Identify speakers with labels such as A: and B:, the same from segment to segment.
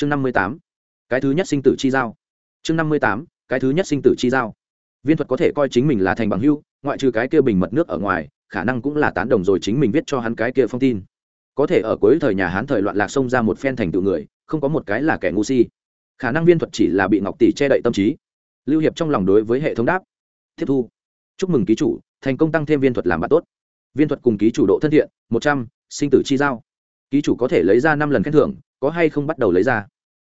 A: chương năm mươi tám, cái thứ nhất sinh tử chi giao. Chương năm mươi tám, cái thứ nhất sinh tử chi giao. Viên thuật có thể coi chính mình là thành bằng hưu ngoại trừ cái kia bình mật nước ở ngoài, khả năng cũng là tán đồng rồi chính mình viết cho hắn cái kia phong tin. Có thể ở cuối thời nhà hán thời loạn lạc xông ra một phen thành tựu người, không có một cái là kẻ ngu si. Khả năng viên thuật chỉ là bị ngọc tỷ che đậy tâm trí. Lưu hiệp trong lòng đối với hệ thống đáp, tiếp thu. Chúc mừng ký chủ, thành công tăng thêm viên thuật làm bạn tốt. Viên thuật cùng ký chủ độ thân thiện, một trăm, sinh tử chi giao. Ký chủ có thể lấy ra năm lần khen thưởng có hay không bắt đầu lấy ra.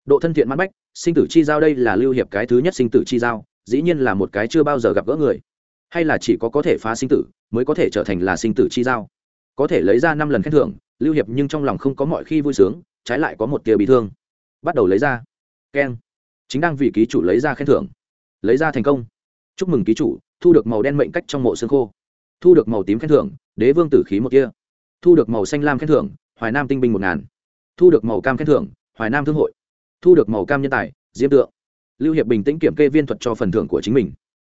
A: Độ thân thiện mắt bách, sinh tử chi giao đây là lưu hiệp cái thứ nhất sinh tử chi giao, dĩ nhiên là một cái chưa bao giờ gặp gỡ người. Hay là chỉ có có thể phá sinh tử, mới có thể trở thành là sinh tử chi giao. Có thể lấy ra năm lần khen thưởng, lưu hiệp nhưng trong lòng không có mọi khi vui sướng, trái lại có một tia bị thương. Bắt đầu lấy ra. Keng. Chính đang vì ký chủ lấy ra khen thưởng. Lấy ra thành công. Chúc mừng ký chủ, thu được màu đen mệnh cách trong mộ xương khô. Thu được màu tím khen thưởng, đế vương tử khí một kia thu được màu xanh lam khen thưởng, hoài nam tinh binh một ngàn thu được màu cam khen thưởng, hoài nam thương hội. Thu được màu cam nhân tài, diêm tượng. Lưu hiệp bình tĩnh kiểm kê viên thuật cho phần thưởng của chính mình.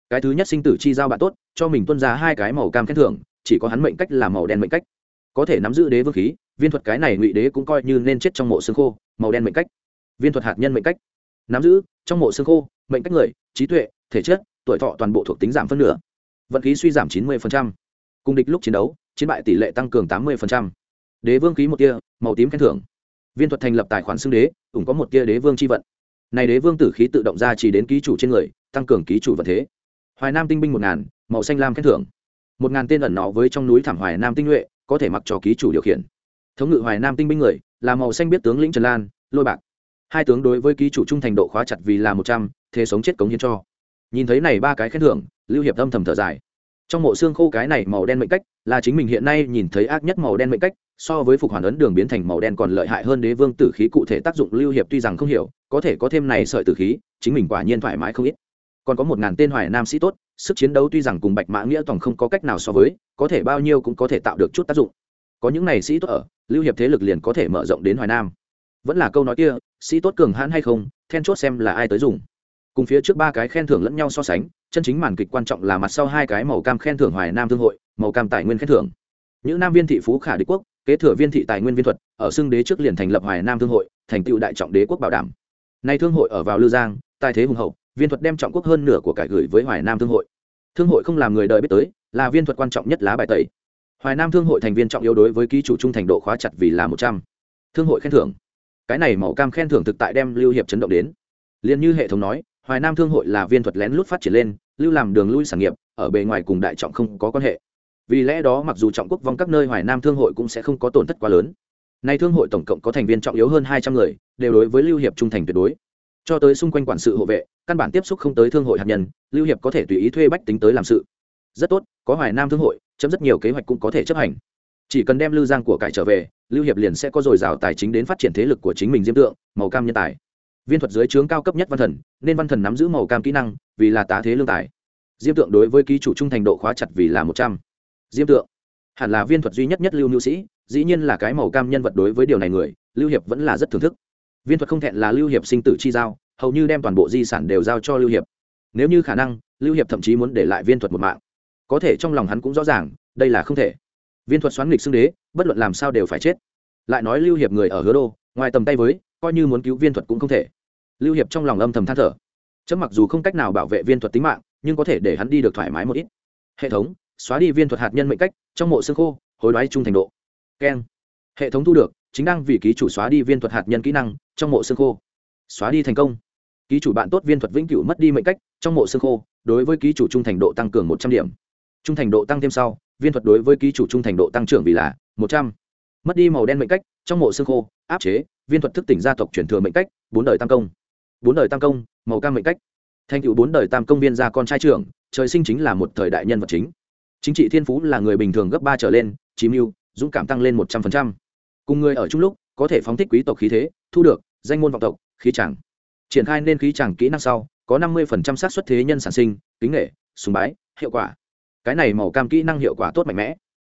A: Cái thứ nhất sinh tử chi giao bạn tốt, cho mình tuân ra hai cái màu cam khen thưởng, chỉ có hắn mệnh cách là màu đen mệnh cách. Có thể nắm giữ đế vương khí, viên thuật cái này ngụy đế cũng coi như nên chết trong mộ xương khô, màu đen mệnh cách. Viên thuật hạt nhân mệnh cách. Nắm giữ, trong mộ xương khô, mệnh cách người, trí tuệ, thể chất, tuổi thọ toàn bộ thuộc tính giảm phân nửa. Vận khí suy giảm chín mươi cùng địch lúc chiến đấu, chiến bại tỷ lệ tăng cường tám mươi đế vương khí một tia, màu tím khen thưởng viên thuật thành lập tài khoản xưng đế, ủng có một tia đế vương c h i vận. Này đế vương tử khí tự động ra chỉ đến ký chủ trên người, tăng cường ký chủ vật thế. Hoài nam tinh binh một ngàn, màu xanh lam khen thưởng. Một ngàn tên ẩn nọ với trong núi thảm hoài nam tinh nhuệ, có thể mặc cho ký chủ điều khiển. Thống ngự hoài nam tinh binh người, là màu xanh biết tướng lĩnh trần lan, lôi bạc. Hai tướng đối với ký chủ trung thành độ khóa chặt vì là một trăm, thế sống chết cống hiến cho. Nhìn thấy này ba cái khen thưởng, lưu hiệp âm thầm thở dài. Trong mộ xương khô cái này màu đen mệnh cách, là chính mình hiện nay nhìn thấy ác nhất màu đen mệnh cách so với phục hoàn ấn đường biến thành màu đen còn lợi hại hơn đế vương tử khí cụ thể tác dụng lưu hiệp tuy rằng không hiểu, có thể có thêm này sợi tử khí, chính mình quả nhiên thoải mái không ít. Còn có một ngàn tên hoài nam sĩ tốt, sức chiến đấu tuy rằng cùng bạch mã nghĩa toàn không có cách nào so với, có thể bao nhiêu cũng có thể tạo được chút tác dụng. Có những này sĩ tốt ở, lưu hiệp thế lực liền có thể mở rộng đến hoài nam. Vẫn là câu nói kia, sĩ tốt cường hãn hay không, then chốt xem là ai tới dùng. Cùng phía trước ba cái khen thưởng lẫn nhau so sánh, chân chính màn kịch quan trọng là mặt sau hai cái màu cam khen thưởng hoài nam thương hội, màu cam tài nguyên khen thưởng. Những nam viên thị phú khả đế quốc kế thừa viên thị tài nguyên viên thuật, ở xưng đế trước liền thành lập hoài nam thương hội, thành tựu đại trọng đế quốc bảo đảm. Nay thương hội ở vào lư giang, tài thế hùng hậu, viên thuật đem trọng quốc hơn nửa của cải gửi với hoài nam thương hội. Thương hội không làm người đời biết tới, là viên thuật quan trọng nhất lá bài tẩy. Hoài nam thương hội thành viên trọng yếu đối với ký chủ trung thành độ khóa chặt vì là một trăm. Thương hội khen thưởng. Cái này màu cam khen thưởng thực tại đem lưu hiệp chấn động đến. Liền như hệ thống nói, hoài nam thương hội là viên thuật lén lút phát triển lên, lưu làm đường lui sản nghiệp, ở bề ngoài cùng đại trọng không có quan hệ vì lẽ đó mặc dù trọng quốc vong các nơi hoài nam thương hội cũng sẽ không có tổn thất quá lớn. Nay thương hội tổng cộng có thành viên trọng yếu hơn hai trăm người, đều đối với lưu hiệp trung thành tuyệt đối. Cho tới xung quanh quản sự hộ vệ, căn bản tiếp xúc không tới thương hội hạt nhân, lưu hiệp có thể tùy ý thuê bách tính tới làm sự. Rất tốt, có hoài nam thương hội, chấm rất nhiều kế hoạch cũng có thể chấp hành. Chỉ cần đem lưu giang của cải trở về, lưu hiệp liền sẽ có dồi dào tài chính đến phát triển thế lực của chính mình diêm tượng, màu cam nhân tài. Viên thuật dưới trướng cao cấp nhất văn thần, nên văn thần nắm giữ màu cam kỹ năng, vì là tá thế lương tài. Diêm tượng đối với ký chủ trung thành độ khóa chặt vì là một trăm diêm tượng. Hẳn là viên thuật duy nhất nhất lưu nhu sĩ, dĩ nhiên là cái màu cam nhân vật đối với điều này người, lưu hiệp vẫn là rất thưởng thức. Viên thuật không thẹn là lưu hiệp sinh tử chi giao, hầu như đem toàn bộ di sản đều giao cho lưu hiệp. Nếu như khả năng, lưu hiệp thậm chí muốn để lại viên thuật một mạng. Có thể trong lòng hắn cũng rõ ràng, đây là không thể. Viên thuật xoắn nghịch xưng đế, bất luận làm sao đều phải chết. Lại nói lưu hiệp người ở hứa đô, ngoài tầm tay với, coi như muốn cứu viên thuật cũng không thể. Lưu hiệp trong lòng âm thầm than thở. Chấm mặc dù không cách nào bảo vệ viên thuật tính mạng, nhưng có thể để hắn đi được thoải mái một ít. Hệ thống xóa đi viên thuật hạt nhân mệnh cách, trong mộ xương khô, hối đoái trung thành độ. Keng. Hệ thống thu được, chính đang vì ký chủ xóa đi viên thuật hạt nhân kỹ năng, trong mộ xương khô. Xóa đi thành công. Ký chủ bạn tốt viên thuật vĩnh cửu mất đi mệnh cách, trong mộ xương khô, đối với ký chủ trung thành độ tăng cường một trăm điểm. Trung thành độ tăng thêm sau, viên thuật đối với ký chủ trung thành độ tăng trưởng vì là một trăm. Mất đi màu đen mệnh cách, trong mộ xương khô, áp chế, viên thuật thức tỉnh gia tộc chuyển thừa mệnh cách, bốn đời tam công. Bốn đời tam công, màu cam mệnh cách. Thành cựu bốn đời tam công viên gia con trai trưởng, trời sinh chính là một thời đại nhân vật chính chính trị thiên phú là người bình thường gấp ba trở lên, chí mưu, dũng cảm tăng lên một trăm phần trăm. cùng người ở chung lúc, có thể phóng thích quý tộc khí thế, thu được, danh môn vọng tộc, khí chẳng. Triển khai nên khí chẳng kỹ năng sau, có năm mươi phần trăm xác suất thế nhân sản sinh, kính nghệ sùng bái, hiệu quả. Cái này màu cam kỹ năng hiệu quả tốt mạnh mẽ.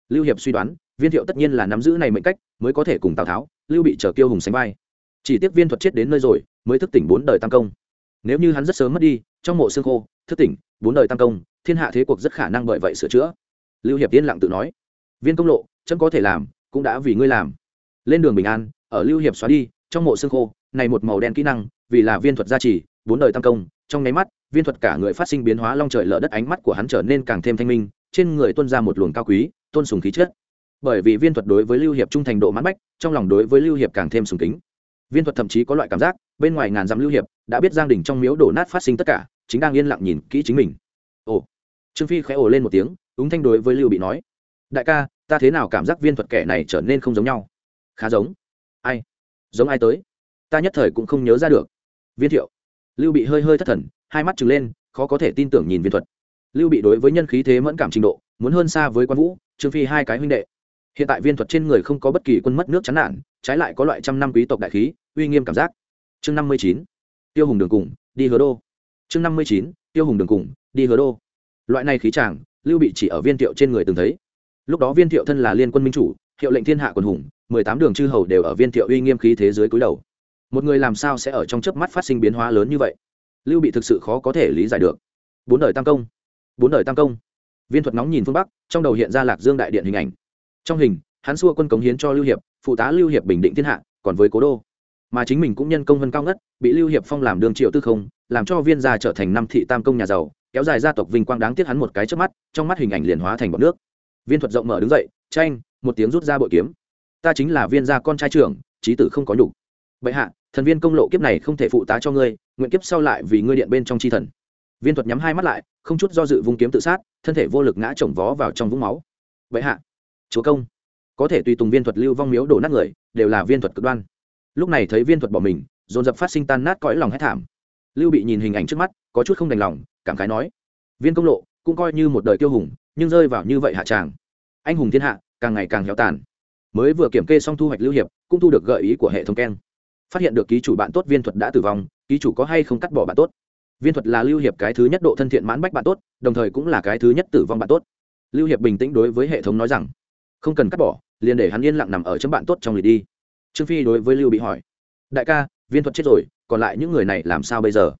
A: Lưu hiệp suy đoán, viên thiệu tất nhiên là nắm giữ này mệnh cách, mới có thể cùng tào tháo, lưu bị trở kiêu hùng sánh vai. Chỉ tiếc viên thuật chết đến nơi rồi, mới thức tỉnh bốn đời tam công nếu như hắn rất sớm mất đi, trong mộ xương khô, thức tỉnh, bốn đời tam công, thiên hạ thế cuộc rất khả năng bởi vậy sửa chữa. Lưu hiệp yên lặng tự nói, viên công lộ, chấm có thể làm, cũng đã vì ngươi làm. Lên đường bình an, ở lưu hiệp xóa đi, trong mộ xương khô, này một màu đen kỹ năng, vì là viên thuật gia trì, bốn đời tam công, trong nháy mắt, viên thuật cả người phát sinh biến hóa long trời lở đất ánh mắt của hắn trở nên càng thêm thanh minh, trên người tuôn ra một luồng cao quý, tôn sùng khí chất. Bởi vì viên thuật đối với lưu hiệp trung thành độ mãn bách, trong lòng đối với lưu hiệp càng thêm sùng kính. Viên thuật thậm chí có loại cảm giác, bên ngoài ngàn dặm lưu hiệp đã biết giang đình trong miếu đổ nát phát sinh tất cả, chính đang yên lặng nhìn kỹ chính mình. Ồ. Trương phi khẽ ồ lên một tiếng, ứng thanh đối với lưu bị nói, đại ca, ta thế nào cảm giác viên thuật kẻ này trở nên không giống nhau? Khá giống. Ai? Giống ai tới? Ta nhất thời cũng không nhớ ra được. Viên thiệu. Lưu bị hơi hơi thất thần, hai mắt trừng lên, khó có thể tin tưởng nhìn viên thuật. Lưu bị đối với nhân khí thế mẫn cảm trình độ, muốn hơn xa với quan vũ, trương phi hai cái huynh đệ. Hiện tại viên thuật trên người không có bất kỳ quân mất nước chán nản, trái lại có loại trăm năm quý tộc đại khí, uy nghiêm cảm giác. Chương năm mươi chín tiêu hùng đường cùng, đi hứa đô. Chương năm mươi chín, tiêu hùng đường cùng, đi hứa đô. Loại này khí tràng lưu bị chỉ ở viên thiệu trên người từng thấy. Lúc đó viên thiệu thân là liên quân minh chủ, hiệu lệnh thiên hạ quần hùng, mười tám đường chư hầu đều ở viên thiệu uy nghiêm khí thế giới cúi đầu. Một người làm sao sẽ ở trong chớp mắt phát sinh biến hóa lớn như vậy? Lưu bị thực sự khó có thể lý giải được. Bốn đời tam công. Bốn đời tam công. Viên thuật nóng nhìn phương bắc, trong đầu hiện ra lạc dương đại điện hình ảnh. Trong hình, hắn xua quân cống hiến cho lưu hiệp, phụ tá lưu hiệp bình định thiên hạ, còn với cố đô mà chính mình cũng nhân công vân cao ngất, bị lưu hiệp phong làm đường triệu tư không, làm cho viên gia trở thành năm thị tam công nhà giàu, kéo dài gia tộc vinh quang đáng tiếc hắn một cái trước mắt, trong mắt hình ảnh liền hóa thành bọt nước. Viên thuật rộng mở đứng dậy, tranh, một tiếng rút ra bội kiếm. Ta chính là viên gia con trai trưởng trí tử không có đủ. bệ hạ, thần viên công lộ kiếp này không thể phụ tá cho ngươi, nguyện kiếp sau lại vì ngươi điện bên trong chi thần. Viên thuật nhắm hai mắt lại, không chút do dự vung kiếm tự sát, thân thể vô lực ngã chồng vó vào trong vũng máu. Bệ hạ, chúa công. Có thể tùy tùng viên thuật lưu vong miếu đổ nát người, đều là viên thuật cực đoan lúc này thấy viên thuật bỏ mình, dồn dập phát sinh tan nát cõi lòng hết thảm. Lưu bị nhìn hình ảnh trước mắt, có chút không đành lòng, cảm khái nói, viên công lộ, cũng coi như một đời tiêu hùng, nhưng rơi vào như vậy hạ tràng, anh hùng thiên hạ, càng ngày càng héo tàn. Mới vừa kiểm kê xong thu hoạch lưu hiệp, cũng thu được gợi ý của hệ thống keng phát hiện được ký chủ bạn tốt viên thuật đã tử vong, ký chủ có hay không cắt bỏ bạn tốt? Viên thuật là lưu hiệp cái thứ nhất độ thân thiện mãn bách bạn tốt, đồng thời cũng là cái thứ nhất tử vong bạn tốt. Lưu hiệp bình tĩnh đối với hệ thống nói rằng, không cần cắt bỏ, liền để hắn yên lặng nằm ở chấm bạn tốt trong liệt đi trương phi đối với lưu bị hỏi, đại ca, viên thuật chết rồi, còn lại những người này làm sao bây giờ?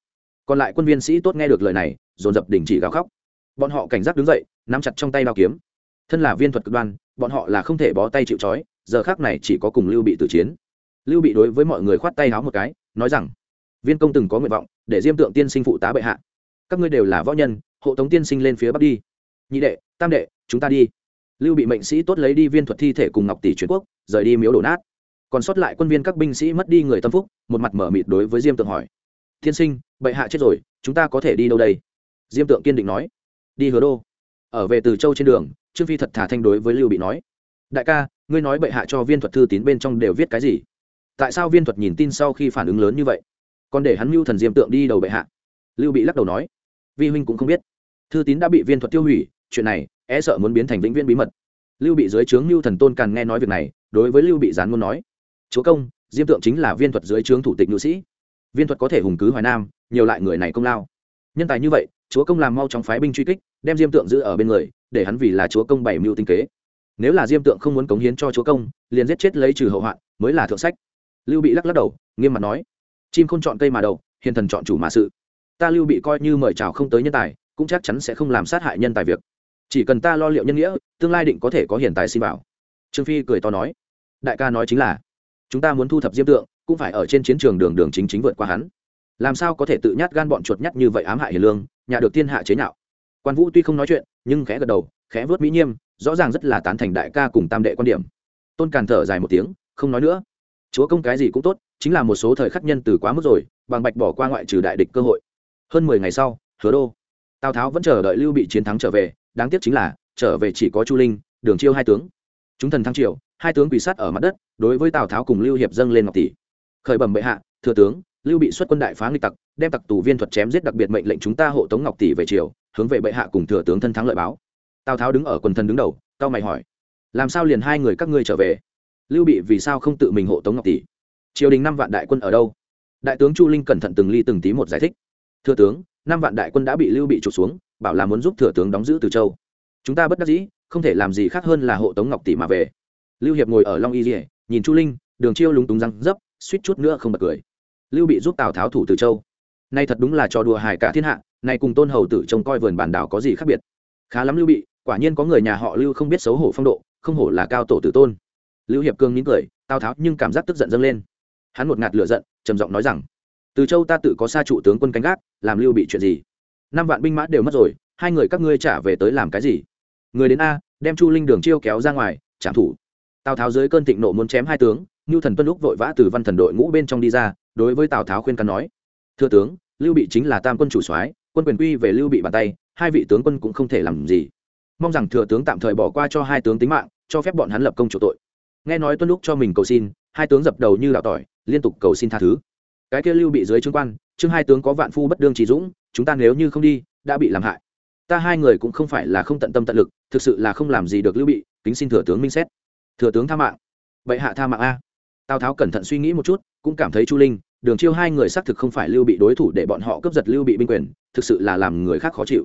A: Còn lại quân viên sĩ tốt nghe được lời này, dồn dập đình chỉ gào khóc. Bọn họ cảnh giác đứng dậy, nắm chặt trong tay đao kiếm. Thân là viên thuật cực đoan, bọn họ là không thể bó tay chịu trói, giờ khác này chỉ có cùng lưu bị tử chiến. Lưu bị đối với mọi người khoát tay háo một cái, nói rằng, viên công từng có nguyện vọng, để diêm tượng tiên sinh phụ tá bệ hạ. Các ngươi đều là võ nhân, hộ tống tiên sinh lên phía bắc đi. Nhị đệ, tam đệ, chúng ta đi. Lưu bị mệnh sĩ tốt lấy đi viên thuật thi thể cùng ngọc tỷ truyền quốc, rời đi miếu đổ nát còn sót lại quân viên các binh sĩ mất đi người tâm phúc, một mặt mở mịt đối với diêm tượng hỏi. Tiên sinh, bệ hạ chết rồi, chúng ta có thể đi đâu đây? Diêm tượng kiên định nói. Đi hứa đô. Ở về từ châu trên đường, trương phi thật thả thanh đối với lưu bị nói. Đại ca, ngươi nói bệ hạ cho viên thuật thư tín bên trong đều viết cái gì? Tại sao viên thuật nhìn tin sau khi phản ứng lớn như vậy? Còn để hắn mưu thần diêm tượng đi đầu bệ hạ. Lưu bị lắc đầu nói. Vi huynh cũng không biết. Thư tín đã bị viên thuật tiêu hủy, chuyện này e sợ muốn biến thành vĩnh viễn bí mật. Lưu bị dưới trướng lưu thần tôn càn nghe nói việc này, đối với lưu bị gián muốn nói chúa công, diêm tượng chính là viên thuật dưới trướng thủ tịch nữ sĩ. Viên thuật có thể hùng cứ hoài nam, nhiều lại người này công lao. Nhân tài như vậy, chúa công làm mau chóng phái binh truy kích, đem diêm tượng giữ ở bên người, để hắn vì là chúa công bảy mưu tinh kế. Nếu là diêm tượng không muốn cống hiến cho chúa công, liền giết chết lấy trừ hậu hoạn, mới là thượng sách. Lưu bị lắc lắc đầu, nghiêm mặt nói, chim không chọn cây mà đầu, hiền thần chọn chủ mà sự. Ta lưu bị coi như mời chào không tới nhân tài, cũng chắc chắn sẽ không làm sát hại nhân tài việc. Chỉ cần ta lo liệu nhân nghĩa, tương lai định có thể có hiền tài xin bảo trương phi cười to nói, đại ca nói chính là chúng ta muốn thu thập diêm tượng, cũng phải ở trên chiến trường đường đường chính chính vượt qua hắn. Làm sao có thể tự nhát gan bọn chuột nhát như vậy ám hại hiền lương, nhà được thiên hạ chế nhạo. Quan vũ tuy không nói chuyện, nhưng khẽ gật đầu, khẽ vớt mỹ nghiêm rõ ràng rất là tán thành đại ca cùng tam đệ quan điểm. Tôn càn thở dài một tiếng, không nói nữa. Chúa công cái gì cũng tốt, chính là một số thời khắc nhân từ quá mức rồi, bằng bạch bỏ qua ngoại trừ đại địch cơ hội. Hơn mười ngày sau, hứa đô. Tào tháo vẫn chờ đợi lưu bị chiến thắng trở về, đáng tiếc chính là, trở về chỉ có chu linh, đường chiêu hai tướng. Chúng thần thăng triều hai tướng bị sát ở mặt đất, đối với tào tháo cùng lưu hiệp dâng lên ngọc tỷ. Khởi bẩm bệ hạ, thừa tướng, lưu bị xuất quân đại phá nghịch tặc, đem tặc tù viên thuật chém giết đặc biệt mệnh lệnh chúng ta hộ tống ngọc tỷ về triều, hướng về bệ hạ cùng thừa tướng thân thắng lợi báo. Tào tháo đứng ở quần thân đứng đầu tao mày hỏi, làm sao liền hai người các ngươi trở về? Lưu bị vì sao không tự mình hộ tống ngọc tỷ? Triều đình năm vạn đại quân ở đâu? Đại tướng chu linh cẩn thận từng ly từng tí một giải thích, thừa tướng, năm vạn đại quân đã bị lưu bị trục xuống, bảo là muốn giúp thừa tướng đóng giữ từ châu. Chúng ta bất đắc dĩ, không thể làm gì khác hơn là hộ tống ngọc tỷ mà về lưu hiệp ngồi ở long y dỉa nhìn chu linh, đường chiêu lúng túng răng dấp, suýt chút nữa không bật cười. Lưu bị giúp tào tháo thủ từ châu. Nay thật đúng là trò đùa hài cả thiên hạ này cùng tôn hầu tử trông coi vườn bản đảo có gì khác biệt? Khá lắm lưu bị, quả nhiên có người nhà họ lưu không biết xấu hổ phong độ, không hổ là cao tổ tử tôn. Lưu hiệp cương nín cười, tào tháo nhưng cảm giác tức giận dâng lên. Hắn một ngạt lửa giận, trầm giọng nói rằng, từ châu ta tự có xa trụ tướng quân canh gác, làm lưu bị chuyện gì? Năm vạn binh mã đều mất rồi, hai người các ngươi trả về tới làm cái gì? Người đến a, đem chu linh đường chiêu kéo ra ngoài trảm thủ tào tháo dưới cơn thịnh nộ muốn chém hai tướng ngưu thần tuân lúc vội vã từ văn thần đội ngũ bên trong đi ra, đối với tào tháo khuyên can nói, thưa tướng, lưu bị chính là tam quân chủ soái, quân quyền quy về lưu bị bàn tay, hai vị tướng quân cũng không thể làm gì. Mong rằng thừa tướng tạm thời bỏ qua cho hai tướng tính mạng, cho phép bọn hắn lập công chủ tội. Nghe nói tuân lúc cho mình cầu xin, hai tướng dập đầu như đạo tỏi, liên tục cầu xin tha thứ. Cái kia lưu bị dưới trướng quan, trương hai tướng có vạn phu bất đương trí dũng, chúng ta nếu như không đi, đã bị làm hại. Ta hai người cũng không phải là không tận tâm tận lực, thực sự là không làm gì được lưu bị, kính xin thừa tướng minh xét thừa tướng tha mạng. Bệ hạ tha mạng a. Tào tháo cẩn thận suy nghĩ một chút, cũng cảm thấy chu linh, đường chiêu hai người xác thực không phải lưu bị đối thủ để bọn họ cướp giật lưu bị binh quyền, thực sự là làm người khác khó chịu.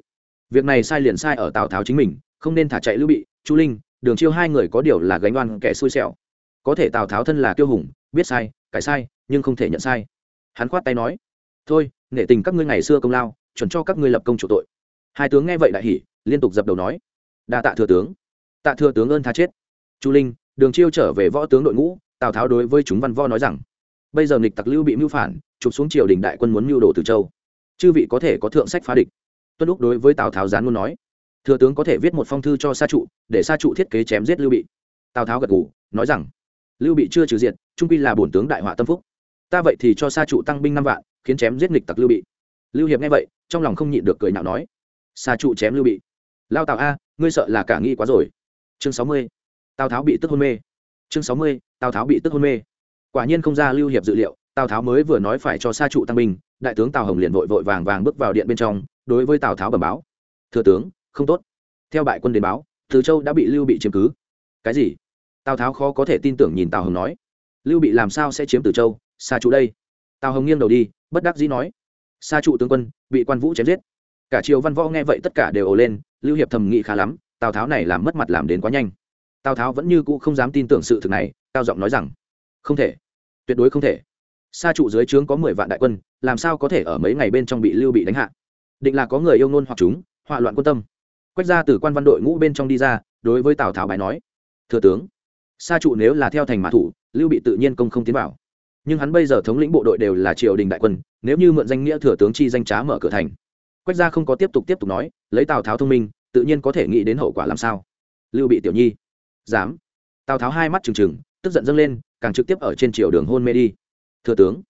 A: Việc này sai liền sai ở tào tháo chính mình, không nên thả chạy lưu bị, chu linh, đường chiêu hai người có điều là gánh oan kẻ xui xẻo. Có thể tào tháo thân là kiêu hùng, biết sai cải sai, nhưng không thể nhận sai. Hắn khoát tay nói, thôi, nể tình các ngươi ngày xưa công lao, chuẩn cho các ngươi lập công chủ tội. Hai tướng nghe vậy đại hỉ, liên tục dập đầu nói, đa tạ thừa tướng. Tạ thừa tướng ơn tha chết chu linh, đường chiêu trở về võ tướng đội ngũ, tào tháo đối với chúng văn vo nói rằng, bây giờ nghịch tặc lưu bị mưu phản, chụp xuống triều đình đại quân muốn mưu đồ từ châu. Chư vị có thể có thượng sách phá địch. Tuân lúc đối với tào tháo gián muốn nói, thừa tướng có thể viết một phong thư cho sa trụ, để sa trụ thiết kế chém giết lưu bị. Tào tháo gật ngủ nói rằng, lưu bị chưa trừ diện trung quy là bổn tướng đại họa tâm phúc. Ta vậy thì cho sa trụ tăng binh năm vạn, khiến chém giết nghịch tặc lưu bị. Lưu hiệp nghe vậy, trong lòng không nhịn được cười nhạo nói, sa trụ chém lưu bị. Lao tào a, ngươi sợ là cả nghi quá rồi. Chương sáu mươi tào tháo bị tức hôn mê. Chương sáu mươi, tào tháo bị tức hôn mê. Quả nhiên không ra lưu hiệp dự liệu, tào tháo mới vừa nói phải cho sa trụ tăng binh đại tướng tào hồng liền vội vội vàng vàng bước vào điện bên trong, đối với tào tháo bẩm báo. Thừa tướng, không tốt. Theo bại quân đến báo, từ châu đã bị lưu bị chiếm cứ. Cái gì? Tào tháo khó có thể tin tưởng nhìn tào hồng nói. Lưu bị làm sao sẽ chiếm từ châu? Xa trụ đây. Tào hồng nghiêng đầu đi, bất đắc dĩ nói. Xa trụ tướng quân, bị quan vũ chém giết. Cả triều văn võ nghe vậy tất cả đều ồ lên, lưu hiệp thầm nghĩ khá lắm, tào tháo này làm mất mặt làm đến quá nhanh tào tháo vẫn như cũ không dám tin tưởng sự thực này, cao giọng nói rằng, không thể, tuyệt đối không thể. Xa trụ dưới trướng có mười vạn đại quân, làm sao có thể ở mấy ngày bên trong bị lưu bị đánh hạ? Định là có người yêu ngôn hoặc chúng, họa loạn quân tâm. Quét ra từ quan văn đội ngũ bên trong đi ra, đối với tào tháo bài nói, thừa tướng xa trụ nếu là theo thành mã thủ, lưu bị tự nhiên công không tiến vào. Nhưng hắn bây giờ thống lĩnh bộ đội đều là triều đình đại quân, nếu như mượn danh nghĩa thừa tướng chi danh trá mở cửa thành. Quách Gia không có tiếp tục tiếp tục nói, lấy tào tháo thông minh, tự nhiên có thể nghĩ đến hậu quả làm sao. Lưu bị tiểu nhi dám. Tào tháo hai mắt trừng trừng, tức giận dâng lên, càng trực tiếp ở trên triều đường hôn mê đi. Thừa tướng,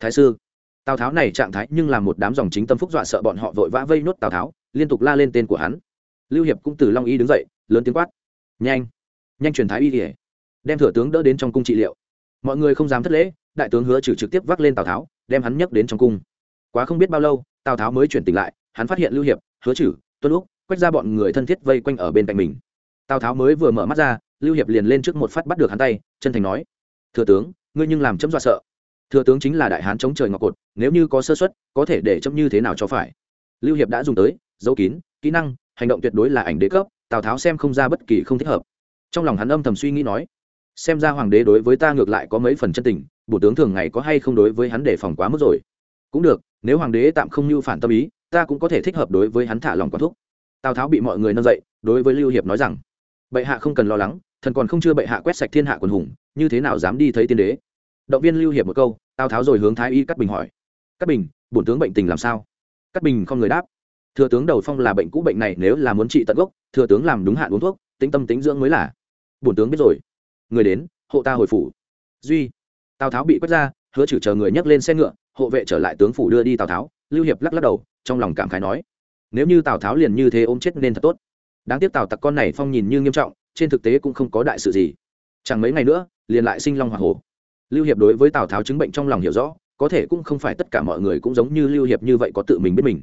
A: thái sư, tào tháo này trạng thái nhưng làm một đám dòng chính tâm phúc dọa sợ bọn họ vội vã vây nốt tào tháo, liên tục la lên tên của hắn. Lưu hiệp cũng từ long y đứng dậy, lớn tiếng quát. Nhanh nhanh truyền thái y kỉa đem thừa tướng đỡ đến trong cung trị liệu. Mọi người không dám thất lễ, đại tướng hứa trừ trực tiếp vác lên tào tháo, đem hắn nhấc đến trong cung. Quá không biết bao lâu, tào tháo mới chuyển tỉnh lại, hắn phát hiện lưu hiệp, hứa trừ, tuân úc, quét ra bọn người thân thiết vây quanh ở bên cạnh mình. Tào tháo mới vừa mở mắt ra lưu hiệp liền lên trước một phát bắt được hắn tay, chân thành nói, thừa tướng, ngươi nhưng làm chấm dọa sợ. Thừa tướng chính là đại hán chống trời ngọc cột, nếu như có sơ xuất có thể để chấm như thế nào cho phải? Lưu hiệp đã dùng tới dấu kín, kỹ năng, hành động tuyệt đối là ảnh đế cấp, tào tháo xem không ra bất kỳ không thích hợp. Trong lòng hắn âm thầm suy nghĩ nói, xem ra hoàng đế đối với ta ngược lại có mấy phần chân tình bổ tướng thường ngày có hay không đối với hắn đề phòng quá mức rồi? Cũng được, nếu hoàng đế tạm không như phản tâm ý, ta cũng có thể thích hợp đối với hắn thả lòng quả thuốc tào tháo bị mọi người nâng dậy, đối với lưu hiệp nói rằng bệ hạ không cần lo lắng, thần còn không chưa bệ hạ quét sạch thiên hạ quần hùng, như thế nào dám đi thấy tiên đế? Động viên lưu hiệp một câu, tào tháo rồi hướng thái y cắt bình hỏi. Cắt bình, bổn tướng bệnh tình làm sao? Cắt bình không người đáp. Thừa tướng đầu phong là bệnh cũ bệnh này, nếu là muốn trị tận gốc, thừa tướng làm đúng hạn uống thuốc, tĩnh tâm tính dưỡng mới là. Bổn tướng biết rồi. Người đến, hộ ta hồi phủ. Duy. Tào tháo bị quét ra, hứa chử chờ người nhấc lên xe ngựa, hộ vệ trở lại tướng phủ đưa đi tào tháo. Lưu hiệp lắc lắc đầu, trong lòng cảm khái nói. Nếu như tào tháo liền như thế ôm chết nên thật tốt đáng tiếc tào tặc con này phong nhìn như nghiêm trọng, trên thực tế cũng không có đại sự gì. Chẳng mấy ngày nữa, liền lại sinh long hoa hổ. Lưu hiệp đối với tào tháo chứng bệnh trong lòng hiểu rõ, có thể cũng không phải tất cả mọi người cũng giống như lưu hiệp như vậy có tự mình biết mình.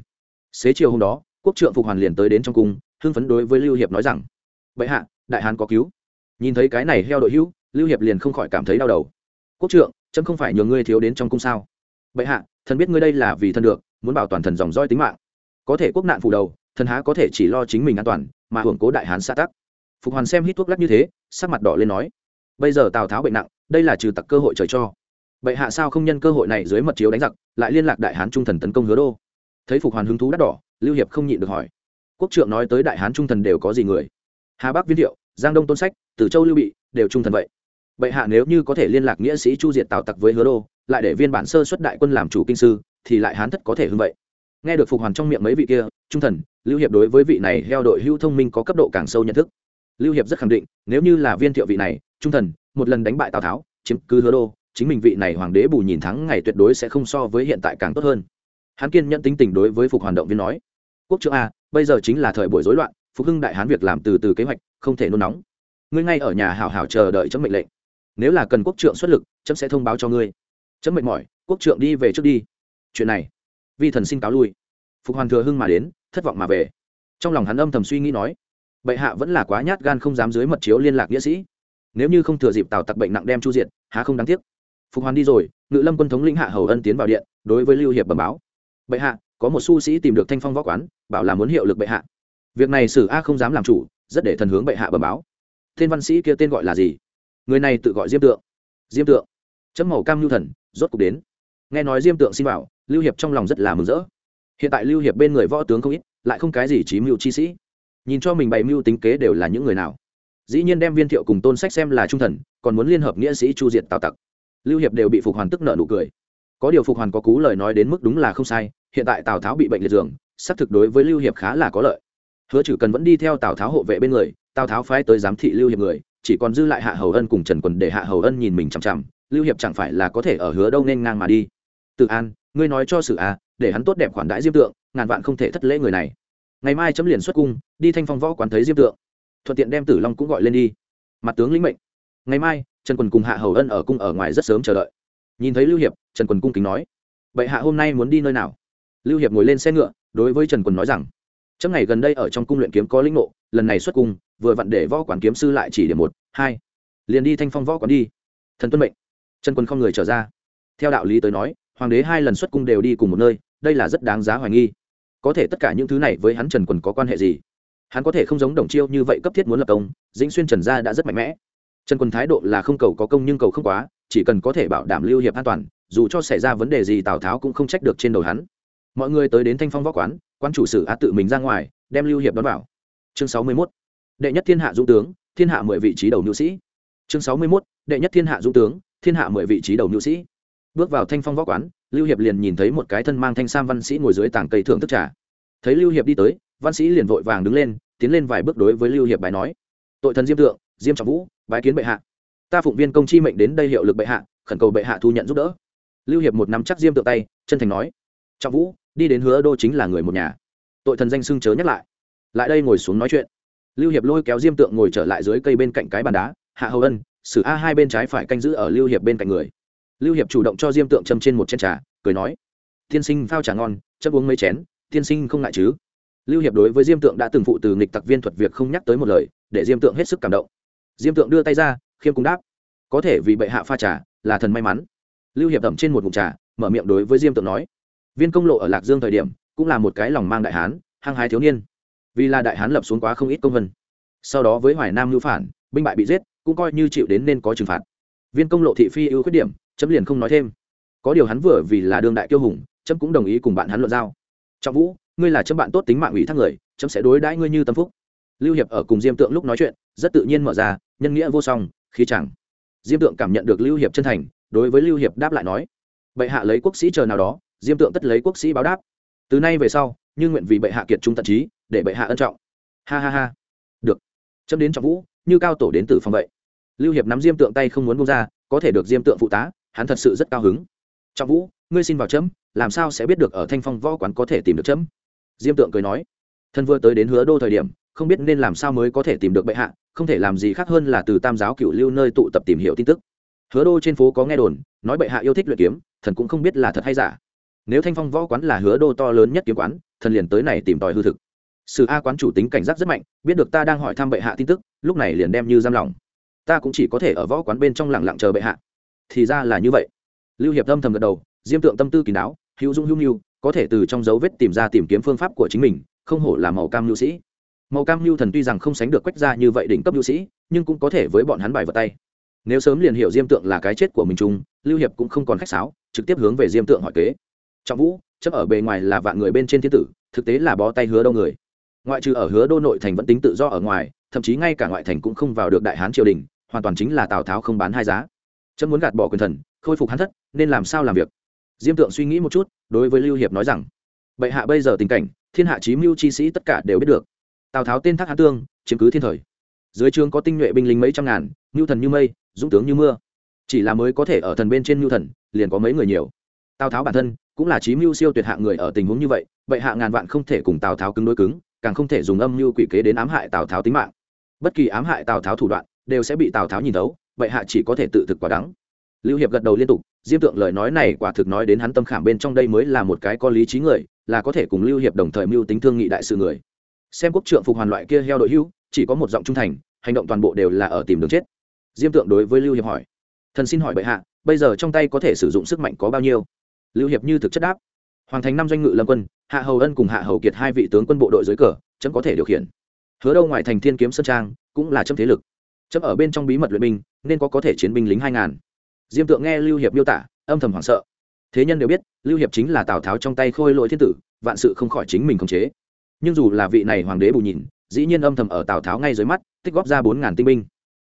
A: Xế chiều hôm đó, quốc trượng phục hoàn liền tới đến trong cung, hưng phấn đối với lưu hiệp nói rằng vậy hạ, đại hán có cứu. Nhìn thấy cái này heo đội hữu, lưu hiệp liền không khỏi cảm thấy đau đầu. Quốc trượng, chấm không phải nhường ngươi thiếu đến trong cung sao? Vậy hạ, thần biết ngươi đây là vì thân được, muốn bảo toàn thần dòng roi tính mạng. Có thể quốc nạn phủ đầu thần há có thể chỉ lo chính mình an toàn, mà hưởng cố đại hán xã tắc. Phục hoàn xem hít thuốc lắc như thế, sắc mặt đỏ lên nói, bây giờ tào tháo bệnh nặng, đây là trừ tặc cơ hội trời cho. Bệ hạ sao không nhân cơ hội này dưới mật chiếu đánh giặc, lại liên lạc đại hán trung thần tấn công hứa đô? Thấy phục hoàn hứng thú đắt đỏ, lưu hiệp không nhịn được hỏi, quốc trượng nói tới đại hán trung thần đều có gì người? Hà bắc viên thiệu, giang đông tôn sách từ châu lưu bị, đều trung thần vậy. Bệ hạ nếu như có thể liên lạc nghĩa sĩ chu diệt tào tặc với hứa đô, lại để viên bản sơ xuất đại quân làm chủ kinh sư, thì lại hán thất có thể hưng vậy nghe được phục hoàn trong miệng mấy vị kia, trung thần, lưu hiệp đối với vị này heo đội hưu thông minh có cấp độ càng sâu nhận thức. Lưu hiệp rất khẳng định, nếu như là viên thiệu vị này, trung thần, một lần đánh bại tào tháo, chiếm cứ hứa đô, chính mình vị này hoàng đế bù nhìn thắng ngày tuyệt đối sẽ không so với hiện tại càng tốt hơn. Hắn kiên nhận tính tình đối với phục hoàn động viên nói, quốc trưởng a, bây giờ chính là thời buổi rối loạn, phục hưng đại hán việc làm từ từ kế hoạch, không thể nôn nóng. Ngươi ngay ở nhà hảo hảo chờ đợi chấm mệnh lệnh. Nếu là cần quốc trượng xuất lực, chấm sẽ thông báo cho ngươi. Chấm mệt mỏi, quốc trượng đi về trước đi. Chuyện này vi thần xin cáo lui. Phục hoàn thừa hưng mà đến, thất vọng mà về. Trong lòng hắn âm thầm suy nghĩ nói, bệ hạ vẫn là quá nhát gan không dám dưới mật chiếu liên lạc nghĩa sĩ. Nếu như không thừa dịp tào tặc bệnh nặng đem chu diện há không đáng tiếc. Phục hoàn đi rồi, ngự lâm quân thống lĩnh hạ hầu ân tiến vào điện, đối với lưu hiệp bẩm báo, bệ hạ, có một su sĩ tìm được thanh phong võ quán, bảo là muốn hiệu lực bệ hạ. Việc này sử a không dám làm chủ, rất để thần hướng bệ hạ bẩm báo. Tên văn sĩ kia tên gọi là gì? Người này tự gọi diêm tượng. Diêm tượng. Chấm màu cam lưu thần, rốt cục đến. Nghe nói diêm tượng xin vào lưu hiệp trong lòng rất là mừng rỡ. Hiện tại lưu hiệp bên người võ tướng không ít, lại không cái gì trí mưu chi sĩ. Nhìn cho mình bày mưu tính kế đều là những người nào. Dĩ nhiên đem viên thiệu cùng tôn sách xem là trung thần, còn muốn liên hợp nghĩa sĩ chu diệt tào tặc. Lưu hiệp đều bị phục hoàn tức nợ nụ cười. Có điều phục hoàn có cú lời nói đến mức đúng là không sai, hiện tại tào tháo bị bệnh liệt giường, xác thực đối với lưu hiệp khá là có lợi. Hứa Chử cần vẫn đi theo tào tháo hộ vệ bên người, tào tháo phái tới giám thị lưu hiệp người, chỉ còn dư lại hạ hầu ân cùng trần quần để hạ hầu ân nhìn mình chằm chằm, lưu hiệp chẳng phải là có thể ở hứa đâu nên ngang mà đi. Tự an ngươi nói cho sự à, để hắn tốt đẹp khoản đãi diêm tượng ngàn vạn không thể thất lễ người này. Ngày mai chấm liền xuất cung đi thanh phong võ quán thấy diêm tượng. Thuận tiện đem tử long cũng gọi lên đi. Mặt tướng lĩnh mệnh. Ngày mai trần quần cùng hạ hầu ân ở cung ở ngoài rất sớm chờ đợi. Nhìn thấy lưu hiệp trần quần cung kính nói vậy hạ hôm nay muốn đi nơi nào? Lưu hiệp ngồi lên xe ngựa đối với trần quần nói rằng chấm ngày gần đây ở trong cung luyện kiếm có linh ngộ lần này xuất cung vừa vặn để võ quản kiếm sư lại chỉ điểm một hai. Liền đi thanh phong võ quán đi. Thần tuân mệnh. Trần quân không người trở ra. Theo đạo lý tới nói hoàng đế hai lần xuất cung đều đi cùng một nơi, đây là rất đáng giá hoài nghi. Có thể tất cả những thứ này với hắn trần quần có quan hệ gì? Hắn có thể không giống đồng chiêu như vậy cấp thiết muốn lập công, dĩnh xuyên trần gia đã rất mạnh mẽ. Trần quân thái độ là không cầu có công nhưng cầu không quá, chỉ cần có thể bảo đảm lưu hiệp an toàn, dù cho xảy ra vấn đề gì tào tháo cũng không trách được trên đầu hắn. Mọi người tới đến thanh phong võ quán, quan chủ sử á tự mình ra ngoài, đem lưu hiệp đón vào. Chương sáu mươi 61. đệ nhất thiên hạ dũng tướng, thiên hạ mười vị trí đầu nữ sĩ. Chương sáu mươi 61. đệ nhất thiên hạ dũng tướng, thiên hạ mười vị trí đầu nữ sĩ bước vào thanh phong võ quán, lưu hiệp liền nhìn thấy một cái thân mang thanh sam văn sĩ ngồi dưới tảng cây thưởng thức trà. Thấy lưu hiệp đi tới, văn sĩ liền vội vàng đứng lên, tiến lên vài bước đối với lưu hiệp bài nói, tội thần diêm tượng diêm trọng vũ, bái kiến bệ hạ. Ta phụng viên công chi mệnh đến đây hiệu lực bệ hạ, khẩn cầu bệ hạ thu nhận giúp đỡ. Lưu hiệp một nắm chắc diêm tượng tay, chân thành nói, trọng vũ, đi đến hứa đô chính là người một nhà. Tội thần danh xưng chớ nhắc lại. Lại đây ngồi xuống nói chuyện. Lưu hiệp lôi kéo diêm tượng ngồi trở lại dưới cây bên cạnh cái bàn đá, hạ hầu ân sử a hai bên trái phải canh giữ ở lưu hiệp bên cạnh người lưu hiệp chủ động cho diêm tượng châm trên một chén trà, cười nói, tiên sinh phao trà ngon chấp uống mấy chén, tiên sinh không ngại chứ? Lưu hiệp đối với diêm tượng đã từng phụ từ nghịch tặc viên thuật việc không nhắc tới một lời, để diêm tượng hết sức cảm động. Diêm tượng đưa tay ra, khiêm cung đáp, có thể vì bệ hạ pha trà, là thần may mắn. Lưu hiệp ẩm trên một mục trà, mở miệng đối với diêm tượng nói, viên công lộ ở lạc dương thời điểm, cũng là một cái lòng mang đại hán, hăng hái thiếu niên. Vì là đại hán lập xuống quá không ít công vân. Sau đó với hoài nam lưu phản, binh bại bị giết, cũng coi như chịu đến nên có trừng phạt. Viên công lộ thị phi ưu khuyết điểm chấm liền không nói thêm. Có điều hắn vừa vì là đương đại kiêu hùng, chấm cũng đồng ý cùng bạn hắn luận giao. Trọng vũ, ngươi là chấm bạn tốt tính mạng ủy thác người, chấm sẽ đối đãi ngươi như tâm phúc. Lưu hiệp ở cùng diêm tượng lúc nói chuyện, rất tự nhiên mở ra, nhân nghĩa vô song, khí chẳng. Diêm tượng cảm nhận được lưu hiệp chân thành, đối với lưu hiệp đáp lại nói, bệ hạ lấy quốc sĩ chờ nào đó, diêm tượng tất lấy quốc sĩ báo đáp. Từ nay về sau, như nguyện vì bệ hạ kiệt trung tận trí, để bệ hạ ân trọng. Ha ha ha. Được. Chấm đến trọng vũ, như cao tổ đến từ phòng vậy. Lưu hiệp nắm diêm tượng tay không muốn bông ra, có thể được diêm tượng phụ tá hắn thật sự rất cao hứng. Trọng vũ, ngươi xin vào chấm, làm sao sẽ biết được ở thanh phong võ quán có thể tìm được chấm? Diêm tượng cười nói. Thân vừa tới đến hứa đô thời điểm, không biết nên làm sao mới có thể tìm được bệ hạ, không thể làm gì khác hơn là từ tam giáo cựu lưu nơi tụ tập tìm hiểu tin tức. Hứa đô trên phố có nghe đồn, nói bệ hạ yêu thích luyện kiếm, thần cũng không biết là thật hay giả. Nếu thanh phong võ quán là hứa đô to lớn nhất kiếm quán, thần liền tới này tìm tòi hư thực. Sự a quán chủ tính cảnh giác rất mạnh, biết được ta đang hỏi thăm bệ hạ tin tức, lúc này liền đem như giam lòng ta cũng chỉ có thể ở võ quán bên trong lặng lặng chờ bệ hạ thì ra là như vậy. Lưu hiệp âm thầm gật đầu, diêm tượng tâm tư kỳ đáo, hữu dung hữu nhu, có thể từ trong dấu vết tìm ra tìm kiếm phương pháp của chính mình, không hổ là màu cam nhu sĩ. Màu cam nhu thần tuy rằng không sánh được quách ra như vậy đỉnh cấp nhu sĩ, nhưng cũng có thể với bọn hắn bài vật tay. Nếu sớm liền hiểu diêm tượng là cái chết của mình chung, lưu hiệp cũng không còn khách sáo, trực tiếp hướng về diêm tượng hỏi kế. Trọng vũ, chấp ở bề ngoài là vạn người bên trên thiên tử, thực tế là bó tay hứa đâu người? Ngoại trừ ở hứa đô nội thành vẫn tính tự do ở ngoài, thậm chí ngay cả ngoại thành cũng không vào được đại hán triều đình, hoàn toàn chính là tào tháo không bán hai giá chấm muốn gạt bỏ quyền thần, khôi phục hắn thất, nên làm sao làm việc? Diêm tượng suy nghĩ một chút, đối với lưu hiệp nói rằng, bệ hạ bây giờ tình cảnh, thiên hạ chí mưu chi sĩ tất cả đều biết được. Tào tháo tên thác hán tương, chiếm cứ thiên thời. Dưới trường có tinh nhuệ binh lính mấy trăm ngàn mưu thần như mây, dũng tướng như mưa. Chỉ là mới có thể ở thần bên trên mưu thần, liền có mấy người nhiều. Tào tháo bản thân cũng là chí mưu siêu tuyệt hạ người ở tình huống như vậy, bệ hạ ngàn vạn không thể cùng tào tháo cứng đối cứng, càng không thể dùng âm mưu quỷ kế đến ám hại tào tháo tính mạng. Bất kỳ ám hại tào tháo thủ đoạn, đều sẽ bị tào tháo nhìn thấu bệ hạ chỉ có thể tự thực quả đắng. Lưu hiệp gật đầu liên tục, diêm tượng lời nói này quả thực nói đến hắn tâm khảm bên trong đây mới là một cái có lý trí người, là có thể cùng lưu hiệp đồng thời mưu tính thương nghị đại sự người. Xem quốc trượng phục hoàn loại kia heo đội hưu chỉ có một giọng trung thành, hành động toàn bộ đều là ở tìm đường chết. Diêm tượng đối với lưu hiệp hỏi, thần xin hỏi bệ hạ, bây giờ trong tay có thể sử dụng sức mạnh có bao nhiêu? Lưu hiệp như thực chất đáp, hoàng thành năm doanh ngự lâm quân, hạ hầu ân cùng hạ hầu kiệt hai vị tướng quân bộ đội dưới cờ, chấm có thể điều khiển. Hứa đâu ngoài thành thiên kiếm sơn trang, cũng là chấm thế lực chấm ở bên trong bí mật luyện binh, nên có có thể chiến binh lính hai ngàn. Diêm tượng nghe lưu hiệp miêu tả, âm thầm hoảng sợ. Thế nhân đều biết, lưu hiệp chính là tào tháo trong tay khôi lỗi thiên tử, vạn sự không khỏi chính mình khống chế. Nhưng dù là vị này hoàng đế bù nhìn, dĩ nhiên âm thầm ở tào tháo ngay dưới mắt, tích góp ra bốn ngàn tinh binh.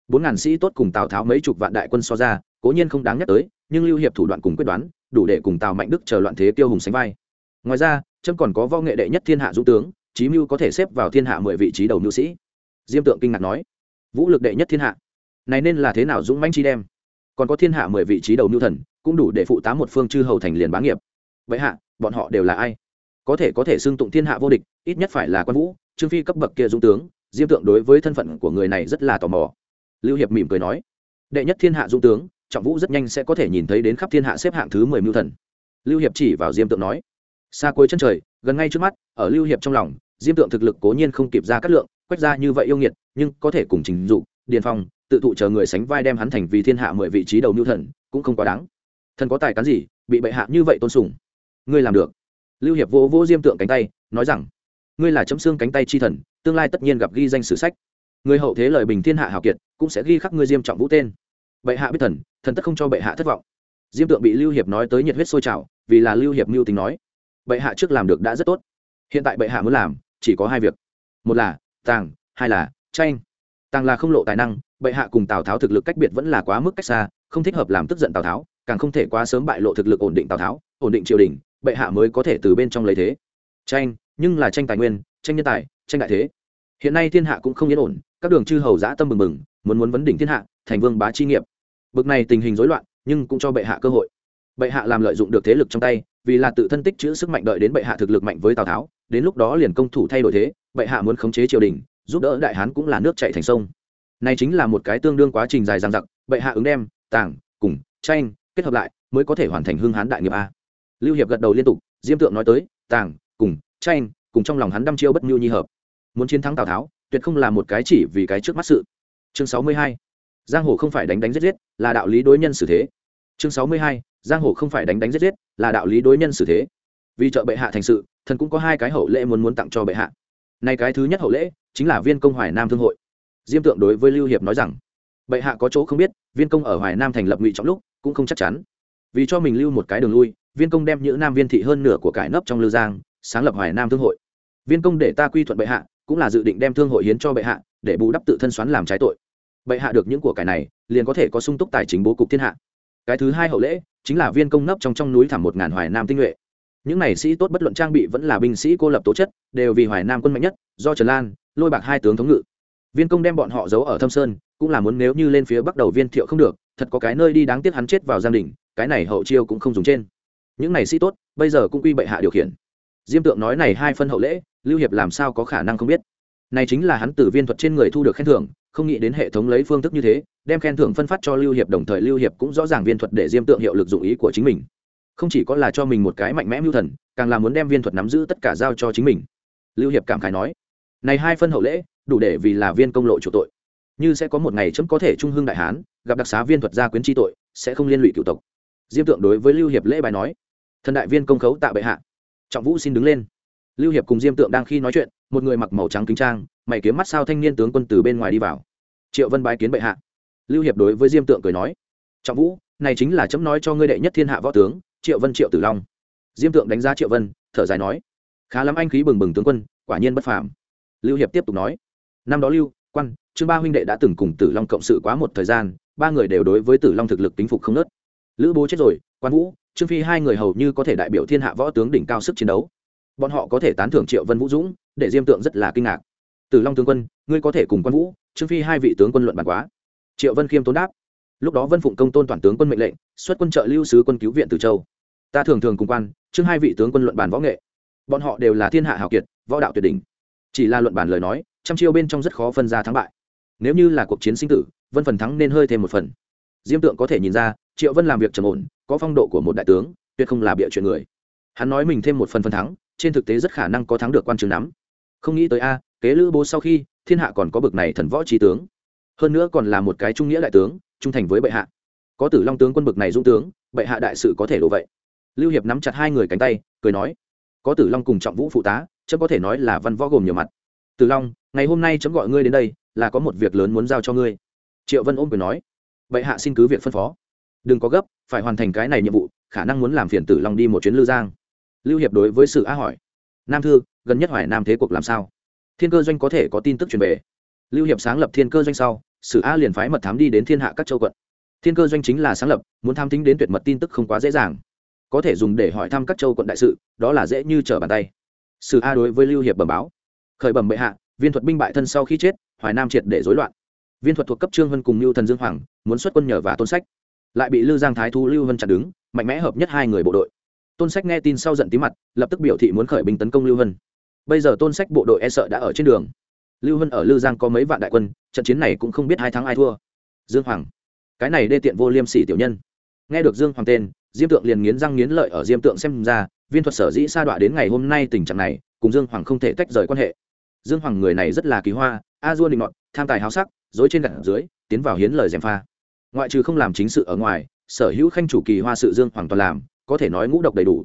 A: Bốn ngàn sĩ tốt cùng tào tháo mấy chục vạn đại quân so ra, cố nhiên không đáng nhắc tới, nhưng lưu hiệp thủ đoạn cùng quyết đoán, đủ để cùng tào mạnh đức chờ loạn thế tiêu hùng sánh vai. Ngoài ra trâm còn có võ nghệ đệ nhất thiên hạ dũng tướng, chí mưu có thể xếp vào thiên hạ mười vị trí đầu nữ sĩ. Diêm tượng kinh ngạc nói vũ lực đệ nhất thiên hạ. Này nên là thế nào dũng mãnh chi đem? Còn có thiên hạ mười vị trí đầu nưu thần, cũng đủ để phụ tá một phương chư hầu thành liền bá nghiệp. Vậy hạ, bọn họ đều là ai? Có thể có thể xưng tụng thiên hạ vô địch, ít nhất phải là quan vũ, trương phi cấp bậc kia dũng tướng, diêm tượng đối với thân phận của người này rất là tò mò. Lưu hiệp mỉm cười nói, đệ nhất thiên hạ dũng tướng, trọng vũ rất nhanh sẽ có thể nhìn thấy đến khắp thiên hạ xếp hạng thứ mười mưu thần. Lưu hiệp chỉ vào diêm tượng nói, xa cuối chân trời, gần ngay trước mắt, ở lưu hiệp trong lòng, diêm tượng thực lực cố nhiên không kịp ra cắt lượng, quét ra như vậy yêu nghiệt nhưng có thể cùng trình dụ, điền phong, tự thụ chờ người sánh vai đem hắn thành vì thiên hạ mười vị trí đầu mưu thần, cũng không quá đáng. Thần có tài cán gì, bị bệ hạ như vậy tôn sùng? Ngươi làm được. Lưu hiệp vỗ vỗ diêm tượng cánh tay, nói rằng, ngươi là chấm xương cánh tay chi thần, tương lai tất nhiên gặp ghi danh sử sách. Người hậu thế lời bình thiên hạ hào kiệt, cũng sẽ ghi khắc ngươi diêm trọng vũ tên. Bệ hạ biết thần thần tất không cho bệ hạ thất vọng. Diêm tượng bị lưu hiệp nói tới nhiệt huyết sôi trào, vì là lưu hiệp mưu tính nói, bệ hạ trước làm được đã rất tốt. Hiện tại bệ hạ muốn làm, chỉ có hai việc. Một là, tàng, hai là tranh tàng là không lộ tài năng, bệ hạ cùng tào tháo thực lực cách biệt vẫn là quá mức cách xa, không thích hợp làm tức giận tào tháo, càng không thể quá sớm bại lộ thực lực ổn định tào tháo, ổn định triều đình, bệ hạ mới có thể từ bên trong lấy thế. Tranh nhưng là tranh tài nguyên, tranh nhân tài, tranh đại thế. Hiện nay thiên hạ cũng không yên ổn, các đường chư hầu giã tâm mừng mừng muốn muốn vấn đỉnh thiên hạ, thành vương bá chi nghiệp. Bực này tình hình rối loạn, nhưng cũng cho bệ hạ cơ hội. Bệ hạ làm lợi dụng được thế lực trong tay, vì là tự thân tích chữ sức mạnh đợi đến bệ hạ thực lực mạnh với tào tháo, đến lúc đó liền công thủ thay đổi thế, bệ hạ muốn khống chế triều đình giúp đỡ đại hán cũng là nước chạy thành sông. Này chính là một cái tương đương quá trình dài dằng dặc, bệ hạ ứng đem tảng cùng, tranh, kết hợp lại, mới có thể hoàn thành hưng hán đại nghiệp a. Lưu hiệp gật đầu liên tục, diêm tượng nói tới tảng cùng, tranh, cùng trong lòng hắn đăm chiêu bất nhu nhi hợp. Muốn chiến thắng tào tháo, tuyệt không là một cái chỉ vì cái trước mắt sự. Chương sáu mươi hai, giang hồ không phải đánh đánh giết giết, là đạo lý đối nhân xử thế. Chương sáu mươi hai, giang hồ không phải đánh đánh giết giết, là đạo lý đối nhân xử thế. Vì trợ bệ hạ thành sự, thần cũng có hai cái hậu lễ muốn muốn tặng cho bệ hạ nay cái thứ nhất hậu lễ chính là viên công hoài nam thương hội. Diêm tượng đối với lưu hiệp nói rằng, bệ hạ có chỗ không biết, viên công ở hoài nam thành lập ngụy trọng lúc cũng không chắc chắn. Vì cho mình lưu một cái đường lui, viên công đem những nam viên thị hơn nửa của cải nấp trong lư giang, sáng lập hoài nam thương hội. Viên công để ta quy thuận bệ hạ, cũng là dự định đem thương hội hiến cho bệ hạ, để bù đắp tự thân xoắn làm trái tội. Bệ hạ được những của cải này, liền có thể có sung túc tài chính bố cục thiên hạ. Cái thứ hai hậu lễ chính là viên công nấp trong trong núi thẳm một ngàn hoài nam tinh nhuệ những này sĩ tốt bất luận trang bị vẫn là binh sĩ cô lập tố chất, đều vì hoài nam quân mạnh nhất, do trần lan, lôi bạc hai tướng thống ngự. Viên công đem bọn họ giấu ở thâm sơn, cũng là muốn nếu như lên phía bắc đầu viên thiệu không được, thật có cái nơi đi đáng tiếc hắn chết vào giang đình cái này hậu chiêu cũng không dùng trên. Những này sĩ tốt, bây giờ cũng quy bệ hạ điều khiển. Diêm tượng nói này hai phân hậu lễ, lưu hiệp làm sao có khả năng không biết? Này chính là hắn từ viên thuật trên người thu được khen thưởng, không nghĩ đến hệ thống lấy phương thức như thế, đem khen thưởng phân phát cho lưu hiệp, đồng thời lưu hiệp cũng rõ ràng viên thuật để diêm tượng hiệu lực dụng ý của chính mình không chỉ có là cho mình một cái mạnh mẽ mưu thần, càng là muốn đem viên thuật nắm giữ tất cả giao cho chính mình. Lưu hiệp cảm khái nói, này hai phân hậu lễ, đủ để vì là viên công lộ chủ tội. Như sẽ có một ngày chấm có thể trung hương đại hán, gặp đặc xá viên thuật gia quyến tri tội, sẽ không liên lụy cựu tộc. Diêm tượng đối với lưu hiệp lễ bài nói, thần đại viên công khấu tạ bệ hạ. Trọng vũ xin đứng lên. Lưu hiệp cùng diêm tượng đang khi nói chuyện, một người mặc màu trắng kính trang, mày kiếm mắt sao thanh niên tướng quân từ bên ngoài đi vào. Triệu vân bái kiến bệ hạ. Lưu hiệp đối với diêm tượng cười nói, trọng vũ, này chính là chấm nói cho ngươi đệ nhất thiên hạ võ tướng triệu vân, triệu tử long. Diêm tượng đánh giá triệu vân, thở dài nói, khá lắm anh khí bừng bừng tướng quân, quả nhiên bất phàm. Lưu hiệp tiếp tục nói, năm đó lưu, quan, trương ba huynh đệ đã từng cùng tử long cộng sự quá một thời gian, ba người đều đối với tử long thực lực tính phục không nớt. Lữ bố chết rồi, quan vũ, trương phi hai người hầu như có thể đại biểu thiên hạ võ tướng đỉnh cao sức chiến đấu. Bọn họ có thể tán thưởng triệu vân vũ dũng, để diêm tượng rất là kinh ngạc. Tử long tướng quân, ngươi có thể cùng quan vũ, trương phi hai vị tướng quân luận bàn quá. Triệu vân khiêm tốn đáp, lúc đó vân phụng công tôn toàn tướng quân mệnh lệnh, xuất quân trợ lưu sứ quân cứu viện từ châu ta thường thường cùng quan, chương hai vị tướng quân luận bàn võ nghệ. Bọn họ đều là thiên hạ hào kiệt, võ đạo tuyệt đỉnh. Chỉ là luận bàn lời nói, trăm chiêu bên trong rất khó phân ra thắng bại. Nếu như là cuộc chiến sinh tử, vân phần thắng nên hơi thêm một phần. Diêm tượng có thể nhìn ra, triệu vân làm việc trầm ổn, có phong độ của một đại tướng, tuyệt không là bịa chuyện người. Hắn nói mình thêm một phần phần thắng, trên thực tế rất khả năng có thắng được quan trường nắm. Không nghĩ tới a, kế lữ bố sau khi, thiên hạ còn có bực này thần võ trí tướng. Hơn nữa còn là một cái trung nghĩa đại tướng, trung thành với bệ hạ. Có tử long tướng quân bực này dũng tướng, bệ hạ đại sự có thể đổ vậy lưu hiệp nắm chặt hai người cánh tay, cười nói, có tử long cùng trọng vũ phụ tá, chấm có thể nói là văn võ gồm nhiều mặt. Tử long, ngày hôm nay chấm gọi ngươi đến đây, là có một việc lớn muốn giao cho ngươi. Triệu vân ôm cười nói, bệ hạ xin cứ việc phân phó. Đừng có gấp, phải hoàn thành cái này nhiệm vụ, khả năng muốn làm phiền tử long đi một chuyến lưu giang. Lưu hiệp đối với sự a hỏi, nam thư, gần nhất hoài nam thế cuộc làm sao? Thiên cơ doanh có thể có tin tức truyền về. Lưu hiệp sáng lập thiên cơ doanh sau sử a liền phái mật thám đi đến thiên hạ các châu quận. Thiên cơ doanh chính là sáng lập, muốn tham tính đến tuyệt mật tin tức không quá dễ dàng có thể dùng để hỏi thăm các châu quận đại sự, đó là dễ như trở bàn tay. Sử a đối với lưu hiệp bẩm báo, khởi bẩm bệ hạ, viên thuật binh bại thân sau khi chết, hoài nam triệt để rối loạn. Viên thuật thuộc cấp trương vân cùng lưu thần dương hoàng, muốn xuất quân nhờ và tôn sách. Lại bị lưu giang thái thu lưu vân chặn đứng, mạnh mẽ hợp nhất hai người bộ đội. Tôn sách nghe tin sau giận tí mặt, lập tức biểu thị muốn khởi binh tấn công lưu vân. Bây giờ tôn sách bộ đội e sợ đã ở trên đường. Lưu vân ở lưu giang có mấy vạn đại quân, trận chiến này cũng không biết hai thắng ai thua. Dương hoàng, cái này đê tiện vô liêm sỉ tiểu nhân. Nghe được dương hoàng tên diêm tượng liền nghiến răng nghiến lợi ở diêm tượng xem ra, viên thuật sở dĩ sa đọa đến ngày hôm nay tình trạng này, cùng dương hoàng không thể tách rời quan hệ. Dương hoàng người này rất là kỳ hoa, a dua định ngọn tham tài háo sắc dối trên gặt dưới, tiến vào hiến lời gièm pha. Ngoại trừ không làm chính sự ở ngoài, sở hữu khanh chủ kỳ hoa sự dương hoàng toàn làm, có thể nói ngũ độc đầy đủ.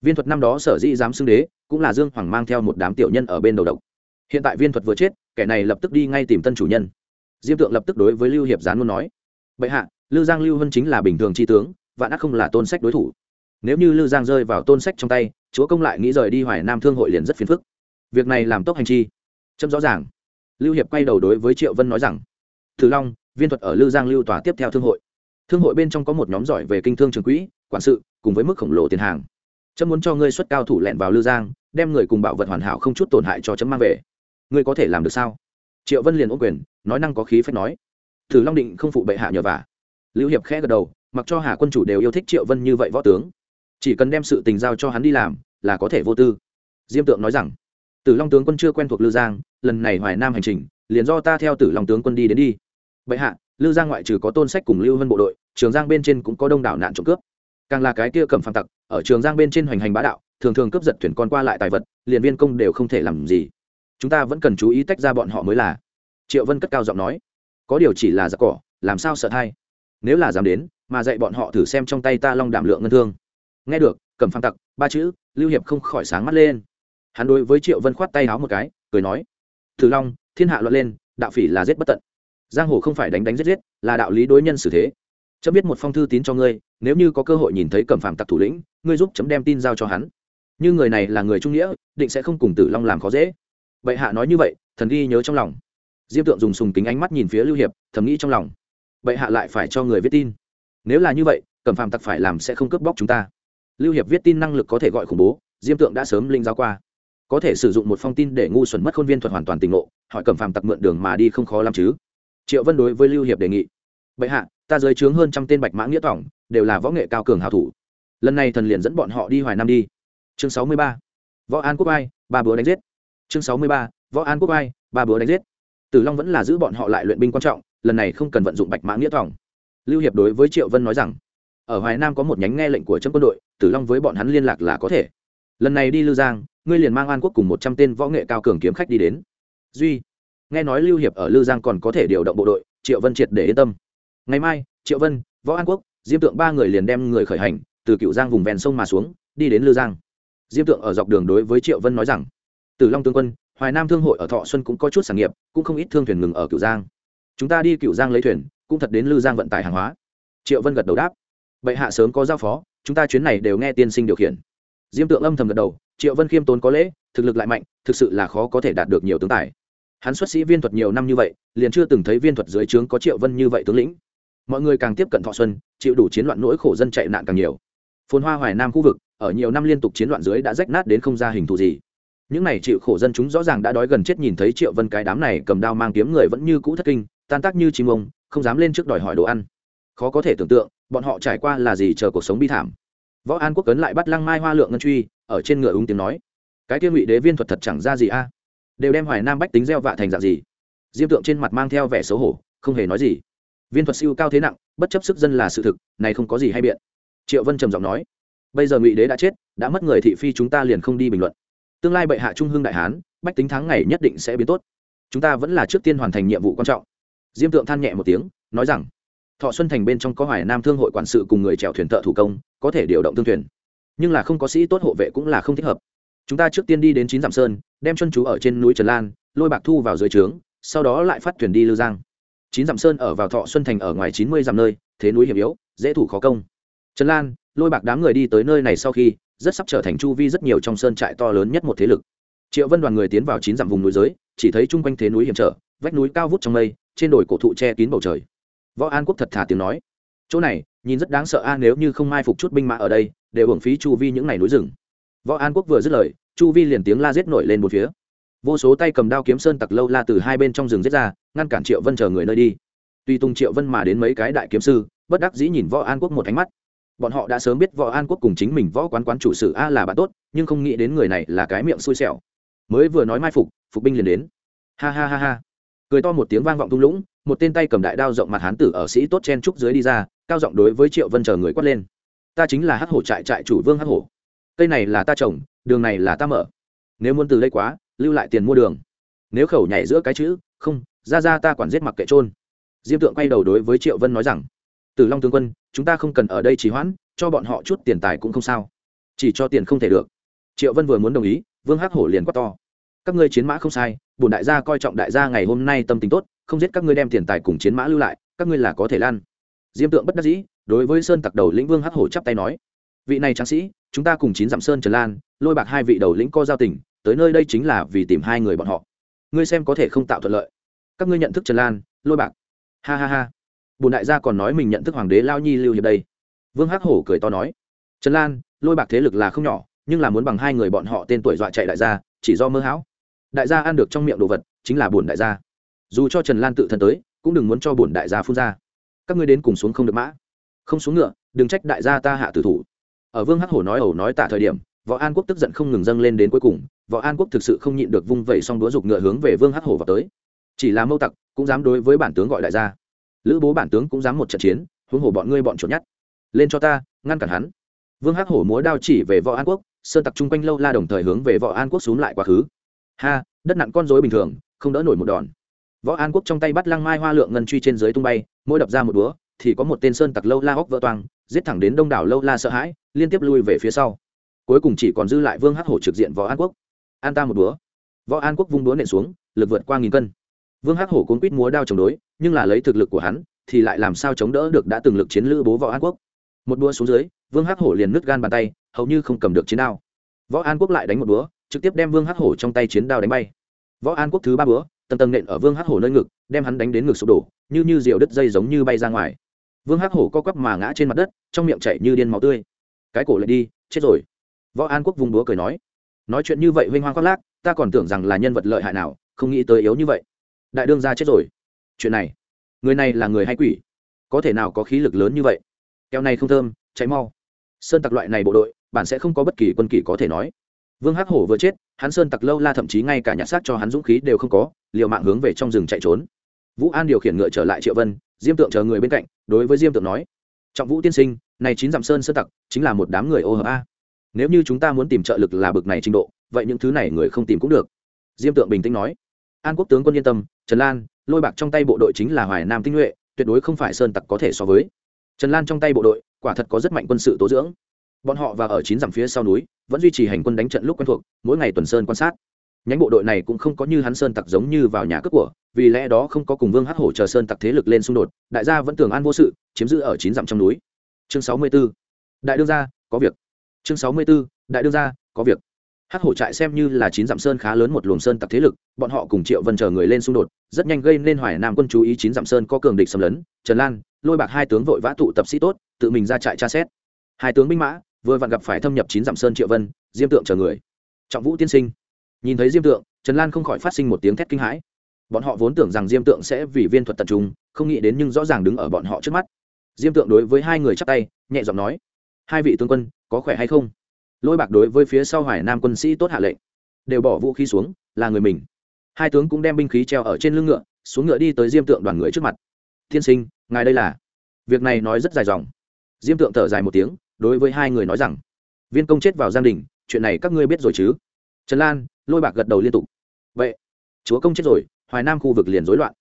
A: Viên thuật năm đó sở dĩ dám xưng đế, cũng là dương hoàng mang theo một đám tiểu nhân ở bên đầu độc. Hiện tại viên thuật vừa chết, kẻ này lập tức đi ngay tìm tân chủ nhân. Diêm tượng lập tức đối với lưu hiệp gián muốn nói, bệ hạ, lưu giang lưu vân chính là bình thường tri tướng vạn ác không là tôn sách đối thủ. Nếu như lưu giang rơi vào tôn sách trong tay, chúa công lại nghĩ rời đi hoài nam thương hội liền rất phiền phức. Việc này làm tốc hành chi. Chấm rõ ràng. Lưu hiệp quay đầu đối với triệu vân nói rằng, thử long, viên thuật ở lưu giang lưu tòa tiếp theo thương hội. Thương hội bên trong có một nhóm giỏi về kinh thương trường quỹ, quản sự, cùng với mức khổng lồ tiền hàng. Chấm muốn cho ngươi xuất cao thủ lẹn vào lưu giang, đem người cùng bảo vật hoàn hảo không chút tổn hại cho chấm mang về. Ngươi có thể làm được sao? Triệu vân liền ôm quyền, nói năng có khí phép nói, thử long định không phụ bệ hạ nhờ vả. Lưu hiệp khẽ gật đầu mặc cho hà quân chủ đều yêu thích triệu vân như vậy võ tướng. Chỉ cần đem sự tình giao cho hắn đi làm, là có thể vô tư. Diêm tượng nói rằng, tử long tướng quân chưa quen thuộc lư giang, lần này hoài nam hành trình, liền do ta theo tử long tướng quân đi đến đi. Bệ hạ, lư giang ngoại trừ có tôn sách cùng lưu vân bộ đội, trường giang bên trên cũng có đông đảo nạn trộm cướp. Càng là cái kia cầm phàm tặc, ở trường giang bên trên hoành hành bá đạo, thường thường cướp giật thuyền con qua lại tài vật, liền viên công đều không thể làm gì. Chúng ta vẫn cần chú ý tách ra bọn họ mới là. Triệu vân cất cao giọng nói, có điều chỉ là giặc cỏ, làm sao sợ thay nếu là dám đến mà dạy bọn họ thử xem trong tay ta long đảm lượng ngân thương. Nghe được, cầm phang tặc, ba chữ, lưu hiệp không khỏi sáng mắt lên. Hắn đối với triệu vân khoát tay áo một cái, cười nói, thử long, thiên hạ luận lên, đạo phỉ là giết bất tận. Giang hồ không phải đánh đánh giết giết, là đạo lý đối nhân xử thế. Chấm biết một phong thư tín cho ngươi, nếu như có cơ hội nhìn thấy cầm phàm tặc thủ lĩnh, ngươi giúp chấm đem tin giao cho hắn. Như người này là người trung nghĩa, định sẽ không cùng tử long làm khó dễ. Vậy hạ nói như vậy, thần ghi nhớ trong lòng. Diêm tượng dùng sùng kính ánh mắt nhìn phía lưu hiệp, thầm nghĩ trong lòng. Vậy hạ lại phải cho người viết tin nếu là như vậy, cẩm phàm tặc phải làm sẽ không cướp bóc chúng ta. Lưu hiệp viết tin năng lực có thể gọi khủng bố, diêm tượng đã sớm linh giao qua. Có thể sử dụng một phong tin để ngu xuẩn mất khôn viên thuật hoàn toàn tỉnh ngộ, hỏi cẩm phàm tặc mượn đường mà đi không khó làm chứ. Triệu vân đối với lưu hiệp đề nghị, bệ hạ, ta giới trướng hơn trăm tên bạch mã nghĩa tổng đều là võ nghệ cao cường hào thủ. Lần này thần liền dẫn bọn họ đi hoài nam đi. Chương sáu mươi ba, võ an quốc ai ba búa đánh giết. Chương sáu mươi ba, võ an quốc ai ba búa đánh giết. Tử long vẫn là giữ bọn họ lại luyện binh quan trọng, lần này không cần vận dụng bạch mã nghĩa tổng lưu hiệp đối với triệu vân nói rằng, ở hoài nam có một nhánh nghe lệnh của trâm quân đội, tử long với bọn hắn liên lạc là có thể. Lần này đi lưu giang, ngươi liền mang an quốc cùng một trăm tên võ nghệ cao cường kiếm khách đi đến. Duy. Nghe nói lưu hiệp ở lưu giang còn có thể điều động bộ đội, triệu vân triệt để yên tâm. Ngày mai, triệu vân, võ an quốc, diêm tượng ba người liền đem người khởi hành, từ cựu giang vùng ven sông mà xuống, đi đến lưu giang. Diêm tượng ở dọc đường đối với triệu vân nói rằng từ long tướng quân, hoài nam thương hội ở thọ xuân cũng có chút sản nghiệp, cũng không ít thương thuyền ngừng ở cựu giang. Chúng ta đi cựu giang lấy thuyền cũng thật đến lưu giang vận tải hàng hóa. Triệu vân gật đầu đáp. Bệ hạ sớm có giao phó, chúng ta chuyến này đều nghe tiên sinh điều khiển. Diêm tượng âm thầm gật đầu, triệu vân khiêm tốn có lễ, thực lực lại mạnh, thực sự là khó có thể đạt được nhiều tướng tài. Hắn xuất sĩ viên thuật nhiều năm như vậy, liền chưa từng thấy viên thuật dưới trướng có triệu vân như vậy tướng lĩnh. Mọi người càng tiếp cận thọ xuân, chịu đủ chiến loạn nỗi khổ dân chạy nạn càng nhiều. Phồn hoa hoài nam khu vực, ở nhiều năm liên tục chiến loạn dưới đã rách nát đến không ra hình thù gì. Những này chịu khổ dân chúng rõ ràng đã đói gần chết nhìn thấy triệu vân cái đám này cầm đao mang kiếm người vẫn như cũ thất kinh, tan tác như chim ông không dám lên trước đòi hỏi đồ ăn. Khó có thể tưởng tượng, bọn họ trải qua là gì chờ cuộc sống bi thảm. Võ an quốc cấn lại bắt lăng mai hoa lượng ngân truy, ở trên ngựa úng tiếng nói. Cái tiêu ngụy đế viên thuật thật chẳng ra gì a. Đều đem hoài nam bách tính gieo vạ thành dạng gì? Diêm tượng trên mặt mang theo vẻ xấu hổ, không hề nói gì. Viên thuật siêu cao thế nặng, bất chấp sức dân là sự thực, này không có gì hay biện. Triệu vân trầm giọng nói. Bây giờ ngụy đế đã chết, đã mất người thị phi chúng ta liền không đi bình luận. Tương lai bệ hạ trung hương đại hán, bách tính tháng ngày nhất định sẽ biến tốt. Chúng ta vẫn là trước tiên hoàn thành nhiệm vụ quan trọng diêm tượng than nhẹ một tiếng, nói rằng, thọ xuân thành bên trong có hoài nam thương hội quản sự cùng người chèo thuyền thợ thủ công, có thể điều động thương thuyền. Nhưng là không có sĩ tốt hộ vệ cũng là không thích hợp. Chúng ta trước tiên đi đến chín dặm sơn, đem chân chú ở trên núi trần lan, lôi bạc thu vào dưới trướng, sau đó lại phát thuyền đi lưu giang. Chín dặm sơn ở vào thọ xuân thành ở ngoài chín mươi dặm nơi, thế núi hiểm yếu, dễ thủ khó công. Trần lan, lôi bạc đám người đi tới nơi này sau khi, rất sắp trở thành chu vi rất nhiều trong sơn trại to lớn nhất một thế lực. Triệu vân đoàn người tiến vào chín dặm vùng núi giới, chỉ thấy chung quanh thế núi hiểm trở, vách núi cao vút trong mây trên đồi cổ thụ che kín bầu trời. Võ an quốc thật thà tiếng nói. Chỗ này, nhìn rất đáng sợ a, nếu như không mai phục chút binh mã ở đây, đều hưởng phí chu vi những ngày núi rừng. Võ an quốc vừa dứt lời, chu vi liền tiếng la giết nổi lên một phía. Vô số tay cầm đao kiếm sơn tặc lâu la từ hai bên trong rừng giết ra, ngăn cản triệu vân chờ người nơi đi. Tuy tung triệu vân mà đến mấy cái đại kiếm sư, bất đắc dĩ nhìn võ an quốc một ánh mắt. Bọn họ đã sớm biết võ an quốc cùng chính mình võ quán quán chủ sự a là bạn tốt, nhưng không nghĩ đến người này là cái miệng xui xẻo. Mới vừa nói mai phục phục binh liền đến. Ha ha ha ha cười to một tiếng vang vọng thung lũng, một tên tay cầm đại đao rộng mặt hán tử ở sĩ tốt chen trúc dưới đi ra, cao giọng đối với triệu vân chờ người quát lên. Ta chính là hắc hổ trại trại chủ vương hắc hổ. Cây này là ta trồng, đường này là ta mở. Nếu muốn từ đây quá, lưu lại tiền mua đường. Nếu khẩu nhảy giữa cái chữ, không, ra ra ta quản giết mặc kệ trôn diêm tượng quay đầu đối với triệu vân nói rằng từ long tướng quân, chúng ta không cần ở đây trì hoãn, cho bọn họ chút tiền tài cũng không sao. Chỉ cho tiền không thể được. Triệu vân vừa muốn đồng ý, vương hắc hổ liền quát to các ngươi chiến mã không sai, bổn đại gia coi trọng đại gia ngày hôm nay tâm tình tốt, không giết các ngươi đem tiền tài cùng chiến mã lưu lại, các ngươi là có thể lan. Diêm tượng bất đắc dĩ, đối với sơn tặc đầu lĩnh vương hắc hổ chắp tay nói, vị này tráng sĩ, chúng ta cùng chín dặm sơn trần lan, lôi bạc hai vị đầu lĩnh co giao tình, tới nơi đây chính là vì tìm hai người bọn họ. Ngươi xem có thể không tạo thuận lợi. Các ngươi nhận thức trần lan, lôi bạc. Ha ha ha. Bùn đại gia còn nói mình nhận thức hoàng đế lao nhi lưu hiệp đây. Vương hắc hổ cười to nói, trần lan, lôi bạc thế lực là không nhỏ, nhưng là muốn bằng hai người bọn họ tên tuổi dọa chạy đại gia, chỉ do mơ hão đại gia ăn được trong miệng đồ vật chính là bổn đại gia. Dù cho trần lan tự thân tới cũng đừng muốn cho bổn đại gia phun ra. Các ngươi đến cùng xuống không được mã. Không xuống ngựa đừng trách đại gia ta hạ tử thủ. Ở vương hắc hổ nói ẩu nói tạ thời điểm võ an quốc tức giận không ngừng dâng lên đến cuối cùng. Võ an quốc thực sự không nhịn được vung vẩy xong đũa dục ngựa hướng về vương hắc hổ vào tới. Chỉ là mâu tặc cũng dám đối với bản tướng gọi đại gia. Lữ bố bản tướng cũng dám một trận chiến huống hồ bọn ngươi bọn trộn nhát, lên cho ta ngăn cản hắn. Vương hắc hổ múa đao chỉ về võ an quốc sơn tặc chung quanh lâu la đồng thời hướng về võ an quốc xuống lại quá khứ ha, đất nặng con dối bình thường, không đỡ nổi một đòn. Võ an quốc trong tay bắt lăng mai hoa lượng ngân truy trên dưới tung bay, mỗi đập ra một búa, thì có một tên sơn tặc lâu la hóc vỡ toang, giết thẳng đến đông đảo lâu la sợ hãi, liên tiếp lui về phía sau. Cuối cùng chỉ còn dư lại vương hắc hổ trực diện võ an quốc. An ta một búa. Võ an quốc vung búa nện xuống, lực vượt qua nghìn cân. Vương hắc hổ cuốn quýt múa đao chống đối, nhưng là lấy thực lực của hắn, thì lại làm sao chống đỡ được đã từng lực chiến lữ bố võ an quốc. Một búa xuống dưới, vương hắc hổ liền nứt gan bàn tay, hầu như không cầm được chiến đao. Võ an quốc lại đánh một búa trực tiếp đem vương hắc hổ trong tay chiến đao đánh bay. Võ an quốc thứ ba búa tầng tầng nện ở vương hắc hổ nơi ngực, đem hắn đánh đến ngực sụp đổ, như như rượu đứt dây giống như bay ra ngoài. Vương hắc hổ co quắp mà ngã trên mặt đất, trong miệng chảy như điên máu tươi. Cái cổ lại đi, chết rồi. Võ an quốc vùng búa cười nói nói chuyện như vậy huynh hoang khoác lác, ta còn tưởng rằng là nhân vật lợi hại nào, không nghĩ tới yếu như vậy. Đại đương ra chết rồi. Chuyện này, người này là người hay quỷ? Có thể nào có khí lực lớn như vậy? Keo này không thơm, cháy mau. Sơn tặc loại này bộ đội bạn sẽ không có bất kỳ quân kỷ có thể nói vương hắc hổ vừa chết, hắn sơn tặc lâu la thậm chí ngay cả nhặt xác cho hắn dũng khí đều không có, liều mạng hướng về trong rừng chạy trốn. Vũ an điều khiển ngựa trở lại triệu vân, diêm tượng chờ người bên cạnh, đối với diêm tượng nói, trọng vũ tiên sinh, này chín dặm sơn sơn tặc, chính là một đám người ô hợp a. Nếu như chúng ta muốn tìm trợ lực là bực này trình độ, vậy những thứ này người không tìm cũng được. Diêm tượng bình tĩnh nói, an quốc tướng quân yên tâm, trần lan, lôi bạc trong tay bộ đội chính là hoài nam tinh nhuệ, tuyệt đối không phải sơn tặc có thể so với. Trần lan trong tay bộ đội, quả thật có rất mạnh quân sự tố dưỡng bọn họ và ở chín dặm phía sau núi, vẫn duy trì hành quân đánh trận lúc quen thuộc, mỗi ngày tuần sơn quan sát nhánh bộ đội này cũng không có như hắn sơn tặc giống như vào nhà cướp của, vì lẽ đó không có cùng vương hắc hổ chờ sơn tặc thế lực lên xung đột, đại gia vẫn tưởng an vô sự, chiếm giữ ở chín dặm trong núi chương sáu mươi 64. đại đương gia, có việc chương sáu mươi 64. đại đương gia, có việc hắc hổ trại xem như là chín dặm sơn khá lớn một luồng sơn tặc thế lực, bọn họ cùng triệu vân chờ người lên xung đột, rất nhanh gây nên hoài nam quân chú ý chín dặm sơn có cường địch xâm lấn, trần lan, lôi bạc hai tướng vội vã tụ tập sĩ tốt, tự mình ra trại tra xét hai tướng binh mã vừa vặn gặp phải thâm nhập chín dặm sơn triệu vân, diêm tượng chờ người. Trọng vũ tiên sinh. Nhìn thấy diêm tượng, trần lan không khỏi phát sinh một tiếng thét kinh hãi. Bọn họ vốn tưởng rằng diêm tượng sẽ vì viên thuật tận trung, không nghĩ đến nhưng rõ ràng đứng ở bọn họ trước mắt. Diêm tượng đối với hai người chắp tay, nhẹ giọng nói, hai vị tướng quân, có khỏe hay không? Lôi bạc đối với phía sau hoài nam quân sĩ tốt hạ lệnh, đều bỏ vũ khí xuống, là người mình. Hai tướng cũng đem binh khí treo ở trên lưng ngựa, xuống ngựa đi tới diêm tượng đoàn người trước mặt. Tiên sinh, ngài đây là? Việc này nói rất dài dòng. Diêm tượng thở dài một tiếng đối với hai người nói rằng, viên công chết vào giang đình, chuyện này các ngươi biết rồi chứ? Trần lan, lôi bạc gật đầu liên tục, vậy, chúa công chết rồi, hoài nam khu vực liền rối loạn.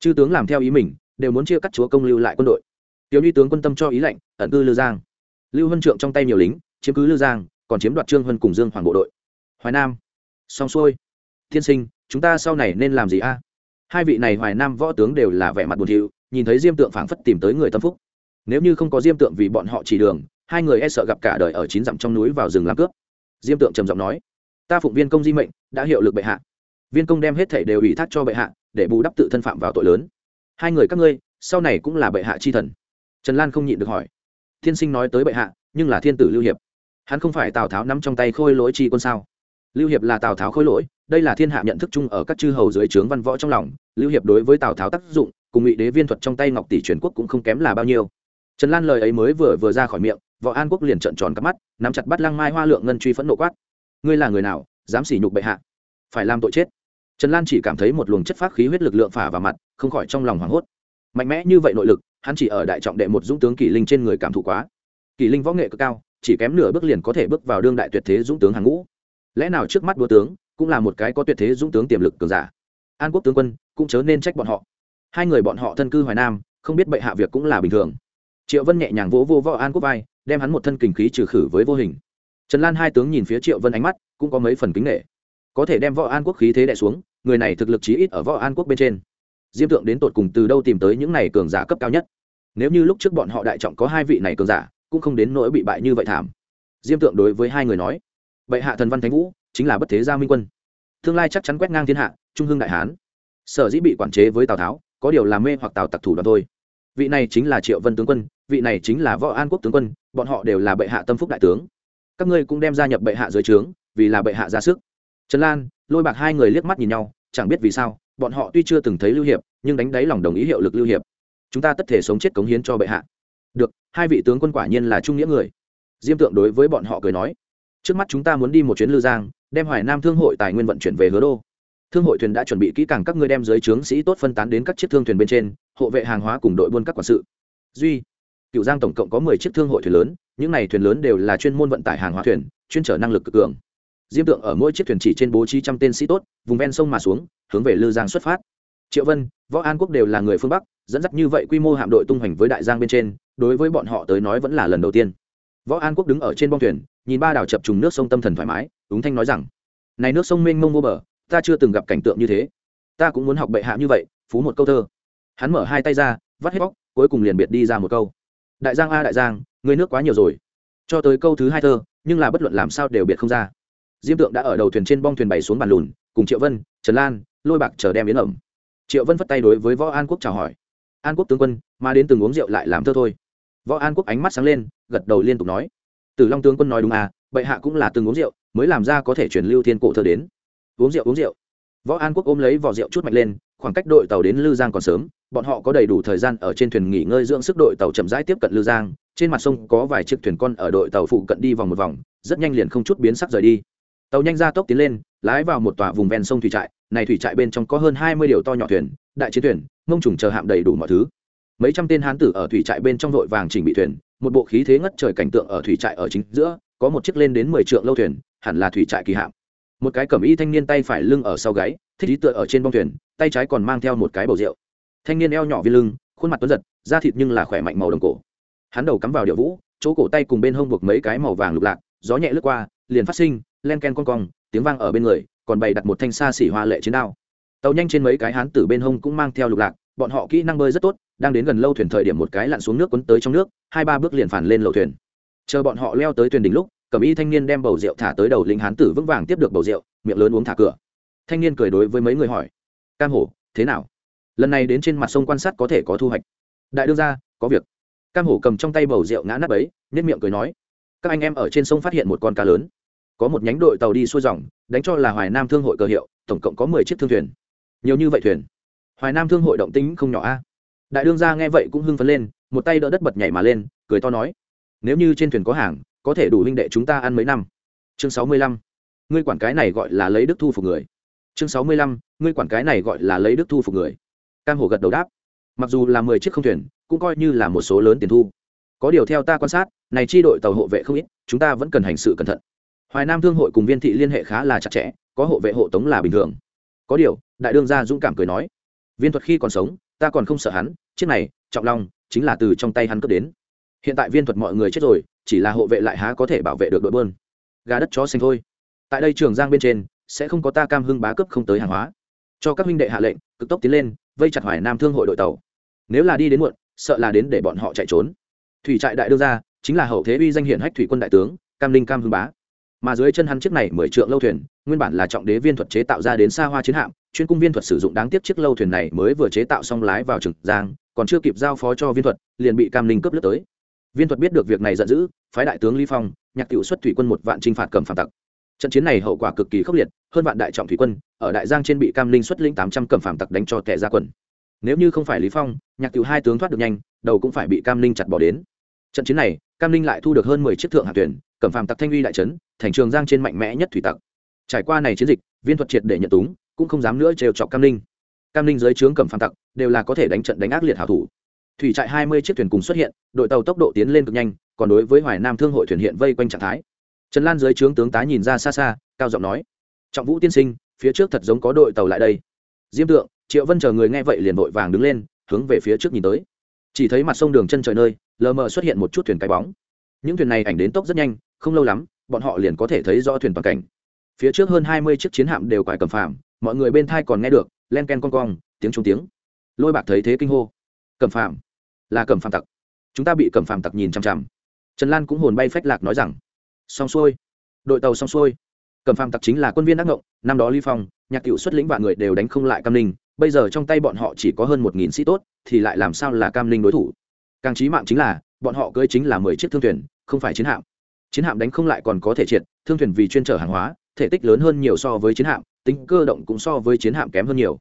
A: Chư tướng làm theo ý mình, đều muốn chia cắt chúa công lưu lại quân đội. Tiểu nhi tướng quân tâm cho ý lệnh ẩn cư lư giang. Lưu huân trượng trong tay nhiều lính, chiếm cứ lư giang, còn chiếm đoạt trương huân cùng dương hoàng bộ đội. Hoài nam, xong xuôi. Thiên sinh, chúng ta sau này nên làm gì a? Hai vị này hoài nam võ tướng đều là vẻ mặt buồn thiu, nhìn thấy diêm tượng phảng phất tìm tới người tâm phúc. Nếu như không có diêm tượng vì bọn họ chỉ đường hai người e sợ gặp cả đời ở chín dặm trong núi vào rừng làm cướp. Diêm tượng trầm giọng nói, ta phụng viên công di mệnh, đã hiệu lực bệ hạ. Viên công đem hết thể đều ủy thác cho bệ hạ, để bù đắp tự thân phạm vào tội lớn. Hai người các ngươi, sau này cũng là bệ hạ chi thần. Trần lan không nhịn được hỏi. Thiên sinh nói tới bệ hạ, nhưng là thiên tử lưu hiệp. Hắn không phải tào tháo nắm trong tay khôi lỗi chi quân sao? Lưu hiệp là tào tháo khôi lỗi, đây là thiên hạ nhận thức chung ở các chư hầu dưới trướng văn võ trong lòng. Lưu hiệp đối với tào tháo tác dụng, cùng ngụy đế viên thuật trong tay ngọc tỷ truyền quốc cũng không kém là bao nhiêu. Trần lan lời ấy mới vừa vừa ra khỏi miệng võ an quốc liền trợn tròn cắp mắt, nắm chặt bắt lăng mai hoa lượng ngân truy phẫn nộ quát. Ngươi là người nào, dám sỉ nhục bệ hạ? Phải làm tội chết. Trần lan chỉ cảm thấy một luồng chất phát khí huyết lực lượng phả vào mặt, không khỏi trong lòng hoảng hốt. Mạnh mẽ như vậy nội lực, hắn chỉ ở đại trọng đệ một dũng tướng kỷ linh trên người cảm thụ quá. Kỷ linh võ nghệ cực cao, chỉ kém nửa bước liền có thể bước vào đương đại tuyệt thế dũng tướng hàng ngũ. Lẽ nào trước mắt đua tướng cũng là một cái có tuyệt thế dũng tướng tiềm lực cường giả? An quốc tướng quân cũng chớ nên trách bọn họ. Hai người bọn họ thân cư hoài nam, không biết bệ hạ việc cũng là bình thường. Triệu vân nhẹ nhàng vỗ vô võ an quốc vai đem hắn một thân kình khí trừ khử với vô hình. Trần lan hai tướng nhìn phía triệu vân ánh mắt, cũng có mấy phần kính nghệ có thể đem võ an quốc khí thế đẻ xuống, người này thực lực chí ít ở võ an quốc bên trên. Diêm tượng đến tột cùng từ đâu tìm tới những này cường giả cấp cao nhất? Nếu như lúc trước bọn họ đại trọng có hai vị này cường giả, cũng không đến nỗi bị bại như vậy thảm. Diêm tượng đối với hai người nói, bệ hạ thần văn thánh vũ, chính là bất thế gia minh quân. Tương lai chắc chắn quét ngang thiên hạ, trung hương đại hán. Sở dĩ bị quản chế với tào tháo, có điều làm mê hoặc tào tặc thủ đoạn thôi. Vị này chính là triệu vân tướng quân vị này chính là võ an quốc tướng quân, bọn họ đều là bệ hạ tâm phúc đại tướng. Các ngươi cũng đem gia nhập bệ hạ dưới trướng, vì là bệ hạ ra sức. Trần lan, lôi bạc hai người liếc mắt nhìn nhau, chẳng biết vì sao, bọn họ tuy chưa từng thấy lưu hiệp, nhưng đánh đáy lòng đồng ý hiệu lực lưu hiệp. Chúng ta tất thể sống chết cống hiến cho bệ hạ. Được, hai vị tướng quân quả nhiên là trung nghĩa người. Diêm tượng đối với bọn họ cười nói, trước mắt chúng ta muốn đi một chuyến lư giang, đem hoài nam thương hội tài nguyên vận chuyển về hứa đô. Thương hội thuyền đã chuẩn bị kỹ càng các ngươi đem dưới trướng sĩ tốt phân tán đến các chiếc thương thuyền bên trên, hộ vệ hàng hóa cùng đội buôn các quản sự. Duy cựu giang tổng cộng có mười chiếc thương hội thuyền lớn, những này thuyền lớn đều là chuyên môn vận tải hàng hóa thuyền, chuyên trở năng lực cực cường. Diêm tượng ở mỗi chiếc thuyền chỉ trên bố trí trăm tên sĩ tốt, vùng ven sông mà xuống, hướng về lư giang xuất phát. Triệu vân, võ an quốc đều là người phương bắc, dẫn dắt như vậy quy mô hạm đội tung hoành với đại giang bên trên, đối với bọn họ tới nói vẫn là lần đầu tiên. Võ an quốc đứng ở trên bong thuyền, nhìn ba đảo chập trùng nước sông tâm thần thoải mái ứng thanh nói rằng, này nước sông mênh mông vô bờ, ta chưa từng gặp cảnh tượng như thế. Ta cũng muốn học bệ hạ như vậy, phú một câu thơ. Hắn mở hai tay ra, vắt hết bóc, cuối cùng liền biệt đi ra một câu đại giang a đại giang người nước quá nhiều rồi. Cho tới câu thứ hai thơ, nhưng là bất luận làm sao đều biệt không ra. Diêm tượng đã ở đầu thuyền trên bong thuyền bày xuống bàn lùn, cùng triệu vân, trần lan, lôi bạc chờ đem yến ẩm. Triệu vân phất tay đối với võ an quốc chào hỏi. An quốc tướng quân, mà đến từng uống rượu lại làm thơ thôi. Võ an quốc ánh mắt sáng lên, gật đầu liên tục nói. Tử long tướng quân nói đúng à bệ hạ cũng là từng uống rượu, mới làm ra có thể truyền lưu thiên cổ thơ đến. Uống rượu uống rượu. Võ an quốc ôm lấy vỏ rượu chút mạnh lên khoảng cách đội tàu đến lư giang còn sớm, bọn họ có đầy đủ thời gian ở trên thuyền nghỉ ngơi dưỡng sức đội tàu chậm rãi tiếp cận lư giang, trên mặt sông có vài chiếc thuyền con ở đội tàu phụ cận đi vòng một vòng, rất nhanh liền không chút biến sắc rời đi. Tàu nhanh ra tốc tiến lên, lái vào một tòa vùng ven sông thủy trại, này thủy trại bên trong có hơn hai mươi điều to nhỏ thuyền, đại chiến thuyền, mông trùng chờ hạm đầy đủ mọi thứ. Mấy trăm tên hán tử ở thủy trại bên trong vội vàng chỉnh bị thuyền, một bộ khí thế ngất trời cảnh tượng ở thủy trại ở chính giữa, có một chiếc lên đến mười trượng lâu thuyền, hẳn là thủy trại kỳ hạm. Một cái cẩm y thanh niên tay phải lưng ở sau gáy thích ý tựa ở trên bông thuyền, tay trái còn mang theo một cái bầu rượu. Thanh niên eo nhỏ viên lưng, khuôn mặt tuấn giật, da thịt nhưng là khỏe mạnh màu đồng cổ. Hắn đầu cắm vào điệu vũ, chỗ cổ tay cùng bên hông buộc mấy cái màu vàng lục lạc, gió nhẹ lướt qua, liền phát sinh, len ken con cong, tiếng vang ở bên người, còn bày đặt một thanh xa xỉ hoa lệ chiến đao. Tàu nhanh trên mấy cái hán tử bên hông cũng mang theo lục lạc, bọn họ kỹ năng bơi rất tốt, đang đến gần lâu thuyền thời điểm một cái lặn xuống nước quấn tới trong nước, hai ba bước liền phản lên lầu thuyền. Chờ bọn họ leo tới thuyền đỉnh lúc cẩm y thanh niên đem bầu rượu thả tới đầu lính hán tử vững vàng tiếp được bầu rượu, miệng lớn uống thả cửa thanh niên cười đối với mấy người hỏi, cam hổ, thế nào? Lần này đến trên mặt sông quan sát có thể có thu hoạch? Đại đương gia, có việc. Cam hổ cầm trong tay bầu rượu ngã nắp ấy nết miệng cười nói, các anh em ở trên sông phát hiện một con cá lớn. Có một nhánh đội tàu đi xuôi dòng, đánh cho là hoài nam thương hội cơ hiệu, tổng cộng có mười chiếc thương thuyền. Nhiều như vậy thuyền? Hoài nam thương hội động tính không nhỏ a. Đại đương gia nghe vậy cũng hưng phấn lên, một tay đỡ đất bật nhảy mà lên, cười to nói, nếu như trên thuyền có hàng, có thể đủ huynh đệ chúng ta ăn mấy năm. Chương sáu mươi lăm. Ngươi quản cái này gọi là lấy đức thu phục người chương sáu mươi lăm, ngươi quản cái này gọi là lấy đức thu phục người. Cam hổ gật đầu đáp. Mặc dù là mười chiếc không thuyền, cũng coi như là một số lớn tiền thu. Có điều theo ta quan sát, này chi đội tàu hộ vệ không ít, chúng ta vẫn cần hành sự cẩn thận. Hoài nam thương hội cùng viên thị liên hệ khá là chặt chẽ, có hộ vệ hộ tống là bình thường. Có điều, đại đương gia dũng cảm cười nói, viên thuật khi còn sống, ta còn không sợ hắn, chiếc này, trọng long, chính là từ trong tay hắn cướp đến. Hiện tại viên thuật mọi người chết rồi, chỉ là hộ vệ lại há có thể bảo vệ được đội bơn gà đất chó xanh thôi. Tại đây trường giang bên trên sẽ không có ta cam hưng bá cấp không tới hàng hóa. Cho các huynh đệ hạ lệnh, cực tốc tiến lên, vây chặt hoài nam thương hội đội tàu. Nếu là đi đến muộn, sợ là đến để bọn họ chạy trốn. Thủy trại đại đương gia, chính là hậu thế uy danh hiển hách thủy quân đại tướng, cam linh cam hưng bá. Mà dưới chân hắn chiếc này mười trượng lâu thuyền, nguyên bản là trọng đế viên thuật chế tạo ra đến xa hoa chiến hạm, chuyên cung viên thuật sử dụng đáng tiếc chiếc lâu thuyền này mới vừa chế tạo xong lái vào trường giang, còn chưa kịp giao phó cho viên thuật, liền bị cam linh cướp lướt tới. Viên thuật biết được việc này giận dữ, phái đại tướng ly phong, nhạc cựu xuất thủy quân một vạn chinh phạt cầm phạm tặc trận chiến này hậu quả cực kỳ khốc liệt, hơn vạn đại trọng thủy quân ở đại giang trên bị cam linh xuất lĩnh tám trăm cầm phàm tặc đánh cho tệ ra quần. Nếu như không phải lý phong, nhạc cựu hai tướng thoát được nhanh, đầu cũng phải bị cam linh chặt bỏ đến. Trận chiến này, cam linh lại thu được hơn mười chiếc thượng hạ tuyển, cầm phàm tặc thanh uy đại trấn thành trường giang trên mạnh mẽ nhất thủy tặc. Trải qua này chiến dịch, viên thuật triệt để nhận túng, cũng không dám nữa trêu chọc cam linh. Cam linh dưới trướng cầm phàm tặc, đều là có thể đánh trận đánh ác liệt hảo thủ. Thủy trại hai mươi chiếc thuyền cùng xuất hiện, đội tàu tốc độ tiến lên cực nhanh, còn đối với hoài nam thương hội thuyền hiện vây quanh trạng thái trần lan dưới trướng tướng tá nhìn ra xa xa, cao giọng nói, trọng vũ tiên sinh, phía trước thật giống có đội tàu lại đây. Diêm tượng, triệu vân chờ người nghe vậy liền vội vàng đứng lên, hướng về phía trước nhìn tới. Chỉ thấy mặt sông đường chân trời nơi, lờ mờ xuất hiện một chút thuyền cái bóng. Những thuyền này ảnh đến tốc rất nhanh, không lâu lắm, bọn họ liền có thể thấy rõ thuyền toàn cảnh. Phía trước hơn hai mươi chiếc chiến hạm đều quải cầm phàm, mọi người bên thai còn nghe được, len ken con cong, tiếng trung tiếng. Lôi bạc thấy thế kinh hô. Cầm phàm. Là cầm phàm tặc. Chúng ta bị cầm phàm tặc nhìn chằm chằm. Trần lan cũng hồn bay phách lạc nói rằng xong xuôi. Đội tàu xong xuôi. Cầm phàm tặc chính là quân viên đắc ngộng, năm đó ly phong, nhạc cựu xuất lĩnh vạn người đều đánh không lại cam ninh, bây giờ trong tay bọn họ chỉ có hơn một nghìn sĩ tốt, thì lại làm sao là cam ninh đối thủ? Càng trí mạng chính là, bọn họ cưới chính là mười chiếc thương thuyền, không phải chiến hạm. Chiến hạm đánh không lại còn có thể triệt, thương thuyền vì chuyên trở hàng hóa, thể tích lớn hơn nhiều so với chiến hạm, tính cơ động cũng so với chiến hạm kém hơn nhiều.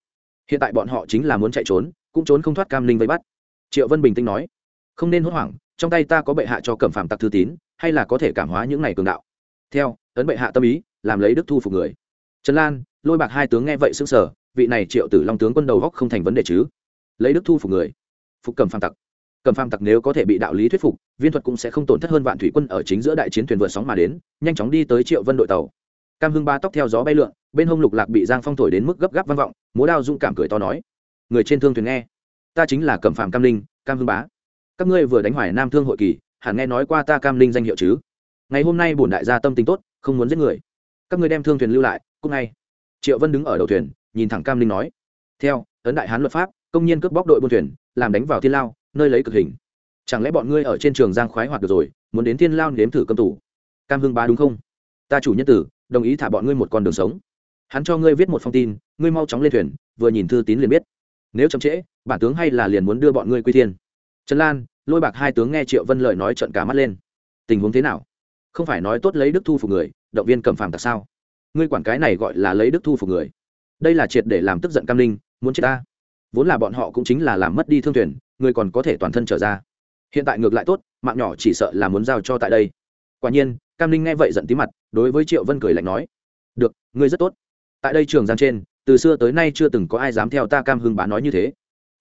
A: Hiện tại bọn họ chính là muốn chạy trốn, cũng trốn không thoát cam ninh vây bắt. Triệu vân bình tĩnh nói. Không nên hốt hoảng trong tay ta có bệ hạ cho cẩm phàm tặc thư tín, hay là có thể cảm hóa những này cường đạo? Theo, ấn bệ hạ tâm ý, làm lấy đức thu phục người. Trần lan, lôi bạc hai tướng nghe vậy xưng sở vị này triệu tử long tướng quân đầu góc không thành vấn đề chứ? Lấy đức thu phục người. Phục cầm phàm tặc. Cầm phàm tặc nếu có thể bị đạo lý thuyết phục, viên thuật cũng sẽ không tổn thất hơn vạn thủy quân ở chính giữa đại chiến thuyền vượt sóng mà đến, nhanh chóng đi tới triệu vân đội tàu. Cam hưng ba tóc theo gió bay lượn, bên hông lục lạc bị giang phong thổi đến mức gấp gáp vang vọng, múa đao dung cảm cười to nói. Người trên thương thuyền nghe. Ta chính là cầm phàm cam linh, cam hưng bá các ngươi vừa đánh hoài nam thương hội kỳ, hẳn nghe nói qua ta cam linh danh hiệu chứ? Ngày hôm nay bổn đại gia tâm tính tốt, không muốn giết người. Các ngươi đem thương thuyền lưu lại cũng ngay. Triệu vân đứng ở đầu thuyền, nhìn thẳng cam linh nói. Theo, ấn đại hán luật pháp, công nhân cướp bóc đội buôn thuyền, làm đánh vào thiên lao, nơi lấy cực hình. Chẳng lẽ bọn ngươi ở trên trường giang khoái hoạt được rồi, muốn đến thiên lao nếm thử cơm tủ? Cam hưng ba đúng không? Ta chủ nhân tử, đồng ý thả bọn ngươi một con đường sống. Hắn cho ngươi viết một phong tin, ngươi mau chóng lên thuyền, vừa nhìn thư tín liền biết. Nếu chậm trễ, bản tướng hay là liền muốn đưa bọn ngươi quy thiên trần lan, lôi bạc hai tướng nghe triệu vân lời nói trận cả mắt lên. Tình huống thế nào? Không phải nói tốt lấy đức thu phục người, động viên cầm phàm tặc sao? Ngươi quản cái này gọi là lấy đức thu phục người. Đây là triệt để làm tức giận cam linh, muốn chết ta. Vốn là bọn họ cũng chính là làm mất đi thương thuyền, người còn có thể toàn thân trở ra. Hiện tại ngược lại tốt, mạng nhỏ chỉ sợ là muốn giao cho tại đây. Quả nhiên, cam linh nghe vậy giận tí mặt, đối với triệu vân cười lạnh nói. Được, ngươi rất tốt. Tại đây trường giang trên, từ xưa tới nay chưa từng có ai dám theo ta cam hưng bá nói như thế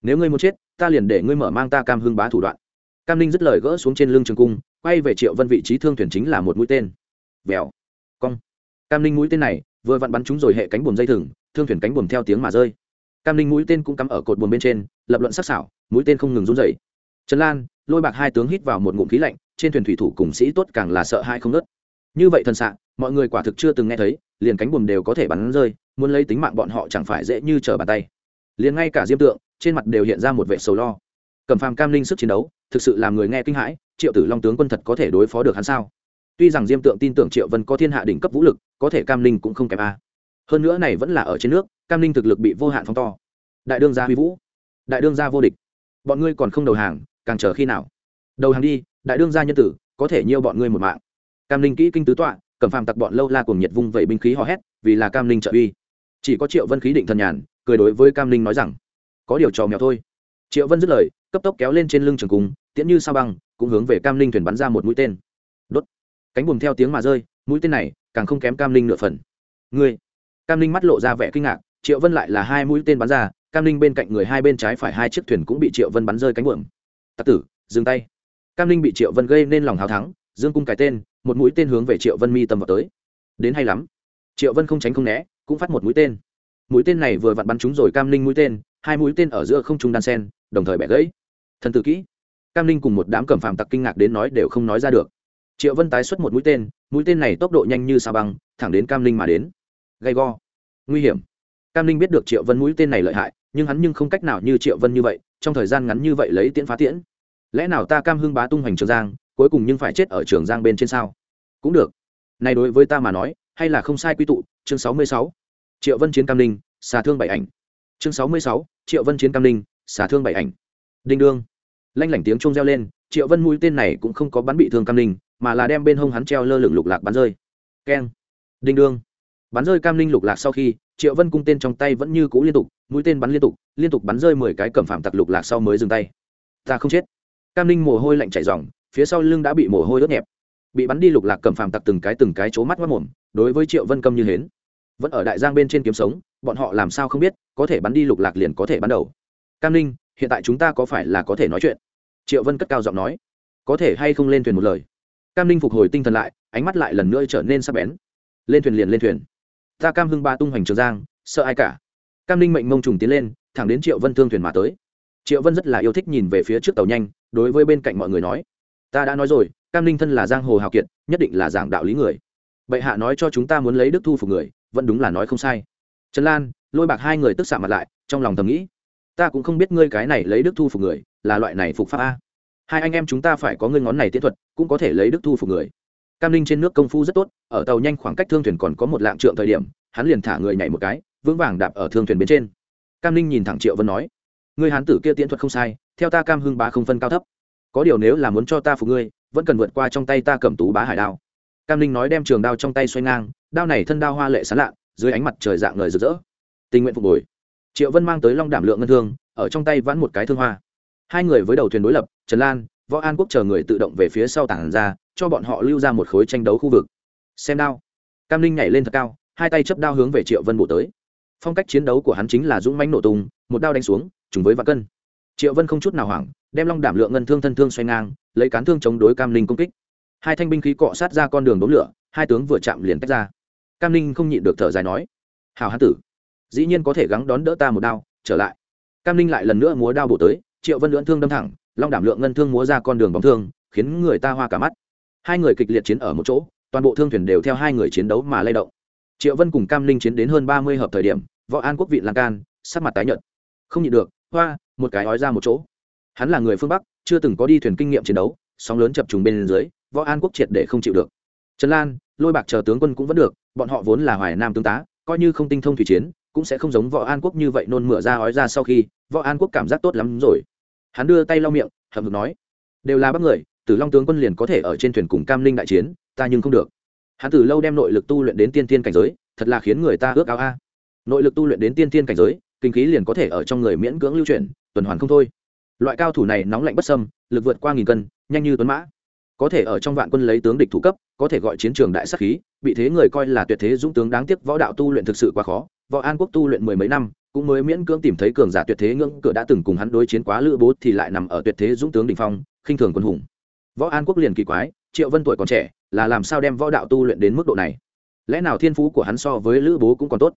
A: nếu ngươi muốn chết, ta liền để ngươi mở mang ta cam hưng bá thủ đoạn. Cam linh dứt lời gỡ xuống trên lưng trường cung, quay về triệu vân vị trí thương thuyền chính là một mũi tên. Vèo. Cong. Cam linh mũi tên này, vừa vặn bắn trúng rồi hệ cánh buồm dây thừng, thương thuyền cánh buồm theo tiếng mà rơi. Cam linh mũi tên cũng cắm ở cột buồm bên trên, lập luận sắc sảo, mũi tên không ngừng run dày trần lan, lôi bạc hai tướng hít vào một ngụm khí lạnh, trên thuyền thủy thủ cùng sĩ tốt càng là sợ hai không nớt như vậy thần xạ, mọi người quả thực chưa từng nghe thấy, liền cánh buồm đều có thể bắn rơi, muốn lấy tính mạng bọn họ chẳng phải dễ như trở bàn tay liền ngay cả diêm tượng, trên mặt đều hiện ra một vẻ sầu lo. Cầm phàm cam linh sức chiến đấu, thực sự làm người nghe kinh hãi, triệu tử long tướng quân thật có thể đối phó được hắn sao? Tuy rằng diêm tượng tin tưởng triệu vân có thiên hạ đỉnh cấp vũ lực, có thể cam linh cũng không kém a. Hơn nữa này vẫn là ở trên nước, cam linh thực lực bị vô hạn phóng to. Đại đương gia huy vũ, đại đương gia vô địch. Bọn ngươi còn không đầu hàng, càng chờ khi nào? Đầu hàng đi, đại đương gia nhân tử, có thể nhiêu bọn ngươi một mạng. Cam linh kỹ kinh tứ tọa, cầm phàm tặc bọn lâu la cùng nhiệt vung vẩy binh khí hò hét, vì là cam linh trợ uy. Chỉ có triệu vân khí định thần nhàn cười đối với cam linh nói rằng, có điều trò mèo thôi. Triệu vân dứt lời, cấp tốc kéo lên trên lưng trường cung, tiễn như sao băng, cũng hướng về cam linh thuyền bắn ra một mũi tên. Đốt. Cánh buồm theo tiếng mà rơi, mũi tên này càng không kém cam linh nửa phần. Người cam linh mắt lộ ra vẻ kinh ngạc, triệu vân lại là hai mũi tên bắn ra, cam linh bên cạnh người hai bên trái phải hai chiếc thuyền cũng bị triệu vân bắn rơi cánh buồm. Tặc tử, dừng tay. Cam linh bị triệu vân gây nên lòng hào thắng, dương cung cái tên, một mũi tên hướng về triệu vân mi tầm vào tới. Đến hay lắm. Triệu vân không tránh không né, cũng phát một mũi tên mũi tên này vừa vặn bắn trúng rồi cam linh mũi tên, hai mũi tên ở giữa không trung đan sen, đồng thời bẻ gãy. Thần tử kỹ. Cam linh cùng một đám cẩm phàm tặc kinh ngạc đến nói đều không nói ra được. Triệu vân tái xuất một mũi tên mũi tên này tốc độ nhanh như sao băng, thẳng đến cam linh mà đến. Gay go. Nguy hiểm. Cam linh biết được triệu vân mũi tên này lợi hại, nhưng hắn nhưng không cách nào như triệu vân như vậy, trong thời gian ngắn như vậy lấy tiễn phá tiễn. Lẽ nào ta cam hưng bá tung hoành trường giang, cuối cùng nhưng phải chết ở trường giang bên trên sao? Cũng được. Này đối với ta mà nói, hay là không sai quy tụ, chương sáu mươi sáu triệu vân chiến cam ninh, xà thương bảy ảnh. Chương sáu mươi sáu, triệu vân chiến cam ninh, xà thương bảy ảnh. Đinh đương. Lanh lảnh tiếng chuông reo lên, triệu vân mũi tên này cũng không có bắn bị thương cam ninh, mà là đem bên hông hắn treo lơ lửng lục lạc bắn rơi. Keng. Đinh đương. Bắn rơi cam ninh lục lạc sau khi, triệu vân cung tên trong tay vẫn như cũ liên tục, mũi tên bắn liên tục liên tục bắn rơi mười cái cẩm phạm tặc lục lạc sau mới dừng tay. Ta không chết. Cam ninh mồ hôi lạnh chảy dòng phía sau lưng đã bị mồ hôi ướt nhẹp. Bị bắn đi lục lạc cẩm phạm tặc từng cái từng cái c mắt mất mồm, đối với triệu vân câm như hến vẫn ở đại giang bên trên kiếm sống, bọn họ làm sao không biết, có thể bắn đi lục lạc liền có thể bắn đầu. Cam linh hiện tại chúng ta có phải là có thể nói chuyện? Triệu vân cất cao giọng nói. Có thể hay không lên thuyền một lời? Cam linh phục hồi tinh thần lại, ánh mắt lại lần nữa trở nên sắc bén. Lên thuyền liền lên thuyền. Ta cam hưng ba tung hoành trường giang, sợ ai cả? Cam linh mệnh mông trùng tiến lên, thẳng đến triệu vân thương thuyền mà tới. Triệu vân rất là yêu thích nhìn về phía trước tàu nhanh, đối với bên cạnh mọi người nói. Ta đã nói rồi, cam linh thân là giang hồ hào kiệt, nhất định là giảng đạo lý người. Bệ hạ nói cho chúng ta muốn lấy đức thu phục người vẫn đúng là nói không sai. Trần lan, lôi bạc hai người tức xạ mặt lại, trong lòng thầm nghĩ, ta cũng không biết ngươi cái này lấy đức thu phục người, là loại này phục pháp a. Hai anh em chúng ta phải có ngươi ngón này tiến thuật, cũng có thể lấy đức thu phục người. Cam linh trên nước công phu rất tốt, ở tàu nhanh khoảng cách thương thuyền còn có một lạng trượng thời điểm, hắn liền thả người nhảy một cái, vững vàng đạp ở thương thuyền bên trên. Cam linh nhìn thẳng triệu vân nói, ngươi hán tử kia tiễn thuật không sai, theo ta cam hưng bá không phân cao thấp. Có điều nếu là muốn cho ta phục ngươi, vẫn cần vượt qua trong tay ta cầm tú bá hải đao. Cam linh nói đem trường đao trong tay xoay ngang đao này thân đao hoa lệ sán lạ, dưới ánh mặt trời dạng ngời rực rỡ. Tình nguyện phục hồi. Triệu vân mang tới long đảm lượng ngân thương, ở trong tay vãn một cái thương hoa. Hai người với đầu thuyền đối lập, trần lan, võ an quốc chờ người tự động về phía sau tảng ra, cho bọn họ lưu ra một khối tranh đấu khu vực. Xem đao. Cam linh nhảy lên thật cao, hai tay chấp đao hướng về triệu vân bổ tới. Phong cách chiến đấu của hắn chính là dũng mánh nổ tung, một đao đánh xuống, trùng với vạn cân. Triệu vân không chút nào hoảng, đem long đảm lượng ngân thương thân thương xoay ngang, lấy cán thương chống đối cam linh công kích. Hai thanh binh khí cọ sát ra con đường đốn lửa, hai tướng vừa chạm liền tách ra cam linh không nhịn được thở dài nói hào hán tử, dĩ nhiên có thể gắng đón đỡ ta một đao, trở lại. Cam linh lại lần nữa múa đao bổ tới, triệu vân lưỡn thương đâm thẳng, long đảm lượng ngân thương múa ra con đường bóng thương, khiến người ta hoa cả mắt. Hai người kịch liệt chiến ở một chỗ, toàn bộ thương thuyền đều theo hai người chiến đấu mà lay động. Triệu vân cùng cam linh chiến đến hơn ba mươi hợp thời điểm, võ an quốc vị lan can, sắc mặt tái nhợt. Không nhịn được, hoa, một cái ói ra một chỗ. Hắn là người phương bắc, chưa từng có đi thuyền kinh nghiệm chiến đấu, sóng lớn chập trùng bên dưới, võ an quốc triệt để không chịu được. Trần lan, lôi bạc chờ tướng quân cũng vẫn được bọn họ vốn là hoài nam tướng tá, coi như không tinh thông thủy chiến, cũng sẽ không giống võ an quốc như vậy nôn mửa ra ói ra sau khi, võ an quốc cảm giác tốt lắm rồi. Hắn đưa tay lau miệng, hậm hực nói, đều là bắc người, tử long tướng quân liền có thể ở trên thuyền cùng cam linh đại chiến, ta nhưng không được. Hắn từ lâu đem nội lực tu luyện đến tiên tiên cảnh giới, thật là khiến người ta ước ao a. Nội lực tu luyện đến tiên tiên cảnh giới, kinh khí liền có thể ở trong người miễn cưỡng lưu chuyển, tuần hoàn không thôi. Loại cao thủ này nóng lạnh bất sâm lực vượt qua nghìn cân, nhanh như tuấn mã có thể ở trong vạn quân lấy tướng địch thủ cấp, có thể gọi chiến trường đại sắc khí, bị thế người coi là tuyệt thế dũng tướng đáng tiếc, võ đạo tu luyện thực sự quá khó, võ an quốc tu luyện mười mấy năm, cũng mới miễn cưỡng tìm thấy cường giả tuyệt thế ngưỡng cửa đã từng cùng hắn đối chiến quá lữ bố thì lại nằm ở tuyệt thế dũng tướng đình phong, khinh thường quân hùng. Võ an quốc liền kỳ quái, triệu vân tuổi còn trẻ, là làm sao đem võ đạo tu luyện đến mức độ này? Lẽ nào thiên phú của hắn so với lữ bố cũng còn tốt?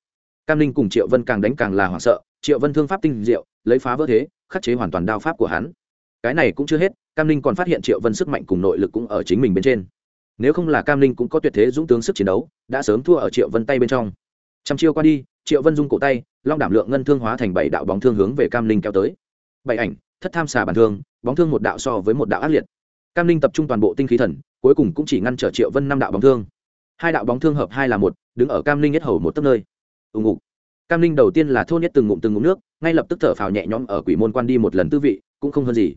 A: Cam linh cùng triệu vân càng đánh càng là hoảng sợ, triệu vân thương pháp tinh diệu, lấy phá vỡ thế, khắc chế hoàn toàn đao pháp của hắn. Cái này cũng chưa hết cam linh còn phát hiện triệu vân sức mạnh cùng nội lực cũng ở chính mình bên trên. Nếu không là cam linh cũng có tuyệt thế dũng tướng sức chiến đấu, đã sớm thua ở triệu vân tay bên trong. Trăm chiêu qua đi, triệu vân dung cổ tay, long đảm lượng ngân thương hóa thành bảy đạo bóng thương hướng về cam linh kéo tới. Bảy ảnh, thất tham xà bản thương, bóng thương một đạo so với một đạo ác liệt. Cam linh tập trung toàn bộ tinh khí thần, cuối cùng cũng chỉ ngăn trở triệu vân năm đạo bóng thương. Hai đạo bóng thương hợp hai là một, đứng ở cam linh nhất hầu một tấc nơi. Ưng ục cam linh đầu tiên là thôn nhất từng ngụm từng ngụm nước, ngay lập tức thở phào nhẹ nhõm ở quỷ môn quan đi một lần tư vị, cũng không hơn gì.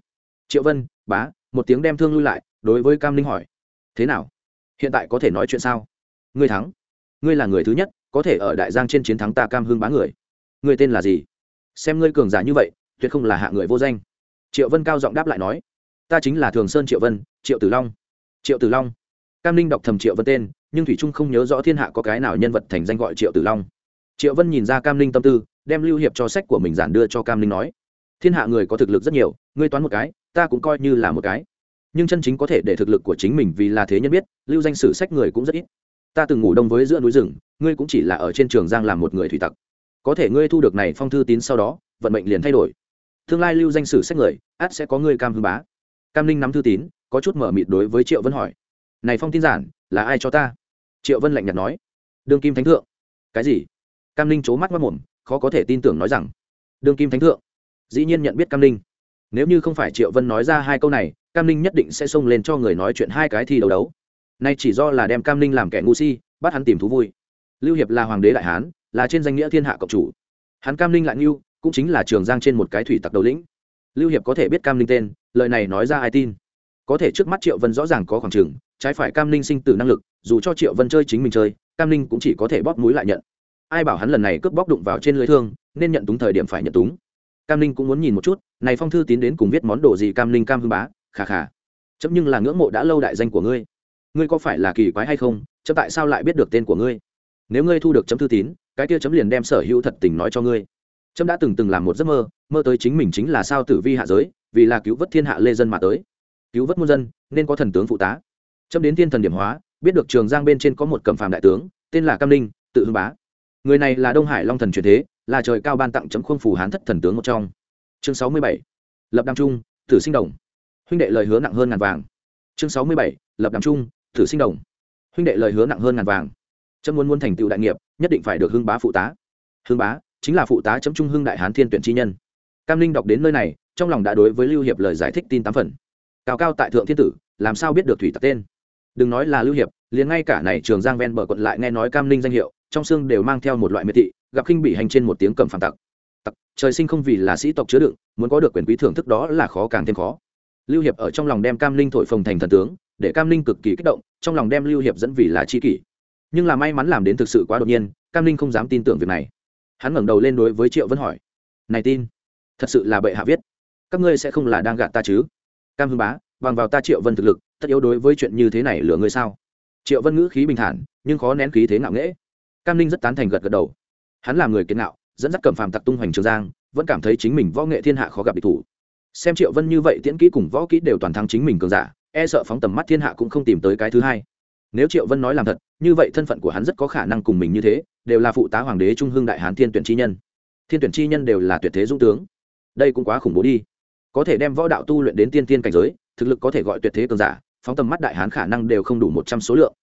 A: Triệu vân bá, một tiếng đem thương lui lại, đối với cam linh hỏi. Thế nào? Hiện tại có thể nói chuyện sao? Ngươi thắng. Ngươi là người thứ nhất, có thể ở đại giang trên chiến thắng ta cam hương bá người. Ngươi tên là gì? Xem ngươi cường giả như vậy, tuyệt không là hạ người vô danh. Triệu vân cao giọng đáp lại nói. Ta chính là thường sơn triệu vân, triệu tử long. Triệu tử long. Cam linh đọc thầm triệu vân tên, nhưng thủy trung không nhớ rõ thiên hạ có cái nào nhân vật thành danh gọi triệu tử long. Triệu vân nhìn ra cam linh tâm tư, đem lưu hiệp cho sách của mình giản đưa cho cam linh nói. Thiên hạ người có thực lực rất nhiều, ngươi toán một cái ta cũng coi như là một cái. Nhưng chân chính có thể để thực lực của chính mình vì là thế nhân biết, lưu danh sử sách người cũng rất ít. Ta từng ngủ đông với giữa núi rừng, ngươi cũng chỉ là ở trên trường giang làm một người thủy tặc. Có thể ngươi thu được này phong thư tín sau đó, vận mệnh liền thay đổi. Tương lai lưu danh sử sách người át sẽ có ngươi cam hưng bá. Cam linh nắm thư tín, có chút mở mịt đối với triệu vân hỏi. Này phong tin giản, là ai cho ta? Triệu vân lạnh nhạt nói. Đương kim thánh thượng. Cái gì? Cam linh c mắt mất mồm, khó có thể tin tưởng nói rằng. Đương kim thánh thượng. Dĩ nhiên nhận biết cam linh nếu như không phải triệu vân nói ra hai câu này, cam linh nhất định sẽ xông lên cho người nói chuyện hai cái thi đấu đấu. Nay chỉ do là đem cam linh làm kẻ ngu si, bắt hắn tìm thú vui. Lưu hiệp là hoàng đế đại hán, là trên danh nghĩa thiên hạ cộng chủ. Hắn cam linh lại ngưu, cũng chính là trường giang trên một cái thủy tặc đầu lĩnh. Lưu hiệp có thể biết cam linh tên, lời này nói ra ai tin? Có thể trước mắt triệu vân rõ ràng có khoảng trừng trái phải cam linh sinh tử năng lực, dù cho triệu vân chơi chính mình chơi, cam linh cũng chỉ có thể bóp mũi lại nhận. Ai bảo hắn lần này cướp bóc đụng vào trên lưới thương, nên nhận túng thời điểm phải nhận túng cam linh cũng muốn nhìn một chút, này phong thư tín đến cùng viết món đồ gì cam linh cam hưng bá, khà khà. Chấm nhưng là ngưỡng mộ đã lâu đại danh của ngươi. Ngươi có phải là kỳ quái hay không? Chấm tại sao lại biết được tên của ngươi? Nếu ngươi thu được chấm thư tín, cái kia chấm liền đem sở hữu thật tình nói cho ngươi. Trâm đã từng từng làm một giấc mơ mơ tới chính mình chính là sao tử vi hạ giới, vì là cứu vớt thiên hạ lê dân mà tới. Cứu vớt muôn dân, nên có thần tướng phụ tá. Trâm đến thiên thần điểm hóa, biết được trường giang bên trên có một cẩm phàm đại tướng, tên là cam linh tự hưng bá người này là đông hải long thần truyền thế, là trời cao ban tặng chấm khuôn phù hán thất thần tướng một trong. Chương sáu mươi bảy, lập đàm trung, tử sinh đồng. Huynh đệ lời hứa nặng hơn ngàn vàng. Chương sáu mươi bảy, lập đàm trung, tử sinh đồng. Huynh đệ lời hứa nặng hơn ngàn vàng. Chấm muốn muốn thành tựu đại nghiệp, nhất định phải được hưng bá phụ tá. Hưng bá chính là phụ tá chấm trung hưng đại hán thiên tuyển chi nhân. Cam linh đọc đến nơi này, trong lòng đã đối với lưu hiệp lời giải thích tin tám phần. Cao cao tại thượng thiên tử, làm sao biết được thủy tặc tên? Đừng nói là lưu hiệp, liền ngay cả này trường giang ven bờ quận lại nghe nói cam linh danh hiệu trong xương đều mang theo một loại miệt thị, gặp khinh bị hành trên một tiếng cầm phản tặc. Tặc, trời sinh không vì là sĩ tộc chứa đựng, muốn có được quyền quý thưởng thức đó là khó càng thêm khó. Lưu hiệp ở trong lòng đem cam linh thổi phồng thành thần tướng, để cam linh cực kỳ kích động, trong lòng đem lưu hiệp dẫn vì là chi kỷ. Nhưng là may mắn làm đến thực sự quá đột nhiên, cam linh không dám tin tưởng việc này. Hắn ngẩng đầu lên đối với triệu vân hỏi, này tin, thật sự là bệ hạ viết. Các ngươi sẽ không là đang gạt ta chứ? Cam hưng bá, bằng vào ta triệu vân thực lực, tất yếu đối với chuyện như thế này lừa ngươi sao? Triệu vân ngữ khí bình thản, nhưng khó nén khí thế ngạo nghễ cam ninh rất tán thành gật gật đầu hắn là người kiến nạo dẫn dắt cẩm phàm tặc tung hoành trường giang vẫn cảm thấy chính mình võ nghệ thiên hạ khó gặp địch thủ xem triệu vân như vậy tiễn kỹ cùng võ kỹ đều toàn thắng chính mình cường giả e sợ phóng tầm mắt thiên hạ cũng không tìm tới cái thứ hai nếu triệu vân nói làm thật như vậy thân phận của hắn rất có khả năng cùng mình như thế đều là phụ tá hoàng đế trung hương đại hán thiên tuyển chi nhân thiên tuyển chi nhân đều là tuyệt thế dũng tướng đây cũng quá khủng bố đi có thể đem võ đạo tu luyện đến tiên tiên cảnh giới thực lực có thể gọi tuyệt thế cường giả phóng tầm mắt đại hán khả năng đều không đủ một trăm số lượng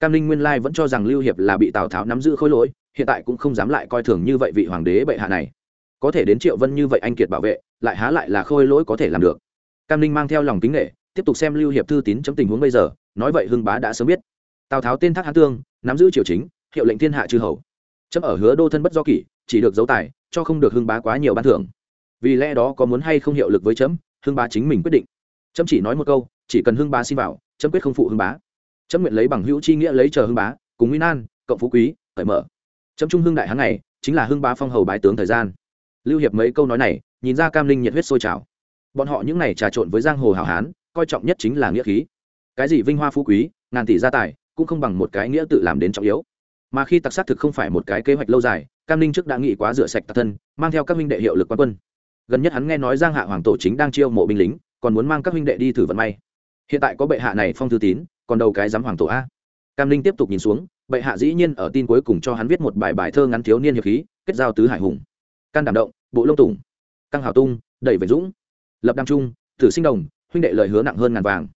A: cam linh nguyên lai vẫn cho rằng lưu hiệp là bị tào tháo nắm giữ khối lỗi, hiện tại cũng không dám lại coi thường như vậy vị hoàng đế bệ hạ này. Có thể đến triệu vân như vậy anh kiệt bảo vệ, lại há lại là khôi lỗi có thể làm được. Cam linh mang theo lòng kính nghệ tiếp tục xem lưu hiệp thư tín chấm tình huống bây giờ, nói vậy hưng bá đã sớm biết. Tào tháo tên thác hán tương, nắm giữ triều chính, hiệu lệnh thiên hạ chư hầu. Chấm ở hứa đô thân bất do kỷ, chỉ được giấu tài, cho không được hưng bá quá nhiều ban thưởng. Vì lẽ đó có muốn hay không hiệu lực với chấm, hưng bá chính mình quyết định. Chấm chỉ nói một câu, chỉ cần hưng bá xin vào, chấm quyết không phụ hưng bá chấm nguyện lấy bằng hữu chi nghĩa lấy chờ hưng bá, cùng nguyên an, cộng phú quý, cởi mở. Chấm trung hưng đại hán này chính là hưng bá phong hầu bái tướng thời gian. Lưu hiệp mấy câu nói này, nhìn ra cam linh nhiệt huyết sôi trào. Bọn họ những này trà trộn với giang hồ hảo hán, coi trọng nhất chính là nghĩa khí. Cái gì vinh hoa phú quý, ngàn tỷ gia tài, cũng không bằng một cái nghĩa tự làm đến trọng yếu. Mà khi tặc xác thực không phải một cái kế hoạch lâu dài, cam linh trước đã nghĩ quá rửa sạch tặc thân, mang theo các huynh đệ hiệu lực quan quân. Gần nhất hắn nghe nói giang hạ hoàng tổ chính đang chiêu mộ binh lính, còn muốn mang các huynh đệ đi thử vận may hiện tại có bệ hạ này phong thư tín, còn đầu cái giám hoàng tổ a? Cam linh tiếp tục nhìn xuống, bệ hạ dĩ nhiên ở tin cuối cùng cho hắn viết một bài bài thơ ngắn thiếu niên hiệp khí, kết giao tứ hải hùng. Can đảm động, bộ lông tùng. Căng hào tung, đẩy về dũng. Lập đam trung thử sinh đồng, huynh đệ lời hứa nặng hơn ngàn vàng.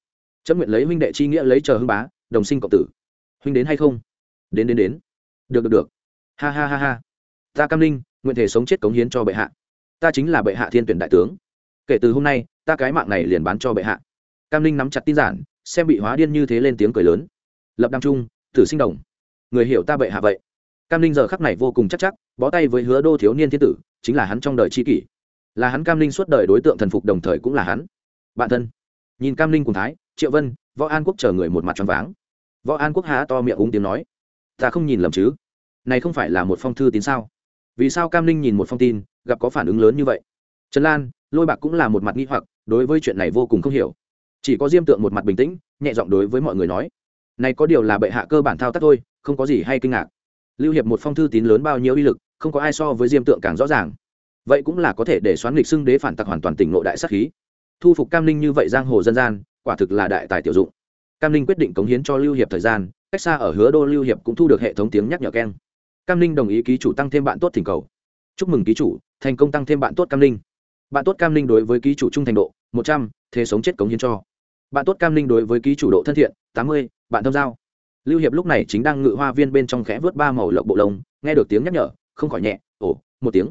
A: Chấp nguyện lấy huynh đệ chi nghĩa lấy chờ hưng bá, đồng sinh cộng tử. Huynh đến hay không? Đến đến đến. Được được được. Ha ha ha ha. Ta cam linh, nguyện thể sống chết cống hiến cho bệ hạ. Ta chính là bệ hạ thiên tuyển đại tướng. Kể từ hôm nay, ta cái mạng này liền bán cho bệ hạ cam linh nắm chặt tin giản, xem bị hóa điên như thế lên tiếng cười lớn. Lập đăng trung, tử sinh đồng. Người hiểu ta bệ hạ vậy. Cam linh giờ khắc này vô cùng chắc chắc, bó tay với hứa đô thiếu niên thiên tử, chính là hắn trong đời c kỷ. Là hắn cam linh suốt đời đối tượng thần phục đồng thời cũng là hắn. Bạn thân. Nhìn cam linh cùng thái, triệu vân, võ an quốc chờ người một mặt tròn váng. Võ an quốc há to miệng úng tiếng nói. Ta không nhìn lầm chứ? Này không phải là một phong thư tín sao? Vì sao cam linh nhìn một phong tin, gặp có phản ứng lớn như vậy? Trần lan, lôi bạc cũng là một mặt nghi hoặc, đối với chuyện này vô cùng không hiểu chỉ có diêm tượng một mặt bình tĩnh, nhẹ giọng đối với mọi người nói, này có điều là bệ hạ cơ bản thao tác thôi, không có gì hay kinh ngạc. Lưu hiệp một phong thư tín lớn bao nhiêu uy lực, không có ai so với diêm tượng càng rõ ràng. Vậy cũng là có thể để xoán lịch xưng đế phản tặc hoàn toàn tỉnh nội đại sắc khí. Thu phục cam linh như vậy giang hồ dân gian, quả thực là đại tài tiểu dụng. Cam linh quyết định cống hiến cho lưu hiệp thời gian, cách xa ở hứa đô lưu hiệp cũng thu được hệ thống tiếng nhắc nhở keng. Cam linh đồng ý ký chủ tăng thêm bạn tốt thỉnh cầu. Chúc mừng ký chủ, thành công tăng thêm bạn tốt cam linh bạn tốt cam linh đối với ký chủ trung thành độ, một trăm, thế sống chết cống hiến cho bạn tốt cam linh đối với ký chủ độ thân thiện, tám mươi, bạn thâm giao. Lưu hiệp lúc này chính đang ngự hoa viên bên trong khẽ vớt ba màu lộc bộ lông, nghe được tiếng nhắc nhở, không khỏi nhẹ, ồ, một tiếng.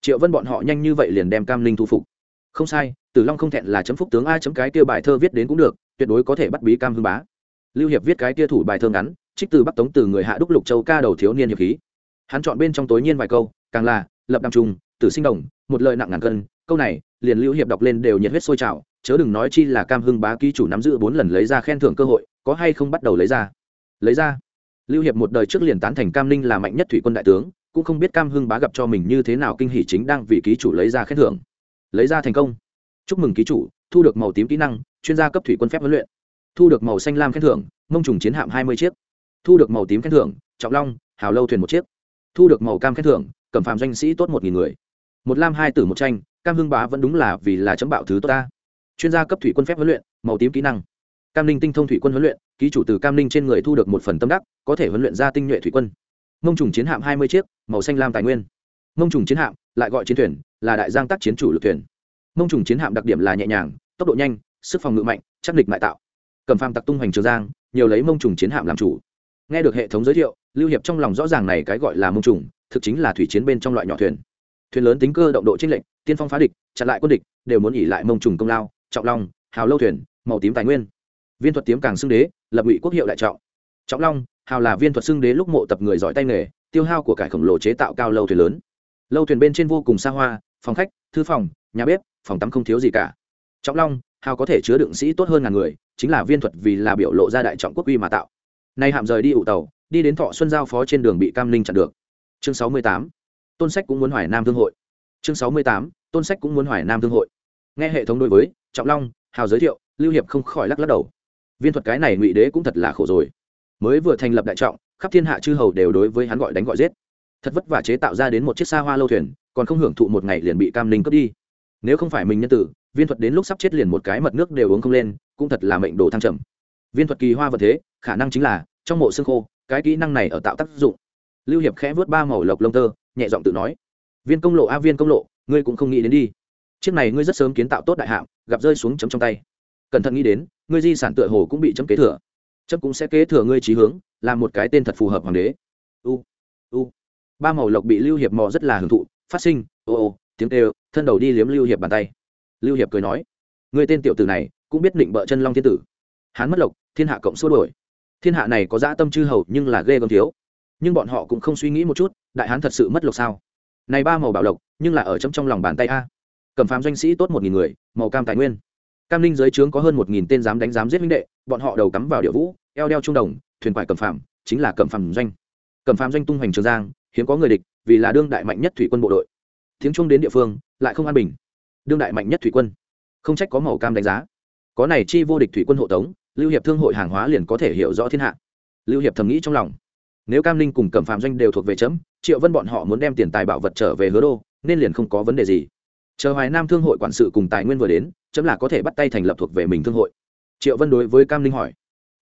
A: Triệu vân bọn họ nhanh như vậy liền đem cam linh thu phục. Không sai, tử long không thẹn là chấm phúc tướng ai chấm cái kia bài thơ viết đến cũng được, tuyệt đối có thể bắt bí cam hưng bá. Lưu hiệp viết cái kia thủ bài thơ ngắn, trích từ bắc tống từ người hạ đúc lục châu ca đầu thiếu niên hiệp khí. Hắn chọn bên trong tối nhiên vài câu, càng là, lập đàm trung, tử sinh đồng, một lời nặng ngàn cân, câu này liền lưu hiệp đọc lên đều nhiệt huyết sôi trào chớ đừng nói chi là cam hưng bá ký chủ nắm giữ bốn lần lấy ra khen thưởng cơ hội, có hay không bắt đầu lấy ra? Lấy ra. Lưu hiệp một đời trước liền tán thành cam ninh là mạnh nhất thủy quân đại tướng, cũng không biết cam hưng bá gặp cho mình như thế nào kinh hỷ chính đang vì ký chủ lấy ra khen thưởng. Lấy ra thành công. Chúc mừng ký chủ, thu được màu tím kỹ năng, chuyên gia cấp thủy quân phép huấn luyện. Thu được màu xanh lam khen thưởng, mông trùng chiến hạm hai mươi chiếc. Thu được màu tím khen thưởng, trọng long, hào lâu thuyền một chiếc. Thu được màu cam khen thưởng cẩm phạm doanh sĩ tốt một nghìn người. Một lam hai tử một tranh, cam hưng bá vẫn đúng là vì là chấm bạo thứ tốt ta chuyên gia cấp thủy quân phép huấn luyện, màu tím kỹ năng. Cam ninh tinh thông thủy quân huấn luyện, ký chủ từ cam ninh trên người thu được một phần tâm đắc, có thể huấn luyện ra tinh nhuệ thủy quân. Mông trùng chiến hạm hai mươi chiếc, màu xanh lam tài nguyên. Mông trùng chiến hạm, lại gọi chiến thuyền, là đại giang tác chiến chủ lực thuyền. Mông trùng chiến hạm đặc điểm là nhẹ nhàng, tốc độ nhanh, sức phòng ngự mạnh, chắc địch mại tạo. Cầm phàm tặc tung hoành trường giang, nhiều lấy mông trùng chiến hạm làm chủ. Nghe được hệ thống giới thiệu, lưu hiệp trong lòng rõ ràng này cái gọi là mông trùng, thực chính là thủy chiến bên trong loại nhỏ thuyền. Thuyền lớn tính cơ động độ trinh lệnh tiên phong phá địch, chặn lại quân địch, đều muốn ỉ lại mông trùng công lao trọng long, hào lâu thuyền, màu tím tài nguyên. Viên thuật tiếm càng xưng đế, lập ngụy quốc hiệu đại trọng. Trọng long, hào là viên thuật xưng đế lúc mộ tập người giỏi tay nghề, tiêu hao của cải khổng lồ chế tạo cao lâu thuyền lớn. Lâu thuyền bên trên vô cùng xa hoa, phòng khách, thư phòng, nhà bếp, phòng tắm không thiếu gì cả. Trọng long, hào có thể chứa đựng sĩ tốt hơn ngàn người, chính là viên thuật vì là biểu lộ ra đại trọng quốc uy mà tạo. Nay hạm rời đi ủ tàu, đi đến thọ xuân giao phó trên đường bị cam ninh chặn được. Chương sáu mươi tám, tôn sách cũng muốn hoài nam thương hội. Chương sáu mươi tám, tôn sách cũng muốn hoài nam thương hội. Nghe hệ thống đối với trọng long, hào giới thiệu, lưu hiệp không khỏi lắc lắc đầu. Viên thuật cái này ngụy đế cũng thật là khổ rồi. Mới vừa thành lập đại trọng, khắp thiên hạ chư hầu đều đối với hắn gọi đánh gọi giết. Thật vất vả chế tạo ra đến một chiếc xa hoa lâu thuyền, còn không hưởng thụ một ngày liền bị cam ninh cướp đi. Nếu không phải mình nhân tử, viên thuật đến lúc sắp chết liền một cái mật nước đều uống không lên, cũng thật là mệnh đồ thăng trầm. Viên thuật kỳ hoa vật thế, khả năng chính là, trong mộ xương khô, cái kỹ năng này ở tạo tác dụng. Lưu hiệp khẽ vớt ba màu lộc lông tơ, nhẹ giọng tự nói. Viên công lộ a, viên công lộ, ngươi cũng không nghĩ đến đi chiếc này ngươi rất sớm kiến tạo tốt đại hạm, gặp rơi xuống chấm trong tay. Cẩn thận nghĩ đến, ngươi di sản tựa hồ cũng bị chấm kế thừa. Chấm cũng sẽ kế thừa ngươi trí hướng làm một cái tên thật phù hợp hoàng đế. U u. Ba màu lộc bị lưu hiệp mò rất là hưởng thụ, phát sinh, ô ô, tiếng kêu, thân đầu đi liếm lưu hiệp bàn tay. Lưu hiệp cười nói người tên tiểu tử này, cũng biết định bợ chân long thiên tử. Hán mất lộc, thiên hạ cộng xua đổi. Thiên hạ này có dã tâm chư hầu nhưng là ghê gớm thiếu. Nhưng bọn họ cũng không suy nghĩ một chút, đại hán thật sự mất lộc sao? Này ba màu bảo lộc, nhưng là ở trong trong lòng bàn tay a cầm phàm doanh sĩ tốt một nghìn người, màu cam tài nguyên. Cam linh dưới trướng có hơn một nghìn tên dám đánh dám giết minh đệ, bọn họ đầu cắm vào địa vũ, eo đeo trung đồng, thuyền quải cầm phàm, chính là cầm phàm doanh. Cầm phàm doanh tung hoành trường giang, hiếm có người địch, vì là đương đại mạnh nhất thủy quân bộ đội. Tiếng trung đến địa phương, lại không an bình. Đương đại mạnh nhất thủy quân. Không trách có màu cam đánh giá. Có này chi vô địch thủy quân hộ tống, lưu hiệp thương hội hàng hóa liền có thể hiểu rõ thiên hạ. Lưu hiệp thầm nghĩ trong lòng. Nếu cam linh cùng cẩm phạm doanh đều thuộc về chấm, triệu vân bọn họ muốn đem tiền tài bảo vật trở về hứa đô, nên liền không có vấn đề gì chờ hoài nam thương hội quản sự cùng tài nguyên vừa đến, chấm là có thể bắt tay thành lập thuộc về mình thương hội. Triệu vân đối với cam Linh hỏi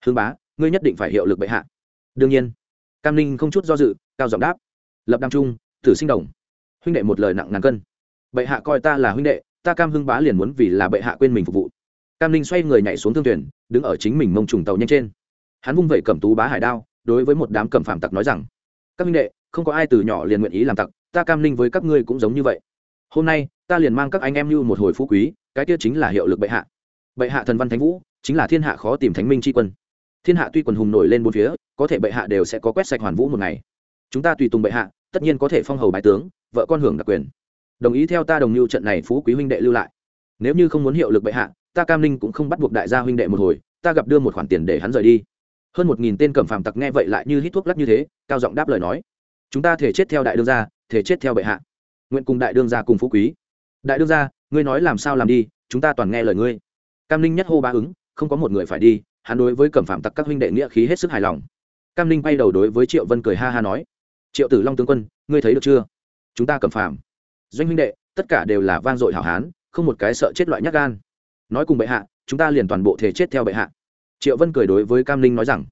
A: hương bá, ngươi nhất định phải hiệu lực bệ hạ. Đương nhiên. Cam Linh không chút do dự, cao giọng đáp, lập đăng trung, tử sinh đồng. Huynh đệ một lời nặng ngàn cân. Bệ hạ coi ta là huynh đệ, ta cam hưng bá liền muốn vì là bệ hạ quên mình phục vụ. Cam Linh xoay người nhảy xuống thương thuyền, đứng ở chính mình mông trùng tàu nhanh trên. Hắn vung vẩy cầm tú bá hải đao, đối với một đám cẩm phạm tặc nói rằng, các huynh đệ, không có ai từ nhỏ liền nguyện ý làm tặc, ta cam Linh với các ngươi cũng giống như vậy hôm nay, ta liền mang các anh em như một hồi phú quý, cái kia chính là hiệu lực bệ hạ. Bệ hạ thần văn thánh vũ, chính là thiên hạ khó tìm thánh minh tri quân. Thiên hạ tuy quần hùng nổi lên bốn phía, có thể bệ hạ đều sẽ có quét sạch hoàn vũ một ngày. Chúng ta tùy tùng bệ hạ, tất nhiên có thể phong hầu bái tướng, vợ con hưởng đặc quyền. Đồng ý theo ta đồng mưu trận này phú quý huynh đệ lưu lại. Nếu như không muốn hiệu lực bệ hạ, ta cam ninh cũng không bắt buộc đại gia huynh đệ một hồi, ta gặp đưa một khoản tiền để hắn rời đi. Hơn một nghìn tên cẩm phàm tặc nghe vậy lại như hít thuốc lắc như thế, cao giọng đáp lời nói. Chúng ta thể chết theo đại đương gia, thể chết theo bệ hạ nguyện cùng đại đương gia cùng phú quý. Đại đương gia, ngươi nói làm sao làm đi, chúng ta toàn nghe lời ngươi. Cam ninh nhất hô ba ứng, không có một người phải đi, hắn đối với cẩm phạm tặc các huynh đệ nghĩa khí hết sức hài lòng. Cam ninh bay đầu đối với triệu vân cười ha ha nói, triệu tử long tướng quân, ngươi thấy được chưa? Chúng ta cẩm phạm, doanh huynh đệ, tất cả đều là vang dội hảo hán, không một cái sợ chết loại nhát gan. Nói cùng bệ hạ, chúng ta liền toàn bộ thể chết theo bệ hạ. Triệu vân cười đối với cam ninh nói rằng,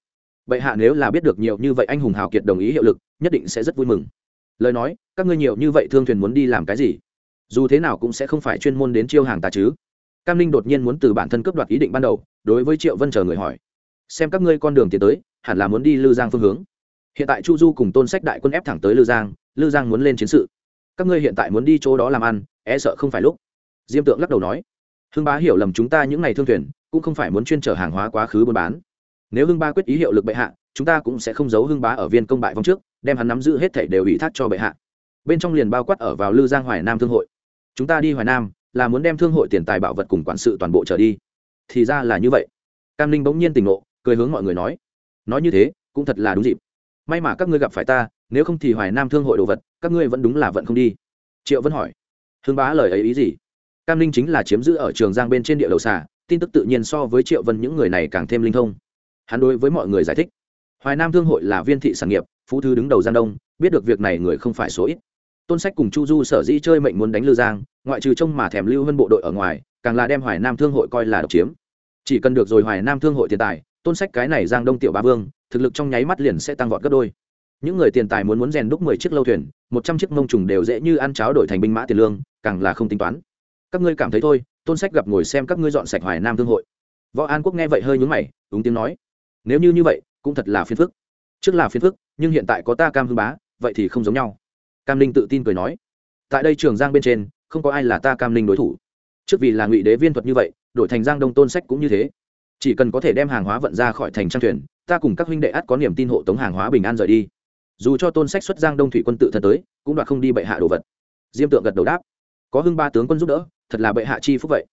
A: bệ hạ nếu là biết được nhiều như vậy anh hùng hào kiệt đồng ý hiệu lực, nhất định sẽ rất vui mừng lời nói, các ngươi nhiều như vậy thương thuyền muốn đi làm cái gì? Dù thế nào cũng sẽ không phải chuyên môn đến chiêu hàng ta chứ. Cam ninh đột nhiên muốn từ bản thân cướp đoạt ý định ban đầu, đối với triệu vân chờ người hỏi. Xem các ngươi con đường tiến tới, hẳn là muốn đi lư giang phương hướng. Hiện tại chu du cùng tôn sách đại quân ép thẳng tới lư giang lư giang muốn lên chiến sự. Các ngươi hiện tại muốn đi chỗ đó làm ăn e sợ không phải lúc. Diêm tượng lắc đầu nói. Hưng bá hiểu lầm chúng ta những ngày thương thuyền, cũng không phải muốn chuyên trở hàng hóa quá khứ buôn bán. Nếu hưng ba quyết ý hiệu lực bệ hạ, chúng ta cũng sẽ không giấu hưng bá ở viên công bại vong trước đem hắn nắm giữ hết thảy đều ủy thác cho bệ hạ. Bên trong liền bao quát ở vào lư giang hoài nam thương hội. Chúng ta đi hoài nam, là muốn đem thương hội tiền tài bảo vật cùng quản sự toàn bộ trở đi. Thì ra là như vậy. Cam ninh bỗng nhiên tỉnh ngộ, cười hướng mọi người nói. Nói như thế, cũng thật là đúng dịp. May mà các ngươi gặp phải ta, nếu không thì hoài nam thương hội đồ vật, các ngươi vẫn đúng là vẫn không đi. Triệu vẫn hỏi. Hương bá lời ấy ý gì? Cam ninh chính là chiếm giữ ở trường giang bên trên địa đầu xà, tin tức tự nhiên so với triệu vân những người này càng thêm linh thông. Hắn đối với mọi người giải thích. Hoài nam thương hội là viên thị sản nghiệp phú thư đứng đầu giang đông, biết được việc này người không phải số ít. Tôn sách cùng chu du sở dĩ chơi mệnh muốn đánh lư giang, ngoại trừ trông mà thèm lưu hơn bộ đội ở ngoài, càng là đem hoài nam thương hội coi là độc chiếm. Chỉ cần được rồi hoài nam thương hội tiền tài, tôn sách cái này giang đông tiểu ba vương, thực lực trong nháy mắt liền sẽ tăng vọt gấp đôi. Những người tiền tài muốn muốn rèn đúc mười chiếc lâu thuyền, một trăm chiếc mông trùng đều dễ như ăn cháo đổi thành binh mã tiền lương, càng là không tính toán. Các ngươi cảm thấy thôi, tôn sách gặp ngồi xem các ngươi dọn sạch hoài nam thương hội. Võ an quốc nghe vậy hơi nhúng mày đúng tiếng nói. Nếu như như vậy, cũng thật là phiền phức. Trước là phiền phức nhưng hiện tại có ta cam hưng bá, vậy thì không giống nhau. Cam ninh tự tin cười nói. Tại đây trường giang bên trên, không có ai là ta cam ninh đối thủ. Trước vì là ngụy đế viên thuật như vậy, đổi thành giang đông tôn sách cũng như thế. Chỉ cần có thể đem hàng hóa vận ra khỏi thành trang thuyền, ta cùng các huynh đệ ắt có niềm tin hộ tống hàng hóa bình an rời đi. Dù cho tôn sách xuất giang đông thủy quân tự thân tới, cũng đoạt không đi bệ hạ đồ vật. Diêm tượng gật đầu đáp. Có hưng ba tướng quân giúp đỡ, thật là bệ hạ chi phúc vậy.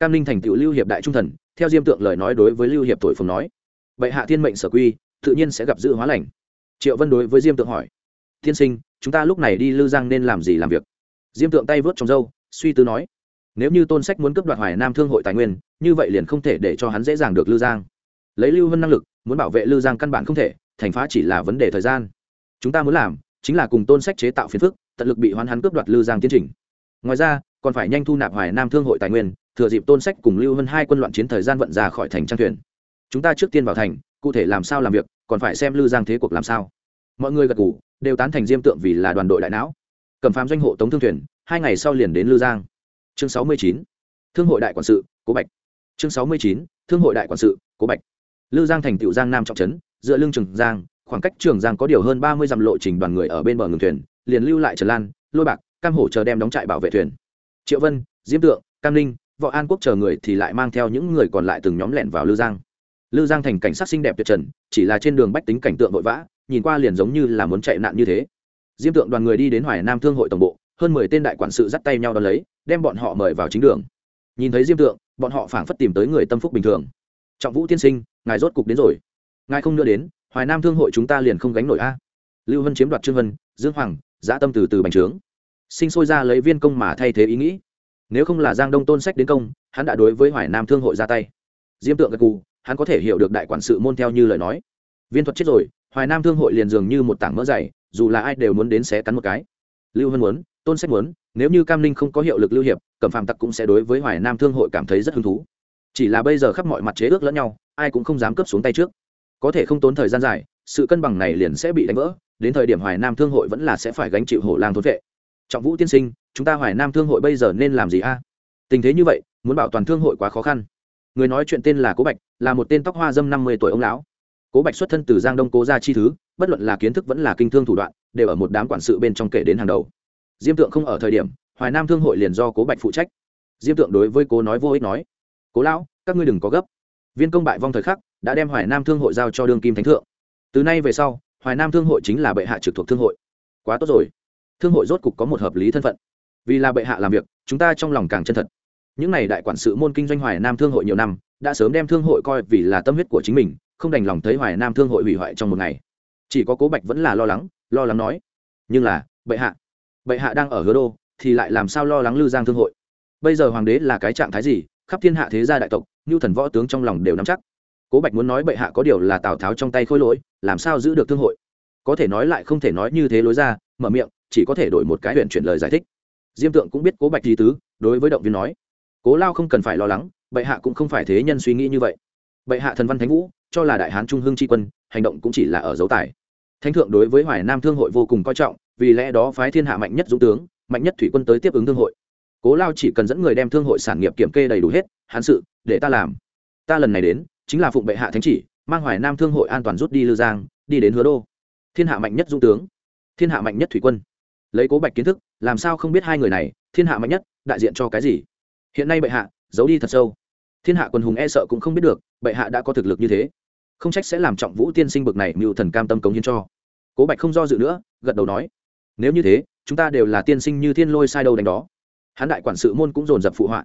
A: Cam ninh thành tựu lưu hiệp đại trung thần, theo diêm tượng lời nói đối với lưu hiệp thổi phồng nói. Bệ hạ thiên mệnh sở quy, tự nhiên sẽ gặp dự hóa lành triệu vân đối với diêm tượng hỏi, tiên sinh, chúng ta lúc này đi lư giang nên làm gì làm việc? Diêm tượng tay vớt trong dâu suy tư nói, nếu như tôn sách muốn cấp đoạt hoài nam thương hội tài nguyên, như vậy liền không thể để cho hắn dễ dàng được lư giang. Lấy lưu vân năng lực, muốn bảo vệ lư giang căn bản không thể, thành phá chỉ là vấn đề thời gian. Chúng ta muốn làm chính là cùng tôn sách chế tạo phiền phức, tận lực bị hoán hắn cướp đoạt lư giang tiến trình. Ngoài ra, còn phải nhanh thu nạp hoài nam thương hội tài nguyên, thừa dịp tôn sách cùng lưu vân hai quân loạn chiến thời gian vận ra khỏi thành trang thuyền. Chúng ta trước tiên vào thành, cụ thể làm sao làm việc còn phải xem lư giang thế cuộc làm sao. Mọi người gật g ủ đều tán thành diêm tượng vì là đoàn đội đại não. Cầm phám doanh hộ tống thương thuyền, hai ngày sau liền đến lư giang. Chương sáu mươi chín, thương hội đại quản sự, cố bạch. Chương sáu mươi chín, thương hội đại quản sự, cố bạch. Lư giang thành tựu giang nam trọng trấn, dựa lưng trường giang, khoảng cách trường giang có điều hơn ba mươi dặm lộ trình đoàn người ở bên bờ ngừng thuyền, liền lưu lại trần lan, lôi bạc, cam hổ chờ đem đóng trại bảo vệ thuyền. Triệu vân, diêm tượng, cam ninh, võ an quốc chờ người thì lại mang theo những người còn lại từng nhóm lẹn vào lư giang lư giang thành cảnh sát xinh đẹp tuyệt trần, chỉ là trên đường bách tính cảnh tượng vội vã, nhìn qua liền giống như là muốn chạy nạn như thế. Diêm tượng đoàn người đi đến hoài nam thương hội tổng bộ, hơn mười tên đại quản sự dắt tay nhau đón lấy, đem bọn họ mời vào chính đường. Nhìn thấy diêm tượng, bọn họ phảng phất tìm tới người tâm phúc bình thường. Trọng vũ tiên sinh, ngài rốt cục đến rồi. Ngài không nữa đến, hoài nam thương hội chúng ta liền không gánh nổi a. Lưu hân chiếm đoạt trương vân dương hoàng, giã tâm từ từ bành trướng. Sinh sôi ra lấy viên công mà thay thế ý nghĩ. Nếu không là giang đông tôn sách đến công, hắn đã đối với hoài nam thương hội ra tay. Diêm tượng gật cù hắn có thể hiểu được đại quản sự môn theo như lời nói. Viên thuật chết rồi, hoài nam thương hội liền dường như một tảng mỡ dày, dù là ai đều muốn đến xé cắn một cái. Lưu hân muốn, tôn sách muốn, nếu như cam ninh không có hiệu lực lưu hiệp, cẩm phạm tặc cũng sẽ đối với hoài nam thương hội cảm thấy rất hứng thú. Chỉ là bây giờ khắp mọi mặt chế ước lẫn nhau, ai cũng không dám cướp xuống tay trước. Có thể không tốn thời gian dài, sự cân bằng này liền sẽ bị đánh vỡ, đến thời điểm hoài nam thương hội vẫn là sẽ phải gánh chịu hổ lang thốn vệ. Trọng vũ tiên sinh, chúng ta hoài nam thương hội bây giờ nên làm gì a? Tình thế như vậy, muốn bảo toàn thương hội quá khó khăn người nói chuyện tên là cố bạch, là một tên tóc hoa dâm năm mươi tuổi ông lão. Cố bạch xuất thân từ giang đông cố gia chi thứ, bất luận là kiến thức vẫn là kinh thương thủ đoạn, đều ở một đám quản sự bên trong kể đến hàng đầu. Diêm tượng không ở thời điểm, hoài nam thương hội liền do cố bạch phụ trách. Diêm tượng đối với cố nói vô ích nói, cố lão, các ngươi đừng có gấp. Viên công bại vong thời khắc, đã đem hoài nam thương hội giao cho đương kim thánh thượng. Từ nay về sau, hoài nam thương hội chính là bệ hạ trực thuộc thương hội. Quá tốt rồi. Thương hội rốt cục có một hợp lý thân phận. Vì là bệ hạ làm việc, chúng ta trong lòng càng chân thật những n à y đại quản sự môn kinh doanh hoài nam thương hội nhiều năm, đã sớm đem thương hội coi vì là tâm huyết của chính mình, không đành lòng thấy hoài nam thương hội hủy hoại trong một ngày. Chỉ có cố bạch vẫn là lo lắng lo lắng nói, nhưng là, bệ hạ bệ hạ đang ở hứa đô, thì lại làm sao lo lắng lư giang thương hội? Bây giờ hoàng đế là cái trạng thái gì? Khắp thiên hạ thế gia đại tộc như thần võ tướng trong lòng đều nắm chắc. Cố bạch muốn nói bệ hạ có điều là tào tháo trong tay khôi lỗi, làm sao giữ được thương hội? Có thể nói lại không thể nói như thế lối ra, mở miệng, chỉ có thể đổi một cái huyện chuyển lời giải thích. Diêm tượng cũng biết cố bạch lý tứ, đối với động viên nói cố lao không cần phải lo lắng, bệ hạ cũng không phải thế nhân suy nghĩ như vậy. Bệ hạ thần văn thánh vũ, cho là đại hán trung hưng tri quân, hành động cũng chỉ là ở dấu tài. Thánh thượng đối với hoài nam thương hội vô cùng coi trọng, vì lẽ đó phái thiên hạ mạnh nhất dũng tướng, mạnh nhất thủy quân tới tiếp ứng thương hội. Cố lao chỉ cần dẫn người đem thương hội sản nghiệp kiểm kê đầy đủ hết, hán sự, để ta làm. Ta lần này đến, chính là phụng bệ hạ thánh chỉ, mang hoài nam thương hội an toàn rút đi lư giang, đi đến hứa đô. Thiên hạ mạnh nhất dũng tướng, thiên hạ mạnh nhất thủy quân. Lấy cố bạch kiến thức, làm sao không biết hai người này, thiên hạ mạnh nhất, đại diện cho cái gì? Hiện nay bệ hạ, giấu đi thật sâu. Thiên hạ quần hùng e sợ cũng không biết được, bệ hạ đã có thực lực như thế. Không trách sẽ làm trọng vũ tiên sinh bực này mưu thần cam tâm cống hiến cho. Cố bạch không do dự nữa, gật đầu nói, nếu như thế, chúng ta đều là tiên sinh như thiên lôi sai đâu đánh đó. Hán đại quản sự môn cũng dồn dập phụ họa.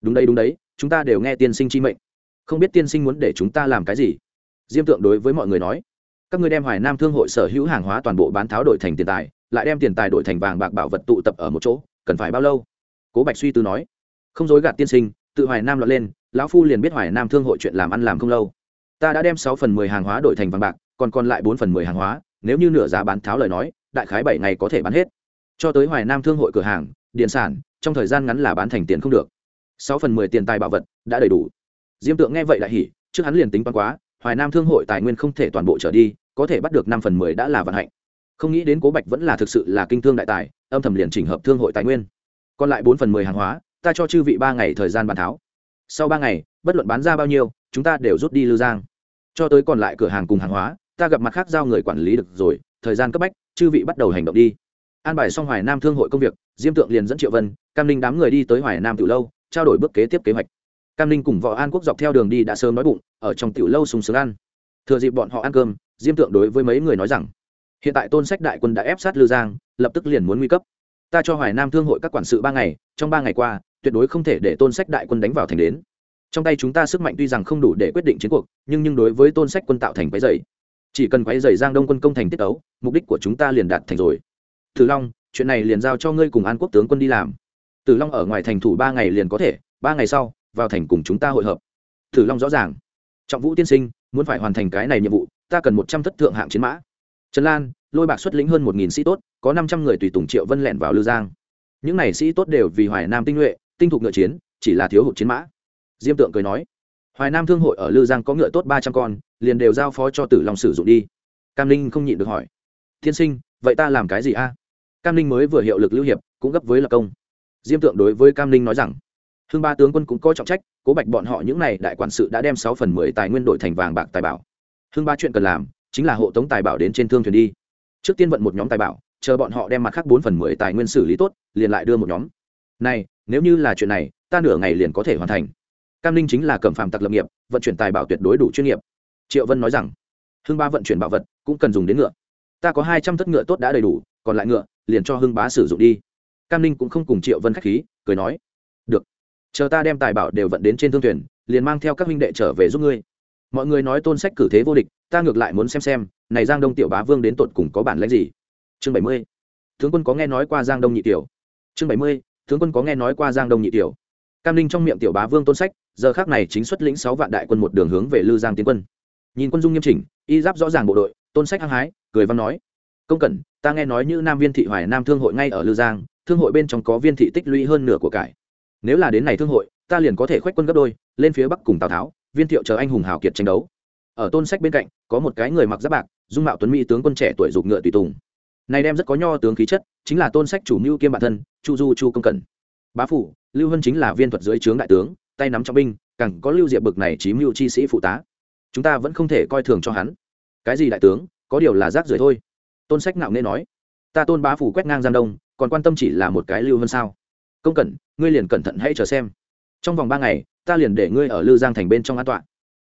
A: Đúng đấy đúng đấy, chúng ta đều nghe tiên sinh chi mệnh. Không biết tiên sinh muốn để chúng ta làm cái gì? Diêm tượng đối với mọi người nói, các ngươi đem hoài nam thương hội sở hữu hàng hóa toàn bộ bán tháo đổi thành tiền tài, lại đem tiền tài đổi thành vàng bạc bảo vật tụ tập ở một chỗ, cần phải bao lâu? Cố bạch suy tư nói không dối gạt tiên sinh, tự hoài nam lọt lên, lão phu liền biết hoài nam thương hội chuyện làm ăn làm không lâu. Ta đã đem sáu phần mười hàng hóa đổi thành vàng bạc, còn còn lại bốn phần mười hàng hóa, nếu như nửa giá bán tháo lời nói, đại khái bảy ngày có thể bán hết. Cho tới hoài nam thương hội cửa hàng, điện sản, trong thời gian ngắn là bán thành tiền không được. Sáu phần mười tiền tài bảo vật đã đầy đủ. Diêm tượng nghe vậy lại hỉ, trước hắn liền tính toán quá, hoài nam thương hội tài nguyên không thể toàn bộ trở đi, có thể bắt được năm phần mười đã là vận hạnh. Không nghĩ đến cố bạch vẫn là thực sự là kinh thương đại tài, âm thầm liền chỉnh hợp thương hội tài nguyên. Còn lại bốn phần mười hàng hóa ta cho chư vị ba ngày thời gian bán tháo. Sau ba ngày, bất luận bán ra bao nhiêu, chúng ta đều rút đi lưu giang. Cho tới còn lại cửa hàng cùng hàng hóa, ta gặp mặt khác giao người quản lý được rồi, thời gian cấp bách, chư vị bắt đầu hành động đi. An bài xong hoài nam thương hội công việc, diêm tượng liền dẫn triệu vân, cam ninh đám người đi tới hoài nam từ lâu, trao đổi bước kế tiếp kế hoạch. Cam ninh cùng võ an quốc dọc theo đường đi đã sớm nói bụng, ở trong tiểu lâu sùng sướng ăn. Thừa dịp bọn họ ăn cơm, diêm tượng đối với mấy người nói rằng, hiện tại tôn sách đại quân đã ép sát lư giang, lập tức liền muốn nguy cấp. Ta cho hoài nam thương hội các quản sự ba ngày, trong ba ngày qua tuyệt đối không thể để tôn sách đại quân đánh vào thành đến. Trong tay chúng ta sức mạnh tuy rằng không đủ để quyết định chiến cuộc, nhưng nhưng đối với tôn sách quân tạo thành quái dày. Chỉ cần quái dày giang đông quân công thành tiết ấu mục đích của chúng ta liền đạt thành rồi. Tử long, chuyện này liền giao cho ngươi cùng an quốc tướng quân đi làm. Tử long ở ngoài thành thủ ba ngày liền có thể, ba ngày sau, vào thành cùng chúng ta hội hợp. Tử long rõ ràng. Trọng vũ tiên sinh, muốn phải hoàn thành cái này nhiệm vụ, ta cần một trăm thất thượng hạng chiến mã. Trần lan, lôi bạc xuất lĩnh hơn một nghìn sĩ tốt, có năm trăm người tùy tùng triệu vân lẹn vào lư giang. Những này sĩ tốt đều vì hoài nam tinh nhuệ tinh thục ngựa chiến, chỉ là thiếu hụt chiến mã. Diêm tượng cười nói, hoài nam thương hội ở lư giang có ngựa tốt ba trăm con, liền đều giao phó cho tử long sử dụng đi. Cam linh không nhịn được hỏi tiên sinh, vậy ta làm cái gì a? Cam linh mới vừa hiệu lực lưu hiệp, cũng gấp với lập công. Diêm tượng đối với cam linh nói rằng, hưng ba tướng quân cũng có trọng trách, cố bạch bọn họ những n à y đại quản sự đã đem sáu phần mười tài nguyên đổi thành vàng bạc tài bảo. Hưng ba chuyện cần làm, chính là hộ tống tài bảo đến trên thương thuyền đi. Trước tiên vận một nhóm tài bảo, chờ bọn họ đem mặt khác bốn phần mười tài nguyên xử lý tốt, liền lại đưa một nhóm này, nếu như là chuyện này, ta nửa ngày liền có thể hoàn thành. Cam ninh chính là cẩm phạm tặc lập nghiệp, vận chuyển tài bảo tuyệt đối đủ chuyên nghiệp. Triệu vân nói rằng, hưng ba vận chuyển bảo vật, cũng cần dùng đến ngựa. Ta có hai trăm thất ngựa tốt đã đầy đủ, còn lại ngựa, liền cho hưng bá sử dụng đi. Cam ninh cũng không cùng triệu vân k h á c h khí, cười nói, được, chờ ta đem tài bảo đều vận đến trên thương thuyền, liền mang theo các huynh đệ trở về giúp ngươi. Mọi người nói tôn sách cử thế vô địch, ta ngược lại muốn xem xem, này giang đông tiểu bá vương đến tột cùng có bản lãnh gì. Chương bảy mươi, tướng quân có nghe nói qua giang đông nhị tiểu? Chương bảy mươi tướng quân có nghe nói qua giang đông nhị tiểu. Cam ninh trong miệng tiểu bá vương tôn sách, giờ khác này chính xuất lĩnh sáu vạn đại quân một đường hướng về lư giang tiến quân. Nhìn quân dung nghiêm chỉnh, y giáp rõ ràng bộ đội, tôn sách hăng hái, cười văn nói, công cẩn, ta nghe nói như nam viên thị hoài nam thương hội ngay ở lư giang, thương hội bên trong có viên thị tích lũy hơn nửa của cải. Nếu là đến này thương hội, ta liền có thể khoách quân gấp đôi, lên phía bắc cùng tào tháo, viên thiệu chờ anh hùng hào kiệt tranh đấu. Ở tôn sách bên cạnh, có một cái người mặc giáp bạc, dung mạo tuấn mỹ tướng quân trẻ tuổi dục ngựa tùy tùng này đem rất có nho tướng khí chất, chính là tôn sách chủ mưu kiêm bản thân, chu du chu công cẩn bá phủ, lưu hân chính là viên thuật dưới trướng đại tướng, tay nắm trong binh, càng có lưu diệp bực này chí mưu chi sĩ phụ tá. Chúng ta vẫn không thể coi thường cho hắn. Cái gì đại tướng, có điều là rác rưởi thôi. Tôn sách ngạo nên nói. Ta tôn bá phủ quét ngang giang đông, còn quan tâm chỉ là một cái lưu hơn sao? Công cẩn ngươi liền cẩn thận hãy chờ xem. Trong vòng ba ngày, ta liền để ngươi ở lư giang thành bên trong an toàn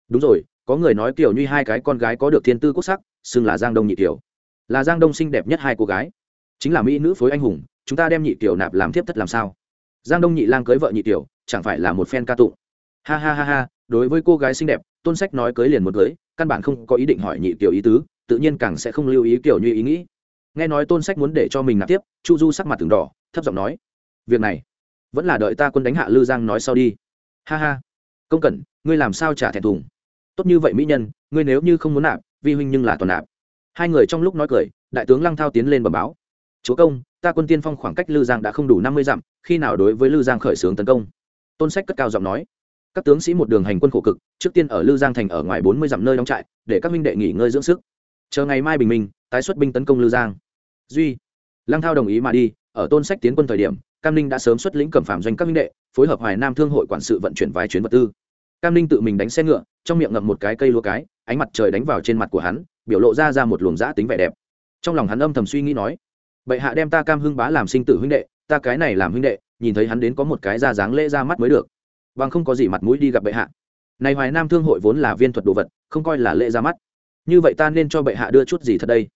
A: đúng rồi, có người nói kiểu như hai cái con gái có được thiên tư quốc sắc, xưng là giang đông nhị tiểu là giang đông xinh đẹp nhất hai cô gái chính là mỹ nữ phối anh hùng chúng ta đem nhị tiểu nạp làm tiếp thất làm sao giang đông nhị lang cưới vợ nhị tiểu chẳng phải là một phen ca tụng ha ha ha ha đối với cô gái xinh đẹp tôn sách nói cưới liền một cưới căn bản không có ý định hỏi nhị tiểu ý tứ tự nhiên càng sẽ không lưu ý kiểu như ý nghĩ nghe nói tôn sách muốn để cho mình nạp tiếp chu du sắc mặt từng đỏ thấp giọng nói việc này vẫn là đợi ta quân đánh hạ lư giang nói sau đi ha ha công cẩn ngươi làm sao trả thẹn thùng tốt như vậy mỹ nhân ngươi nếu như không muốn nạp vi huynh nhưng là toàn nạp hai người trong lúc nói cười, đại tướng lăng thao tiến lên bẩm báo. Chúa công, ta quân tiên phong khoảng cách lư giang đã không đủ năm mươi dặm, khi nào đối với lư giang khởi xướng tấn công? Tôn sách cất cao giọng nói. Các tướng sĩ một đường hành quân khổ cực, trước tiên ở lư giang thành ở ngoài bốn mươi dặm nơi đóng trại, để các minh đệ nghỉ ngơi dưỡng sức. Chờ ngày mai bình minh, tái xuất binh tấn công lư giang. Duy. Lăng thao đồng ý mà đi, ở tôn sách tiến quân thời điểm, cam ninh đã sớm xuất lĩnh cẩm phạm doanh các minh đệ, phối hợp hoài nam thương hội quản sự vận chuyển vài chuyến vật tư. Cam ninh tự mình đánh xe ngựa, trong miệng ngậm một cái cây lúa cái, ánh mặt trời đánh vào trên mặt của hắn biểu lộ ra ra một luồng giã tính vẻ đẹp. Trong lòng hắn âm thầm suy nghĩ nói, bệ hạ đem ta cam hưng bá làm sinh tử huynh đệ, ta cái này làm huynh đệ, nhìn thấy hắn đến có một cái ra dáng lễ ra mắt mới được. Bằng không có gì mặt mũi đi gặp bệ hạ. Này hoài nam thương hội vốn là viên thuật đồ vật, không coi là lễ ra mắt. Như vậy ta nên cho bệ hạ đưa chút gì thật đây?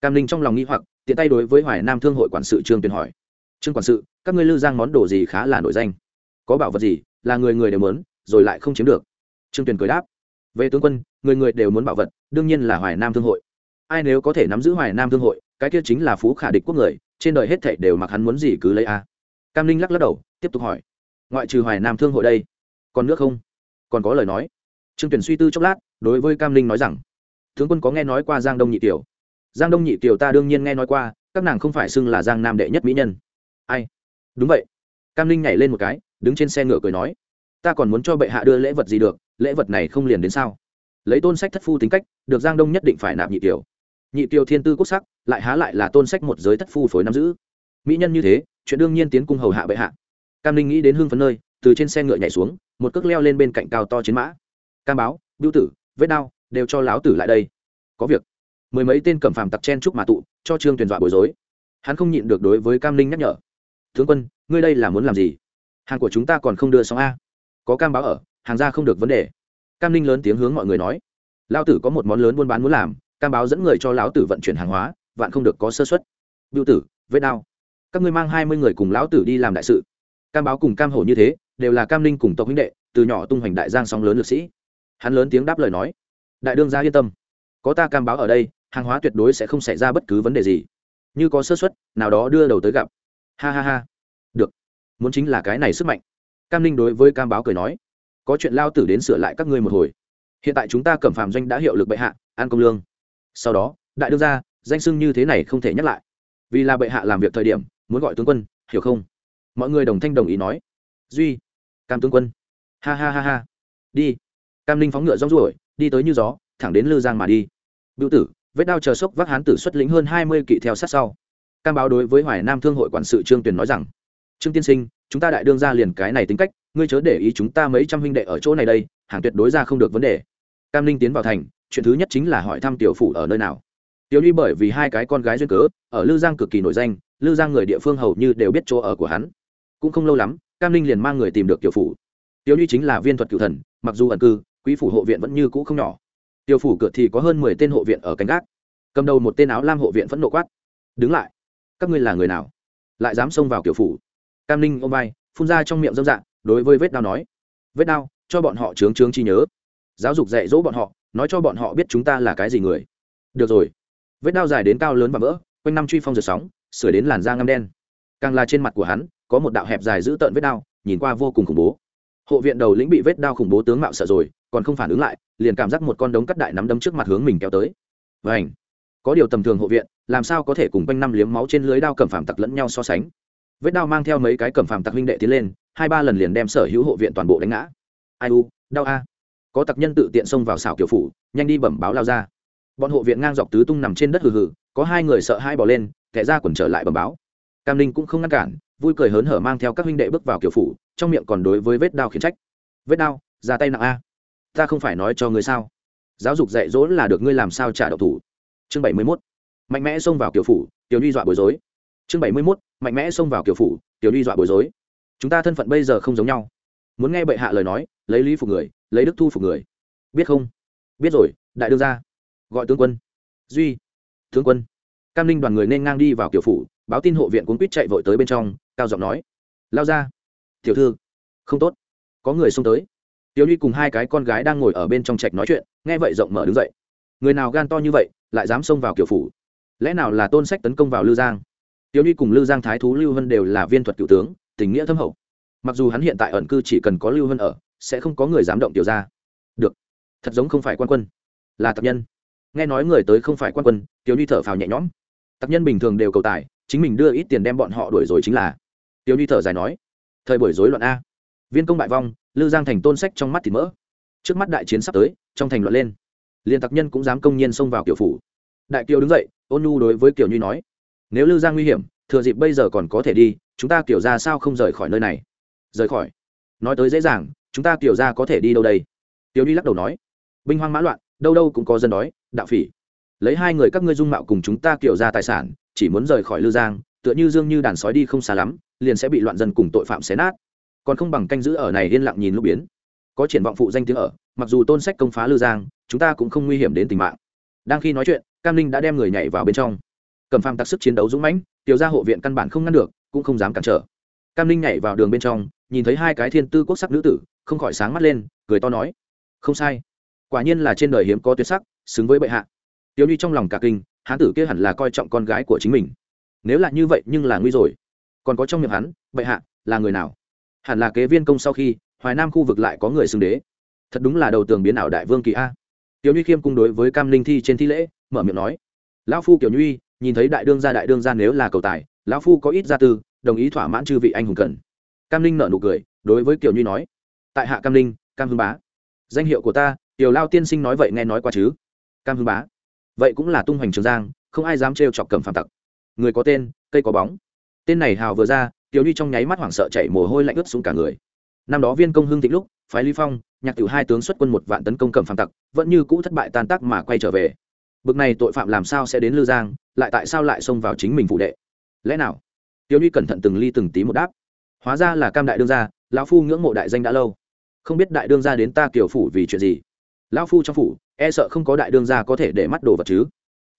A: Cam linh trong lòng nghĩ hoặc, tiện tay đối với hoài nam thương hội quản sự trương tuyền hỏi, trương quản sự, các ngươi lư giang món đồ gì khá là nổi danh? Có bảo vật gì là người người đều muốn, rồi lại không chiếm được? Trương tuyền cười đáp, về tướng quân người người đều muốn bảo vật, đương nhiên là hoài nam thương hội. Ai nếu có thể nắm giữ hoài nam thương hội, cái kia chính là phú khả địch quốc người, trên đời hết thảy đều mặc hắn muốn gì cứ lấy a. Cam linh lắc lắc đầu, tiếp tục hỏi. Ngoại trừ hoài nam thương hội đây, còn nước không? Còn có lời nói. Trương tuyển suy tư chốc lát, đối với cam linh nói rằng, tướng quân có nghe nói qua giang đông nhị tiểu giang đông nhị tiểu ta đương nhiên nghe nói qua, các nàng không phải xưng là giang nam đệ nhất mỹ nhân. Ai? Đúng vậy. Cam linh nhảy lên một cái, đứng trên xe ngựa cười nói, ta còn muốn cho bệ hạ đưa lễ vật gì được, lễ vật này không liền đến sao? Lấy tôn sách thất phu tính cách, được giang đông nhất định phải nạp nhị tiểu. Nhị tiểu thiên tư quốc sắc, lại há lại là tôn sách một giới thất phu phối nắm giữ. Mỹ nhân như thế, chuyện đương nhiên tiến cung hầu hạ bệ hạ. Cam linh nghĩ đến hương phấn nơi, từ trên xe ngựa nhảy xuống, một cước leo lên bên cạnh cao to chiến mã. Cam báo biêu tử, vết đao đều cho láo tử lại đây. Có việc. Mười mấy tên cẩm phàm tặc chen chúc mà tụ, cho trương tuyền dọa bối rối. Hắn không nhịn được đối với cam linh nhắc nhở. Tướng quân, ngươi đây là muốn làm gì? Hàng của chúng ta còn không đưa xong a. Có cam báo ở, hàng ra không được vấn đề cam linh lớn tiếng hướng mọi người nói. Lao tử có một món lớn buôn bán muốn làm, cam báo dẫn người cho lão tử vận chuyển hàng hóa, vạn không được có sơ xuất biêu tử, vết đao. Các ngươi mang hai mươi người cùng lão tử đi làm đại sự. Cam báo cùng cam hổ như thế, đều là cam linh cùng tộc huynh đệ, từ nhỏ tung hoành đại giang sóng lớn lực sĩ. Hắn lớn tiếng đáp lời nói. Đại đương gia yên tâm. Có ta cam báo ở đây, hàng hóa tuyệt đối sẽ không xảy ra bất cứ vấn đề gì. Như có sơ xuất nào đó đưa đầu tới gặp. Ha ha ha. Được. Muốn chính là cái này sức mạnh. Cam linh đối với cam báo cười nói có chuyện lao tử đến sửa lại các ngươi một hồi. Hiện tại chúng ta cẩm phạm doanh đã hiệu lực bệ hạ an công lương. Sau đó, đại đương gia, danh sưng như thế này không thể nhắc lại. Vì là bệ hạ làm việc thời điểm, muốn gọi tướng quân, hiểu không? Mọi người đồng thanh đồng ý nói. Duy, cam tướng quân. Ha ha ha ha. Đi. Cam linh phóng ngựa rong ruổi, đi tới như gió, thẳng đến lư giang mà đi. Bưu tử, vết đao chờ sốc vác hán tử xuất lĩnh hơn hai mươi kỵ theo sát sau. Cam báo đối với hoài nam thương hội quản sự trương tuyền nói rằng, trương tiên sinh, chúng ta đại đương ra liền cái này tính cách ngươi chớ để ý chúng ta mấy trăm huynh đệ ở chỗ này đây, hàng tuyệt đối ra không được vấn đề. Cam linh tiến vào thành, chuyện thứ nhất chính là hỏi thăm tiểu phủ ở nơi nào. Tiểu ly bởi vì hai cái con gái duyên cớ, ở lư giang cực kỳ nổi danh, lư giang người địa phương hầu như đều biết chỗ ở của hắn. Cũng không lâu lắm, cam linh liền mang người tìm được tiểu phủ. Tiểu ly chính là viên thuật cựu thần, mặc dù ẩn cư, quý phủ hộ viện vẫn như cũ không nhỏ. Tiểu phủ cửa thì có hơn mười tên hộ viện ở cánh gác. Cầm đầu một tên áo lam hộ viện vẫn nộ quát. Đứng lại, các ngươi là người nào? Lại dám xông vào kiểu phủ? Cam ninh ôm vai, phun ra trong miệng dâm dạng đối với vết đao nói, vết đao cho bọn họ trướng trướng chi nhớ. Giáo dục dạy dỗ bọn họ, nói cho bọn họ biết chúng ta là cái gì người. Được rồi. Vết đao dài đến cao lớn và vỡ, quanh năm truy phong giật sóng, sửa đến làn da ngâm đen. Càng là trên mặt của hắn, có một đạo hẹp dài giữ tợn vết đao nhìn qua vô cùng khủng bố. Hộ viện đầu lĩnh bị vết đao khủng bố tướng mạo sợ rồi, còn không phản ứng lại, liền cảm giác một con đống cắt đại nắm đấm trước mặt hướng mình kéo tới. Vảnh có điều tầm thường hộ viện, làm sao có thể cùng quanh năm liếm máu trên lưới đao cầm phàm tặc lẫn nhau so sánh? Vết đao mang theo mấy cái cầm phàm tặc huynh đệ tiến lên hai ba lần liền đem sở hữu hộ viện toàn bộ đánh ngã. Ai u, đau a. Có tặc nhân tự tiện xông vào xảo kiểu phủ, nhanh đi bẩm báo lao ra. Bọn hộ viện ngang dọc tứ tung nằm trên đất hừ hừ, có hai người sợ hai bỏ lên, kẻ ra quần trở lại bẩm báo. Cam Ninh cũng không ngăn cản, vui cười hớn hở mang theo các huynh đệ bước vào kiểu phủ, trong miệng còn đối với vết đao khiển trách. Vết đao, ra tay nặng a. Ta không phải nói cho ngươi sao? Giáo dục dạy dỗ là được ngươi làm sao trả độc thủ. Chương bảy mươi mốt. Mạnh mẽ xông vào kiểu phủ, tiểu ly dọa bối rối. Chương bảy mươi mốt. Mạnh mẽ xông vào kiểu phủ, tiểu ly dọa bối rối chúng ta thân phận bây giờ không giống nhau. Muốn nghe bệ hạ lời nói, lấy lý phục người, lấy đức thu phục người. Biết không? Biết rồi, đại đương ra gọi tướng quân. Duy. Tướng quân. Cam linh đoàn người nên ngang đi vào kiểu phủ, báo tin hộ viện cuốn quýt chạy vội tới bên trong, cao giọng nói. Lao ra. Tiểu thư. Không tốt. Có người xông tới. Tiểu ly cùng hai cái con gái đang ngồi ở bên trong trạch nói chuyện, nghe vậy rộng mở đứng dậy. Người nào gan to như vậy, lại dám xông vào kiểu phủ? Lẽ nào là tôn sách tấn công vào lư giang? Tiểu ly cùng lư giang thái thú lưu vân đều là viên thuật cựu tướng tình nghĩa thâm hậu. Mặc dù hắn hiện tại ẩn cư chỉ cần có lưu vân ở, sẽ không có người dám động tiểu ra được. Thật giống không phải quan quân. Là tập nhân. Nghe nói người tới không phải quan quân, tiểu ly thở phào nhẹ nhõm. Tập nhân bình thường đều cầu tài, chính mình đưa ít tiền đem bọn họ đuổi rồi chính là. Tiểu ly thở dài nói, thời buổi rối loạn a. Viên công bại vong lư giang thành tôn sách trong mắt thì mỡ. Trước mắt đại chiến sắp tới, trong thành loạn lên. Liền tặc nhân cũng dám công nhiên xông vào kiểu phủ. Đại kiều đứng dậy, ôn nhu đối với kiều nhu nói, nếu lư giang nguy hiểm, thừa dịp bây giờ còn có thể đi chúng ta kiểu ra sao không rời khỏi nơi này? Rời khỏi? Nói tới dễ dàng, chúng ta kiểu ra có thể đi đâu đây? Tiểu đi lắc đầu nói. Binh hoang mã loạn, đâu đâu cũng có dân đói, đạo phỉ. Lấy hai người các ngươi dung mạo cùng chúng ta kiểu ra tài sản, chỉ muốn rời khỏi lư giang, tựa như dương như đàn sói đi không xa lắm, liền sẽ bị loạn dân cùng tội phạm xé nát. Còn không bằng canh giữ ở này yên lặng nhìn lúc biến. Có triển vọng phụ danh tiếng ở, mặc dù tôn sách công phá lư giang, chúng ta cũng không nguy hiểm đến tính mạng. Đang khi nói chuyện, cam linh đã đem người nhảy vào bên trong. Cầm phàm tặc sức chiến đấu dũng mãnh, tiểu gia hộ viện căn bản không ngăn được cũng không dám cản trở. Cam linh nhảy vào đường bên trong, nhìn thấy hai cái thiên tư quốc sắc nữ tử, không khỏi sáng mắt lên, cười to nói, không sai. Quả nhiên là trên đời hiếm có tuyệt sắc, xứng với bệ hạ. Tiểu ly trong lòng cả kinh, hán tử kia hẳn là coi trọng con gái của chính mình. Nếu là như vậy nhưng là nguy rồi. Còn có trong miệng hắn, bệ hạ, là người nào? Hẳn là kế viên công sau khi, hoài nam khu vực lại có người xưng đế. Thật đúng là đầu tường biến ảo đại vương kỳ a. Tiểu nhuy khiêm cung đối với cam linh thi trên thi lễ, mở miệng nói, lão phu kiểu nhuy nhìn thấy đại đương gia đại đương gia nếu là cầu tài lão phu có ít gia tư, đồng ý thỏa mãn chư vị anh hùng cần. Cam linh nợ nụ cười, đối với kiều nhuy nói, tại hạ cam linh cam hưng bá, danh hiệu của ta tiểu lao tiên sinh nói vậy nghe nói qua chứ? Cam hưng bá, vậy cũng là tung hoành trường giang, không ai dám trêu chọc cầm phạm tặc. Người có tên, cây có bóng. Tên này hào vừa ra tiểu ly trong nháy mắt hoảng sợ chạy mồ hôi lạnh ướt xuống cả người. Năm đó viên công hưng thịnh lúc, phái lý phong, nhạc tiểu hai tướng xuất quân một vạn tấn công cầm phạm tặc, vẫn như cũ thất bại tan tác mà quay trở về. Bực này tội phạm làm sao sẽ đến lư giang, lại tại sao lại xông vào chính mình phụ đệ? Lẽ nào? Tiểu ly cẩn thận từng ly từng tí một đáp. Hóa ra là cam đại đương gia, lão phu ngưỡng mộ đại danh đã lâu. Không biết đại đương gia đến ta kiểu phủ vì chuyện gì? Lão phu trong phủ e sợ không có đại đương gia có thể để mắt đồ vật chứ.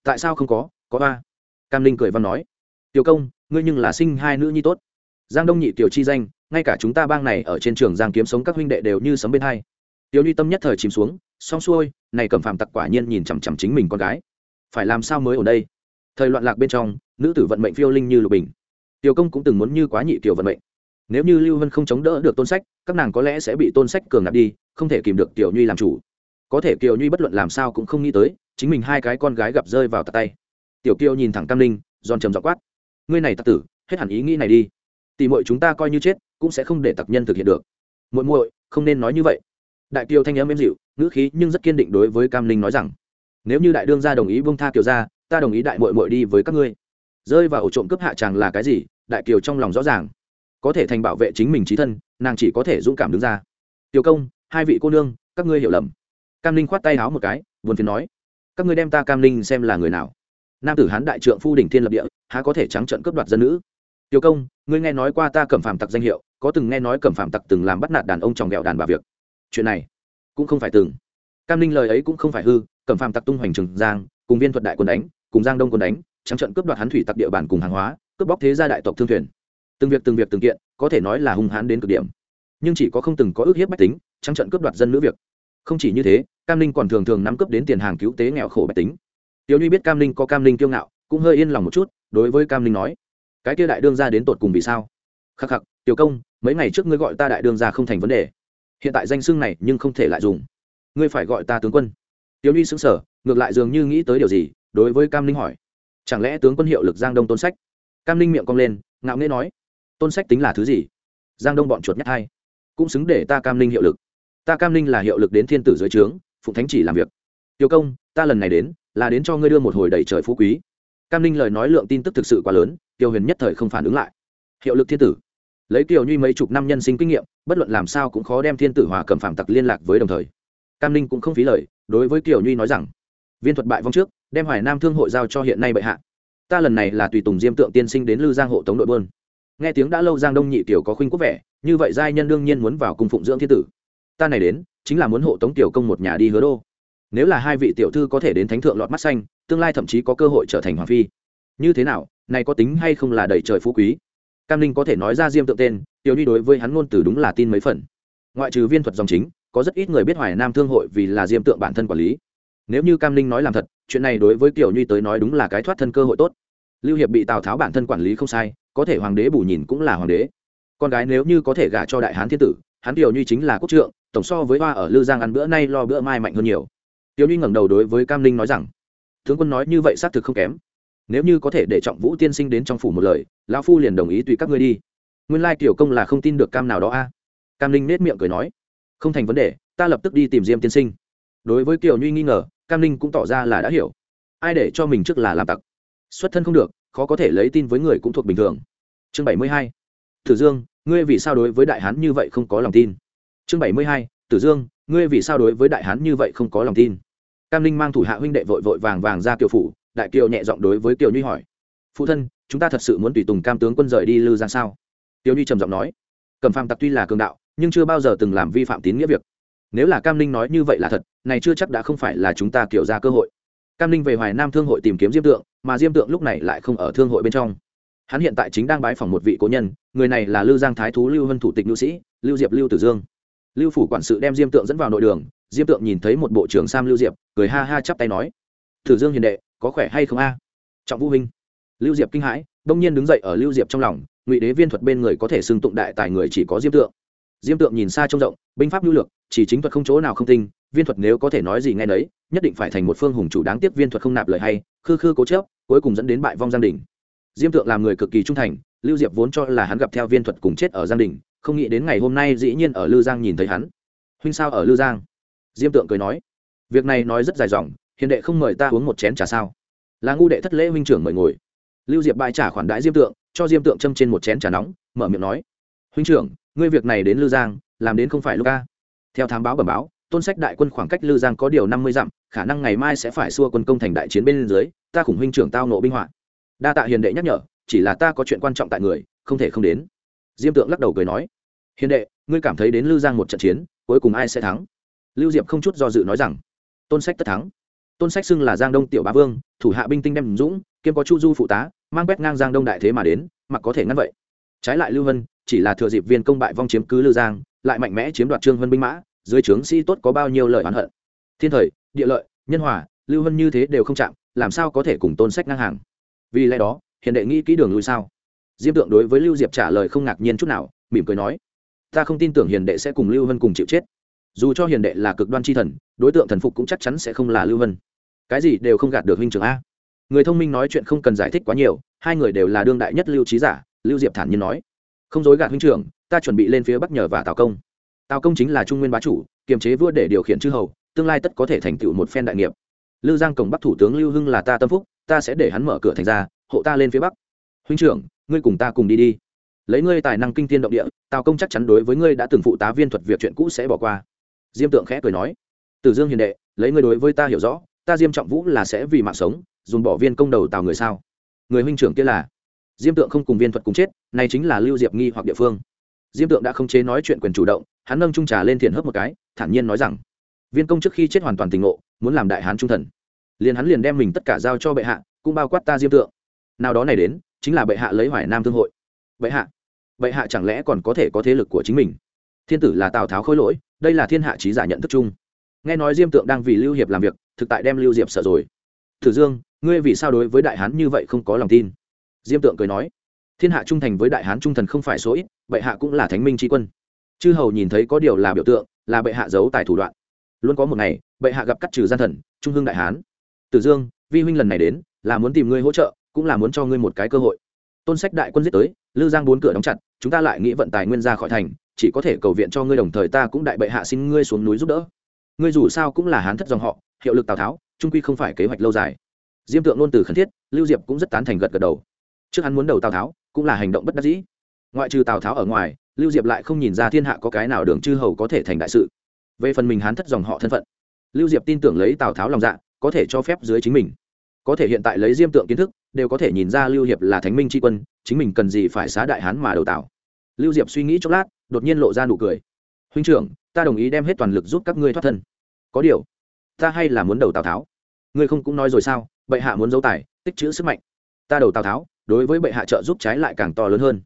A: Tại sao không có? Có ba cam linh cười văn nói. Tiểu công, ngươi nhưng là sinh hai nữ nhi tốt. Giang đông nhị tiểu chi danh, ngay cả chúng ta bang này ở trên trường giang kiếm sống các huynh đệ đều như sấm bên hai. Tiểu ly tâm nhất thời chìm xuống, xong xuôi, này cầm phàm tặc quả nhiên nhìn chằm chằm chính mình con gái. Phải làm sao mới ở đây? Thời loạn lạc bên trong, nữ tử vận mệnh phiêu linh như lục bình. Tiểu công cũng từng muốn như quá nhị tiểu vận mệnh. Nếu như lưu vân không chống đỡ được tôn sách, các nàng có lẽ sẽ bị tôn sách cường ngạt đi, không thể kìm được tiểu nhuy làm chủ. Có thể kiều nhuy bất luận làm sao cũng không nghĩ tới, chính mình hai cái con gái gặp rơi vào tạt tay. Tiểu kiều nhìn thẳng cam linh giòn trầm dọ quát. Ngươi này tặc tử, hết hẳn ý nghĩ này đi. Tỷ muội chúng ta coi như chết, cũng sẽ không để tặc nhân thực hiện được. Muội muội, không nên nói như vậy. Đại kiều thanh âm êm dịu, ngữ khí nhưng rất kiên định đối với cam linh nói rằng. Nếu như đại đương gia đồng ý buông tha kiều gia ta đồng ý đại muội muội đi với các ngươi. Rơi vào ổ trộm cướp hạ chàng là cái gì, đại kiều trong lòng rõ ràng. Có thể thành bảo vệ chính mình trí thân, nàng chỉ có thể dũng cảm đứng ra. Tiểu công, hai vị cô nương, các ngươi hiểu lầm. Cam linh khoát tay háo một cái, buồn phiền nói. Các ngươi đem ta cam linh xem là người nào? Nam tử hán đại trượng phu đỉnh thiên lập địa, há có thể trắng trận cướp đoạt dân nữ? Tiểu công, ngươi nghe nói qua ta cẩm phàm tặc danh hiệu, có từng nghe nói cẩm phàm tặc từng làm bắt nạt đàn ông tròng ghẹo đàn bà việc. Chuyện này cũng không phải từng. Cam linh lời ấy cũng không phải hư cẩm phàm tặc tung hoành trường giang, cùng viên thuật đại quân đánh cùng giang đông quân đánh, trắng trận cướp đoạt hắn thủy tặc địa bàn cùng hàng hóa, cướp bóc thế gia đại tộc thương thuyền. Từng việc từng việc từng kiện, có thể nói là hung hãn đến cực điểm. Nhưng chỉ có không từng có ước hiếp bách tính, trắng trận cướp đoạt dân nữ việc. Không chỉ như thế, cam ninh còn thường thường nắm cướp đến tiền hàng cứu tế nghèo khổ bách tính. Tiểu nhuy biết cam ninh có cam ninh kiêu ngạo, cũng hơi yên lòng một chút, đối với cam ninh nói, cái kia đại đương ra đến tột cùng vì sao? Khắc khắc, tiểu công, mấy ngày trước ngươi gọi ta đại đương ra không thành vấn đề. Hiện tại danh xưng này nhưng không thể lại dùng. Ngươi phải gọi ta tướng quân. Tiểu nhuy xứng sở ngược lại dường như nghĩ tới điều gì đối với cam ninh hỏi chẳng lẽ tướng quân hiệu lực giang đông tôn sách cam ninh miệng cong lên ngạo nghễ nói tôn sách tính là thứ gì giang đông bọn chuột nhất hai cũng xứng để ta cam ninh hiệu lực ta cam ninh là hiệu lực đến thiên tử dưới trướng phụng thánh chỉ làm việc tiêu công ta lần này đến là đến cho ngươi đưa một hồi đầy trời phú quý cam ninh lời nói lượng tin tức thực sự quá lớn tiêu huyền nhất thời không phản ứng lại hiệu lực thiên tử lấy kiều nhuy mấy chục năm nhân sinh kinh nghiệm bất luận làm sao cũng khó đem thiên tử hòa cầm phạm tặc liên lạc với đồng thời cam ninh cũng không phí lời đối với kiều nhuy nói rằng viên thuật bại vong trước đem hoài nam thương hội giao cho hiện nay bệ hạ. Ta lần này là tùy tùng diêm tượng tiên sinh đến lư giang hộ tống đội bơn nghe tiếng đã lâu giang đông nhị tiểu có khuynh quốc vẻ, như vậy giai nhân đương nhiên muốn vào cùng phụng dưỡng thiên tử. Ta này đến, chính là muốn hộ tống tiểu công một nhà đi hứa đô. Nếu là hai vị tiểu thư có thể đến thánh thượng lọt mắt xanh, tương lai thậm chí có cơ hội trở thành hoàng phi. Như thế nào, này có tính hay không là đầy trời phú quý? Cam ninh có thể nói ra diêm tượng tên, tiểu đi đối với hắn ngôn từ đúng là tin mấy phần. Ngoại trừ viên thuật dòng chính, có rất ít người biết hoài nam thương hội vì là diêm tượng bản thân quản lý. Nếu như cam ninh nói làm thật chuyện này đối với tiểu nhi tới nói đúng là cái thoát thân cơ hội tốt. Lưu hiệp bị tào tháo bản thân quản lý không sai, có thể hoàng đế bù nhìn cũng là hoàng đế. Con gái nếu như có thể gả cho đại hán thiên tử, hắn tiểu nhi chính là quốc trượng, tổng so với hoa ở lư giang ăn bữa nay lo bữa mai mạnh hơn nhiều. Tiểu nhi ngẩng đầu đối với cam Linh nói rằng, tướng quân nói như vậy xác thực không kém. Nếu như có thể để trọng vũ tiên sinh đến trong phủ một lời, lão phu liền đồng ý tùy các ngươi đi. Nguyên lai tiểu công là không tin được cam nào đó a. Cam Linh nết miệng cười nói, không thành vấn đề, ta lập tức đi tìm diêm tiên sinh. Đối với kiều Nhi nghi ngờ cam ninh cũng tỏ ra là đã hiểu. Ai để cho mình trước là làm tặc? Xuất thân không được, khó có thể lấy tin với người cũng thuộc bình thường. Chương bảy mươi hai. Tử dương, ngươi vì sao đối với đại hán như vậy không có lòng tin? Chương bảy mươi hai. Tử dương, ngươi vì sao đối với đại hán như vậy không có lòng tin? Cam ninh mang thủ hạ huynh đệ vội vội vàng vàng ra kiều phủ, đại kiều nhẹ giọng đối với kiều nhuy hỏi. Phụ thân, chúng ta thật sự muốn tùy tùng cam tướng quân rời đi lư ra sao? Kiều nhuy trầm giọng nói. Cầm phàm tặc tuy là cường đạo, nhưng chưa bao giờ từng làm vi phạm tín nghĩa việc nếu là cam ninh nói như vậy là thật này chưa chắc đã không phải là chúng ta kiểu ra cơ hội cam ninh về hoài nam thương hội tìm kiếm diêm tượng mà diêm tượng lúc này lại không ở thương hội bên trong hắn hiện tại chính đang bái phỏng một vị cố nhân người này là lưu giang thái thú lưu hân thủ tịch nữ sĩ lưu diệp lưu tử dương lưu phủ quản sự đem diêm tượng dẫn vào nội đường diêm tượng nhìn thấy một bộ trưởng sam lưu diệp cười ha ha chắp tay nói tử dương hiền đệ có khỏe hay không a trọng vũ huynh lưu diệp kinh hãi đông nhiên đứng dậy ở lưu diệp trong lòng ngụy đế viên thuật bên người có thể xưng tụng đại tài người chỉ có diêm tượng diêm tượng nhìn xa trông rộng binh pháp lưu lược chỉ chính thuật không chỗ nào không tinh, viên thuật nếu có thể nói gì ngay đấy nhất định phải thành một phương hùng chủ đáng tiếc viên thuật không nạp lời hay, khư khư cố chớp cuối cùng dẫn đến bại vong giang đình. Diêm tượng làm người cực kỳ trung thành, lưu diệp vốn cho là hắn gặp theo viên thuật cùng chết ở giang đình, không nghĩ đến ngày hôm nay dĩ nhiên ở lư giang nhìn thấy hắn. Huynh sao ở lư giang? Diêm tượng cười nói. Việc này nói rất dài dòng, hiền đệ không mời ta uống một chén trà sao? Là ngu đệ thất lễ huynh trưởng mời ngồi. Lưu diệp bãi trả khoản đãi diêm tượng cho diêm tượng châm trên một chén trà nóng, mở miệng nói. Huynh trưởng, ngươi việc này đến lư giang, làm đến không phải lúc ca theo thám báo bẩm báo, tôn sách đại quân khoảng cách lư giang có điều năm mươi dặm, khả năng ngày mai sẽ phải xua quân công thành đại chiến bên dưới, ta khủng huynh trưởng tao nộ binh họa. Đa tạ hiền đệ nhắc nhở, chỉ là ta có chuyện quan trọng tại người, không thể không đến. Diêm tượng lắc đầu cười nói, hiền đệ, ngươi cảm thấy đến lư giang một trận chiến, cuối cùng ai sẽ thắng? Lưu diệp không chút do dự nói rằng, tôn sách tất thắng. Tôn sách xưng là giang đông tiểu bá vương, thủ hạ binh tinh đem dũng, kiêm có chu du phụ tá, mang quét ngang giang đông đại thế mà đến, mặc có thể ngăn vậy. Trái lại lưu vân, chỉ là thừa dịp viên công bại vong chiếm cứ lư giang lại mạnh mẽ chiếm đoạt trương vân binh mã, dưới trướng sĩ tốt có bao nhiêu lời oán hận. Thiên thời, địa lợi, nhân hòa, lưu vân như thế đều không chạm, làm sao có thể cùng tôn sách ngang hàng? Vì lẽ đó hiền đệ nghĩ kỹ đường lui sao? Diêm tượng đối với lưu diệp trả lời không ngạc nhiên chút nào, mỉm cười nói, ta không tin tưởng hiền đệ sẽ cùng lưu vân cùng chịu chết. Dù cho hiền đệ là cực đoan c h i thần, đối tượng thần phục cũng chắc chắn sẽ không là lưu vân cái gì đều không gạt được huynh trưởng a. Người thông minh nói chuyện không cần giải thích quá nhiều, hai người đều là đương đại nhất lưu trí giả, lưu diệp thản nhiên nói, không dối gạt huynh trưởng ta chuẩn bị lên phía bắc nhờ và tào công tào công chính là trung nguyên bá chủ kiềm chế vua để điều khiển chư hầu tương lai tất có thể thành tựu một phen đại nghiệp lưu giang cổng bắc thủ tướng lưu hưng là ta tâm phúc ta sẽ để hắn mở cửa thành ra hộ ta lên phía bắc huynh trưởng ngươi cùng ta cùng đi đi lấy ngươi tài năng kinh tiên động địa tào công chắc chắn đối với ngươi đã từng phụ tá viên thuật việc chuyện cũ sẽ bỏ qua diêm tượng khẽ cười nói từ dương hiền đệ lấy ngươi đối với ta hiểu rõ ta diêm trọng vũ là sẽ vì mạng sống dùng bỏ viên công đầu tào người sao người huynh trưởng kia là diêm tượng không cùng viên thuật cùng chết này chính là lưu diệp nghi hoặc địa phương diêm tượng đã không chế nói chuyện quyền chủ động, hắn nâng trung trà lên thiền hớp một cái, thản nhiên nói rằng, viên công trước khi chết hoàn toàn tình ngộ, muốn làm đại hán trung thần. Liền hắn liền đem mình tất cả giao cho bệ hạ, cũng bao quát ta diêm tượng. Nào đó này đến, chính là bệ hạ lấy hoài nam thương hội. Bệ hạ? Bệ hạ chẳng lẽ còn có thể có thế lực của chính mình? Thiên tử là tào tháo khôi lỗi, đây là thiên hạ trí giả nhận thức chung. Nghe nói diêm tượng đang vì lưu hiệp làm việc, thực tại đem lưu diệp sợ rồi. Thử dương, ngươi vì sao đối với đại hán như vậy không có lòng tin? Diêm tượng cười nói thiên hạ trung thành với đại hán trung thần không phải số ít, bệ hạ cũng là thánh minh tri quân. Chư hầu nhìn thấy có điều là biểu tượng, là bệ hạ giấu tài thủ đoạn. Luôn có một ngày, bệ hạ gặp cắt trừ gian thần, trung hương đại hán. Tử dương, vi huynh lần này đến, là muốn tìm ngươi hỗ trợ, cũng là muốn cho ngươi một cái cơ hội. Tôn sách đại quân giết tới, lư giang bốn cửa đóng chặt, chúng ta lại nghĩ vận tài nguyên ra khỏi thành, chỉ có thể cầu viện cho ngươi đồng thời ta cũng đại bệ hạ xin ngươi xuống núi giúp đỡ. Ngươi dù sao cũng là hán thất dòng họ, hiệu lực tào tháo, trung quy không phải kế hoạch lâu dài. Diêm tượng luôn từ khẩn thiết, lưu diệp cũng rất tán thành gật gật đầu. Trước hắn muốn đầu tào tháo cũng là hành động bất đắc dĩ. Ngoại trừ tào tháo ở ngoài, lưu diệp lại không nhìn ra thiên hạ có cái nào đường chư hầu có thể thành đại sự. Về phần mình hán thất dòng họ thân phận, lưu diệp tin tưởng lấy tào tháo lòng dạ có thể cho phép dưới chính mình. Có thể hiện tại lấy diêm tượng kiến thức, đều có thể nhìn ra lưu hiệp là thánh minh tri quân, chính mình cần gì phải xá đại hán mà đầu tào lưu diệp suy nghĩ chốc lát, đột nhiên lộ ra nụ cười. Huynh trưởng, ta đồng ý đem hết toàn lực giúp các ngươi thoát thân. Có điều, ta hay là muốn đầu tào tháo. Ngươi không cũng nói rồi sao? Bệ hạ muốn giấu tài, tích chữ sức mạnh. Ta đầu tào tháo đối với bệ hạ trợ giúp trái lại càng to lớn hơn.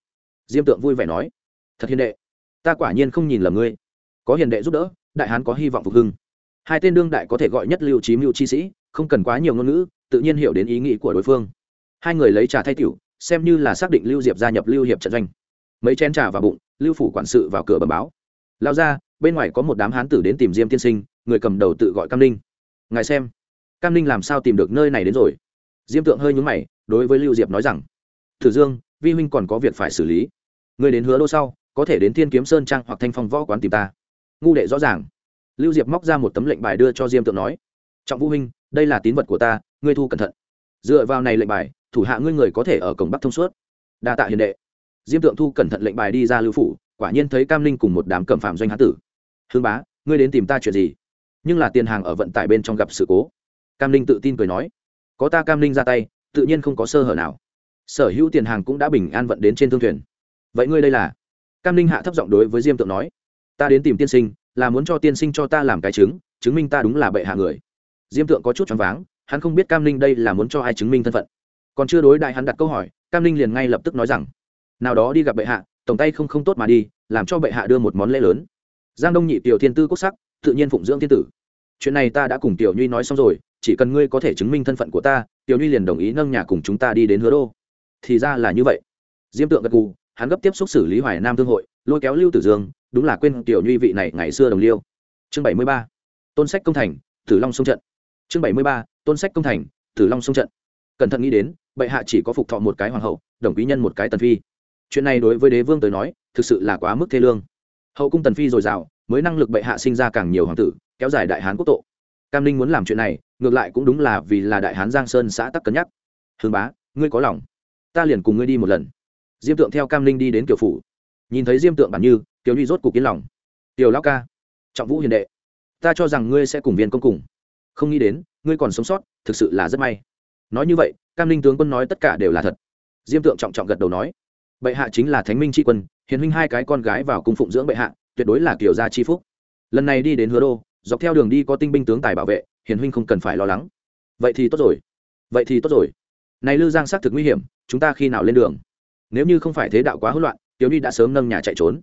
A: Diêm tượng vui vẻ nói, thật hiền đệ, ta quả nhiên không nhìn lầm ngươi. Có hiền đệ giúp đỡ, đại hán có hy vọng phục hưng. Hai tên đương đại có thể gọi nhất lưu trí mưu chi sĩ, không cần quá nhiều ngôn ngữ, tự nhiên hiểu đến ý nghĩ của đối phương. Hai người lấy trà thay tiểu, xem như là xác định lưu diệp gia nhập lưu hiệp trận doanh. Mấy chén trà vào bụng, lưu phủ quản sự vào cửa bẩm báo lao ra bên ngoài có một đám hán tử đến tìm diêm tiên sinh, người cầm đầu tự gọi cam ninh. Ngài xem, cam ninh làm sao tìm được nơi này đến rồi? Diêm tượng hơi nhúng mày đối với lưu diệp nói rằng, thử dương, vi huynh còn có việc phải xử lý. Người đến hứa đô sau, có thể đến thiên kiếm sơn trang hoặc thanh phong võ quán tìm ta. Ngu đệ rõ ràng. Lưu diệp móc ra một tấm lệnh bài đưa cho diêm tượng nói, trọng vũ huynh, đây là tín vật của ta, ngươi thu cẩn thận. Dựa vào này lệnh bài, thủ hạ ngươi người có thể ở cổng bắc thông suốt. Đa tạ hiền đệ. Diêm tượng thu cẩn thận lệnh bài đi ra lưu phủ, quả nhiên thấy cam linh cùng một đám cẩm phạm doanh hán tử. Hương bá, ngươi đến tìm ta chuyện gì? Nhưng là tiền hàng ở vận tải bên trong gặp sự cố. Cam linh tự tin cười nói, có ta cam linh ra tay tự nhiên không có sơ hở nào. Sở hữu tiền hàng cũng đã bình an vận đến trên thương thuyền. Vậy ngươi đây là? Cam linh hạ thấp giọng đối với diêm tượng nói. Ta đến tìm tiên sinh, là muốn cho tiên sinh cho ta làm cái chứng chứng minh ta đúng là bệ hạ người. Diêm tượng có chút choáng váng, hắn không biết cam linh đây là muốn cho ai chứng minh thân phận. Còn chưa đối đại hắn đặt câu hỏi, cam linh liền ngay lập tức nói rằng, nào đó đi gặp bệ hạ, tổng tay không không tốt mà đi, làm cho bệ hạ đưa một món lễ lớn. Giang đông nhị tiểu thiên tư quốc sắc, tự nhiên phụng dưỡng thiên tử. Chuyện này ta đã cùng tiểu nhuy nói xong rồi chỉ cần ngươi có thể chứng minh thân phận của ta, tiểu nhi liền đồng ý nâng nhà cùng chúng ta đi đến hứa đô. Thì ra là như vậy. Diêm tượng gật gù, hắn gấp tiếp xúc xử lý hoài nam thương hội, lôi kéo lưu tử dương, đúng là quên tiểu nhuy vị này ngày xưa đồng liêu. Chương bảy mươi ba, tôn sách công thành, tử long sông trận. Chương bảy mươi ba, tôn sách công thành, tử long sông trận. Cẩn thận nghĩ đến, bệ hạ chỉ có phục thọ một cái hoàng hậu, đồng quý nhân một cái tần phi. Chuyện này đối với đế vương tới nói, thực sự là quá mức thê lương. Hậu cung tần phi dồi dào, mới năng lực bệ hạ sinh ra càng nhiều hoàng tử, kéo dài đại hán quốc tộ cam ninh muốn làm chuyện này, ngược lại cũng đúng là vì là đại hán giang sơn xã tắc cân nhắc. Hương bá, ngươi có lòng. Ta liền cùng ngươi đi một lần. Diêm tượng theo cam ninh đi đến kiều phủ. Nhìn thấy diêm tượng bản như, kiều ly rốt cuộc yên lòng. Tiểu lão ca, trọng vũ hiền đệ, ta cho rằng ngươi sẽ cùng viên công cùng. Không nghĩ đến, ngươi còn sống sót, thực sự là rất may. Nói như vậy, cam ninh tướng quân nói tất cả đều là thật. Diêm tượng trọng trọng gật đầu nói, bệ hạ chính là thánh minh tri quân, hiền huynh hai cái con gái vào cung phụng dưỡng bệ hạ, tuyệt đối là kiểu gia chi phúc. Lần này đi đến hứa đô dọc theo đường đi có tinh binh tướng tài bảo vệ, hiền huynh không cần phải lo lắng. Vậy thì tốt rồi. Vậy thì tốt rồi. Này lư giang xác thực nguy hiểm, chúng ta khi nào lên đường? Nếu như không phải thế đạo quá hỗn loạn, tiểu nhi đã sớm nâng nhà chạy trốn.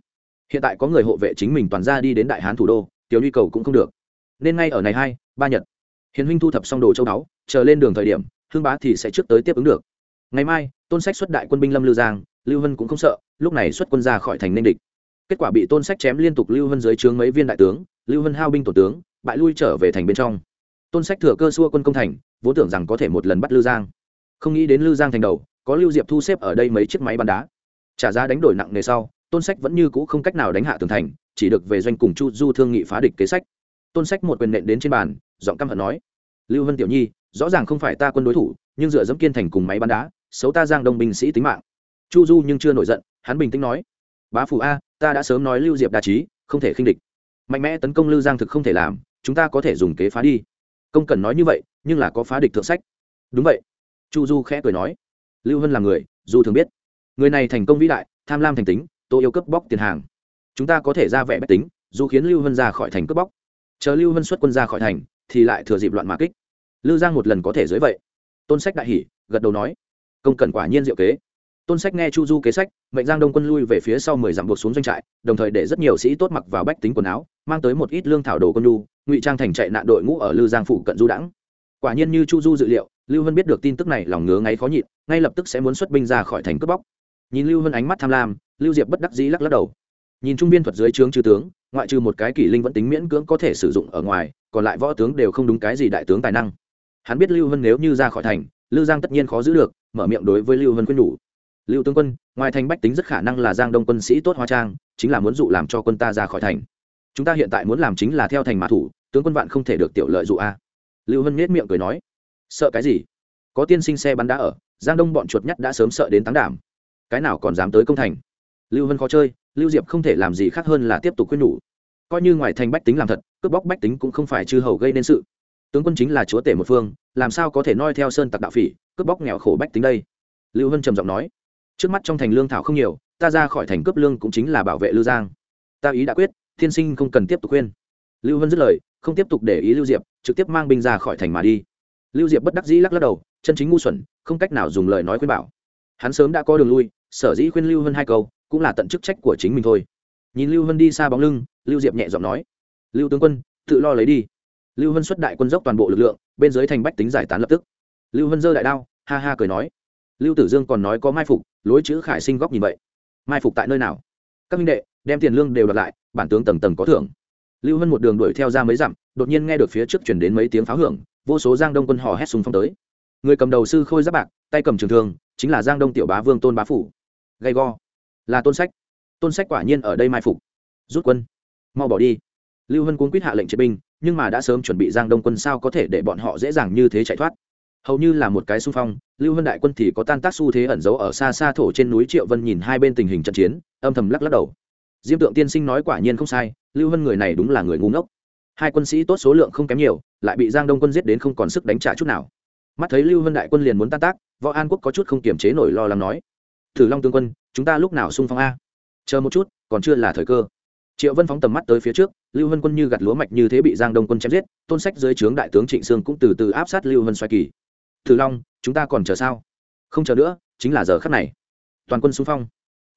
A: Hiện tại có người hộ vệ chính mình toàn ra đi đến đại hán thủ đô, tiểu nhi cầu cũng không được. Nên ngay ở này hai, ba nhật, hiền huynh thu thập xong đồ châu báu, chờ lên đường thời điểm hương bá thì sẽ trước tới tiếp ứng được. Ngày mai, tôn sách xuất đại quân binh lâm lưu giang, lưu hân cũng không sợ, lúc này xuất quân ra khỏi thành ninh địch. Kết quả bị tôn sách chém liên tục lưu hân dưới trướng mấy viên đại tướng lưu hân hao binh tổ tướng, bại lui trở về thành bên trong. Tôn sách thừa cơ xua quân công thành, vốn tưởng rằng có thể một lần bắt lưu giang. Không nghĩ đến lưu giang thành đầu, có lưu diệp thu xếp ở đây mấy chiếc máy bắn đá. Trả giá đánh đổi nặng nề sau, tôn sách vẫn như cũ không cách nào đánh hạ tường thành, chỉ được về doanh cùng chu du thương nghị phá địch kế sách. Tôn sách một quyền nện đến trên bàn, giọng căm hận nói, lưu hân tiểu nhi, rõ ràng không phải ta quân đối thủ, nhưng dựa dẫm kiên thành cùng máy bắn đá, xấu ta giang đông binh sĩ tính mạng. Chu du nhưng chưa nổi giận, hắn bình tĩnh nói, bá phủ a, ta đã sớm nói lưu diệp đa trí, không thể khinh địch mạnh mẽ tấn công lưu giang thực không thể làm, chúng ta có thể dùng kế phá đi. Công cần nói như vậy, nhưng là có phá địch thượng sách. Đúng vậy. Chu du khẽ cười nói. Lưu hân là người, du thường biết. Người này thành công vĩ đại, tham lam thành tính, tôi yêu cướp bóc tiền hàng. Chúng ta có thể ra vẻ bách tính dù khiến lưu hân ra khỏi thành cướp bóc. Chờ lưu hân xuất quân ra khỏi thành, thì lại thừa dịp loạn mà kích. Lưu giang một lần có thể dưới vậy. Tôn sách đại hỉ, gật đầu nói. Công cần quả nhiên diệu kế tôn sách nghe chu du kế sách, mệnh giang đông quân lui về phía sau mười dặm buộc xuống doanh trại, đồng thời để rất nhiều sĩ tốt mặc vào bách tính quần áo, mang tới một ít lương thảo đồ quân lu ngụy trang thành chạy nạn đội ngũ ở lư giang phủ cận du đãng. Quả nhiên như chu du dự liệu, lưu hân biết được tin tức này lòng ngứa ngáy khó nhịn, ngay lập tức sẽ muốn xuất binh ra khỏi thành cướp bóc. Nhìn lưu hân ánh mắt tham lam, lưu diệp bất đắc dĩ lắc lắc đầu. Nhìn trung viên thuật dưới trướng chư tướng, ngoại trừ một cái kỷ linh vẫn tính miễn cưỡng có thể sử dụng ở ngoài, còn lại võ tướng đều không đúng cái gì đại tướng tài năng. Hắn biết lưu hân nếu như ra khỏi thành lưu giang tất nhiên khó giữ được, mở miệng đối với lưu hân khuyên nhủ lưu tướng quân, ngoài thành bách tính rất khả năng là giang đông quân sĩ tốt hóa trang, chính là muốn dụ làm cho quân ta ra khỏi thành. Chúng ta hiện tại muốn làm chính là theo thành mã thủ, tướng quân vạn không thể được tiểu lợi dụ a. Lưu hân miết miệng cười nói. Sợ cái gì? Có tiên sinh xe bắn đá ở, giang đông bọn chuột nhắt đã sớm sợ đến tăng đảm. Cái nào còn dám tới công thành? Lưu hân khó chơi, lưu diệp không thể làm gì khác hơn là tiếp tục khuyên nhủ. Coi như ngoài thành bách tính làm thật, cướp bóc bách tính cũng không phải chư hầu gây nên sự. Tướng quân chính là chúa tể một phương, làm sao có thể noi theo sơn tặc đạo phỉ, cướp bóc nghèo khổ bách tính đây? Lưu hân trầm giọng nói trước mắt trong thành lương thảo không nhiều, ta ra khỏi thành cướp lương cũng chính là bảo vệ lưu giang. Ta ý đã quyết, thiên sinh không cần tiếp tục khuyên. Lưu vân dứt lời, không tiếp tục để ý lưu diệp, trực tiếp mang binh ra khỏi thành mà đi. Lưu diệp bất đắc dĩ lắc lắc đầu, chân chính ngu xuẩn, không cách nào dùng lời nói khuyên bảo. Hắn sớm đã có đường lui, sở dĩ khuyên lưu vân hai câu, cũng là tận chức trách của chính mình thôi. Nhìn lưu vân đi xa bóng lưng, lưu diệp nhẹ giọng nói, lưu tướng quân, tự lo lấy đi. Lưu vân xuất đại quân dốc toàn bộ lực lượng, bên dưới thành bách tính giải tán lập tức. Lưu vân giơ đại đao, ha ha cười nói, lưu tử dương còn nói có mai phục lối chữ khải sinh góc nhìn vậy. Mai phục tại nơi nào? Các minh đệ, đem tiền lương đều đặt lại, bản tướng tầng tầng có thưởng. Lưu hân một đường đuổi theo ra mấy dặm, đột nhiên nghe được phía trước chuyển đến mấy tiếng pháo hưởng, vô số giang đông quân hò hét súng phong tới. Người cầm đầu sư khôi giáp bạc, tay cầm trường thương, chính là giang đông tiểu bá vương tôn bá phủ. Gay go. Là tôn sách. Tôn sách quả nhiên ở đây mai phục. Rút quân. Mau bỏ đi. Lưu hân cuốn quýt hạ lệnh chế binh, nhưng mà đã sớm chuẩn bị giang đông quân sao có thể để bọn họ dễ dàng như thế chạy thoát? Hầu như là một cái xung phong, lưu vân đại quân thì có tan tác xu thế ẩn giấu ở xa xa thổ trên núi triệu vân nhìn hai bên tình hình trận chiến, âm thầm lắc lắc đầu. Diêm tượng tiên sinh nói quả nhiên không sai, lưu vân người này đúng là người ngu ngốc. Hai quân sĩ tốt số lượng không kém nhiều, lại bị giang đông quân giết đến không còn sức đánh trả chút nào. Mắt thấy lưu vân đại quân liền muốn tan tác, võ an quốc có chút không kiềm chế nổi lo lắng nói, thử long tướng quân, chúng ta lúc nào xung phong a? Chờ một chút, còn chưa là thời cơ. Triệu vân phóng tầm mắt tới phía trước, lưu vân quân như gặt lúa mạch như thế bị giang đông quân chém giết, tôn sách dưới trướng đại tướng trịnh sương cũng từ từ áp sát lưu vân xoay kỳ thử long, chúng ta còn chờ sao? Không chờ nữa, chính là giờ khắc này. Toàn quân xung phong.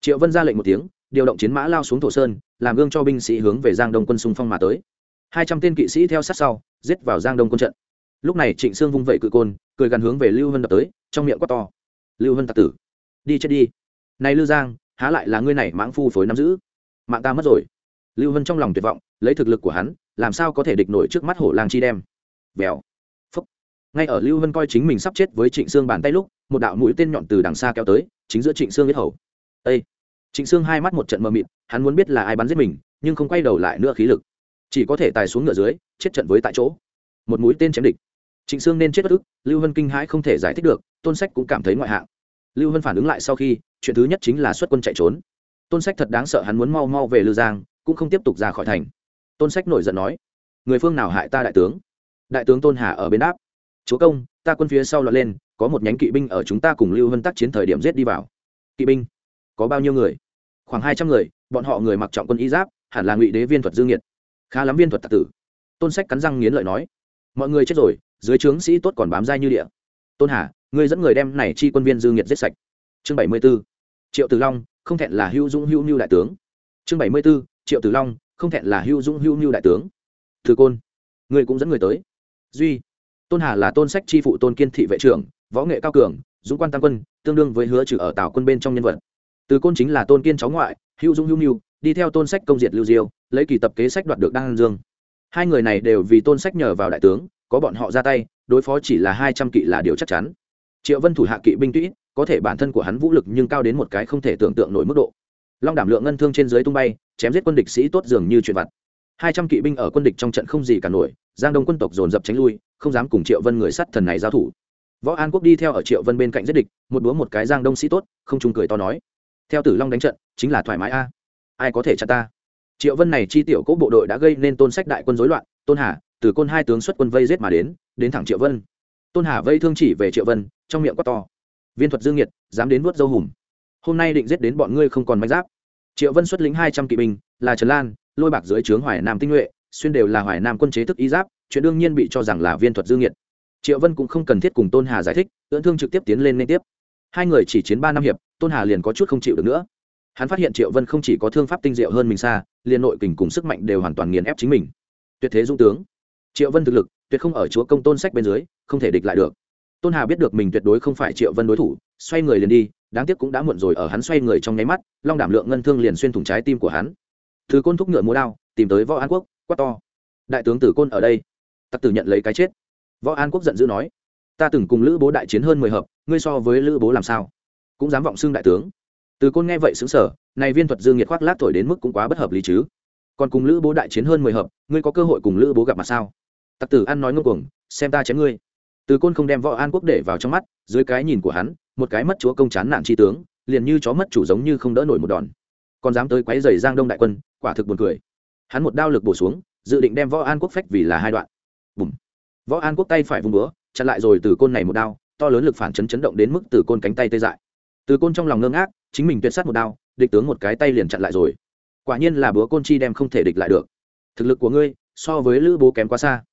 A: Triệu vân ra lệnh một tiếng, điều động chiến mã lao xuống thổ sơn, làm gương cho binh sĩ hướng về giang đông quân xung phong mà tới. Hai trăm tên kỵ sĩ theo sát sau, giết vào giang đông quân trận. Lúc này trịnh sương vung vẩy cự côn, cười gắn hướng về lưu hân đập tới, trong miệng quát to. Lưu hân tạc tử, đi chết đi. Này lưu giang, há lại là ngươi này mãng phu phối nắm giữ? Mạng ta mất rồi. Lưu hân trong lòng tuyệt vọng, lấy thực lực của hắn, làm sao có thể địch nổi trước mắt hổ lang chi đem? Vèo ngay ở lưu Vân coi chính mình sắp chết với trịnh sương bàn tay lúc, một đạo mũi tên nhọn từ đằng xa kéo tới, chính giữa trịnh sương biết hầu. Â trịnh sương hai mắt một trận mờ mịt, hắn muốn biết là ai bắn giết mình, nhưng không quay đầu lại nữa khí lực. Chỉ có thể tài xuống ngựa dưới, chết trận với tại chỗ. Một mũi tên chém địch. Trịnh sương nên chết bất ức, lưu Vân kinh hãi không thể giải thích được, tôn sách cũng cảm thấy ngoại hạng. Lưu Vân phản ứng lại sau khi, chuyện thứ nhất chính là xuất quân chạy trốn. Tôn sách thật đáng sợ hắn muốn mau mau về lư giang, cũng không tiếp tục ra khỏi thành. Tôn sách nổi giận nói, người phương nào hại ta đại tướng? Đại tướng tôn hà ở bên đáp chúa công, ta quân phía sau lọt lên, có một nhánh kỵ binh ở chúng ta cùng lưu hân tác chiến thời điểm giết đi vào. Kỵ binh? Có bao nhiêu người? Khoảng hai trăm người, bọn họ người mặc trọng quân y giáp, hẳn là ngụy đế viên thuật dương nhiệt khá lắm viên thuật tạc tử. Tôn sách cắn răng nghiến lợi nói. Mọi người chết rồi, dưới trướng sĩ tốt còn bám dai như địa. Tôn hà, ngươi dẫn người đem này chi quân viên dương nhiệt giết sạch. Chương bảy mươi b ố triệu tử long, không thẹn là hữu dũng hữu mưu đại tướng. Chương bảy mươi b ố triệu tử long, không thẹn là hữu dũng hữu mưu đại tướng. Thư côn, ngươi cũng dẫn người tới. Duy tôn hà là tôn sách chi phụ tôn kiên thị vệ trưởng, võ nghệ cao cường, dũng quan tam quân, tương đương với hứa trừ ở tào quân bên trong nhân vật. Từ côn chính là tôn kiên cháu ngoại, hữu dũng hữu mưu, đi theo tôn sách công diệt lưu diêu, lấy kỳ tập kế sách đoạt được đan dương. Hai người này đều vì tôn sách nhờ vào đại tướng, có bọn họ ra tay, đối phó chỉ là hai trăm kỵ là điều chắc chắn. Triệu vân thủ hạ kỵ binh tũy có thể bản thân của hắn vũ lực nhưng cao đến một cái không thể tưởng tượng nổi mức độ. Long đảm lượng ngân thương trên dưới tung bay, chém giết quân địch sĩ tốt dường như chuyện vặt hai trăm kỵ binh ở quân địch trong trận không gì cả nổi, giang đông quân tộc dồn dập tránh lui, không dám cùng triệu vân người sắt thần này giao thủ. Võ an quốc đi theo ở triệu vân bên cạnh giết địch, một búa một cái giang đông sĩ tốt, không trung cười to nói. Theo tử long đánh trận, chính là thoải mái a. Ai có thể chặn ta? Triệu vân này chi tiểu cỗ bộ đội đã gây nên tôn sách đại quân rối loạn, tôn hà, từ côn hai tướng xuất quân vây giết mà đến đến thẳng triệu vân. Tôn hà vây thương chỉ về triệu vân, trong miệng quát to. Viên thuật dương nhiệt, dám đến vuốt dâu hùm. Hôm nay định giết đến bọn ngươi không còn manh giáp. Triệu vân xuất lĩnh hai trăm kỵ binh, là trần lan lôi bạc dưới trướng hoài nam tinh nhuệ, xuyên đều là hoài nam quân chế thức y giáp, chuyện đương nhiên bị cho rằng là viên thuật dương nghiệt. Triệu vân cũng không cần thiết cùng tôn hà giải thích, ưỡn thương trực tiếp tiến lên liên tiếp. Hai người chỉ chiến ba năm hiệp, tôn hà liền có chút không chịu được nữa. Hắn phát hiện triệu vân không chỉ có thương pháp tinh diệu hơn mình xa, liền nội kình cùng sức mạnh đều hoàn toàn nghiền ép chính mình. Tuyệt thế dung tướng. Triệu vân thực lực, tuyệt không ở chúa công tôn sách bên dưới, không thể địch lại được. Tôn hà biết được mình tuyệt đối không phải triệu vân đối thủ, xoay người liền đi, đáng tiếc cũng đã muộn rồi, ở hắn xoay người trong nháy mắt, long đảm lượng ngân thương liền xuyên thủng trái tim của hắn thứ côn thúc ngựa múa đao, tìm tới võ an quốc, quát to. Đại tướng tử côn ở đây. Tặc tử nhận lấy cái chết. Võ an quốc giận dữ nói. Ta từng cùng lữ bố đại chiến hơn mười hợp, ngươi so với lữ bố làm sao? Cũng dám vọng xưng đại tướng. Từ côn nghe vậy xứng sở này viên thuật dương nhiệt khoác lát thổi đến mức cũng quá bất hợp lý chứ. Còn cùng lữ bố đại chiến hơn mười hợp, ngươi có cơ hội cùng lữ bố gặp mặt sao? Tặc tử ăn nói ngông cuồng, xem ta chém ngươi. Từ côn không đem võ an quốc để vào trong mắt, dưới cái nhìn của hắn, một cái mất chúa công chán nạn tri tướng, liền như chó mất chủ giống như không đỡ nổi một đòn. Còn dám tới quấy giày giang đông đại quân quả thực buồn cười. Hắn một đao lực bổ xuống, dự định đem võ an quốc phách vì là hai đoạn. Bùm. Võ an quốc tay phải vùng búa, chặn lại rồi từ côn này một đao, to lớn lực phản chấn chấn động đến mức từ côn cánh tay tê dại. Từ côn trong lòng ngơ ngác, chính mình tuyệt sát một đao, địch tướng một cái tay liền chặn lại rồi. Quả nhiên là búa côn chi đem không thể địch lại được. Thực lực của ngươi, so với lữ bố kém quá xa.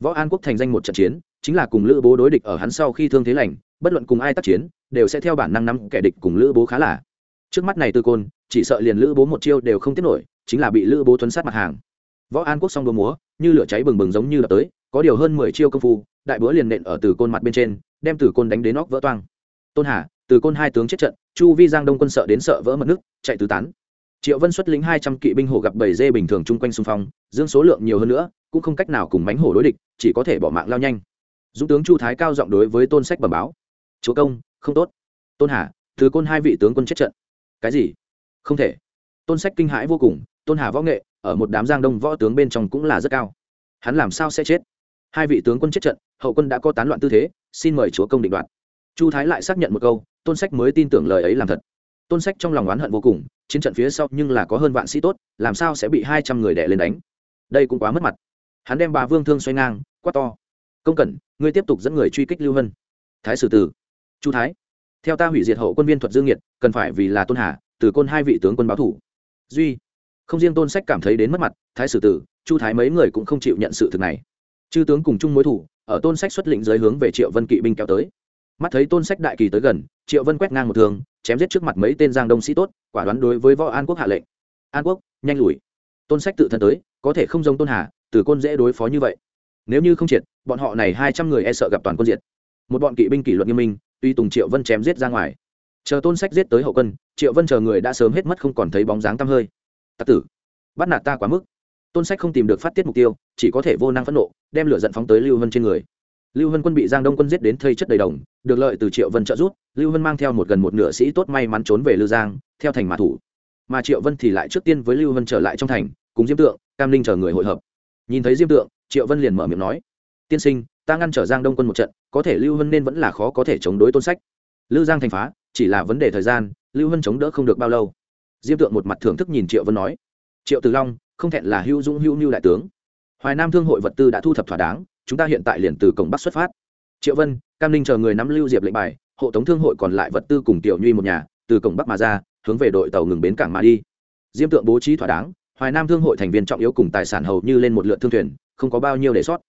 A: Võ an quốc thành danh một trận chiến, chính là cùng lữ bố đối địch ở hắn sau khi thương thế lành, bất luận cùng ai tác chiến, đều sẽ theo bản năng nắm kẻ địch cùng lữ bố khá là. Trước mắt này từ côn, chỉ sợ liền lữ bố một chiêu đều không tiếp nổi chính là bị lữ bố thuấn sát mặt hàng. Võ an quốc song đua múa, như lửa cháy bừng bừng giống như đập tới, có điều hơn mười chiêu công phu, đại búa liền nện ở từ côn mặt bên trên, đem từ côn đánh đến óc vỡ toang. Tôn hà từ côn hai tướng chết trận, chu vi giang đông quân sợ đến sợ vỡ mật nước, chạy tứ tán. Triệu vân xuất lĩnh hai trăm kỵ binh hổ gặp bảy dê bình thường chung quanh xung phong, dương số lượng nhiều hơn nữa, cũng không cách nào cùng mánh hổ đối địch, chỉ có thể bỏ mạng lao nhanh. Dũng tướng chu thái cao giọng đối với tôn sách bẩm báo. Chúa công, không tốt. Tôn hà từ côn hai vị tướng quân chết trận. Cái gì? Không thể. Tôn sách kinh hãi vô cùng tôn hà võ nghệ, ở một đám giang đông võ tướng bên trong cũng là rất cao. Hắn làm sao sẽ chết? Hai vị tướng quân chết trận, hậu quân đã có tán loạn tư thế, xin mời chúa công định đoạt. Chu thái lại xác nhận một câu, tôn sách mới tin tưởng lời ấy làm thật. Tôn sách trong lòng oán hận vô cùng, chiến trận phía sau nhưng là có hơn vạn sĩ tốt, làm sao sẽ bị hai trăm người đẻ lên đánh? Đây cũng quá mất mặt. Hắn đem bà vương thương xoay ngang, quát to. Công cẩn, ngươi tiếp tục dẫn người truy kích lưu vân thái sử tử. Chu thái, theo ta hủy diệt hậu quân viên thuật dương nhiệt, cần phải vì là tôn hà, từ côn hai vị tướng quân báo thủ. Duy không riêng tôn sách cảm thấy đến mất mặt, thái sử tử, chu thái mấy người cũng không chịu nhận sự thực này. Chư tướng cùng chung mối thủ, ở tôn sách xuất lĩnh giới hướng về triệu vân kỵ binh kéo tới. Mắt thấy tôn sách đại kỳ tới gần, triệu vân quét ngang một thường, chém giết trước mặt mấy tên giang đông sĩ tốt, quả đoán đối với võ an quốc hạ lệnh. An quốc, nhanh lùi. Tôn sách tự thân tới, có thể không giống tôn hà, từ côn dễ đối phó như vậy. Nếu như không triệt, bọn họ này hai trăm người e sợ gặp toàn quân diệt. Một bọn kỵ binh kỷ luật nghiêm minh, tuy tùng triệu vân chém giết ra ngoài. Chờ tôn sách giết tới hậu quân, triệu vân chờ người đã sớm hết mất không còn thấy bóng dáng tăm hơi tặc tử, bắt nạt ta quá mức. Tôn sách không tìm được phát tiết mục tiêu, chỉ có thể vô năng phẫn nộ, đem lửa giận phóng tới lưu vân trên người. Lưu vân quân bị giang đông quân giết đến thây chất đầy đồng, được lợi từ triệu vân trợ giúp, lưu vân mang theo một gần một nửa sĩ tốt may mắn trốn về lưu giang, theo thành mã thủ. Mà triệu vân thì lại trước tiên với lưu vân trở lại trong thành, cùng diêm tượng, cam linh chờ người hội hợp. Nhìn thấy diêm tượng, triệu vân liền mở miệng nói, tiên sinh, ta ngăn trở giang đông quân một trận, có thể lưu vân nên vẫn là khó có thể chống đối tôn sách. Lưu giang thành phá, chỉ là vấn đề thời gian, lưu vân chống đỡ không được bao lâu diêm tượng một mặt thưởng thức nhìn triệu vân nói, triệu từ long, không thẹn là hữu dũng hữu như đại tướng. Hoài nam thương hội vật tư đã thu thập thỏa đáng, chúng ta hiện tại liền từ cổng bắc xuất phát. Triệu vân, cam ninh chờ người nắm lưu diệp lệnh bài, hộ tống thương hội còn lại vật tư cùng tiểu nhuy một nhà, từ cổng bắc mà ra, hướng về đội tàu ngừng bến cảng mà đi. Diêm tượng bố trí thỏa đáng, hoài nam thương hội thành viên trọng yếu cùng tài sản hầu như lên một lượt thương thuyền, không có bao nhiêu để sót.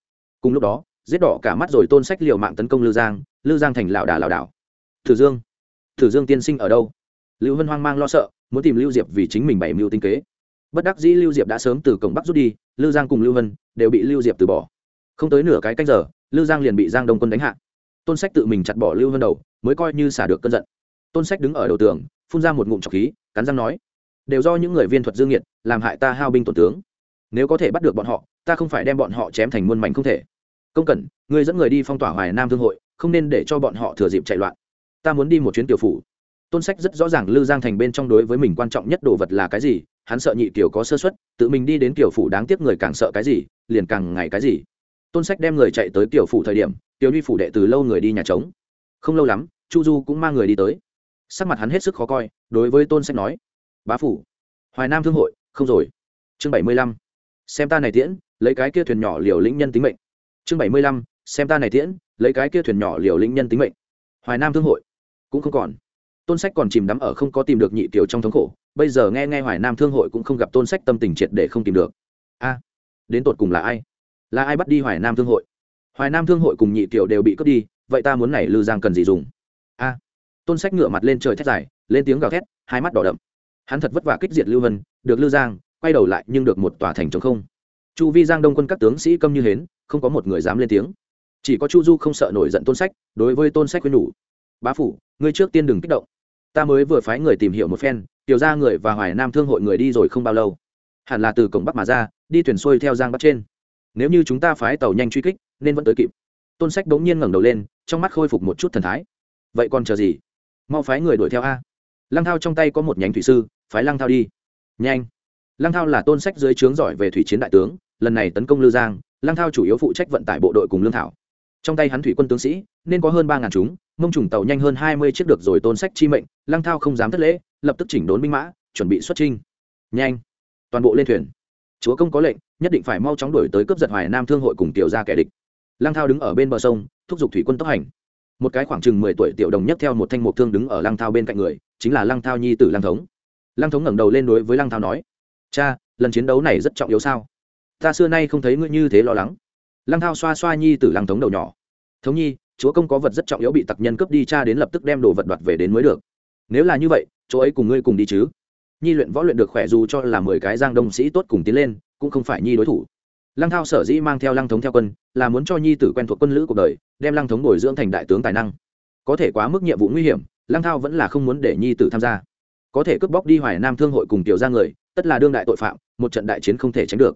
A: Cùng lúc đó, giết đỏ cả mắt rồi tôn sách liều mạng tấn công lư giang lư giang thành lảo đà lảo đảo. Thử dương thử dương tiên sinh ở đâu? Lưu vân hoang mang lo sợ, muốn tìm lưu diệp vì chính mình bảy mưu tinh kế. Bất đắc dĩ lưu diệp đã sớm từ cổng bắc rút đi, lưu giang cùng lưu vân đều bị lưu diệp từ bỏ. Không tới nửa cái canh giờ, lưu giang liền bị giang đông quân đánh hạ. Tôn sách tự mình chặt bỏ lưu vân đầu, mới coi như xả được cơn giận. Tôn sách đứng ở đầu tường, phun ra một ngụm trọc khí, cắn răng nói, đều do những người viên thuật dương nhiệt làm hại ta hao binh tổn tướng. Nếu có thể bắt được bọn họ, ta không phải đem bọn họ chém thành muôn mảnh không thể. Công cẩn người dẫn người đi phong tỏa hoài nam thương hội, không nên để cho bọn họ thừa dịp chạy loạn. Ta muốn đi một chuyến tiểu phủ tôn sách rất rõ ràng lư giang thành bên trong đối với mình quan trọng nhất đồ vật là cái gì, hắn sợ nhị kiều có sơ xuất tự mình đi đến kiều phủ đáng tiếc người càng sợ cái gì, liền càng ngày cái gì. Tôn sách đem người chạy tới kiều phủ thời điểm, tiểu Huy phủ đệ từ lâu người đi nhà trống. Không lâu lắm, chu du cũng mang người đi tới. Sắc mặt hắn hết sức khó coi, đối với tôn sách nói, bá phủ, hoài nam thương hội, không rồi. Chương bảy mươi lăm, xem ta này tiễn, lấy cái kia thuyền nhỏ liều lĩnh nhân tính mệnh. Chương bảy mươi lăm, xem ta này tiễn, lấy cái kia thuyền nhỏ liều lĩnh nhân tính mệnh. Hoài nam thương hội cũng không còn tôn sách còn chìm đắm ở không có tìm được nhị tiểu trong thống khổ, bây giờ nghe nghe hoài nam thương hội cũng không gặp tôn sách tâm tình triệt để không tìm được. A, đến tột cùng là ai? Là ai bắt đi hoài nam thương hội? Hoài nam thương hội cùng nhị tiểu đều bị cướp đi, vậy ta muốn này lư giang cần gì dùng? A, tôn sách ngửa mặt lên trời thét dài, lên tiếng gào thét, hai mắt đỏ đậm. Hắn thật vất vả kích diệt lưu vân, được lưu giang, quay đầu lại nhưng được một tòa thành trống không. Chu vi giang đông quân các tướng sĩ câm như hến, không có một người dám lên tiếng. Chỉ có chu du không sợ nổi giận tôn sách, đối với tôn sách khuyên nhủ. Bá phủ, ngươi trước tiên đừng kích động ta mới vừa phái người tìm hiểu một phen, tiểu ra người và hoài nam thương hội người đi rồi không bao lâu. Hẳn là từ cổng bắc mà ra, đi thuyền xuôi theo giang bắc trên. Nếu như chúng ta phái tàu nhanh truy kích, nên vẫn tới kịp. Tôn sách bỗng nhiên ngẩng đầu lên, trong mắt khôi phục một chút thần thái. Vậy còn chờ gì? Mau phái người đuổi theo a. Lăng thao trong tay có một nhánh thủy sư, phái lăng thao đi. Nhanh. Lăng thao là tôn sách dưới trướng giỏi về thủy chiến đại tướng, lần này tấn công lư giang, lăng thao chủ yếu phụ trách vận tải bộ đội cùng lương thảo. Trong tay hắn thủy quân tướng sĩ, nên có hơn ba ngàn chúng, mông trùng tàu nhanh hơn hai mươi chiếc được rồi tôn sách chi mệnh lăng thao không dám thất lễ, lập tức chỉnh đốn binh mã, chuẩn bị xuất trinh nhanh, toàn bộ lên thuyền. Chúa công có lệnh, nhất định phải mau chóng đổi tới cướp giật hoài nam thương hội cùng tiểu ra kẻ địch. Lăng thao đứng ở bên bờ sông, thúc giục thủy quân tốc hành. Một cái khoảng chừng mười tuổi tiểu đồng nhất theo một thanh mục thương đứng ở lăng thao bên cạnh người, chính là lăng thao nhi tử lăng thống. Lăng thống ngẩng đầu lên đối với lăng thao nói, cha, lần chiến đấu này rất trọng yếu sao? Ta xưa nay không thấy ngươi như thế lo lắng. Lăng thao xoa xoa nhi tử lăng thống đầu nhỏ, thống nhi, chúa công có vật rất trọng yếu bị tặc nhân cướp đi, cha đến lập tức đem đồ vật đoạt về đến mới được nếu là như vậy, chỗ ấy cùng ngươi cùng đi chứ. Nhi luyện võ luyện được khỏe dù cho là mười cái giang đông sĩ tốt cùng tiến lên, cũng không phải nhi đối thủ. Lăng thao sở dĩ mang theo lăng thống theo quân, là muốn cho nhi tử quen thuộc quân lữ cuộc đời, đem lăng thống bồi dưỡng thành đại tướng tài năng. Có thể quá mức nhiệm vụ nguy hiểm, lăng thao vẫn là không muốn để nhi tử tham gia. Có thể cướp bóc đi hoài nam thương hội cùng tiểu ra người, tất là đương đại tội phạm, một trận đại chiến không thể tránh được.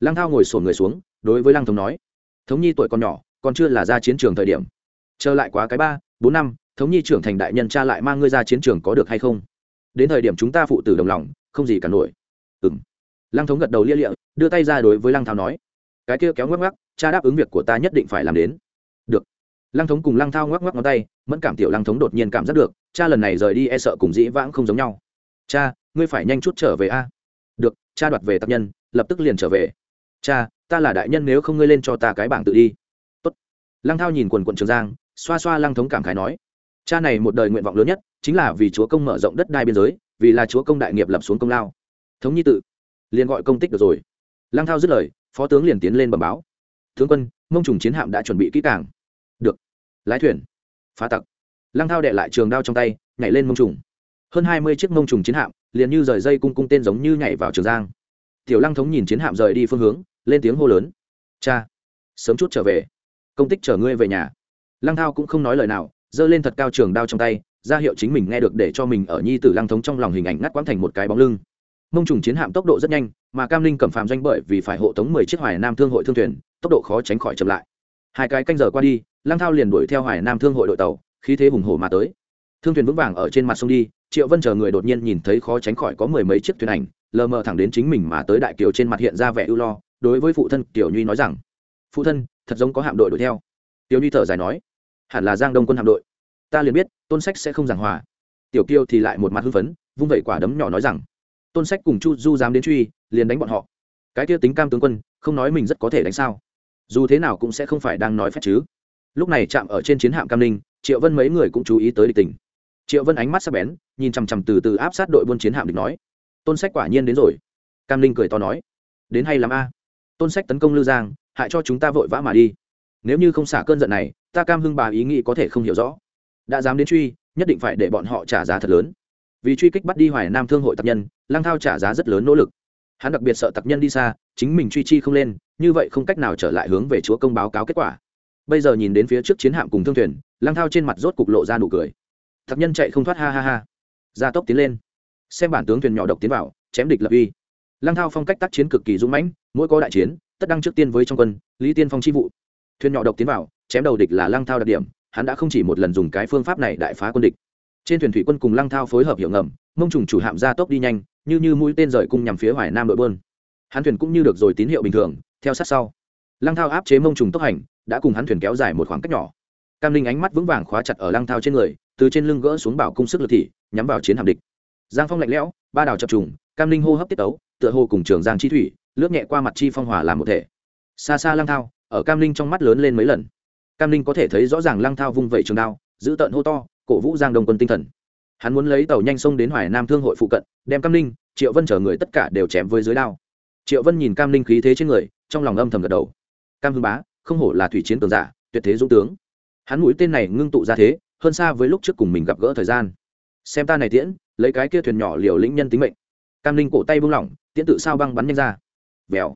A: Lăng thao ngồi sổn người xuống, đối với lăng thống nói, thống nhi tuổi còn nhỏ, còn chưa là ra chiến trường thời điểm. Trở lại quá cái ba, bốn năm thống nhi trưởng thành đại nhân cha lại mang ngươi ra chiến trường có được hay không? Đến thời điểm chúng ta phụ tử đồng lòng, không gì cả nổi. Ừng lăng thống gật đầu lia lịa, đưa tay ra đối với lăng thao nói, cái kia kéo ngoắc ngoắc, cha đáp ứng việc của ta nhất định phải làm đến. Được. Lăng thống cùng lăng thao ngoắc ngoắc ngón tay, mẫn cảm tiểu lăng thống đột nhiên cảm giác được, cha lần này rời đi e sợ cùng dĩ vãng không giống nhau. Cha, ngươi phải nhanh chút trở về a. Được, cha đoạt về tác nhân, lập tức liền trở về. Cha, ta là đại nhân nếu không ngươi lên cho ta cái bảng tự đi. Tốt. lăng thao nhìn quần quận trường giang, xoa xoa lăng thống cảm khái nói cha này một đời nguyện vọng lớn nhất chính là vì chúa công mở rộng đất đai biên giới, vì là chúa công đại nghiệp lập xuống công lao. Thống nhi tự, liền gọi công tích được rồi. Lang thao dứt lời, phó tướng liền tiến lên bẩm báo. Tướng quân, mông trùng chiến hạm đã chuẩn bị kỹ càng. Được. Lái thuyền. Phá tặc. Lang thao đệ lại trường đao trong tay, nhảy lên mông trùng. Hơn hai mươi chiếc mông trùng chiến hạm, liền như rời dây cung cung tên giống như nhảy vào trường giang. Tiểu lăng thống nhìn chiến hạm rời đi phương hướng, lên tiếng hô lớn. Cha, sớm chút trở về. Công tích chở ngươi về nhà. Lăng thao cũng không nói lời nào giơ lên thật cao trường đao trong tay, ra hiệu chính mình nghe được để cho mình ở nhi tử lăng thống trong lòng hình ảnh ngắt quãng thành một cái bóng lưng. Mông trùng chiến hạm tốc độ rất nhanh, mà cam linh cầm phàm doanh bởi vì phải hộ tống mười chiếc hoài nam thương hội thương thuyền, tốc độ khó tránh khỏi chậm lại. Hai cái canh giờ qua đi, lăng thao liền đuổi theo hoài nam thương hội đội tàu, khí thế hùng hổ mà tới. Thương thuyền vững vàng ở trên mặt sông đi, triệu vân chờ người đột nhiên nhìn thấy khó tránh khỏi có mười mấy chiếc thuyền ảnh, lờ mờ thẳng đến chính mình mà tới đại kiều trên mặt hiện ra vẻ ưu lo, đối với phụ thân tiểu nhuy nói rằng, phụ thân, thật giống có hạm đội đuổi theo. Tiểu nhuy thở dài nói hẳn là giang đông quân hạm đội. Ta liền biết, tôn sách sẽ không giảng hòa. Tiểu kiêu thì lại một mặt hưng phấn, vung vẩy quả đấm nhỏ nói rằng, tôn sách cùng chu du dám đến truy, liền đánh bọn họ. Cái kia tính cam tướng quân, không nói mình rất có thể đánh sao. Dù thế nào cũng sẽ không phải đang nói phép chứ. Lúc này chạm ở trên chiến hạm cam ninh, triệu vân mấy người cũng chú ý tới địch tình. Triệu vân ánh mắt sắc bén, nhìn chằm chằm từ từ áp sát đội buôn chiến hạm địch nói, tôn sách quả nhiên đến rồi. Cam ninh cười to nói, đến hay lắm a. Tôn sách tấn công lư giang, hại cho chúng ta vội vã mà đi. Nếu như không xả cơn giận này ta cam hưng bà ý nghĩ có thể không hiểu rõ. Đã dám đến truy, nhất định phải để bọn họ trả giá thật lớn. Vì truy kích bắt đi hoài nam thương hội tặc nhân lang thao trả giá rất lớn nỗ lực. Hắn đặc biệt sợ tặc nhân đi xa, chính mình truy chi không lên, như vậy không cách nào trở lại hướng về chúa công báo cáo kết quả. Bây giờ nhìn đến phía trước chiến hạm cùng thương thuyền lang thao trên mặt rốt cục lộ ra nụ cười. Tặc nhân chạy không thoát, ha ha ha. Gia tốc tiến lên. Xem bản tướng thuyền nhỏ độc tiến vào, chém địch lập uy. Lang thao phong cách tác chiến cực kỳ dũng mãnh, mỗi có đại chiến, tất đăng trước tiên với trong quân, lý tiên phong chi vụ. Thuyền nhỏ độc tiến vào chém đầu địch là lăng thao đặc điểm, hắn đã không chỉ một lần dùng cái phương pháp này đại phá quân địch. Trên thuyền thủy quân cùng lăng thao phối hợp hiệu ngầm, mông trùng chủ hạm ra tốc đi nhanh, như như mũi tên rời cung nhằm phía hoài nam đội bơn hắn thuyền cũng như được rồi tín hiệu bình thường, theo sát sau. Lăng thao áp chế mông trùng tốc hành, đã cùng hắn thuyền kéo dài một khoảng cách nhỏ. Cam linh ánh mắt vững vàng khóa chặt ở lăng thao trên người, từ trên lưng gỡ xuống bảo cung sức lực thị, nhắm vào chiến hạm địch. Giang phong lạnh lẽo, ba đào chập trùng, cam linh hô hấp tiết tấu, tựa hồ cùng trường giang chi thủy, lướt nhẹ qua mặt chi phong hòa làm một thể. Xa xa lăng thao, ở cam linh trong mắt lớn lên mấy lần cam linh có thể thấy rõ ràng lăng thao vung vẩy trường đao, giữ tợn hô to, cổ vũ giang đông quân tinh thần. Hắn muốn lấy tàu nhanh sông đến hoài nam thương hội phụ cận, đem cam ninh, triệu vân chở người tất cả đều chém với dưới đao. Triệu vân nhìn cam ninh khí thế trên người, trong lòng âm thầm gật đầu. Cam hưng bá, không hổ là thủy chiến tường giả, tuyệt thế dũng tướng. Hắn mũi tên này ngưng tụ ra thế, hơn xa với lúc trước cùng mình gặp gỡ thời gian. Xem ta này tiễn, lấy cái kia thuyền nhỏ liều lĩnh nhân tính mệnh. Cam ninh cổ tay buông lỏng, tiễn tự sao băng bắn nhanh ra. Vèo.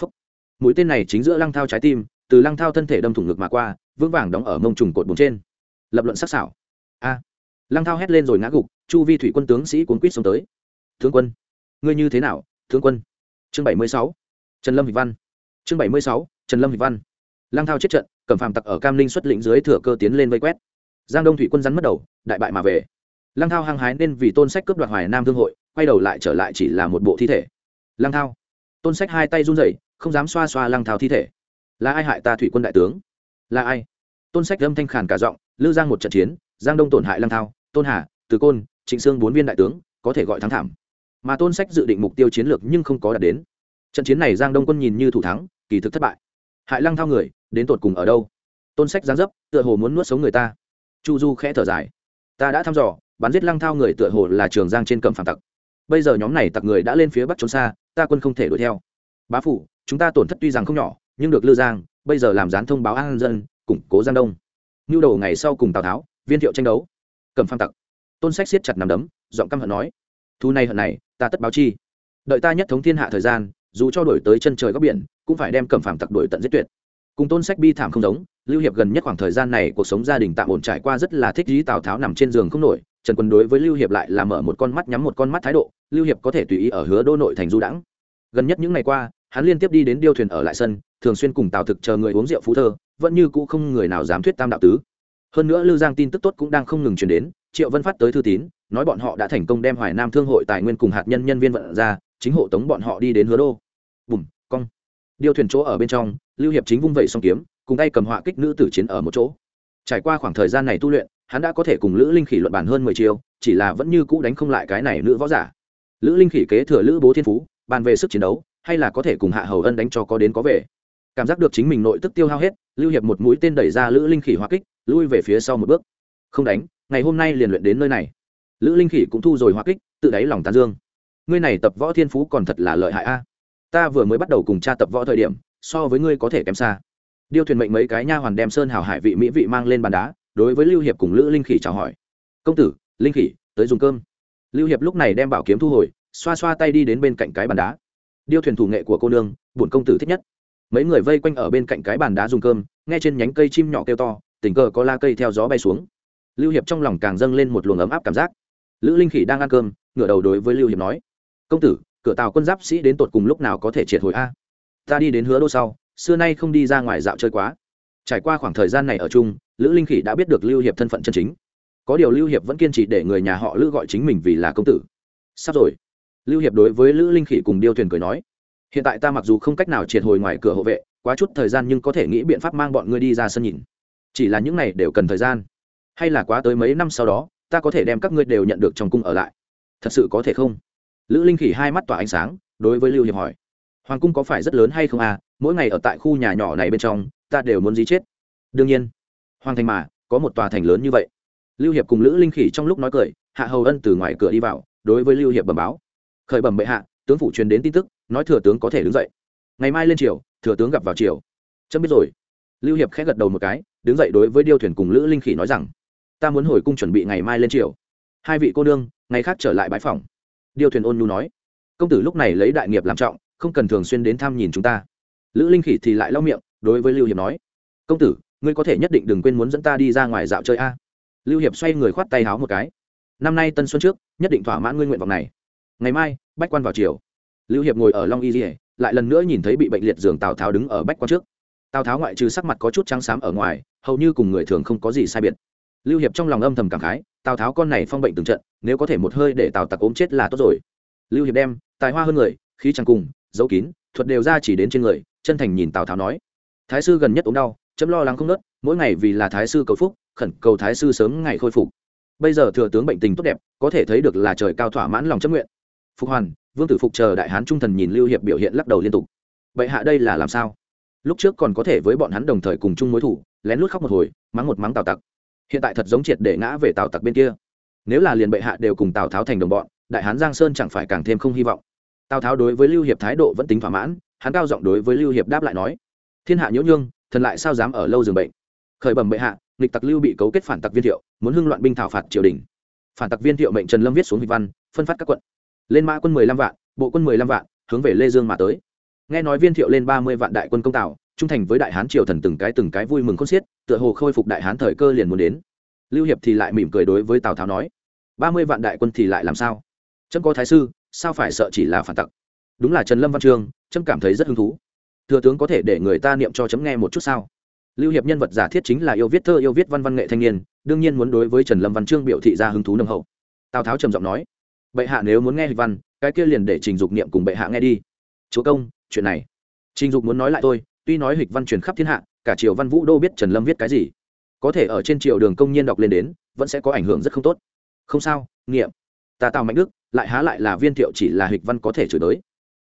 A: Phúc. Mũi tên này chính giữa lăng thao trái tim, từ lăng thao thân thể đâm thủng ngực mà qua vững vàng đóng ở mông trùng cột bùn trên. Lập luận sắc sảo. A. Lăng thao hét lên rồi ngã gục, chu vi thủy quân tướng sĩ cuốn quýt xông tới. Tướng quân, ngươi như thế nào tướng quân? Chương bảy mươi sáu, trần lâm vị văn. Chương bảy mươi sáu, trần lâm vị văn. Lăng thao chết trận, cầm phàm tặc ở cam linh xuất lĩnh dưới thừa cơ tiến lên vây quét. Giang đông thủy quân rắn mất đầu, đại bại mà về. Lăng thao hăng hái nên vì tôn sách cướp đoạt hoài nam thương hội, quay đầu lại trở lại chỉ là một bộ thi thể. Lăng thao, tôn sách hai tay run rẩy, không dám xoa xoa lăng thao thi thể. Là ai hại ta thủy quân đại tướng? Là ai? Tôn sách âm thanh khàn cả giọng, lư giang một trận chiến, giang đông tổn hại lăng thao, tôn hà, từ côn, trịnh sương bốn viên đại tướng, có thể gọi thắng thảm. Mà tôn sách dự định mục tiêu chiến lược nhưng không có đạt đến. Trận chiến này giang đông quân nhìn như thủ thắng, kỳ thực thất bại. Hại lăng thao người, đến tột cùng ở đâu? Tôn sách giáng dấp, tựa hồ muốn nuốt sống người ta. Chu du khẽ thở dài. Ta đã thăm dò, bắn giết lăng thao người tựa hồ là trường giang trên cầm phản tặc. Bây giờ nhóm này tặc người đã lên phía bắc trốn xa, ta quân không thể đuổi theo. Bá phủ, chúng ta tổn thất tuy rằng không nhỏ, nhưng được lư giang bây giờ làm gián thông báo an dân, củng cố giang đông. Nhu đầu ngày sau cùng tào tháo, viên thiệu tranh đấu. Cầm pham tặc. Tôn sách siết chặt nằm đấm, giọng căm hận nói, thu này hận này, ta tất báo chi. Đợi ta nhất thống thiên hạ thời gian, dù cho đổi tới chân trời góc biển, cũng phải đem cầm phàm tặc đổi tận giết tuyệt. Cùng tôn sách bi thảm không giống, lưu hiệp gần nhất khoảng thời gian này cuộc sống gia đình tạm ổn trải qua rất là thích dí tào tháo nằm trên giường không nổi, trần quân đối với lưu hiệp lại là mở một con mắt nhắm một con mắt thái độ, lưu hiệp có thể tùy ý ở hứa đô nội thành du đãng. Gần nhất những ngày qua hắn liên tiếp đi đến điêu thuyền ở lại sân, thường xuyên cùng tào thực chờ người uống rượu phú thơ, vẫn như cũ không người nào dám thuyết tam đạo tứ. Hơn nữa lưu giang tin tức tốt cũng đang không ngừng truyền đến, triệu vân phát tới thư tín, nói bọn họ đã thành công đem hoài nam thương hội tài nguyên cùng hạt nhân nhân viên vận ra, chính hộ tống bọn họ đi đến hứa đô. Bùm, cong. Điêu thuyền chỗ ở bên trong, lưu hiệp chính vung vẩy song kiếm, cùng tay cầm họa kích nữ tử chiến ở một chỗ. Trải qua khoảng thời gian này tu luyện, hắn đã có thể cùng lữ linh khỉ luận bàn hơn mười chiêu, chỉ là vẫn như cũ đánh không lại cái này nữ võ giả. Lữ linh khỉ kế thừa lữ bố thiên phú, bàn về sức chiến đấu hay là có thể cùng hạ hầu ân đánh cho có đến có về. Cảm giác được chính mình nội tức tiêu hao hết, lưu hiệp một mũi tên đẩy ra lữ linh khỉ hoa kích, lui về phía sau một bước. Không đánh, ngày hôm nay liền luyện đến nơi này. Lữ linh khỉ cũng thu rồi hoa kích, tự đáy lòng tán dương. Ngươi này tập võ thiên phú còn thật là lợi hại a. Ta vừa mới bắt đầu cùng cha tập võ thời điểm, so với ngươi có thể kém xa. Điêu thuyền mệnh mấy cái nha hoàn đem sơn hào hải vị mỹ vị mang lên bàn đá, đối với lưu hiệp cùng lữ linh khỉ chào hỏi. Công tử, linh khỉ, tới dùng cơm. Lưu hiệp lúc này đem bảo kiếm thu hồi, xoa xoa tay đi đến bên cạnh cái bàn đá điêu thuyền thủ nghệ của cô nương, bổn công tử thích nhất. Mấy người vây quanh ở bên cạnh cái bàn đá dùng cơm, nghe trên nhánh cây chim nhỏ kêu to, tình cờ có la cây theo gió bay xuống. Lưu hiệp trong lòng càng dâng lên một luồng ấm áp cảm giác. Lữ linh khỉ đang ăn cơm, ngửa đầu đối với lưu hiệp nói, công tử, cửa tàu quân giáp sĩ đến tột cùng lúc nào có thể triệt hồi a? Ta đi đến hứa đô sau, xưa nay không đi ra ngoài dạo chơi quá. Trải qua khoảng thời gian này ở chung, lữ linh khỉ đã biết được lưu hiệp thân phận chân chính. Có điều lưu hiệp vẫn kiên trì để người nhà họ lữ gọi chính mình vì là công tử. Sắp rồi lưu hiệp đối với lữ linh khỉ cùng điêu thuyền cười nói, hiện tại ta mặc dù không cách nào triệt hồi ngoài cửa hộ vệ, quá chút thời gian nhưng có thể nghĩ biện pháp mang bọn ngươi đi ra sân nhìn. Chỉ là những này đều cần thời gian. Hay là quá tới mấy năm sau đó, ta có thể đem các ngươi đều nhận được trong cung ở lại. Thật sự có thể không? Lữ linh khỉ hai mắt tỏa ánh sáng, đối với lưu hiệp hỏi, hoàng cung có phải rất lớn hay không à? Mỗi ngày ở tại khu nhà nhỏ này bên trong, ta đều muốn dí chết. Đương nhiên. Hoàng thành mà, có một tòa thành lớn như vậy. Lưu hiệp cùng lữ linh khỉ trong lúc nói cười, hạ hầu ân từ ngoài cửa đi vào, đối với lưu hiệp bẩm báo khởi bẩm bệ hạ, tướng phủ truyền đến tin tức, nói thừa tướng có thể đứng dậy. Ngày mai lên triều, thừa tướng gặp vào triều. Chấm biết rồi. Lưu hiệp khẽ gật đầu một cái, đứng dậy đối với điêu thuyền cùng lữ linh khỉ nói rằng, ta muốn hồi cung chuẩn bị ngày mai lên triều. Hai vị cô nương, ngày khác trở lại bãi phòng. Điêu thuyền ôn nhu nói, công tử lúc này lấy đại nghiệp làm trọng, không cần thường xuyên đến thăm nhìn chúng ta. Lữ linh khỉ thì lại lau miệng, đối với lưu hiệp nói, công tử, ngươi có thể nhất định đừng quên muốn dẫn ta đi ra ngoài dạo chơi a. Lưu hiệp xoay người khoát tay háo một cái, năm nay tân xuân trước, nhất định thỏa mãn ngươi nguyện vọng này ngày mai, bách quan vào chiều lưu hiệp ngồi ở long y dỉa lại lần nữa nhìn thấy bị bệnh liệt giường tào tháo đứng ở bách quan trước. Tào tháo ngoại trừ sắc mặt có chút trắng xám ở ngoài, hầu như cùng người thường không có gì sai biệt. Lưu hiệp trong lòng âm thầm cảm khái, tào tháo con này phong bệnh từng trận, nếu có thể một hơi để tào tặc ốm chết là tốt rồi. Lưu hiệp đem, tài hoa hơn người, khí chẳng cùng, dấu kín, thuật đều ra chỉ đến trên người, chân thành nhìn tào tháo nói. Thái sư gần nhất ốm đau, chấm lo lắng không nớt, mỗi ngày vì là thái sư cầu phúc, khẩn cầu thái sư sớm ngày khôi phục. Bây giờ thừa tướng bệnh tình tốt đẹp, có thể thấy được là trời cao thỏa mãn lòng chấp nguyện phục hoàn, vương tử phục chờ đại hán trung thần nhìn lưu hiệp biểu hiện lắc đầu liên tục. Vậy hạ đây là làm sao? Lúc trước còn có thể với bọn hắn đồng thời cùng chung mối thủ, lén lút khóc một hồi, mắng một mắng tào tặc. Hiện tại thật giống triệt để ngã về tào tặc bên kia. Nếu là liền bệ hạ đều cùng tào tháo thành đồng bọn, đại hán giang sơn chẳng phải càng thêm không hy vọng. Tào tháo đối với lưu hiệp thái độ vẫn tính thỏa mãn, hắn cao giọng đối với lưu hiệp đáp lại nói, thiên hạ nhiễu nhương, thần lại sao dám ở lâu giường bệnh? Khởi bẩm bệ hạ, nghịch tặc lưu bị cấu kết phản tặc viên thiệu, muốn hưng loạn binh thảo phạt triều đình. Phản tặc viên thiệu mệnh trần lâm viết xuống hịch văn, phân phát các quận lên mã quân mười lăm vạn, bộ quân mười lăm vạn, hướng về lê dương mà tới. Nghe nói viên thiệu lên ba mươi vạn đại quân công tào, trung thành với đại hán triều thần từng cái từng cái vui mừng khôn xiết, tựa hồ khôi phục đại hán thời cơ liền muốn đến. Lưu hiệp thì lại mỉm cười đối với tào tháo nói, ba mươi vạn đại quân thì lại làm sao? Trâm có thái sư, sao phải sợ chỉ là phản tặc? Đúng là trần lâm văn trương trâm cảm thấy rất hứng thú. Thừa tướng có thể để người ta niệm cho chấm nghe một chút sao? Lưu hiệp nhân vật giả thiết chính là yêu viết thơ, yêu viết văn văn nghệ thanh niên, đương nhiên muốn đối với trần lâm văn trương biểu thị ra hứng thú nồng hậu. Tào tháo trầm giọng nói bệ hạ nếu muốn nghe hịch văn, cái kia liền để trình dục niệm cùng bệ hạ nghe đi. Chúa công, chuyện này. Trình dục muốn nói lại tôi tuy nói hịch văn truyền khắp thiên hạ, cả triều văn vũ đô biết trần lâm viết cái gì. Có thể ở trên triều đường công nhiên đọc lên đến, vẫn sẽ có ảnh hưởng rất không tốt. Không sao nghiệm ta tào mạnh đức, lại há lại là viên thiệu chỉ là hịch văn có thể chửi tới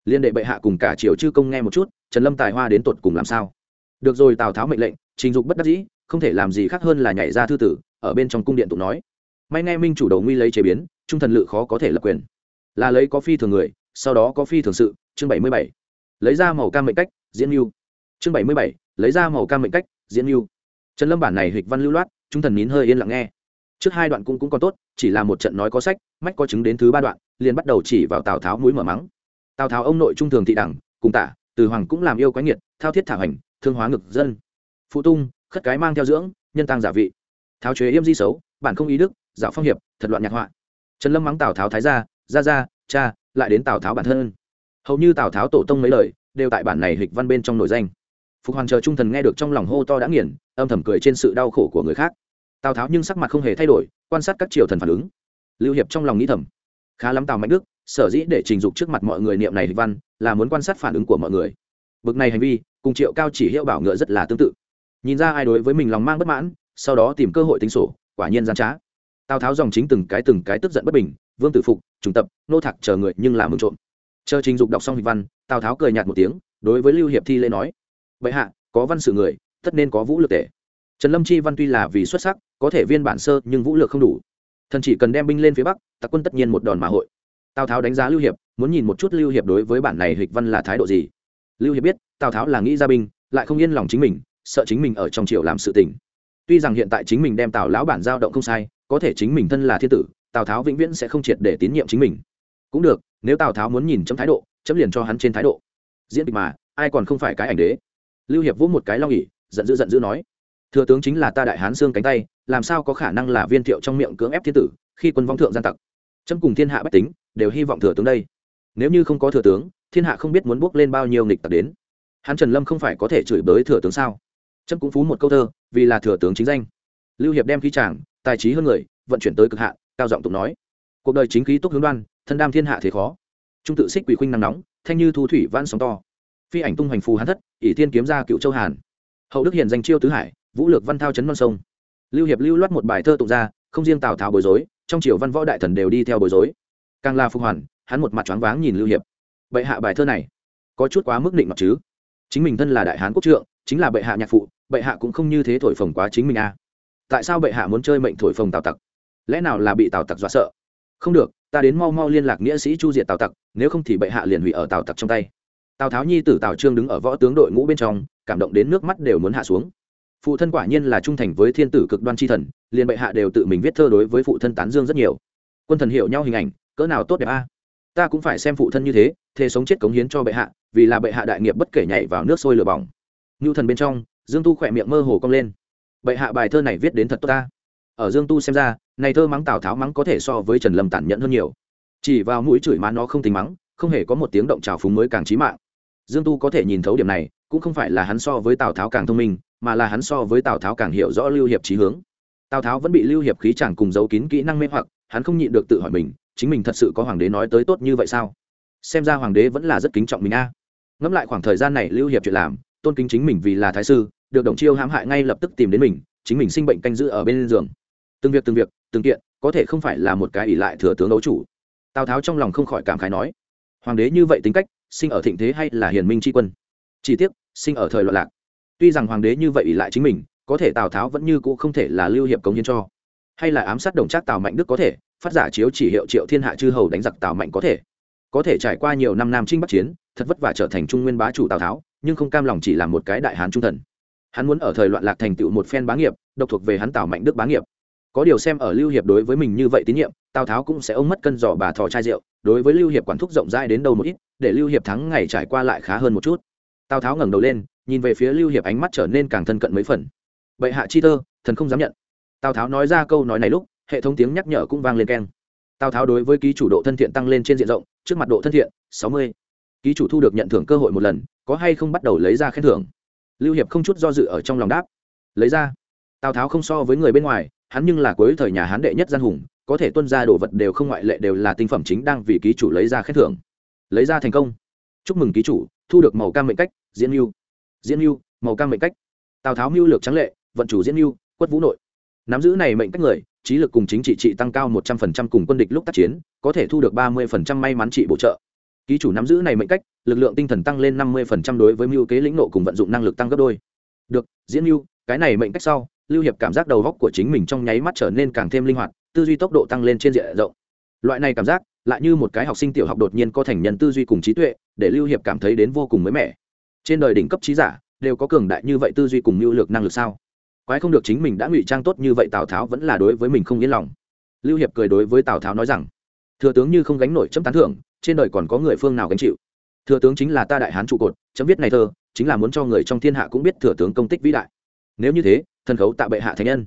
A: liên đệ bệ hạ cùng cả triều chư công nghe một chút, trần lâm tài hoa đến tột cùng làm sao? Được rồi, tào tháo mệnh lệnh, trình dục bất đắc dĩ, không thể làm gì khác hơn là nhảy ra thư tử, ở bên trong cung điện tụng nói. May nghe minh chủ đầu nguy lấy chế biến trung thần lự khó có thể lập quyền. Là lấy có phi thường người, sau đó có phi thường sự, chương bảy mươi bảy. Lấy ra màu cam mệnh cách, diễn mưu. Chương bảy mươi bảy, lấy ra màu cam mệnh cách, diễn mưu. Trần lâm bản này hịch văn lưu loát, trung thần nín hơi yên lặng nghe. Trước hai đoạn cũng cũng còn tốt, chỉ là một trận nói có sách, mách có chứng đến thứ ba đoạn, liền bắt đầu chỉ vào tào tháo mũi mở mắng. Tào tháo ông nội trung thường thị đẳng, cùng tả, từ hoàng cũng làm yêu quái nghiệt, thao thiết thả hành thương hóa ngực dân. Phụ tung, khất cái mang theo dưỡng, nhân tăng giả vị. Tháo chế yêm di xấu, bản không ý đức dạo phong hiệp, thật loạn nhạc họa trần lâm mắng tào tháo thái ra, ra ra, cha lại đến tào tháo bản thân. Hầu như tào tháo tổ tông mấy lời đều tại bản này hịch văn bên trong nổi danh. Phục hoàn chờ trung thần nghe được trong lòng hô to đã nghiền âm thầm cười trên sự đau khổ của người khác. Tào tháo nhưng sắc mặt không hề thay đổi quan sát các triều thần phản ứng. Lưu hiệp trong lòng nghĩ thầm khá lắm tào mạnh đức sở dĩ để trình dục trước mặt mọi người niệm này hịch văn là muốn quan sát phản ứng của mọi người. Bực này hành vi cùng triệu cao chỉ hiệu bảo ngựa rất là tương tự. Nhìn ra ai đối với mình lòng mang bất mãn sau đó tìm cơ hội tính sổ quả nhiên gian trá tào tháo dòng chính từng cái từng cái tức giận bất bình, vương tử phục, trùng tập, nô thạc chờ người nhưng làm mừng trộm. Chờ trình dục đọc xong hịch văn, tào tháo cười nhạt một tiếng, đối với lưu hiệp thi lễ nói vậy hạ, có văn sự người, tất nên có vũ lực tể. Trần lâm chi văn tuy là vì xuất sắc, có thể viên bản sơ nhưng vũ lực không đủ. Thần chỉ cần đem binh lên phía bắc, tặc quân tất nhiên một đòn mà hội. Tào tháo đánh giá lưu hiệp, muốn nhìn một chút lưu hiệp đối với bản này hịch văn là thái độ gì. Lưu hiệp biết, tào tháo là nghĩ ra binh, lại không yên lòng chính mình, sợ chính mình ở trong triều làm sự tình tuy rằng hiện tại chính mình đem tào lão bản giao động không sai, có thể chính mình thân là thiên tử, tào tháo vĩnh viễn sẽ không triệt để tín nhiệm chính mình. Cũng được, nếu tào tháo muốn nhìn chấm thái độ, chấm liền cho hắn trên thái độ. Diễn kịch mà, ai còn không phải cái ảnh đế? Lưu hiệp vỗ một cái lo nghỉ giận dữ giận dữ nói, thừa tướng chính là ta đại hán xương cánh tay, làm sao có khả năng là viên thiệu trong miệng cưỡng ép thiên tử, khi quân vong thượng gian tặc? Chấm cùng thiên hạ bách tính, đều hy vọng thừa tướng đây. Nếu như không có thừa tướng, thiên hạ không biết muốn bước lên bao nhiêu nghịch tặc đến. Hắn trần lâm không phải có thể chửi bới thừa tướng sao? Trâm cũng phú một câu thơ vì là thừa tướng chính danh. Lưu hiệp đem khí tràng tài trí hơn người vận chuyển tới cực hạn, cao giọng tụng nói. Cuộc đời chính khí túc hướng đoan thân đam thiên hạ thế khó. Trung tự xích quỷ khuynh nắng nóng thanh như thu thủy vãn sóng to. Phi ảnh tung hoành phù hán thất ỷ thiên kiếm ra cựu châu hàn. Hậu đức hiền danh chiêu tứ hải vũ lược văn thao chấn non sông. Lưu hiệp lưu loát một bài thơ tụng ra không riêng tào tháo bối rối trong triều văn võ đại thần đều đi theo bối rối. Càng là phục hoàn hắn một mặt choáng váng nhìn lưu hiệp. Bệ hạ bài thơ này có chút quá mức định mặt chứ. Chính mình thân là đại hán quốc trượng chính là bệ hạ nhạc phụ bệ hạ cũng không như thế thổi phồng quá chính mình a à. tại sao bệ hạ muốn chơi mệnh thổi phồng tào tặc? Lẽ nào là bị tào tặc dọa sợ? Không được, ta đến mau mau liên lạc nghĩa sĩ chu diệt tào tặc, nếu không thì bệ hạ liền hủy ở tào tặc trong tay. Tào tháo nhi tử tào trương đứng ở võ tướng đội ngũ bên trong, cảm động đến nước mắt đều muốn hạ xuống. Phụ thân quả nhiên là trung thành với thiên tử cực đoan tri thần, liền bệ hạ đều tự mình viết thơ đối với phụ thân tán dương rất nhiều. Quân thần hiểu nhau hình ảnh, cỡ nào tốt đẹp a. Ta cũng phải xem phụ thân như thế thế sống chết cống hiến cho bệ hạ, vì là bệ hạ đại nghiệp bất kể nhảy vào nước sôi lửa bỏng. Ngưu thần bên trong dương tu khỏe miệng mơ hồ cong lên. Bệ hạ bài thơ này viết đến thật tốt ta. Ở dương tu xem ra, này thơ mắng tào tháo mắng có thể so với trần lâm tản nhẫn hơn nhiều. Chỉ vào mũi chửi má nó không tính mắng, không hề có một tiếng động trào phúng mới càng trí mạng. Dương tu có thể nhìn thấu điểm này, cũng không phải là hắn so với tào tháo càng thông minh, mà là hắn so với tào tháo càng hiểu rõ lưu hiệp trí hướng. Tào tháo vẫn bị lưu hiệp khí chẳng cùng giấu kín kỹ năng mê hoặc, hắn không nhịn được tự hỏi mình, chính mình thật sự có hoàng đế nói tới tốt như vậy sao? Xem ra hoàng đế vẫn là rất kính trọng mình a. À. ngẫm lại khoảng thời gian này lưu hiệp chuyện làm, tôn kính chính mình vì là thái sư được đồng chiêu hãm hại ngay lập tức tìm đến mình, chính mình sinh bệnh canh giữ ở bên giường. Từng việc từng việc, từng kiện, có thể không phải là một cái ỷ lại thừa tướng đấu chủ. Tào tháo trong lòng không khỏi cảm khái nói, hoàng đế như vậy tính cách, sinh ở thịnh thế hay là hiền minh tri quân? Chỉ tiếc, sinh ở thời loạn lạc. Tuy rằng hoàng đế như vậy ỷ lại chính mình, có thể tào tháo vẫn như cũ không thể là lưu hiệp cống hiến cho. Hay là ám sát đồng trác tào mạnh đức có thể, phát giả chiếu chỉ hiệu triệu thiên hạ chư hầu đánh giặc tào mạnh có thể. Có thể trải qua nhiều năm nam trinh bắc chiến, thật vất vả trở thành trung nguyên bá chủ tào tháo, nhưng không cam lòng chỉ là một cái đại hán trung thần hắn muốn ở thời loạn lạc thành tựu một phen bá nghiệp, độc thuộc về hắn tào mạnh đức bá nghiệp. Có điều xem ở lưu hiệp đối với mình như vậy tín nhiệm, tào tháo cũng sẽ ông mất cân giỏ bà thò chai rượu, đối với lưu hiệp quản thúc rộng rãi đến đâu một ít, để lưu hiệp thắng ngày trải qua lại khá hơn một chút. Tào tháo ngẩng đầu lên, nhìn về phía lưu hiệp ánh mắt trở nên càng thân cận mấy phần. Bệ hạ chi thơ, thần không dám nhận. Tào tháo nói ra câu nói này lúc, hệ thống tiếng nhắc nhở cũng vang lên keng. Tào tháo đối với ký chủ độ thân thiện tăng lên trên diện rộng, trước mặt độ thân thiện, sáu mươi. Ký chủ thu được nhận thưởng cơ hội một lần, có hay không bắt đầu lấy ra khen thưởng? Lưu hiệp không chút do dự ở trong lòng đáp. Lấy ra. Tào tháo không so với người bên ngoài, hắn nhưng là cuối thời nhà hán đệ nhất gian hùng, có thể tuân ra đồ vật đều không ngoại lệ đều là tinh phẩm chính đang vì ký chủ lấy ra khen thưởng. Lấy ra thành công. Chúc mừng ký chủ, thu được màu cam mệnh cách, diễn mưu. Diễn mưu, màu cam mệnh cách. Tào tháo mưu lược trắng lệ, vận chủ diễn mưu, quất vũ nội. Nắm giữ này mệnh cách người, trí lực cùng chính trị trị tăng cao một trăm phần trăm cùng quân địch lúc tác chiến, có thể thu được ba mươi phần trăm may mắn trị bổ trợ ký chủ nắm giữ này mệnh cách, lực lượng tinh thần tăng lên năm mươi phần trăm đối với mưu kế lĩnh nộ cùng vận dụng năng lực tăng gấp đôi. Được, diễn mưu, cái này mệnh cách sau, lưu hiệp cảm giác đầu góc của chính mình trong nháy mắt trở nên càng thêm linh hoạt, tư duy tốc độ tăng lên trên diện rộng. Loại này cảm giác, lại như một cái học sinh tiểu học đột nhiên có thành nhân tư duy cùng trí tuệ, để lưu hiệp cảm thấy đến vô cùng mới mẻ. Trên đời đỉnh cấp trí giả, đều có cường đại như vậy tư duy cùng mưu lược năng lực sao? Quái không được chính mình đã ngụy trang tốt như vậy tào tháo vẫn là đối với mình không yên lòng. Lưu hiệp cười đối với tào tháo nói rằng, thừa tướng như không gánh nổi chấm tán thưởng trên đời còn có người phương nào gánh chịu? Thừa tướng chính là ta đại hán trụ cột, chấm viết này thơ, chính là muốn cho người trong thiên hạ cũng biết thừa tướng công tích vĩ đại. Nếu như thế, thần khấu tạ bệ hạ thánh nhân.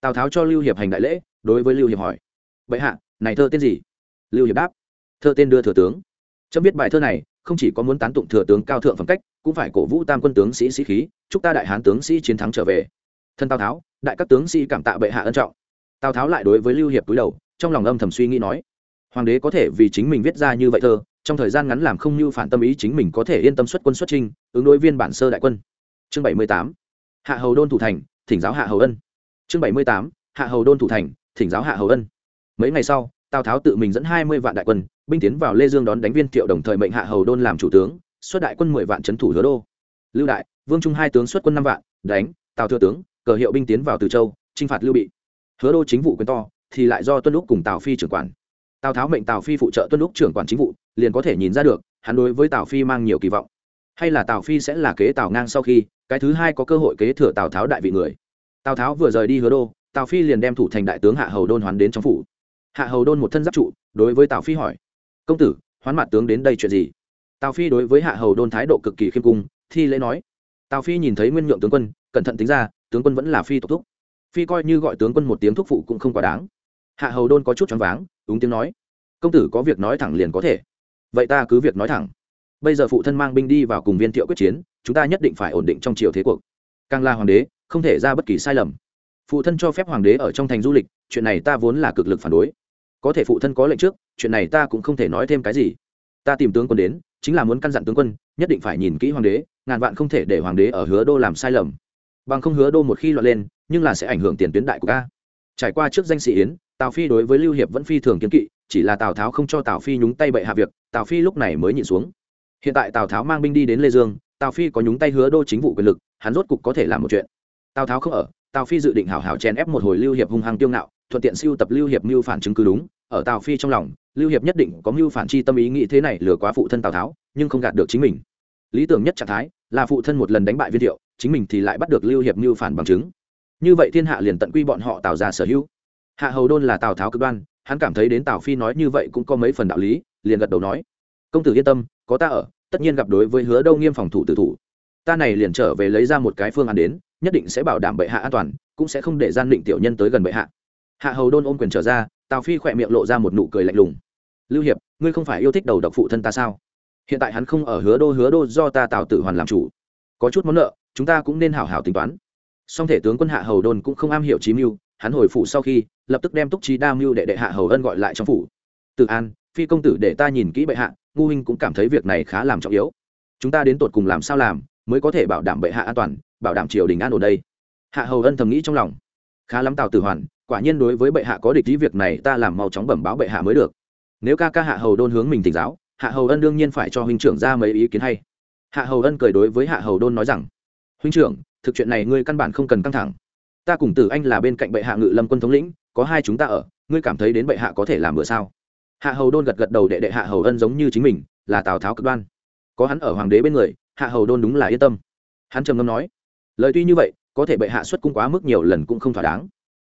A: Tào tháo cho lưu hiệp hành đại lễ, đối với lưu hiệp hỏi, bệ hạ, này thơ tên gì? Lưu hiệp đáp, thơ tên đưa thừa tướng. Chấm biết bài thơ này, không chỉ có muốn tán tụng thừa tướng cao thượng phẩm cách, cũng phải cổ vũ tam quân tướng sĩ sĩ khí, chúc ta đại hán tướng sĩ chiến thắng trở về. Thân tào tháo, đại các tướng sĩ cảm tạ bệ hạ ân trọng. Tào tháo lại đối với lưu hiệp túi đầu, trong lòng âm thầm suy nghĩ nói hoàng đế có thể vì chính mình viết ra như vậy thơ, trong thời gian ngắn làm không như phản tâm ý chính mình có thể yên tâm xuất quân xuất trinh ứng đối viên bản sơ đại quân. Chương bảy mươi tám, hạ hầu đôn thủ thành, thỉnh giáo hạ hầu ân. Chương bảy mươi tám, hạ hầu đôn thủ thành, thỉnh giáo hạ hầu ân. Mấy ngày sau, tào tháo tự mình dẫn hai mươi vạn đại quân, binh tiến vào lê dương đón đánh viên thiệu đồng thời mệnh hạ hầu đôn làm chủ tướng, xuất đại quân mười vạn trấn thủ hứa đô. Lưu đại, vương trung hai tướng xuất quân năm vạn, đánh, tào thừa tướng, cờ hiệu binh tiến vào từ châu, chinh phạt lưu bị. Hứa đô chính vụ quyền to, thì lại do tuân lúc cùng tào phi trưởng quản tào tháo mệnh tào phi phụ trợ tuân lúc trưởng quản chính vụ, liền có thể nhìn ra được, hắn đối với tào phi mang nhiều kỳ vọng. Hay là tào phi sẽ là kế tào ngang sau khi, cái thứ hai có cơ hội kế thừa tào tháo đại vị người. Tào tháo vừa rời đi hứa đô, tào phi liền đem thủ thành đại tướng hạ hầu đôn hoán đến trong phủ. Hạ hầu đôn một thân giáp trụ, đối với tào phi hỏi, công tử, hoán mặt tướng đến đây chuyện gì? Tào phi đối với hạ hầu đôn thái độ cực kỳ khiêm cung, thi lễ nói, tào phi nhìn thấy nguyên nhượng tướng quân, cẩn thận tính ra, tướng quân vẫn là phi tộc thúc. Phi coi như gọi tướng quân một tiếng thúc phụ cũng không quá đáng. Hạ hầu đôn có chút choáng váng Uống tiếng nói. Công tử có việc nói thẳng liền có thể. Vậy ta cứ việc nói thẳng. Bây giờ phụ thân mang binh đi vào cùng viên thiệu quyết chiến, chúng ta nhất định phải ổn định trong triều thế cuộc. Càng là hoàng đế, không thể ra bất kỳ sai lầm. Phụ thân cho phép hoàng đế ở trong thành du lịch, chuyện này ta vốn là cực lực phản đối. Có thể phụ thân có lệnh trước, chuyện này ta cũng không thể nói thêm cái gì. Ta tìm tướng quân đến, chính là muốn căn dặn tướng quân, nhất định phải nhìn kỹ hoàng đế, ngàn vạn không thể để hoàng đế ở hứa đô làm sai lầm. Bằng không hứa đô một khi loạn lên, nhưng là sẽ ảnh hưởng tiền tuyến đại của ca trải qua trước danh sĩ yến tào phi đối với lưu hiệp vẫn phi thường kiến kỵ, chỉ là tào tháo không cho tào phi nhúng tay bệ hạ việc, tào phi lúc này mới nhịn xuống. Hiện tại tào tháo mang binh đi đến lê dương, tào phi có nhúng tay hứa đô chính vụ quyền lực, hắn rốt cục có thể làm một chuyện. Tào tháo không ở, tào phi dự định hảo hảo chèn ép một hồi lưu hiệp hung hăng tiêu ngạo, thuận tiện siêu tập lưu hiệp mưu phản chứng cứ đúng, ở tào phi trong lòng, lưu hiệp nhất định có mưu phản chi tâm ý nghĩ thế này lừa quá phụ thân tào tháo, nhưng không gạt được chính mình. Lý tưởng nhất trạng thái, là phụ thân một lần đánh bại viên thiệu, chính mình thì lại bắt được lưu hiệp mưu phản bằng chứng. Như vậy thiên hạ liền tận quy bọn họ tào ra sở hữu hạ hầu đôn là tào tháo cực đoan, hắn cảm thấy đến tào phi nói như vậy cũng có mấy phần đạo lý, liền gật đầu nói, công tử yên tâm, có ta ở, tất nhiên gặp đối với hứa đâu nghiêm phòng thủ tử thủ. Ta này liền trở về lấy ra một cái phương án đến, nhất định sẽ bảo đảm bệ hạ an toàn, cũng sẽ không để gian định tiểu nhân tới gần bệ hạ. Hạ hầu đôn ôm quyền trở ra, tào phi khỏe miệng lộ ra một nụ cười lạnh lùng. Lưu hiệp, ngươi không phải yêu thích đầu độc phụ thân ta sao? Hiện tại hắn không ở hứa đô hứa đô do ta tào tự hoàn làm chủ. Có chút món nợ, chúng ta cũng nên hảo hảo tính toán. Song thể tướng quân hạ hầu đôn cũng không am hiểu chí mưu hắn hồi phủ sau khi, lập tức đem túc trí đa mưu đệ đệ hạ hầu ân gọi lại trong phủ. Tự an, phi công tử để ta nhìn kỹ bệ hạ, ngu huynh cũng cảm thấy việc này khá làm trọng yếu. Chúng ta đến tột cùng làm sao làm mới có thể bảo đảm bệ hạ an toàn, bảo đảm triều đình an ổn đây? Hạ hầu ân thầm nghĩ trong lòng. Khá lắm tào tử hoàn, quả nhiên đối với bệ hạ có địch ý việc này ta làm mau chóng bẩm báo bệ hạ mới được. Nếu ca ca hạ hầu đôn hướng mình tỉnh giáo, hạ hầu ân đương nhiên phải cho huynh trưởng ra mấy ý kiến hay. Hạ hầu ân cười đối với hạ hầu đôn nói rằng, huynh trưởng, thực chuyện này ngươi căn bản không cần căng thẳng ta cùng tử anh là bên cạnh bệ hạ ngự lâm quân thống lĩnh, có hai chúng ta ở, ngươi cảm thấy đến bệ hạ có thể làm bữa sao? Hạ hầu đôn gật gật đầu đệ đệ hạ hầu ân giống như chính mình, là tào tháo cực đoan. Có hắn ở hoàng đế bên người, hạ hầu đôn đúng là yên tâm. Hắn trầm ngâm nói, lời tuy như vậy, có thể bệ hạ xuất cung quá mức nhiều lần cũng không thỏa đáng.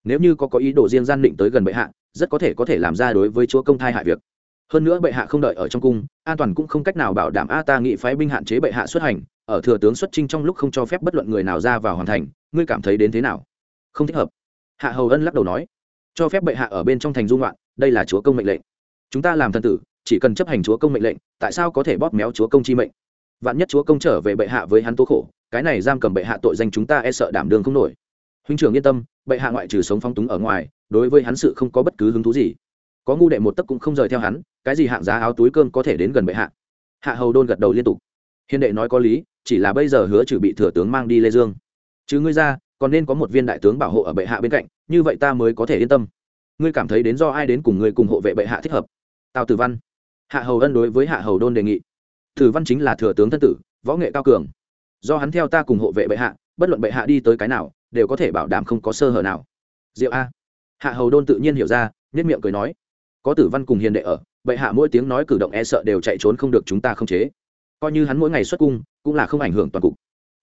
A: Nếu như có có ý đồ riêng gian định tới gần bệ hạ, rất có thể có thể làm ra đối với chúa công thai hại việc. Hơn nữa bệ hạ không đợi ở trong cung, an toàn cũng không cách nào bảo đảm a ta nghị phái binh hạn chế bệ hạ xuất hành, ở thừa tướng xuất trinh trong lúc không cho phép bất luận người nào ra vào hoàn thành, ngươi cảm thấy đến thế nào? Không thích hợp. Hạ hầu ân lắc đầu nói, cho phép bệ hạ ở bên trong thành dung loạn đây là chúa công mệnh lệnh. Chúng ta làm thần tử, chỉ cần chấp hành chúa công mệnh lệnh, tại sao có thể bóp méo chúa công chi mệnh? Vạn nhất chúa công trở về bệ hạ với hắn tố khổ, cái này giam cầm bệ hạ tội danh chúng ta e sợ đảm đường không nổi. Huynh trưởng yên tâm, bệ hạ ngoại trừ sống phong túng ở ngoài, đối với hắn sự không có bất cứ hứng thú gì. Có ngu đệ một tấc cũng không rời theo hắn, cái gì hạng giá áo túi cơm có thể đến gần bệ hạ? Hạ hầu đôn gật đầu liên tục. Hiền đệ nói có lý, chỉ là bây giờ hứa trừ bị thừa tướng mang đi lê dương. Chứ ngươi ra còn nên có một viên đại tướng bảo hộ ở bệ hạ bên cạnh, như vậy ta mới có thể yên tâm. Ngươi cảm thấy đến do ai đến cùng ngươi cùng hộ vệ bệ hạ thích hợp? Tào tử văn. Hạ hầu ân đối với hạ hầu đôn đề nghị. Tử văn chính là thừa tướng thân tử, võ nghệ cao cường. Do hắn theo ta cùng hộ vệ bệ hạ, bất luận bệ hạ đi tới cái nào, đều có thể bảo đảm không có sơ hở nào. Diệu a. Hạ hầu đôn tự nhiên hiểu ra nhất miệng cười nói. Có tử văn cùng hiền đệ ở, bệ hạ mỗi tiếng nói cử động e sợ đều chạy trốn không được chúng ta không chế. Coi như hắn mỗi ngày xuất cung, cũng là không ảnh hưởng toàn cục.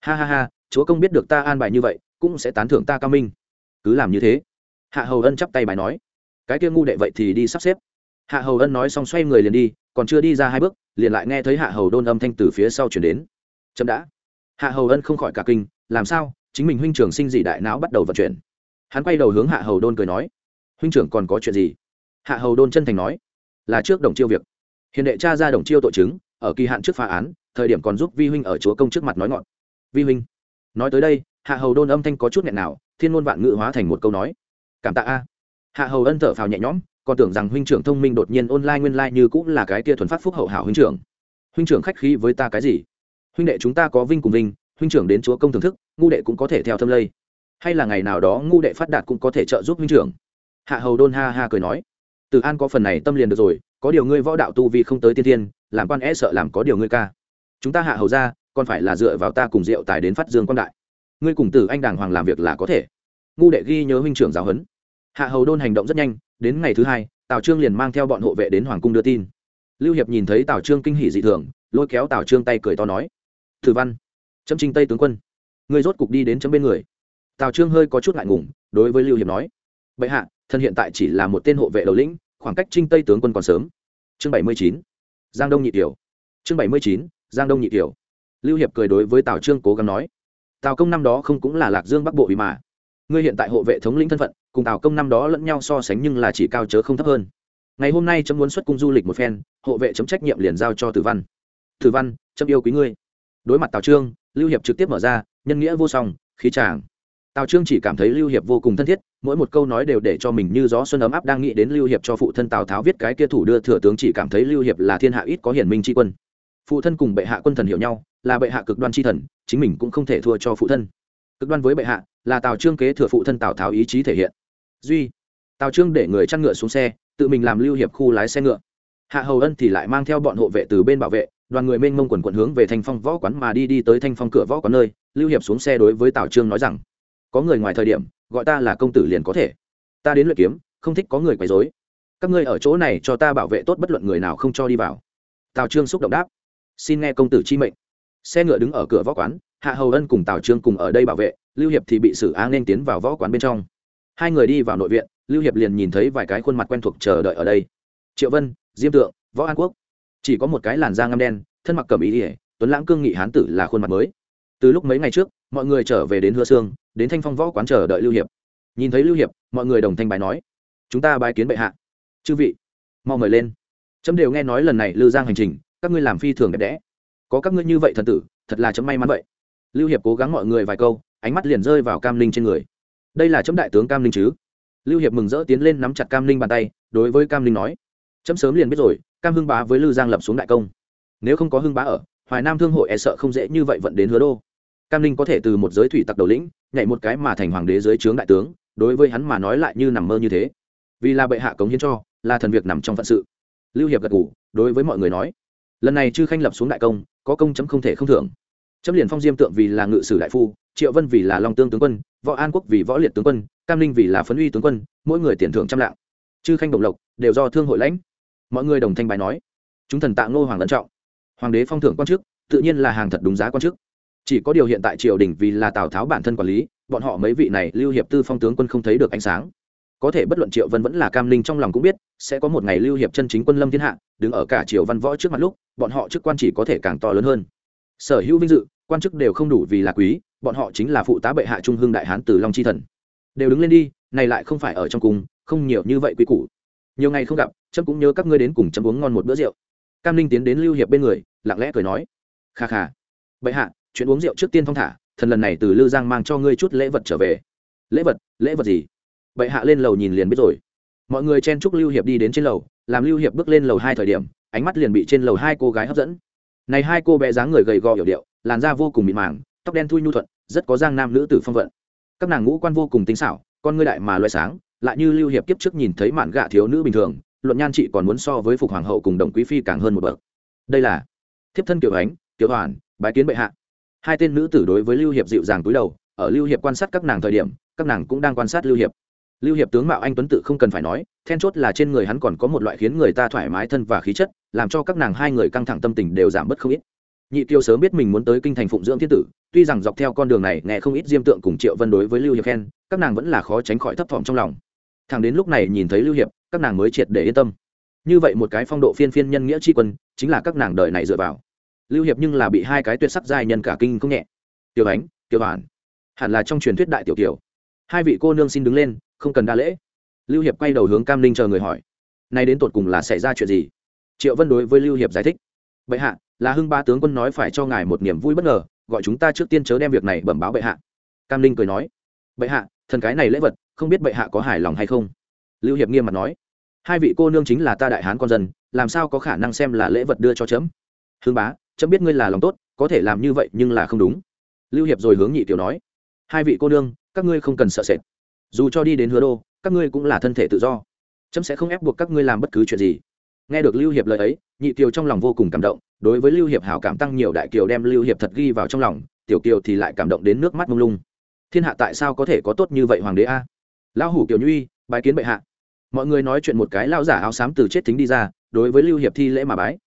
A: Ha ha ha, chúa công biết được ta an bài như vậy cũng sẽ tán thưởng ta cao minh. Cứ làm như thế. Hạ hầu ân chắp tay bài nói. Cái kia ngu đệ vậy thì đi sắp xếp. Hạ hầu ân nói xong xoay người liền đi, còn chưa đi ra hai bước, liền lại nghe thấy hạ hầu đôn âm thanh từ phía sau chuyển đến. Chậm đã. Hạ hầu ân không khỏi cả kinh, làm sao? Chính mình huynh trưởng sinh dị đại não bắt đầu vận chuyển. Hắn quay đầu hướng hạ hầu đôn cười nói. Huynh trưởng còn có chuyện gì? Hạ hầu đôn chân thành nói. Là trước đồng chiêu việc. Hiền đệ cha ra đồng chiêu tội chứng, ở kỳ hạn trước phá án, thời điểm còn giúp vi huynh ở chúa công trước mặt nói ngọn. Vi huynh, nói tới đây hạ hầu đôn âm thanh có chút nghẹn nào, thiên ngôn vạn ngữ hóa thành một câu nói. Cảm tạ a. Hạ hầu ân thở phào nhẹ nhõm, còn tưởng rằng huynh trưởng thông minh đột nhiên online nguyên lai、like、như cũng là cái kia thuần phát phúc hậu hảo huynh trưởng. Huynh trưởng khách khí với ta cái gì? Huynh đệ chúng ta có vinh cùng vinh, huynh trưởng đến chúa công thưởng thức, ngu đệ cũng có thể theo thâm lây. Hay là ngày nào đó ngu đệ phát đạt cũng có thể trợ giúp huynh trưởng. Hạ hầu đôn ha ha cười nói. Từ an có phần này tâm liền được rồi, có điều ngươi võ đạo tu vi không tới tiên thiên, làm quan e sợ làm có điều ngươi ca. Chúng ta hạ hầu ra, còn phải là dựa vào ta cùng rượu tài đến phát dương quan đại ngươi cùng tử anh đàng hoàng làm việc là có thể. Ngu đệ ghi nhớ huynh trưởng giáo huấn. Hạ hầu đôn hành động rất nhanh, đến ngày thứ hai, tào trương liền mang theo bọn hộ vệ đến hoàng cung đưa tin. Lưu hiệp nhìn thấy tào trương kinh hỉ dị thường, lôi kéo tào trương tay cười to nói, thử văn, chấm trinh tây tướng quân người rốt cục đi đến chấm bên người. Tào trương hơi có chút ngại ngùng, đối với lưu hiệp nói, bệ hạ, thân hiện tại chỉ là một tên hộ vệ đầu lĩnh, khoảng cách trinh tây tướng quân còn sớm. Chương bảy mươi chín, giang đông nhị tiểu. Chương bảy mươi chín, giang đông nhị tiểu. Lưu hiệp cười đối với tào trương cố gắng nói tào công năm đó không cũng là lạc dương bắc bộ vì mà. Ngươi hiện tại hộ vệ thống lĩnh thân phận, cùng tào công năm đó lẫn nhau so sánh nhưng là chỉ cao chớ không thấp hơn. Ngày hôm nay chấm muốn xuất cung du lịch một phen, hộ vệ chấm trách nhiệm liền giao cho tử văn. Tử văn, chấm yêu quý ngươi. Đối mặt tào trương, lưu hiệp trực tiếp mở ra, nhân nghĩa vô song, khí tràng. Tào trương chỉ cảm thấy lưu hiệp vô cùng thân thiết, mỗi một câu nói đều để cho mình như gió xuân ấm áp đang nghĩ đến lưu hiệp cho phụ thân tào tháo viết cái kia thủ đưa thừa tướng chỉ cảm thấy lưu hiệp là thiên hạ ít có hiển minh tri quân. Phụ thân cùng bệ hạ quân thần hiểu nhau là bệ hạ cực đoan chi thần, chính mình cũng không thể thua cho phụ thân. Cực đoan với bệ hạ là tào trương kế thừa phụ thân tào tháo ý chí thể hiện. Duy, tào trương để người chăn ngựa xuống xe, tự mình làm lưu hiệp khu lái xe ngựa. Hạ hầu ân thì lại mang theo bọn hộ vệ từ bên bảo vệ, đoàn người mênh mông quần quận hướng về thanh phong võ quán mà đi đi tới thanh phong cửa võ quán nơi, lưu hiệp xuống xe đối với tào trương nói rằng, có người ngoài thời điểm, gọi ta là công tử liền có thể. Ta đến luyện kiếm, không thích có người quấy dối các ngươi ở chỗ này cho ta bảo vệ tốt bất luận người nào không cho đi vào. Tào trương xúc động đáp, xin nghe công tử chi mệnh xe ngựa đứng ở cửa võ quán, hạ hầu ân cùng tào trương cùng ở đây bảo vệ, lưu hiệp thì bị xử á nên tiến vào võ quán bên trong. Hai người đi vào nội viện, lưu hiệp liền nhìn thấy vài cái khuôn mặt quen thuộc chờ đợi ở đây. Triệu vân, diêm tượng, võ an quốc. Chỉ có một cái làn da ngâm đen, thân mặc cầm ý ỉa tuấn lãng cương nghị hán tử là khuôn mặt mới. Từ lúc mấy ngày trước, mọi người trở về đến hứa sương, đến thanh phong võ quán chờ đợi lưu hiệp. Nhìn thấy lưu hiệp, mọi người đồng thanh bài nói, chúng ta bài kiến bệ hạ. Chư vị, mau mời lên. Chấm đều nghe nói lần này lư giang hành trình, các ngươi làm phi thường đẹp đẽ có các ngươi như vậy thần tử, thật là chấm may mắn vậy. Lưu hiệp cố gắng mọi người vài câu, ánh mắt liền rơi vào cam linh trên người. Đây là chấm đại tướng cam linh chứ? Lưu hiệp mừng rỡ tiến lên nắm chặt cam linh bàn tay, đối với cam linh nói, chấm sớm liền biết rồi, cam hưng bá với lư giang lập xuống đại công. Nếu không có hưng bá ở, hoài nam thương hội e sợ không dễ như vậy vận đến hứa đô. Cam linh có thể từ một giới thủy tặc đầu lĩnh, nhảy một cái mà thành hoàng đế dưới trướng đại tướng, đối với hắn mà nói lại như nằm mơ như thế. Vì là bệ hạ cống hiến cho, là thần việc nằm trong phận sự. Lưu hiệp gật ngủ đối với mọi người nói, lần này chư khanh lập xuống đại công có công chấm không thể không thưởng. Chấm liền phong diêm tượng vì là ngự sử đại phu, triệu vân vì là long tương tướng quân, võ an quốc vì võ liệt tướng quân, cam linh vì là phấn uy tướng quân, mỗi người tiền thưởng trăm lạng. Chư khanh đồng lộc đều do thương hội lãnh. Mọi người đồng thanh bài nói, chúng thần tạ ngô hoàng ân trọng. Hoàng đế phong thưởng quan chức, tự nhiên là hàng thật đúng giá quan chức. Chỉ có điều hiện tại triều đình vì là tào tháo bản thân quản lý, bọn họ mấy vị này lưu hiệp tư phong tướng quân không thấy được ánh sáng có thể bất luận triệu vân vẫn là cam linh trong lòng cũng biết, sẽ có một ngày lưu hiệp chân chính quân lâm thiên hạ, đứng ở cả triều văn võ trước mặt lúc, bọn họ chức quan chỉ có thể càng to lớn hơn. Sở hữu vinh dự, quan chức đều không đủ vì là quý, bọn họ chính là phụ tá bệ hạ trung hương đại hán từ long chi thần. Đều đứng lên đi, này lại không phải ở trong cung, không nhiều như vậy quý củ. Nhiều ngày không gặp trâm cũng nhớ các ngươi đến cùng chấm uống ngon một bữa rượu. Cam linh tiến đến lưu hiệp bên người, lặng lẽ cười nói, kha kha, bệ hạ, chuyện uống rượu trước tiên phong thả, thần lần này từ lư giang mang cho ngươi chút lễ vật trở về. Lễ vật? Lễ vật gì? Bệ hạ lên lầu nhìn liền biết rồi. Mọi người chen chúc lưu hiệp đi đến trên lầu, làm lưu hiệp bước lên lầu hai thời điểm, ánh mắt liền bị trên lầu hai cô gái hấp dẫn. Này hai cô bé dáng người gầy gò hiểu điệu, làn da vô cùng mịn màng, tóc đen thui nhu thuận, rất có giang nam nữ tử phong vận. Các nàng ngũ quan vô cùng tinh xảo, con ngươi đại mà loại sáng, lại như lưu hiệp kiếp trước nhìn thấy mạn gạ thiếu nữ bình thường, luận nhan chị còn muốn so với phục hoàng hậu cùng đồng quý phi càng hơn một bậc. Đây là thiếp thân kiều ánh, kiều hoàn, bái kiến bệ hạ. Hai tên nữ tử đối với lưu hiệp dịu dàng túi đầu, ở lưu hiệp quan sát các nàng thời điểm, các nàng cũng đang quan sát lưu hiệp lưu hiệp tướng mạo anh tuấn tự không cần phải nói, then chốt là trên người hắn còn có một loại khiến người ta thoải mái thân và khí chất, làm cho các nàng hai người căng thẳng tâm tình đều giảm bớt không ít. Nhị Tiêu sớm biết mình muốn tới kinh thành phụng dưỡng thiên tử, tuy rằng dọc theo con đường này nghe không ít diêm tượng cùng triệu vân đối với lưu hiệp khen, các nàng vẫn là khó tránh khỏi thấp thỏm trong lòng. Thằng đến lúc này nhìn thấy lưu hiệp, các nàng mới triệt để yên tâm. Như vậy một cái phong độ phiên phiên nhân nghĩa tri quân, chính là các nàng đời này dựa vào. Lưu hiệp nhưng là bị hai cái tuyệt sắc giai nhân cả kinh không nhẹ. Tiểu ánh, tiểu bản, hẳn là trong truyền thuyết đại tiểu kiều. Hai vị cô nương xin đứng lên không cần đa lễ. Lưu hiệp quay đầu hướng cam linh chờ người hỏi, nay đến tột cùng là xảy ra chuyện gì? Triệu vân đối với lưu hiệp giải thích, bệ hạ, là hưng ba tướng quân nói phải cho ngài một niềm vui bất ngờ, gọi chúng ta trước tiên chớ đem việc này bẩm báo bệ hạ. Cam linh cười nói, bệ hạ, thần cái này lễ vật, không biết bệ hạ có hài lòng hay không? Lưu hiệp nghiêm mặt nói, hai vị cô nương chính là ta đại hán con dân, làm sao có khả năng xem là lễ vật đưa cho chấm? Hương bá, chấm biết ngươi là lòng tốt, có thể làm như vậy nhưng là không đúng. Lưu hiệp rồi hướng nhị tiểu nói, hai vị cô nương, các ngươi không cần sợ sệt dù cho đi đến hứa đô, các ngươi cũng là thân thể tự do. Trẫm sẽ không ép buộc các ngươi làm bất cứ chuyện gì. Nghe được lưu hiệp lời ấy, nhị kiều trong lòng vô cùng cảm động, đối với lưu hiệp hảo cảm tăng nhiều đại kiều đem lưu hiệp thật ghi vào trong lòng, tiểu kiều thì lại cảm động đến nước mắt mông lung. Thiên hạ tại sao có thể có tốt như vậy hoàng đế a? Lão hủ kiều nhuy, bái kiến bệ hạ. Mọi người nói chuyện một cái lao giả áo xám từ chết thính đi ra, đối với lưu hiệp thi lễ mà bái.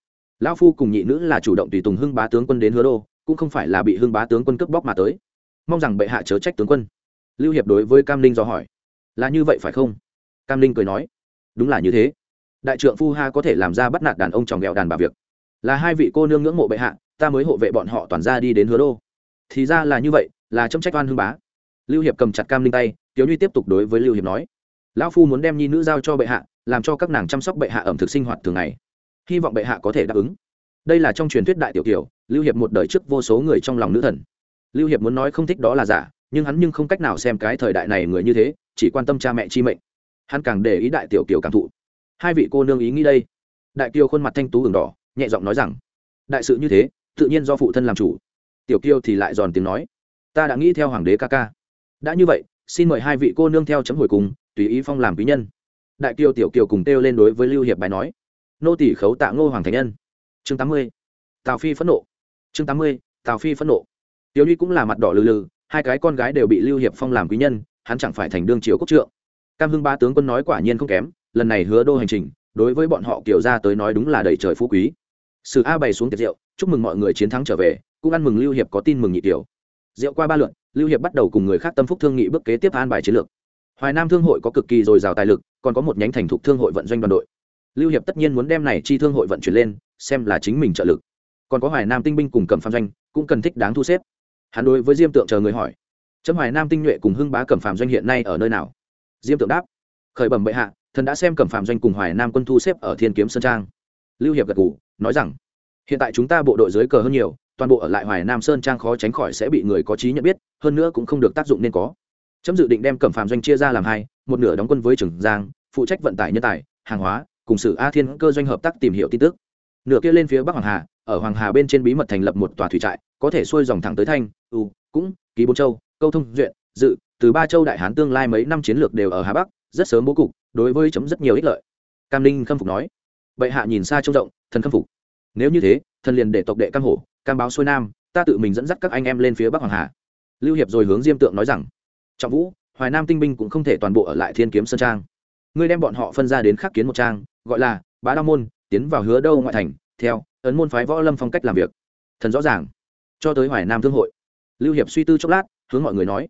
A: Lão phu cùng nhị nữ là chủ động tùy tùng hưng bá tướng quân đến hứa đô, cũng không phải là bị hưng bá tướng quân cướp bóc mà tới. Mong rằng bệ hạ chớ trách tướng quân lưu hiệp đối với cam ninh do hỏi. Là như vậy phải không? Cam ninh cười nói. Đúng là như thế. Đại trượng phu ha có thể làm ra bắt nạt đàn ông chồng ghẹo đàn bà việc. Là hai vị cô nương ngưỡng mộ bệ hạ, ta mới hộ vệ bọn họ toàn ra đi đến hứa đô. Thì ra là như vậy, là trong trách oan hưng bá. Lưu hiệp cầm chặt cam ninh tay tiếu nhuy tiếp tục đối với lưu hiệp nói. Lão phu muốn đem nhi nữ giao cho bệ hạ, làm cho các nàng chăm sóc bệ hạ ẩm thực sinh hoạt thường ngày. Hy vọng bệ hạ có thể đáp ứng. Đây là trong truyền thuyết đại tiểu kiểu lưu hiệp một đời trước vô số người trong lòng nữ thần. Lưu hiệp muốn nói không thích đó là giả nhưng hắn nhưng không cách nào xem cái thời đại này người như thế, chỉ quan tâm cha mẹ chi mệnh. Hắn càng để ý đại tiểu kiều cảm thụ. Hai vị cô nương ý nghĩ đây. Đại kiều khuôn mặt thanh tú đường đỏ, nhẹ giọng nói rằng, đại sự như thế, tự nhiên do phụ thân làm chủ. Tiểu kiều thì lại giòn tiếng nói, ta đã nghĩ theo hoàng đế ca ca. Đã như vậy, xin mời hai vị cô nương theo chấm hồi cùng, tùy ý phong làm quý nhân. Đại kiều tiểu kiều cùng kêu lên đối với lưu hiệp bài nói, nô tỷ khấu tạ ngô hoàng thành nhân. Chương tám mươi, tào phi phẫn nộ. Chương tám mươi, tào phi phẫn nộ. Tiểu nhi cũng là mặt đỏ lừ lừ hai cái con gái đều bị lưu hiệp phong làm quý nhân, hắn chẳng phải thành đương triều quốc trượng. Cam hưng ba tướng quân nói quả nhiên không kém, lần này hứa đô hành trình, đối với bọn họ kiều ra tới nói đúng là đầy trời phú quý. Sử a bày xuống tiệc rượu, chúc mừng mọi người chiến thắng trở về, cũng ăn mừng lưu hiệp có tin mừng nhị tiểu. Rượu qua ba lượn lưu hiệp bắt đầu cùng người khác tâm phúc thương nghị bước kế tiếp an bài chiến lược. Hoài nam thương hội có cực kỳ dồi dào tài lực, còn có một nhánh thành thục thương hội vận doanh đoàn đội. Lưu hiệp tất nhiên muốn đem này chi thương hội vận chuyển lên, xem là chính mình trợ lực. Còn có hoài nam tinh binh cùng cầm phạm doanh, cũng cần thích đáng thu xếp hắn đối với diêm tượng chờ người hỏi, trâm hoài nam tinh nhuệ cùng hưng bá cẩm phạm doanh hiện nay ở nơi nào? Diêm tượng đáp, khởi bẩm bệ hạ, thần đã xem cẩm phạm doanh cùng hoài nam quân thu xếp ở thiên kiếm sơn trang. Lưu hiệp gật g ủ nói rằng, hiện tại chúng ta bộ đội dưới cờ hơn nhiều, toàn bộ ở lại hoài nam sơn trang khó tránh khỏi sẽ bị người có trí nhận biết, hơn nữa cũng không được tác dụng nên có. Chấm dự định đem cẩm phạm doanh chia ra làm hai, một nửa đóng quân với trường giang, phụ trách vận tải nhân tài, hàng hóa, cùng Sử a thiên cơ doanh hợp tác tìm hiểu tin tức. Nửa kia lên phía bắc hoàng hà, ở hoàng hà bên trên bí mật thành lập một tòa thủy trại có thể xuôi dòng thẳng tới thanh u cũng, ký bốn châu, câu thông duyện, dự, từ ba châu đại hán tương lai mấy năm chiến lược đều ở hà bắc, rất sớm bố cục, đối với chấm rất nhiều ích lợi. Cam ninh khâm phục nói, bệ hạ nhìn xa trông rộng, thần khâm phục. Nếu như thế, thần liền để tộc đệ cam hổ, cam báo xuôi nam, ta tự mình dẫn dắt các anh em lên phía bắc hoàng hà. Lưu hiệp rồi hướng diêm tượng nói rằng, trọng vũ, hoài nam tinh binh cũng không thể toàn bộ ở lại thiên kiếm sơn trang. Ngươi đem bọn họ phân ra đến khắc kiến một trang, gọi là bá đa môn, tiến vào hứa đâu ngoại thành, theo, ấn môn phái võ lâm phong cách làm việc. Thần rõ ràng cho tới hoài nam thương hội lưu hiệp suy tư chốc lát hướng mọi người nói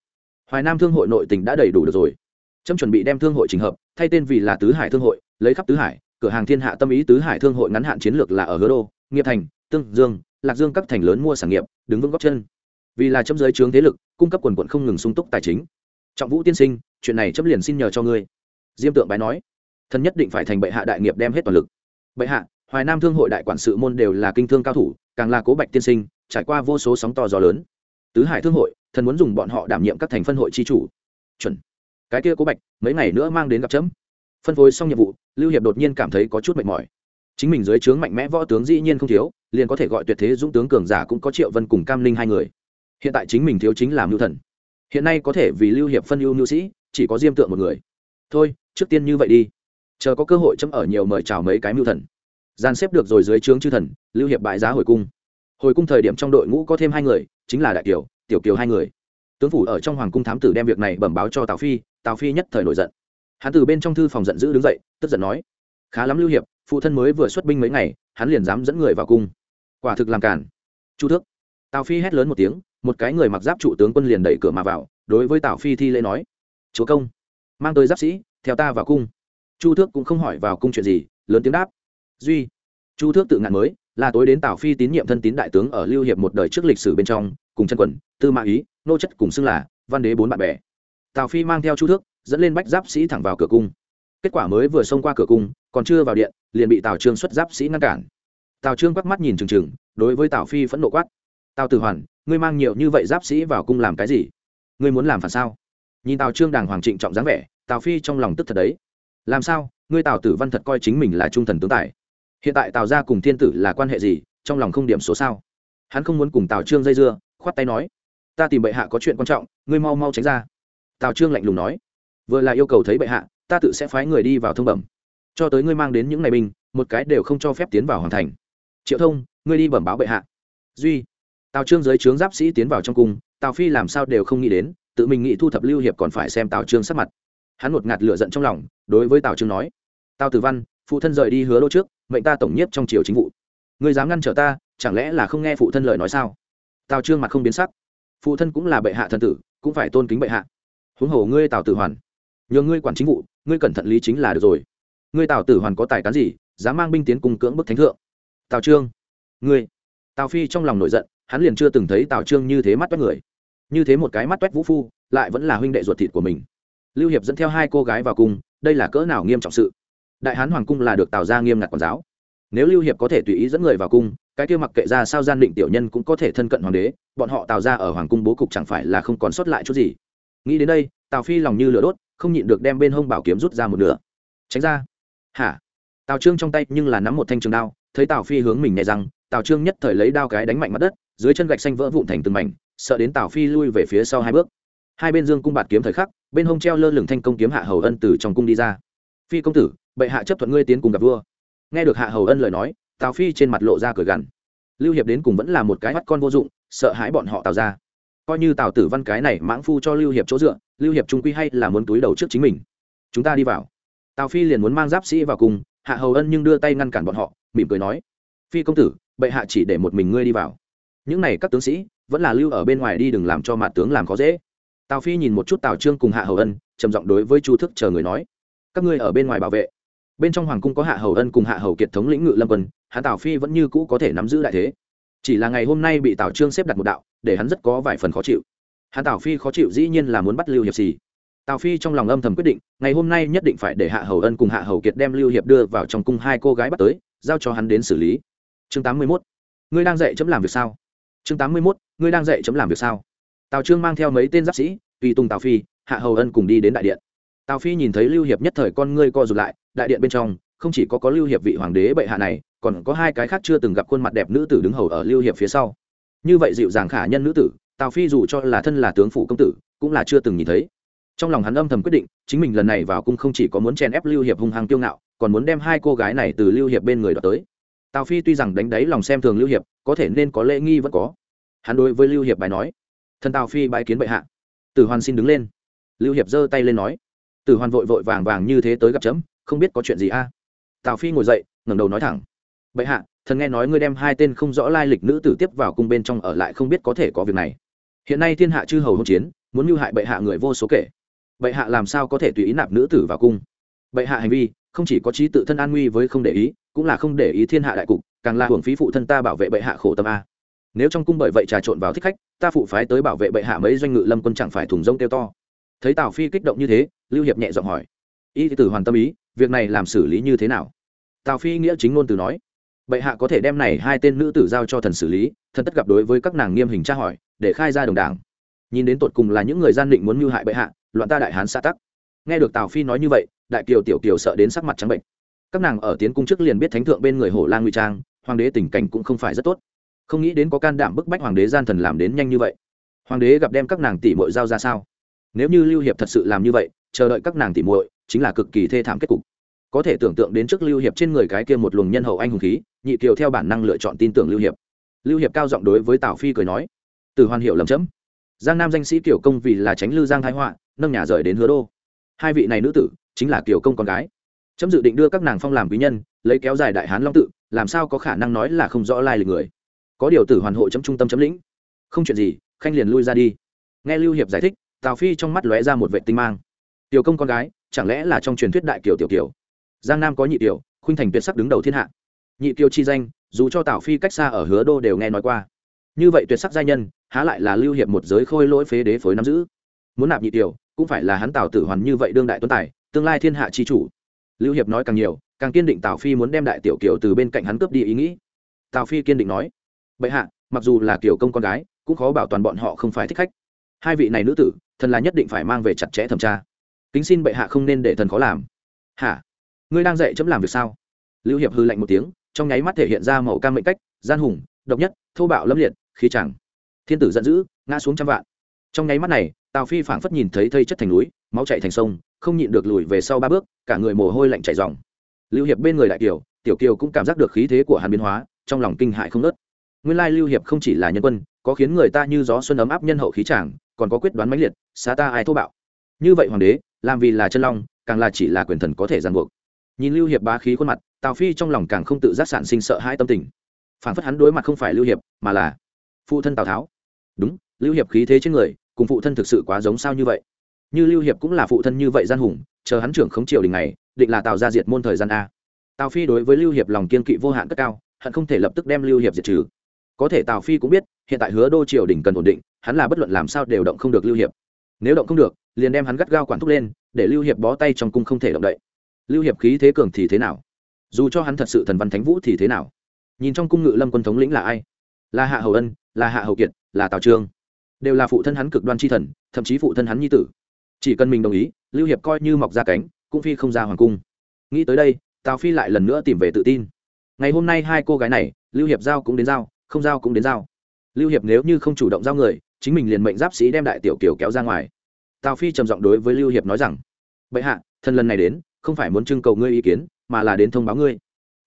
A: hoài nam thương hội nội tỉnh đã đầy đủ được rồi trâm chuẩn bị đem thương hội trình hợp thay tên vì là tứ hải thương hội lấy khắp tứ hải cửa hàng thiên hạ tâm ý tứ hải thương hội ngắn hạn chiến lược là ở hứa đô nghiệp thành tương dương lạc dương các thành lớn mua sản nghiệp đứng vững góc chân vì là chấm giới trướng thế lực cung cấp quần quận không ngừng sung túc tài chính trọng vũ tiên sinh chuyện này chấm liền xin nhờ cho ngươi diêm tượng bái nói thần nhất định phải thành bệ hạ đại nghiệp đem hết toàn lực bệ hạ hoài nam thương hội đại quản sự môn đều là kinh thương cao thủ càng là cố bạch tiên sinh trải qua vô số sóng to gió lớn. Tứ hải thương hội, thần muốn dùng bọn họ đảm nhiệm các thành phân hội chi chủ. Chuẩn. Cái kia cố bạch, mấy ngày nữa mang đến gặp chấm. Phân phối xong nhiệm vụ, lưu hiệp đột nhiên cảm thấy có chút mệt mỏi. Chính mình dưới trướng mạnh mẽ võ tướng dĩ nhiên không thiếu, liền có thể gọi tuyệt thế dũng tướng cường giả cũng có triệu vân cùng cam linh hai người. Hiện tại chính mình thiếu chính là mưu thần. Hiện nay có thể vì lưu hiệp phân ưu nữ sĩ, chỉ có diêm tượng một người. Thôi, trước tiên như vậy đi. Chờ có cơ hội chấm ở nhiều mời chào mấy cái mưu thần. Gian xếp được rồi dưới trướng chư thần, lưu hiệp bại giá hồi cung hồi cung thời điểm trong đội ngũ có thêm hai người, chính là đại kiều, tiểu kiều hai người. Tướng phủ ở trong hoàng cung thám tử đem việc này bẩm báo cho tào phi tào phi nhất thời nổi giận. Hắn từ bên trong thư phòng giận dữ đứng dậy, tức giận nói, khá lắm lưu hiệp, phụ thân mới vừa xuất binh mấy ngày, hắn liền dám dẫn người vào cung. Quả thực làm cản chu thước. Tào phi hét lớn một tiếng, một cái người mặc giáp trụ tướng quân liền đẩy cửa mà vào, đối với tào phi thi lễ nói, chúa công, mang tới giáp sĩ, theo ta vào cung. Chu thước cũng không hỏi vào cung chuyện gì, lớn tiếng đáp, duy, chu thước tự ngạn mới là tối đến tào phi tín nhiệm thân tín đại tướng ở lưu hiệp một đời trước lịch sử bên trong, cùng chân quần, tư mã ý, nô chất cùng xưng là văn đế bốn bạn bè. Tào phi mang theo chu thước, dẫn lên bách giáp sĩ thẳng vào cửa cung. Kết quả mới vừa xông qua cửa cung, còn chưa vào điện, liền bị tào trương xuất giáp sĩ ngăn cản. Tào trương quắc mắt nhìn trừng trừng, đối với tào phi phẫn nộ quát. Tào tử hoàn, ngươi mang nhiều như vậy giáp sĩ vào cung làm cái gì? Ngươi muốn làm phản sao? Nhìn tào trương đàng hoàng trịnh trọng dáng vẻ, tào phi trong lòng tức thật đấy. Làm sao? Ngươi tào tử văn thật coi chính mình là trung thần tướng tài hiện tại tào gia cùng thiên tử là quan hệ gì, trong lòng không điểm số sao? Hắn không muốn cùng tào trương dây dưa, khoát tay nói, ta tìm bệ hạ có chuyện quan trọng, ngươi mau mau tránh ra. Tào trương lạnh lùng nói, vừa là yêu cầu thấy bệ hạ, ta tự sẽ phái người đi vào thông bẩm. Cho tới ngươi mang đến những ngày binh, một cái đều không cho phép tiến vào hoàn thành. Triệu thông, ngươi đi bẩm báo bệ hạ. Duy. Tào trương giới trướng giáp sĩ tiến vào trong cung, tào phi làm sao đều không nghĩ đến, tự mình nghĩ thu thập lưu hiệp còn phải xem tào trương sắc mặt. Hắn một ngạt lửa giận trong lòng, đối với tào trương nói, tào tử văn phụ thân rời đi hứa đô trước, mệnh ta tổng nhiếp trong triều chính vụ. Người dám ngăn trở ta, chẳng lẽ là không nghe phụ thân lời nói sao? Tào trương mặt không biến sắc. Phụ thân cũng là bệ hạ thần tử, cũng phải tôn kính bệ hạ. Huống hồ ngươi tào tử hoàn, nhờ ngươi quản chính vụ, ngươi cẩn thận lý chính là được rồi. Ngươi tào tử hoàn có tài cán gì, dám mang binh tiến cùng cưỡng bức thánh thượng. Tào trương, ngươi. Tào phi trong lòng nổi giận, hắn liền chưa từng thấy tào trương như thế mắt toét người. Như thế một cái mắt toét vũ phu, lại vẫn là huynh đệ ruột thịt của mình. Lưu hiệp dẫn theo hai cô gái vào cung đây là cỡ nào nghiêm trọng sự? Đại hán hoàng cung là được tạo ra nghiêm ngặt quản giáo. Nếu lưu hiệp có thể tùy ý dẫn người vào cung, cái kia mặc kệ ra sao gian định tiểu nhân cũng có thể thân cận hoàng đế, bọn họ tạo ra ở hoàng cung bố cục chẳng phải là không còn sót lại chút gì. Nghĩ đến đây, tào phi lòng như lửa đốt, không nhịn được đem bên hông bảo kiếm rút ra một nửa. Tránh ra. Hả? Tào trương trong tay nhưng là nắm một thanh trường đao, thấy tào phi hướng mình nhẹ rằng, tào trương nhất thời lấy đao cái đánh mạnh mặt đất, dưới chân gạch xanh vỡ vụn thành từng mảnh, sợ đến tào phi lui về phía sau hai bước. Hai bên dương cung bạt kiếm thời khắc, bên hông treo lơ lửng thanh công kiếm hạ hầu ân từ trong cung đi ra. Phi công tử bệ hạ chấp thuận ngươi tiến cùng gặp vua. Nghe được hạ hầu ân lời nói, tào phi trên mặt lộ ra cười gằn. Lưu hiệp đến cùng vẫn là một cái mắt con vô dụng, sợ hãi bọn họ tào ra. Coi như tào tử văn cái này mãng phu cho lưu hiệp chỗ dựa, lưu hiệp trung quy hay là muốn túi đầu trước chính mình. Chúng ta đi vào. Tào phi liền muốn mang giáp sĩ vào cùng, hạ hầu ân nhưng đưa tay ngăn cản bọn họ, mỉm cười nói, phi công tử, bệ hạ chỉ để một mình ngươi đi vào. Những này các tướng sĩ, vẫn là lưu ở bên ngoài đi đừng làm cho mặt tướng làm khó dễ. Tào phi nhìn một chút tào trương cùng hạ hầu ân, trầm giọng đối với chu thức chờ người nói, các ngươi ở bên ngoài bảo vệ bên trong hoàng cung có hạ hầu ân cùng hạ hầu kiệt thống lĩnh ngự lâm quân hạ tào phi vẫn như cũ có thể nắm giữ đại thế. Chỉ là ngày hôm nay bị tào trương xếp đặt một đạo, để hắn rất có vài phần khó chịu. Hạ tào phi khó chịu dĩ nhiên là muốn bắt lưu hiệp xì tào phi trong lòng âm thầm quyết định, ngày hôm nay nhất định phải để hạ hầu ân cùng hạ hầu kiệt đem lưu hiệp đưa vào trong cung hai cô gái bắt tới, giao cho hắn đến xử lý. Chương tám mươi mốt. Ngươi đang dạy chấm làm việc sao? Chương tám mươi mốt. Ngươi đang dạy chấm làm việc sao? Tào trương mang theo mấy tên giáp sĩ, tùy tùng tào phi, hạ hầu ân cùng đi đến đại điện tào phi nhìn thấy lưu hiệp nhất thời con ngươi co rụt lại, đại điện bên trong, không chỉ có có lưu hiệp vị hoàng đế bệ hạ này, còn có hai cái khác chưa từng gặp khuôn mặt đẹp nữ tử đứng hầu ở lưu hiệp phía sau. Như vậy dịu dàng khả nhân nữ tử, tào phi dù cho là thân là tướng phủ công tử, cũng là chưa từng nhìn thấy. Trong lòng hắn âm thầm quyết định, chính mình lần này vào cung không chỉ có muốn chen ép lưu hiệp hung hăng kiêu ngạo, còn muốn đem hai cô gái này từ lưu hiệp bên người đoạt tới. Tào phi tuy rằng đánh đáy lòng xem thường lưu hiệp, có thể nên có lễ nghi vẫn có. Hắn đối với lưu hiệp bài nói, thần tào phi bái kiến bệ hạ. Tử hoàn xin đứng lên. Lưu hiệp giơ tay lên nói tử hoàn vội vội vàng vàng như thế tới gặp chấm, không biết có chuyện gì a. Tào phi ngồi dậy, ngẩng đầu nói thẳng. Bệ hạ, thần nghe nói ngươi đem hai tên không rõ lai lịch nữ tử tiếp vào cung bên trong ở lại không biết có thể có việc này. Hiện nay thiên hạ chư hầu hôn chiến, muốn mưu hại bệ hạ người vô số kể. Bệ hạ làm sao có thể tùy ý nạp nữ tử vào cung? Bệ hạ hành vi, không chỉ có trí tự thân an nguy với không để ý, cũng là không để ý thiên hạ đại cục, càng là hưởng phí phụ thân ta bảo vệ bệ hạ khổ tâm a. Nếu trong cung bởi vậy trà trộn vào thích khách, ta phụ phái tới bảo vệ bệ hạ mấy doanh ngự lâm quân chẳng phải thùng rông kêu to thấy tào phi kích động như thế lưu hiệp nhẹ giọng hỏi y tử hoàn tâm ý việc này làm xử lý như thế nào tào phi nghĩa chính ngôn từ nói bệ hạ có thể đem này hai tên nữ tử giao cho thần xử lý thần tất gặp đối với các nàng nghiêm hình tra hỏi để khai ra đồng đảng nhìn đến tột cùng là những người gian định muốn mưu hại bệ hạ loạn ta đại hán xã tắc nghe được tào phi nói như vậy đại kiều tiểu kiều sợ đến sắc mặt trắng bệnh các nàng ở tiến cung trước liền biết thánh thượng bên người hổ lang nguy trang hoàng đế tình cảnh cũng không phải rất tốt không nghĩ đến có can đảm bức bách hoàng đế gian thần làm đến nhanh như vậy hoàng đế gặp đem các nàng tỷ muội giao ra sao nếu như lưu hiệp thật sự làm như vậy, chờ đợi các nàng tỷ muội, chính là cực kỳ thê thảm kết cục. Có thể tưởng tượng đến trước lưu hiệp trên người cái kia một luồng nhân hậu anh hùng khí, nhị kiều theo bản năng lựa chọn tin tưởng lưu hiệp. Lưu hiệp cao giọng đối với tào phi cười nói, từ hoàn hiệu lầm chấm. Giang nam danh sĩ tiểu công vì là tránh lư giang thái họa, nâng nhà rời đến hứa đô. Hai vị này nữ tử, chính là tiểu công con gái. Chấm dự định đưa các nàng phong làm quý nhân, lấy kéo dài đại hán long tự, làm sao có khả năng nói là không rõ lai lịch người. Có điều tử hoàn hộ chấm trung tâm chấm lĩnh. Không chuyện gì, khanh liền lui ra đi. Nghe lưu hiệp giải thích tào phi trong mắt lóe ra một vệ tinh mang tiểu công con gái chẳng lẽ là trong truyền thuyết đại kiều tiểu kiều giang nam có nhị tiểu khuynh thành tuyệt sắc đứng đầu thiên hạ nhị kiều chi danh dù cho tào phi cách xa ở hứa đô đều nghe nói qua như vậy tuyệt sắc giai nhân há lại là lưu hiệp một giới khôi lỗi phế đế phối nắm giữ muốn nạp nhị tiểu cũng phải là hắn tào tử hoàn như vậy đương đại tuấn tài tương lai thiên hạ chi chủ lưu hiệp nói càng nhiều càng kiên định tào phi muốn đem đại tiểu kiều từ bên cạnh hắn cướp đi ý nghĩ tào phi kiên định nói bệ hạ mặc dù là kiểu công con gái cũng khó bảo toàn bọn họ không phải thích khách hai vị này nữ tử thần là nhất định phải mang về chặt chẽ thẩm tra. Kính xin bệ hạ không nên để thần khó làm. Hả? Ngươi đang dạy chấm làm việc sao? Lưu hiệp hư lạnh một tiếng, trong nháy mắt thể hiện ra màu cam mệnh cách, gian hùng, độc nhất, thô bạo lâm liệt, khí chẳng. Thiên tử giận dữ, ngã xuống trăm vạn. Trong nháy mắt này, tào phi phảng phất nhìn thấy thây chất thành núi, máu chạy thành sông, không nhịn được lùi về sau ba bước, cả người mồ hôi lạnh chảy dòng lưu hiệp bên người đại kiều, tiểu kiều cũng cảm giác được khí thế của hàn biến hóa, trong lòng kinh hại không nớt nguyên lai lưu hiệp không chỉ là nhân quân, có khiến người ta như gió xuân ấm áp nhân hậu khí tràng còn có quyết đoán mãnh liệt, xá ta ai thô bạo. Như vậy hoàng đế, làm vì là chân long, càng là chỉ là quyền thần có thể giàn buộc. Nhìn lưu hiệp bá khí khuôn mặt, tào phi trong lòng càng không tự giác sản sinh sợ hãi tâm tình. Phản phất hắn đối mặt không phải lưu hiệp, mà là phụ thân tào tháo. Đúng, lưu hiệp khí thế trên người, cùng phụ thân thực sự quá giống sao như vậy. Như lưu hiệp cũng là phụ thân như vậy gian hùng, chờ hắn trưởng khống triều đình này, định là tào ra diệt môn thời gian a. Tào phi đối với lưu hiệp lòng kiên kỵ vô hạn cất cao, hận không thể lập tức đem lưu hiệp diệt trừ. Có thể tào phi cũng biết hiện tại hứa đô triều đình cần ổn định, hắn là bất luận làm sao đều động không được lưu hiệp. Nếu động không được, liền đem hắn gắt gao quản thúc lên, để lưu hiệp bó tay trong cung không thể động đậy. Lưu hiệp khí thế cường thì thế nào? Dù cho hắn thật sự thần văn thánh vũ thì thế nào? Nhìn trong cung ngự lâm quân thống lĩnh là ai? Là hạ hầu ân, là hạ hầu kiệt, là tào trương. Đều là phụ thân hắn cực đoan c h i thần, thậm chí phụ thân hắn nhi tử. Chỉ cần mình đồng ý, lưu hiệp coi như mọc ra cánh, cũng phi không ra hoàng cung. Nghĩ tới đây, tào phi lại lần nữa tìm về tự tin. Ngày hôm nay hai cô gái này, lưu hiệp giao cũng đến giao, không giao cũng đến giao lưu hiệp nếu như không chủ động giao người, chính mình liền mệnh giáp sĩ đem đại tiểu kiều kéo ra ngoài. Tào phi trầm giọng đối với lưu hiệp nói rằng, bệ hạ thân lần này đến, không phải muốn trưng cầu ngươi ý kiến, mà là đến thông báo ngươi.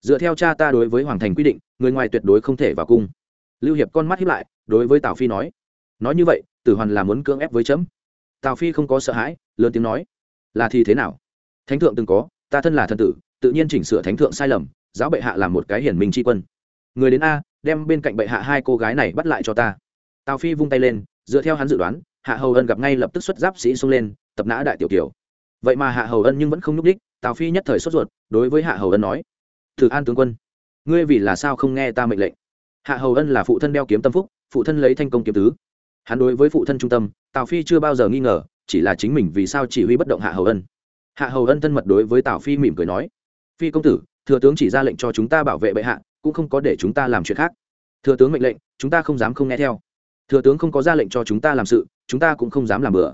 A: Dựa theo cha ta đối với hoàng thành quy định, người ngoài tuyệt đối không thể vào cung. Lưu hiệp con mắt hiếp lại, đối với tào phi nói nói như vậy, tử hoàn là muốn cưỡng ép với chấm. Tào phi không có sợ hãi, lớn tiếng nói, là thì thế nào? Thánh thượng từng có, ta thân là thần tử, tự nhiên chỉnh sửa thánh thượng sai lầm, giáo bệ hạ làm một cái hiển minh tri quân. Người đến a đem bên cạnh bệ hạ hai cô gái này bắt lại cho ta. Tào phi vung tay lên, dựa theo hắn dự đoán, hạ hầu ân gặp ngay lập tức xuất giáp sĩ xông lên, tập nã đại tiểu kiều. Vậy mà hạ hầu ân nhưng vẫn không nhúc đích tào phi nhất thời sốt ruột, đối với hạ hầu ân nói, thử an tướng quân, ngươi vì là sao không nghe ta mệnh lệnh? Hạ hầu ân là phụ thân đeo kiếm tâm phúc, phụ thân lấy thanh công kiếm tứ. Hắn đối với phụ thân trung tâm, tào phi chưa bao giờ nghi ngờ, chỉ là chính mình vì sao chỉ huy bất động hạ hầu ân. Hạ hầu ân thân mật đối với tào phi mỉm cười nói, phi công tử, thừa tướng chỉ ra lệnh cho chúng ta bảo vệ bệ hạ cũng không có để chúng ta làm chuyện khác. Thừa tướng mệnh lệnh, chúng ta không dám không nghe theo. Thừa tướng không có ra lệnh cho chúng ta làm sự, chúng ta cũng không dám làm bừa.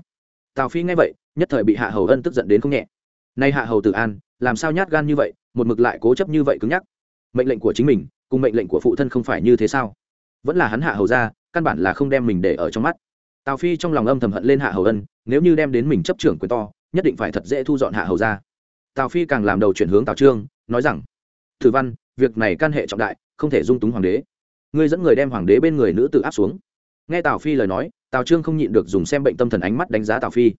A: Tào phi nghe vậy, nhất thời bị hạ hầu ân tức giận đến không nhẹ. Nay hạ hầu tử an, làm sao nhát gan như vậy, một mực lại cố chấp như vậy cứng nhắc. Mệnh lệnh của chính mình, cùng mệnh lệnh của phụ thân không phải như thế sao? Vẫn là hắn hạ hầu ra, căn bản là không đem mình để ở trong mắt. Tào phi trong lòng âm thầm hận lên hạ hầu ân, nếu như đem đến mình chấp trưởng quyền to, nhất định phải thật dễ thu dọn hạ hầu ra. Tào phi càng làm đầu chuyển hướng tào trương, nói rằng, thử văn việc này can hệ trọng đại, không thể dung túng hoàng đế. Ngươi dẫn người đem hoàng đế bên người nữ tự áp xuống. Nghe tào phi lời nói, tào trương không nhịn được dùng xem bệnh tâm thần ánh mắt đánh giá tào phi.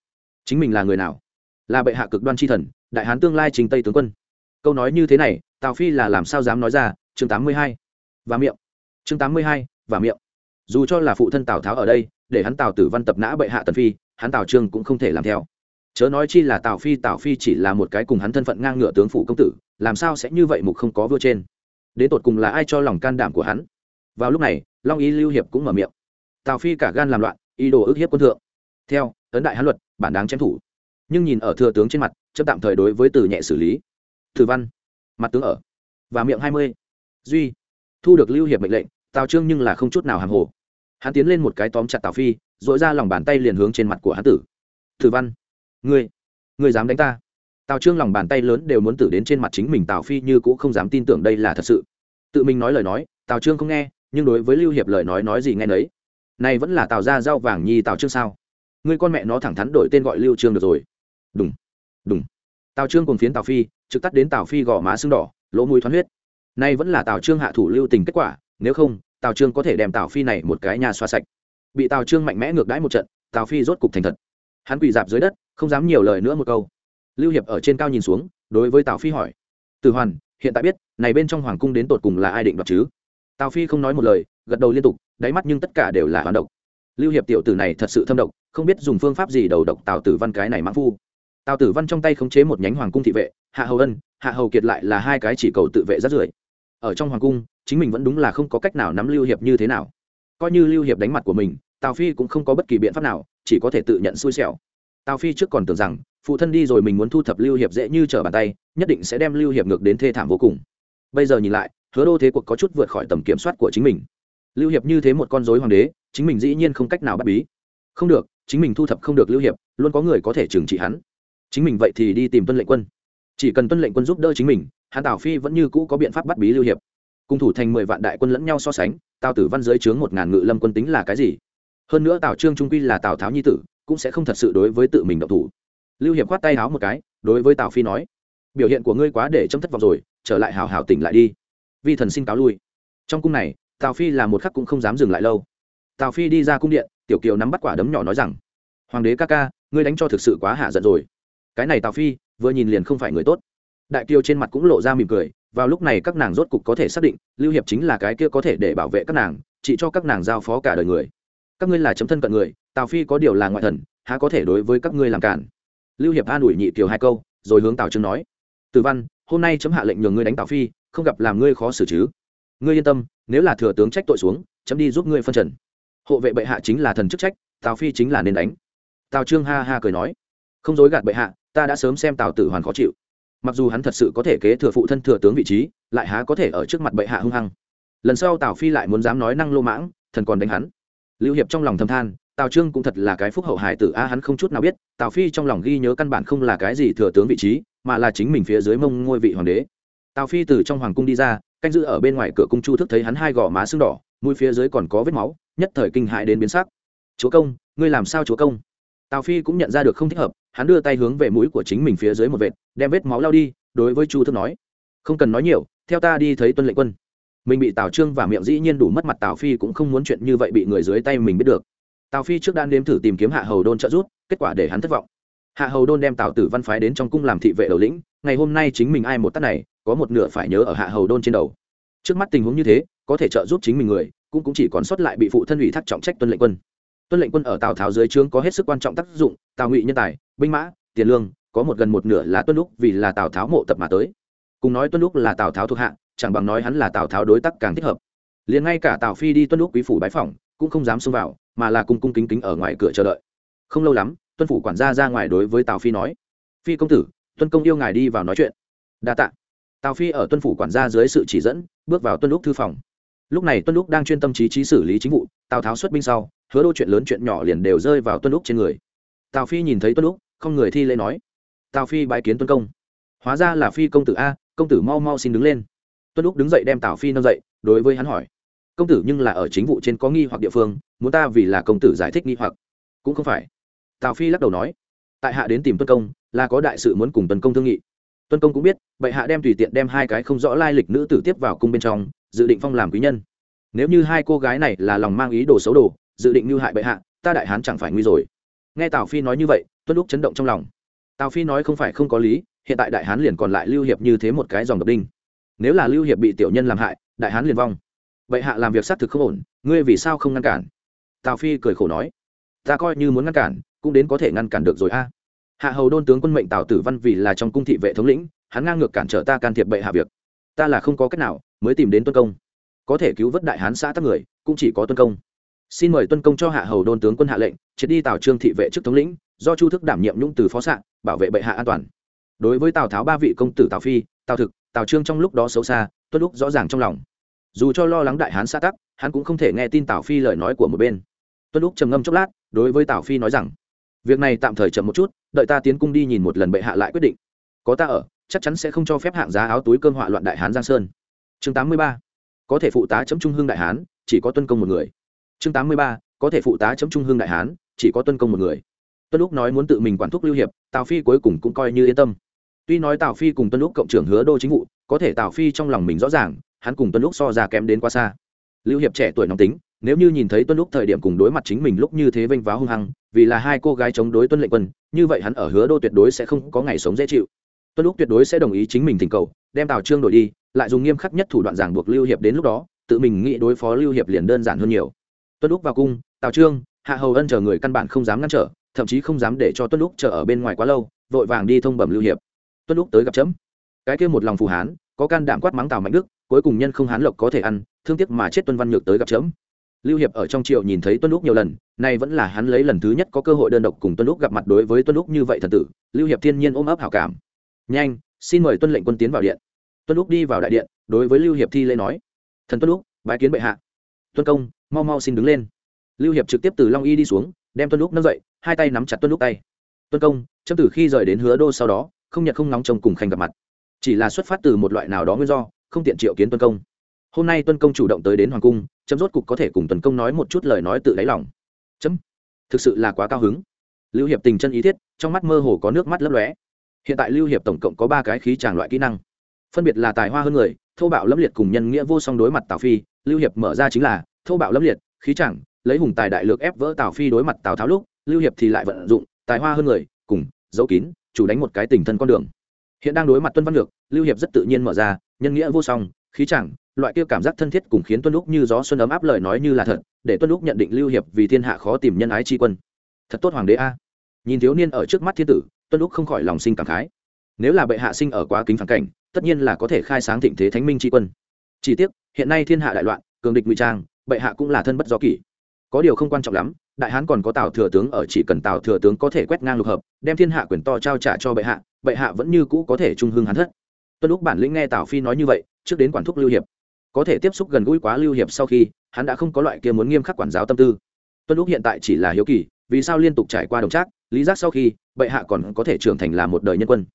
A: Chính mình là người nào? Là bệ hạ cực đoan c h i thần, đại hán tương lai trình tây tướng quân. Câu nói như thế này, tào phi là làm sao dám nói ra? Chương tám mươi hai. Và miệng. Chương tám mươi hai, và miệng. Dù cho là phụ thân tào tháo ở đây, để hắn tào tử văn tập nã bệ hạ tần phi, hắn tào trương cũng không thể làm theo. Chớ nói chi là tào phi tào phi chỉ là một cái cùng hắn thân phận ngang ngựa tướng phủ công tử làm sao sẽ như vậy mục không có vua trên? Đến tột cùng là ai cho lòng can đảm của hắn? Vào lúc này, long ý lưu hiệp cũng mở miệng. Tào phi cả gan làm loạn, ý đồ ức hiếp quân thượng. Theo, ấn đại hán luật, bản đáng chém thủ. Nhưng nhìn ở thừa tướng trên mặt chấp tạm thời đối với từ nhẹ xử lý. Thử văn, mặt tướng ở. Và miệng hai mươi. Duy, thu được lưu hiệp mệnh lệnh, tào trương nhưng là không chút nào hàng hồ. Hắn tiến lên một cái tóm chặt tào phi dội ra lòng bàn tay liền hướng trên mặt của hắn tử. Thử văn, ngươi ngươi dám đánh ta? Tào trương lòng bàn tay lớn đều muốn tử đến trên mặt chính mình, tào phi như cũng không dám tin tưởng đây là thật sự. Tự mình nói lời nói, tào trương không nghe, nhưng đối với lưu hiệp lời nói nói gì nghe nấy. Này vẫn là tào ra rau vàng nhi tào trương sao? Người con mẹ nó thẳng thắn đổi tên gọi lưu trương được rồi. Đúng đúng tào trương cùng phiến tào phi, trực tắt đến tào phi gò má sưng đỏ, lỗ mũi thoát huyết. Nay vẫn là tào trương hạ thủ lưu tình kết quả, nếu không, tào trương có thể đem tào phi này một cái nhà xoa sạch. Bị tào trương mạnh mẽ ngược đãi một trận, tào phi rốt cục thành thật. Hắn quỳ dạp dưới đất, không dám nhiều lời nữa một câu lưu hiệp ở trên cao nhìn xuống, đối với tào phi hỏi, từ hoàn, hiện tại biết, này bên trong hoàng cung đến tột cùng là ai định đoạt chứ? Tào phi không nói một lời, gật đầu liên tục, đáy mắt nhưng tất cả đều là hoán độc. Lưu hiệp tiểu tử này thật sự thâm độc, không biết dùng phương pháp gì đầu độc tào tử văn cái này mãn phu. Tào tử văn trong tay khống chế một nhánh hoàng cung thị vệ, hạ hầu ân, hạ hầu kiệt lại là hai cái chỉ cầu tự vệ rất rưởi ở trong hoàng cung, chính mình vẫn đúng là không có cách nào nắm lưu hiệp như thế nào. Coi như lưu hiệp đánh mặt của mình, tào phi cũng không có bất kỳ biện pháp nào, chỉ có thể tự nhận xui xẻo. Tào phi trước còn tưởng rằng phụ thân đi rồi mình muốn thu thập lưu hiệp dễ như trở bàn tay, nhất định sẽ đem lưu hiệp ngược đến thê thảm vô cùng. Bây giờ nhìn lại, hứa đô thế cuộc có chút vượt khỏi tầm kiểm soát của chính mình. Lưu hiệp như thế một con dối hoàng đế, chính mình dĩ nhiên không cách nào bắt bí. Không được, chính mình thu thập không được lưu hiệp, luôn có người có thể trừng trị hắn. Chính mình vậy thì đi tìm tuân lệnh quân. Chỉ cần tuân lệnh quân giúp đỡ chính mình hàn tào phi vẫn như cũ có biện pháp bắt bí lưu hiệp. Cung thủ thành mười vạn đại quân lẫn nhau so sánh, tào tử văn dưới trướng một ngàn ngự lâm quân tính là cái gì? Hơn nữa tào trương trung quy là tào tháo nhi tử, cũng sẽ không thật sự đối với tự mình động thủ lưu hiệp khoát tay háo một cái, đối với tào phi nói, biểu hiện của ngươi quá để chấm thất vọng rồi, trở lại hào hào tỉnh lại đi. Vi thần xin cáo lui. Trong cung này, tào phi là một khắc cũng không dám dừng lại lâu. Tào phi đi ra cung điện, tiểu kiều nắm bắt quả đấm nhỏ nói rằng, hoàng đế ca ca, ngươi đánh cho thực sự quá hạ giận rồi. Cái này tào phi, vừa nhìn liền không phải người tốt. Đại kiều trên mặt cũng lộ ra mỉm cười, vào lúc này các nàng rốt cục có thể xác định, lưu hiệp chính là cái kia có thể để bảo vệ các nàng, chỉ cho các nàng giao phó cả đời người. Các ngươi là chấm thân cận người, tào phi có điều là ngoại thần, há có thể đối với các ngươi làm cản? Lưu hiệp an ủi nhị kiều hai câu, rồi hướng tào trương nói, từ văn, hôm nay chấm hạ lệnh nhường ngươi đánh tào phi, không gặp làm ngươi khó xử chứ. Ngươi yên tâm, nếu là thừa tướng trách tội xuống, chấm đi giúp ngươi phân trần. Hộ vệ bệ hạ chính là thần chức trách, tào phi chính là nên đánh. Tào trương ha ha cười nói, không dối gạt bệ hạ, ta đã sớm xem tào tử hoàn khó chịu. Mặc dù hắn thật sự có thể kế thừa phụ thân thừa tướng vị trí, lại há có thể ở trước mặt bệ hạ hung hăng. Lần sau tào phi lại muốn dám nói năng lô mãng, thần còn đánh hắn. Lưu hiệp trong lòng thầm than tào trương cũng thật là cái phúc hậu hải tử, a, hắn không chút nào biết, tào phi trong lòng ghi nhớ căn bản không là cái gì thừa tướng vị trí, mà là chính mình phía dưới mông ngôi vị hoàng đế. Tào phi từ trong hoàng cung đi ra, canh giữ ở bên ngoài cửa cung chu thức thấy hắn hai gò má sưng đỏ, mũi phía dưới còn có vết máu, nhất thời kinh hại đến biến sắc. Chúa công, ngươi làm sao chúa công? Tào phi cũng nhận ra được không thích hợp, hắn đưa tay hướng về mũi của chính mình phía dưới một vệt, đem vết máu lao đi, đối với chu thức nói, không cần nói nhiều, theo ta đi thấy tuân lệnh quân. Mình bị tào trương và miệng dĩ nhiên đủ mất mặt, tào phi cũng không muốn chuyện như vậy bị người dưới tay mình biết được tào phi trước đang nếm thử tìm kiếm hạ hầu đôn trợ giúp kết quả để hắn thất vọng. Hạ hầu đôn đem tào tử văn phái đến trong cung làm thị vệ đầu lĩnh ngày hôm nay chính mình ai một tắt này có một nửa phải nhớ ở hạ hầu đôn trên đầu. Trước mắt tình huống như thế có thể trợ giúp chính mình người cũng, cũng chỉ còn sót lại bị phụ thân ủy thác trọng trách tuân lệnh quân. Tuân lệnh quân ở tào tháo dưới trướng có hết sức quan trọng tác dụng tào ngụy nhân tài binh mã tiền lương có một gần một nửa là tuân lúc vì là tào tháo mộ tập mà tới. Cùng nói tuân lúc là tào tháo thuộc hạ chẳng bằng nói hắn là tào tháo đối tác càng thích hợp. Liền ngay cả tào phi đi tuân lúc quý phủ bái phỏng cũng không dám xông vào, mà là cung cung kính kính ở ngoài cửa chờ đợi. Không lâu lắm, tuân phủ quản gia ra ngoài đối với tào phi nói, phi công tử, tuân công yêu ngài đi vào nói chuyện. Đa t ạ tào phi ở tuân phủ quản gia dưới sự chỉ dẫn, bước vào tuân lúc thư phòng. Lúc này tuân lúc đang chuyên tâm trí trí xử lý chính vụ, tào tháo xuất binh sau, hứa đô chuyện lớn chuyện nhỏ liền đều rơi vào tuân lúc trên người. Tào phi nhìn thấy tuân lúc, không người thi lễ nói, tào phi bãi kiến tuân công. Hóa ra là phi công tử a, công tử mau mau xin đứng lên. Tuân lúc đứng dậy đem tào phi nâng dậy, đối với hắn hỏi công tử nhưng là ở chính vụ trên có nghi hoặc địa phương, muốn ta vì là công tử giải thích nghi hoặc. Cũng không phải. Tào phi lắc đầu nói. Tại hạ đến tìm tuân công, là có đại sự muốn cùng tuân công thương nghị. Tuân công cũng biết, bệ hạ đem tùy tiện đem hai cái không rõ lai lịch nữ tử tiếp vào cung bên trong, dự định phong làm quý nhân. Nếu như hai cô gái này là lòng mang ý đồ xấu đồ, dự định mưu hại bệ hạ, ta đại hán chẳng phải nguy rồi. Nghe tào phi nói như vậy, tuân lúc chấn động trong lòng. Tào phi nói không phải không có lý, hiện tại đại hán liền còn lại lưu hiệp như thế một cái dòng độc đinh. Nếu là lưu hiệp bị tiểu nhân làm hại, đại hán liền vong bệ hạ làm việc xác thực không ổn, ngươi vì sao không ngăn cản? Tào phi cười khổ nói, ta coi như muốn ngăn cản, cũng đến có thể ngăn cản được rồi a. À. Hạ hầu đôn tướng quân mệnh tào tử văn vì là trong cung thị vệ thống lĩnh, hắn ngang ngược cản trở ta can thiệp bệ hạ việc. Ta là không có cách nào, mới tìm đến tuân công. Có thể cứu vớt đại hán xã tắc người, cũng chỉ có tuân công. Xin mời tuân công cho hạ hầu đôn tướng quân hạ lệnh, triệt đi tào trương thị vệ trước thống lĩnh, do chu thức đảm nhiệm nhũng từ phó xạ, bảo vệ bệ hạ an toàn. Đối với tào tháo ba vị công tử tào phi, tào thực, tào trương trong lúc đó xấu xa, tuân lúc rõ ràng trong lòng dù cho lo lắng đại hán xã tắc, hắn cũng không thể nghe tin tào phi lời nói của một bên. Tuân lúc trầm ngâm chốc lát, đối với tào phi nói rằng, việc này tạm thời chậm một chút, đợi ta tiến cung đi nhìn một lần bệ hạ lại quyết định. Có ta ở, chắc chắn sẽ không cho phép hạng giá áo túi cơm họa loạn đại hán giang sơn. Chương tám mươi ba, có thể phụ tá chấm trung hương đại hán, chỉ có tuân công một người. Chương tám mươi ba, có thể phụ tá chấm trung hương đại hán, chỉ có tuân công một người. Tuân lúc nói muốn tự mình quản thúc lưu hiệp, tào phi cuối cùng cũng coi như yên tâm. Tuy nói tào phi cùng tuân lúc cộng trưởng hứa đô chính vụ, có thể tào phi trong lòng mình rõ ràng hắn cùng tuân lúc so ra kém đến quá xa. Lưu hiệp trẻ tuổi nóng tính, nếu như nhìn thấy tuân lúc thời điểm cùng đối mặt chính mình lúc như thế vênh váo hung hăng, vì là hai cô gái chống đối tuân lệnh quân, như vậy hắn ở hứa đô tuyệt đối sẽ không có ngày sống dễ chịu. Tuân lúc tuyệt đối sẽ đồng ý chính mình thỉnh cầu, đem tào trương đổi đi, lại dùng nghiêm khắc nhất thủ đoạn giảng buộc lưu hiệp đến lúc đó, tự mình nghĩ đối phó lưu hiệp liền đơn giản hơn nhiều. Tuân lúc vào cung, tào trương, hạ hầu ân chờ người căn bản không dám ngăn trở, thậm chí không dám để cho tuân lúc chờ ở bên ngoài quá lâu, vội vàng đi thông bẩm lưu hiệp. Tuân lúc tới gặp chấm. Cái kia một lòng phù hán có can đảm quát mắng tào mạnh đức, cuối cùng nhân không hán lộc có thể ăn, thương tiếc mà chết tuân văn nhược tới gặp chấm. Lưu hiệp ở trong triều nhìn thấy tuân lúc nhiều lần, nay vẫn là hắn lấy lần thứ nhất có cơ hội đơn độc cùng tuân lúc gặp mặt đối với tuân lúc như vậy thần tử, lưu hiệp thiên nhiên ôm ấp hảo cảm. Nhanh, xin mời tuân lệnh quân tiến vào điện. Tuân lúc đi vào đại điện, đối với lưu hiệp thi lễ nói, thần tuân lúc bái kiến bệ hạ. Tuân công, mau mau xin đứng lên. Lưu hiệp trực tiếp từ long y đi xuống, đem tuân lúc nâng dậy, hai tay nắm chặt tuân lúc tay. Tuân công, chấm từ khi rời đến hứa đô sau đó, không nhật không nóng chồng cùng khanh gặp mặt chỉ là xuất phát từ một loại nào đó nguyên do, không tiện triệu kiến tuân công. Hôm nay tuân công chủ động tới đến hoàng cung, chấm rốt cục có thể cùng tuân công nói một chút lời nói tự đáy lòng. Chấm, thực sự là quá cao hứng. Lưu hiệp tình chân ý thiết, trong mắt mơ hồ có nước mắt lấp lóe. Hiện tại lưu hiệp tổng cộng có ba cái khí tràng loại kỹ năng. Phân biệt là tài hoa hơn người, thô bạo lâm liệt cùng nhân nghĩa vô song đối mặt tào phi. Lưu hiệp mở ra chính là, thô bạo lâm liệt, khí chẳng lấy hùng tài đại lược ép vỡ tào phi đối mặt tào tháo lúc, lưu hiệp thì lại vận dụng, tài hoa hơn người, cùng, giấu kín, chủ đánh một cái tình thân con đường hiện đang đối mặt tuân văn lược, lưu hiệp rất tự nhiên mở ra, nhân nghĩa vô song, khí chẳng, loại kia cảm giác thân thiết cùng khiến tuân lúc như gió xuân ấm áp lời nói như là thật, để tuân lúc nhận định lưu hiệp vì thiên hạ khó tìm nhân ái tri quân. Thật tốt hoàng đế a. Nhìn thiếu niên ở trước mắt thiên tử, tuân lúc không khỏi lòng sinh cảm khái. Nếu là bệ hạ sinh ở quá kính phản cảnh, tất nhiên là có thể khai sáng thịnh thế thánh minh tri quân. Chỉ tiếc, hiện nay thiên hạ đại loạn, cường địch ngụy trang, bệ hạ cũng là thân bất do kỷ có điều không quan trọng lắm, đại hán còn có tào thừa tướng ở, chỉ cần tào thừa tướng có thể quét ngang lục hợp, đem thiên hạ quyền to trao trả cho bệ hạ bệ hạ vẫn như cũ có thể trung hưng hắn thất. Tuân lúc bản lĩnh nghe tào phi nói như vậy, trước đến quản thúc lưu hiệp. Có thể tiếp xúc gần gũi quá lưu hiệp sau khi, hắn đã không có loại kia muốn nghiêm khắc quản giáo tâm tư. Tuân lúc hiện tại chỉ là hiếu kỳ, vì sao liên tục trải qua đồng trác, lý giác sau khi, bệ hạ còn có thể trưởng thành là một đời nhân quân.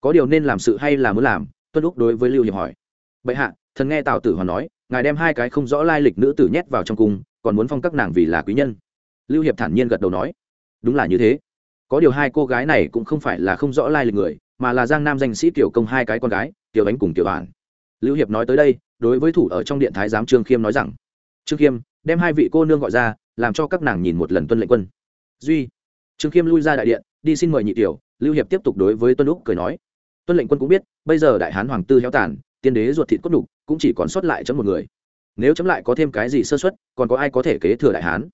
A: Có điều nên làm sự hay là muốn làm, tuân lúc đối với lưu hiệp hỏi. Bệ hạ, thần nghe tào tử hoàn nói, ngài đem hai cái không rõ lai lịch nữ tử nhét vào trong cung còn muốn phong các nàng vì là quý nhân. Lưu hiệp thản nhiên gật đầu nói, đúng là như thế. Có điều hai cô gái này cũng không phải là không rõ lai lịch người, mà là giang nam danh sĩ tiểu công hai cái con gái, tiểu ánh cùng tiểu bản lưu hiệp nói tới đây, đối với thủ ở trong điện thái giám trương khiêm nói rằng, trương khiêm, đem hai vị cô nương gọi ra, làm cho các nàng nhìn một lần tuân lệnh quân. Duy. Trương khiêm lui ra đại điện, đi xin mời nhị tiểu. Lưu hiệp tiếp tục đối với tuân lúc cười nói, tuân lệnh quân cũng biết, bây giờ đại hán hoàng tư héo tàn, tiên đế ruột thịt cốt đục, cũng chỉ còn sót lại chấm một người nếu chấm lại có thêm cái gì sơ xuất còn có ai có thể kế thừa đại hán?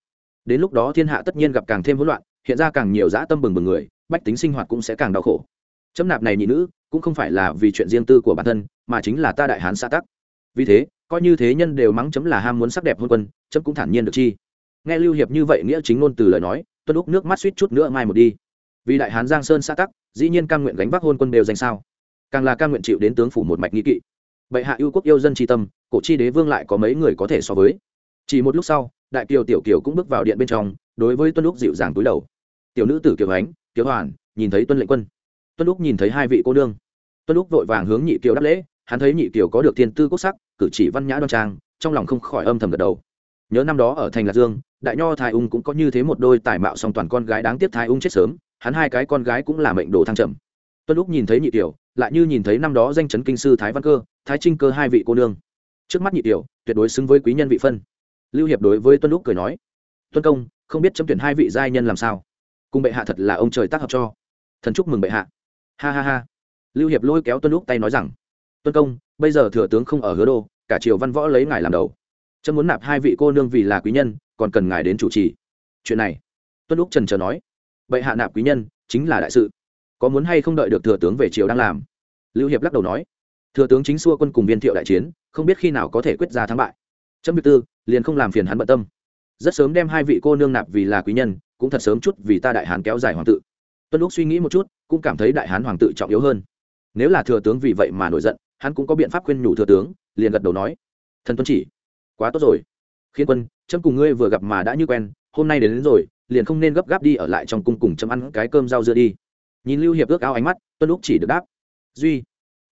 A: Đến lúc đó thiên hạ tất nhiên gặp càng thêm hỗn loạn, hiện ra càng nhiều dã tâm bừng bừng người, bách tính sinh hoạt cũng sẽ càng đau khổ. Chấm nạp này nhị nữ, cũng không phải là vì chuyện riêng tư của bản thân, mà chính là ta đại hán xã tắc. Vì thế, coi như thế nhân đều mắng chấm là ham muốn sắc đẹp hôn quân, chấm cũng thản nhiên được chi. Nghe lưu hiệp như vậy nghĩa chính ngôn từ lời nói, tuân úc nước mắt suýt chút nữa mai một đi. Vì đại hán giang sơn xã tắc, dĩ nhiên cam nguyện gánh vác hôn quân đều danh sao? Càng là cam nguyện chịu đến tướng phủ một mạch nghĩ kỵ bệ hạ yêu quốc yêu dân tri tâm cổ chi đế vương lại có mấy người có thể so với. Chỉ một lúc sau đại kiều tiểu kiều cũng bước vào điện bên trong đối với tuân lúc dịu dàng túi đầu. Tiểu nữ tử kiều ánh kiều hoàn nhìn thấy tuân lệnh quân. Tuân lúc nhìn thấy hai vị cô nương. Tuân lúc vội vàng hướng nhị kiều đáp lễ hắn thấy nhị kiều có được thiên tư quốc sắc cử chỉ văn nhã đoan trang trong lòng không khỏi âm thầm gật đầu. Nhớ năm đó ở thành lạc dương đại nho thái ung cũng có như thế một đôi tài mạo song toàn con gái đáng tiếc thái ung chết sớm hắn hai cái con gái cũng là mệnh đồ thăng trầm. Tuân lúc nhìn thấy nhị kiều, lại như nhìn thấy năm đó danh chấn kinh sư thái văn cơ thái trinh cơ hai vị cô nương. Trước mắt nhị tiểu, tuyệt đối xứng với quý nhân vị phân. Lưu hiệp đối với tuân lúc cười nói, tuân công, không biết chấm tuyển hai vị giai nhân làm sao? Cùng bệ hạ thật là ông trời tác hợp cho. Thần chúc mừng bệ hạ. Ha ha ha. Lưu hiệp lôi kéo tuân lúc tay nói rằng, tuân công, bây giờ thừa tướng không ở hứa đô, cả triều văn võ lấy ngài làm đầu. Chấm muốn nạp hai vị cô nương vì là quý nhân, còn cần ngài đến chủ trì. Chuyện này, tuân lúc trần chờ nói, bệ hạ nạp quý nhân chính là đại sự. Có muốn hay không đợi được thừa tướng về triều đang làm? Lưu hiệp lắc đầu nói thừa tướng chính xua quân cùng viên thiệu đại chiến không biết khi nào có thể quyết ra thắng bại. Trâm việc tư liền không làm phiền hắn bận tâm. Rất sớm đem hai vị cô nương nạp vì là quý nhân cũng thật sớm chút vì ta đại hán kéo dài hoàng tự. Tuân lúc suy nghĩ một chút cũng cảm thấy đại hán hoàng tự trọng yếu hơn. Nếu là thừa tướng vì vậy mà nổi giận hắn cũng có biện pháp khuyên nhủ thừa tướng liền gật đầu nói thần tuân chỉ quá tốt rồi. Khiến quân trâm cùng ngươi vừa gặp mà đã như quen hôm nay đến, đến rồi liền không nên gấp gáp đi ở lại trong cung cùng chấm ăn cái cơm rau dưa đi. Nhìn lưu hiệp ước ao ánh mắt tuân lúc chỉ được đáp duy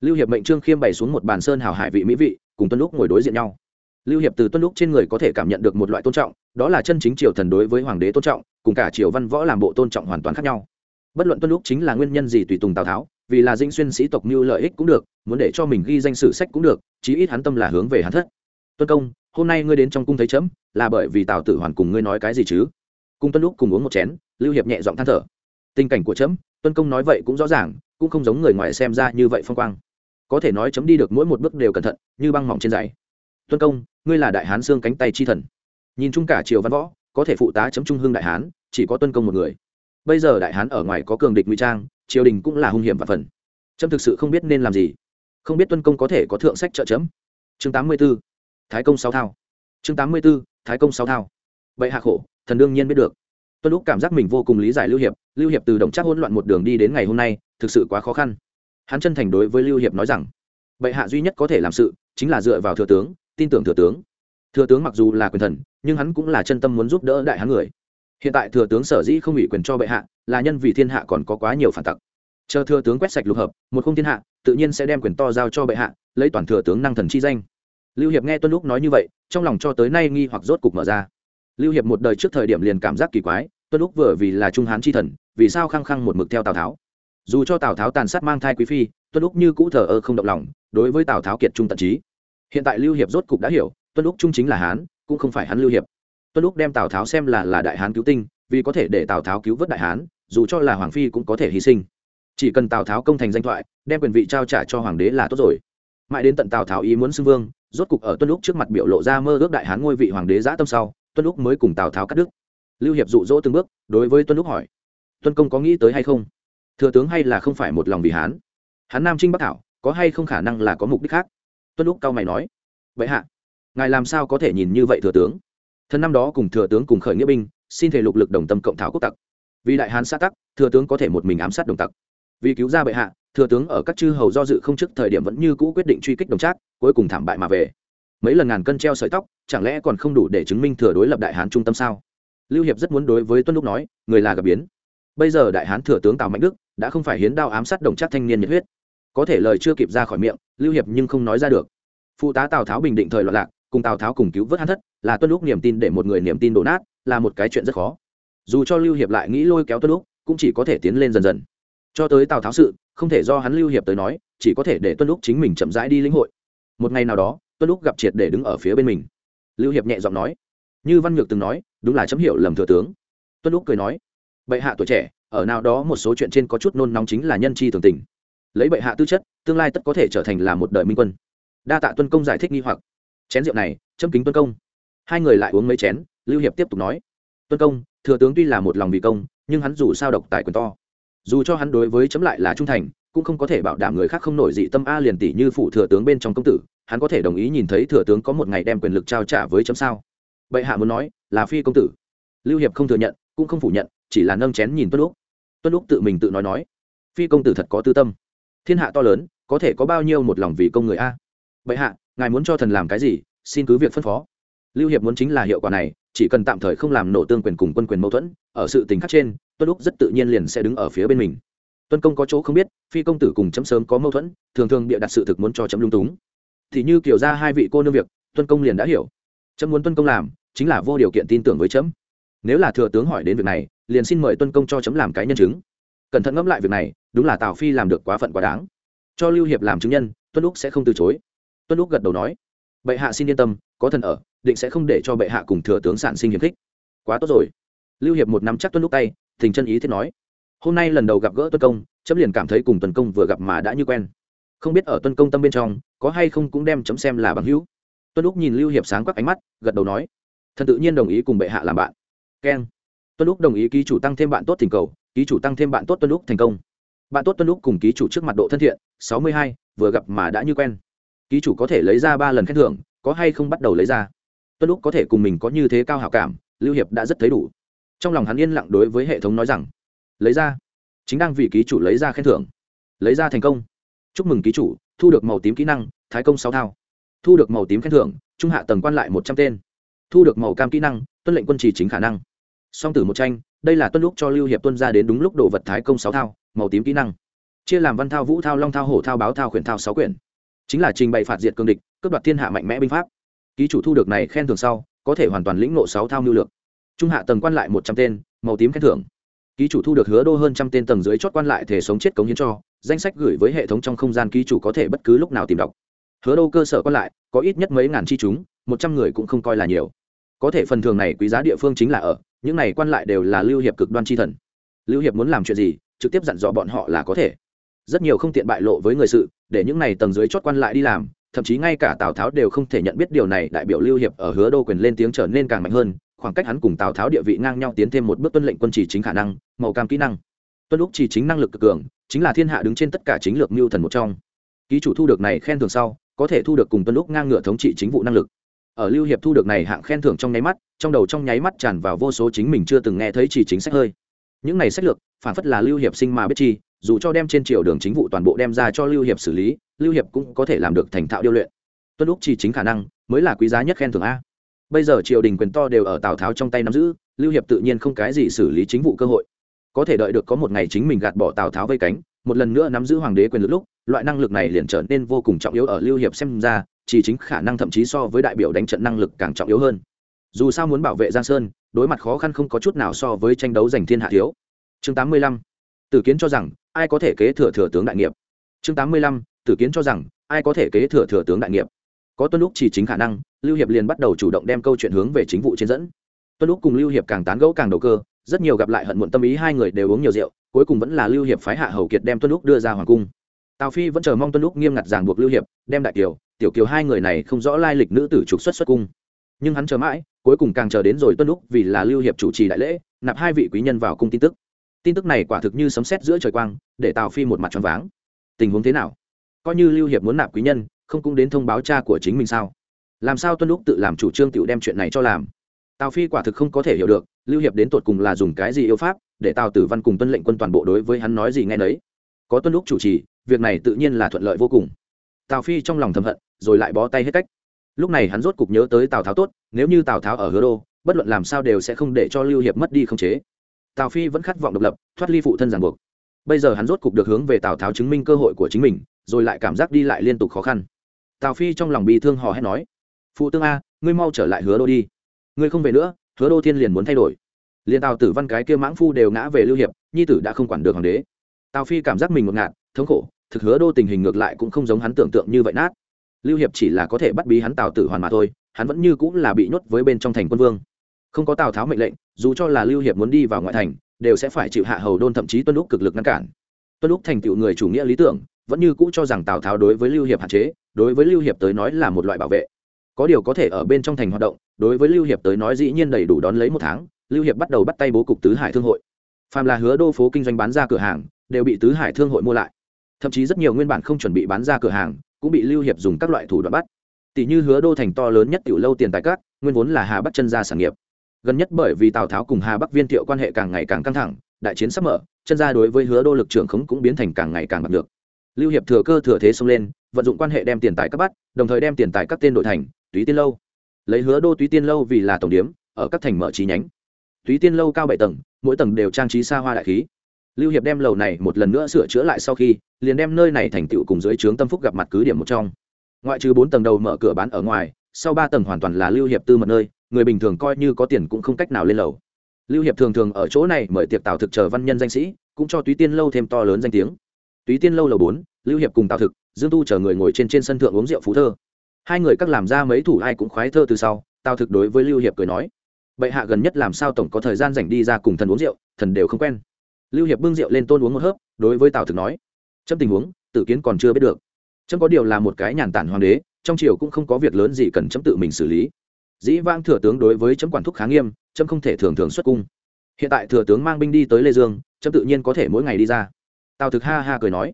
A: lưu hiệp mệnh trương khiêm bày xuống một bàn sơn hào hải vị mỹ vị, cùng tuân lúc ngồi đối diện nhau. Lưu hiệp từ tuân lúc trên người có thể cảm nhận được một loại tôn trọng, đó là chân chính triều thần đối với hoàng đế tôn trọng, cùng cả triều văn võ làm bộ tôn trọng hoàn toàn khác nhau. Bất luận tuân lúc chính là nguyên nhân gì tùy tùng tào tháo, vì là dinh xuyên sĩ tộc mưu lợi ích cũng được, muốn để cho mình ghi danh sử sách cũng được, chí ít hắn tâm là hướng về hắn thất. Tuân công, hôm nay ngươi đến trong cung thấy chấm, là bởi vì tào tử hoàn cùng ngươi nói cái gì chứ? Cung tuân lúc cùng uống một chén, lưu hiệp nhẹ giọng than thở. Tình cảnh của chấm, tuân công nói vậy cũng rõ ràng, cũng không giống người ngoài xem ra như vậy phong quang có thể nói chấm đi được mỗi một bước đều cẩn thận, như băng mỏng trên giày. Tuân công, ngươi là đại hán xương cánh tay chi thần. Nhìn chung cả triều văn võ, có thể phụ tá chấm trung hưng đại hán, chỉ có tuân công một người. Bây giờ đại hán ở ngoài có cường địch ngụy trang, triều đình cũng là hung hiểm và phần. Trâm thực sự không biết nên làm gì. Không biết tuân công có thể có thượng sách trợ chấm. Chương tám mươi b ố thái công sáu thao. Chương tám mươi b ố thái công sáu thao. Vậy hạ khổ, thần đương nhiên biết được. Tuân lúc cảm giác mình vô cùng lý giải lưu hiệp lưu hiệp từ đồng chắc hỗn loạn một đường đi đến ngày hôm nay, thực sự quá khó khăn hắn chân thành đối với lưu hiệp nói rằng, bệ hạ duy nhất có thể làm sự chính là dựa vào thừa tướng, tin tưởng thừa tướng. Thừa tướng mặc dù là quyền thần, nhưng hắn cũng là chân tâm muốn giúp đỡ đại hán người. Hiện tại thừa tướng sở dĩ không ủy quyền cho bệ hạ, là nhân vì thiên hạ còn có quá nhiều phản tặc. Chờ thừa tướng quét sạch lục hợp, một không thiên hạ, tự nhiên sẽ đem quyền to giao cho bệ hạ, lấy toàn thừa tướng năng thần chi danh. Lưu hiệp nghe tuân lúc nói như vậy, trong lòng cho tới nay nghi hoặc rốt cục mở ra. Lưu hiệp một đời trước thời điểm liền cảm giác kỳ quái, tuân lúc vừa vì là trung hán chi thần, vì sao khăng khăng một mực theo tào tháo? Dù cho tào tháo tàn sát mang thai quý phi tuân lúc như cũ thờ ơ không động lòng đối với tào tháo kiệt trung tận trí hiện tại lưu hiệp rốt cục đã hiểu tuân lúc trung chính là hán cũng không phải hắn lưu hiệp tuân lúc đem tào tháo xem là là đại hán cứu tinh vì có thể để tào tháo cứu vớt đại hán dù cho là hoàng phi cũng có thể hy sinh chỉ cần tào tháo công thành danh thoại đem quyền vị trao trả cho hoàng đế là tốt rồi mãi đến tận tào tháo ý muốn xưng vương rốt cục ở tuân lúc trước mặt biểu lộ ra mơ ước đại hán ngôi vị hoàng đế giã tâm sau tuân lúc mới cùng tào tháo cắt đứt lưu hiệp dụ dỗ từng bước đối với tuân lúc hỏi tuân công có nghĩ tới hay không thừa tướng hay là không phải một lòng vì hán? Hán nam trinh bắc thảo, có hay không khả năng là có mục đích khác? Tuân lúc cao mày nói. Vậy hạ, ngài làm sao có thể nhìn như vậy, thừa tướng? Thân năm đó cùng thừa tướng cùng khởi nghĩa binh, xin thể lục lực đồng tâm cộng thảo quốc tặc. Vì đại hán xã tắc, thừa tướng có thể một mình ám sát đồng tặc. Vì cứu ra bệ hạ, thừa tướng ở các chư hầu do dự không trước thời điểm vẫn như cũ quyết định truy kích đồng trác, cuối cùng thảm bại mà về. Mấy lần ngàn cân treo sợi tóc, chẳng lẽ còn không đủ để chứng minh thừa đối lập đại hán trung tâm sao? Lưu hiệp rất muốn đối với tuân lúc nói, người là gặp biến bây giờ đại hán thừa tướng tào mạnh đức đã không phải hiến đao ám sát đồng chắc thanh niên nhiệt huyết. Có thể lời chưa kịp ra khỏi miệng, lưu hiệp nhưng không nói ra được. Phụ tá tào tháo bình định thời loạn lạc, cùng tào tháo cùng cứu vớt hắn thất, là tuân lúc niềm tin để một người niềm tin đổ nát, là một cái chuyện rất khó. Dù cho lưu hiệp lại nghĩ lôi kéo tuân lúc cũng chỉ có thể tiến lên dần dần. Cho tới tào tháo sự, không thể do hắn lưu hiệp tới nói, chỉ có thể để tuân lúc chính mình chậm rãi đi lĩnh hội. Một ngày nào đó, tuân lúc gặp triệt để đứng ở phía bên mình. Lưu hiệp nhẹ giọng nói, như văn nhược từng nói, đúng là chấm hiểu lầm thừa tướng. Tuân lúc cười nói bệ hạ tuổi trẻ, ở nào đó một số chuyện trên có chút nôn nóng chính là nhân chi thường tình. Lấy bệ hạ tư chất, tương lai tất có thể trở thành là một đời minh quân. Đa tạ tuân công giải thích nghi hoặc. Chén rượu này, châm kính tuân công. Hai người lại uống mấy chén, lưu hiệp tiếp tục nói. Tuân công, thừa tướng tuy là một lòng vì công, nhưng hắn dù sao độc tài quyền to. Dù cho hắn đối với chấm lại là trung thành, cũng không có thể bảo đảm người khác không nổi dị tâm a liền tỷ như phụ thừa tướng bên trong công tử, hắn có thể đồng ý nhìn thấy thừa tướng có một ngày đem quyền lực trao trả với chấm sao? Bệ hạ muốn nói, là phi công tử. Lưu hiệp không thừa nhận, cũng không phủ nhận chỉ là nâng chén nhìn tuân lúc tuân lúc tự mình tự nói nói, phi công tử thật có tư tâm. Thiên hạ to lớn, có thể có bao nhiêu một lòng vì công người a? Bệ hạ, ngài muốn cho thần làm cái gì, xin cứ việc phân phó. Lưu hiệp muốn chính là hiệu quả này, chỉ cần tạm thời không làm nổ tương quyền cùng quân quyền mâu thuẫn, ở sự tình khắc trên, tuân lúc rất tự nhiên liền sẽ đứng ở phía bên mình. Tuân công có chỗ không biết, phi công tử cùng chấm sớm có mâu thuẫn, thường thường bịa đặt sự thực muốn cho chấm lung túng. Thì như kiểu ra hai vị cô nương việc, tuân công liền đã hiểu. Chấm muốn tuân công làm, chính là vô điều kiện tin tưởng với chấm nếu là thừa tướng hỏi đến việc này, liền xin mời tuân công cho chấm làm cái nhân chứng. Cẩn thận ngẫm lại việc này, đúng là tào phi làm được quá phận quá đáng. Cho lưu hiệp làm chứng nhân, tuân lúc sẽ không từ chối. Tuân lúc gật đầu nói, bệ hạ xin yên tâm, có thần ở, định sẽ không để cho bệ hạ cùng thừa tướng sản sinh hiềm khích. Quá tốt rồi. Lưu hiệp một năm chắc tuân lúc tay, thình chân ý thiết nói, hôm nay lần đầu gặp gỡ tuân công, chấm liền cảm thấy cùng tuân công vừa gặp mà đã như quen. Không biết ở tuân công tâm bên trong, có hay không cũng đem chấm xem là bằng hữu. Tuân lúc nhìn lưu hiệp sáng quắc ánh mắt, gật đầu nói, thần tự nhiên đồng ý cùng bệ hạ làm bạn keng. Tuân lúc đồng ý ký chủ tăng thêm bạn tốt thỉnh cầu, ký chủ tăng thêm bạn tốt tuân lúc thành công. Bạn tốt tuân lúc cùng ký chủ trước mặt độ thân thiện, sáu mươi hai, vừa gặp mà đã như quen. Ký chủ có thể lấy ra ba lần khen thưởng, có hay không bắt đầu lấy ra. Tuân lúc có thể cùng mình có như thế cao hảo cảm, lưu hiệp đã rất thấy đủ. Trong lòng hắn yên lặng đối với hệ thống nói rằng, lấy ra. Chính đang vì ký chủ lấy ra khen thưởng. Lấy ra thành công. Chúc mừng ký chủ, thu được màu tím kỹ năng, thái công sáu thao. Thu được màu tím khen thưởng, trung hạ tầng quan lại một trăm tên thu được màu cam kỹ năng, tuân lệnh quân chỉ chính khả năng. Song tử một tranh, đây là tuân lúc cho lưu hiệp tuân ra đến đúng lúc đồ vật thái công sáu thao, màu tím kỹ năng. Chia làm văn thao, vũ thao, long thao, hổ thao, báo thao, khuyển thao sáu quyển. Chính là trình bày phạt diệt cương địch, cướp đoạt thiên hạ mạnh mẽ binh pháp. Ký chủ thu được này khen thưởng sau, có thể hoàn toàn lĩnh nộ sáu thao lưu lược. Trung hạ tầng quan lại một trăm tên, màu tím khen thưởng. Ký chủ thu được hứa đô hơn trăm tên tầng dưới chót quan lại thể sống chết cống hiến cho, danh sách gửi với hệ thống trong không gian ký chủ có thể bất cứ lúc nào tìm đọc. Hứa đô cơ sở quan lại, có ít nhất mấy ngàn chi chúng một trăm người cũng không coi là nhiều. Có thể phần thường này quý giá địa phương chính là ở, những này quan lại đều là lưu hiệp cực đoan chi thần. Lưu hiệp muốn làm chuyện gì, trực tiếp dặn dò bọn họ là có thể. Rất nhiều không tiện bại lộ với người sự, để những này tầng dưới chót quan lại đi làm, thậm chí ngay cả tào tháo đều không thể nhận biết điều này, đại biểu lưu hiệp ở hứa đô quyền lên tiếng trở nên càng mạnh hơn, khoảng cách hắn cùng tào tháo địa vị ngang nhau tiến thêm một bước tuân lệnh quân chỉ chính khả năng, màu cam kỹ năng. Tuân lúc chỉ chính năng lực cực cường, chính là thiên hạ đứng trên tất cả chính lược mưu thần một trong. Ký chủ thu được này khen thưởng sau, có thể thu được cùng tuân lúc ngang ngửa thống trị chính vụ năng lực ở lưu hiệp thu được này hạng khen thưởng trong nháy mắt, trong đầu trong nháy mắt tràn vào vô số chính mình chưa từng nghe thấy chỉ chính sách hơi. Những này sách lược, phản phất là lưu hiệp sinh mà biết chi, dù cho đem trên triều đường chính vụ toàn bộ đem ra cho lưu hiệp xử lý, lưu hiệp cũng có thể làm được thành thạo điêu luyện. Tuân lúc chỉ chính khả năng, mới là quý giá nhất khen thưởng a. Bây giờ triều đình quyền to đều ở tào tháo trong tay nắm giữ, lưu hiệp tự nhiên không cái gì xử lý chính vụ cơ hội. Có thể đợi được có một ngày chính mình gạt bỏ tào tháo vây cánh, một lần nữa nắm giữ hoàng đế quyền lực lúc, loại năng lực này liền trở nên vô cùng trọng yếu ở lưu hiệp xem ra chỉ chính khả năng thậm chí so với đại biểu đánh trận năng lực càng trọng yếu hơn dù sao muốn bảo vệ giang sơn, đối mặt khó khăn không có chút nào so với tranh đấu giành thiên hạ thiếu chương 85. tử kiến cho rằng ai có thể kế thừa thừa tướng đại nghiệp chương 85. tử kiến cho rằng ai có thể kế thừa thừa tướng đại nghiệp có tuân lúc chỉ chính khả năng, lưu hiệp liền bắt đầu chủ động đem câu chuyện hướng về chính vụ trên dẫn tuân lúc cùng lưu hiệp càng tán gẫu càng đầu cơ, rất nhiều gặp lại hận muộn tâm ý hai người đều uống nhiều rượu, cuối cùng vẫn là lưu hiệp phái hạ hầu kiệt đem tuân lúc đưa ra hoàng cung tào phi vẫn chờ mong tuân lúc nghiêm ngặt ràng buộc lưu hiệp, đem đại kiều, tiểu kiều hai người này không rõ lai lịch nữ tử trục xuất xuất cung. Nhưng hắn chờ mãi, cuối cùng càng chờ đến rồi tuân lúc vì là lưu hiệp chủ trì đại lễ, nạp hai vị quý nhân vào cung tin tức. Tin tức này quả thực như sấm sét giữa trời quang, để tào phi một mặt tròn váng. Tình huống thế nào? Coi như lưu hiệp muốn nạp quý nhân, không cũng đến thông báo cha của chính mình sao? Làm sao tuân lúc tự làm chủ trương tự đem chuyện này cho làm? Tào phi quả thực không có thể hiểu được, lưu hiệp đến tột cùng là dùng cái gì yêu pháp, để tào tử văn cùng tuân lệnh quân toàn bộ đối với hắn nói gì nghe nấy. Có tuân lúc chủ trì việc này tự nhiên là thuận lợi vô cùng. Tào phi trong lòng thầm hận, rồi lại bó tay hết cách. Lúc này hắn rốt cục nhớ tới tào tháo tốt, nếu như tào tháo ở hứa đô, bất luận làm sao đều sẽ không để cho lưu hiệp mất đi không chế. Tào phi vẫn khát vọng độc lập, thoát ly phụ thân giàn buộc. Bây giờ hắn rốt cục được hướng về tào tháo chứng minh cơ hội của chính mình, rồi lại cảm giác đi lại liên tục khó khăn. Tào phi trong lòng bị thương hò hét nói, phụ tương a, ngươi mau trở lại hứa đô đi. Ngươi không về nữa, hứa đô thiên liền muốn thay đổi. Liền tào tử văn cái kia mãng phu đều ngã về lưu hiệp, nhi tử đã không quản được hoàng đế. Tào phi cảm giác mình ngột ngạt, thống khổ thực hứa đô tình hình ngược lại cũng không giống hắn tưởng tượng như vậy nát. Lưu hiệp chỉ là có thể bắt bí hắn tào tử hoàn mà thôi, hắn vẫn như cũng là bị nhốt với bên trong thành quân vương. Không có tào tháo mệnh lệnh, dù cho là lưu hiệp muốn đi vào ngoại thành, đều sẽ phải chịu hạ hầu đôn thậm chí tuân lúc cực lực ngăn cản. Tuân lúc thành tựu người chủ nghĩa lý tưởng, vẫn như cũ cho rằng tào tháo đối với lưu hiệp hạn chế, đối với lưu hiệp tới nói là một loại bảo vệ. Có điều có thể ở bên trong thành hoạt động, đối với lưu hiệp tới nói dĩ nhiên đầy đủ đón lấy một tháng, lưu hiệp bắt đầu bắt tay bố cục tứ hải thương hội. Phàm là hứa đô phố kinh doanh bán ra cửa hàng, đều bị tứ hải thương hội mua lại thậm chí rất nhiều nguyên bản không chuẩn bị bán ra cửa hàng cũng bị lưu hiệp dùng các loại thủ đoạn bắt. Tỷ như hứa đô thành to lớn nhất tiểu lâu tiền tài cát nguyên vốn là hà bắc chân gia sản nghiệp. Gần nhất bởi vì tào tháo cùng hà bắc viên thiệu quan hệ càng ngày càng căng thẳng, đại chiến sắp mở, chân gia đối với hứa đô lực trưởng khống cũng biến thành càng ngày càng bạc được lưu hiệp thừa cơ thừa thế xông lên, vận dụng quan hệ đem tiền tài các bắt, đồng thời đem tiền tài các tên đội thành, túy tiên lâu. Lấy hứa đô túy tiên lâu vì là tổng điếm, ở các thành mở trí nhánh. Túy tiên lâu cao bảy tầng, mỗi tầng đều trang trí xa hoa đại khí lưu hiệp đem lầu này một lần nữa sửa chữa lại sau khi, liền đem nơi này thành tựu cùng dưới trướng tâm phúc gặp mặt cứ điểm một trong. Ngoại trừ bốn tầng đầu mở cửa bán ở ngoài, sau ba tầng hoàn toàn là lưu hiệp tư mật nơi, người bình thường coi như có tiền cũng không cách nào lên lầu. Lưu hiệp thường thường ở chỗ này mời tiệc tào thực chờ văn nhân danh sĩ, cũng cho túy tiên lâu thêm to lớn danh tiếng. Túy tiên lâu lầu bốn, lưu hiệp cùng tào thực, dương tu chờ người ngồi trên trên sân thượng uống rượu phú thơ. Hai người các làm ra mấy thủ ai cũng khoái thơ từ sau, tào thực đối với lưu hiệp cười nói, bệ hạ gần nhất làm sao tổng có thời gian dành đi ra cùng thần uống rượu, thần đều không quen lưu hiệp bưng rượu lên tôn uống một hớp, đối với tào thực nói trong tình huống, tử kiến còn chưa biết được. Trâm có điều là một cái nhàn tản hoàng đế, trong triều cũng không có việc lớn gì cần chấm tự mình xử lý. Dĩ vãng thừa tướng đối với chấm quản thúc khá nghiêm, chấm không thể thường thường xuất cung. Hiện tại thừa tướng mang binh đi tới lê dương, chấm tự nhiên có thể mỗi ngày đi ra. Tào thực ha ha cười nói,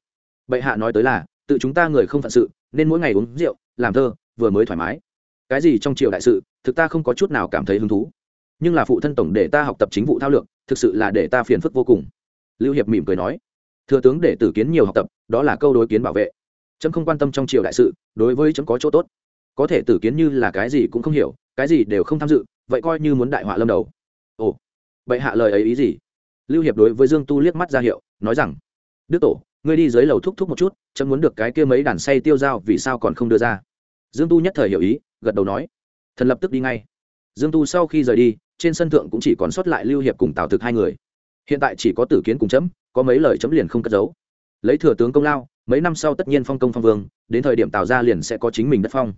A: bệ hạ nói tới là, tự chúng ta người không phận sự, nên mỗi ngày uống rượu, làm thơ, vừa mới thoải mái. Cái gì trong triều đại sự, thực ta không có chút nào cảm thấy hứng thú. Nhưng là phụ thân tổng để ta học tập chính vụ thao lược, thực sự là để ta phiền phức vô cùng lưu hiệp mỉm cười nói, thừa tướng để tử kiến nhiều học tập, đó là câu đối kiến bảo vệ. Trẫm không quan tâm trong triều đại sự, đối với trẫm có chỗ tốt. Có thể tử kiến như là cái gì cũng không hiểu, cái gì đều không tham dự, vậy coi như muốn đại họa lâm đầu. Ồ vậy hạ lời ấy ý gì? Lưu hiệp đối với dương tu liếc mắt ra hiệu, nói rằng, đức tổ, ngươi đi dưới lầu thúc thúc một chút, chấm muốn được cái kia mấy đàn say tiêu dao vì sao còn không đưa ra? Dương tu nhất thời hiểu ý, gật đầu nói, thần lập tức đi ngay. Dương tu sau khi rời đi, trên sân thượng cũng chỉ còn sót lại lưu hiệp cùng tào thực hai người hiện tại chỉ có tử kiến cùng chấm, có mấy lời chấm liền không cất giấu. Lấy thừa tướng công lao, mấy năm sau tất nhiên phong công phong vương, đến thời điểm tào ra liền sẽ có chính mình đất phong.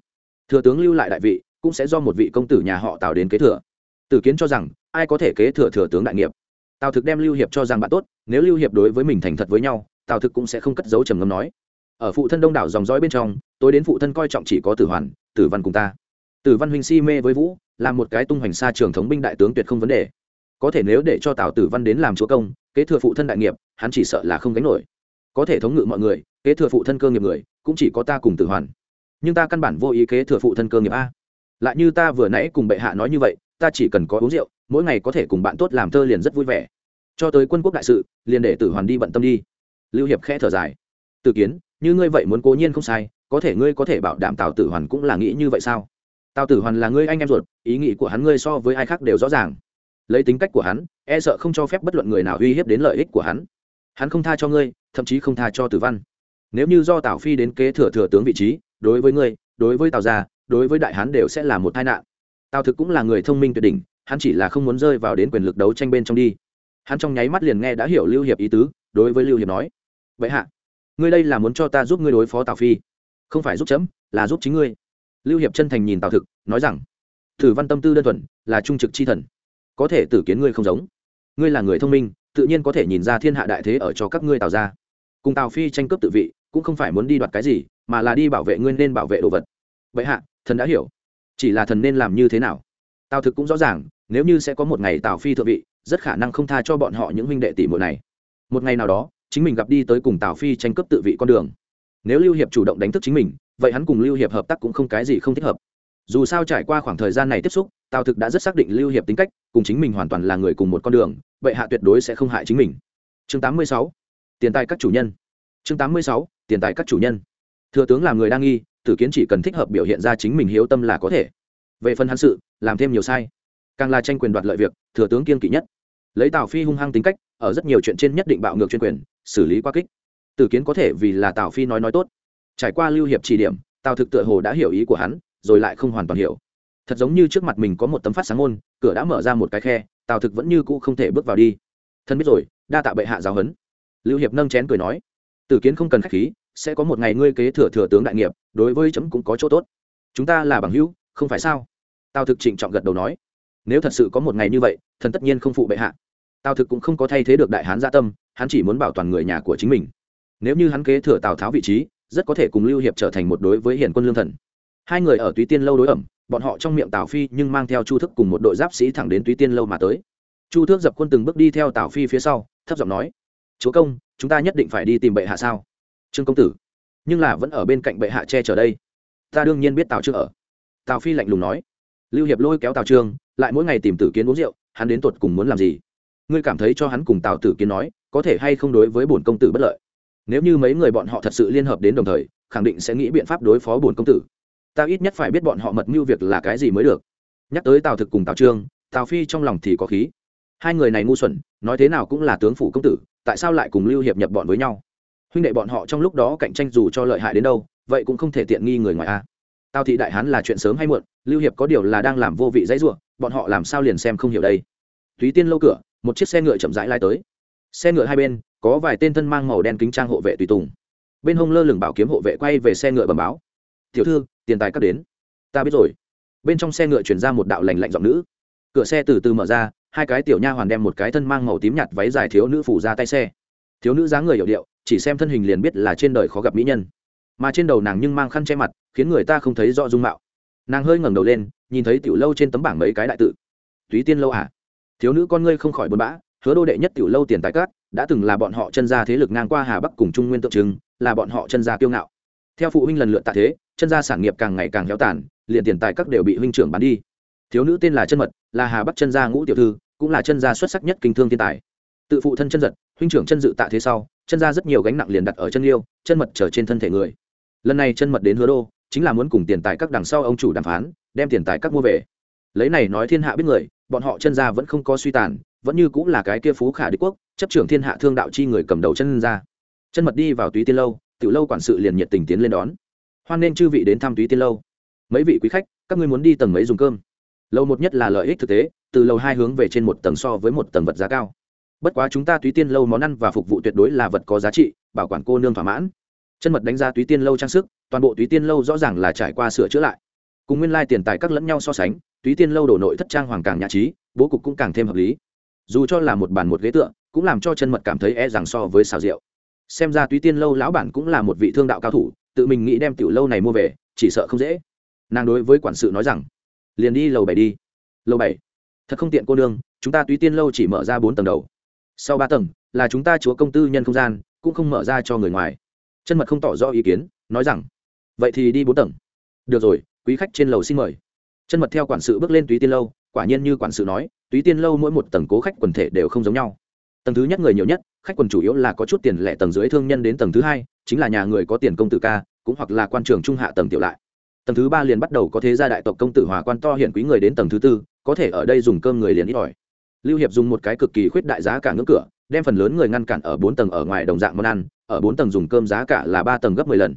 A: Thừa tướng lưu lại đại vị, cũng sẽ do một vị công tử nhà họ tào đến kế thừa. Tử kiến cho rằng, ai có thể kế thừa thừa tướng đại nghiệp? Tào thực đem lưu hiệp cho rằng bạn tốt, nếu lưu hiệp đối với mình thành thật với nhau, tào thực cũng sẽ không cất giấu trầm ngâm nói. Ở phụ thân đông đảo dòng dõi bên trong, tối đến phụ thân coi trọng chỉ có tử hoàn, tử văn cùng ta. Tử văn huynh si mê với vũ, là một cái tung hoành xa trường thống binh đại tướng tuyệt không vấn đề có thể nếu để cho tào tử văn đến làm chúa công, kế thừa phụ thân đại nghiệp, hắn chỉ sợ là không gánh nổi. Có thể thống ngự mọi người, kế thừa phụ thân cơ nghiệp người, cũng chỉ có ta cùng tử hoàn. Nhưng ta căn bản vô ý kế thừa phụ thân cơ nghiệp a. Lại như ta vừa nãy cùng bệ hạ nói như vậy, ta chỉ cần có uống rượu, mỗi ngày có thể cùng bạn tốt làm thơ liền rất vui vẻ. Cho tới quân quốc đại sự, liền để tử hoàn đi bận tâm đi. Lưu hiệp khẽ thở dài. Tử kiến, như ngươi vậy muốn cố nhiên không sai, có thể ngươi có thể bảo đảm tào tử hoàn cũng là nghĩ như vậy sao? Tào tử hoàn là ngươi anh em ruột, ý nghĩ của hắn ngươi so với ai khác đều rõ ràng lấy tính cách của hắn e sợ không cho phép bất luận người nào uy hiếp đến lợi ích của hắn. Hắn không tha cho ngươi, thậm chí không tha cho tử văn. Nếu như do tào phi đến kế thừa thừa tướng vị trí, đối với ngươi, đối với tào gia, đối với đại hán đều sẽ là một tai nạn. Tào thực cũng là người thông minh tuyệt đỉnh, hắn chỉ là không muốn rơi vào đến quyền lực đấu tranh bên trong đi. Hắn trong nháy mắt liền nghe đã hiểu lưu hiệp ý tứ, đối với lưu hiệp nói, vậy hạ, ngươi đây là muốn cho ta giúp ngươi đối phó tào phi. Không phải giúp chấm, là giúp chính ngươi. Lưu hiệp chân thành nhìn tào thực, nói rằng thử văn tâm tư đơn thuần, là trung trực chi thần có thể tử kiến ngươi không giống. Ngươi là người thông minh, tự nhiên có thể nhìn ra thiên hạ đại thế ở cho các ngươi tào ra. Cùng tào phi tranh cướp tự vị, cũng không phải muốn đi đoạt cái gì, mà là đi bảo vệ ngươi nên bảo vệ đồ vật. Vậy hạ, thần đã hiểu. Chỉ là thần nên làm như thế nào? Tào thực cũng rõ ràng, nếu như sẽ có một ngày tào phi thượng vị, rất khả năng không tha cho bọn họ những huynh đệ tỷ muội này. Một ngày nào đó, chính mình gặp đi tới cùng tào phi tranh cướp tự vị con đường. Nếu lưu hiệp chủ động đánh thức chính mình, vậy hắn cùng lưu hiệp hợp tác cũng không cái gì không thích hợp. Dù sao trải qua khoảng thời gian này tiếp xúc tào thực đã rất xác định lưu hiệp tính cách, cùng chính mình hoàn toàn là người cùng một con đường, vậy hạ tuyệt đối sẽ không hại chính mình. Chương 86. tiền tài các chủ nhân. Chương 86. tiền tài các chủ nhân. Thừa tướng là người đang nghi, tử kiến chỉ cần thích hợp biểu hiện ra chính mình hiếu tâm là có thể. Về phần hắn sự, làm thêm nhiều sai. Càng là tranh quyền đoạt lợi việc, thừa tướng kiên kỵ nhất. Lấy tào phi hung hăng tính cách, ở rất nhiều chuyện trên nhất định bạo ngược chuyên quyền, xử lý quá kích. Tử kiến có thể vì là tào phi nói nói tốt. Trải qua lưu hiệp chỉ điểm, tào thực tựa hồ đã hiểu ý của hắn, rồi lại không hoàn toàn hiểu thật giống như trước mặt mình có một tấm phát sáng môn, cửa đã mở ra một cái khe, tào thực vẫn như cũ không thể bước vào đi. Thân biết rồi, đa tạ bệ hạ giáo huấn. Lưu hiệp nâng chén cười nói, tử kiến không cần khách khí, sẽ có một ngày ngươi kế thừa thừa tướng đại nghiệp, đối với chấm cũng có chỗ tốt. Chúng ta là bằng hữu, không phải sao? Tào thực trịnh trọng gật đầu nói, nếu thật sự có một ngày như vậy, thần tất nhiên không phụ bệ hạ. Tào thực cũng không có thay thế được đại hán gia tâm, hắn chỉ muốn bảo toàn người nhà của chính mình. Nếu như hắn kế thừa tào tháo vị trí, rất có thể cùng lưu hiệp trở thành một đối với hiền quân lương thần. Hai người ở túy tiên lâu đối ẩm bọn họ trong miệng tào phi nhưng mang theo chu thức cùng một đội giáp sĩ thẳng đến túy tiên lâu mà tới chu thước dập quân từng bước đi theo tào phi phía sau thấp giọng nói chúa công chúng ta nhất định phải đi tìm bệ hạ sao trương công tử nhưng là vẫn ở bên cạnh bệ hạ che chở đây ta đương nhiên biết tào trương ở tào phi lạnh lùng nói lưu hiệp lôi kéo tào trương lại mỗi ngày tìm tử kiến uống rượu hắn đến tột cùng muốn làm gì ngươi cảm thấy cho hắn cùng tào tử kiến nói có thể hay không đối với bổn công tử bất lợi nếu như mấy người bọn họ thật sự liên hợp đến đồng thời khẳng định sẽ nghĩ biện pháp đối phó bổn công tử ta ít nhất phải biết bọn họ mật mưu việc là cái gì mới được. Nhắc tới tào thực cùng tào trương, tào phi trong lòng thì có khí. Hai người này ngu xuẩn, nói thế nào cũng là tướng phủ công tử, tại sao lại cùng lưu hiệp nhập bọn với nhau? Huynh đệ bọn họ trong lúc đó cạnh tranh dù cho lợi hại đến đâu, vậy cũng không thể tiện nghi người ngoài a. Tào thị đại hán là chuyện sớm hay muộn, lưu hiệp có điều là đang làm vô vị dãy ruộng bọn họ làm sao liền xem không hiểu đây. Thúy tiên lâu cửa, một chiếc xe ngựa chậm rãi lai tới. Xe ngựa hai bên, có vài tên thân mang màu đen kính trang hộ vệ tùy tùng. Bên hông lơ lửng bảo kiếm hộ vệ quay về xe ngựa bầm báo. Tiểu thư tiền tài cắt đến. Ta biết rồi. Bên trong xe ngựa chuyển ra một đạo lành lạnh giọng nữ. Cửa xe từ từ mở ra, hai cái tiểu nha hoàn đem một cái thân mang màu tím nhạt váy dài thiếu nữ phủ ra tay xe. Thiếu nữ dáng người hiệu điệu, chỉ xem thân hình liền biết là trên đời khó gặp mỹ nhân. Mà trên đầu nàng nhưng mang khăn che mặt, khiến người ta không thấy rõ dung mạo. Nàng hơi ngẩng đầu lên, nhìn thấy tiểu lâu trên tấm bảng mấy cái đại tự. Túy tiên lâu à? Thiếu nữ con ngươi không khỏi buồn bã, hứa đô đệ nhất tiểu lâu tiền tài cát, đã từng là bọn họ chân gia thế lực ngang qua hà bắc cùng trung nguyên tượng trưng, là bọn họ chân gia kiêu ngạo theo phụ huynh lần lượt tạ thế, chân gia sản nghiệp càng ngày càng héo tàn, liền tiền tài các đều bị huynh trưởng bán đi. Thiếu nữ tên là chân mật, là hà bắc chân gia ngũ tiểu thư, cũng là chân gia xuất sắc nhất kinh thương thiên tài. Tự phụ thân chân giật, huynh trưởng chân dự tạ thế sau, chân gia rất nhiều gánh nặng liền đặt ở chân liêu, chân mật trở trên thân thể người. Lần này chân mật đến hứa đô, chính là muốn cùng tiền tài các đằng sau ông chủ đàm phán, đem tiền tài các mua về. Lấy này nói thiên hạ biết người, bọn họ chân gia vẫn không có suy tàn, vẫn như cũng là cái kia phú khả đế quốc, chấp trưởng thiên hạ thương đạo chi người cầm đầu chân gia. Chân mật đi vào túy tiên lâu tiểu lâu quản sự liền nhiệt tình tiến lên đón. Hoan nên chư vị đến thăm túy tiên lâu. Mấy vị quý khách, các ngươi muốn đi tầng mấy dùng cơm? Lâu một nhất là lợi ích thực tế, từ lầu hai hướng về trên một tầng so với một tầng vật giá cao. Bất quá chúng ta túy tiên lâu món ăn và phục vụ tuyệt đối là vật có giá trị, bảo quản cô nương thỏa mãn. Chân mật đánh giá túy tiên lâu trang sức, toàn bộ túy tiên lâu rõ ràng là trải qua sửa chữa lại. Cùng nguyên lai tiền tài các lẫn nhau so sánh, túy tiên lâu đổ nội thất trang hoàng càng nhã trí, bố cục cũng càng thêm hợp lý. Dù cho là một bàn một ghế tựa, cũng làm cho chân mật cảm thấy e rằng so với xào rượu xem ra túy tiên lâu lão bản cũng là một vị thương đạo cao thủ, tự mình nghĩ đem tiểu lâu này mua về, chỉ sợ không dễ. Nàng đối với quản sự nói rằng, liền đi lầu bảy đi. Lầu bảy? Thật không tiện cô nương, chúng ta túy tiên lâu chỉ mở ra bốn tầng đầu. Sau ba tầng, là chúng ta chúa công tư nhân không gian, cũng không mở ra cho người ngoài. Chân mật không tỏ rõ ý kiến, nói rằng, vậy thì đi bốn tầng. Được rồi, quý khách trên lầu xin mời. Chân mật theo quản sự bước lên túy tiên lâu, quả nhiên như quản sự nói, túy tiên lâu mỗi một tầng cố khách quần thể đều không giống nhau tầng thứ nhất người nhiều nhất, khách quần chủ yếu là có chút tiền lẻ tầng dưới thương nhân đến tầng thứ hai, chính là nhà người có tiền công tử ca, cũng hoặc là quan trường trung hạ tầng tiểu lại. Tầng thứ ba liền bắt đầu có thế gia đại tộc công tử hòa quan to hiện quý người đến tầng thứ tư, có thể ở đây dùng cơm người liền ít ỏi. Lưu hiệp dùng một cái cực kỳ khuyết đại giá cả ngưỡng cửa, đem phần lớn người ngăn cản ở bốn tầng ở ngoài đồng dạng món ăn, ở bốn tầng dùng cơm giá cả là ba tầng gấp mười lần.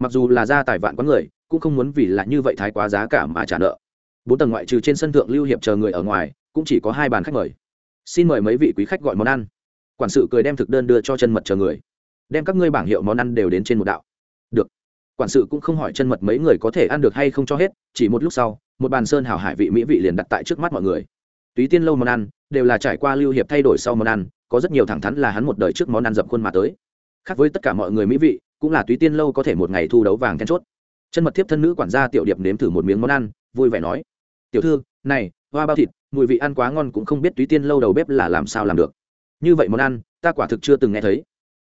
A: Mặc dù là gia tài vạn quán người, cũng không muốn vì là như vậy thái quá giá cả mà trả nợ. Bốn tầng ngoại trừ trên sân thượng lưu hiệp chờ người ở ngoài, cũng chỉ có hai bàn khách mời xin mời mấy vị quý khách gọi món ăn. Quản sự cười đem thực đơn đưa cho chân mật chờ người. Đem các ngươi bảng hiệu món ăn đều đến trên một đạo. Được. Quản sự cũng không hỏi chân mật mấy người có thể ăn được hay không cho hết, chỉ một lúc sau, một bàn sơn hào hải vị mỹ vị liền đặt tại trước mắt mọi người. Túy tiên lâu món ăn, đều là trải qua lưu hiệp thay đổi sau món ăn, có rất nhiều thẳng thắn là hắn một đời trước món ăn dập khuôn mà tới. Khác với tất cả mọi người mỹ vị, cũng là túy tiên lâu có thể một ngày thu đấu vàng then chốt. Chân mật tiếp thân nữ quản gia tiểu điệp nếm thử một miếng món ăn, vui vẻ nói, tiểu thư, này, hoa bao thịt mùi vị ăn quá ngon cũng không biết túy tiên lâu đầu bếp là làm sao làm được. Như vậy món ăn, ta quả thực chưa từng nghe thấy.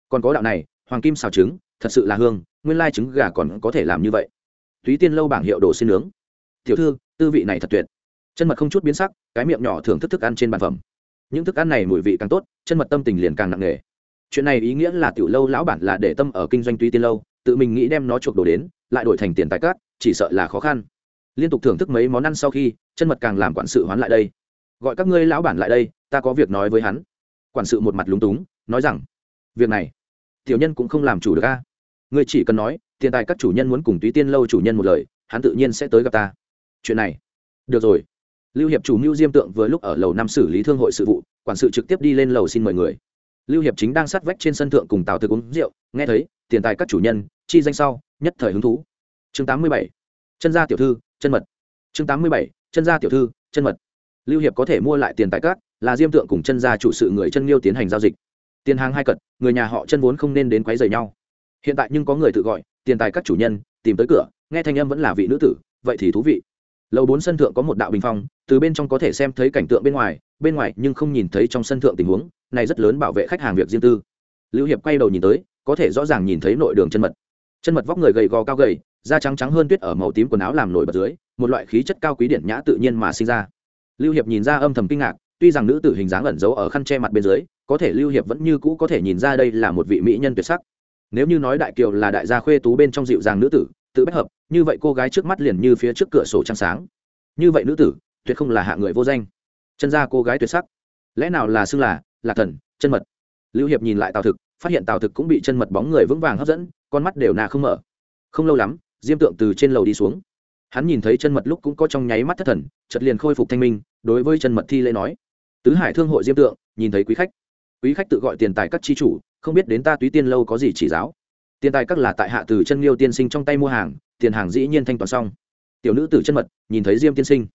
A: Còn có đạo này, hoàng kim xào trứng, thật sự là hương, nguyên lai trứng gà còn có thể làm như vậy. Túy tiên lâu bảng hiệu đồ xin nướng. Tiểu thư, tư vị này thật tuyệt. Chân mật không chút biến sắc, cái miệng nhỏ thưởng thức thức ăn trên bàn phẩm. Những thức ăn này mùi vị càng tốt, chân mật tâm tình liền càng nặng nề. Chuyện này ý nghĩa là tiểu lâu lão bản là để tâm ở kinh doanh túy tiên lâu, tự mình nghĩ đem nó chuộc đồ đến, lại đổi thành tiền tài cát, chỉ sợ là khó khăn. Liên tục thưởng thức mấy món ăn sau khi, chân mật càng làm quản sự hoán lại đây gọi các ngươi lão bản lại đây, ta có việc nói với hắn. Quản sự một mặt lúng túng, nói rằng, việc này, tiểu nhân cũng không làm chủ được a. Ngươi chỉ cần nói, tiền tài các chủ nhân muốn cùng túy tiên lâu chủ nhân một lời, hắn tự nhiên sẽ tới gặp ta. Chuyện này, được rồi. Lưu hiệp chủ mưu diêm tượng vừa lúc ở lầu năm xử lý thương hội sự vụ, quản sự trực tiếp đi lên lầu xin mời người. Lưu hiệp chính đang sát vách trên sân thượng cùng tào thực uống rượu, nghe thấy, tiền tài các chủ nhân, chi danh sau, nhất thời hứng thú. Chương tám mươi bảy, chân gia tiểu thư, chân mật. Chương tám mươi bảy, chân gia tiểu thư, chân mật lưu hiệp có thể mua lại tiền tài các là diêm tượng cùng chân gia chủ sự người chân liêu tiến hành giao dịch. Tiền hàng hai cật, người nhà họ chân vốn không nên đến quấy rầy nhau. Hiện tại nhưng có người tự gọi, tiền tài các chủ nhân, tìm tới cửa, nghe thanh âm vẫn là vị nữ tử, vậy thì thú vị. Lầu bốn sân thượng có một đạo bình phong, từ bên trong có thể xem thấy cảnh tượng bên ngoài bên ngoài nhưng không nhìn thấy trong sân thượng tình huống, này rất lớn bảo vệ khách hàng việc riêng tư. Lưu hiệp quay đầu nhìn tới, có thể rõ ràng nhìn thấy nội đường chân mật. Chân mật vóc người gầy gò cao gầy, da trắng trắng hơn tuyết ở màu tím quần áo làm nổi bật dưới, một loại khí chất cao quý điển nhã tự nhiên mà sinh ra lưu hiệp nhìn ra âm thầm kinh ngạc, tuy rằng nữ tử hình dáng ẩn giấu ở khăn che mặt bên dưới, có thể lưu hiệp vẫn như cũ có thể nhìn ra đây là một vị mỹ nhân tuyệt sắc. Nếu như nói đại kiều là đại gia khuê tú bên trong dịu dàng nữ tử, tự bách hợp, như vậy cô gái trước mắt liền như phía trước cửa sổ trăng sáng. Như vậy nữ tử, tuyệt không là hạ người vô danh. Chân ra cô gái tuyệt sắc. Lẽ nào là xưng là lạc thần, chân mật? Lưu hiệp nhìn lại tào thực, phát hiện tào thực cũng bị chân mật bóng người vững vàng hấp dẫn, con mắt đều nà không mở. Không lâu lắm, diêm tượng từ trên lầu đi xuống hắn nhìn thấy chân mật lúc cũng có trong nháy mắt thất thần chật liền khôi phục thanh minh, đối với chân mật thi lễ nói, tứ hải thương hội diêm tượng, nhìn thấy quý khách. Quý khách tự gọi tiền tài các chi chủ, không biết đến ta túy tiên lâu có gì chỉ giáo. Tiền tài các là tại hạ từ chân liêu tiên sinh trong tay mua hàng, tiền hàng dĩ nhiên thanh toán xong. Tiểu nữ tử chân mật nhìn thấy diêm tiên sinh.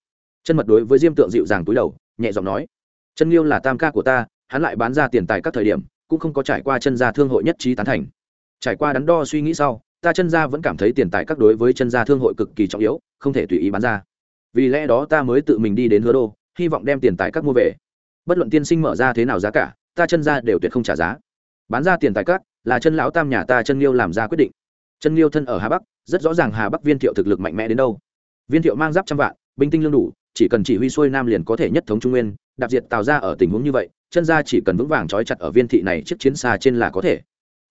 A: Chân mật đối với diêm tượng dịu dàng túi đầu, nhẹ giọng nói, chân liêu là tam ca của ta, hắn lại bán ra tiền tài các thời điểm, cũng không có trải qua chân gia thương hội nhất trí tán thành. Trải qua đắn đo suy nghĩ sau ta chân gia vẫn cảm thấy tiền tài các đối với chân gia thương hội cực kỳ trọng yếu, không thể tùy ý bán ra. Vì lẽ đó ta mới tự mình đi đến hứa đô, hy vọng đem tiền tài các mua về. Bất luận tiên sinh mở ra thế nào giá cả, ta chân gia đều tuyệt không trả giá. Bán ra tiền tài các, là chân lão tam nhà ta chân liêu làm ra quyết định. Chân liêu thân ở hà bắc, rất rõ ràng hà bắc viên thiệu thực lực mạnh mẽ đến đâu. Viên thiệu mang giáp trăm vạn, binh tinh lương đủ, chỉ cần chỉ huy xuôi nam liền có thể nhất thống trung nguyên, đạp diệt tào ra ở tình huống như vậy, chân gia chỉ cần vững vàng trói chặt ở viên thị này chiếc chiến xa trên là có thể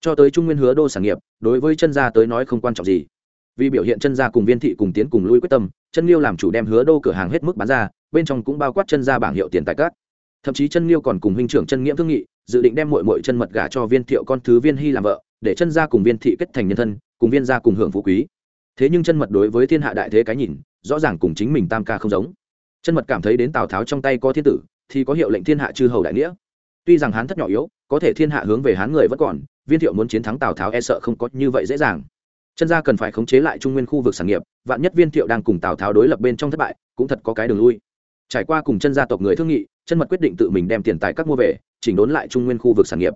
A: cho tới trung nguyên hứa đô sản nghiệp, đối với chân gia tới nói không quan trọng gì. Vì biểu hiện chân gia cùng viên thị cùng tiến cùng lui quyết tâm, chân liêu làm chủ đem hứa đô cửa hàng hết mức bán ra, bên trong cũng bao quát chân gia bảng hiệu tiền tài cát thậm chí chân liêu còn cùng huynh trưởng chân nghiễm thương nghị, dự định đem mội mội chân mật gả cho viên thiệu con thứ viên hy làm vợ, để chân gia cùng viên thị kết thành nhân thân, cùng viên gia cùng hưởng phú quý. Thế nhưng chân mật đối với thiên hạ đại thế cái nhìn, rõ ràng cùng chính mình tam ca không giống. Chân mật cảm thấy đến tào tháo trong tay có thiên tử, thì có hiệu lệnh thiên hạ chư hầu đại nghĩa. Tuy rằng hán thất nhỏ yếu có thể thiên hạ hướng về hán người vẫn còn, viên thiệu muốn chiến thắng tào tháo e sợ không có như vậy dễ dàng. Chân gia cần phải khống chế lại trung nguyên khu vực sản nghiệp, vạn nhất viên thiệu đang cùng tào tháo đối lập bên trong thất bại, cũng thật có cái đường lui. Trải qua cùng chân gia tộc người thương nghị, chân mật quyết định tự mình đem tiền tài các mua về, chỉnh đốn lại trung nguyên khu vực sản nghiệp.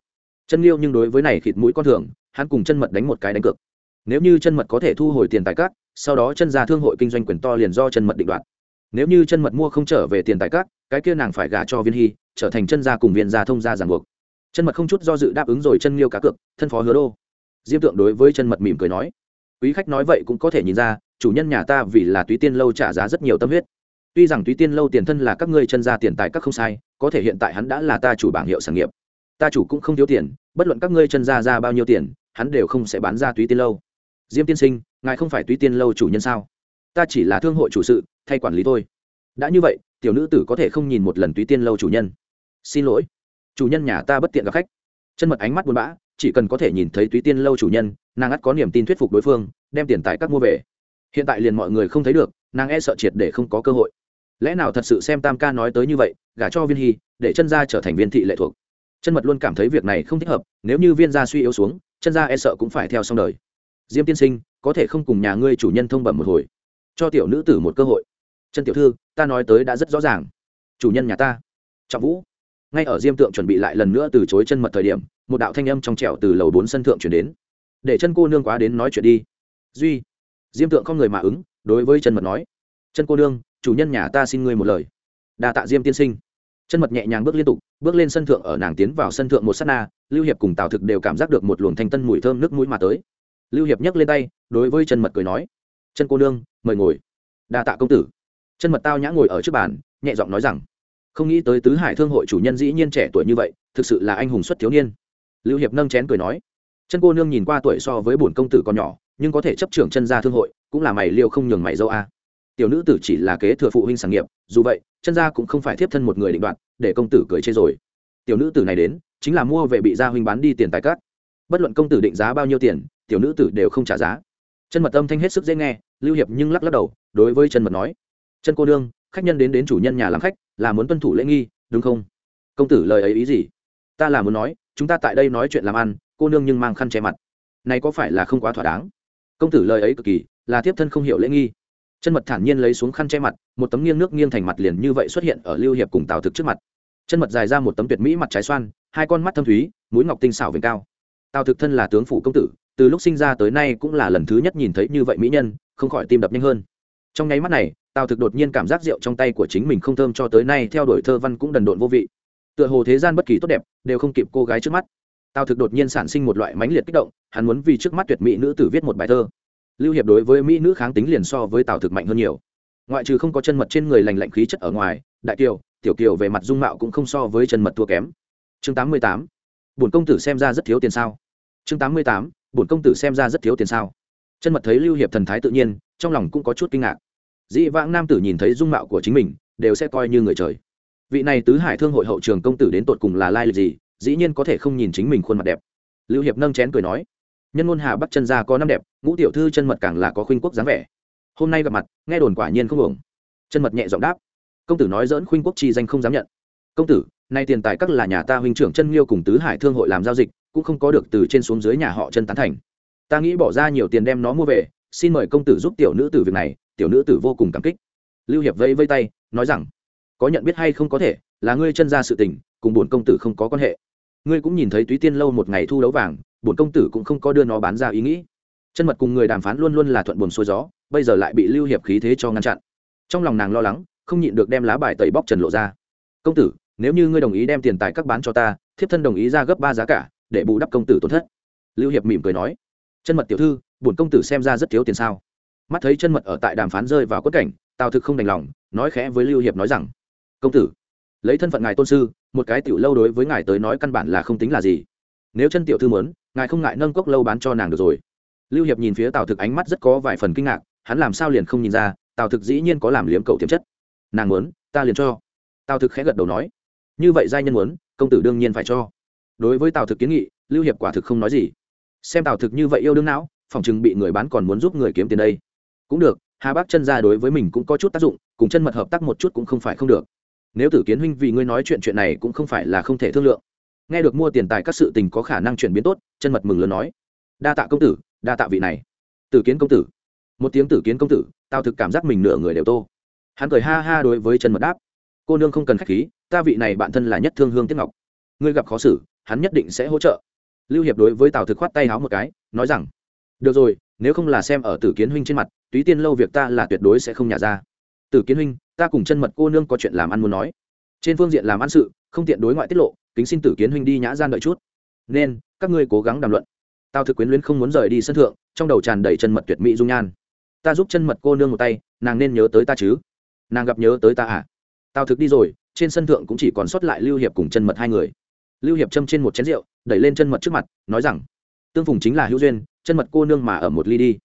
A: Chân liêu nhưng đối với này khịt mũi con thường, hắn cùng chân mật đánh một cái đánh cược. Nếu như chân mật có thể thu hồi tiền tài các, sau đó chân gia thương hội kinh doanh quyền to liền do chân mật định đoạt. Nếu như chân mật mua không trở về tiền tài các, cái kia nàng phải gả cho viên hy, trở thành chân gia cùng viên gia thông gia ràng buộc chân mật không chút do dự đáp ứng rồi chân liêu cá cược, thân phó hứa đô. Diêm tượng đối với chân mật mỉm cười nói. Quý khách nói vậy cũng có thể nhìn ra, chủ nhân nhà ta vì là túy tiên lâu trả giá rất nhiều tâm huyết. Tuy rằng túy tiên lâu tiền thân là các ngươi chân gia tiền tài các không sai, có thể hiện tại hắn đã là ta chủ bảng hiệu sản nghiệp. Ta chủ cũng không thiếu tiền, bất luận các ngươi chân gia ra bao nhiêu tiền, hắn đều không sẽ bán ra túy tiên lâu. Diêm tiên sinh, ngài không phải túy tiên lâu chủ nhân sao? Ta chỉ là thương hội chủ sự, thay quản lý thôi. Đã như vậy, tiểu nữ tử có thể không nhìn một lần túy tiên lâu chủ nhân. Xin lỗi chủ nhân nhà ta bất tiện gặp khách. Chân mật ánh mắt buồn bã, chỉ cần có thể nhìn thấy túy tiên lâu chủ nhân, nàng ắt có niềm tin thuyết phục đối phương, đem tiền tài các mua về. Hiện tại liền mọi người không thấy được, nàng e sợ triệt để không có cơ hội. Lẽ nào thật sự xem tam ca nói tới như vậy, gả cho viên hy, để chân gia trở thành viên thị lệ thuộc? Chân mật luôn cảm thấy việc này không thích hợp, nếu như viên gia suy yếu xuống, chân gia e sợ cũng phải theo xong đời. Diêm tiên sinh, có thể không cùng nhà ngươi chủ nhân thông bẩm một hồi? Cho tiểu nữ tử một cơ hội. Chân tiểu thư, ta nói tới đã rất rõ ràng. Chủ nhân nhà ta. Trọng vũ ngay ở diêm tượng chuẩn bị lại lần nữa từ chối chân mật thời điểm, một đạo thanh âm trong trẻo từ lầu bốn sân thượng chuyển đến. Để chân cô nương quá đến nói chuyện đi. Duy. Diêm tượng không người mà ứng, đối với chân mật nói. Chân cô nương, chủ nhân nhà ta xin ngươi một lời. Đa tạ diêm tiên sinh. Chân mật nhẹ nhàng bước liên tục, bước lên sân thượng, ở nàng tiến vào sân thượng một s á t na, lưu hiệp cùng tào thực đều cảm giác được một luồng thanh tân mùi thơm nước mũi mà tới. Lưu hiệp nhấc lên tay, đối với chân mật cười nói. Chân cô nương, mời ngồi. Đa tạ công tử. Chân mật tao nhã ngồi ở trước bàn, nhẹ giọng nói rằng không nghĩ tới tứ hải thương hội chủ nhân dĩ nhiên trẻ tuổi như vậy, thực sự là anh hùng xuất thiếu niên. Lưu hiệp nâng chén cười nói, chân cô nương nhìn qua tuổi so với bổn công tử còn nhỏ, nhưng có thể chấp trưởng chân gia thương hội, cũng là mày liêu không nhường mày dâu a. Tiểu nữ tử chỉ là kế thừa phụ huynh sản nghiệp, dù vậy, chân gia cũng không phải tiếp thân một người định đoạt, để công tử cười chê rồi. Tiểu nữ tử này đến, chính là mua về bị gia huynh bán đi tiền tài cát. Bất luận công tử định giá bao nhiêu tiền, tiểu nữ tử đều không trả giá. Chân mật âm thanh hết sức dễ nghe, lưu hiệp nhưng lắc lắc đầu, đối với chân mật nói, chân cô nương, khách nhân đến đến chủ nhân nhà làm khách là muốn tuân thủ lễ nghi, đúng không? Công tử lời ấy ý gì? Ta là muốn nói, chúng ta tại đây nói chuyện làm ăn, cô nương nhưng mang khăn che mặt. Này có phải là không quá thỏa đáng? Công tử lời ấy cực kỳ, là tiếp thân không hiểu lễ nghi. Chân mật thản nhiên lấy xuống khăn che mặt, một tấm nghiêng nước nghiêng thành mặt liền như vậy xuất hiện ở lưu hiệp cùng tào thực trước mặt. Chân mật dài ra một tấm tuyệt mỹ mặt trái xoan, hai con mắt thâm thúy, mũi ngọc tinh xảo vành cao. Tào thực thân là tướng phủ công tử, từ lúc sinh ra tới nay cũng là lần thứ nhất nhìn thấy như vậy mỹ nhân, không khỏi tim đập nhanh hơn. Trong nháy mắt này tào thực đột nhiên cảm giác rượu trong tay của chính mình không thơm cho tới nay, theo đuổi thơ văn cũng đần độn vô vị. Tựa hồ thế gian bất kỳ tốt đẹp đều không kịp cô gái trước mắt. Tào thực đột nhiên sản sinh một loại mãnh liệt kích động, hắn muốn vì trước mắt tuyệt mỹ nữ tử viết một bài thơ. Lưu hiệp đối với mỹ nữ kháng tính liền so với tào thực mạnh hơn nhiều. Ngoại trừ không có chân mật trên người lành lạnh khí chất ở ngoài, đại kiều, tiểu kiều về mặt dung mạo cũng không so với chân mật thua kém. Chương tám mươi tám, bổn công tử xem ra rất thiếu tiền sao? Chương tám mươi tám, bổn công tử xem ra rất thiếu tiền sao? Chân mật thấy lưu hiệp thần thái tự nhiên, trong lòng cũng có chút kinh ngạc dĩ vãng nam tử nhìn thấy dung mạo của chính mình, đều sẽ coi như người trời. Vị này tứ hải thương hội hậu trường công tử đến tột cùng là lai lịch gì, dĩ nhiên có thể không nhìn chính mình khuôn mặt đẹp. Lưu hiệp nâng chén cười nói, nhân ngôn hà bắt chân ra có năm đẹp, ngũ tiểu thư chân mật càng là có khuynh quốc dáng vẻ. Hôm nay gặp mặt, nghe đồn quả nhiên không hưởng chân mật nhẹ giọng đáp, công tử nói dỡn khuynh quốc chi danh không dám nhận. Công tử, nay tiền tài các là nhà ta huynh trưởng chân liêu cùng tứ hải thương hội làm giao dịch, cũng không có được từ trên xuống dưới nhà họ chân tán thành. Ta nghĩ bỏ ra nhiều tiền đem nó mua về xin mời công tử giúp tiểu nữ tử việc này, tiểu nữ tử vô cùng cảm kích. Lưu hiệp vây vây tay, nói rằng, có nhận biết hay không có thể, là ngươi chân ra sự tình, cùng bổn công tử không có quan hệ. Ngươi cũng nhìn thấy túy tiên lâu một ngày thu đấu vàng, bổn công tử cũng không có đưa nó bán ra ý nghĩ. Chân mật cùng người đàm phán luôn luôn là thuận buồn xuôi gió, bây giờ lại bị lưu hiệp khí thế cho ngăn chặn. Trong lòng nàng lo lắng, không nhịn được đem lá bài tẩy bóc trần lộ ra. Công tử, nếu như ngươi đồng ý đem tiền tài các bán cho ta, thiếp thân đồng ý ra gấp ba giá cả, để bù đắp công tử tổn thất. Lưu hiệp mỉm cười nói. Chân mật tiểu thư bổn công tử xem ra rất thiếu tiền sao? Mắt thấy chân mật ở tại đàm phán rơi vào quất cảnh, tào thực không đành lòng, nói khẽ với lưu hiệp nói rằng, công tử, lấy thân phận ngài tôn sư, một cái tiểu lâu đối với ngài tới nói căn bản là không tính là gì. Nếu chân tiểu thư mớn ngài không ngại nâng cốc lâu bán cho nàng được rồi. Lưu hiệp nhìn phía tào thực ánh mắt rất có vài phần kinh ngạc, hắn làm sao liền không nhìn ra, tào thực dĩ nhiên có làm liếm cầu tiềm chất. Nàng muốn, ta liền cho. Tào thực khẽ gật đầu nói, như vậy giai nhân muốn, công tử đương nhiên phải cho. Đối với tào thực kiến nghị, lưu hiệp quả thực không nói gì. Xem tào thực như vậy yêu đương não phòng chừng bị người bán còn muốn giúp người kiếm tiền đây. Cũng được, hà bác chân ra đối với mình cũng có chút tác dụng, cùng chân mật hợp tác một chút cũng không phải không được. Nếu tử kiến huynh vì ngươi nói chuyện chuyện này cũng không phải là không thể thương lượng. Nghe được mua tiền tài các sự tình có khả năng chuyển biến tốt, chân mật mừng lớn nói, đa tạ công tử, đa tạ vị này. Tử kiến công tử. Một tiếng tử kiến công tử, tao thực cảm giác mình nửa người đều tô. Hắn cười ha ha đối với chân mật đáp, cô nương không cần khách khí, ta vị này bạn thân là nhất thương hương tiết ngọc. Ngươi gặp khó xử, hắn nhất định sẽ hỗ trợ. Lưu hiệp đối với tào thực khoát tay háo một cái, nói rằng được rồi, nếu không là xem ở tử kiến huynh trên mặt, túy tiên lâu việc ta là tuyệt đối sẽ không nhả ra. Tử kiến huynh, ta cùng chân mật cô nương có chuyện làm ăn muốn nói. Trên phương diện làm ăn sự, không tiện đối ngoại tiết lộ, kính xin tử kiến huynh đi nhã gian đợi chút. Nên, các ngươi cố gắng đàm luận. Tao thực quyến luyến không muốn rời đi sân thượng, trong đầu tràn đầy chân mật tuyệt mỹ dung nhan. Ta giúp chân mật cô nương một tay, nàng nên nhớ tới ta chứ? Nàng gặp nhớ tới ta à? Tao thực đi rồi, trên sân thượng cũng chỉ còn sót lại lưu hiệp cùng chân mật hai người. Lưu hiệp châm trên một chén rượu, đẩy lên chân mật trước mặt, nói rằng, tương phùng chính là hữu duyên chân mật cô nương mà ở một ly đi.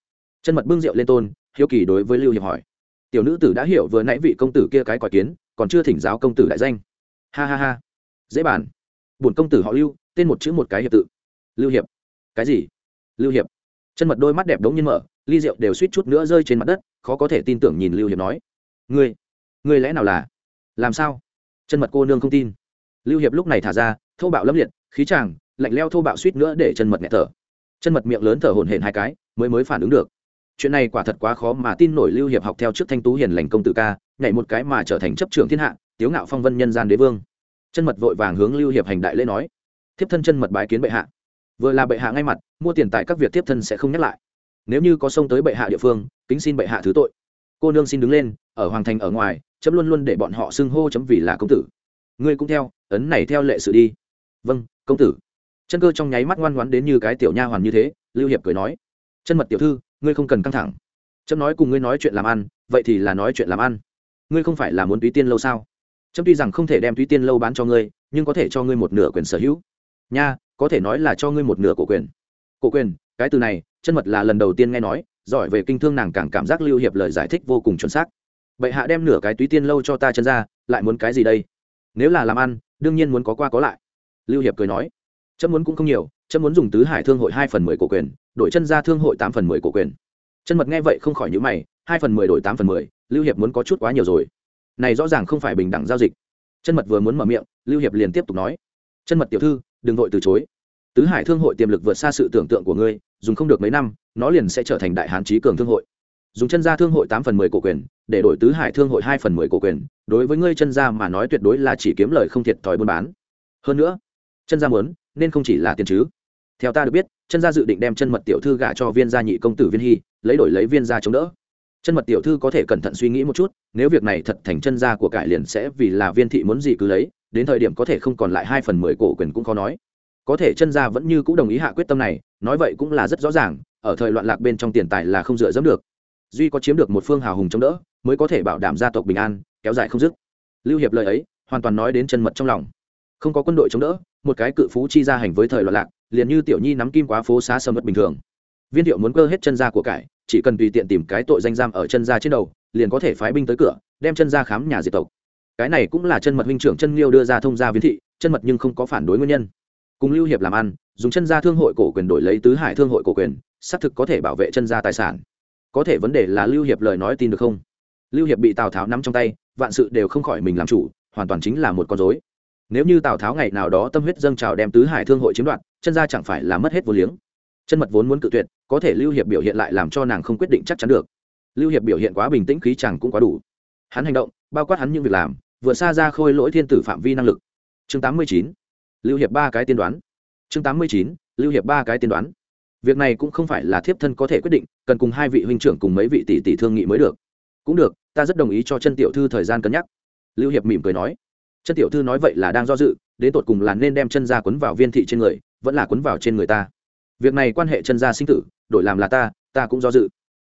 A: Chân mật bưng rượu lên tôn, hiếu kỳ đối với lưu hiệp hỏi. Tiểu nữ tử đã hiểu vừa nãy vị công tử kia cái còi kiến, còn chưa thỉnh giáo công tử đại danh. Ha ha ha. Dễ bàn. Bổn công tử họ lưu, tên một chữ một cái hiệp tự. Lưu hiệp. Cái gì? Lưu hiệp. Chân mật đôi mắt đẹp đống nhiên mở, ly rượu đều suýt chút nữa rơi trên mặt đất, khó có thể tin tưởng nhìn lưu hiệp nói. Ngươi ngươi lẽ nào là? Làm sao? Chân mật cô nương không tin. Lưu hiệp lúc này thả ra, thô bạo lâm liệt, khí chàng, lạnh leo thô bạo suýt nữa để chân mật nghẹt thở chân mật miệng lớn thở hổn hển hai cái, mới mới phản ứng được. Chuyện này quả thật quá khó mà tin nổi lưu hiệp học theo trước thanh tú hiền lành công tử ca, nhảy một cái mà trở thành chấp trưởng thiên hạ, tiếu ngạo phong vân nhân gian đế vương. Chân mật vội vàng hướng lưu hiệp hành đại lễ nói, thiếp thân chân mật bái kiến bệ hạ. Vừa là bệ hạ ngay mặt, mua tiền tại các việc tiếp thân sẽ không nhắc lại. Nếu như có sông tới bệ hạ địa phương, kính xin bệ hạ thứ tội. Cô nương xin đứng lên, ở hoàng thành ở ngoài, chấm luôn luôn để bọn họ xưng hô chấm vì là công tử. Ngươi cũng theo, ấn này theo lệ sự đi. Vâng công tử chân cơ trong nháy mắt ngoan ngoãn đến như cái tiểu nha hoàn như thế, lưu hiệp cười nói, chân mật tiểu thư, ngươi không cần căng thẳng. Trâm nói cùng ngươi nói chuyện làm ăn, vậy thì là nói chuyện làm ăn. Ngươi không phải là muốn túy tiên lâu sao? Trâm tuy rằng không thể đem túy tiên lâu bán cho ngươi, nhưng có thể cho ngươi một nửa quyền sở hữu. Nha, có thể nói là cho ngươi một nửa cổ quyền. Cổ quyền? Cái từ này, chân mật là lần đầu tiên nghe nói, giỏi về kinh thương nàng càng cảm giác lưu hiệp lời giải thích vô cùng chuẩn xác. Bệ hạ đem nửa cái túy tiên lâu cho ta chân ra, lại muốn cái gì đây? Nếu là làm ăn, đương nhiên muốn có qua có lại. Lưu hiệp cười nói chấm muốn cũng không nhiều, chấm muốn dùng tứ hải thương hội hai phần mười cổ quyền, đổi chân ra thương hội tám phần mười cổ quyền. Chân mật nghe vậy không khỏi nhữ mày, hai phần mười đổi tám phần mười, lưu hiệp muốn có chút quá nhiều rồi. Này rõ ràng không phải bình đẳng giao dịch. Chân mật vừa muốn mở miệng, lưu hiệp liền tiếp tục nói, chân mật tiểu thư, đừng vội từ chối. Tứ hải thương hội tiềm lực vượt xa sự tưởng tượng của ngươi, dùng không được mấy năm, nó liền sẽ trở thành đại hán trí cường thương hội. Dùng chân gia thương hội tám phần mười cổ quyền, để đổi tứ hải thương hội hai phần mười cổ quyền, đối với ngươi chân gia mà nói tuyệt đối là chỉ kiếm lời không thiệt thòi buôn bán. Hơn nữa, chân gia muốn nên không chỉ là tiền chứ. Theo ta được biết chân gia dự định đem chân mật tiểu thư gả cho viên gia nhị công tử viên hy, lấy đổi lấy viên gia chống đỡ. Chân mật tiểu thư có thể cẩn thận suy nghĩ một chút, nếu việc này thật thành chân gia của cải liền sẽ vì là viên thị muốn gì cứ lấy, đến thời điểm có thể không còn lại hai phần mười cổ quyền cũng khó nói. Có thể chân gia vẫn như c ũ đồng ý hạ quyết tâm này, nói vậy cũng là rất rõ ràng, ở thời loạn lạc bên trong tiền tài là không dựa dẫm được. Duy có chiếm được một phương hào hùng chống đỡ, mới có thể bảo đảm gia tộc bình an, kéo dài không dứt. Lưu hiệp lời ấy, hoàn toàn nói đến chân mật trong lòng. Không có quân đội chống đỡ một cái cự phú chi ra hành với thời loạn lạc, liền như tiểu nhi nắm kim quá phố xá sầm mất bình thường. Viên thiệu muốn cơ hết chân ra của cải, chỉ cần tùy tiện tìm cái tội danh giam ở chân ra trên đầu, liền có thể phái binh tới cửa, đem chân ra khám nhà diệt tộc. Cái này cũng là chân mật huynh trưởng chân liêu đưa ra thông gia viên thị, chân mật nhưng không có phản đối nguyên nhân. Cùng lưu hiệp làm ăn, dùng chân gia thương hội cổ quyền đổi lấy tứ hải thương hội cổ quyền, xác thực có thể bảo vệ chân gia tài sản. Có thể vấn đề là lưu hiệp lời nói tin được không? Lưu hiệp bị tào tháo nắm trong tay, vạn sự đều không khỏi mình làm chủ, hoàn toàn chính là một con dối nếu như tào tháo ngày nào đó tâm huyết dâng trào đem tứ hải thương hội chiếm đoạt, chân gia chẳng phải là mất hết vô liếng. Chân mật vốn muốn cự tuyệt, có thể lưu hiệp biểu hiện lại làm cho nàng không quyết định chắc chắn được. Lưu hiệp biểu hiện quá bình tĩnh khí chẳng cũng quá đủ. Hắn hành động, bao quát hắn những việc làm vừa xa ra khôi lỗi thiên tử phạm vi năng lực. Chương 89. lưu hiệp ba cái tiên đoán. Chương 89. lưu hiệp ba cái tiên đoán. Việc này cũng không phải là thiếp thân có thể quyết định, cần cùng hai vị huynh trưởng cùng mấy vị tỷ tỷ thương nghị mới được. Cũng được, ta rất đồng ý cho chân tiểu thư thời gian cân nhắc. Lưu hiệp mỉm cười nói chân tiểu thư nói vậy là đang do dự, đến tột cùng là nên đem chân ra quấn vào viên thị trên người, vẫn là quấn vào trên người ta. Việc này quan hệ chân gia sinh tử, đổi làm là ta ta cũng do dự.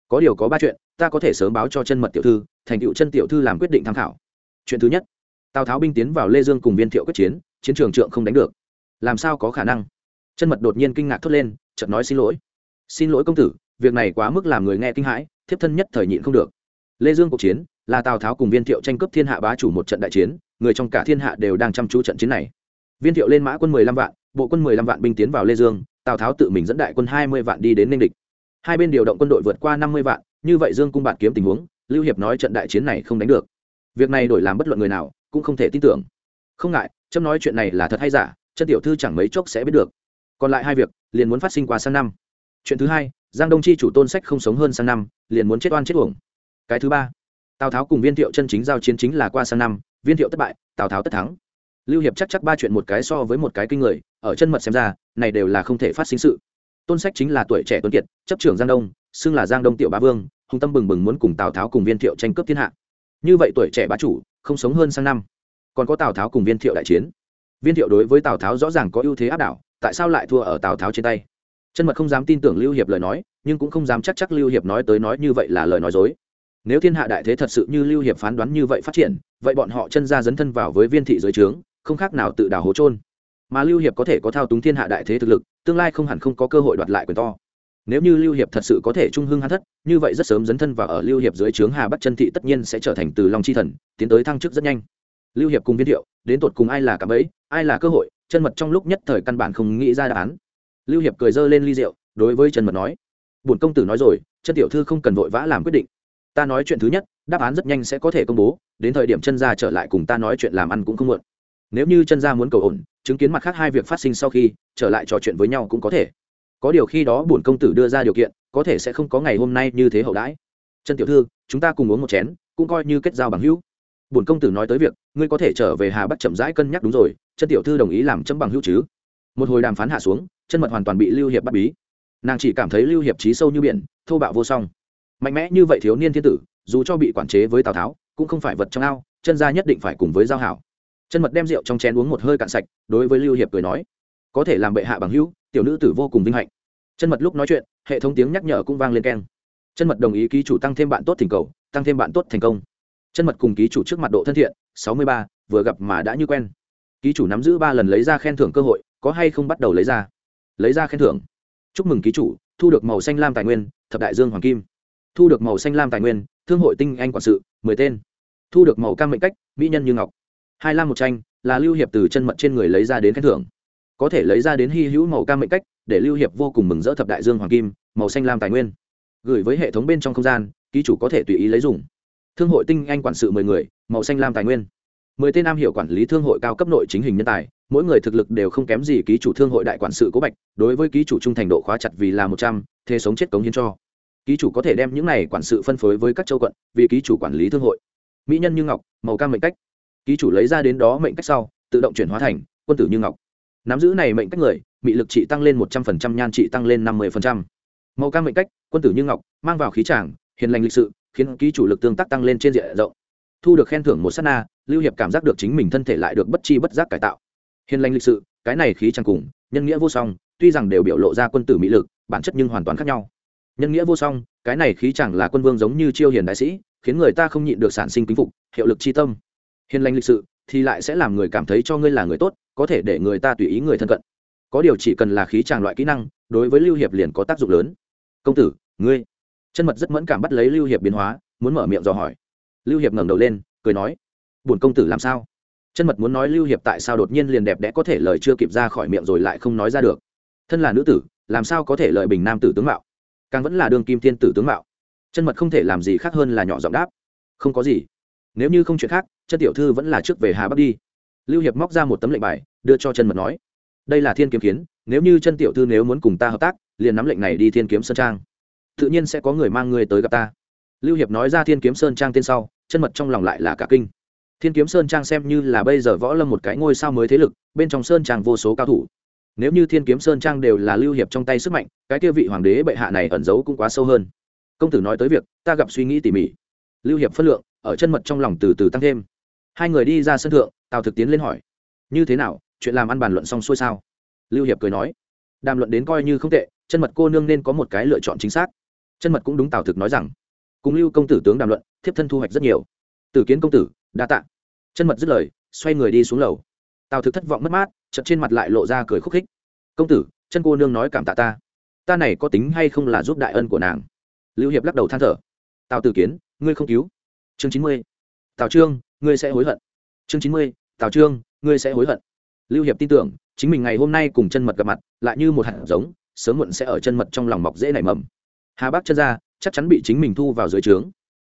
A: Có điều có ba chuyện, ta có thể sớm báo cho chân mật tiểu thư, thành tựu chân tiểu thư làm quyết định tham khảo. Chuyện thứ nhất, tào tháo binh tiến vào lê dương cùng viên thiệu quyết chiến chiến trường trượng không đánh được. Làm sao có khả năng? Chân mật đột nhiên kinh ngạc thốt lên, chợt nói xin lỗi. Xin lỗi công tử, việc này quá mức làm người nghe kinh hãi, thiếp thân nhất thời nhịn không được. Lê dương cuộc chiến là tào tháo cùng viên thiệu tranh cướp thiên hạ bá chủ một trận đại chiến, người trong cả thiên hạ đều đang chăm chú trận chiến này. Viên thiệu lên mã quân mười lăm vạn, bộ quân mười lăm vạn binh tiến vào lê dương, tào tháo tự mình dẫn đại quân hai mươi vạn đi đến ninh địch. Hai bên điều động quân đội vượt qua năm mươi vạn, như vậy dương cung bạn kiếm tình huống, lưu hiệp nói trận đại chiến này không đánh được. Việc này đổi làm bất luận người nào cũng không thể tin tưởng. Không ngại trâm nói chuyện này là thật hay giả chân tiểu thư chẳng mấy chốc sẽ biết được. Còn lại hai việc, liền muốn phát sinh qua sang năm. Chuyện thứ hai, giang đông chi chủ tôn sách không sống hơn sang năm, liền muốn chết oan chết uổng. Cái thứ ba tào tháo cùng viên thiệu chân chính giao chiến chính là qua sang năm, viên thiệu thất bại, tào tháo tất thắng. Lưu hiệp chắc chắc ba chuyện một cái so với một cái kinh người, ở chân mật xem ra, này đều là không thể phát sinh sự. Tôn sách chính là tuổi trẻ tuấn kiệt, chấp trưởng giang đông, xưng là giang đông tiểu bá vương, hùng tâm bừng bừng muốn cùng tào tháo cùng viên thiệu tranh cướp thiên hạ. Như vậy tuổi trẻ bá chủ, không sống hơn sang năm. Còn có tào tháo cùng viên thiệu đại chiến. Viên thiệu đối với tào tháo rõ ràng có ưu thế áp đảo, tại sao lại thua ở tào tháo trên tay? Chân mật không dám tin tưởng lưu hiệp lời nói, nhưng cũng không dám chắc chắc lưu hiệp nói tới nói như vậy là lời nói dối nếu thiên hạ đại thế thật sự như lưu hiệp phán đoán như vậy phát triển, vậy bọn họ chân ra dấn thân vào với viên thị dưới trướng, không khác nào tự đào hố trôn mà lưu hiệp có thể có thao túng thiên hạ đại thế thực lực, tương lai không hẳn không có cơ hội đoạt lại quyền to. Nếu như lưu hiệp thật sự có thể trung hưng hắn thất, như vậy rất sớm dấn thân vào ở lưu hiệp dưới trướng hà bắc chân thị tất nhiên sẽ trở thành từ long chi thần, tiến tới thăng chức rất nhanh. Lưu hiệp cùng viên thiệu, đến tột cùng ai là cả ấy ai là cơ hội, chân mật trong lúc nhất thời căn bản không nghĩ ra đáp án. Lưu hiệp cười dơ lên ly rượu, đối với chân mật nói, bổn công tử nói rồi, chân tiểu thư không cần vội vã làm quyết định ta nói chuyện thứ nhất, đáp án rất nhanh sẽ có thể công bố, đến thời điểm chân gia trở lại cùng ta nói chuyện làm ăn cũng không muộn. Nếu như chân gia muốn cầu ổn, chứng kiến mặt khác hai việc phát sinh sau khi trở lại trò chuyện với nhau cũng có thể. Có điều khi đó bổn công tử đưa ra điều kiện, có thể sẽ không có ngày hôm nay như thế hậu đãi. Chân tiểu thư, chúng ta cùng uống một chén, cũng coi như kết giao bằng hữu. Bổn công tử nói tới việc, ngươi có thể trở về hà bắc chậm rãi cân nhắc đúng rồi, chân tiểu thư đồng ý làm chấm bằng hữu chứ. Một hồi đàm phán hạ xuống, chân mật hoàn toàn bị lưu hiệp bắt bí. Nàng chỉ cảm thấy lưu hiệp trí sâu như biển, thô bạo vô song mạnh mẽ như vậy thiếu niên thiên tử, dù cho bị quản chế với tào tháo, cũng không phải vật trong ao, chân gia nhất định phải cùng với giao hảo. Chân mật đem rượu trong chén uống một hơi cạn sạch, đối với lưu hiệp cười nói, có thể làm bệ hạ bằng hữu, tiểu nữ tử vô cùng vinh hạnh. Chân mật lúc nói chuyện, hệ thống tiếng nhắc nhở cũng vang lên keng. Chân mật đồng ý ký chủ tăng thêm bạn tốt thỉnh cầu, tăng thêm bạn tốt thành công. Chân mật cùng ký chủ trước mặt độ thân thiện, sáu mươi ba, vừa gặp mà đã như quen. Ký chủ nắm giữ ba lần lấy ra khen thưởng cơ hội, có hay không bắt đầu lấy ra? Lấy ra khen thưởng. Chúc mừng ký chủ, thu được màu xanh lam tài nguyên, thập đại dương hoàng kim thu được màu xanh lam tài nguyên, thương hội tinh anh quản sự, mười tên. Thu được màu cam mệnh cách, mỹ nhân như ngọc. Hai lam một tranh, là lưu hiệp từ chân mật trên người lấy ra đến khen thưởng. Có thể lấy ra đến hy hữu màu cam mệnh cách, để lưu hiệp vô cùng mừng rỡ thập đại dương hoàng kim, màu xanh lam tài nguyên. Gửi với hệ thống bên trong không gian, ký chủ có thể tùy ý lấy dùng. Thương hội tinh anh quản sự mười người, màu xanh lam tài nguyên. Mười tên nam hiệu quản lý thương hội cao cấp nội chính hình nhân tài, mỗi người thực lực đều không kém gì ký chủ thương hội đại quản sự cố bạch, đối với ký chủ trung thành độ khóa chặt vì là một trăm, thế sống chết cống hiến cho ký chủ có thể đem những này quản sự phân phối với các châu quận, vì ký chủ quản lý thương hội. Mỹ nhân như ngọc, màu cam mệnh cách. Ký chủ lấy ra đến đó mệnh cách sau, tự động chuyển hóa thành quân tử như ngọc. Nắm giữ này mệnh cách người bị lực trị tăng lên một trăm phần trăm, nhan trị tăng lên năm mươi phần trăm. Màu cam mệnh cách, quân tử như ngọc, mang vào khí tràng, hiền lành lịch sự, khiến ký chủ lực tương tác tăng lên trên diện rộng. Thu được khen thưởng một s á t na, lưu hiệp cảm giác được chính mình thân thể lại được bất chi bất giác cải tạo. Hiền lành lịch sự, cái này khí tràng cùng, nhân nghĩa vô song, tuy rằng đều biểu lộ ra quân tử mỹ lực, bản chất nhưng hoàn toàn khác nhau nhân nghĩa vô song, cái này khí chẳng là quân vương giống như chiêu hiền đại sĩ, khiến người ta không nhịn được sản sinh kính phục, hiệu lực c h i tâm. Hiền lành lịch sự thì lại sẽ làm người cảm thấy cho ngươi là người tốt, có thể để người ta tùy ý người thân cận. Có điều chỉ cần là khí chàng loại kỹ năng, đối với lưu hiệp liền có tác dụng lớn. Công tử, ngươi. Chân mật rất mẫn cảm bắt lấy lưu hiệp biến hóa, muốn mở miệng dò hỏi. Lưu hiệp ngẩng đầu lên, cười nói bổn công tử làm sao? Chân mật muốn nói lưu hiệp tại sao đột nhiên liền đẹp đẽ có thể lời chưa kịp ra khỏi miệng rồi lại không nói ra được. Thân là nữ tử, làm sao có thể lợi bình nam tử tướng mạo? Càng vẫn là đường kim thiên tử tướng mạo. Chân mật không thể làm gì khác hơn là nhỏ giọng đáp. Không có gì. Nếu như không chuyện khác, chân tiểu thư vẫn là trước về hà bắc đi. Lưu hiệp móc ra một tấm lệnh bài, đưa cho chân mật nói. Đây là thiên kiếm kiến, nếu như chân tiểu thư nếu muốn cùng ta hợp tác, liền nắm lệnh này đi thiên kiếm sơn trang. Tự nhiên sẽ có người mang người tới gặp ta. Lưu hiệp nói ra thiên kiếm sơn trang tên sau, chân mật trong lòng lại là cả kinh. Thiên kiếm sơn trang xem như là bây giờ võ lâm một cái ngôi sao mới thế lực, bên trong sơn trang vô số cao thủ nếu như thiên kiếm sơn trang đều là lưu hiệp trong tay sức mạnh, cái kia vị hoàng đế bệ hạ này ẩn giấu cũng quá sâu hơn. Công tử nói tới việc, ta gặp suy nghĩ tỉ mỉ. Lưu hiệp phân lượng, ở chân mật trong lòng từ từ tăng thêm. Hai người đi ra sân thượng, tào thực tiến lên hỏi, như thế nào, chuyện làm ăn bàn luận xong xuôi sao? Lưu hiệp cười nói, đàm luận đến coi như không tệ, chân mật cô nương nên có một cái lựa chọn chính xác. Chân mật cũng đúng, tào thực nói rằng, cùng lưu công tử tướng đàm luận, thiếp thân thu hoạch rất nhiều. Tử kiến công tử, đa tạ. Chân mật dứt lời, xoay người đi xuống lầu. Tào thực thất vọng mất mát chật trên mặt lại lộ ra cười khúc khích. Công tử, chân cô nương nói cảm tạ ta. Ta này có tính hay không là giúp đại ân của nàng? Lưu hiệp lắc đầu than thở. Tào tử kiến, ngươi không cứu. Chương chín mươi. Tào trương, ngươi sẽ hối hận. Chương chín mươi. Tào trương, ngươi sẽ hối hận. Lưu hiệp tin tưởng, chính mình ngày hôm nay cùng chân mật gặp mặt, lại như một hạt giống, sớm muộn sẽ ở chân mật trong lòng mọc dễ nảy mầm. Hà bắc chân ra chắc chắn bị chính mình thu vào dưới trướng.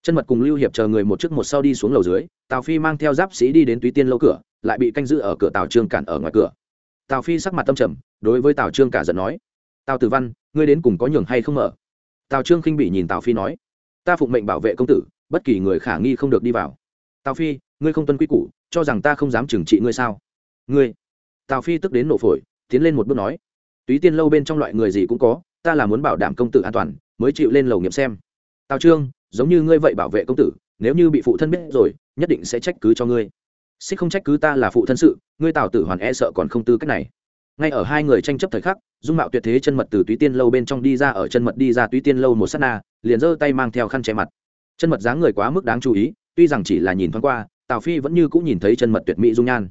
A: Chân mật cùng lưu hiệp chờ người một trước một sau đi xuống lầu dưới, tào phi mang theo giáp sĩ đi đến túy tiên lâu cửa lại bị canh giữ ở cửa tào trương cản ở ngoài cửa. Tào phi sắc mặt tâm trầm, đối với tào trương cả giận nói, tào tử văn, ngươi đến cùng có nhường hay không mở? Tào trương khinh bị nhìn tào phi nói, ta phụng mệnh bảo vệ công tử, bất kỳ người khả nghi không được đi vào. Tào phi, ngươi không tuân quy củ, cho rằng ta không dám trừng trị ngươi sao? Ngươi? Tào phi tức đến nổ phổi, tiến lên một bước nói, túy tiên lâu bên trong loại người gì cũng có, ta là muốn bảo đảm công tử an toàn, mới chịu lên lầu nghiệm xem. Tào trương, giống như ngươi vậy bảo vệ công tử, nếu như bị phụ thân biết rồi, nhất định sẽ trách cứ cho ngươi xích không trách cứ ta là phụ thân sự, ngươi tào tử hoàn e sợ còn không tư cách này. Ngay ở hai người tranh chấp thời khắc, dung mạo tuyệt thế chân mật từ túy tiên lâu bên trong đi ra, ở chân mật đi ra túy tiên lâu một s á t na, liền giơ tay mang theo khăn che mặt. Chân mật dáng người quá mức đáng chú ý, tuy rằng chỉ là nhìn thoáng qua, tào phi vẫn như cũng nhìn thấy chân mật tuyệt mỹ dung nhan.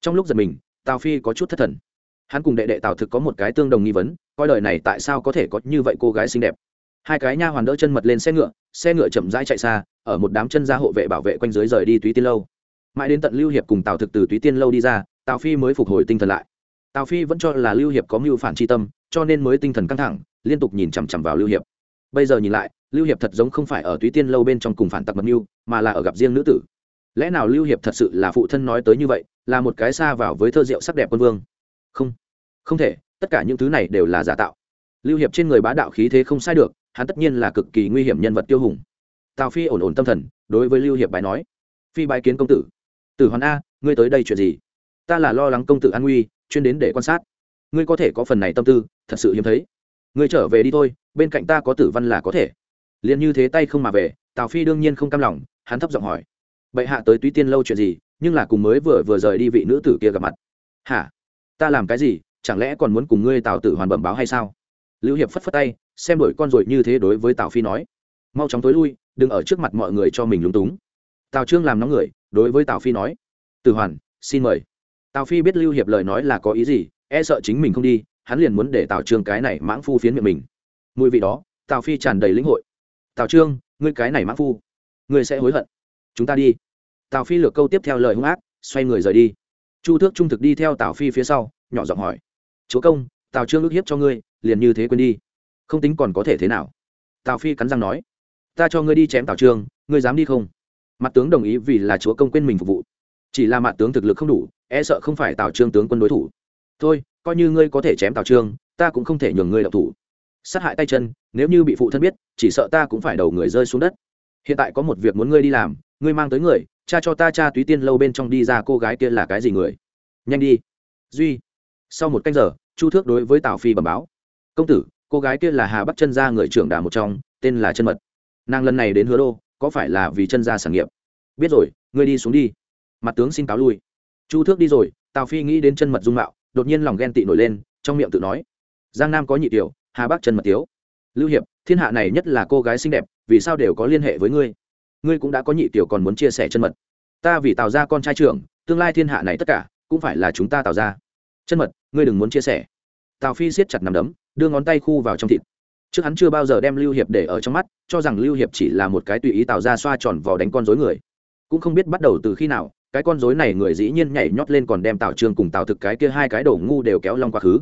A: Trong lúc giật mình, tào phi có chút thất thần. Hắn cùng đệ đệ tào thực có một cái tương đồng nghi vấn, coi đời này tại sao có thể có như vậy cô gái xinh đẹp. Hai cái nha hoàn đỡ chân mật lên xe ngựa xe ngựa chậm rãi chạy xa, ở một đám chân gia hộ vệ bảo vệ quanh dưới rời đi túy tiên lâu mãi đến tận lưu hiệp cùng tào thực từ túy tiên lâu đi ra, tào phi mới phục hồi tinh thần lại. Tào phi vẫn cho là lưu hiệp có mưu phản tri tâm, cho nên mới tinh thần căng thẳng, liên tục nhìn chằm chằm vào lưu hiệp. Bây giờ nhìn lại, lưu hiệp thật giống không phải ở túy tiên lâu bên trong cùng phản tặc mật mưu, mà là ở gặp riêng nữ tử. Lẽ nào lưu hiệp thật sự là phụ thân nói tới như vậy, là một cái xa vào với thơ rượu sắc đẹp quân vương? Không. Không thể, tất cả những thứ này đều là giả tạo. Lưu hiệp trên người bá đạo khí thế không sai được, hắn tất nhiên là cực kỳ nguy hiểm nhân vật tiêu hùng. Tào phi ổn ổn tâm thần, đối với lưu hiệp bài nói. Phi bài kiến công tử tử hoàn a, ngươi tới đây chuyện gì? Ta là lo lắng công tử an nguy, chuyên đến để quan sát. Ngươi có thể có phần này tâm tư, thật sự hiếm thấy. Ngươi trở về đi thôi, bên cạnh ta có tử văn là có thể. Liền như thế tay không mà về, tào phi đương nhiên không cam lòng, hắn thấp giọng hỏi. Bệ hạ tới túy tiên lâu chuyện gì, nhưng là cùng mới vừa vừa rời đi vị nữ tử kia gặp mặt. Hả? Ta làm cái gì, chẳng lẽ còn muốn cùng ngươi tào tử hoàn bẩm báo hay sao? Lưu hiệp phất phất tay, xem đổi con rồi như thế đối với tào phi nói. Mau chóng tối lui, đừng ở trước mặt mọi người cho mình lúng túng. Tào trương làm nóng người đối với tào phi nói Từ hoàn, xin mời. Tào phi biết lưu hiệp lời nói là có ý gì e sợ chính mình không đi, hắn liền muốn để tào trương cái này mãng phu phiến miệng mình. Mùi vị đó, tào phi tràn đầy lĩnh hội. Tào trương, ngươi cái này mãng phu, ngươi sẽ hối hận. Chúng ta đi. Tào phi lược câu tiếp theo lời hung ác, xoay người rời đi. Chu thước trung thực đi theo tào phi phía sau, nhỏ giọng hỏi, chúa công, tào trương ước hiếp cho ngươi, liền như thế quên đi. Không tính còn có thể thế nào. Tào phi cắn răng nói, ta cho ngươi đi chém tào trương, ngươi dám đi không? Mặt tướng đồng ý vì là chúa công quên mình phục vụ. Chỉ là mặt tướng thực lực không đủ e sợ không phải tào trương tướng quân đối thủ. Thôi, coi như ngươi có thể chém tào trương, ta cũng không thể nhường ngươi đậu thủ. Sát hại tay chân, nếu như bị phụ thân biết, chỉ sợ ta cũng phải đầu người rơi xuống đất. Hiện tại có một việc muốn ngươi đi làm, ngươi mang tới người, cha cho ta cha túy tiên lâu bên trong đi ra cô gái kia là cái gì người? Nhanh đi. Duy. Sau một canh giờ, chu thước đối với tào phi bẩm báo. Công tử, cô gái kia là hà bắc chân gia người trưởng đà một trong, tên là chân mật. Nàng lần này đến hứa đô có phải là vì chân gia sản nghiệp? Biết rồi, ngươi đi xuống đi. Mặt tướng xin cáo lui. Chu thước đi rồi, tào phi nghĩ đến chân mật dung mạo, đột nhiên lòng ghen tị nổi lên, trong miệng tự nói, giang nam có nhị tiểu, hà bắc chân mật tiếu lưu hiệp, thiên hạ này nhất là cô gái xinh đẹp, vì sao đều có liên hệ với ngươi? Ngươi cũng đã có nhị tiểu còn muốn chia sẻ chân mật. Ta vì tào ra con trai trưởng, tương lai thiên hạ này tất cả, cũng phải là chúng ta tào ra chân mật, ngươi đừng muốn chia sẻ. Tào phi siết chặt nằm đấm, đưa ngón tay khu vào trong thịt trước hắn chưa bao giờ đem lưu hiệp để ở trong mắt, cho rằng lưu hiệp chỉ là một cái tùy ý tạo ra xoa tròn vào đánh con dối người. Cũng không biết bắt đầu từ khi nào, cái con dối này người dĩ nhiên nhảy nhót lên còn đem tào trương cùng tào thực cái kia hai cái đầu ngu đều kéo long quá khứ.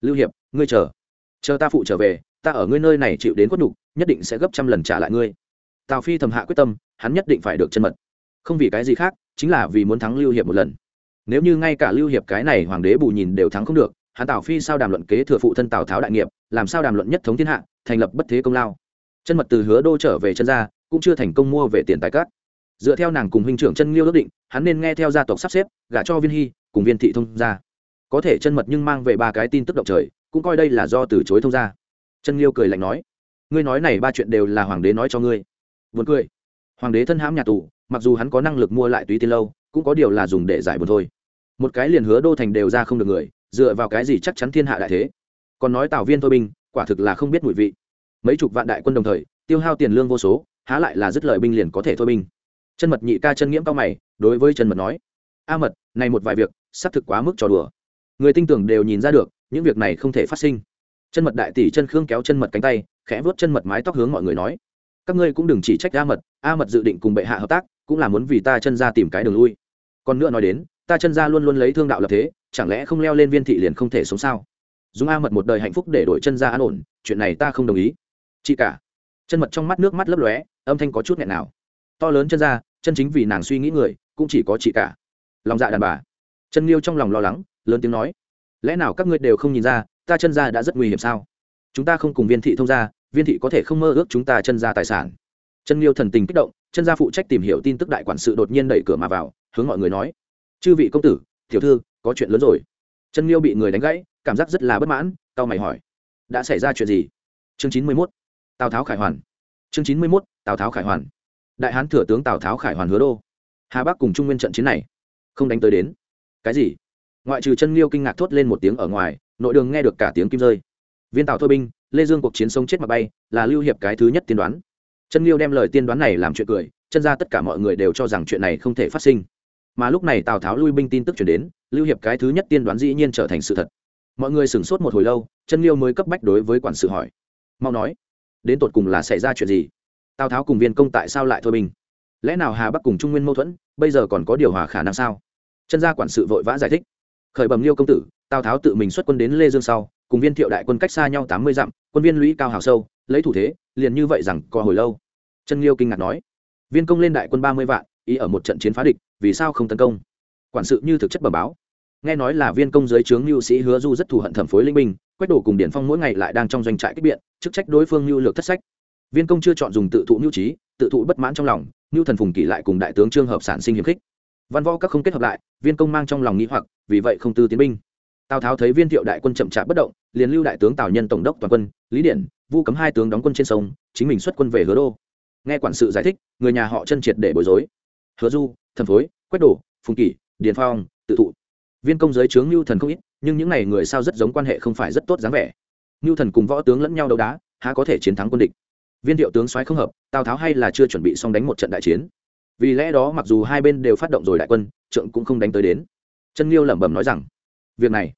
A: Lưu hiệp, ngươi chờ. Chờ ta phụ trở về, ta ở ngươi nơi này chịu đến khuất nhục, nhất định sẽ gấp trăm lần trả lại ngươi. Tào phi thầm hạ quyết tâm, hắn nhất định phải được chân mật. Không vì cái gì khác, chính là vì muốn thắng lưu hiệp một lần. Nếu như ngay cả lưu hiệp cái này hoàng đế bù nhìn đều thắng không được hắn tào phi sao đàm luận kế thừa phụ thân tào tháo đại nghiệp, làm sao đàm luận nhất thống thiên hạ, thành lập bất thế công lao. Chân mật từ hứa đô trở về chân gia, cũng chưa thành công mua về tiền tài cát. Dựa theo nàng cùng huynh trưởng chân liêu ước định, hắn nên nghe theo gia tộc sắp xếp, gả cho viên hy, cùng viên thị thông gia. Có thể chân mật nhưng mang về ba cái tin tức động trời, cũng coi đây là do từ chối thông gia. Chân liêu cười lạnh nói, ngươi nói này ba chuyện đều là hoàng đế nói cho ngươi. Buồn cười. Hoàng đế thân hãm nhà tù, mặc dù hắn có năng lực mua lại túy tiên lâu, cũng có điều là dùng để giải buồn thôi. Một cái liền hứa đô thành đều ra không được người dựa vào cái gì chắc chắn thiên hạ đại thế? Còn nói tào viên thôi binh, quả thực là không biết mùi vị. Mấy chục vạn đại quân đồng thời, tiêu hao tiền lương vô số, há lại là dứt lời binh liền có thể thôi binh. Chân mật nhị ca chân nghiễm cao mày, đối với chân mật nói, a mật, này một vài việc, xác thực quá mức trò đùa. Người tin tưởng đều nhìn ra được, những việc này không thể phát sinh. Chân mật đại tỷ chân khương kéo chân mật cánh tay, khẽ vớt chân mật mái tóc hướng mọi người nói, các ngươi cũng đừng chỉ trách a mật a mật dự định cùng bệ hạ hợp tác, cũng là muốn vì ta chân ra tìm cái đường lui. Còn nữa nói đến ta chân ra luôn luôn lấy thương đạo lập thế, chẳng lẽ không leo lên viên thị liền không thể sống sao? Dùng a mật một đời hạnh phúc để đổi chân ra an ổn, chuyện này ta không đồng ý. Chị cả. Chân mật trong mắt nước mắt lấp lóe, âm thanh có chút nghẹn nào. To lớn chân ra, chân chính vì nàng suy nghĩ người, cũng chỉ có chị cả. Lòng dạ đàn bà. Chân liêu trong lòng lo lắng, lớn tiếng nói. Lẽ nào các ngươi đều không nhìn ra, ta chân ra đã rất nguy hiểm sao? Chúng ta không cùng viên thị thông ra viên thị có thể không mơ ước chúng ta chân ra tài sản. Chân liêu thần tình kích động, chân gia phụ trách tìm hiểu tin tức đại quản sự đột nhiên đẩy cửa mà vào, hướng mọi người nói chư vị công tử, tiểu thư, có chuyện lớn rồi. Chân liêu bị người đánh gãy, cảm giác rất là bất mãn tao mày hỏi, đã xảy ra chuyện gì? Chương chín mươi mốt, tào tháo khải hoàn. Chương chín mươi mốt, tào tháo khải hoàn. Đại hán thừa tướng tào tháo khải hoàn hứa đô. Hà bắc cùng trung nguyên trận chiến này, không đánh tới đến. Cái gì? Ngoại trừ chân liêu kinh ngạc thốt lên một tiếng ở ngoài, nội đường nghe được cả tiếng kim rơi. Viên tào thôi binh, lê dương cuộc chiến sống chết mà bay, là lưu hiệp cái thứ nhất tiên đoán. Chân liêu đem lời tiên đoán này làm chuyện cười, chân ra tất cả mọi người đều cho rằng chuyện này không thể phát sinh mà lúc này tào tháo lui binh tin tức chuyển đến lưu hiệp cái thứ nhất tiên đoán dĩ nhiên trở thành sự thật mọi người sửng sốt một hồi lâu chân liêu mới cấp bách đối với quản sự hỏi mau nói đến tột cùng là xảy ra chuyện gì tào tháo cùng viên công tại sao lại thôi binh lẽ nào hà bắc cùng trung nguyên mâu thuẫn bây giờ còn có điều hòa khả năng sao chân gia quản sự vội vã giải thích khởi bẩm liêu công tử tào tháo tự mình xuất quân đến lê dương sau cùng viên thiệu đại quân cách xa nhau tám mươi dặm quân viên lũy cao hào sâu lấy thủ thế liền như vậy rằng co hồi lâu chân liêu kinh ngạc nói viên công lên đại quân ba mươi vạn ý ở một trận chiến phá địch vì sao không tấn công? Quản sự như thực chất bẩm báo. Nghe nói là viên công giới trướng lưu sĩ hứa du rất thù hận thẩm phối linh binh, quách đổ cùng điển phong mỗi ngày lại đang trong doanh trại kích biện, chức trách đối phương lưu lược thất sách. Viên công chưa chọn dùng tự thụ mưu trí, tự thụ bất mãn trong lòng lưu thần phùng kỷ lại cùng đại tướng trương hợp sản sinh hiểm khích. Văn võ các không kết hợp lại, viên công mang trong lòng nghĩ hoặc, vì vậy không tư tiến binh. Tào tháo thấy viên thiệu đại quân chậm chạp bất động, liền lưu đại tướng tào nhân tổng đốc toàn quân, lý điển, vu cấm hai tướng đóng quân trên sông, chính mình xuất quân về hứa đô. Nghe quản sự giải thích, người nhà họ chân triệt để bối rối hứa du, thần phối, quách đổ phùng kỷ, điền phong, tự thụ. Viên công giới chướng lưu thần không ít, nhưng những n à y người sao rất giống quan hệ không phải rất tốt dáng vẻ. Lưu thần cùng võ tướng lẫn nhau đấu đá, há có thể chiến thắng quân địch. Viên thiệu tướng xoáy không hợp, tào tháo hay là chưa chuẩn bị xong đánh một trận đại chiến. Vì lẽ đó mặc dù hai bên đều phát động rồi đại quân, trượng cũng không đánh tới đến. Chân liêu lẩm bẩm nói rằng, việc này,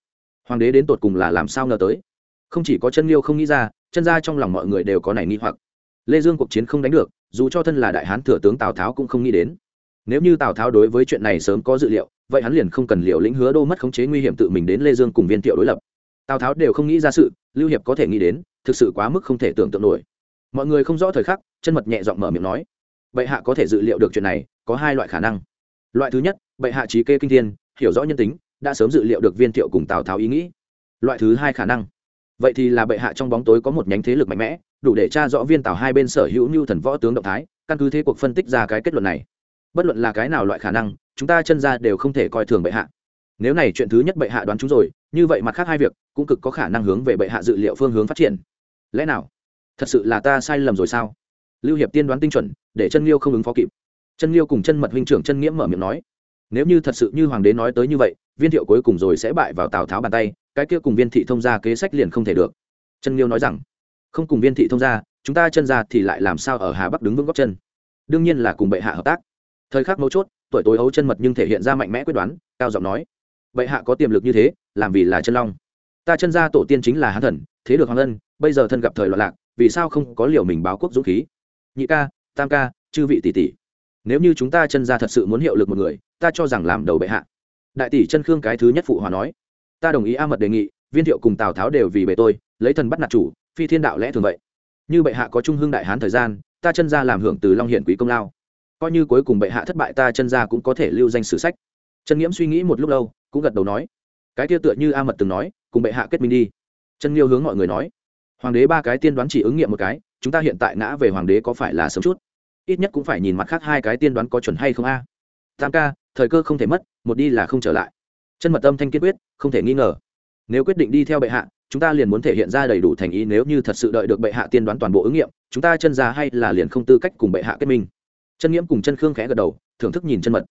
A: hoàng đế đến tột cùng là làm sao ngờ tới? Không chỉ có chân liêu không nghĩ ra, chân ra trong lòng mọi người đều có này nghi hoặc. Lê dương cuộc chiến không đánh được, dù cho thân là đại hán thừa tướng tào tháo cũng không nghĩ đến nếu như tào tháo đối với chuyện này sớm có dự liệu, vậy hắn liền không cần liệu lĩnh hứa đô mất khống chế nguy hiểm tự mình đến lê dương cùng viên thiệu đối lập. Tào tháo đều không nghĩ ra sự, lưu hiệp có thể nghĩ đến, thực sự quá mức không thể tưởng tượng nổi. Mọi người không rõ thời khắc, chân mật nhẹ giọng mở miệng nói, bệ hạ có thể dự liệu được chuyện này, có hai loại khả năng. Loại thứ nhất, bệ hạ trí kê kinh thiên, hiểu rõ nhân tính, đã sớm dự liệu được viên thiệu cùng tào tháo ý nghĩ. Loại thứ hai khả năng. Vậy thì là bệ hạ trong bóng tối có một nhánh thế lực mạnh mẽ, đủ để tra rõ viên tào hai bên sở hữu như thần võ tướng động thái, căn cứ thế cuộc phân tích ra cái kết luận này bất luận là cái nào loại khả năng, chúng ta chân ra đều không thể coi thường bệ hạ. Nếu này chuyện thứ nhất bệ hạ đoán chúng rồi, như vậy mặt khác hai việc cũng cực có khả năng hướng về bệ hạ dự liệu phương hướng phát triển. Lẽ nào? Thật sự là ta sai lầm rồi sao? Lưu hiệp tiên đoán tinh chuẩn, để chân liêu không ứng phó kịp. Chân liêu cùng chân mật huynh trưởng chân nghĩa mở miệng nói, nếu như thật sự như hoàng đế nói tới như vậy, viên thiệu cuối cùng rồi sẽ bại vào tào tháo bàn tay, cái kia cùng viên thị thông gia kế sách liền không thể được. Chân liêu nói rằng, không cùng viên thị thông gia, chúng ta chân ra thì lại làm sao ở hà bắc đứng vững góc chân? Đương nhiên là cùng bệ hạ hợp tác thời khắc mấu chốt, tuổi tối ấu chân mật nhưng thể hiện ra mạnh mẽ quyết đoán, cao giọng nói, bệ hạ có tiềm lực như thế, làm vì là chân long. Ta chân gia tổ tiên chính là hán thần, thế được hoàng ân, bây giờ thân gặp thời loạn lạc, vì sao không có liều mình báo quốc dũng khí? Nhị ca, tam ca, chư vị tỷ tỷ, nếu như chúng ta chân gia thật sự muốn hiệu lực một người, ta cho rằng làm đầu bệ hạ. Đại tỷ chân khương cái thứ nhất phụ hòa nói, ta đồng ý a mật đề nghị, viên thiệu cùng tào tháo đều vì bệ tôi, lấy thần bắt nạt chủ, phi thiên đạo lẽ thường vậy. Như bệ hạ có trung hương đại hán thời gian, ta chân gia làm hưởng từ long hiển quý công lao coi như cuối cùng bệ hạ thất bại ta chân gia cũng có thể lưu danh sử sách. Chân nghiễm suy nghĩ một lúc lâu, cũng gật đầu nói, cái kia tựa như a mật từng nói, cùng bệ hạ kết minh đi. Chân nghiêu hướng mọi người nói, hoàng đế ba cái tiên đoán chỉ ứng nghiệm một cái, chúng ta hiện tại ngã về hoàng đế có phải là sớm chút? Ít nhất cũng phải nhìn mặt khác hai cái tiên đoán có chuẩn hay không a. Tam ca, thời cơ không thể mất, một đi là không trở lại. Chân mật tâm thanh kiên quyết, không thể nghi ngờ. Nếu quyết định đi theo bệ hạ, chúng ta liền muốn thể hiện ra đầy đủ thành ý, nếu như thật sự đợi được bệ hạ tiên đoán toàn bộ ứng nghiệm, chúng ta chân ra hay là liền không tư cách cùng bệ hạ kết minh chân nghiễm cùng chân khương khẽ gật đầu, thưởng thức nhìn chân mật.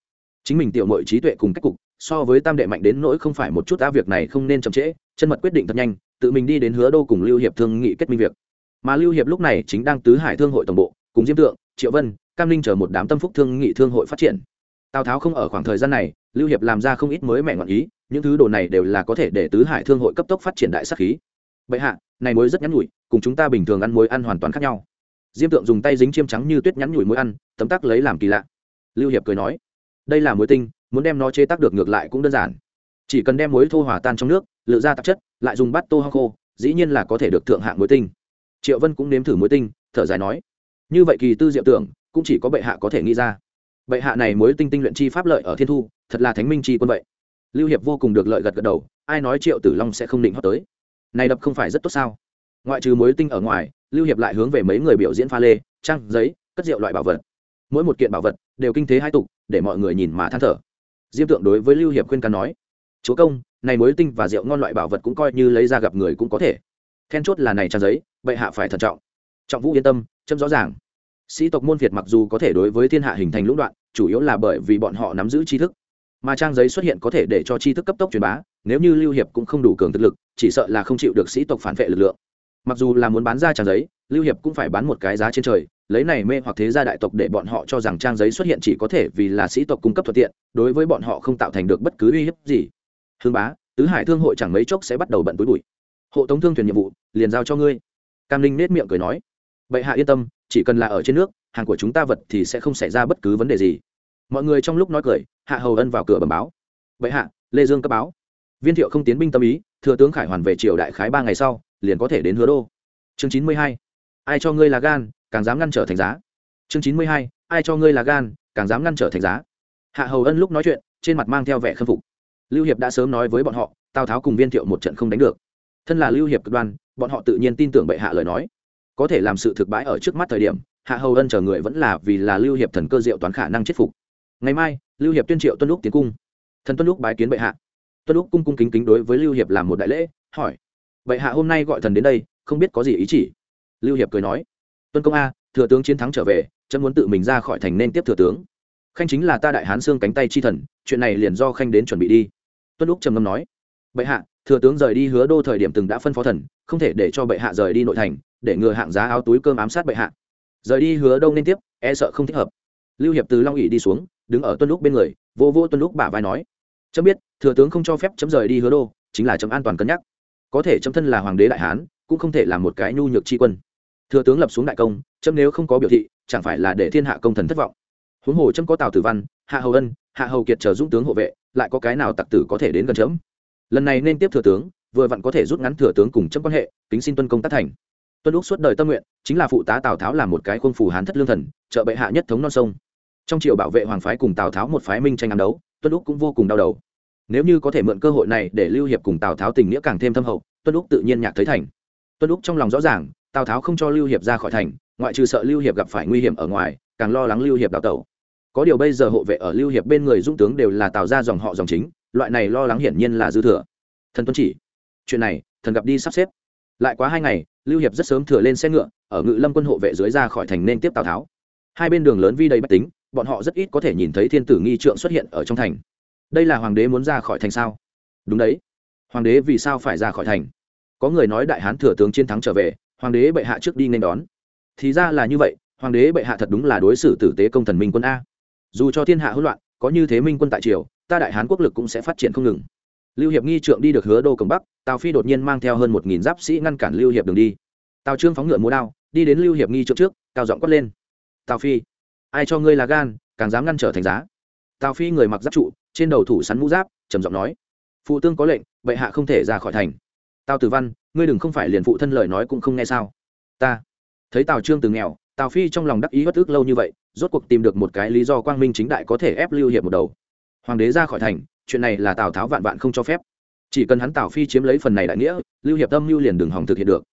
A: Chính mình tiểu mội trí tuệ cùng cách cục, so với tam đệ mạnh đến nỗi không phải một chút á việc này không nên chậm trễ, chân mật quyết định thật nhanh, tự mình đi đến hứa đô cùng lưu hiệp thương nghị kết minh việc. Mà lưu hiệp lúc này chính đang tứ hải thương hội tổng bộ, cùng diêm tượng, triệu vân, cam linh chờ một đám tâm phúc thương nghị thương hội phát triển. Tào tháo không ở khoảng thời gian này, lưu hiệp làm ra không ít mới mẹ ngọn ý, những thứ đồ này đều là có thể để tứ hải thương hội cấp tốc phát triển đại sắc khí. Bệ hạ, này muối rất ngắn ngủi cùng chúng ta bình thường ăn muối ăn hoàn toàn khác nhau diêm tượng dùng tay dính chiêm trắng như tuyết nhắn nhủi muối ăn, tấm tắc lấy làm kỳ lạ. Lưu hiệp cười nói, đây là muối tinh, muốn đem nó chế tác được ngược lại cũng đơn giản. Chỉ cần đem muối thô hòa tan trong nước, lựa ra tạp chất, lại dùng bát tô hoa khô, dĩ nhiên là có thể được thượng hạng muối tinh. Triệu vân cũng nếm thử muối tinh, thở dài nói, như vậy kỳ tư diệu tưởng, cũng chỉ có bệ hạ có thể nghĩ ra. Bệ hạ này muối tinh tinh luyện chi pháp lợi ở thiên thu, thật là thánh minh chi quân vậy. Lưu hiệp vô cùng được lợi gật gật đầu, ai nói triệu tử long sẽ không định hót tới? Này đập không phải rất tốt sao? Ngoại trừ muối tinh ở ngoài, lưu hiệp lại hướng về mấy người biểu diễn pha lê, trang giấy, cất rượu loại bảo vật. Mỗi một kiện bảo vật đều kinh thế hai tục, để mọi người nhìn mà than thở. Diêm tượng đối với lưu hiệp khuyên can nói, chúa công, này muối tinh và rượu ngon loại bảo vật cũng coi như lấy ra gặp người cũng có thể. Then chốt là này trang giấy, bệ hạ phải thận trọng. Trọng vũ yên tâm, chấm rõ ràng. Sĩ tộc môn việt mặc dù có thể đối với thiên hạ hình thành lũng đoạn, chủ yếu là bởi vì bọn họ nắm giữ tri thức. Mà trang giấy xuất hiện có thể để cho tri thức cấp tốc truyền bá, nếu như lưu hiệp cũng không đủ cường thực lực, chỉ sợ là không chịu được sĩ tộc phản vệ lực lượng mặc dù là muốn bán ra trang giấy, lưu hiệp cũng phải bán một cái giá trên trời, lấy này mê hoặc thế gia đại tộc để bọn họ cho rằng trang giấy xuất hiện chỉ có thể vì là sĩ tộc cung cấp thuận tiện, đối với bọn họ không tạo thành được bất cứ uy hiếp gì. Hương bá, tứ hải thương hội chẳng mấy chốc sẽ bắt đầu bận túi bụi. Hộ tống thương thuyền nhiệm vụ, liền giao cho ngươi. Cam linh nết miệng cười nói. Bệ hạ yên tâm, chỉ cần là ở trên nước, hàng của chúng ta vật thì sẽ không xảy ra bất cứ vấn đề gì. Mọi người trong lúc nói cười, hạ hầu ân vào cửa bẩm báo. Bệ hạ, lê dương cấp báo. Viên thiệu không tiến binh tâm ý, thừa tướng khải hoàn về triều đại khái ba ngày sau liền có thể đến hứa đô. Chương chín mươi hai, ai cho ngươi là gan, càng dám ngăn trở thành giá. Chương chín mươi hai, ai cho ngươi là gan, càng dám ngăn trở thành giá. Hạ hầu ân lúc nói chuyện, trên mặt mang theo vẻ khâm phục. Lưu hiệp đã sớm nói với bọn họ, tào tháo cùng viên thiệu một trận không đánh được. Thân là lưu hiệp cực đoan, bọn họ tự nhiên tin tưởng bệ hạ lời nói. Có thể làm sự thực bãi ở trước mắt thời điểm, hạ hầu ân chờ người vẫn là vì là lưu hiệp thần cơ diệu toán khả năng chết phục. Ngày mai, lưu hiệp tuyên triệu tuân lúc tiến cung. Thần tuân lúc bái kiến bệ hạ. Tuân lúc cung cung kính kính đối với lưu hiệp làm một đại lễ, hỏi bệ hạ hôm nay gọi thần đến đây, không biết có gì ý chỉ. Lưu hiệp cười nói, tuân công a, thừa tướng chiến thắng trở về, chấm muốn tự mình ra khỏi thành nên tiếp thừa tướng. Khanh chính là ta đại hán xương cánh tay chi thần, chuyện này liền do khanh đến chuẩn bị đi. Tuân lúc trầm ngâm nói, bệ hạ, thừa tướng rời đi hứa đô thời điểm từng đã phân phó thần, không thể để cho bệ hạ rời đi nội thành, để ngừa hạng giá áo túi cơm ám sát bệ hạ. Rời đi hứa đông nên tiếp e sợ không thích hợp. Lưu hiệp từ long ỉ đi xuống, đứng ở tuân lúc bên người, vô vô tuân lúc bả vai nói, chấm biết, thừa tướng không cho phép chấm rời đi hứa đô, chính là chấm an toàn cân nhắc có thể chấm thân là hoàng đế đại hán, cũng không thể là một cái nhu nhược tri quân. Thừa tướng lập xuống đại công, chấm nếu không có biểu thị, chẳng phải là để thiên hạ công thần thất vọng. Huống hồ chấm có tào tử văn, hạ hầu ân, hạ hầu kiệt chờ dũng tướng hộ vệ, lại có cái nào tặc tử có thể đến gần chấm? Lần này nên tiếp thừa tướng, vừa vặn có thể rút ngắn thừa tướng cùng chấm quan hệ, kính xin tuân công tác thành. Tuân lúc suốt đời tâm nguyện, chính là phụ tá tào tháo làm một cái khuôn phù hán thất lương thần, trợ bệ hạ nhất thống non sông. Trong triều bảo vệ hoàng phái cùng tào tháo một phái minh tranh ám đấu, tuân lúc cũng vô cùng đau đầu nếu như có thể mượn cơ hội này để lưu hiệp cùng tào tháo tình nghĩa càng thêm thâm hậu, tuân lúc tự nhiên nhạc thấy thành. Tuân lúc trong lòng rõ ràng, tào tháo không cho lưu hiệp ra khỏi thành, ngoại trừ sợ lưu hiệp gặp phải nguy hiểm ở ngoài, càng lo lắng lưu hiệp đào tẩu. Có điều bây giờ hộ vệ ở lưu hiệp bên người dũng tướng đều là tào ra dòng họ dòng chính, loại này lo lắng hiển nhiên là dư thừa. Thần tuân chỉ, chuyện này, thần gặp đi sắp xếp. Lại quá hai ngày, lưu hiệp rất sớm thừa lên xe ngựa, ở ngự lâm quân hộ vệ dưới ra khỏi thành nên tiếp tào tháo. Hai bên đường lớn vi đầy bách tính, bọn họ rất ít có thể nhìn thấy thiên tử nghi trượng xuất hiện ở trong thành đây là hoàng đế muốn ra khỏi thành sao? Đúng đấy. Hoàng đế vì sao phải ra khỏi thành? Có người nói đại hán thừa tướng chiến thắng trở về, hoàng đế bệ hạ trước đi nên đón. Thì ra là như vậy, hoàng đế bệ hạ thật đúng là đối xử tử tế công thần minh quân a. Dù cho thiên hạ hỗn loạn, có như thế minh quân tại triều, ta đại hán quốc lực cũng sẽ phát triển không ngừng. Lưu hiệp nghi trượng đi được hứa đô cổng bắc, tào phi đột nhiên mang theo hơn một nghìn giáp sĩ ngăn cản lưu hiệp đường đi. Tào trương phóng ngựa múa đao, đi đến lưu hiệp nghi trượng trước, cao giọng quát lên. Tào phi, ai cho ngươi là gan, càng dám ngăn trở thành giá? Tào phi người mặc giáp trụ trên đầu thủ sắn mũ giáp, trầm giọng nói, phụ tương có lệnh, bệ hạ không thể ra khỏi thành. Tào tử văn, ngươi đừng không phải liền phụ thân lời nói cũng không nghe sao? Ta. Thấy tào trương từ nghèo, tào phi trong lòng đắc ý bất ức lâu như vậy, rốt cuộc tìm được một cái lý do quang minh chính đại có thể ép lưu hiệp một đầu. Hoàng đế ra khỏi thành, chuyện này là tào tháo vạn vạn không cho phép. Chỉ cần hắn tào phi chiếm lấy phần này đại nghĩa, lưu hiệp tâm lưu liền đừng hòng thực hiện được.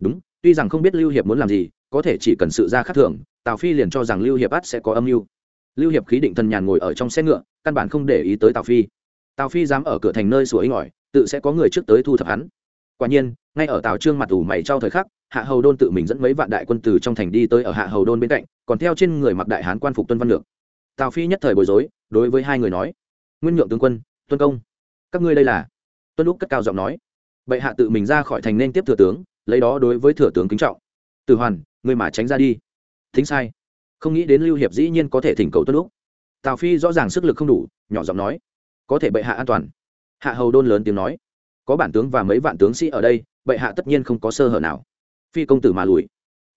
A: Đúng, tuy rằng không biết lưu hiệp muốn làm gì, có thể chỉ cần sự ra khác thường, tào phi liền cho rằng lưu hiệp ắt sẽ có âm mưu lưu hiệp khí định thần nhàn ngồi ở trong xe ngựa, căn bản không để ý tới tào phi. Tào phi dám ở cửa thành nơi sủa ấy ngỏi tự sẽ có người trước tới thu thập hắn. Quả nhiên, ngay ở tào trương mặt ủ mày trao thời khắc, hạ hầu đôn tự mình dẫn mấy vạn đại quân từ trong thành đi tới ở hạ hầu đôn bên cạnh, còn theo trên người mặc đại hán quan phục tuân văn lược. Tào phi nhất thời bối rối, đối với hai người nói, nguyên nhượng tướng quân, tuân công, các ngươi đây là? Tuân lúc cất cao giọng nói, bệ hạ tự mình ra khỏi thành nên tiếp thừa tướng, lấy đó đối với thừa tướng kính trọng. Từ hoàn người mà tránh ra đi. Thính sai không nghĩ đến lưu hiệp dĩ nhiên có thể thỉnh cầu tuân lúc tào phi rõ ràng sức lực không đủ nhỏ giọng nói có thể bệ hạ an toàn hạ hầu đôn lớn tiếng nói có bản tướng và mấy vạn tướng sĩ ở đây bệ hạ tất nhiên không có sơ hở nào phi công tử mà lùi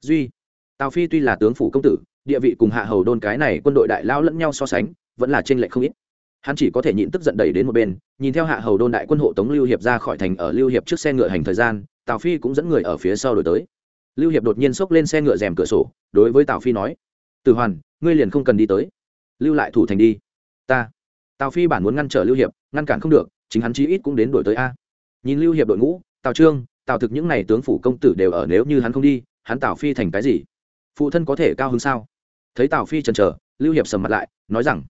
A: duy tào phi tuy là tướng phủ công tử địa vị cùng hạ hầu đôn cái này quân đội đại lao lẫn nhau so sánh vẫn là trên lệch không ít hắn chỉ có thể nhịn tức giận đẩy đến một bên nhìn theo hạ hầu đôn đại quân hộ tống lưu hiệp ra khỏi thành ở lưu hiệp trước xe ngựa hành thời gian tào phi cũng dẫn người ở phía sau đổi tới lưu hiệp đột nhiên xốc lên xe ngựa rèm cửa sổ đối với tào phi nói từ hoàn ngươi liền không cần đi tới. Lưu lại thủ thành đi. Ta. Tào phi bản muốn ngăn trở lưu hiệp ngăn cản không được chính hắn chí ít cũng đến đổi tới a. Nhìn lưu hiệp đội ngũ tào trương tào thực những n à y tướng phủ công tử đều ở nếu như hắn không đi hắn tào phi thành cái gì? Phụ thân có thể cao hơn sao? Thấy tào phi chần trở lưu hiệp sầm mặt lại nói rằng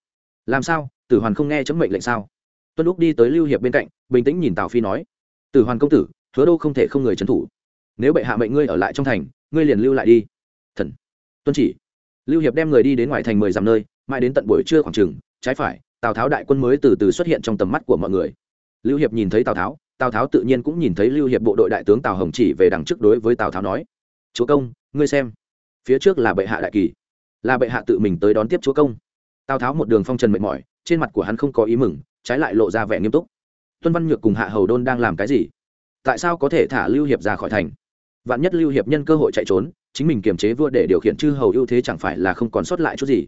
A: làm sao? Tử hoàn không nghe chấm mệnh lệnh sao? Tuân lúc đi tới lưu hiệp bên cạnh bình tĩnh nhìn tào phi nói tử hoàn công tử hứa đô không thể không người trấn thủ. Nếu bệ hạ mệnh ngươi ở lại trong thành ngươi liền lưu lại đi. Thần, tuân chỉ lưu hiệp đem người đi đến ngoài thành mười dặm nơi, mãi đến tận buổi trưa khoảng chừng, trái phải, tào tháo đại quân mới từ từ xuất hiện trong tầm mắt của mọi người. Lưu hiệp nhìn thấy tào tháo tào tháo tự nhiên cũng nhìn thấy lưu hiệp bộ đội đại tướng tào hồng chỉ về đằng trước đối với tào tháo nói, chúa công, ngươi xem, phía trước là bệ hạ đại kỳ, là bệ hạ tự mình tới đón tiếp chúa công. Tào tháo một đường phong trần mệt mỏi, trên mặt của hắn không có ý mừng, trái lại lộ ra vẻ nghiêm túc. Tuân văn nhược cùng hạ hầu đôn đang làm cái gì? Tại sao có thể thả lưu hiệp ra khỏi thành? Vạn nhất lưu hiệp nhân cơ hội chạy trốn chính mình kiềm chế vua để điều khiển chư hầu ưu thế chẳng phải là không còn sót lại chút gì.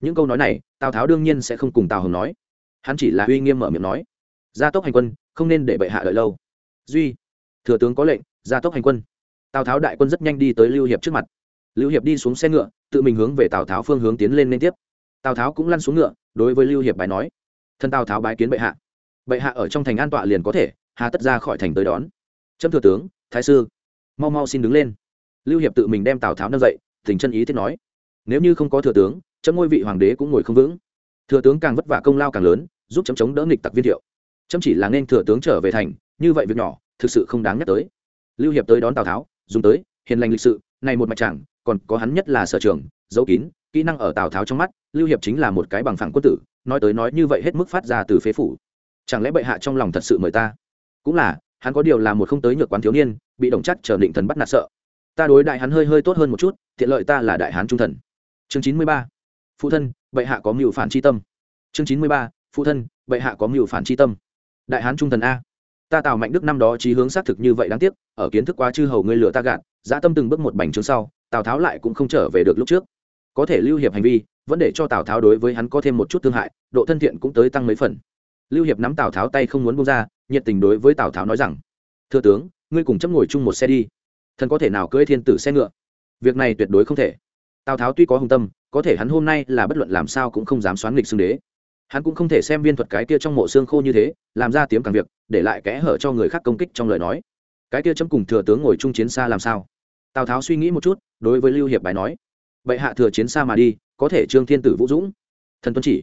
A: Những câu nói này, tào tháo đương nhiên sẽ không cùng tào hồng nói. Hắn chỉ là uy nghiêm mở miệng nói. Gia tốc hành quân, không nên để bệ hạ đợi lâu. Duy, thừa tướng có lệnh, gia tốc hành quân. Tào tháo đại quân rất nhanh đi tới lưu hiệp trước mặt. Lưu hiệp đi xuống xe ngựa, tự mình hướng về tào tháo phương hướng tiến lên liên tiếp. Tào tháo cũng lăn xuống ngựa, đối với lưu hiệp bài nói. Thân tào tháo bái kiến bệ hạ. Bệ hạ ở trong thành an tọa liền có thể, hà tất ra khỏi thành tới đón. Trâm thừa tướng, thái sư, mau mau xin đứng lên lưu hiệp tự mình đem tào tháo nâng dậy tình chân ý thiết nói, nếu như không có thừa tướng, chấm ngôi vị hoàng đế cũng ngồi không vững. Thừa tướng càng vất vả công lao càng lớn, giúp chấm chống đỡ nghịch tặc viên thiệu. Chấm chỉ là nên thừa tướng trở về thành, như vậy việc nhỏ, thực sự không đáng nhắc tới. Lưu hiệp tới đón tào tháo, dùng tới, hiền lành lịch sự, này một mạch chẳng còn có hắn nhất là sở trường dấu kín, kỹ năng ở tào tháo trong mắt, lưu hiệp chính là một cái bằng phẳng quân tử, nói tới nói như vậy hết mức phát ra từ phế phủ. Chẳng lẽ bệ hạ trong lòng thật sự mời ta? Cũng là, hắn có điều là một không tới nhược quán thiếu niên, bị đồng chắc chờ định thần bắt nạt sợ ta đối đại hắn hơi hơi tốt hơn một chút tiện lợi ta là đại hán trung thần. Chương chín mươi ba, phụ thân, bệ hạ có mưu phản c tâm. Chương chín mươi ba, phụ thân, bệ hạ có mưu phản c tâm. Đại hán trung thần a. Ta tào mạnh đức năm đó trí hướng xác thực như vậy đáng tiếc, ở kiến thức quá chư hầu ngươi lừa ta gạt, dã tâm từng bước một bành trướng sau, tào tháo lại cũng không trở về được lúc trước. Có thể lưu hiệp hành vi, vẫn để cho tào tháo đối với hắn có thêm một chút thương hại, độ thân thiện cũng tới tăng mấy phần. Lưu hiệp nắm tào tháo tay không muốn bông ra, nhiệt tình đối với tào tháo nói rằng, thưa tướng, ngươi cùng chấp ngồi chung một xe đi thần có thể nào cưỡi thiên tử xe ngựa? Việc này tuyệt đối không thể. Tào tháo tuy có hùng tâm, có thể hắn hôm nay là bất luận làm sao cũng không dám xoán nghịch xương đế. Hắn cũng không thể xem viên thuật cái kia trong mộ xương khô như thế, làm ra tiếng càng việc, để lại kẽ hở cho người khác công kích trong lời nói. Cái kia chấm cùng thừa tướng ngồi chung chiến xa làm sao? Tào tháo suy nghĩ một chút, đối với lưu hiệp bài nói, bệ hạ thừa chiến xa mà đi, có thể trương thiên tử vũ dũng. Thần tuân chỉ,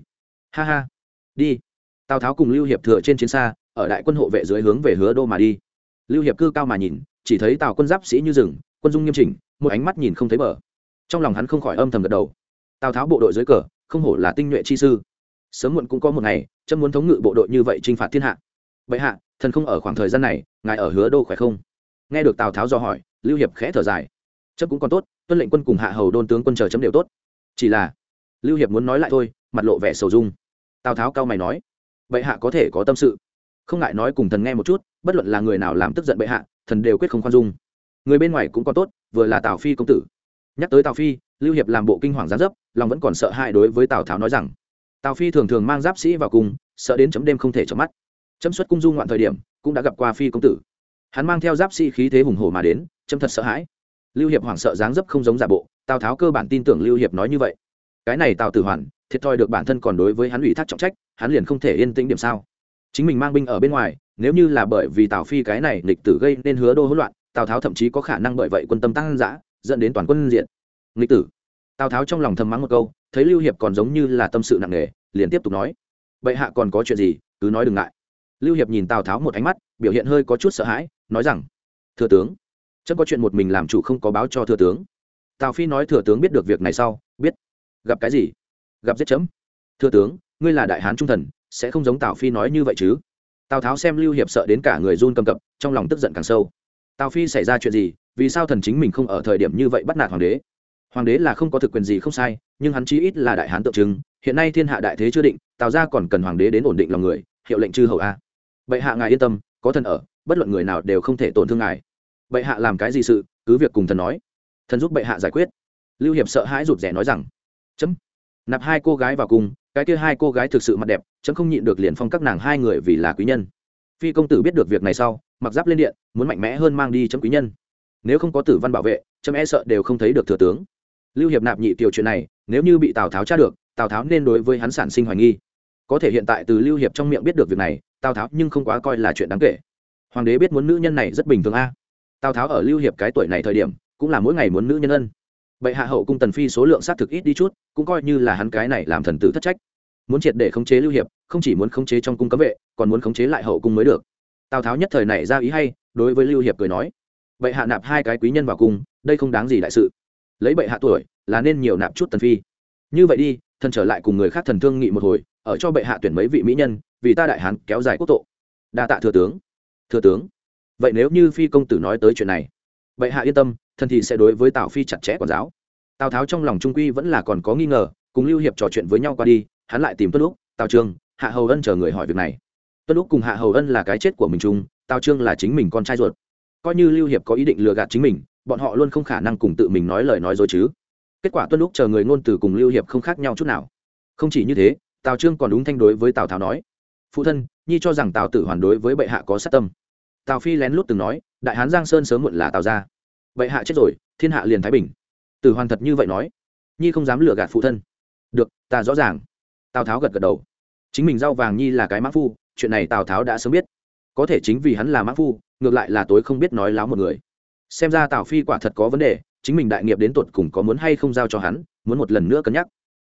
A: ha ha, đi. Tào tháo cùng lưu hiệp thừa trên chiến xa, ở đại quân hộ vệ dưới hướng về hứa đô mà đi. Lưu hiệp cư cao mà nhìn chỉ thấy tào quân giáp sĩ như rừng, quân dung nghiêm chỉnh, một ánh mắt nhìn không thấy bờ. Trong lòng hắn không khỏi âm thầm gật đầu. Tào tháo bộ đội dưới cờ, không hổ là tinh nhuệ chi sư. Sớm muộn cũng có một ngày trâm muốn thống ngự bộ đội như vậy t r i n h phạt thiên hạ. Vậy hạ, thần không ở khoảng thời gian này, ngài ở hứa đô khỏe không? Nghe được tào tháo do hỏi, lưu hiệp khẽ thở dài. Trâm cũng còn tốt, tuân lệnh quân cùng hạ hầu đôn tướng quân chờ chấm đều tốt. Chỉ là, lưu hiệp muốn nói lại thôi, mặt lộ vẻ sầu dung. Tào tháo cao mày nói, bệ hạ có thể có tâm sự không ngại nói cùng thần nghe một chút, bất luận là người nào làm tức giận bệ hạ, thần đều quyết không khoan dung. Người bên ngoài cũng còn tốt, vừa là tào phi công tử. Nhắc tới tào phi, lưu hiệp làm bộ kinh hoàng gián dấp, lòng vẫn còn sợ hãi đối với tào tháo nói rằng, tào phi thường thường mang giáp sĩ vào cung, sợ đến chấm đêm không thể chấm mắt. Chấm xuất cung du ngoạn thời điểm, cũng đã gặp qua phi công tử. Hắn mang theo giáp sĩ khí thế hùng hổ mà đến, chấm thật sợ hãi. Lưu hiệp hoảng sợ dáng dấp không giống giả bộ, tào tháo cơ bản tin tưởng lưu hiệp nói như vậy. Cái này tào tử hoàn, thiệt thòi được bản thân còn đối với hắn ủy thác trọng trách, hắn liền không thể yên tĩnh điểm sao? Chính mình mang binh ở bên ngoài, nếu như là bởi vì tào phi cái này lịch tử gây nên hứa đô hỗn loạn, tào tháo thậm chí có khả năng bởi vậy quân tâm tăng giã dẫn đến toàn quân diện lịch tử. Tào tháo trong lòng thầm mắng một câu, thấy lưu hiệp còn giống như là tâm sự nặng nề, liền tiếp tục nói. Bệ hạ còn có chuyện gì, cứ nói đừng ngại. Lưu hiệp nhìn tào tháo một ánh mắt, biểu hiện hơi có chút sợ hãi, nói rằng, thừa tướng chắc có chuyện một mình làm chủ không có báo cho thừa tướng. Tào phi nói thừa tướng biết được việc này sau, biết. Gặp cái gì? Gặp giết chấm. Thừa tướng, ngươi là đại hán trung thần sẽ không giống tào phi nói như vậy chứ. Tào tháo xem lưu hiệp sợ đến cả người run cầm cập, trong lòng tức giận càng sâu. Tào phi xảy ra chuyện gì? Vì sao thần chính mình không ở thời điểm như vậy bắt nạt hoàng đế? Hoàng đế là không có thực quyền gì không sai, nhưng hắn chí ít là đại hán tượng trưng. Hiện nay thiên hạ đại thế chưa định, tào ra còn cần hoàng đế đến ổn định lòng người, hiệu lệnh chư hầu a. Bệ hạ ngài yên tâm, có thần ở, bất luận người nào đều không thể tổn thương ngài. Bệ hạ làm cái gì sự, cứ việc cùng thần nói. Thần giúp bệ hạ giải quyết. Lưu hiệp sợ hãi rụt rè nói rằng, chấm. Nạp hai cô gái vào cùng cái kia hai cô gái thực sự mặt đẹp, chấm không nhịn được liền phong các nàng hai người vì là quý nhân. Phi công tử biết được việc này sau, mặc giáp lên điện, muốn mạnh mẽ hơn mang đi chấm quý nhân. Nếu không có tử văn bảo vệ, chấm e sợ đều không thấy được thừa tướng. Lưu hiệp nạp nhị tiểu chuyện này, nếu như bị tào tháo tra được, tào tháo nên đối với hắn sản sinh hoài nghi. Có thể hiện tại từ lưu hiệp trong miệng biết được việc này, tào tháo nhưng không quá coi là chuyện đáng kể. Hoàng đế biết muốn nữ nhân này rất bình thường a. Tào tháo ở lưu hiệp cái tuổi này thời điểm, cũng là mỗi ngày muốn nữ nhân ân bệ hạ hậu cung tần phi số lượng xác thực ít đi chút, cũng coi như là hắn cái này làm thần tử thất trách. Muốn triệt để khống chế lưu hiệp, không chỉ muốn khống chế trong cung cấm vệ, còn muốn khống chế lại hậu cung mới được. Tào tháo nhất thời này ra ý hay, đối với lưu hiệp cười nói, bệ hạ nạp hai cái quý nhân vào cung, đây không đáng gì đại sự. Lấy bệ hạ tuổi, là nên nhiều nạp chút tần phi. Như vậy đi, thần trở lại cùng người khác thần thương nghị một hồi, ở cho bệ hạ tuyển mấy vị mỹ nhân, vì ta đại hán kéo dài quốc tộ. Đa tạ thừa tướng. Thừa tướng. Vậy nếu như phi công tử nói tới chuyện này, bệ hạ yên tâm thần thì sẽ đối với tào phi chặt chẽ quản giáo. Tào tháo trong lòng trung quy vẫn là còn có nghi ngờ, cùng lưu hiệp trò chuyện với nhau qua đi, hắn lại tìm tuân lúc tào trương hạ hầu ân chờ người hỏi việc này. Tuân lúc cùng hạ hầu ân là cái chết của mình chung, tào trương là chính mình con trai ruột. Coi như lưu hiệp có ý định lừa gạt chính mình, bọn họ luôn không khả năng cùng tự mình nói lời nói dối chứ. Kết quả tuân lúc chờ người ngôn từ cùng lưu hiệp không khác nhau chút nào. Không chỉ như thế, tào trương còn đúng thanh đối với tào tháo nói, phụ thân, nhi cho rằng tào tử hoàn đối với bệ hạ có sát tâm. Tào phi lén lút từng nói, đại hán giang sơn sớm muộn là tào ra bệ hạ chết rồi, thiên hạ liền thái bình. Tử hoàn thật như vậy nói, nhi không dám lừa gạt phụ thân. Được, ta rõ ràng. Tào tháo gật gật đầu. Chính mình rau vàng nhi là cái mã phu, chuyện này tào tháo đã sớm biết. Có thể chính vì hắn là mã phu, ngược lại là tối không biết nói láo một người. Xem ra tào phi quả thật có vấn đề, chính mình đại nghiệp đến tột cùng có muốn hay không giao cho hắn, muốn một lần nữa cân nhắc.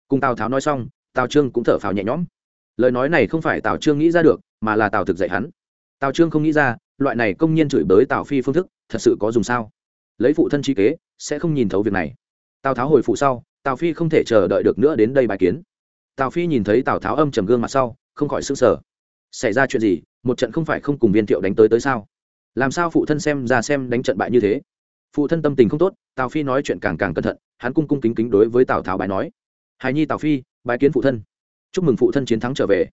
A: Cùng tào tháo nói xong, tào trương cũng thở phào nhẹ nhõm. Lời nói này không phải tào trương nghĩ ra được, mà là tào thực dạy hắn. Tào trương không nghĩ ra, loại này công nhiên chửi bới tào phi phương thức, thật sự có dùng sao? Lấy phụ thân chi kế, sẽ không nhìn thấu việc này. Tào tháo hồi phụ sau, tào phi không thể chờ đợi được nữa đến đây bài kiến. Tào phi nhìn thấy tào tháo âm trầm gương mặt sau, không khỏi s ư n g sở xảy ra chuyện gì? Một trận không phải không cùng viên thiệu đánh tới tới sao? Làm sao phụ thân xem ra xem đánh trận bại như thế? Phụ thân tâm tình không tốt, tào phi nói chuyện càng càng cẩn thận, hắn cung cung kính kính đối với tào tháo bài nói. Hài nhi tào phi bài kiến phụ thân. Chúc mừng phụ thân chiến thắng trở về.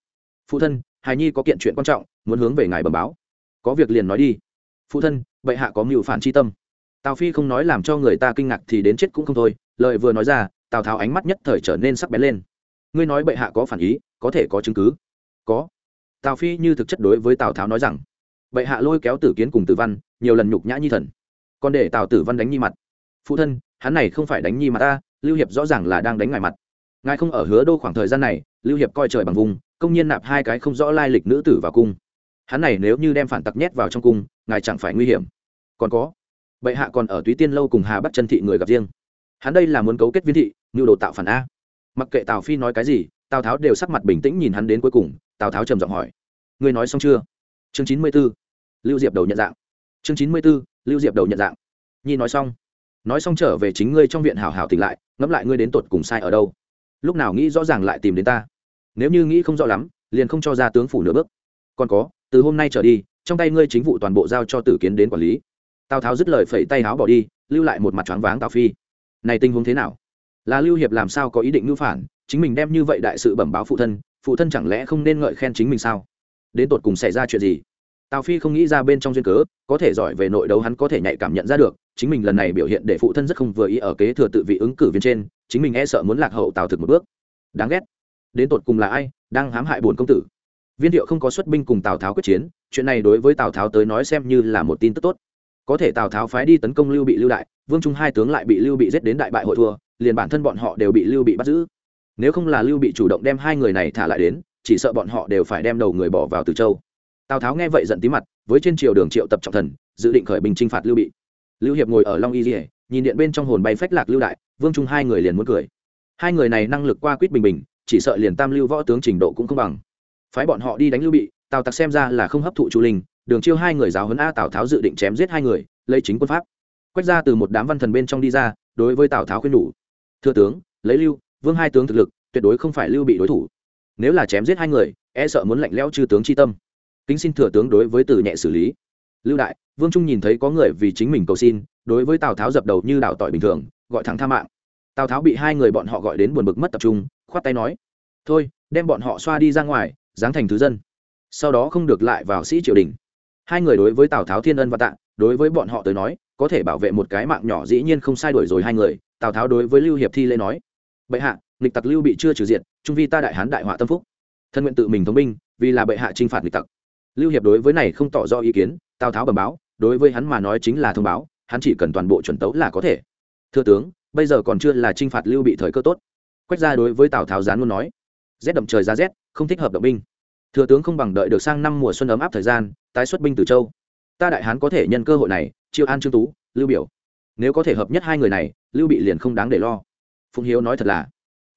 A: Phụ thân, hài nhi có kiện chuyện quan trọng, muốn hướng về ngài bẩm báo. Có việc liền nói đi. Phụ thân, bệ hạ có mưu phản c tâm tào phi không nói làm cho người ta kinh ngạc thì đến chết cũng không thôi, lời vừa nói ra, tào tháo ánh mắt nhất thời trở nên sắc bén lên. Ngươi nói bệ hạ có phản ý, có thể có chứng cứ. Có. Tào phi như thực chất đối với tào tháo nói rằng, bệ hạ lôi kéo tử kiến cùng tử văn, nhiều lần nhục nhã nhi thần. Còn để tào tử văn đánh nhi mặt. Phụ thân, hắn này không phải đánh nhi mặt ta, lưu hiệp rõ ràng là đang đánh ngài mặt. Ngài không ở hứa đô khoảng thời gian này, lưu hiệp coi trời bằng vùng, công nhiên nạp hai cái không rõ lai lịch nữ tử vào cung. Hắn này nếu như đem phản tặc nhét vào trong cung, ngài chẳng phải nguy hiểm. Còn có bệ hạ còn ở túy tiên lâu cùng hà bắt chân thị người gặp riêng hắn đây là muốn cấu kết viên thị như đồ tạo phản a mặc kệ tào phi nói cái gì tào tháo đều sắc mặt bình tĩnh nhìn hắn đến cuối cùng tào tháo trầm giọng hỏi ngươi nói xong chưa chương chín mươi b ố lưu diệp đầu nhận dạng chương chín mươi b ố lưu diệp đầu nhận dạng nhi nói xong nói xong trở về chính ngươi trong viện hảo hảo tỉnh lại ngẫm lại ngươi đến tột cùng sai ở đâu lúc nào nghĩ rõ ràng lại tìm đến ta nếu như nghĩ không rõ lắm liền không cho ra tướng phủ nửa bước còn có từ hôm nay trở đi trong tay ngươi chính vụ toàn bộ giao cho tử kiến đến quản lý tào tháo dứt lời phẩy tay áo bỏ đi, lưu lại một mặt choáng váng tào phi. Này tình huống thế nào? Là lưu hiệp làm sao có ý định ngưu phản, chính mình đem như vậy đại sự bẩm báo phụ thân phụ thân chẳng lẽ không nên ngợi khen chính mình sao? Đến tột cùng xảy ra chuyện gì? Tào phi không nghĩ ra bên trong duyên cớ, có thể giỏi về nội đấu hắn có thể nhạy cảm nhận ra được, chính mình lần này biểu hiện để phụ thân rất không vừa ý ở kế thừa tự vị ứng cử viên trên, chính mình e sợ muốn lạc hậu tào thực một bước. Đáng ghét. Đến tột cùng là ai đang hãm hại bổn công tử? Viên thiệu không có xuất binh cùng tào tháo quyết chiến, chuyện này đối với tào tháo tới nói xem như là một tin tức tốt có thể tào tháo phái đi tấn công lưu bị lưu đại, vương trung hai tướng lại bị lưu bị giết đến đại bại hội thua, liền bản thân bọn họ đều bị lưu bị bắt giữ. Nếu không là lưu bị chủ động đem hai người này thả lại đến, chỉ sợ bọn họ đều phải đem đầu người bỏ vào từ châu. Tào tháo nghe vậy giận tí mặt, với trên triều đường triệu tập trọng thần, dự định khởi bình chinh phạt lưu bị. Lưu hiệp ngồi ở long y dỉa nhìn điện bên trong hồn bay phách lạc lưu đại, vương trung hai người liền muốn cười. Hai người này năng lực qua quýt bình bình, chỉ sợ liền tam lưu võ tướng trình độ cũng không bằng. Phái bọn họ đi đánh lưu bị, tào tặc xem ra là không hấp thụ chu linh đường chiêu hai người giáo huấn a tào tháo dự định chém giết hai người, lấy chính quân pháp. Quét ra từ một đám văn thần bên trong đi ra, đối với tào tháo khuyên nhủ, thưa tướng, lấy lưu, vương hai tướng thực lực, tuyệt đối không phải lưu bị đối thủ. Nếu là chém giết hai người e sợ muốn lạnh lẽo chư tướng chi tâm. Kính xin thừa tướng đối với từ nhẹ xử lý. Lưu đại, vương trung nhìn thấy có người vì chính mình cầu xin, đối với tào tháo dập đầu như đảo tỏi bình thường, gọi thẳng tha mạng. Tào tháo bị hai người bọn họ gọi đến buồn bực mất tập trung, khoát tay nói, thôi, đem bọn họ xoa đi ra ngoài, giáng thành thứ dân. Sau đó không được lại vào sĩ triều đình hai người đối với tào tháo thiên ân và tạ, đối với bọn họ tới nói, có thể bảo vệ một cái mạng nhỏ dĩ nhiên không sai đổi rồi hai người, tào tháo đối với lưu hiệp thi lễ nói, bệ hạ, nghịch tặc lưu bị chưa trừ diện trung vi ta đại hán đại họa tâm phúc. Thân nguyện tự mình thống binh, vì là bệ hạ t r i n h phạt nghịch tặc. Lưu hiệp đối với này không tỏ ra ý kiến, tào tháo bẩm báo, đối với hắn mà nói chính là thông báo, hắn chỉ cần toàn bộ chuẩn tấu là có thể. Thưa tướng, bây giờ còn chưa là t r i n h phạt lưu bị thời cơ tốt. Quách ra đối với tào tháo gián luôn nói, rét đậm trời ra rét, không thích hợp động binh thừa tướng không bằng đợi được sang năm mùa xuân ấm áp thời gian, tái xuất binh từ châu. Ta đại hán có thể nhân cơ hội này, chiêu an trương tú, lưu biểu. Nếu có thể hợp nhất hai người này, lưu bị liền không đáng để lo. Phùng hiếu nói thật là.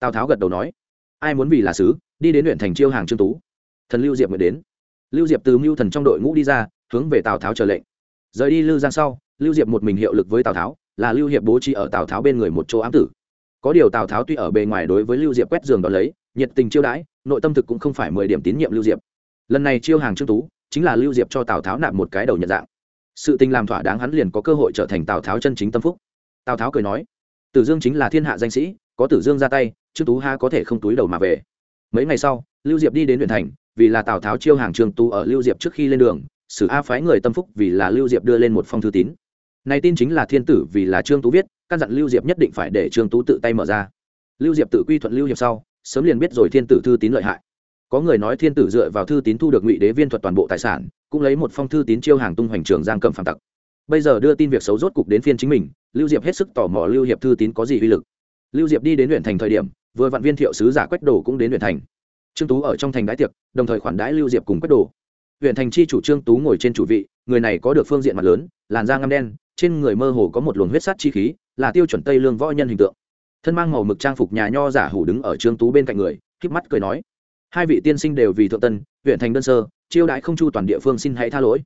A: Tào tháo gật đầu nói. Ai muốn vì là sứ, đi đến huyện thành chiêu hàng trương tú. Thần lưu diệp mới đến. Lưu diệp từ mưu thần trong đội ngũ đi ra, hướng về tào tháo chờ lệnh. Rời đi lưu giang sau, lưu diệp một mình hiệu lực với tào tháo, là lưu hiệp bố trí ở tào tháo bên người một chỗ ám tử. Có điều tào tháo tuy ở bề ngoài đối với lưu diệp quét giường đón lấy, nhiệt tình chiêu đãi nội tâm thực cũng không phải mười điểm tín nhiệm lưu diệp. Lần này chiêu hàng trương tú, chính là lưu diệp cho tào tháo nạp một cái đầu nhận dạng. Sự tình làm thỏa đáng hắn liền có cơ hội trở thành tào tháo chân chính tâm phúc. Tào tháo cười nói, tử dương chính là thiên hạ danh sĩ, có tử dương ra tay, trương tú ha có thể không túi đầu mà về. Mấy ngày sau, lưu diệp đi đến huyện thành, vì là tào tháo chiêu hàng trương tú ở lưu diệp trước khi lên đường, sử a phái người tâm phúc vì là lưu diệp đưa lên một phong thư tín. Này tin chính là thiên tử vì là trương tú viết, căn dặn lưu diệp nhất định phải để trương tú tự tay mở ra. Lưu diệp tự quy thuận lưu hiệp sau sớm liền biết rồi thiên tử thư tín lợi hại. Có người nói thiên tử dựa vào thư tín thu được ngụy đế viên thuật toàn bộ tài sản, cũng lấy một phong thư tín chiêu hàng tung hoành trường giang cầm phạm tặc. Bây giờ đưa tin việc xấu rốt cục đến phiên chính mình, lưu diệp hết sức tò mò lưu hiệp thư tín có gì uy lực. Lưu diệp đi đến huyện thành thời điểm, vừa vạn viên thiệu sứ giả quách đồ cũng đến huyện thành. Trương tú ở trong thành đái tiệc, đồng thời khoản đãi lưu diệp cùng quách đồ. Huyện thành chi chủ trương tú ngồi trên chủ vị, người này có được phương diện mặt lớn, làn da ngăm đen, trên người mơ hồ có một luồng huyết sắt chi khí, là tiêu chuẩn tây lương võ nhân hình tượng thân mang màu mực trang phục nhà nho giả hủ đứng ở trương tú bên cạnh người k mắt cười nói, hai vị tiên sinh đều vì thượng tân, huyện thành đơn sơ, chiêu đãi không chu toàn địa phương xin hãy tha lỗi.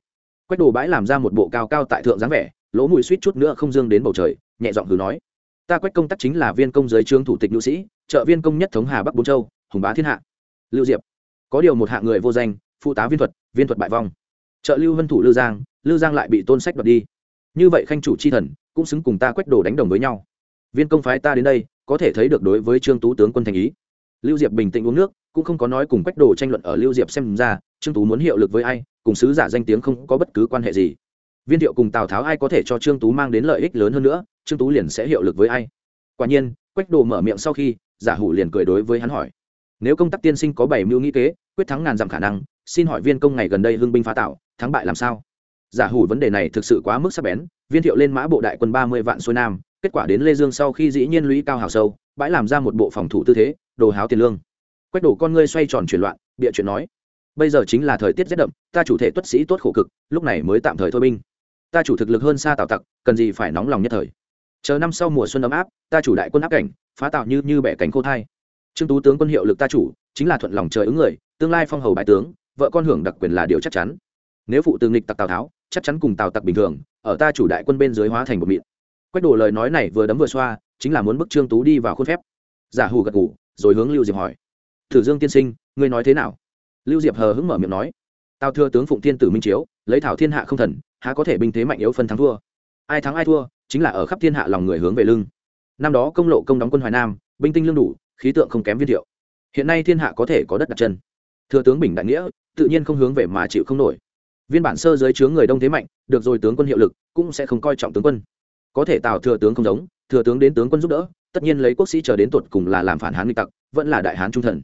A: Quách đồ bãi làm ra một bộ cao cao tại thượng dáng vẻ, lỗ mùi suýt chút nữa không dương đến bầu trời, nhẹ giọng hừ nói, ta quách công tác chính là viên công giới trương thủ tịch nữ sĩ, trợ viên công nhất thống hà bắc bốn châu, hùng bá thiên hạ. Lưu diệp, có điều một hạng người vô danh, phụ tá viên thuật viên thuật bại vong. Trợ lưu vân thủ lưu giang lưu giang lại bị tôn sách đoạt đi. Như vậy khanh chủ chi thần, cũng xứng cùng ta quách đồ đánh đồng với nhau. Viên công phái ta đến đây có thể thấy được đối với trương tú tướng quân thành ý. Lưu diệp bình tĩnh uống nước, cũng không có nói cùng quách đồ tranh luận ở lưu diệp xem ra, trương tú muốn hiệu lực với ai, cùng sứ giả danh tiếng không có bất cứ quan hệ gì. Viên thiệu cùng tào tháo ai có thể cho trương tú mang đến lợi ích lớn hơn nữa, trương tú liền sẽ hiệu lực với ai? Quả nhiên, quách đồ mở miệng sau khi, giả hủ liền cười đối với hắn hỏi. Nếu công tác tiên sinh có bảy mưu nghĩ kế, quyết thắng ngàn dặm khả năng, xin hỏi viên công ngày gần đây hưng binh phá tạo, thắng bại làm sao? Giả hủ vấn đề này thực sự quá mức sắc bén, viên thiệu lên mã bộ đại quân ba mươi vạn xuôi nam kết quả đến lê dương sau khi dĩ nhiên lũy cao hào sâu, bãi làm ra một bộ phòng thủ tư thế, đồ háo tiền lương. Quách đổ con ngươi xoay tròn chuyển loạn, bịa chuyện nói, bây giờ chính là thời tiết rét đậm, ta chủ thể tuất sĩ tốt khổ cực, lúc này mới tạm thời thôi binh. Ta chủ thực lực hơn xa tào tặc, cần gì phải nóng lòng nhất thời. Chờ năm sau mùa xuân ấm áp, ta chủ đại quân áp cảnh, phá tạo như như bẻ cánh khô thai. Trương tú tướng quân hiệu lực ta chủ, chính là thuận lòng trời ứng người, tương lai phong hầu bại tướng, vợ con hưởng đặc quyền là điều chắc chắn. Nếu phụ tương nghịch tặc tào tháo, chắc chắn cùng tào tặc bình thường, ở ta chủ đại quân bên dưới hóa thành một mịn quách đổ lời nói này vừa đấm vừa xoa, chính là muốn bức trương tú đi vào khuôn phép. Giả hù gật ngủ rồi hướng lưu diệp hỏi. Thử dương tiên sinh, ngươi nói thế nào? Lưu diệp hờ hững mở miệng nói. Tào thưa tướng phụng thiên tử minh chiếu, lấy thảo thiên hạ không thần, há có thể binh thế mạnh yếu phân thắng thua? Ai thắng ai thua, chính là ở khắp thiên hạ lòng người hướng về lưng. Năm đó công lộ công đóng quân hoài nam, binh tinh lương đủ, khí tượng không kém viên thiệu. Hiện nay thiên hạ có thể có đất đặt chân. Thừa tướng bình đại nghĩa, tự nhiên không hướng về mà chịu không nổi. Viên bản sơ giới chướng người đông thế mạnh, được rồi tướng quân hiệu lực, cũng sẽ không coi trọng tướng quân có thể tào thừa tướng không giống, thừa tướng đến tướng quân giúp đỡ, tất nhiên lấy quốc sĩ chờ đến tột cùng là làm phản hán nghịch tặc, vẫn là đại hán trung thần.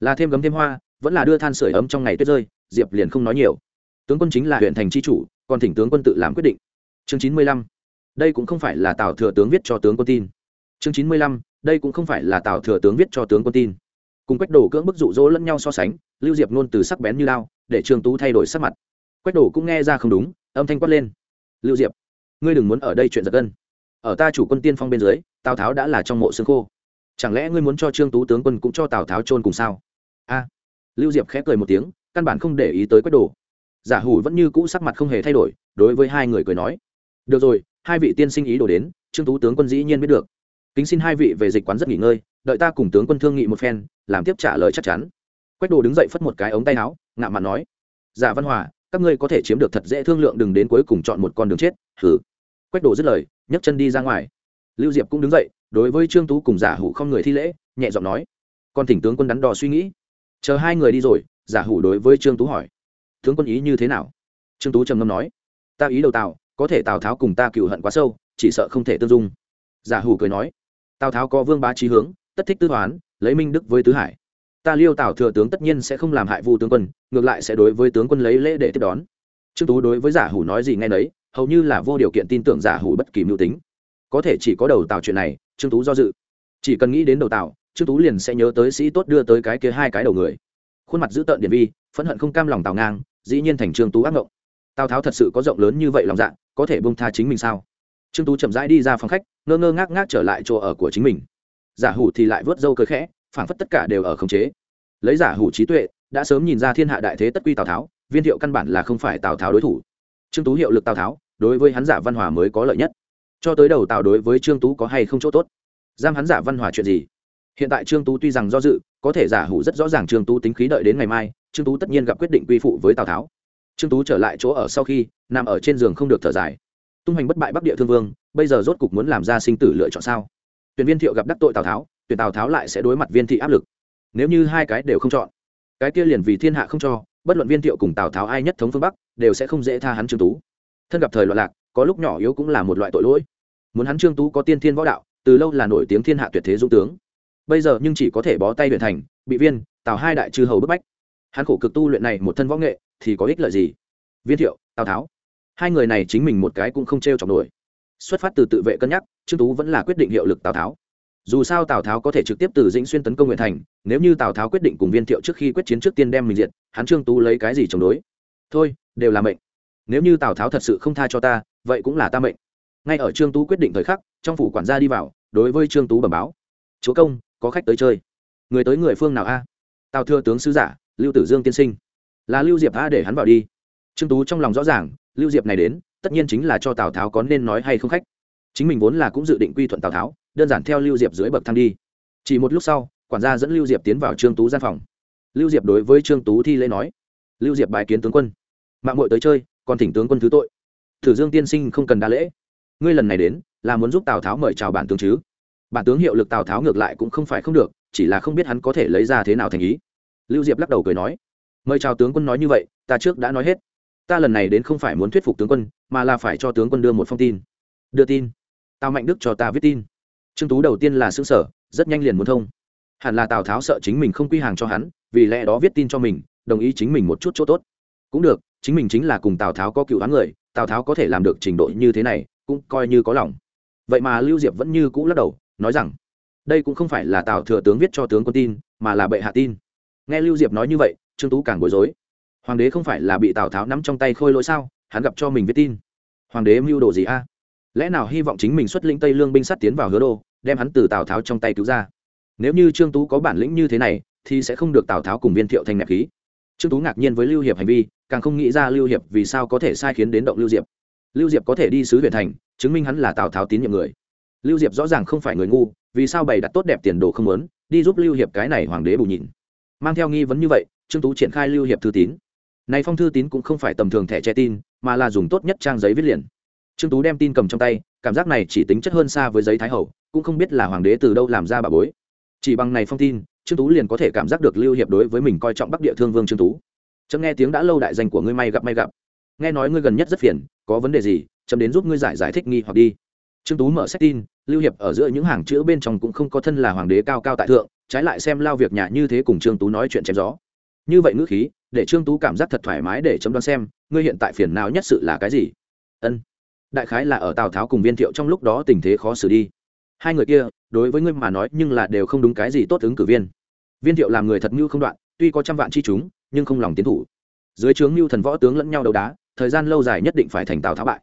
A: Là thêm gấm thêm hoa, vẫn là đưa than sửa ấm trong ngày tuyết rơi, diệp liền không nói nhiều. Tướng quân chính là huyện thành tri chủ, còn thỉnh tướng quân tự làm quyết định. Chương chín mươi lăm. Đây cũng không phải là tào thừa tướng viết cho tướng quân tin. Chương chín mươi lăm. Đây cũng không phải là tào thừa tướng viết cho tướng quân tin. Cùng quách đồ cưỡng bức dụ dỗ lẫn nhau so sánh, lưu diệp nôn từ sắc bén như lao, để trương tú thay đổi sắc mặt. Quách đồ cũng nghe ra không đúng, âm thanh quát lên. Lưu diệp ngươi đừng muốn ở đây chuyện giật gân. Ở ta chủ quân tiên phong bên dưới, tào tháo đã là trong mộ xương khô. Chẳng lẽ ngươi muốn cho trương tú tướng quân cũng cho tào tháo trôn cùng sao? A. Lưu diệp khẽ cười một tiếng, căn bản không để ý tới quách đồ. Giả hủ vẫn như cũ sắc mặt không hề thay đổi, đối với hai người cười nói. Được rồi, hai vị tiên sinh ý đồ đến, trương tú tướng quân dĩ nhiên biết được. Kính xin hai vị về dịch quán rất nghỉ ngơi, đợi ta cùng tướng quân thương nghị một phen, làm tiếp trả lời chắc chắn. Quách đồ đứng dậy phất một cái ống tay áo, ngạo mạn nói. Giả văn hòa các ngươi có thể chiếm được thật dễ thương lượng, đừng đến cuối cùng chọn một con đường chết. Thử quách đồ dứt lời, nhấc chân đi ra ngoài. Lưu diệp cũng đứng dậy, đối với trương tú cùng giả hủ không người thi lễ, nhẹ giọng nói. Con thỉnh tướng quân đắn đo suy nghĩ. Chờ hai người đi rồi, giả hủ đối với trương tú hỏi. Tướng quân ý như thế nào? Trương tú trầm ngâm nói. Ta ý đầu tào, có thể tào tháo cùng ta cựu hận quá sâu, chỉ sợ không thể tương dung. Giả hủ cười nói. Tào tháo có vương bá trí hướng, tất thích tư toán, lấy minh đức với tứ hải ta liêu tào thừa tướng tất nhiên sẽ không làm hại vu tướng quân ngược lại sẽ đối với tướng quân lấy lễ để tiếp đón. Trương tú đối với giả hủ nói gì ngay nấy hầu như là vô điều kiện tin tưởng giả hủ bất kỳ mưu tính. Có thể chỉ có đầu tảo chuyện này trương tú do dự. Chỉ cần nghĩ đến đầu tảo, trương tú liền sẽ nhớ tới sĩ tốt đưa tới cái kia hai cái đầu người. Khuôn mặt dữ tợn điện vi phẫn hận không cam lòng tào ngang dĩ nhiên thành trương tú ác ngộng. Tào tháo thật sự có rộng lớn như vậy lòng dạ có thể bông tha chính mình sao? Trương tú chậm rãi đi ra phòng khách ngơ ngơ ngác ngác trở lại chỗ ở của chính mình. Giả hủ thì lại vớt râu cơ khẽ phảng phất tất cả đều ở khống chế. Lấy giả hủ trí tuệ, đã sớm nhìn ra thiên hạ đại thế tất quy tào tháo, viên thiệu căn bản là không phải tào tháo đối thủ. Trương tú hiệu lực tào tháo, đối với hắn giả văn hòa mới có lợi nhất. Cho tới đầu tào đối với trương tú có hay không chỗ tốt? Giam hắn giả văn hòa chuyện gì? Hiện tại trương tú tuy rằng do dự, có thể giả hủ rất rõ ràng trương tú tính khí đợi đến ngày mai, trương tú tất nhiên gặp quyết định quy phụ với tào tháo. Trương tú trở lại chỗ ở sau khi, nằm ở trên giường không được thở dài. Tung hành bất bại bắc địa thương vương, bây giờ rốt cục muốn làm ra sinh tử lựa chọn sao? Tuyển viên thiệu gặp đắc tội tào tháo tuyển tào tháo lại sẽ đối mặt viên thị áp lực. Nếu như hai cái đều không chọn, cái kia liền vì thiên hạ không cho, bất luận viên thiệu cùng tào tháo ai nhất thống phương bắc, đều sẽ không dễ tha hắn trương tú. Thân gặp thời loạn lạc, có lúc nhỏ yếu cũng là một loại tội lỗi. Muốn hắn trương tú có tiên thiên võ đạo, từ lâu là nổi tiếng thiên hạ tuyệt thế dũng tướng. Bây giờ nhưng chỉ có thể bó tay luyện thành, bị viên, tào hai đại chư hầu bức bách. Hắn khổ cực tu luyện này một thân võ nghệ, thì có ích lợi gì? Viên thiệu, tào tháo. Hai người này chính mình một cái cũng không t r e o chọc nổi. Xuất phát từ tự vệ cân nhắc, trương tú vẫn là quyết định hiệu lực tào tháo dù sao tào tháo có thể trực tiếp từ dĩnh xuyên tấn công nguyện thành nếu như tào tháo quyết định cùng viên thiệu trước khi quyết chiến trước tiên đem mình diệt hắn trương tú lấy cái gì chống đối thôi đều là mệnh nếu như tào tháo thật sự không tha cho ta vậy cũng là ta mệnh ngay ở trương tú quyết định thời khắc trong phủ quản gia đi vào đối với trương tú bẩm báo chúa công có khách tới chơi người tới người phương nào a tào thưa tướng sứ giả lưu tử dương tiên sinh là lưu diệp a để hắn vào đi trương tú trong lòng rõ ràng lưu diệp này đến tất nhiên chính là cho tào tháo có nên nói hay không khách chính mình vốn là cũng dự định quy thuận tào tháo, đơn giản theo lưu diệp dưới bậc thang đi. Chỉ một lúc sau, quản gia dẫn lưu diệp tiến vào trương tú gian phòng. Lưu diệp đối với trương tú thi lễ nói, lưu diệp bài kiến tướng quân. Mạng hội tới chơi, còn thỉnh tướng quân thứ tội. Thử dương tiên sinh không cần đa lễ. Ngươi lần này đến, là muốn giúp tào tháo mời chào bản tướng chứ? Bản tướng hiệu lực tào tháo ngược lại cũng không phải không được, chỉ là không biết hắn có thể lấy ra thế nào thành ý. Lưu diệp lắc đầu cười nói, mời chào tướng quân nói như vậy, ta trước đã nói hết. Ta lần này đến không phải muốn thuyết phục tướng quân, mà là phải cho tướng quân đưa một phong tin. Đưa tin? Tào mạnh đức cho ta viết tin. Trương tú đầu tiên là xương sở rất nhanh liền muốn thông. Hẳn là tào tháo sợ chính mình không quy hàng cho hắn, vì lẽ đó viết tin cho mình, đồng ý chính mình một chút chỗ tốt. Cũng được, chính mình chính là cùng tào tháo có cựu hắn người, tào tháo có thể làm được trình độ như thế này, cũng coi như có lòng. Vậy mà lưu diệp vẫn như cũ lắc đầu, nói rằng, đây cũng không phải là tào thừa tướng viết cho tướng quân tin, mà là bệ hạ tin. Nghe lưu diệp nói như vậy, trương tú càng bối rối. Hoàng đế không phải là bị tào tháo nắm trong tay khôi lỗi sao? Hắn gặp cho mình viết tin. Hoàng đế mưu đồ gì a? Lẽ nào hy vọng chính mình xuất lĩnh tây lương binh sắt tiến vào hứa đô, đem hắn từ tào tháo trong tay cứu ra? Nếu như trương tú có bản lĩnh như thế này, thì sẽ không được tào tháo cùng viên thiệu thành nạp khí. Trương tú ngạc nhiên với lưu hiệp hành vi, càng không nghĩ ra lưu hiệp vì sao có thể sai khiến đến động lưu diệp. Lưu diệp có thể đi sứ huyện thành, chứng minh hắn là tào tháo tín nhiệm người. Lưu diệp rõ ràng không phải người ngu, vì sao bày đặt tốt đẹp tiền đồ không lớn đi giúp lưu hiệp cái này hoàng đế bù nhìn mang theo nghi vấn như vậy, trương tú triển khai lưu hiệp thư tín. Này phong thư tín cũng không phải tầm thường thẻ che tin, mà là dùng tốt nhất trang giấy viết liền trương tú đem tin cầm trong tay, cảm giác này chỉ tính chất hơn xa với giấy thái hậu, cũng không biết là hoàng đế từ đâu làm ra bà bối. Chỉ bằng này phong tin, trương tú liền có thể cảm giác được lưu hiệp đối với mình coi trọng bắc địa thương vương trương tú. Chấm nghe tiếng đã lâu đại danh của ngươi may gặp may gặp. Nghe nói ngươi gần nhất rất phiền, có vấn đề gì, chấm đến giúp ngươi giải giải thích nghi hoặc đi. Trương tú mở sách tin, lưu hiệp ở giữa những hàng chữ bên trong cũng không có thân là hoàng đế cao cao tại thượng, trái lại xem lao việc nhà như thế cùng trương tú nói chuyện chém gió. Như vậy ngữ khí, để trương tú cảm giác thật thoải mái để chấm đoán xem, ngươi hiện tại phiền nào nhất sự là cái gì? Ân đại khái là ở tào tháo cùng viên thiệu trong lúc đó tình thế khó xử đi. Hai người kia, đối với ngươi mà nói nhưng là đều không đúng cái gì tốt ứng cử viên. Viên thiệu làm người thật mưu không đoạn, tuy có trăm vạn chi chúng, nhưng không lòng tiến thủ. Dưới trướng mưu thần võ tướng lẫn nhau đấu đá, thời gian lâu dài nhất định phải thành tào tháo bại.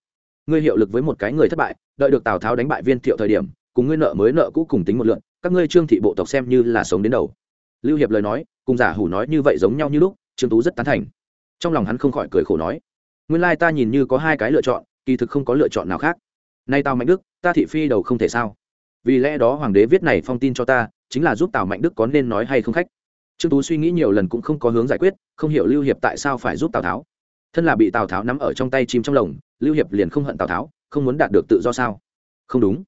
A: Ngươi hiệu lực với một cái người thất bại, đợi được tào tháo đánh bại viên thiệu thời điểm, cùng ngươi nợ mới nợ cũ cùng tính một lượn, các ngươi trương thị bộ tộc xem như là sống đến đầu. Lưu hiệp lời nói, cùng giả hủ nói như vậy giống nhau như lúc, trương tú rất tán thành. Trong lòng hắn không khỏi cười khổ nói, nguyên lai ta nhìn như có hai cái lựa chọn kỳ thực không có lựa chọn nào khác. Nay tào mạnh đức, ta thị phi đầu không thể sao? Vì lẽ đó hoàng đế viết này phong tin cho ta, chính là giúp tào mạnh đức có nên nói hay không khách? Trương tú suy nghĩ nhiều lần cũng không có hướng giải quyết, không hiểu lưu hiệp tại sao phải giúp tào tháo. Thân là bị tào tháo nắm ở trong tay chim trong lồng, lưu hiệp liền không hận tào tháo, không muốn đạt được tự do sao? Không đúng.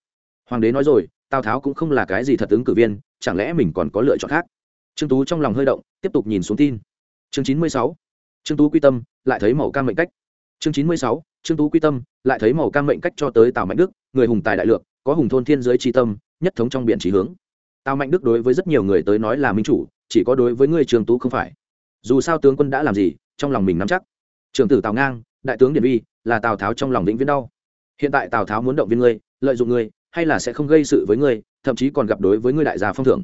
A: Hoàng đế nói rồi, tào tháo cũng không là cái gì thật ứng cử viên, chẳng lẽ mình còn có lựa chọn khác? Trương tú trong lòng hơi động, tiếp tục nhìn xuống tin. Chương chín mươi sáu. Trương tú quy tâm, lại thấy màu cam mệnh cách. Chương chín mươi sáu trương tú quy tâm lại thấy màu cam mệnh cách cho tới tào mạnh đức, người hùng tài đại lược, có hùng thôn thiên giới tri tâm, nhất thống trong biển trí hướng. Tào mạnh đức đối với rất nhiều người tới nói là minh chủ, chỉ có đối với người trương tú không phải. Dù sao tướng quân đã làm gì, trong lòng mình nắm chắc. Trưởng tử tào ngang, đại tướng điện vi là tào tháo trong lòng vĩnh viễn đau. Hiện tại tào tháo muốn động viên ngươi, lợi dụng ngươi, hay là sẽ không gây sự với ngươi, thậm chí còn gặp đối với ngươi đại gia phong thưởng.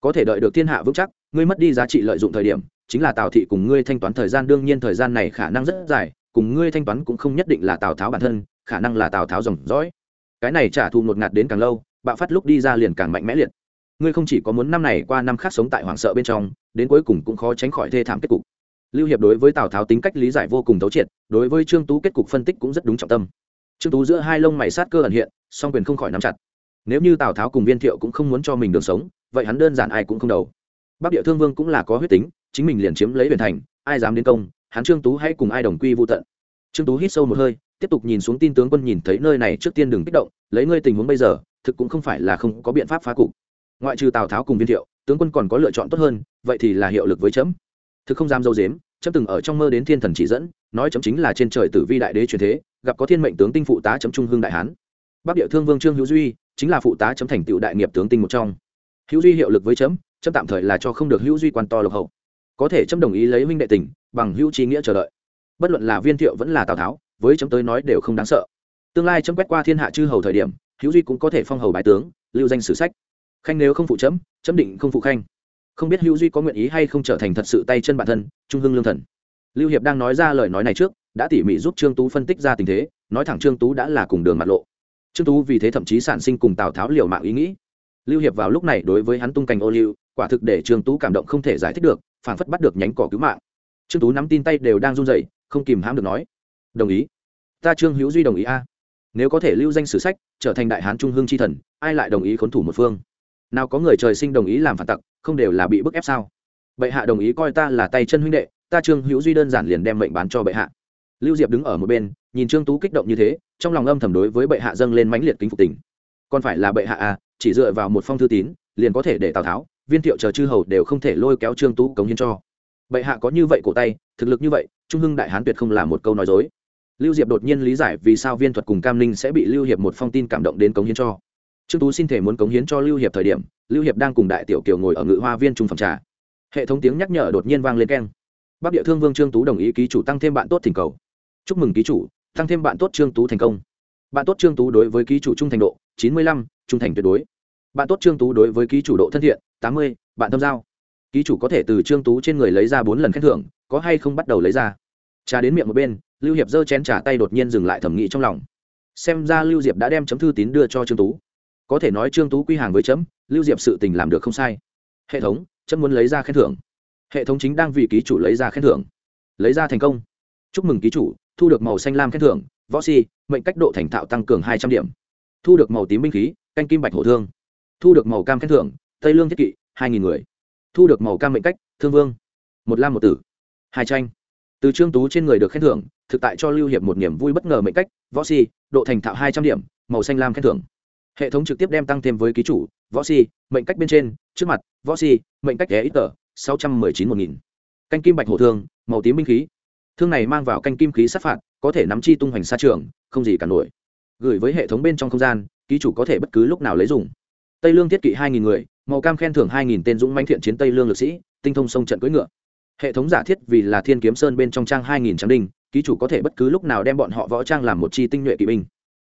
A: Có thể đợi được thiên hạ vững chắc, ngươi mất đi giá trị lợi dụng thời điểm, chính là tào thị cùng ngươi thanh toán thời gian, đương nhiên thời gian này khả năng rất dài cùng ngươi thanh toán cũng không nhất định là tào tháo bản thân, khả năng là tào tháo dòng dõi. Cái này trả thù ngột ngạt đến càng lâu, bạo phát lúc đi ra liền càng mạnh mẽ liệt. Ngươi không chỉ có muốn năm này qua năm khác sống tại hoảng sợ bên trong, đến cuối cùng cũng khó tránh khỏi thê thảm kết cục. Lưu hiệp đối với tào tháo tính cách lý giải vô cùng thấu triệt, đối với trương tú kết cục phân tích cũng rất đúng trọng tâm. Trương tú giữa hai lông mày sát cơ ẩn hiện, song quyền không khỏi nắm chặt. Nếu như tào tháo cùng viên thiệu cũng không muốn cho mình đường sống, vậy hắn đơn giản ai cũng không đầu. Bắc địa thương vương cũng là có huyết tính, chính mình liền chiếm lấy huyền thành, ai dám đến công hắn trương tú hãy cùng ai đồng quy vô tận. Trương tú hít sâu một hơi, tiếp tục nhìn xuống tin tướng quân nhìn thấy nơi này trước tiên đừng kích động, lấy ngươi tình huống bây giờ, thực cũng không phải là không có biện pháp phá cục. Ngoại trừ tào tháo cùng viên thiệu, tướng quân còn có lựa chọn tốt hơn, vậy thì là hiệu lực với chấm. Thực không dám dâu dếm, chấm từng ở trong mơ đến thiên thần chỉ dẫn, nói chấm chính là trên trời tử vi đại đế truyền thế, gặp có thiên mệnh tướng tinh phụ tá chấm trung hương đại hán. Bắc địa thương vương trương hữu duy, chính là phụ tá chấm thành tựu đại nghiệp tướng tinh một trong. Hữu duy hiệu lực với chấm chấm tạm thời là cho không được hữu duy quan to lộc hậu. Có thể chấm đồng ý lấy huynh đệ tình bằng hữu trí nghĩa chờ đợi. Bất luận là viên thiệu vẫn là tào tháo với chấm tới nói đều không đáng sợ. Tương lai chấm quét qua thiên hạ chư hầu thời điểm hữu duy cũng có thể phong hầu bài tướng lưu danh sử sách. Khanh nếu không phụ chấm chấm định không phụ khanh. Không biết hữu duy có nguyện ý hay không trở thành thật sự tay chân bản thân trung hưng lương thần. Lưu hiệp đang nói ra lời nói này trước đã tỉ mỉ giúp trương tú phân tích ra tình thế nói thẳng trương tú đã là cùng đường mặt lộ. Trương tú vì thế thậm chí sản sinh cùng tào tháo liều mạng ý nghĩ. Lưu hiệp vào lúc này đối với hắn tung cành ô lưu, quả thực để trương tú cảm động không thể giải thích được phản phất bắt được nhánh cỏ cứu mạng trương tú nắm tin tay đều đang run rẩy, không kìm hãm được nói, đồng ý. Ta trương hữu duy đồng ý a. Nếu có thể lưu danh sử sách, trở thành đại hán trung hương chi thần, ai lại đồng ý khốn thủ một phương? Nào có người trời sinh đồng ý làm phản tặc, không đều là bị bức ép sao? Bệ hạ đồng ý coi ta là tay chân huynh đệ, ta trương hữu duy đơn giản liền đem mệnh bán cho bệ hạ. Lưu diệp đứng ở một bên, nhìn trương tú kích động như thế, trong lòng âm thầm đối với bệ hạ dâng lên mãnh liệt kính phục tình. Còn phải là bệ hạ à chỉ dựa vào một phong thư tín, liền có thể để tào tháo, viên thiệu chờ chư hầu đều không thể lôi kéo trương tú cống hiến cho bệ hạ có như vậy cổ tay, thực lực như vậy, trung hưng đại hán tuyệt không là một câu nói dối. Lưu diệp đột nhiên lý giải vì sao viên thuật cùng cam ninh sẽ bị lưu hiệp một phong tin cảm động đến cống hiến cho. Trương tú xin thể muốn cống hiến cho lưu hiệp thời điểm, lưu hiệp đang cùng đại tiểu kiều ngồi ở ngự hoa viên trung phòng trà. Hệ thống tiếng nhắc nhở đột nhiên vang lên keng. Bắc địa thương vương trương tú đồng ý ký chủ tăng thêm bạn tốt thỉnh cầu. Chúc mừng ký chủ, tăng thêm bạn tốt trương tú thành công. Bạn tốt trương tú đối với ký chủ trung thành độ chín mươi lăm, trung thành tuyệt đối. Bạn tốt trương tú đối với ký chủ độ thân thiện tám mươi, bạn tâm giao ký chủ có thể từ trương tú trên người lấy ra bốn lần khen thưởng, có hay không bắt đầu lấy ra? Trà đến miệng một bên, lưu hiệp giơ chén trà tay đột nhiên dừng lại thẩm nghĩ trong lòng. Xem ra lưu diệp đã đem chấm thư tín đưa cho trương tú. Có thể nói trương tú quy hàng với chấm, lưu diệp sự tình làm được không sai. Hệ thống, chấm muốn lấy ra khen thưởng. Hệ thống chính đang vì ký chủ lấy ra khen thưởng. Lấy ra thành công. Chúc mừng ký chủ, thu được màu xanh lam khen thưởng, võ si, mệnh cách độ thành thạo tăng cường hai trăm điểm. Thu được màu tím binh khí, canh kim bạch hổ thương. Thu được màu cam khen thưởng, tây lương thiết kỵ, hai nghìn người thu được màu cam mệnh cách, thương vương. Một lam một tử. Hai tranh. Từ trương tú trên người được khen thưởng, thực tại cho lưu hiệp một niềm vui bất ngờ mệnh cách, võ si, độ thành thạo hai trăm điểm, màu xanh lam khen thưởng. Hệ thống trực tiếp đem tăng thêm với ký chủ, võ si, mệnh cách bên trên, trước mặt, võ si, mệnh cách ghé ít tờ sáu trăm mười chín một nghìn. Canh kim bạch hổ thương, màu tím binh khí. Thương này mang vào canh kim khí sát phạt, có thể nắm chi tung hoành xa trường, không gì cả nổi. Gửi với hệ thống bên trong không gian, ký chủ có thể bất cứ lúc nào lấy dùng. Tây lương thiết kỵ hai nghìn người màu cam khen thưởng hai nghìn tên dũng manh thiện chiến tây lương lực sĩ, tinh thông sông trận cưỡi ngựa. Hệ thống giả thiết vì là thiên kiếm sơn bên trong trang hai nghìn tráng đinh, ký chủ có thể bất cứ lúc nào đem bọn họ võ trang làm một chi tinh nhuệ kỵ binh.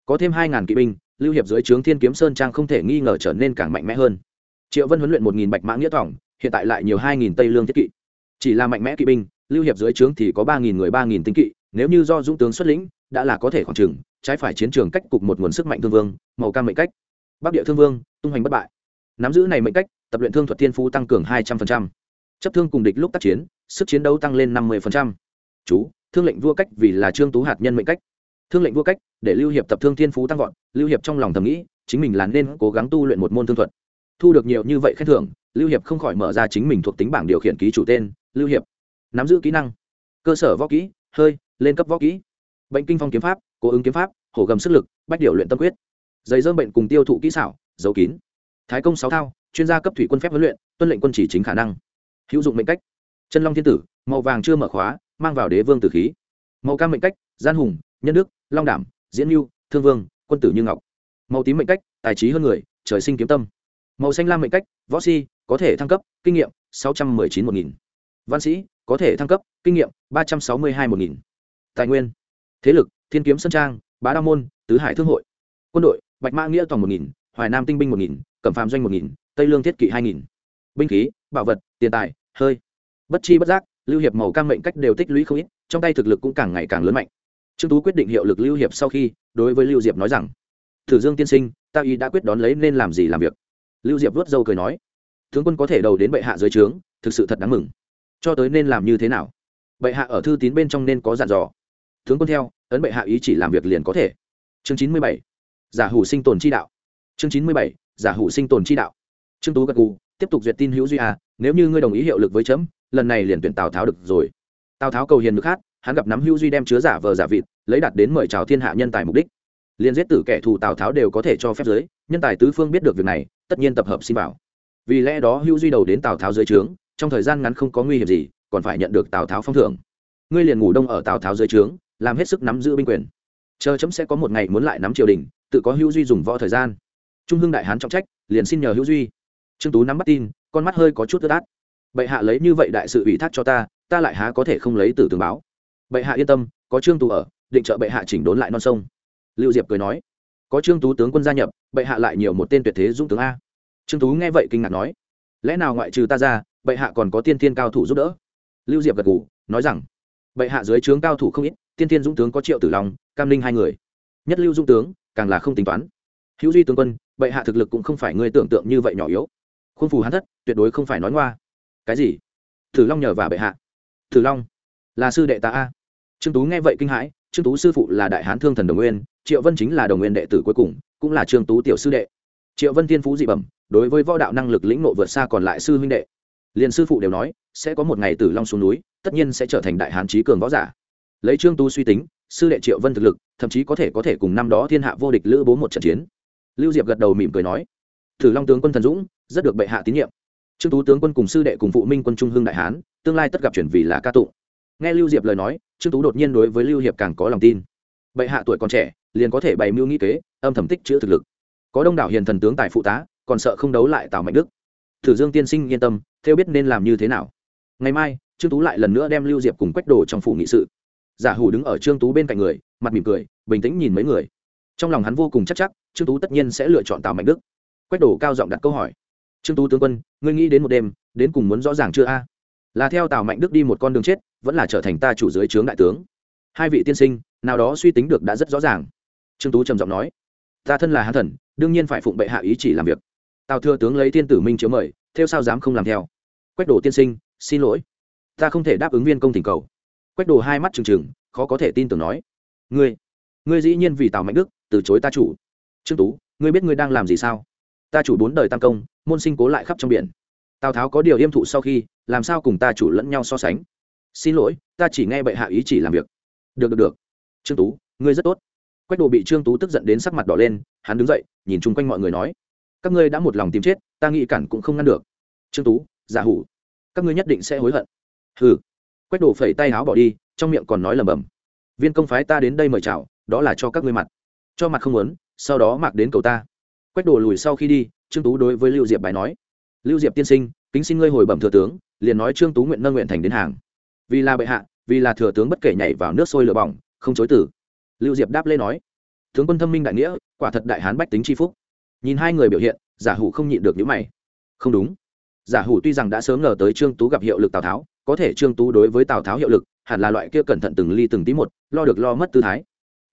A: Có thêm hai ngàn kỵ binh, lưu hiệp dưới trướng thiên kiếm sơn trang không thể nghi ngờ trở nên càng mạnh mẽ hơn. Triệu vân huấn luyện một nghìn bạch mã nghĩa thỏng hiện tại lại nhiều hai nghìn tây lương thiết kỵ. Chỉ là mạnh mẽ kỵ binh, lưu hiệp dưới trướng thì có ba nghìn người, ba nghìn tinh kỵ, nếu như do dũng tướng xuất lĩnh, đã là có thể khoảng trừng trái phải chiến trường cách cục một nguồn sức mạnh thương vương, màu cam mệnh cách. Bắc địa thương vương, tung hoành bất bại nắm giữ này mệnh cách, tập luyện thương thuật thiên phú tăng cường hai trăm linh chấp thương cùng địch lúc tác chiến, sức chiến đấu tăng lên năm mươi chú, thương lệnh vua cách vì là trương tú hạt nhân mệnh cách. Thương lệnh vua cách, để lưu hiệp tập thương thiên phú tăng vọt, lưu hiệp trong lòng thầm nghĩ, chính mình là nên cố gắng tu luyện một môn thương thuật. Thu được nhiều như vậy khen thưởng, lưu hiệp không khỏi mở ra chính mình thuộc tính bảng điều khiển ký chủ tên, lưu hiệp. Nắm giữ kỹ năng. Cơ sở võ kỹ, hơi, lên cấp võ kỹ. Bệnh kinh phong kiếm pháp, cố ứng kiếm pháp, hổ gầm sức lực, bách điều luyện tâm quyết. Giấy dơm bệnh cùng tiêu thụ kỹ xảo dấu kín thái công sáu thao, chuyên gia cấp thủy quân phép huấn luyện, tuân lệnh quân chỉ chính khả năng. Hữu dụng mệnh cách. Chân long thiên tử, màu vàng chưa mở khóa, mang vào đế vương tử khí. Màu cam mệnh cách, gian hùng, nhân đức, long đảm, diễn mưu, thương vương, quân tử như ngọc. Màu tím mệnh cách, tài trí hơn người, trời sinh kiếm tâm. Màu xanh lam mệnh cách, võ si, có thể thăng cấp, kinh nghiệm, sáu trăm m ư ơ i chín một nghìn. Văn sĩ, có thể thăng cấp, kinh nghiệm, ba trăm sáu mươi hai một nghìn. Tài nguyên, thế lực, thiên kiếm sơn trang, bá đa môn, tứ hải thương hội. Quân đội, bạch mã nghĩa toàn một nghìn, hoài nam tinh binh một nghìn cẩm phàm doanh một nghìn, tây lương thiết kỵ hai nghìn. Binh khí, bảo vật, tiền tài, hơi. Bất chi bất giác, lưu hiệp màu cam mệnh cách đều tích lũy không ít, trong tay thực lực cũng càng ngày càng lớn mạnh. Trương tú quyết định hiệu lực lưu hiệp sau khi, đối với lưu diệp nói rằng, thử dương tiên sinh, ta y đã quyết đón lấy nên làm gì làm việc? Lưu diệp vuốt râu cười nói, tướng quân có thể đầu đến bệ hạ dưới trướng, thực sự thật đáng mừng. Cho tới nên làm như thế nào? Bệ hạ ở thư tín bên trong nên có dặn dò. Tướng quân theo, ấn bệ hạ ý chỉ làm việc liền có thể. Chương chín mươi bảy, giả hủ sinh tồn chi đạo. Chương chín mươi bảy giả hủ sinh tồn chi đạo. Trương tú gật gù, tiếp tục duyệt tin hữu duy à nếu như ngươi đồng ý hiệu lực với chấm, lần này liền tuyển tào tháo được rồi. Tào tháo cầu hiền nước hát, hắn gặp nắm hữu duy đem chứa giả vờ giả vịt, lấy đặt đến mời chào thiên hạ nhân tài mục đích. Liền giết tử kẻ thù tào tháo đều có thể cho phép giới, nhân tài tứ phương biết được việc này, tất nhiên tập hợp xin bảo vì lẽ đó hữu duy đầu đến tào tháo dưới trướng, trong thời gian ngắn không có nguy hiểm gì, còn phải nhận được tào tháo phong thưởng. Ngươi liền ngủ đông ở tào tháo dưới trướng, làm hết sức nắm giữ binh quyền. Chờ chấm sẽ có một ngày muốn lại nắm triều đình, tự có hữu duy dùng võ thời gian trung hưng đại hán trọng trách, liền xin nhờ hữu duy. Trương tú nắm bắt tin, con mắt hơi có chút ướt át. Bệ hạ lấy như vậy đại sự ủy thác cho ta ta lại há có thể không lấy từ tường báo. Bệ hạ yên tâm, có trương tú ở, định trợ bệ hạ chỉnh đốn lại non sông. Lưu diệp cười nói, có trương tú tướng quân gia nhập, bệ hạ lại nhiều một tên tuyệt thế dũng tướng a. Trương tú nghe vậy kinh ngạc nói, lẽ nào ngoại trừ ta ra, bệ hạ còn có tiên thiên cao thủ giúp đỡ? Lưu diệp gật g ủ nói rằng, bệ hạ dưới trướng cao thủ không ít, tiên thiên dũng tướng có triệu tử long, cam linh hai người. Nhất lưu dũng tướng, càng là không tính toán. Hữu duy tướng quân bệ hạ thực lực cũng không phải ngươi tưởng tượng như vậy nhỏ yếu. Khuôn phù hắn thất, tuyệt đối không phải nói ngoa. Cái gì? Tử long nhờ và bệ hạ. Tử long, là sư đệ ta a. Trương tú nghe vậy kinh hãi, trương tú sư phụ là đại hán thương thần đồng nguyên, triệu vân chính là đồng nguyên đệ tử cuối cùng, cũng là trương tú tiểu sư đệ. Triệu vân thiên phú dị bẩm, đối với võ đạo năng lực lĩnh nộ vượt xa còn lại sư huynh đệ. Liền sư phụ đều nói, sẽ có một ngày tử long xuống núi, tất nhiên sẽ trở thành đại hán trí cường võ giả. Lấy trương tú suy tính, sư đệ triệu vân thực lực, thậm chí có thể có thể cùng năm đó thiên hạ vô địch lữ bố một trận chiến lưu diệp gật đầu mỉm cười nói, thử long tướng quân thần dũng, rất được bệ hạ tín nhiệm. Trương tú tướng quân cùng sư đệ cùng phụ minh quân trung hưng đại hán, tương lai tất gặp chuyển vì là ca tụng. Nghe lưu diệp lời nói, trương tú đột nhiên đối với lưu hiệp càng có lòng tin. Bệ hạ tuổi còn trẻ, liền có thể bày mưu nghĩ kế, âm thầm tích chữ thực lực. Có đông đảo hiền thần tướng tài phụ tá, còn sợ không đấu lại tào mạnh đức. Thử dương tiên sinh yên tâm, theo biết nên làm như thế nào. Ngày mai, trương tú lại lần nữa đem lưu diệp cùng quách đồ trong phủ nghị sự. Giả hủ đứng ở trương tú bên cạnh người, mặt mỉm cười, bình tĩnh nhìn mấy người trong lòng hắn vô cùng chắc chắc, trương tú tất nhiên sẽ lựa chọn tào mạnh đức. Quách đổ cao giọng đặt câu hỏi. Trương tú tướng quân, ngươi nghĩ đến một đêm, đến cùng muốn rõ ràng chưa a? Là theo tào mạnh đức đi một con đường chết, vẫn là trở thành ta chủ dưới trướng đại tướng? Hai vị tiên sinh, nào đó suy tính được đã rất rõ ràng. Trương tú trầm giọng nói. Ta thân là hán thần, đương nhiên phải phụng bệ hạ ý chỉ làm việc. Tào thừa tướng lấy thiên tử minh chiếu mời, theo sao dám không làm theo? Quách đổ tiên sinh, xin lỗi. Ta không thể đáp ứng viên công thỉnh cầu. Quách đồ hai mắt trừng trừng, khó có thể tin tưởng nói. Ngươi ngươi dĩ nhiên vì tào mạnh đức từ chối ta chủ. Trương tú, ngươi biết ngươi đang làm gì sao? Ta chủ bốn đời tam công, môn sinh cố lại khắp trong biển. Tào tháo có điều yêm thụ sau khi, làm sao cùng ta chủ lẫn nhau so sánh? Xin lỗi, ta chỉ nghe bệ hạ ý chỉ làm việc. Được được được. Trương tú, ngươi rất tốt. Quách đồ bị trương tú tức giận đến sắc mặt đỏ lên, hắn đứng dậy, nhìn chung quanh mọi người nói, các ngươi đã một lòng tìm chết, ta nghĩ cản cũng không ngăn được. Trương tú, giả hủ, các ngươi nhất định sẽ hối hận. Hừ. Quách đồ phẩy tay áo bỏ đi, trong miệng còn nói lầm bầm viên công phái ta đến đây mời chào, đó là cho các ngươi mặt cho mặt không muốn, sau đó mặc đến cầu ta. Quách đồ lùi sau khi đi, trương tú đối với lưu diệp bài nói, lưu diệp tiên sinh, kính xin ngươi hồi bẩm thừa tướng, liền nói trương tú nguyện nâng nguyện thành đến hàng. Vì là bệ hạ, vì là thừa tướng bất kể nhảy vào nước sôi lửa bỏng, không chối tử lưu diệp đáp lê nói, tướng quân thâm minh đại nghĩa, quả thật đại hán bách tính c phúc. Nhìn hai người biểu hiện, giả hủ không nhịn được những mày. Không đúng. Giả hủ tuy rằng đã sớm ngờ tới trương tú gặp hiệu lực tào tháo, có thể trương tú đối với tào tháo hiệu lực, hẳn là loại kia cẩn thận từng ly từng tí một, lo được lo mất tư thái.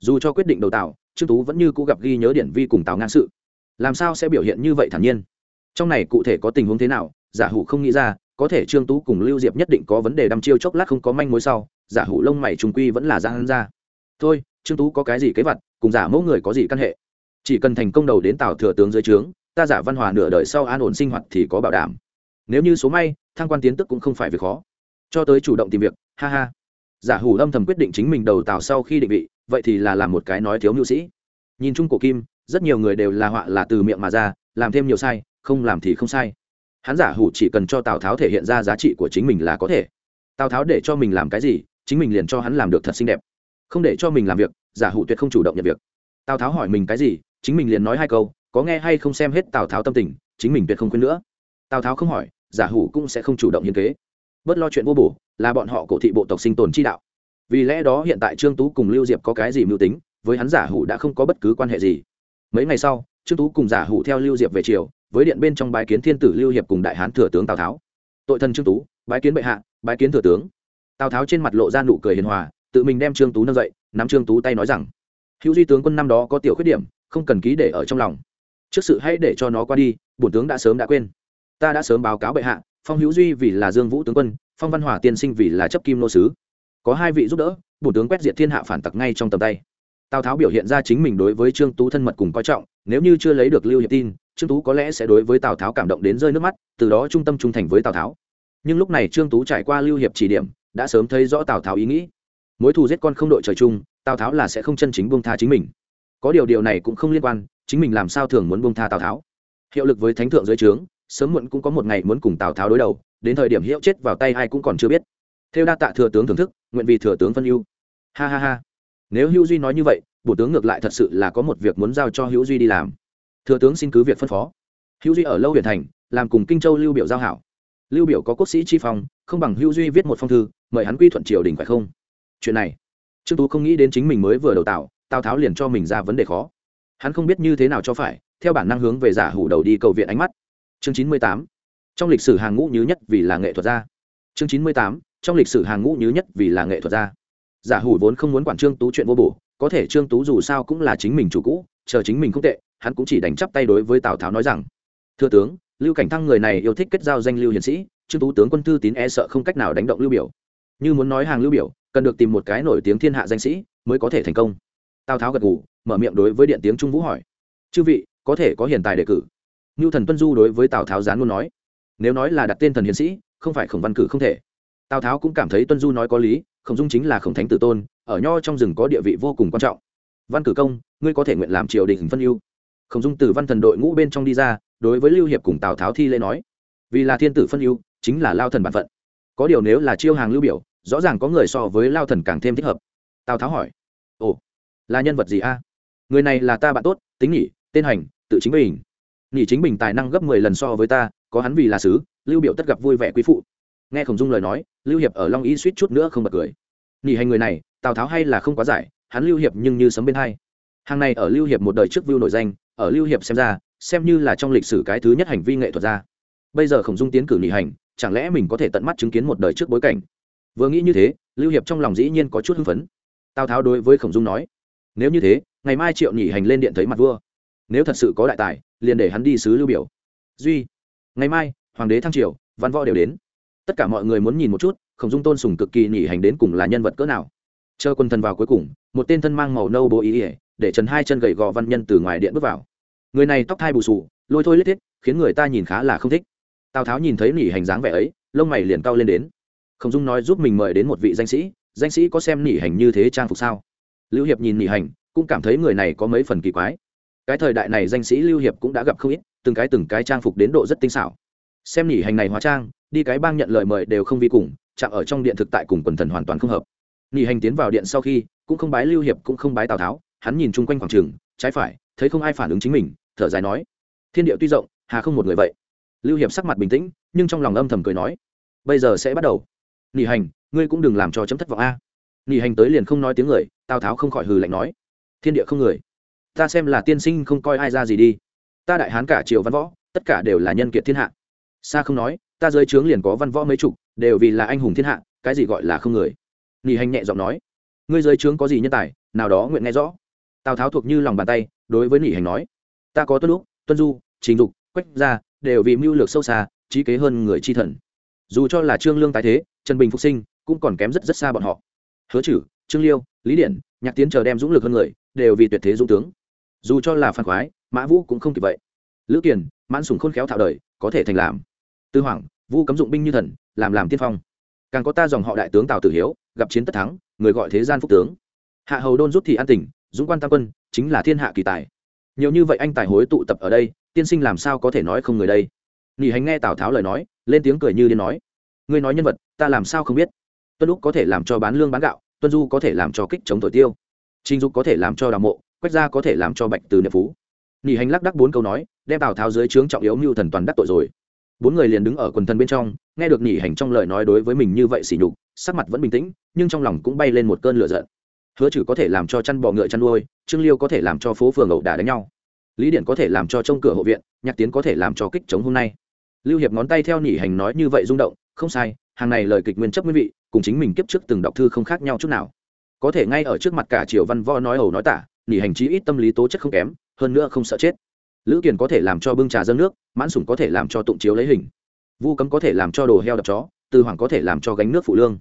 A: Dù cho quyết định đầu tào trương tú vẫn như cũ gặp ghi nhớ điển vi cùng tào ngang sự. Làm sao sẽ biểu hiện như vậy thản nhiên? Trong này cụ thể có tình huống thế nào, giả hủ không nghĩ ra, có thể trương tú cùng lưu diệp nhất định có vấn đề đăm chiêu chốc lát không có manh mối sau, giả hủ lông mày trùng quy vẫn là giang ra. Thôi, trương tú có cái gì kế vật cùng giả mẫu người có gì căn hệ? Chỉ cần thành công đầu đến tào thừa tướng dưới trướng, ta giả văn hòa nửa đời sau an ổn sinh hoạt thì có bảo đảm. Nếu như số may, thăng quan tiến tức cũng không phải việc khó. Cho tới chủ động tìm việc, ha ha. Giả hủ âm thầm quyết định chính mình đầu tào sau khi định vị vậy thì là làm một cái nói thiếu nhu sĩ. Nhìn chung cổ kim, rất nhiều người đều là họa là từ miệng mà ra, làm thêm nhiều sai, không làm thì không sai. Hắn giả hủ chỉ cần cho tào tháo thể hiện ra giá trị của chính mình là có thể. Tào tháo để cho mình làm cái gì, chính mình liền cho hắn làm được thật xinh đẹp. Không để cho mình làm việc, giả hủ tuyệt không chủ động nhận việc. Tào tháo hỏi mình cái gì, chính mình liền nói hai câu, có nghe hay không xem hết tào tháo tâm tình, chính mình tuyệt không khuyên nữa. Tào tháo không hỏi, giả hủ cũng sẽ không chủ động hiến kế. Bớt lo chuyện vô bổ, là bọn họ cổ thị bộ tộc sinh tồn chi đạo vì lẽ đó hiện tại trương tú cùng lưu diệp có cái gì mưu tính, với hắn giả hủ đã không có bất cứ quan hệ gì. Mấy ngày sau, trương tú cùng giả hủ theo lưu diệp về triều, với điện bên trong bái kiến thiên tử lưu hiệp cùng đại hán thừa tướng tào tháo. Tội thân trương tú, bái kiến bệ hạ, bái kiến thừa tướng. Tào tháo trên mặt lộ ra nụ cười hiền hòa, tự mình đem trương tú nâng dậy, nắm trương tú tay nói rằng, hữu duy tướng quân năm đó có tiểu khuyết điểm, không cần ký để ở trong lòng. Trước sự hãy để cho nó qua đi, bổn tướng đã sớm đã quên. Ta đã sớm báo cáo bệ hạ, phong hữu duy vì là dương vũ tướng quân, phong văn hòa tiên sinh vì là chấp kim nô sứ có hai vị giúp đỡ, bổ tướng quét diệt thiên hạ phản tặc ngay trong tầm tay. Tào tháo biểu hiện ra chính mình đối với trương tú thân mật cùng coi trọng, nếu như chưa lấy được lưu hiệp tin, trương tú có lẽ sẽ đối với tào tháo cảm động đến rơi nước mắt, từ đó trung tâm trung thành với tào tháo. Nhưng lúc này trương tú trải qua lưu hiệp chỉ điểm, đã sớm thấy rõ tào tháo ý nghĩ. Mối thù giết con không đội trời chung, tào tháo là sẽ không chân chính buông tha chính mình. Có điều điều này cũng không liên quan, chính mình làm sao thường muốn buông tha tào tháo. Hiệu lực với thánh thượng dưới trướng, sớm muộn cũng có một ngày muốn cùng tào tháo đối đầu, đến thời điểm hiệu chết vào tay ai cũng còn chưa biết. Theo đa tạ thừa tướng thưởng thức nguyện vì thừa tướng phân ưu. Ha ha ha. Nếu hữu duy nói như vậy bổ tướng ngược lại thật sự là có một việc muốn giao cho hữu duy đi làm. Thừa tướng xin cứ việc phân phó. Hữu duy ở lâu huyện thành, làm cùng kinh châu lưu biểu giao hảo. Lưu biểu có quốc sĩ chi phong, không bằng hữu duy viết một phong thư, mời hắn quy thuận triều đình phải không? Chuyện này, trương tú không nghĩ đến chính mình mới vừa đầu tạo, tào tháo liền cho mình ra vấn đề khó. Hắn không biết như thế nào cho phải, theo bản năng hướng về giả hủ đầu đi cầu viện ánh mắt. Chương chín mươi tám. Trong lịch sử hàng ngũ nhứ nhất vì là nghệ thuật gia. Chương chín mươi tám trong lịch sử hàng ngũ nhứ nhất vì là nghệ thuật gia. Giả hủ vốn không muốn quản trương tú chuyện vô bổ, có thể trương tú dù sao cũng là chính mình chủ cũ, chờ chính mình không tệ, hắn cũng chỉ đánh chắp tay đối với tào tháo nói rằng, thưa tướng, lưu cảnh thăng người này yêu thích kết giao danh lưu hiền sĩ, trương tú tướng quân thư tín e sợ không cách nào đánh động lưu biểu. Như muốn nói hàng lưu biểu, cần được tìm một cái nổi tiếng thiên hạ danh sĩ mới có thể thành công. Tào tháo gật gù, mở miệng đối với điện tiếng trung vũ hỏi, chư vị, có thể có hiện tài đề cử? Ngưu thần tuân du đối với tào tháo gián luôn nói, nếu nói là đặt tên thần hiền sĩ, không phải khổng văn cử không thể tào tháo cũng cảm thấy tuân du nói có lý, khổng dung chính là khổng thánh tử tôn, ở nho trong rừng có địa vị vô cùng quan trọng. Văn cử công, ngươi có thể nguyện làm triều đình phân ưu. Khổng dung từ văn thần đội ngũ bên trong đi ra, đối với lưu hiệp cùng tào tháo thi lễ nói, vì là thiên tử phân ưu, chính là lao thần bản phận. Có điều nếu là chiêu hàng lưu biểu, rõ ràng có người so với lao thần càng thêm thích hợp. Tào tháo hỏi, ồ, là nhân vật gì a? Người này là ta bạn tốt, tính nhỉ tên hành, tự chính bình nhỉ chính bình tài năng gấp mười lần so với ta, có hắn vì là sứ, lưu biểu tất gặp vui vẻ quý phụ nghe khổng dung lời nói, lưu hiệp ở long y suýt chút nữa không bật cười. Nghỉ hành người này, tào tháo hay là không quá giải, hắn lưu hiệp nhưng như sấm bên hai. Hàng này ở lưu hiệp một đời trước view nổi danh, ở lưu hiệp xem ra, xem như là trong lịch sử cái thứ nhất hành vi nghệ thuật ra. Bây giờ khổng dung tiến cử nhị hành, chẳng lẽ mình có thể tận mắt chứng kiến một đời trước bối cảnh? Vừa nghĩ như thế, lưu hiệp trong lòng dĩ nhiên có chút hưng phấn. Tào tháo đối với khổng dung nói, nếu như thế, ngày mai triệu nhị hành lên điện thấy mặt vua. Nếu thật sự có đại tài, liền để hắn đi sứ lưu biểu. Duy, ngày mai, hoàng đế thăng triều, văn võ đều đến tất cả mọi người muốn nhìn một chút, khổng dung tôn sùng cực kỳ nhỉ hành đến cùng là nhân vật cỡ nào. Chờ quân thần vào cuối cùng, một tên thân mang màu nâu bố ý ỉa để trần hai chân gầy gò văn nhân từ ngoài điện bước vào. Người này tóc thai bù sù lôi thôi lết thiết khiến người ta nhìn khá là không thích. Tào tháo nhìn thấy nỉ hành dáng vẻ ấy, lông mày liền cao lên đến. Khổng dung nói giúp mình mời đến một vị danh sĩ danh sĩ có xem nỉ hành như thế trang phục sao? Lưu hiệp nhìn nỉ hành, cũng cảm thấy người này có mấy phần kỳ quái. Cái thời đại này danh sĩ lưu hiệp cũng đã gặp không ít, từng cái từng cái trang phục đến độ rất tinh xảo. Xem nỉ hành này hóa trang đi cái bang nhận lời mời đều không vi cùng, chạm ở trong điện thực tại cùng quần thần hoàn toàn không hợp. Nghỉ hành tiến vào điện sau khi, cũng không bái lưu hiệp, cũng không bái tào tháo, hắn nhìn chung quanh khoảng trường, trái phải, thấy không ai phản ứng chính mình, thở dài nói, thiên địa tuy rộng, hà không một người vậy. Lưu hiệp sắc mặt bình tĩnh, nhưng trong lòng âm thầm cười nói, bây giờ sẽ bắt đầu. Nghỉ hành, ngươi cũng đừng làm cho chấm thất vọng a. Nghỉ hành tới liền không nói tiếng người, tào tháo không khỏi hừ lạnh nói, thiên địa không người. Ta xem là tiên sinh không coi ai ra gì đi. Ta đại hán cả triều văn võ, tất cả đều là nhân kiệt thiên hạ. Xa không nói ta dưới trướng liền có văn võ mấy chục, đều vì là anh hùng thiên hạ, cái gì gọi là không người. Nghỉ hành nhẹ giọng nói, ngươi dưới trướng có gì nhân tài, nào đó nguyện nghe rõ. Tào tháo thuộc như lòng bàn tay, đối với nghỉ hành nói, ta có tuân lúc tuân du, trình dục, quách gia, đều vì mưu lược sâu xa, trí kế hơn người chi thần. Dù cho là trương lương tái thế, trần bình phục sinh, cũng còn kém rất rất xa bọn họ. Hứa chử trương liêu, lý điển, nhạc tiến chờ đem dũng lực hơn người, đều vì tuyệt thế dũng tướng. Dù cho là phản khoái, mã vũ cũng không kịp vậy. Lữ kiền, mãn sùng khôn khéo thạo đời, có thể thành làm tư hoàng, vu cấm dụng binh như thần, làm làm tiên phong. Càng có ta dòng họ đại tướng tào tử hiếu, gặp chiến tất thắng, người gọi thế gian phúc tướng. Hạ hầu đôn rút thì an tỉnh, dũng quan tam quân, chính là thiên hạ kỳ tài. Nhiều như vậy anh tài hối tụ tập ở đây, tiên sinh làm sao có thể nói không người đây? Nghỉ hành nghe tào tháo lời nói, lên tiếng cười như điên nói. Ngươi nói nhân vật, ta làm sao không biết? Tuân lúc có thể làm cho bán lương bán gạo, tuân du có thể làm cho kích chống thổi tiêu. Trinh dục có thể làm cho đào mộ, quách gia có thể làm cho bạch từ niệm phú. Nghỉ hành lắc đắc bốn câu nói, đem tào tháo dưới trướng trọng yếu mưu thần toàn đắc tội rồi bốn người liền đứng ở quần thần bên trong, nghe được nhỉ hành trong lời nói đối với mình như vậy xỉ nhục, sắc mặt vẫn bình tĩnh, nhưng trong lòng cũng bay lên một cơn lửa giận. Hứa trừ có thể làm cho chăn bò ngựa chăn nuôi, trương liêu có thể làm cho phố phường ẩu đả đánh nhau. Lý điện có thể làm cho trông cửa hộ viện, nhạc tiến có thể làm cho kích chống hôm nay. Lưu hiệp ngón tay theo nhỉ hành nói như vậy rung động, không sai, hàng này lời kịch nguyên chấp nguyên vị, cùng chính mình kiếp trước từng đọc thư không khác nhau chút nào. Có thể ngay ở trước mặt cả triều văn võ nói ẩu nói tả nhỉ hành chí ít tâm lý tố chất không kém, hơn nữa không sợ chết lữ kiền có thể làm cho bưng trà dâng nước, mãn sủng có thể làm cho tụng chiếu lấy hình. Vu cấm có thể làm cho đồ heo đập chó, từ hoàng có thể làm cho gánh nước phụ lương.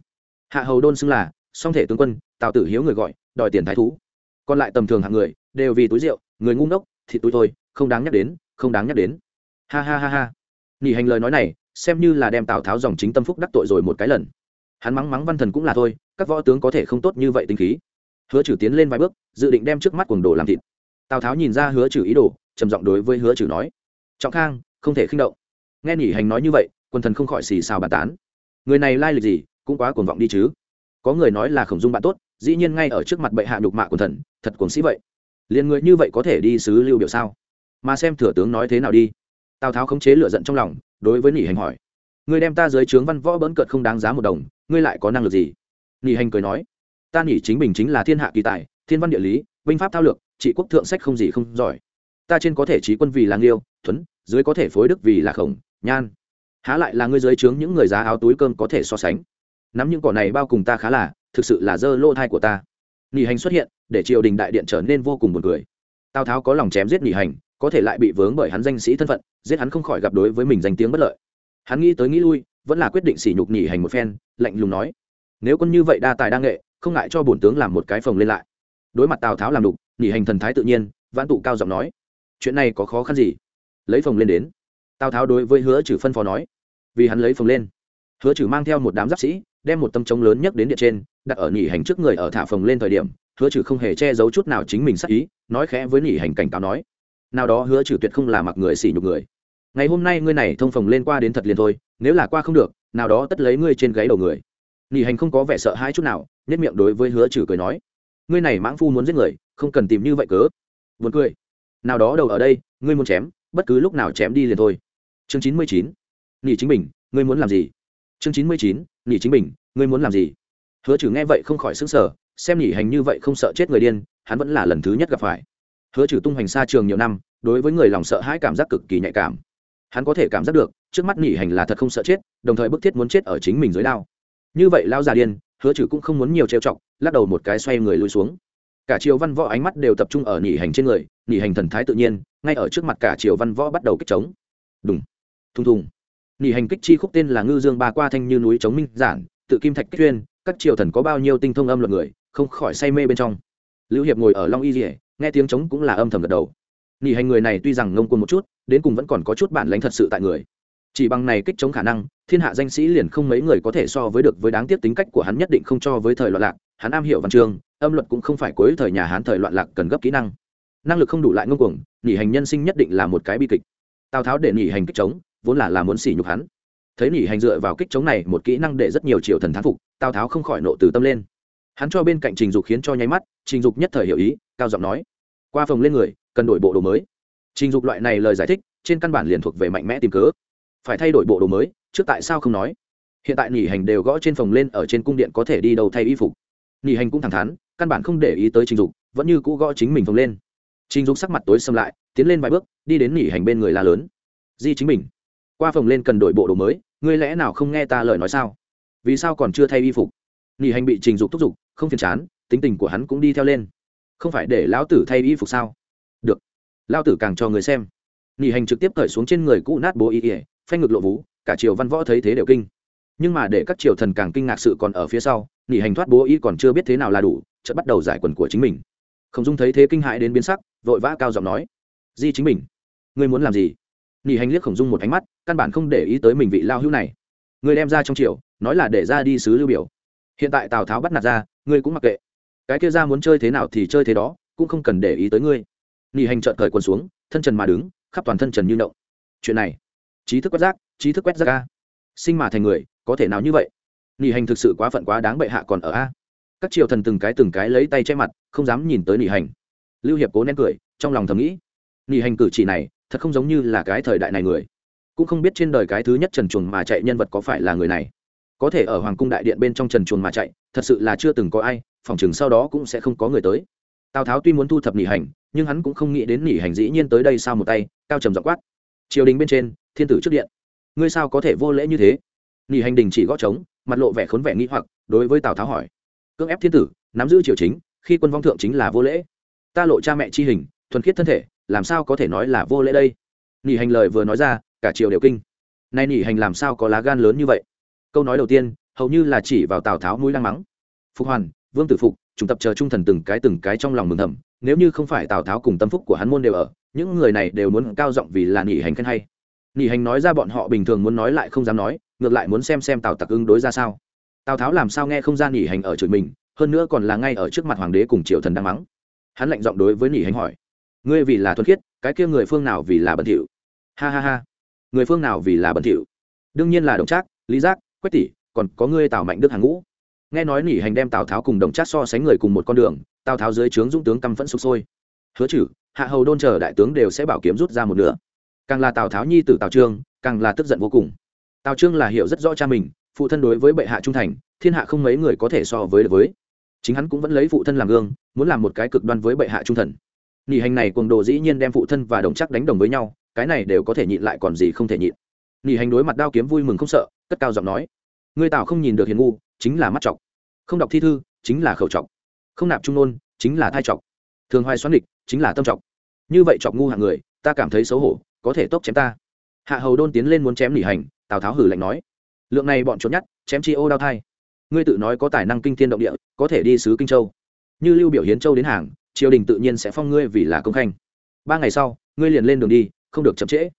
A: Hạ hầu đôn xưng là song thể tướng quân, tào tử hiếu người gọi, đòi tiền thái thú. Còn lại tầm thường hạng người, đều vì túi rượu, người ngu ngốc thì túi thôi, không đáng nhắc đến, không đáng nhắc đến. Ha ha ha ha. Nghỉ hành lời nói này, xem như là đem tào tháo dòng chính tâm phúc đắc tội rồi một cái lần. Hắn mắng mắng văn thần cũng là thôi, các võ tướng có thể không tốt như vậy tinh khí. Hứa trừ tiến lên vài bước, dự định đem trước mắt cuồng đồ làm thịt tào tháo nhìn ra hứa trừ ý đồ trầm giọng đối với hứa trừ nói trọng khang không thể khinh động nghe nghỉ hành nói như vậy quân thần không khỏi xì xào bàn tán người này lai lịch gì cũng quá cuồng vọng đi chứ có người nói là khổng dung bạn tốt dĩ nhiên ngay ở trước mặt bệ hạ nhục mạ quần thần thật cuồng sĩ vậy liền người như vậy có thể đi sứ lưu biểu sao mà xem thừa tướng nói thế nào đi tào tháo khống chế lựa giận trong lòng đối với nỉ hành hỏi người đem ta dưới trướng văn võ bỡn cợt không đáng giá một đồng ngươi lại có năng lực gì nỉ hành cười nói ta nỉ chính mình chính là thiên hạ kỳ tài thiên văn địa lý binh pháp thao lược trị quốc thượng sách không gì không giỏi. Ta trên có thể trí quân vì là nghiêu, thuấn, dưới có thể phối đức vì là khổng, nhan. Há lại là ngươi dưới trướng những người giá áo túi cơm có thể so sánh. Nắm những cỏ này bao cùng ta khá là, thực sự là dơ lô thai của ta. Nghỉ hành xuất hiện, để triều đình đại điện trở nên vô cùng buồn cười. Tào tháo có lòng chém giết nghỉ hành, có thể lại bị vướng bởi hắn danh sĩ thân phận, giết hắn không khỏi gặp đối với mình danh tiếng bất lợi. Hắn nghĩ tới nghĩ lui, vẫn là quyết định sỉ nhục nghỉ hành một phen, lạnh lùng nói, nếu quân như vậy đa tài đa nghệ, không ngại cho bổn tướng làm một cái phòng lên lại. Đối mặt tào tháo làm đục nỉ hành thần thái tự nhiên, vãn tụ cao giọng nói. Chuyện này có khó khăn gì? Lấy phòng lên đến. Tào tháo đối với hứa trừ phân phó nói. Vì hắn lấy phòng lên. Hứa trừ mang theo một đám giáp sĩ, đem một tâm trống lớn nhất đến điện trên, đặt ở nhị hành trước người ở thả phòng lên thời điểm, hứa trừ không hề che giấu chút nào chính mình sắc ý, nói khẽ với nhị hành cảnh cáo nói. Nào đó hứa trừ tuyệt không là mặc người xỉ nhục người. Ngày hôm nay ngươi này thông phòng lên qua đến thật liền thôi, nếu là qua không được, nào đó tất lấy ngươi trên gáy đầu người. Nhị hành không có vẻ sợ hãi chút nào nhất miệng đối với hứa trừ cười nói ngươi này mãng phu muốn giết người, không cần tìm như vậy cớ. Buồn cười. Nào đó đầu ở đây, ngươi muốn chém, bất cứ lúc nào chém đi liền thôi. Chương chín mươi chín. Nghỉ chính mình, ngươi muốn làm gì? Chương chín mươi chín. Nghỉ chính mình, ngươi muốn làm gì? Hứa trừ nghe vậy không khỏi xứng sở xem nhỉ hành như vậy không sợ chết người điên, hắn vẫn là lần thứ nhất gặp phải. Hứa trừ tung hoành xa trường nhiều năm, đối với người lòng sợ hãi cảm giác cực kỳ nhạy cảm. Hắn có thể cảm giác được, trước mắt nhỉ hành là thật không sợ chết, đồng thời bức thiết muốn chết ở chính mình dưới lao như vậy lao già điên hứa trừ cũng không muốn nhiều trêu chọc, lắc đầu một cái xoay người lui xuống. Cả triều văn võ ánh mắt đều tập trung ở nhỉ hành trên người nhỉ hành thần thái tự nhiên, ngay ở trước mặt cả triều văn võ bắt đầu kích trống. đúng thùng thùng. Nhỉ hành kích chi khúc tên là ngư dương ba qua thanh như núi chống minh giản, tự kim thạch kích tuyên, các triều thần có bao nhiêu tinh thông âm luật người, không khỏi say mê bên trong. Lưu hiệp ngồi ở long y dỉa nghe tiếng trống cũng là âm thầm gật đầu. Nhỉ hành người này tuy rằng ngông cuồng một chút, đến cùng vẫn còn có chút bản lãnh thật sự tại người chỉ bằng này kích chống khả năng, thiên hạ danh sĩ liền không mấy người có thể so với được với đáng tiếc tính cách của hắn nhất định không cho với thời loạn lạc. Hắn am hiểu văn chương, âm luật cũng không phải cuối thời nhà hán thời loạn lạc cần gấp kỹ năng. Năng lực không đủ lại ngông cuồng nghỉ hành nhân sinh nhất định là một cái bi kịch. Tào tháo để nghỉ hành kích chống, vốn là là muốn xỉ nhục hắn. Thấy nghỉ hành dựa vào kích chống này một kỹ năng để rất nhiều triều thần thán phục, tào tháo không khỏi nộ từ tâm lên. Hắn cho bên cạnh trình dục khiến cho nháy mắt, trình dục nhất thời hiểu ý, cao giọng nói, qua phòng lên người, cần đổi bộ đồ mới. Trình dục loại này lời giải thích, trên căn bản liền thuộc về mạnh mẽ tìm cớ phải thay đổi bộ đồ mới, trước tại sao không nói? Hiện tại nghỉ hành đều gõ trên phòng lên ở trên cung điện có thể đi đầu thay y phục. Nghỉ hành cũng thẳng thắn, căn bản không để ý tới trình dục, vẫn như cũ gõ chính mình phòng lên. Trình dục sắc mặt tối xâm lại, tiến lên vài bước, đi đến nghỉ hành bên người la lớn. Di chính mình, qua phòng lên cần đổi bộ đồ mới, ngươi lẽ nào không nghe ta lời nói sao? Vì sao còn chưa thay y phục? Nghỉ hành bị trình dục thúc giục, không phiền chán, tính tình của hắn cũng đi theo lên. Không phải để lão tử thay y phục sao? Được, lão tử càng cho người xem. Nghỉ hành trực tiếp cởi xuống trên người cũ nát bố y ỉa phanh ngực lộ vú, cả triều văn võ thấy thế đều kinh. Nhưng mà để các triều thần càng kinh ngạc sự còn ở phía sau nghỉ hành thoát bố y còn chưa biết thế nào là đủ, chợt bắt đầu giải quần của chính mình. Không dung thấy thế kinh hãi đến biến sắc, vội vã cao giọng nói, di chính mình, ngươi muốn làm gì? Nghỉ hành liếc khổng dung một ánh mắt, căn bản không để ý tới mình vị lao hữu này. Ngươi đem ra trong triều, nói là để ra đi sứ lưu biểu. Hiện tại tào tháo bắt nạt ra, ngươi cũng mặc kệ. Cái kia ra muốn chơi thế nào thì chơi thế đó, cũng không cần để ý tới ngươi. Nghỉ hành trợn cởi quần xuống, thân trần mà đứng, khắp toàn thân trần như động. Chuyện này trí thức quét rác, trí thức quét rác a. Sinh mà thành người, có thể nào như vậy? Nghỉ hành thực sự quá phận quá đáng bệ hạ còn ở a. Các triều thần từng cái từng cái lấy tay che mặt, không dám nhìn tới nghỉ hành. Lưu hiệp cố nén cười, trong lòng thầm nghĩ nghỉ hành cử chỉ này, thật không giống như là cái thời đại này người. Cũng không biết trên đời cái thứ nhất trần chuồn mà chạy nhân vật có phải là người này. Có thể ở hoàng cung đại điện bên trong trần chuồn mà chạy, thật sự là chưa từng có ai, phòng chừng sau đó cũng sẽ không có người tới. Tào tháo tuy muốn thu thập nghỉ hành, nhưng hắn cũng không nghĩ đến nghỉ hành dĩ nhiên tới đây sao một tay, cao trầm dọc quát. Triều đình bên trên thiên tử trước điện. Ngươi sao có thể vô lễ như thế? Nghỉ hành đình chỉ gõ trống, mặt lộ vẻ khốn vẻ nghĩ hoặc, đối với tào tháo hỏi. Cưỡng ép thiên tử, nắm giữ triều chính, khi quân vong thượng chính là vô lễ. Ta lộ cha mẹ chi hình, thuần khiết thân thể, làm sao có thể nói là vô lễ đây? Nghỉ hành lời vừa nói ra, cả triều đều kinh. Nay nghỉ hành làm sao có lá gan lớn như vậy? Câu nói đầu tiên, hầu như là chỉ vào tào tháo mũi đang mắng. Phục hoàn, vương tử phục chúng tập chờ trung thần từng cái từng cái trong lòng mừng thầm, nếu như không phải tào tháo cùng tâm phúc của hắn môn đều ở, những người này đều muốn cao giọng vì là nghỉ hành khen hay nghỉ hành nói ra bọn họ bình thường muốn nói lại không dám nói, ngược lại muốn xem xem tào tặc ứng đối ra sao. Tào tháo làm sao nghe không ra nghỉ hành ở chửi mình, hơn nữa còn là ngay ở trước mặt hoàng đế cùng triều thần đang mắng. Hắn lạnh giọng đối với nghỉ hành hỏi, ngươi vì là thuần khiết, cái kia người phương nào vì là bẩn thỉu? Ha ha ha, người phương nào vì là bẩn thỉu? Đương nhiên là đồng trác, lý giác, quách tỷ, còn có ngươi tào mạnh đức hàng ngũ. Nghe nói nỉ hành đem tào tháo cùng đồng trác so sánh người cùng một con đường, tào tháo dưới trướng dũng tướng căm phẫn sụp sôi. Hứa chử hạ hầu đôn chờ đại tướng đều sẽ bảo kiếm rút ra một nửa càng là tào tháo nhi tử tào trương, càng là tức giận vô cùng. Tào trương là hiểu rất rõ cha mình, phụ thân đối với bệ hạ trung thành, thiên hạ không mấy người có thể so với được với. Chính hắn cũng vẫn lấy phụ thân làm gương, muốn làm một cái cực đoan với bệ hạ trung thần. Nghỉ hành này cuồng đồ dĩ nhiên đem phụ thân và đồng chắc đánh đồng với nhau, cái này đều có thể nhịn lại còn gì không thể nhịn. Nghỉ hành đối mặt đao kiếm vui mừng không sợ, cất cao giọng nói người tào không nhìn được hiền ngu, chính là mắt chọc. Không đọc thi thư, chính là khẩu chọc. Không nạp trung nôn, chính là thai chọc. Thường hoài xoắn địch, chính là tâm chọc. Như vậy chọc ngu hạng người, ta cảm thấy xấu hổ có thể tốc chém ta. Hạ hầu đôn tiến lên muốn chém nỉ hành, tào tháo hử lạnh nói, lượng này bọn trốn nhát chém chi ô đao thai. Ngươi tự nói có tài năng kinh thiên động địa, có thể đi sứ kinh châu. Như lưu biểu hiến châu đến hàng, triều đình tự nhiên sẽ phong ngươi vì là công khanh. Ba ngày sau, ngươi liền lên đường đi, không được chậm trễ.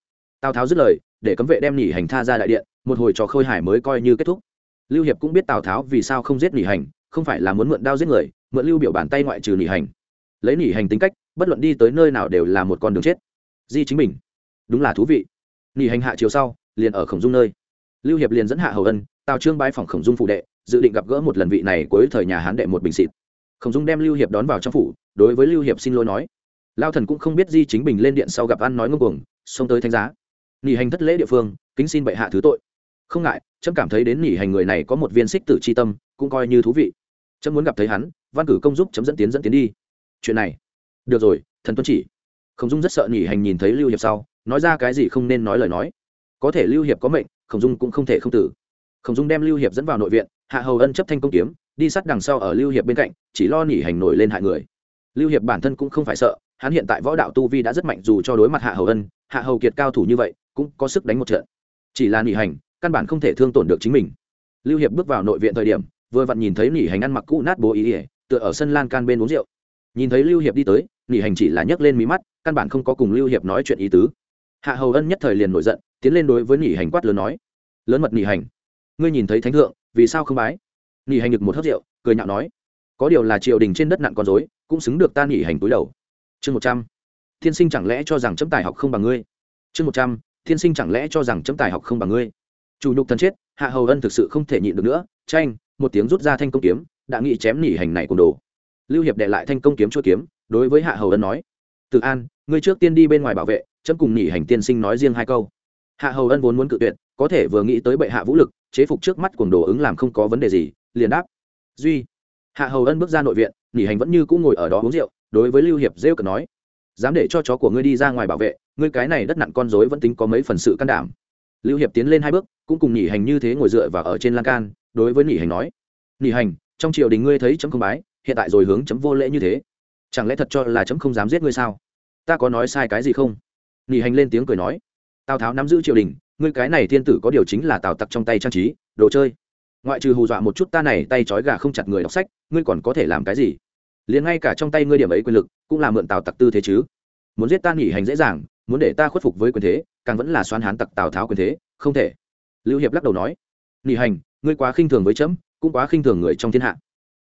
A: Tào tháo dứt lời, để cấm vệ đem nỉ hành tha ra đại điện, một hồi trò khôi hải mới coi như kết thúc. Lưu hiệp cũng biết tào tháo vì sao không giết nỉ hành, không phải là muốn mượn đao giết người, mượn lưu biểu bàn tay ngoại trừ nỉ hành. Lấy nỉ hành tính cách, bất luận đi tới nơi nào đều là một con đường chết. Di chính mình đúng là thú vị. Nghỉ hành hạ chiều sau, liền ở khổng dung nơi. Lưu hiệp liền dẫn hạ hầu ân, tào trương bái phòng khổng dung phụ đệ, dự định gặp gỡ một lần vị này cuối thời nhà hán đệ một bình xịt. Khổng dung đem lưu hiệp đón vào trong phủ, đối với lưu hiệp xin lỗi nói. Lao thần cũng không biết di chính bình lên điện sau gặp ăn nói ngông cuồng, xông tới thánh giá. Nghỉ hành thất lễ địa phương, kính xin bệ hạ thứ tội. Không ngại trâm cảm thấy đến nghỉ hành người này có một viên xích tử c h i tâm, cũng coi như thú vị. Trâm muốn gặp thấy hắn, văn cử công giúp chấm dẫn tiến dẫn tiến đi. Chuyện này. Được rồi, thần tuân chỉ. Khổng dung rất sợ nghỉ hành nhìn thấy lưu hiệp sau nói ra cái gì không nên nói lời nói. Có thể lưu hiệp có mệnh, khổng dung cũng không thể không tử. Khổng dung đem lưu hiệp dẫn vào nội viện, hạ hầu ân chấp thanh công kiếm, đi sát đằng sau ở lưu hiệp bên cạnh, chỉ lo nỉ hành nổi lên hại người. Lưu hiệp bản thân cũng không phải sợ, hắn hiện tại võ đạo tu vi đã rất mạnh dù cho đối mặt hạ hầu ân, hạ hầu kiệt cao thủ như vậy, cũng có sức đánh một trận. Chỉ là nỉ hành, căn bản không thể thương tổn được chính mình. Lưu hiệp bước vào nội viện thời điểm, vừa vặn nhìn thấy nỉ hành ăn mặc cũ nát bố ý ỉa tựa ở sân lan can bên uống rượu. Nhìn thấy lưu hiệp đi tới, nỉ hành chỉ là nhấc lên mí mắt, căn bản không có cùng lưu hiệp nói chuyện ý tứ hạ hầu ân nhất thời liền nổi giận, tiến lên đối với nỉ hành quát lớn nói, lớn mật nỉ hành, ngươi nhìn thấy thánh thượng, vì sao không bái? Nỉ hành được một hớt rượu, cười nhạo nói, có điều là triều đình trên đất nặng con dối cũng xứng được ta nỉ hành túi đầu. Chương một trăm, thiên sinh chẳng lẽ cho rằng chấm tài học không bằng ngươi? Chương một trăm, thiên sinh chẳng lẽ cho rằng chấm tài học không bằng ngươi? Chủ nhục thần chết, hạ hầu ân thực sự không thể nhịn được nữa, tranh, một tiếng rút ra thanh công kiếm, đã nghĩ chém nỉ hành này cùng đồ. Lưu hiệp đệ lại thanh công kiếm chua kiếm, đối với hạ hầu ân nói, Từ an, ngươi trước tiên đi bên ngoài bảo vệ chấm cùng nghỉ hành tiên sinh nói riêng hai câu. Hạ hầu ân vốn muốn cự tuyệt, có thể vừa nghĩ tới bệ hạ vũ lực, chế phục trước mắt cuồng đồ ứng làm không có vấn đề gì, liền đáp. Duy. Hạ hầu ân bước ra nội viện nghỉ hành vẫn như cũng ngồi ở đó uống rượu, đối với lưu hiệp rêu cần nói. Dám để cho chó của ngươi đi ra ngoài bảo vệ, ngươi cái này đất nặng con dối vẫn tính có mấy phần sự can đảm. Lưu hiệp tiến lên hai bước, cũng cùng nghỉ hành như thế ngồi dựa và ở trên lan can, đối với nghỉ hành nói. Nghỉ hành, trong triều đình ngươi thấy chấm không bái, hiện tại rồi hướng chấm vô lễ như thế. Chẳng lẽ thật cho là chấm không dám giết ngươi sao? Ta có nói sai cái gì không? Nỉ hành lên tiếng cười nói, tào tháo nắm giữ triều đình, ngươi cái này thiên tử có điều chính là tào tặc trong tay trang trí, đồ chơi. Ngoại trừ hù dọa một chút ta này tay trói gà không chặt người đọc sách, ngươi còn có thể làm cái gì? Liền ngay cả trong tay ngươi điểm ấy quyền lực, cũng là mượn tào tặc tư thế chứ. Muốn giết ta nghỉ hành dễ dàng, muốn để ta khuất phục với quyền thế, càng vẫn là xoan hán tặc tào tháo quyền thế, không thể. Lưu hiệp lắc đầu nói nghỉ hành, ngươi quá khinh thường với chấm, cũng quá khinh thường người trong thiên hạ.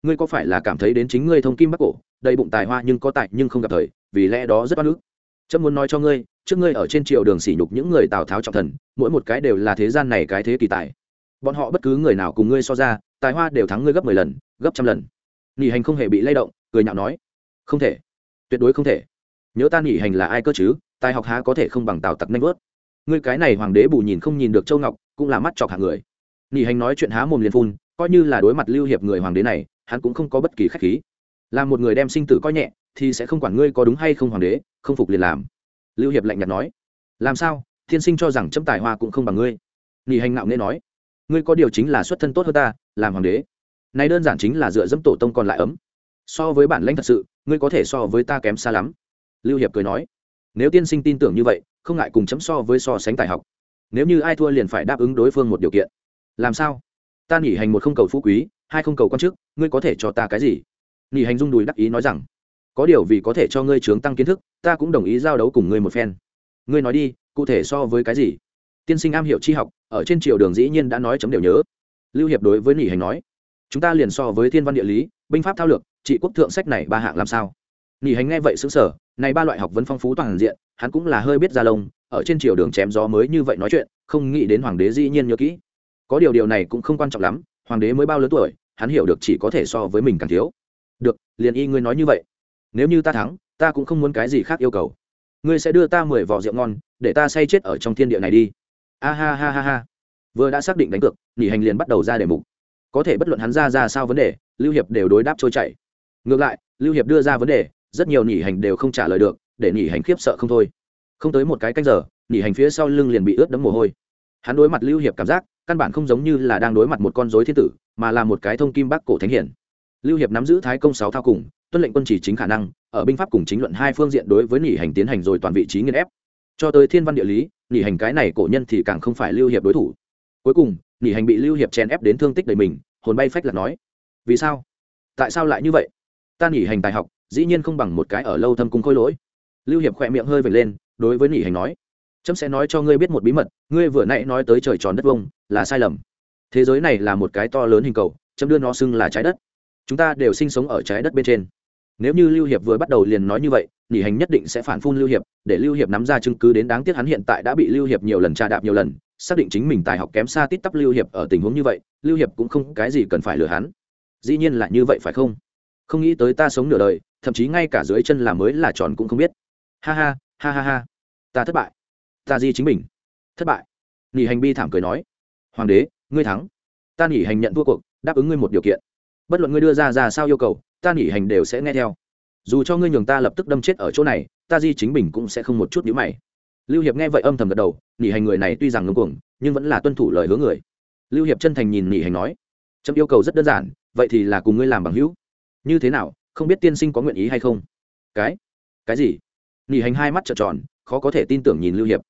A: Ngươi có phải là cảm thấy đến chính ngươi thông kim bắc cổ, đầy bụng tài hoa nhưng có tài nhưng không gặp thời, vì lẽ đó rất oan ức chấm muốn nói cho ngươi, trước ngươi ở trên triều đường sỉ nhục những người tào tháo trọng thần, mỗi một cái đều là thế gian này cái thế kỳ tài. Bọn họ bất cứ người nào cùng ngươi so ra, tài hoa đều thắng ngươi gấp mười lần, gấp trăm lần. Nghỉ hành không hề bị lay động, cười nhạo nói, không thể, tuyệt đối không thể. Nhớ ta nghỉ hành là ai cơ chứ, tài học há có thể không bằng tào tặc nanh vớt. Ngươi cái này hoàng đế bù nhìn không nhìn được châu ngọc, cũng là mắt chọc hạng người. Nghỉ hành nói chuyện há mồm liền phun, coi như là đối mặt lưu hiệp người hoàng đế này, hắn cũng không có bất kỳ khách khí. Là một người đem sinh tử coi nhẹ, thì sẽ không quản ngươi có đúng hay không hoàng đế không phục liền làm. Lưu hiệp lạnh nhạt nói, làm sao? Thiên sinh cho rằng chấm tài hoa cũng không bằng ngươi. Nghỉ hành nạo nghe nói, ngươi có điều chính là xuất thân tốt hơn ta, làm hoàng đế. Này đơn giản chính là dựa dẫm tổ tông còn lại ấm. So với bản lãnh thật sự, ngươi có thể so với ta kém xa lắm. Lưu hiệp cười nói, nếu tiên sinh tin tưởng như vậy, không ngại cùng chấm so với so sánh tài học. Nếu như ai thua liền phải đáp ứng đối phương một điều kiện. Làm sao? Ta nghỉ hành một không cầu phú quý, hai không cầu quan chức, ngươi có thể cho ta cái gì? Nghỉ hành dung đùi đắc ý nói rằng có điều vì có thể cho ngươi trướng tăng kiến thức, ta cũng đồng ý giao đấu cùng ngươi một phen. Ngươi nói đi, cụ thể so với cái gì? Tiên sinh am hiểu tri học, ở trên triều đường dĩ nhiên đã nói chấm đều nhớ. Lưu hiệp đối với nghỉ hành nói, chúng ta liền so với thiên văn địa lý, binh pháp thao lược, trị quốc thượng sách này ba hạng làm sao? Nghỉ hành nghe vậy xứng sở này ba loại học vấn phong phú toàn diện, hắn cũng là hơi biết ra lông, ở trên triều đường chém gió mới như vậy nói chuyện, không nghĩ đến hoàng đế dĩ nhiên nhớ kỹ. Có điều điều này cũng không quan trọng lắm, hoàng đế mới bao lớn tuổi, hắn hiểu được chỉ có thể so với mình càng thiếu. Được, liền y ngươi nói như vậy nếu như ta thắng, ta cũng không muốn cái gì khác yêu cầu. Ngươi sẽ đưa ta mười vỏ rượu ngon, để ta say chết ở trong thiên địa này đi. A ha ha ha ha. Vừa đã xác định đánh cược nghỉ hành liền bắt đầu ra đề mục. Có thể bất luận hắn ra ra sao vấn đề, lưu hiệp đều đối đáp trôi chảy. Ngược lại, lưu hiệp đưa ra vấn đề, rất nhiều nghỉ hành đều không trả lời được, để nghỉ hành khiếp sợ không thôi. Không tới một cái canh giờ nghỉ hành phía sau lưng liền bị ướt đẫm mồ hôi. Hắn đối mặt lưu hiệp cảm giác, căn bản không giống như là đang đối mặt một con dối thiên tử, mà là một cái thông kim bắc cổ thánh hiển. Lưu hiệp nắm giữ thái công sáu thao cùng tuân lệnh quân chỉ chính khả năng, ở binh pháp cùng chính luận hai phương diện đối với nghỉ hành tiến hành rồi toàn vị trí nghiên ép. Cho tới thiên văn địa lý nghỉ hành cái này cổ nhân thì càng không phải lưu hiệp đối thủ. Cuối cùng nghỉ hành bị lưu hiệp chèn ép đến thương tích đầy mình, hồn bay phách lật nói, vì sao? Tại sao lại như vậy? Ta nghỉ hành tài học, dĩ nhiên không bằng một cái ở lâu thâm cung khôi lỗi. Lưu hiệp khỏe miệng hơi vệt lên, đối với nghỉ hành nói Trẫm sẽ nói cho ngươi biết một bí mật, ngươi vừa nãy nói tới trời tròn đất vông, là sai lầm. Thế giới này là một cái to lớn hình cầu, chấm đưa nó xưng là trái đất. Chúng ta đều sinh sống ở trái đất bên trên nếu như lưu hiệp vừa bắt đầu liền nói như vậy nghỉ hành nhất định sẽ phản phun lưu hiệp, để lưu hiệp nắm ra chứng cứ đến đáng tiếc hắn hiện tại đã bị lưu hiệp nhiều lần tra đạp nhiều lần, xác định chính mình tài học kém xa tít tắp lưu hiệp ở tình huống như vậy, lưu hiệp cũng không cái gì cần phải lừa hắn. Dĩ nhiên là như vậy phải không? Không nghĩ tới ta sống nửa đời, thậm chí ngay cả dưới chân là mới là tròn cũng không biết. Ha ha ha ha ha. Ta thất bại. Ta di chính mình. Thất bại. Nghỉ hành bi thảm cười nói. Hoàng đế, ngươi thắng. Ta nghỉ hành nhận thua cuộc, đáp ứng ngươi một điều kiện. Bất luận ngươi đưa ra ra sao yêu cầu ta nghỉ hành đều sẽ nghe theo. Dù cho ngươi nhường ta lập tức đâm chết ở chỗ này, ta di chính mình cũng sẽ không một chút nhữ mày. Lưu hiệp nghe vậy âm thầm gật đầu nghỉ hành người này tuy rằng ngưng cuồng, nhưng vẫn là tuân thủ lời hứa người. Lưu hiệp chân thành nhìn nghỉ hành nói trâm yêu cầu rất đơn giản, vậy thì là cùng ngươi làm bằng hữu. Như thế nào, không biết tiên sinh có nguyện ý hay không? Cái? Cái gì? Nghỉ hành hai mắt trợn tròn, khó có thể tin tưởng nhìn lưu hiệp.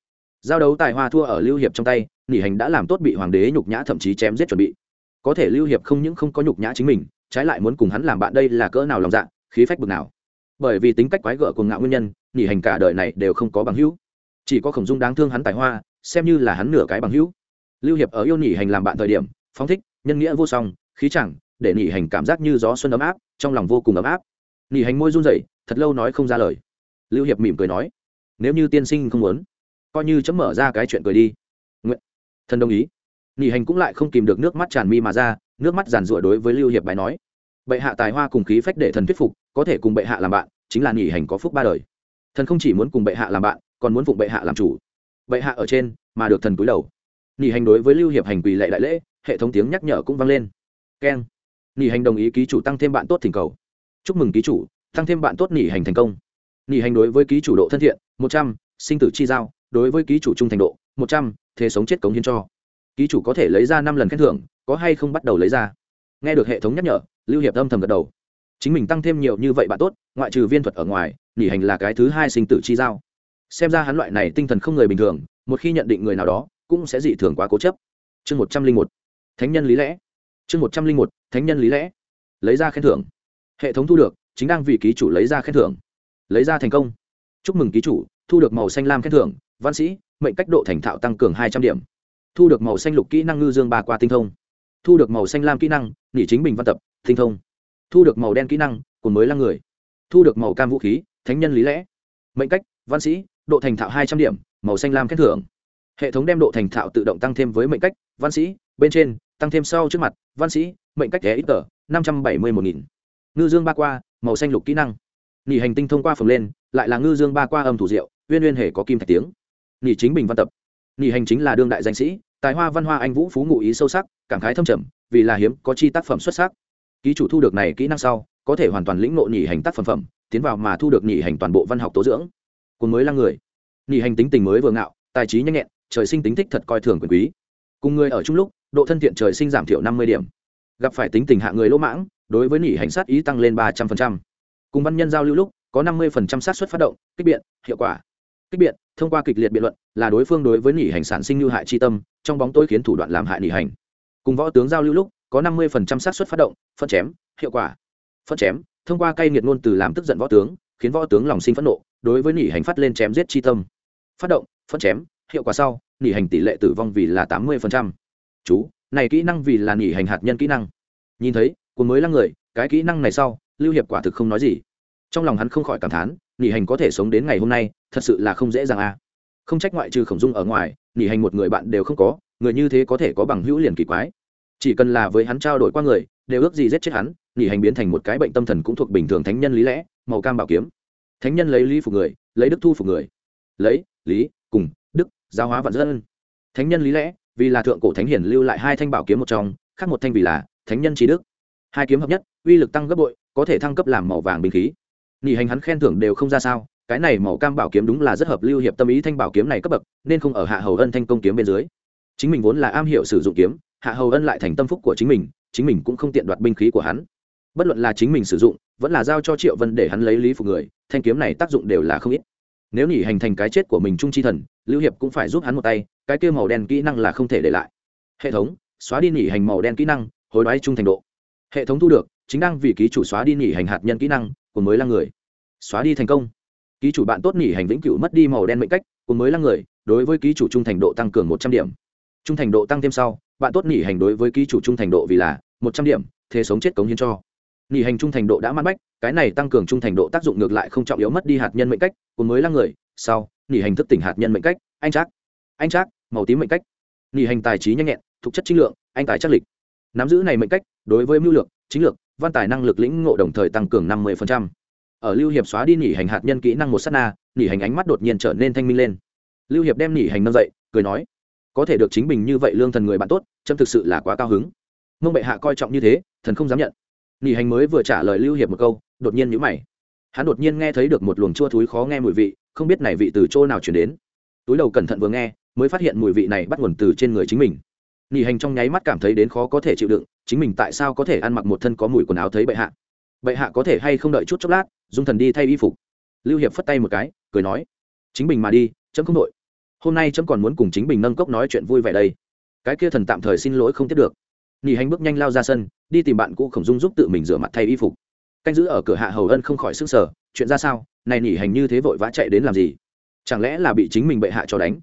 A: Giao đấu tài hoa thua ở lưu hiệp trong tay nghỉ hành đã làm tốt bị hoàng đế nhục nhã thậm chí chém giết chuẩn bị. Có thể lưu hiệp không những không có nhục nhã chính mình trái lại muốn cùng hắn làm bạn đây là cỡ nào lòng dạ khí phách bực nào. Bởi vì tính cách quái gở cùng ngạo nguyên nhân, nghỉ hành cả đời này đều không có bằng hữu. Chỉ có khổng dung đáng thương hắn tài hoa, xem như là hắn nửa cái bằng hữu. Lưu hiệp ở yêu nghỉ hành làm bạn thời điểm, phóng thích, nhân nghĩa vô song, khí chẳng, để nghỉ hành cảm giác như gió xuân ấm áp, trong lòng vô cùng ấm áp. Nghỉ hành môi run rẩy, thật lâu nói không ra lời. Lưu hiệp mỉm cười nói, nếu như tiên sinh không muốn, coi như chấm mở ra cái chuyện cười đi. Nguyện, thần đồng ý. Nghỉ hành cũng lại không kìm được nước mắt tràn mi mà ra nước mắt giàn rụa đối với lưu hiệp bài nói. Bệ hạ tài hoa cùng khí phách để thần thuyết phục, có thể cùng bệ hạ làm bạn, chính là nghỉ hành có phúc ba đời. Thần không chỉ muốn cùng bệ hạ làm bạn, còn muốn phụng bệ hạ làm chủ. Bệ hạ ở trên, mà được thần cúi đầu. Nghỉ hành đối với lưu hiệp hành quỳ lệ đại lễ, hệ thống tiếng nhắc nhở cũng vang lên. Keng. Nghỉ hành đồng ý ký chủ tăng thêm bạn tốt thỉnh cầu. Chúc mừng ký chủ, tăng thêm bạn tốt nghỉ hành thành công. Nghỉ hành đối với ký chủ độ thân thiện, một trăm, sinh tử chi giao, đối với ký chủ trung thành độ, một trăm, thế sống chết cống hiến cho. Ký chủ có thể lấy ra năm lần khen thưởng có hay không bắt đầu lấy ra. Nghe được hệ thống nhắc nhở, lưu hiệp âm thầm gật đầu. Chính mình tăng thêm nhiều như vậy bạn tốt, ngoại trừ viên thuật ở ngoài, nghỉ hành là cái thứ hai sinh tử chi giao. Xem ra hắn loại này tinh thần không người bình thường, một khi nhận định người nào đó, cũng sẽ dị thường quá cố chấp. Chương một trăm linh một. Thánh nhân lý lẽ. Chương một trăm linh một. Thánh nhân lý lẽ. Lấy ra khen thưởng. Hệ thống thu được, chính đang vì ký chủ lấy ra khen thưởng. Lấy ra thành công. Chúc mừng ký chủ, thu được màu xanh lam khen thưởng. Văn sĩ, mệnh cách độ thành thạo tăng cường hai trăm điểm. Thu được màu xanh lục kỹ năng ngư dương ba qua tinh thông thu được màu xanh lam kỹ năng, nghỉ chính bình văn tập, tinh thông. Thu được màu đen kỹ năng cùng mới là người. Thu được màu cam vũ khí, thánh nhân lý lẽ. Mệnh cách, văn sĩ, độ thành thạo hai trăm điểm, màu xanh lam khen thưởng. Hệ thống đem độ thành thạo tự động tăng thêm với mệnh cách, văn sĩ, bên trên, tăng thêm sau trước mặt, văn sĩ, mệnh cách ghé ít tờ năm trăm bảy mươi một nghìn. Ngư dương ba qua, màu xanh lục kỹ năng. Nghỉ hành tinh thông qua phồng lên, lại là ngư dương ba qua âm thủ diệu, uyên uyên hề có kim thạch tiếng. Nghỉ chính bình văn tập. Nghỉ hành chính là đương đại danh sĩ, tài hoa văn hoa anh vũ phú ngụ ý sâu sắc cảm khái thâm trầm, vì là hiếm, có chi tác phẩm xuất sắc. Ký chủ thu được này kỹ năng sau, có thể hoàn toàn lĩnh ngộ nhị hành tác phẩm phẩm, tiến vào mà thu được nhị hành toàn bộ văn học tố dưỡng. Cùng mới là người. Nhị hành tính tình mới vừa ngạo, tài trí nhanh nhẹn, trời sinh tính thích thật coi thường quyền quý. Cùng người ở chung lúc, độ thân thiện trời sinh giảm thiểu năm mươi điểm. Gặp phải tính tình hạ người lỗ mãng, đối với nhị hành sát ý tăng lên ba trăm linh cùng văn nhân giao lưu lúc, có năm mươi sát xuất phát động, kích biện, hiệu quả. Kích biện, thông qua kịch liệt biện luận, là đối phương đối với nhị hành sản sinh lưu hại chi tâm, trong bóng tối khiến thủ đoạn làm hại nhị hành cùng võ tướng giao lưu lúc, có năm mươi phần trăm xác suất phát động, phân chém, hiệu quả. Phân chém, thông qua cây nghiệt ngôn từ làm tức giận võ tướng, khiến võ tướng lòng sinh phẫn nộ, đối với nỉ hành phát lên chém giết chi tâm. Phát động, phân chém, hiệu quả sau, nỉ hành tỷ lệ tử vong vì là tám mươi phần trăm. Chú, này kỹ năng vì là nỉ hành hạt nhân kỹ năng. Nhìn thấy cuốn mới lăng người, cái kỹ năng này sau, lưu hiệp quả thực không nói gì. Trong lòng hắn không khỏi cảm thán, nỉ hành có thể sống đến ngày hôm nay, thật sự là không dễ dàng a à. không trách ngoại trừ khổng dung ở ngoài, nỉ hành một người bạn đều không có người như thế có thể có bằng hữu liền kỳ quái. Chỉ cần là với hắn trao đổi qua người, đều ước gì giết chết hắn, nghỉ hành biến thành một cái bệnh tâm thần cũng thuộc bình thường thánh nhân lý lẽ, màu cam bảo kiếm. Thánh nhân lấy lý phục người, lấy đức thu phục người. Lấy, lý, cùng, đức, giáo hóa vạn dân. Thánh nhân lý lẽ, vì là thượng cổ thánh hiển lưu lại hai thanh bảo kiếm một trong, khác một thanh vì là thánh nhân trí đức. Hai kiếm hợp nhất, uy lực tăng gấp bội, có thể thăng cấp làm màu vàng bình khí. Nghỉ hành hắn khen thưởng đều không ra sao, cái này màu cam bảo kiếm đúng là rất hợp lưu hiệp tâm ý thanh bảo kiếm này cấp bậc, nên không ở hạ hầu ân thanh công kiếm bên dưới chính mình vốn là am hiểu sử dụng kiếm, hạ hầu ân lại thành tâm phúc của chính mình chính mình cũng không tiện đoạt binh khí của hắn. Bất luận là chính mình sử dụng, vẫn là giao cho triệu vân để hắn lấy lý phục người, thanh kiếm này tác dụng đều là không ít. Nếu nhỉ hành thành cái chết của mình trung chi thần, lưu hiệp cũng phải giúp hắn một tay, cái kia màu đen kỹ năng là không thể để lại. Hệ thống, xóa đi nhỉ hành màu đen kỹ năng, hối đoái trung thành độ. Hệ thống thu được, chính đang vì ký chủ xóa đi nhỉ hành hạt nhân kỹ năng của mới là người. Xóa đi thành công. Ký chủ bạn tốt nhỉ hành vĩnh cửu mất đi màu đen mệnh cách của mới là người, đối với ký chủ trung thành độ tăng cường một trăm điểm trung thành độ tăng thêm sau, bạn tốt nghỉ hành đối với ký chủ trung thành độ vì là một trăm điểm, thế sống chết cống hiến cho. Nghỉ hành trung thành độ đã mãn bách, cái này tăng cường trung thành độ tác dụng ngược lại không trọng yếu mất đi hạt nhân mệnh cách của mới là người, sau nghỉ hành thức tỉnh hạt nhân mệnh cách, anh trác anh trác, màu tím mệnh cách. Nghỉ hành tài trí nhanh nhẹn thuộc chất chính lượng, anh tài chắc lịch. Nắm giữ này mệnh cách, đối với mưu lược, chính lược, văn tài năng lực lĩnh ngộ đồng thời tăng cường năm mươi ở lưu hiệp xóa đi nghỉ hành hạt nhân kỹ năng một s á t na nghỉ hành ánh mắt đột nhiên trở nên thanh minh lên. Lưu hiệp đem nghỉ hành nâng dậy, cười nói có thể được chính mình như vậy lương thần người bạn tốt trâm thực sự là quá cao hứng. Mông bệ hạ coi trọng như thế, thần không dám nhận. Nghỉ hành mới vừa trả lời lưu hiệp một câu, đột nhiên nhữ mày. Hắn đột nhiên nghe thấy được một luồng chua thúi khó nghe mùi vị, không biết này vị từ chỗ nào chuyển đến. Túi đầu cẩn thận vừa nghe, mới phát hiện mùi vị này bắt nguồn từ trên người chính mình. Nghỉ hành trong nháy mắt cảm thấy đến khó có thể chịu đựng, chính mình tại sao có thể ăn mặc một thân có mùi quần áo thấy bệ hạ? Bệ hạ có thể hay không đợi chút chốc lát, dung thần đi thay y phục. Lưu hiệp phất tay một cái, cười nói, chính bình mà đi, chấm không đội hôm nay chấm còn muốn cùng chính bình nâng cốc nói chuyện vui vẻ đây. Cái kia thần tạm thời xin lỗi không tiếp được. Nghỉ hành bước nhanh lao ra sân, đi tìm bạn cũ khổng dung giúp tự mình rửa mặt thay y phục. Canh giữ ở cửa hạ hầu ân không khỏi sức sở chuyện ra sao? Này nghỉ hành như thế vội vã chạy đến làm gì? Chẳng lẽ là bị chính mình bệ hạ cho đánh?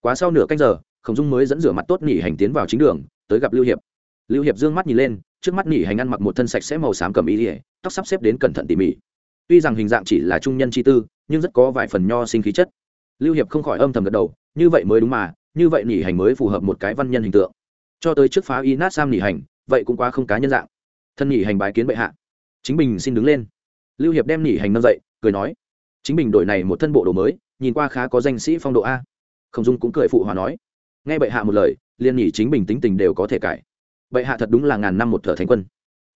A: Quá sau nửa canh giờ, khổng dung mới dẫn rửa mặt tốt nghỉ hành tiến vào chính đường, tới gặp lưu hiệp. Lưu hiệp dương mắt nhìn lên, trước mắt nghỉ hành ăn mặc một thân sạch sẽ màu xám cầm ý ỉa tóc sắp xếp đến cẩn thận tỉ mỉ. Tuy rằng hình dạng chỉ là trung nhân chi tư, nhưng rất có vài phần nho sinh khí chất. Lưu hiệp không khỏi âm thầm gật đầu như vậy mới đúng mà, như vậy nghỉ hành mới phù hợp một cái văn nhân hình tượng. Cho tới trước phá y nát sam nghỉ hành, vậy cũng quá không cá nhân dạng. Thân nghỉ hành bái kiến bệ hạ. Chính bình xin đứng lên. Lưu hiệp đem nghỉ hành nâng dậy, cười nói. Chính bình đổi này một thân bộ đồ mới, nhìn qua khá có danh sĩ phong độ a. Khổng dung cũng cười phụ hòa nói. Nghe bệ hạ một lời, liên nhị chính bình tính tình đều có thể cải. Bệ hạ thật đúng là ngàn năm một thở thánh quân.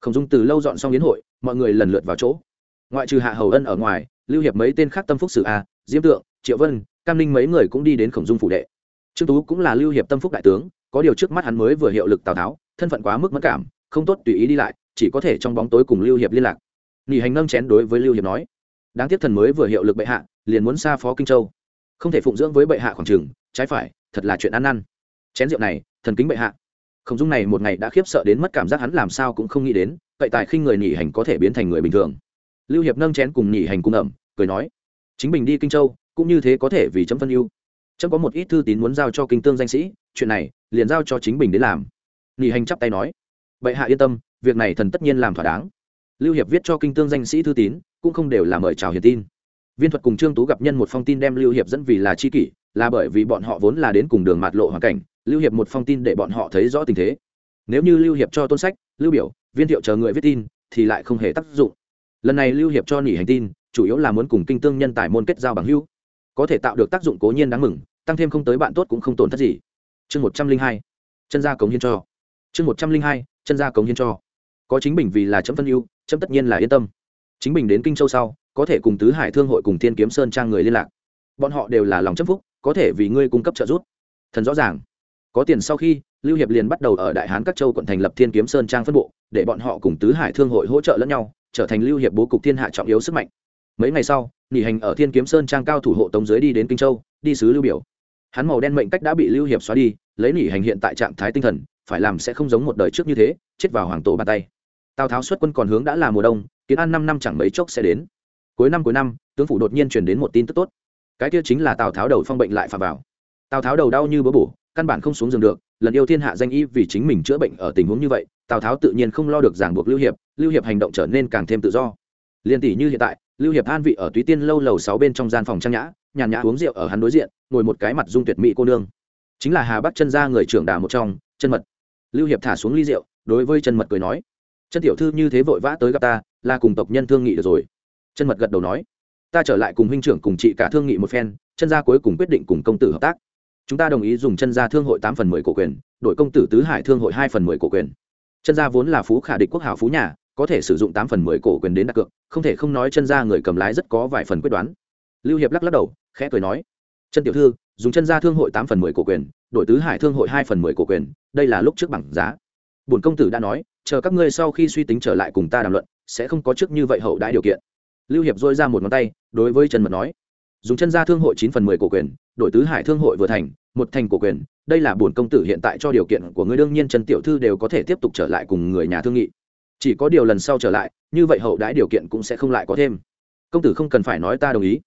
A: Khổng dung từ lâu dọn xong yến hội, mọi người lần lượt vào chỗ. Ngoại trừ hạ hầu ân ở ngoài, lưu hiệp mấy tên khác tâm phúc sử a, diêm tượng, triệu vân cam ninh mấy người cũng đi đến khổng dung phủ đệ. Trương tú cũng là lưu hiệp tâm phúc đại tướng, có điều trước mắt hắn mới vừa hiệu lực tào tháo, thân phận quá mức mất cảm, không tốt tùy ý đi lại, chỉ có thể trong bóng tối cùng lưu hiệp liên lạc. Nghỉ hành nâng chén đối với lưu hiệp nói, đáng tiếc thần mới vừa hiệu lực bệ hạ, liền muốn xa phó kinh châu. Không thể phụng dưỡng với bệ hạ khoảng trường trái phải, thật là chuyện ăn năn. Chén rượu này, thần kính bệ hạ. Khổng dung này một ngày đã khiếp sợ đến mất cảm giác hắn làm sao cũng không nghĩ đến, vậy tại khi người nhị hành có thể biến thành người bình thường. Lưu hiệp nâng chén cùng nhị hành cùng ẩm, cười nói, chính bình đi kinh châu cũng như thế có thể vì chấm phân ưu. Chấm có một ít thư tín muốn giao cho kinh tương danh sĩ, chuyện này liền giao cho chính bình đến làm. Nhị hành chắp tay nói, bệ hạ yên tâm, việc này thần tất nhiên làm thỏa đáng. Lưu hiệp viết cho kinh tương danh sĩ thư tín, cũng không đều là mời chào hiền tin. Viên thuật cùng trương tú gặp nhân một phong tin đem lưu hiệp dẫn vì là c h i kỷ, là bởi vì bọn họ vốn là đến cùng đường mạt lộ hoàn cảnh, lưu hiệp một phong tin để bọn họ thấy rõ tình thế. Nếu như lưu hiệp cho tôn sách, lưu biểu, viên thiệu chờ người viết tin, thì lại không hề tác dụng. Lần này lưu hiệp cho nỉ hành tin, chủ yếu là muốn cùng kinh tương nhân tài môn kết giao bằng hữu có thể tạo được tác dụng cố nhiên đáng mừng, tăng thêm không tới bạn tốt cũng không tổn thất gì. Chương một trăm linh hai, chân gia cống hiến cho. Chương một trăm linh hai, chân gia cống hiến cho. Có chính bình vì là chấm phân ưu chấm tất nhiên là yên tâm. Chính bình đến kinh châu sau, có thể cùng tứ hải thương hội cùng thiên kiếm sơn trang người liên lạc. Bọn họ đều là lòng chấm phúc, có thể vì ngươi cung cấp trợ giúp. Thần rõ ràng. Có tiền sau khi, lưu hiệp liền bắt đầu ở đại hán các châu quận thành lập thiên kiếm sơn trang phân bộ, để bọn họ cùng tứ hải thương hội hỗ trợ lẫn nhau, trở thành lưu hiệp bố cục thiên hạ trọng yếu sức mạnh. Mấy ngày sau nghỉ hành ở thiên kiếm sơn trang cao thủ hộ tống dưới đi đến kinh châu, đi sứ lưu biểu. Hắn màu đen mệnh cách đã bị lưu hiệp xóa đi, lấy nghỉ hành hiện tại trạng thái tinh thần, phải làm sẽ không giống một đời trước như thế, chết vào hoàng tổ bàn tay. Tào tháo xuất quân còn hướng đã là mùa đông, kiến an năm năm chẳng mấy chốc sẽ đến. Cuối năm cuối năm, tướng phủ đột nhiên truyền đến một tin tức tốt. Cái kia chính là tào tháo đầu phong bệnh lại phạm vào. Tào tháo đầu đau như bớ bổ, căn bản không xuống giường được, lần yêu thiên hạ danh y vì chính mình chữa bệnh ở tình huống như vậy, tào tháo tự nhiên không lo được giảng buộc lưu hiệp lưu hiệp hành động trở nên càng thêm tự do. Liên tỷ như hiện tại lưu hiệp an vị ở túy tiên lâu lầu sáu bên trong gian phòng trang nhã, nhàn nhã uống rượu ở hắn đối diện, ngồi một cái mặt dung tuyệt mỹ cô nương. Chính là hà bắc chân ra người trưởng đà một trong, chân mật. Lưu hiệp thả xuống ly rượu, đối với chân mật cười nói, chân tiểu thư như thế vội vã tới gặp ta, là cùng tộc nhân thương nghị được rồi. Chân mật gật đầu nói, ta trở lại cùng huynh trưởng cùng chị cả thương nghị một phen, chân gia cuối cùng quyết định cùng công tử hợp tác. Chúng ta đồng ý dùng chân gia thương hội tám phần mười cổ quyền đội công tử tứ hải thương hội hai phần mười cổ quyền. Chân gia vốn là phú khả địch quốc hảo phú nhà có thể sử dụng tám phần mười cổ quyền đến đặt cược, không thể không nói chân gia người cầm lái rất có vài phần quyết đoán. Lưu hiệp lắc lắc đầu, khẽ cười nói, chân tiểu thư, dùng chân gia thương hội tám phần mười cổ quyền đội tứ hải thương hội hai phần mười cổ quyền, đây là lúc trước bằng giá. Bổn công tử đã nói, chờ các ngươi sau khi suy tính trở lại cùng ta đàm luận, sẽ không có trước như vậy hậu đãi điều kiện. Lưu hiệp dôi ra một ngón tay, đối với trần mật nói, dùng chân gia thương hội chín phần mười cổ quyền đội tứ hải thương hội vừa thành, một thành cổ quyền, đây là bổn công tử hiện tại cho điều kiện của ngươi, đương nhiên trần tiểu thư đều có thể tiếp tục trở lại cùng người nhà thương nghị chỉ có điều lần sau trở lại, như vậy hậu đãi điều kiện cũng sẽ không lại có thêm. Công tử không cần phải nói ta đồng ý.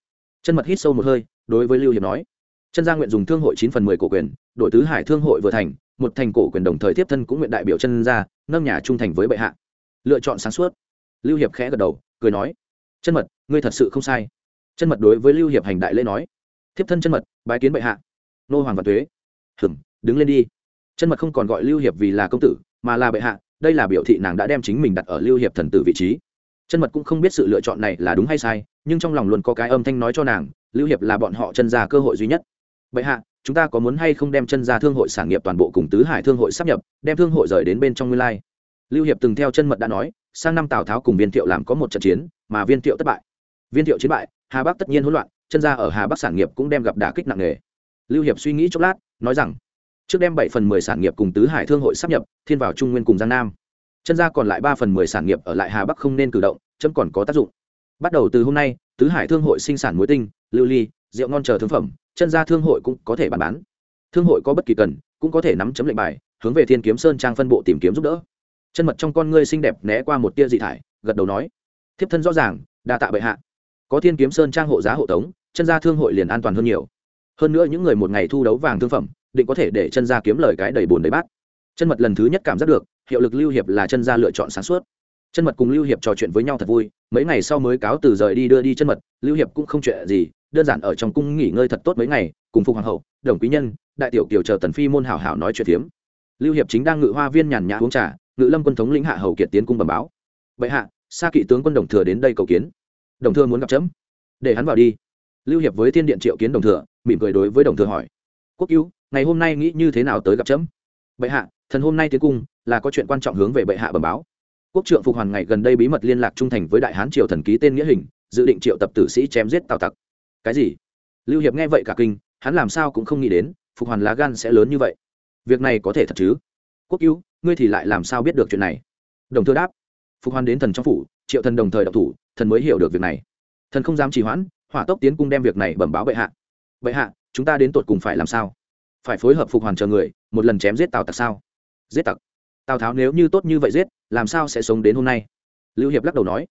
A: Chân mật hít sâu một hơi, đối với lưu hiệp nói. Chân gia nguyện dùng thương hội chín phần mười cổ quyền đội tứ hải thương hội vừa thành, một thành cổ quyền đồng thời tiếp thân cũng nguyện đại biểu chân gia, nâng nhà trung thành với bệ hạ. Lựa chọn sáng suốt. Lưu hiệp khẽ gật đầu, cười nói. Chân mật, ngươi thật sự không sai. Chân mật đối với lưu hiệp hành đại lễ nói. Thiếp thân chân mật, bái kiến bệ hạ. Nô hoàng và thuế hửng đứng lên đi. Chân mật không còn gọi lưu hiệp vì là công tử, mà là bệ hạ đây là biểu thị nàng đã đem chính mình đặt ở lưu hiệp thần tử vị trí. Chân mật cũng không biết sự lựa chọn này là đúng hay sai, nhưng trong lòng luôn có cái âm thanh nói cho nàng, lưu hiệp là bọn họ chân ra cơ hội duy nhất. Bệ hạ, chúng ta có muốn hay không đem chân ra thương hội sản nghiệp toàn bộ cùng tứ hải thương hội sắp nhập, đem thương hội rời đến bên trong nguyên lai? Lưu hiệp từng theo chân mật đã nói, sang năm tào tháo cùng viên thiệu làm có một trận chiến, mà viên thiệu thất bại. Viên thiệu chiến bại, hà bắc tất nhiên hỗn loạn, chân ra ở hà bắc sản nghiệp cũng đem gặp đả kích nặng nề. Lưu hiệp suy nghĩ chốc lát, nói rằng trước đem bảy phần mười sản nghiệp cùng tứ hải thương hội sắp nhập, thiên vào trung nguyên cùng giang nam. Chân ra còn lại ba phần mười sản nghiệp ở lại hà bắc không nên cử động, chấm còn có tác dụng. Bắt đầu từ hôm nay, tứ hải thương hội sinh sản muối tinh, lưu ly, rượu ngon chờ thương phẩm, chân ra thương hội cũng có thể bán bán. Thương hội có bất kỳ cần, cũng có thể nắm chấm lệnh bài, hướng về thiên kiếm sơn trang phân bộ tìm kiếm giúp đỡ. Chân mật trong con ngươi xinh đẹp né qua một tia dị thải, gật đầu nói, thiếp thân rõ ràng, đa tạ bệ hạ. Có thiên kiếm sơn trang hộ giá hộ tống, chân gia thương hội liền an toàn hơn nhiều. Hơn nữa những người một ngày thu đấu vàng thương phẩm định có thể để chân gia kiếm lời cái đầy bồn đầy bát. Chân mật lần thứ nhất cảm giác được, hiệu lực lưu hiệp là chân gia lựa chọn sáng suốt. Chân mật cùng lưu hiệp trò chuyện với nhau thật vui, mấy ngày sau mới cáo từ rời đi đưa đi chân mật, lưu hiệp cũng không chuyện gì, đơn giản ở trong cung nghỉ ngơi thật tốt mấy ngày, cùng phục hoàng hậu, đồng quý nhân, đại tiểu kiều chờ tần phi môn hảo hảo nói chuyện phiếm. Lưu hiệp chính đang ngự hoa viên nhàn nhã uống trà, ngự lâm quân thống lĩnh hạ hầu kiệt tiến cung bẩm báo. Bệ hạ xa kỵ tướng quân đồng thừa đến đây cầu kiến. Đồng thừa muốn gặp chấm. Để hắn vào đi. Lưu hiệp với thiên điện triệu kiến đồng thừa, mỉm cười đối với đồng thừa hỏi quốc cứu, ngày hôm nay nghĩ như thế nào tới gặp chấm? Bệ hạ, thần hôm nay tiến cung, là có chuyện quan trọng hướng về bệ hạ bẩm báo. Quốc trượng phục hoàn ngày gần đây bí mật liên lạc trung thành với đại hán triều thần ký tên nghĩa hình, dự định triệu tập tử sĩ chém giết tào tặc. Cái gì? Lưu hiệp nghe vậy cả kinh, hắn làm sao cũng không nghĩ đến, phục hoàn lá gan sẽ lớn như vậy. Việc này có thể thật chứ? Quốc cứu, ngươi thì lại làm sao biết được chuyện này? Đồng thừa đáp, phục hoàn đến thần trong phủ, triệu thần đồng thời đọc thủ, thần mới hiểu được việc này. Thần không dám trì hoãn, hỏa tốc tiến cung đem việc này bẩm báo bệ hạ. Bệ hạ chúng ta đến tột cùng phải làm sao? Phải phối hợp phục hoàn chờ người, một lần chém giết tào tặc sao? Giết tặc. Tào tháo nếu như tốt như vậy giết, làm sao sẽ sống đến hôm nay? Lưu hiệp lắc đầu nói.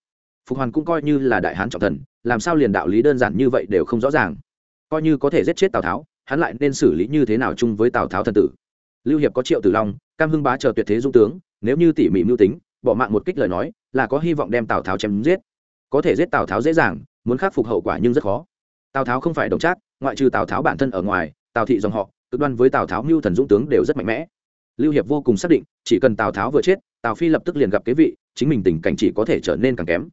A: Phục hoàn cũng coi như là đại hán trọng thần, làm sao liền đạo lý đơn giản như vậy đều không rõ ràng. Coi như có thể giết chết tào tháo, hắn lại nên xử lý như thế nào chung với tào tháo thần tử? Lưu hiệp có triệu tử long, cam hưng bá chờ tuyệt thế dung tướng, nếu như tỉ mỉ mưu tính, bỏ mạng một kích lời nói, là có hy vọng đem tào tháo chém giết. Có thể giết tào tháo dễ dàng, muốn khắc phục hậu quả nhưng rất khó tào tháo không phải đồng trác ngoại trừ tào tháo bản thân ở ngoài tào thị dòng họ cực đoan với tào tháo mưu thần dũng tướng đều rất mạnh mẽ lưu hiệp vô cùng xác định chỉ cần tào tháo vừa chết tào phi lập tức liền gặp kế vị chính mình tình cảnh chỉ có thể trở nên càng kém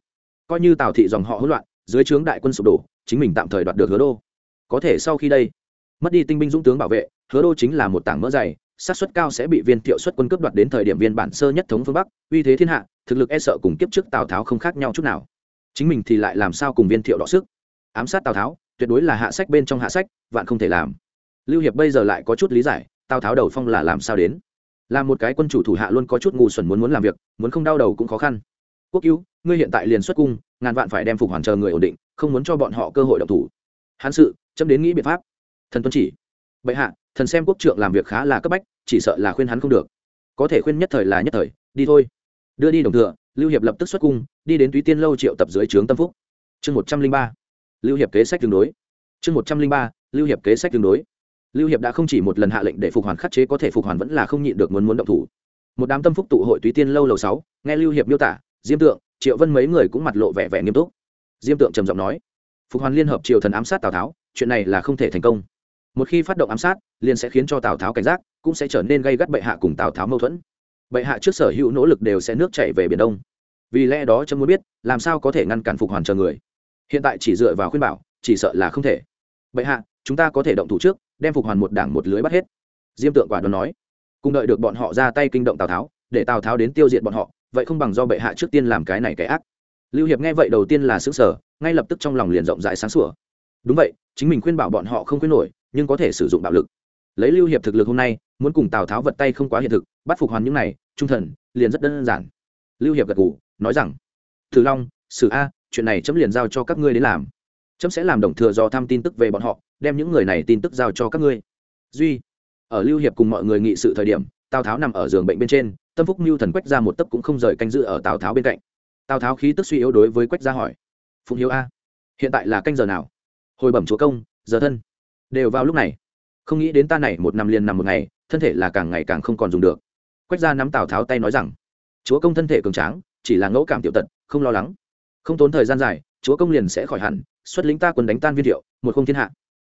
A: coi như tào thị dòng họ hỗn loạn dưới trướng đại quân sụp đổ chính mình tạm thời đoạt được hứa đô có thể sau khi đây mất đi tinh binh dũng tướng bảo vệ hứa đô chính là một tảng mỡ dày sát suất cao sẽ bị viên thiệu xuất quân cướp đoạt đến thời điểm viên bản sơ nhất thống phương bắc uy thế thiên hạ thực lực e sợ cùng kiếp trước tào tháo không khác nhau chút nào chính mình thì lại làm sao cùng viên thiệu đọ sức ám sát tào tháo tuyệt đối là hạ sách bên trong hạ sách, vạn không thể làm. Lưu hiệp bây giờ lại có chút lý giải, tào tháo đầu phong là làm sao đến? Là một cái quân chủ thủ hạ luôn có chút ngu xuẩn muốn muốn làm việc, muốn không đau đầu cũng khó khăn. Quốc cứu ngươi hiện tại liền xuất cung, ngàn vạn phải đem phục hoàn chờ người ổn định, không muốn cho bọn họ cơ hội độc thủ. Hán sự, chấm đến nghĩ biện pháp. Thần tuân chỉ. Bệ hạ, thần xem quốc trượng làm việc khá là cấp bách, chỉ sợ là khuyên hắn không được. Có thể khuyên nhất thời là nhất thời, đi thôi. Đưa đi đồng thừa, lưu hiệp lập tức xuất cung, đi đến túy tiên lâu triệu tập dưới trướng tâm phúc. Chương một trăm linh ba lưu hiệp kế sách tương đối. Chương một trăm linh ba, lưu hiệp kế sách tương đối. Lưu hiệp đã không chỉ một lần hạ lệnh để phục hoàn khắc chế có thể phục hoàn vẫn là không nhịn được muốn muốn động thủ. Một đám tâm phúc tụ hội túy tiên lâu lầu sáu, nghe lưu hiệp miêu tả, diêm tượng, triệu vân mấy người cũng mặt lộ vẻ vẻ nghiêm túc. Diêm tượng trầm giọng nói, phục hoàn liên hợp triều thần ám sát tào tháo, chuyện này là không thể thành công. Một khi phát động ám sát, liền sẽ khiến cho tào tháo cảnh giác, cũng sẽ trở nên gây gắt bệ hạ cùng tào tháo mâu thuẫn. Bệ hạ trước sở hữu nỗ lực đều sẽ nước chảy về biển đông. Vì lẽ đó trâm muốn biết, làm sao có thể ngăn cản phục hoàn chờ người hiện tại chỉ dựa vào khuyên bảo, chỉ sợ là không thể. Bệ hạ, chúng ta có thể động thủ trước, đem phục hoàn một đảng một lưới bắt hết. Diêm tượng quả đoán nói. Cùng đợi được bọn họ ra tay kinh động tào tháo, để tào tháo đến tiêu diệt bọn họ, vậy không bằng do bệ hạ trước tiên làm cái này cái ác. Lưu hiệp nghe vậy đầu tiên là xứng sở ngay lập tức trong lòng liền rộng rãi sáng sủa. Đúng vậy, chính mình khuyên bảo bọn họ không khuyên nổi, nhưng có thể sử dụng bạo lực. Lấy lưu hiệp thực lực hôm nay, muốn cùng tào tháo vật tay không quá hiện thực, bắt phục hoàn những này, trung thần, liền rất đơn giản. Lưu hiệp gật ngủ nói rằng, thử long sử a chuyện này chấm liền giao cho các ngươi đến làm. Chấm sẽ làm đồng thừa do thăm tin tức về bọn họ, đem những người này tin tức giao cho các ngươi. Duy, ở lưu hiệp cùng mọi người nghị sự thời điểm, tào tháo nằm ở giường bệnh bên trên, tâm phúc mưu thần quách ra một tấc cũng không rời canh giữ ở tào tháo bên cạnh. Tào tháo khí tức suy yếu đối với quách gia hỏi, phụng hiếu a, hiện tại là canh giờ nào? Hồi bẩm chúa công, giờ thân. Đều vào lúc này. Không nghĩ đến ta này một năm liền nằm một ngày, thân thể là càng ngày càng không còn dùng được. Quách gia nắm tào tháo tay nói rằng, chúa công thân thể cường tráng, chỉ là ngẫu cảm tiểu tật, không lo lắng không tốn thời gian dài, chúa công liền sẽ khỏi hẳn, xuất lính ta quân đánh tan viên thiệu, một không thiên hạ.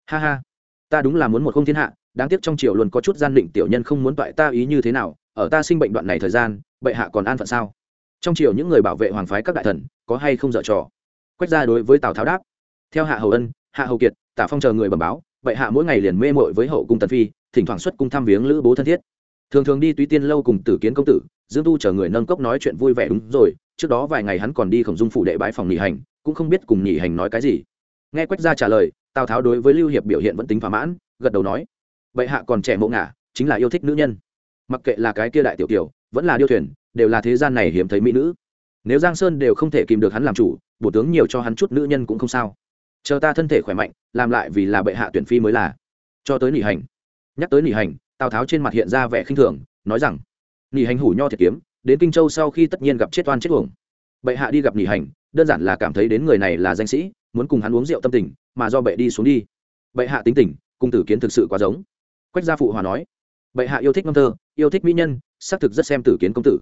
A: Ha ha, ta đúng là muốn một không thiên hạ, đáng tiếc trong triều luôn có chút gian định tiểu nhân không muốn toại ta ý như thế nào, ở ta sinh bệnh đoạn này thời gian, bệ hạ còn an phận sao? Trong triều những người bảo vệ hoàng phái các đại thần, có hay không dở trò? Quách ra đối với tào tháo đáp, theo hạ hầu ân, hạ hầu kiệt, tả phong chờ người bẩm báo, bệ hạ mỗi ngày liền mê mội với hậu cung tần phi, thỉnh thoảng xuất cung thăm viếng lữ bố thân thiết. Thường thường đi túy tiên lâu cùng tử kiến công tử, dương tu chờ người nâng cốc nói chuyện vui vẻ đúng rồi trước đó vài ngày hắn còn đi khổng dung phủ đệ bái phòng nghỉ hành, cũng không biết cùng nghỉ hành nói cái gì. Nghe quách gia trả lời, tào tháo đối với lưu hiệp biểu hiện vẫn tính thỏa mãn, gật đầu nói vậy hạ còn trẻ mộ ngả, chính là yêu thích nữ nhân. Mặc kệ là cái kia đại tiểu tiểu vẫn là điêu thuyền, đều là thế gian này hiếm thấy mỹ nữ. Nếu giang sơn đều không thể kìm được hắn làm chủ bổ tướng nhiều cho hắn chút nữ nhân cũng không sao. Chờ ta thân thể khỏe mạnh, làm lại vì là bệ hạ tuyển phi mới là. Cho tới nỉ hành. Nhắc tới nỉ hành, tào tháo trên mặt hiện ra vẻ khinh thường, nói rằng nỉ hành hủ nho thiệt kiếm đến kinh châu sau khi tất nhiên gặp chết oan chết uổng. Bệ hạ đi gặp nghỉ hành, đơn giản là cảm thấy đến người này là danh sĩ, muốn cùng hắn uống rượu tâm tình, mà do bệ đi xuống đi. Bệ hạ tính tình, cung tử kiến thực sự quá giống. Quách gia phụ hòa nói, bệ hạ yêu thích ngâm thơ, yêu thích mỹ nhân, xác thực rất xem tử kiến công tử.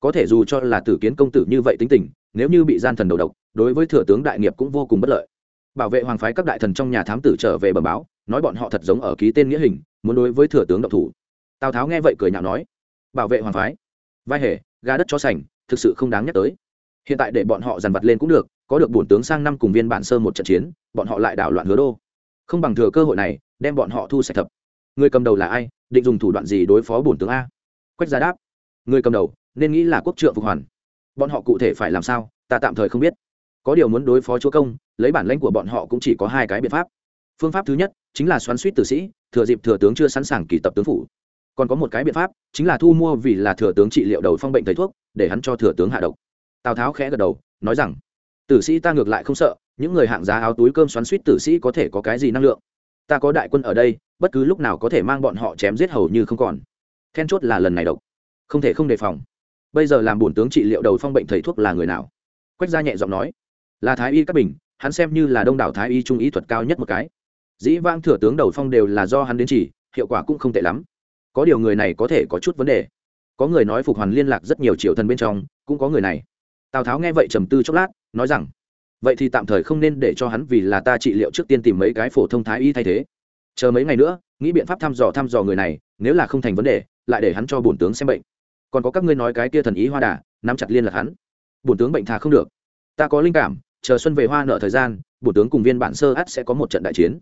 A: Có thể dù cho là tử kiến công tử như vậy tính tình, nếu như bị gian thần đầu độc, đối với thừa tướng đại nghiệp cũng vô cùng bất lợi. Bảo vệ hoàng phái các đại thần trong nhà thám tử trở về bờ báo, nói bọn họ thật giống ở ký tên nghĩa hình, muốn đối với thừa tướng độc thủ. Tào tháo nghe vậy cười nhạo nói, bảo vệ hoàng phái vai hề, gà đất cho sành, thực sự không đáng nhắc tới. Hiện tại để bọn họ dằn vặt lên cũng được, có được bổn tướng sang năm cùng viên bản sơ một trận chiến, bọn họ lại đảo loạn hứa đô. Không bằng thừa cơ hội này, đem bọn họ thu sạch thập. Người cầm đầu là ai? Định dùng thủ đoạn gì đối phó bổn tướng a? Quách gia đáp. Người cầm đầu, nên nghĩ là quốc trượng phục hoàn. Bọn họ cụ thể phải làm sao, ta tạm thời không biết. Có điều muốn đối phó chúa công, lấy bản lãnh của bọn họ cũng chỉ có hai cái biện pháp. Phương pháp thứ nhất, chính là xoắn suýt tử sĩ, thừa dịp thừa tướng chưa sẵn sàng kỳ tập tướng phủ còn có một cái biện pháp, chính là thu mua vì là thừa tướng trị liệu đầu phong bệnh thầy thuốc, để hắn cho thừa tướng hạ độc. Tào tháo khẽ gật đầu, nói rằng, tử sĩ ta ngược lại không sợ, những người hạng giá áo túi cơm xoắn suýt tử sĩ có thể có cái gì năng lượng? Ta có đại quân ở đây, bất cứ lúc nào có thể mang bọn họ chém giết hầu như không còn. Then chốt là lần này độc. Không thể không đề phòng. Bây giờ làm bổn tướng trị liệu đầu phong bệnh thầy thuốc là người nào? Quách gia nhẹ giọng nói, là thái y các bình, hắn xem như là đông đảo thái y trung ý thuật cao nhất một cái. Dĩ vang thừa tướng đầu phong đều là do hắn đến chỉ, hiệu quả cũng không tệ lắm có điều người này có thể có chút vấn đề. Có người nói phục hoàn liên lạc rất nhiều triệu thần bên trong, cũng có người này. Tào tháo nghe vậy trầm tư chốc lát, nói rằng, vậy thì tạm thời không nên để cho hắn vì là ta trị liệu trước tiên tìm mấy cái phổ thông thái y thay thế. Chờ mấy ngày nữa, nghĩ biện pháp thăm dò thăm dò người này, nếu là không thành vấn đề, lại để hắn cho bổn tướng xem bệnh. Còn có các ngươi nói cái kia thần ý hoa đà, nắm chặt liên lạc hắn. Bổn tướng bệnh thà không được. Ta có linh cảm, chờ xuân về hoa nợ thời gian, bổn tướng cùng viên bản sơ ắt sẽ có một trận đại chiến.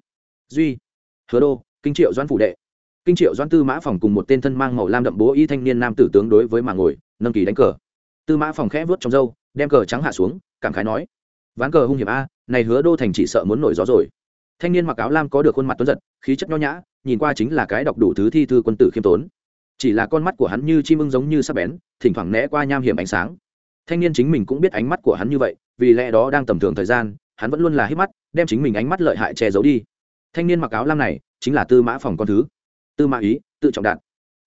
A: Duy, hứa đô, kinh triệu doãn phủ đệ kinh triệu doãn tư mã phòng cùng một tên thân mang màu lam đậm bố y thanh niên nam tử tướng đối với mà ngồi, nâng kỳ đánh cờ. Tư mã phòng khẽ vớt trong râu, đem cờ trắng hạ xuống, cảm khái nói, ván cờ hung hiểm a, này hứa đô thành chỉ sợ muốn nổi gió rồi. Thanh niên mặc áo lam có được khuôn mặt tuấn giật, khí chất nho nhã, nhìn qua chính là cái đọc đủ thứ thi thư quân tử khiêm tốn. Chỉ là con mắt của hắn như chim ưng giống như sắc bén, thỉnh thoảng né qua nham hiểm ánh sáng. Thanh niên chính mình cũng biết ánh mắt của hắn như vậy, vì lẽ đó đang tầm thường thời gian, hắn vẫn luôn là hít mắt, đem chính mình ánh mắt lợi hại che giấu đi. Thanh niên mặc áo lam này, chính là tư mã phòng con thứ tư mã ý, tự trọng đạn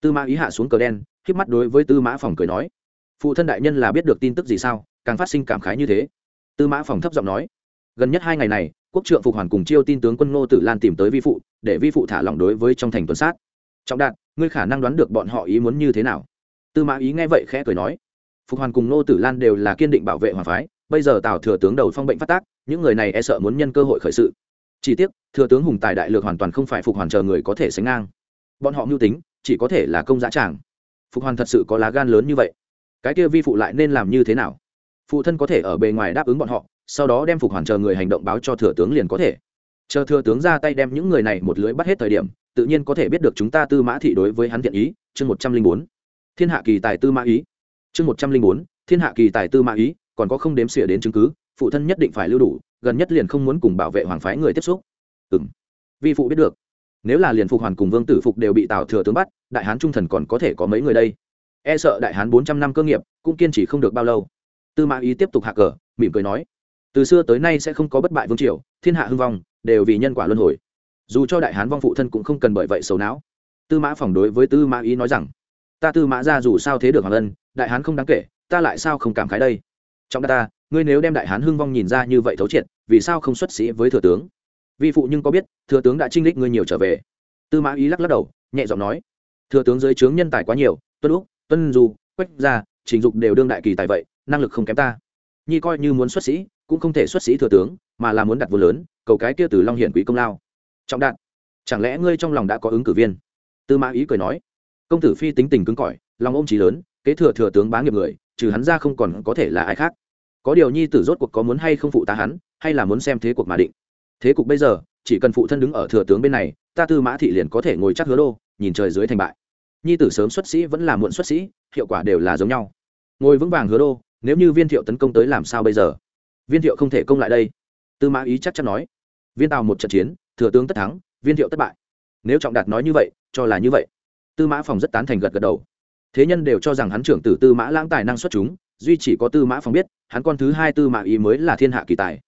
A: tư mã ý hạ xuống cờ đen k mắt đối với tư mã phòng cười nói, phụ thân đại nhân là biết được tin tức gì sao? Càng phát sinh cảm khái như thế. Tư mã phòng thấp giọng nói, gần nhất hai ngày này, quốc trượng phục hoàn cùng chiêu tin tướng quân ngô tử lan tìm tới vi phụ, để vi phụ thả lỏng đối với trong thành tuần sát. Trọng đạt, ngươi khả năng đoán được bọn họ ý muốn như thế nào. Tư mã ý nghe vậy khẽ cười nói, phục hoàn cùng ngô tử lan đều là kiên định bảo vệ hoàng phái, bây giờ tào thừa tướng đầu phong bệnh phát tác, những người này e sợ muốn nhân cơ hội khởi sự. Chỉ tiếc, thừa tướng hùng tài đại lược hoàn toàn không phải phục hoàn chờ người có thể sánh ngang bọn họ mưu tính, chỉ có thể là công giá tràng. Phục hoàn thật sự có lá gan lớn như vậy. Cái kia vi phụ lại nên làm như thế nào? Phụ thân có thể ở bề ngoài đáp ứng bọn họ, sau đó đem phục hoàn chờ người hành động báo cho thừa tướng liền có thể. Chờ thừa tướng ra tay đem những người này một lưới bắt hết thời điểm, tự nhiên có thể biết được chúng ta tư mã thị đối với hắn thiện ý. Chương một trăm linh bốn. Thiên hạ kỳ tài tư mã ý. Chương một trăm linh bốn. Thiên hạ kỳ tài tư mã ý, còn có không đếm xỉa đến chứng cứ, phụ thân nhất định phải lưu đủ, gần nhất liền không muốn cùng bảo vệ hoàng phái người tiếp xúc. Ừ m vi phụ biết được nếu là liền phục hoàn cùng vương tử phục đều bị tào thừa tướng bắt, đại hán trung thần còn có thể có mấy người đây? E sợ đại hán bốn trăm năm cơ nghiệp, cũng kiên trì không được bao lâu. Tư mã ý tiếp tục hạ cờ, mỉm cười nói, từ xưa tới nay sẽ không có bất bại vương triều, thiên hạ hưng vong, đều vì nhân quả luân hồi. Dù cho đại hán vong phụ thân cũng không cần bởi vậy xấu não. Tư mã phỏng đối với tư mã ý nói rằng, ta tư mã ra dù sao thế được hoàng ân, đại hán không đáng kể, ta lại sao không cảm khái đây? Trong ta, ngươi nếu đem đại hán hưng vong nhìn ra như vậy thấu triệt, vì sao không xuất sĩ với thừa tướng? Vi phụ nhưng có biết, thừa tướng đã trinh đích ngươi nhiều trở về. Tư mã ý lắc lắc đầu, nhẹ giọng nói, thừa tướng dưới trướng nhân tài quá nhiều, tuân úc, tuân du, quách gia, trình dục đều đương đại kỳ tài vậy, năng lực không kém ta. Nhi coi như muốn xuất sĩ, cũng không thể xuất sĩ thừa tướng, mà là muốn đặt vô lớn, cầu cái kia từ long hiển quý công lao. Trọng đạn, chẳng lẽ ngươi trong lòng đã có ứng cử viên? Tư mã ý cười nói, công tử phi tính tình cứng cỏi, lòng ôm trí lớn, kế thừa thừa tướng bá nghiệp người, trừ hắn ra không còn có thể là ai khác. Có điều nhi tử rốt cuộc có muốn hay không phụ tá hắn, hay là muốn xem thế cuộc mà định? Thế cục bây giờ, chỉ cần phụ thân đứng ở thừa tướng bên này, ta tư mã thị liền có thể ngồi chắc hứa đô, nhìn trời dưới thành bại. Nhi tử sớm xuất sĩ vẫn là muộn xuất sĩ, hiệu quả đều là giống nhau. Ngồi vững vàng hứa đô, nếu như viên thiệu tấn công tới làm sao bây giờ? Viên thiệu không thể công lại đây. Tư mã ý chắc chắn nói. Viên tào một trận chiến, thừa tướng tất thắng, viên thiệu thất bại. Nếu trọng đạt nói như vậy, cho là như vậy. Tư mã phòng rất tán thành gật gật đầu. Thế nhân đều cho rằng hắn trưởng tử tư mã lãng tài năng xuất chúng, duy chỉ có tư mã phòng biết, hắn con thứ hai tư mã ý mới là thiên hạ kỳ tài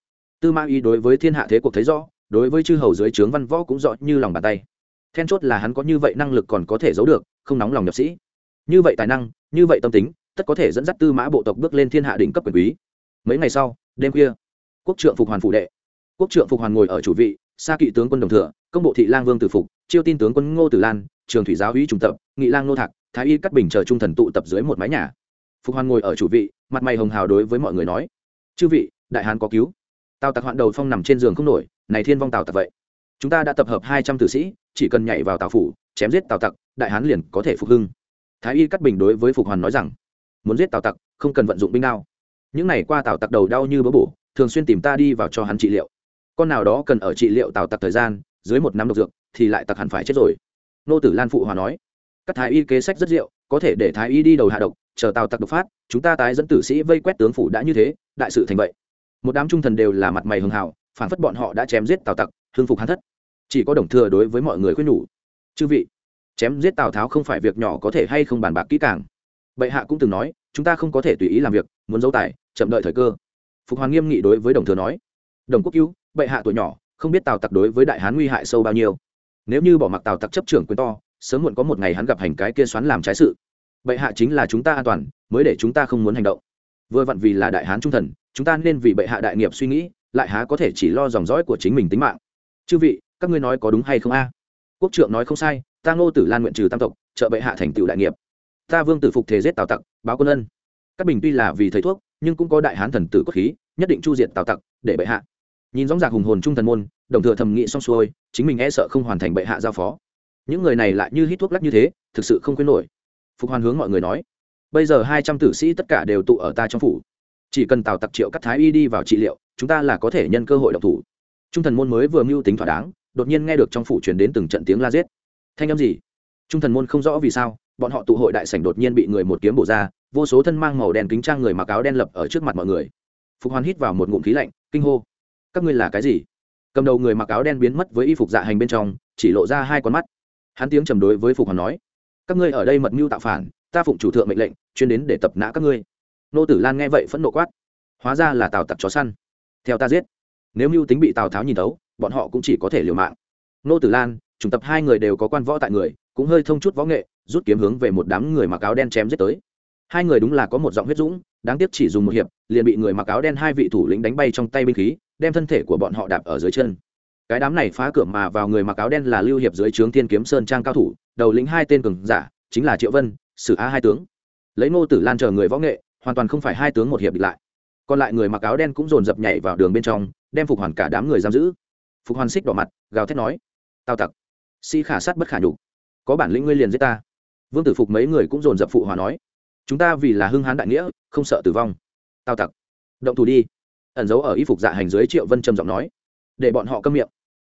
A: tư mã ý đối với thiên hạ thế cuộc thấy rõ, đối với chư hầu dưới trướng văn võ cũng rõ như lòng bàn tay. Then chốt là hắn có như vậy năng lực còn có thể giấu được, không nóng lòng nhập sĩ. Như vậy tài năng, như vậy tâm tính, tất có thể dẫn dắt tư mã bộ tộc bước lên thiên hạ đỉnh cấp quyền quý. Mấy ngày sau, đêm khuya, quốc trượng phục hoàn phủ đệ. Quốc trượng phục hoàn ngồi ở chủ vị xa kỵ tướng quân đồng thừa, công bộ thị lang vương tử phục, chiêu tin tướng quân ngô tử lan, trường thủy giáo uy trung tập, nghị lang nô thạc, thái y cắt bình chờ trung thần tụ tập dưới một mái nhà. Phục hoàn ngồi ở chủ vị, mặt mày hồng hào đối với mọi người nói, chư vị, đại hán có cứu tào tặc hoạn đầu phong nằm trên giường không nổi, này thiên vong tào tặc vậy. Chúng ta đã tập hợp hai trăm tử sĩ, chỉ cần nhảy vào tào phủ, chém giết tào tặc đại hán liền có thể phục hưng. Thái y cắt bình đối với phục hoàn nói rằng, muốn giết tào tặc không cần vận dụng binh đao. Những ngày qua tào tặc đầu đau như bỡ bổ, thường xuyên tìm ta đi vào cho hắn trị liệu. Con nào đó cần ở trị liệu tào tặc thời gian, dưới một năm độc dược, thì lại tặc hẳn phải chết rồi. Nô tử lan phụ hòa nói. Các thái y kế sách rất diệu, có thể để thái y đi đầu hạ độc, chờ tào tặc độc phát, chúng ta tái dẫn tử sĩ vây quét tướng phủ đã như thế, đại sự thành vậy một đám trung thần đều là mặt mày hưng hào phản phất bọn họ đã chém giết tào tặc, hưng phục hắn thất. Chỉ có đồng thừa đối với mọi người khuyên nhủ, chư vị, chém giết tào tháo không phải việc nhỏ có thể hay không bàn bạc kỹ càng. Bệ hạ cũng từng nói, chúng ta không có thể tùy ý làm việc, muốn giấu tài, chậm đợi thời cơ. Phục hoàn nghiêm nghị đối với đồng thừa nói, đồng quốc cứu, bệ hạ tuổi nhỏ, không biết tào tặc đối với đại hán nguy hại sâu bao nhiêu. Nếu như bỏ mặc tào tặc chấp trưởng quyền to, sớm muộn có một ngày hắn gặp hành cái kia xoắn làm trái sự. Bệ hạ chính là chúng ta an toàn, mới để chúng ta không muốn hành động. Vừa vặn vì là đại hán trung thần chúng ta nên vì bệ hạ đại nghiệp suy nghĩ, lại há có thể chỉ lo dòng dõi của chính mình tính mạng. Chư vị, các ngươi nói có đúng hay không a? Quốc trượng nói không sai, ta ngô tử lan nguyện trừ tam tộc, trợ bệ hạ thành tựu đại nghiệp. Ta vương tử phục thế giết tào tặc, báo quân ân. Các bình tuy là vì thầy thuốc, nhưng cũng có đại hán thần tử cốt khí, nhất định chu diệt tào tặc, để bệ hạ. Nhìn rõ ràng hùng hồn trung thần môn, đồng thừa thầm nghĩ xong xuôi, chính mình e sợ không hoàn thành bệ hạ giao phó. Những người này lại như hít thuốc lắc như thế, thực sự không khuyến nổi. Phục hoàn hướng mọi người nói, bây giờ hai trăm tử sĩ tất cả đều tụ ở ta trong phủ chỉ cần tào tặc triệu cắt thái y đi vào trị liệu, chúng ta là có thể nhân cơ hội độc thủ. Trung thần môn mới vừa mưu tính thỏa đáng, đột nhiên nghe được trong phủ truyền đến từng trận tiếng la giết. Thanh âm gì? Trung thần môn không rõ vì sao, bọn họ tụ hội đại sảnh đột nhiên bị người một kiếm bổ ra, vô số thân mang màu đen kính trang người mặc áo đen lập ở trước mặt mọi người. Phục hoàn hít vào một ngụm khí lạnh, kinh hô. Các ngươi là cái gì? Cầm đầu người mặc áo đen biến mất với y phục dạ hành bên trong, chỉ lộ ra hai con mắt. Hắn tiếng trầm đối với phục hoàn nói, các ngươi ở đây mật mưu tạo phản, ta phụng chủ thượng mệnh lệnh, chuyên đến để tập nã các ngươi nô tử lan nghe vậy phẫn nộ quát. Hóa ra là tào tặc chó săn. Theo ta giết. Nếu mưu tính bị tào tháo nhìn tấu bọn họ cũng chỉ có thể liều mạng. Nô tử lan, chủng tập hai người đều có quan võ tại người, cũng hơi thông chút võ nghệ, rút kiếm hướng về một đám người mặc áo đen chém giết tới. Hai người đúng là có một giọng huyết dũng, đáng tiếc chỉ dùng một hiệp, liền bị người mặc áo đen hai vị thủ lĩnh đánh bay trong tay binh khí, đem thân thể của bọn họ đạp ở dưới chân. Cái đám này phá cửa mà vào người mặc áo đen là lưu hiệp dưới trướng thiên kiếm sơn trang cao thủ, đầu lĩnh hai tên cường giả, chính là triệu vân, sử a hai tướng. Lấy ngô tử lan chờ người võ nghệ hoàn toàn không phải hai tướng một hiệp địch lại. Còn lại người mặc áo đen cũng dồn dập nhảy vào đường bên trong, đem phục hoàn cả đám người giam giữ. Phục hoàn xích đỏ mặt, gào thét nói Tào tặc, si khả sát bất khả nhục, có bản lĩnh ngươi liền giết ta. Vương tử phục mấy người cũng dồn dập phụ hòa nói, chúng ta vì là hưng hán đại nghĩa, không sợ tử vong. Tào tặc, động thủ đi. Ẩn giấu ở y phục dạ hành dưới triệu vân trầm giọng nói, để bọn họ câm miệng.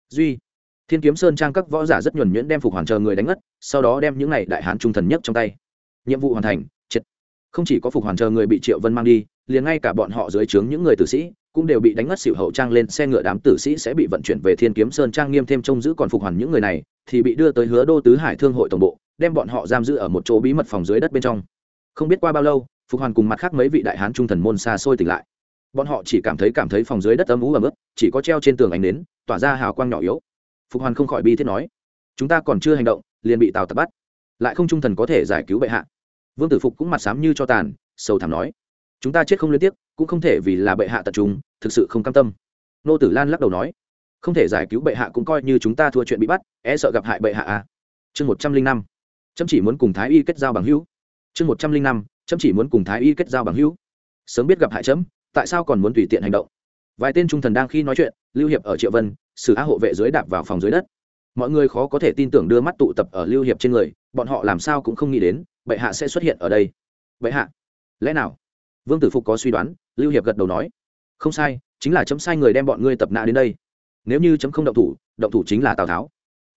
A: Duy. Thiên kiếm sơn trang các võ giả rất nhuẩn nhuyễn đem phục hoàn chờ người đánh ngất, sau đó đem những này đại hán trung thần nhất trong tay. Nhiệm vụ hoàn thành không chỉ có phục hoàn chờ người bị triệu vân mang đi, liền ngay cả bọn họ dưới trướng những người tử sĩ cũng đều bị đánh ngất xỉu hậu trang lên, xe ngựa đám tử sĩ sẽ bị vận chuyển về thiên kiếm sơn trang nghiêm thêm trông giữ, còn phục hoàn những người này thì bị đưa tới hứa đô tứ hải thương hội tổng bộ, đem bọn họ giam giữ ở một chỗ bí mật phòng dưới đất bên trong. Không biết qua bao lâu, phục hoàn cùng mặt khác mấy vị đại hán trung thần môn xa xôi tỉnh lại. Bọn họ chỉ cảm thấy cảm thấy phòng dưới đất âm ú ấm ức chỉ có treo trên tường ánh nến, tỏa ra hào quang nhỏ yếu. Phục hoàn không khỏi bi thiết nói, chúng ta còn chưa hành động, liền bị tào tập bắt. Lại không trung thần có thể giải cứu bệ hạ vương tử phục cũng mặt sám như cho tàn, sâu thảm nói, chúng ta chết không liên tiếp, cũng không thể vì là bệ hạ tật chúng thực sự không cam tâm. Nô tử lan lắc đầu nói, không thể giải cứu bệ hạ cũng coi như chúng ta thua chuyện bị bắt e sợ gặp hại bệ hạ à. Chương một trăm linh năm, chấm chỉ muốn cùng thái y kết giao bằng hữu. Chương một trăm linh năm, chấm chỉ muốn cùng thái y kết giao bằng hữu. Sớm biết gặp hại chấm, tại sao còn muốn tùy tiện hành động? Vài tên trung thần đang khi nói chuyện, lưu hiệp ở triệu vân, sử á hộ vệ dưới đạp vào phòng dưới đất. Mọi người khó có thể tin tưởng đưa mắt tụ tập ở lưu hiệp trên người bọn họ làm sao cũng không nghĩ đến, bệ hạ sẽ xuất hiện ở đây. Bệ hạ, lẽ nào? Vương tử phục có suy đoán, lưu hiệp gật đầu nói. Không sai, chính là chấm sai người đem bọn ngươi tập nạ đến đây. Nếu như chấm không động thủ động thủ chính là tào tháo.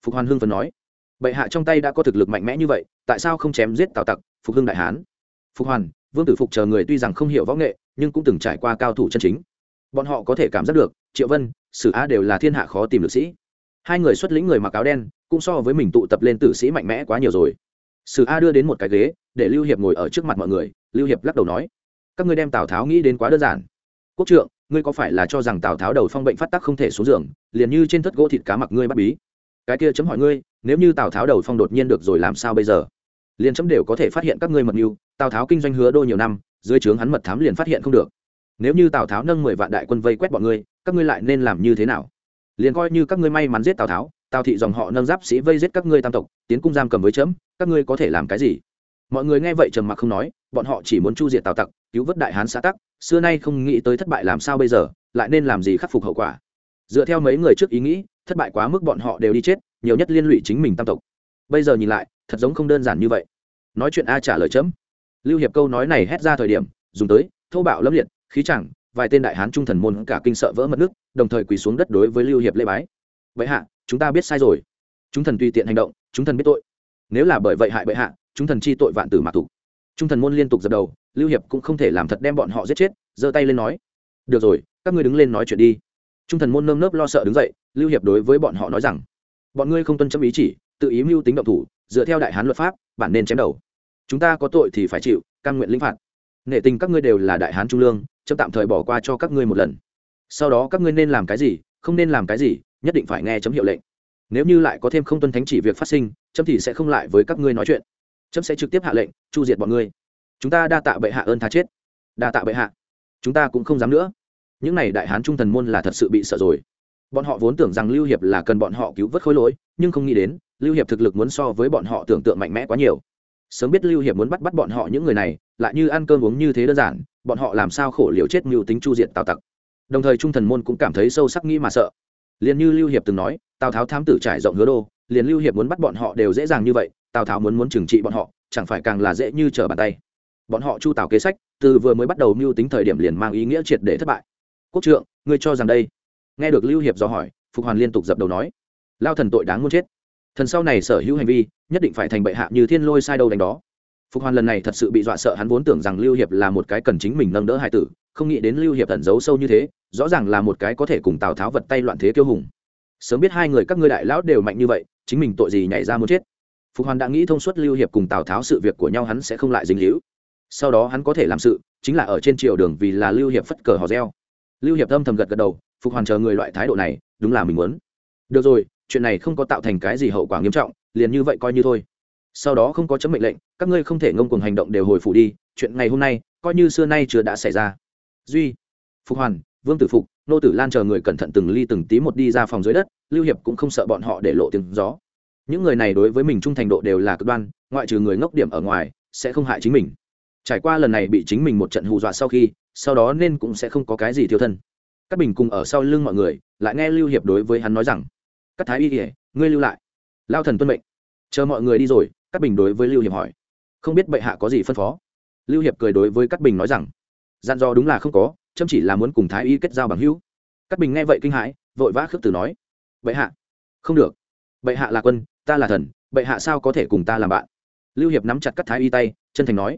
A: Phục hoàn hưng phần nói. Bệ hạ trong tay đã có thực lực mạnh mẽ như vậy, tại sao không chém giết tào tặc, phục hưng đại hán? Phục hoàn, vương tử phục chờ người tuy rằng không hiểu võ nghệ, nhưng cũng từng trải qua cao thủ chân chính. Bọn họ có thể cảm giác được, triệu vân, sử á đều là thiên hạ khó tìm được sĩ. Hai người xuất lĩnh người mặc áo đen cũng so với mình tụ tập lên tử sĩ mạnh mẽ quá nhiều rồi. Sử a đưa đến một cái ghế, để lưu hiệp ngồi ở trước mặt mọi người. Lưu hiệp lắc đầu nói, các ngươi đem tào tháo nghĩ đến quá đơn giản. Quốc trượng, ngươi có phải là cho rằng tào tháo đầu phong bệnh phát tắc không thể xuống giường, liền như trên thất gỗ thịt cá mặc ngươi bắt bí? Cái kia chấm hỏi ngươi, nếu như tào tháo đầu phong đột nhiên được rồi làm sao bây giờ? Liền chấm đều có thể phát hiện các ngươi mật mưu, tào tháo kinh doanh hứa đô nhiều năm, dưới trướng hắn mật thám liền phát hiện không được. Nếu như tào tháo nâng mười vạn đại quân vây quét bọn ngươi, các ngươi lại nên làm như thế nào? Liền coi như các ngươi may mắn giết tào tháo tào thị dòng họ nâng giáp sĩ vây giết các ngươi tam tộc, tiến cung giam cầm với chấm, các ngươi có thể làm cái gì? Mọi người nghe vậy trầm mặc không nói, bọn họ chỉ muốn chu diệt tào tặc, cứu vớt đại hán xã tắc, xưa nay không nghĩ tới thất bại làm sao bây giờ, lại nên làm gì khắc phục hậu quả? Dựa theo mấy người trước ý nghĩ, thất bại quá mức bọn họ đều đi chết, nhiều nhất liên lụy chính mình tam tộc. Bây giờ nhìn lại, thật giống không đơn giản như vậy. Nói chuyện a trả lời chấm. Lưu hiệp câu nói này hét ra thời điểm, dùng tới, thô bạo lâm liệt, khí chẳng, vài tên đại hán trung thần môn cả kinh sợ vỡ mất nước, đồng thời quỳ xuống đất đối với lưu hiệp lễ bái. Vậy hạ chúng ta biết sai rồi. Chúng thần tùy tiện hành động, chúng thần biết tội. Nếu là bởi vậy hại bệ hạ, chúng thần chi tội vạn tử mạc thủ. Trung thần môn liên tục dập đầu, lưu hiệp cũng không thể làm thật đem bọn họ giết chết, giơ tay lên nói. Được rồi, các ngươi đứng lên nói chuyện đi. Trung thần môn nơm nớp lo sợ đứng dậy, lưu hiệp đối với bọn họ nói rằng, bọn ngươi không tuân chấp ý chỉ, tự ý mưu tính động thủ, dựa theo đại hán luật pháp, bản nên chém đầu. Chúng ta có tội thì phải chịu, căn nguyện linh phạt. Nể tình các ngươi đều là đại hán trung lương chấp tạm thời bỏ qua cho các ngươi một lần. Sau đó các ngươi nên làm cái gì, không nên làm cái gì nhất định phải nghe chấm hiệu lệnh. Nếu như lại có thêm không tuân thánh chỉ việc phát sinh, chấm thì sẽ không lại với các ngươi nói chuyện. Chấm sẽ trực tiếp hạ lệnh, chu diệt bọn ngươi. Chúng ta đa tạ bệ hạ ơn tha chết. Đa tạ bệ hạ. Chúng ta cũng không dám nữa. Những n à y đại hán trung thần môn là thật sự bị sợ rồi. Bọn họ vốn tưởng rằng lưu hiệp là cần bọn họ cứu vớt khối lỗi, nhưng không nghĩ đến, lưu hiệp thực lực muốn so với bọn họ tưởng tượng mạnh mẽ quá nhiều. Sớm biết lưu hiệp muốn bắt bắt bọn họ những người này, lại như ăn cơm uống như thế đơn giản, bọn họ làm sao khổ liều chết mưu tính chu diện tào tặc. Đồng thời trung thần môn cũng cảm thấy sâu sắc nghĩ mà sợ liền như lưu hiệp từng nói, tào tháo thám tử trải rộng hứa đô, liền lưu hiệp muốn bắt bọn họ đều dễ dàng như vậy, tào tháo muốn muốn trừng trị bọn họ, chẳng phải càng là dễ như trở bàn tay. Bọn họ chu tào kế sách, từ vừa mới bắt đầu mưu tính thời điểm liền mang ý nghĩa triệt để thất bại. Quốc trượng, ngươi cho rằng đây? Nghe được lưu hiệp dò hỏi, phục hoàn liên tục dập đầu nói, lao thần tội đáng muốn chết. Thần sau này sở hữu hành vi, nhất định phải thành bệ hạ như thiên lôi sai đâu đánh đó. Phục hoàn lần này thật sự bị dọa sợ, hắn vốn tưởng rằng lưu hiệp là một cái cần chính mình nâng đỡ hải tử không nghĩ đến lưu hiệp tẩn giấu sâu như thế, rõ ràng là một cái có thể cùng tào tháo vật tay loạn thế kiêu hùng. Sớm biết hai người các ngươi đại lão đều mạnh như vậy, chính mình tội gì nhảy ra muốn chết. Phục hoàn đã nghĩ thông suốt lưu hiệp cùng tào tháo sự việc của nhau hắn sẽ không lại dính hữu sau đó hắn có thể làm sự, chính là ở trên triều đường vì là lưu hiệp phất cờ hò reo. Lưu hiệp âm thầm gật gật đầu, phục hoàn chờ người loại thái độ này, đúng là mình muốn. Được rồi, chuyện này không có tạo thành cái gì hậu quả nghiêm trọng, liền như vậy coi như thôi. Sau đó không có chấm mệnh lệnh, các ngươi không thể ngông cuồng hành động đều hồi phủ đi, chuyện ngày hôm nay, coi như xưa nay chưa đã xảy ra duy, phục hoàn, vương tử phục, nô tử lan chờ người cẩn thận từng ly từng tí một đi ra phòng dưới đất, lưu hiệp cũng không sợ bọn họ để lộ tiếng gió. Những người này đối với mình trung thành độ đều là cực đoan, ngoại trừ người ngốc điểm ở ngoài, sẽ không hại chính mình. Trải qua lần này bị chính mình một trận hù dọa sau khi, sau đó nên cũng sẽ không có cái gì thiêu thân. Các bình cùng ở sau lưng mọi người, lại nghe lưu hiệp đối với hắn nói rằng các thái y kể ngươi lưu lại. Lao thần tuân mệnh. Chờ mọi người đi rồi các bình đối với lưu hiệp hỏi. Không biết bệ hạ có gì phân phó? Lưu hiệp cười đối với các bình nói rằng dặn dò đúng là không có chăm chỉ là muốn cùng thái y kết giao bằng hữu. Các bình nghe vậy kinh hãi, vội vã khước từ nói, bệ hạ. Không được. Bệ hạ là quân, ta là thần, bệ hạ sao có thể cùng ta làm bạn? Lưu hiệp nắm chặt các thái y tay, chân thành nói,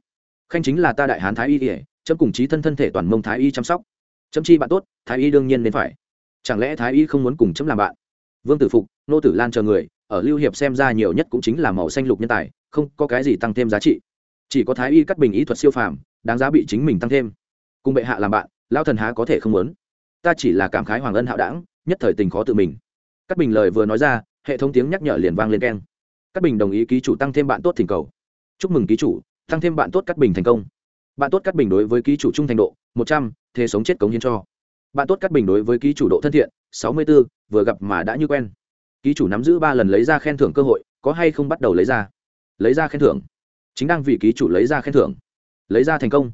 A: khanh chính là ta đại hán thái y kể chấm cùng trí thân thân thể toàn mông thái y chăm sóc. Chấm chi bạn tốt, thái y đương nhiên nên phải. Chẳng lẽ thái y không muốn cùng chấm làm bạn? Vương tử phục, nô tử lan chờ người, ở lưu hiệp xem ra nhiều nhất cũng chính là màu xanh lục nhân tài, không có cái gì tăng thêm giá trị. Chỉ có thái y cắt bình ý thuật siêu phàm, đáng giá bị chính mình tăng thêm cùng bệ hạ làm bạn lao thần há có thể không muốn? Ta chỉ là cảm khái hoàng ân hạo đảng, nhất thời tình khó tự mình. Cắt bình lời vừa nói ra, hệ thống tiếng nhắc nhở liền vang lên keng. Cắt bình đồng ý ký chủ tăng thêm bạn tốt thỉnh cầu. Chúc mừng ký chủ, tăng thêm bạn tốt cắt bình thành công. Bạn tốt cắt bình đối với ký chủ trung thành độ, một trăm, thế sống chết cống hiến cho. Bạn tốt cắt bình đối với ký chủ độ thân thiện, sáu mươi b ố vừa gặp mà đã như quen. Ký chủ nắm giữ ba lần lấy ra khen thưởng cơ hội, có hay không bắt đầu lấy ra? Lấy ra khen thưởng. Chính đang vì ký chủ lấy ra khen thưởng. Lấy ra thành công.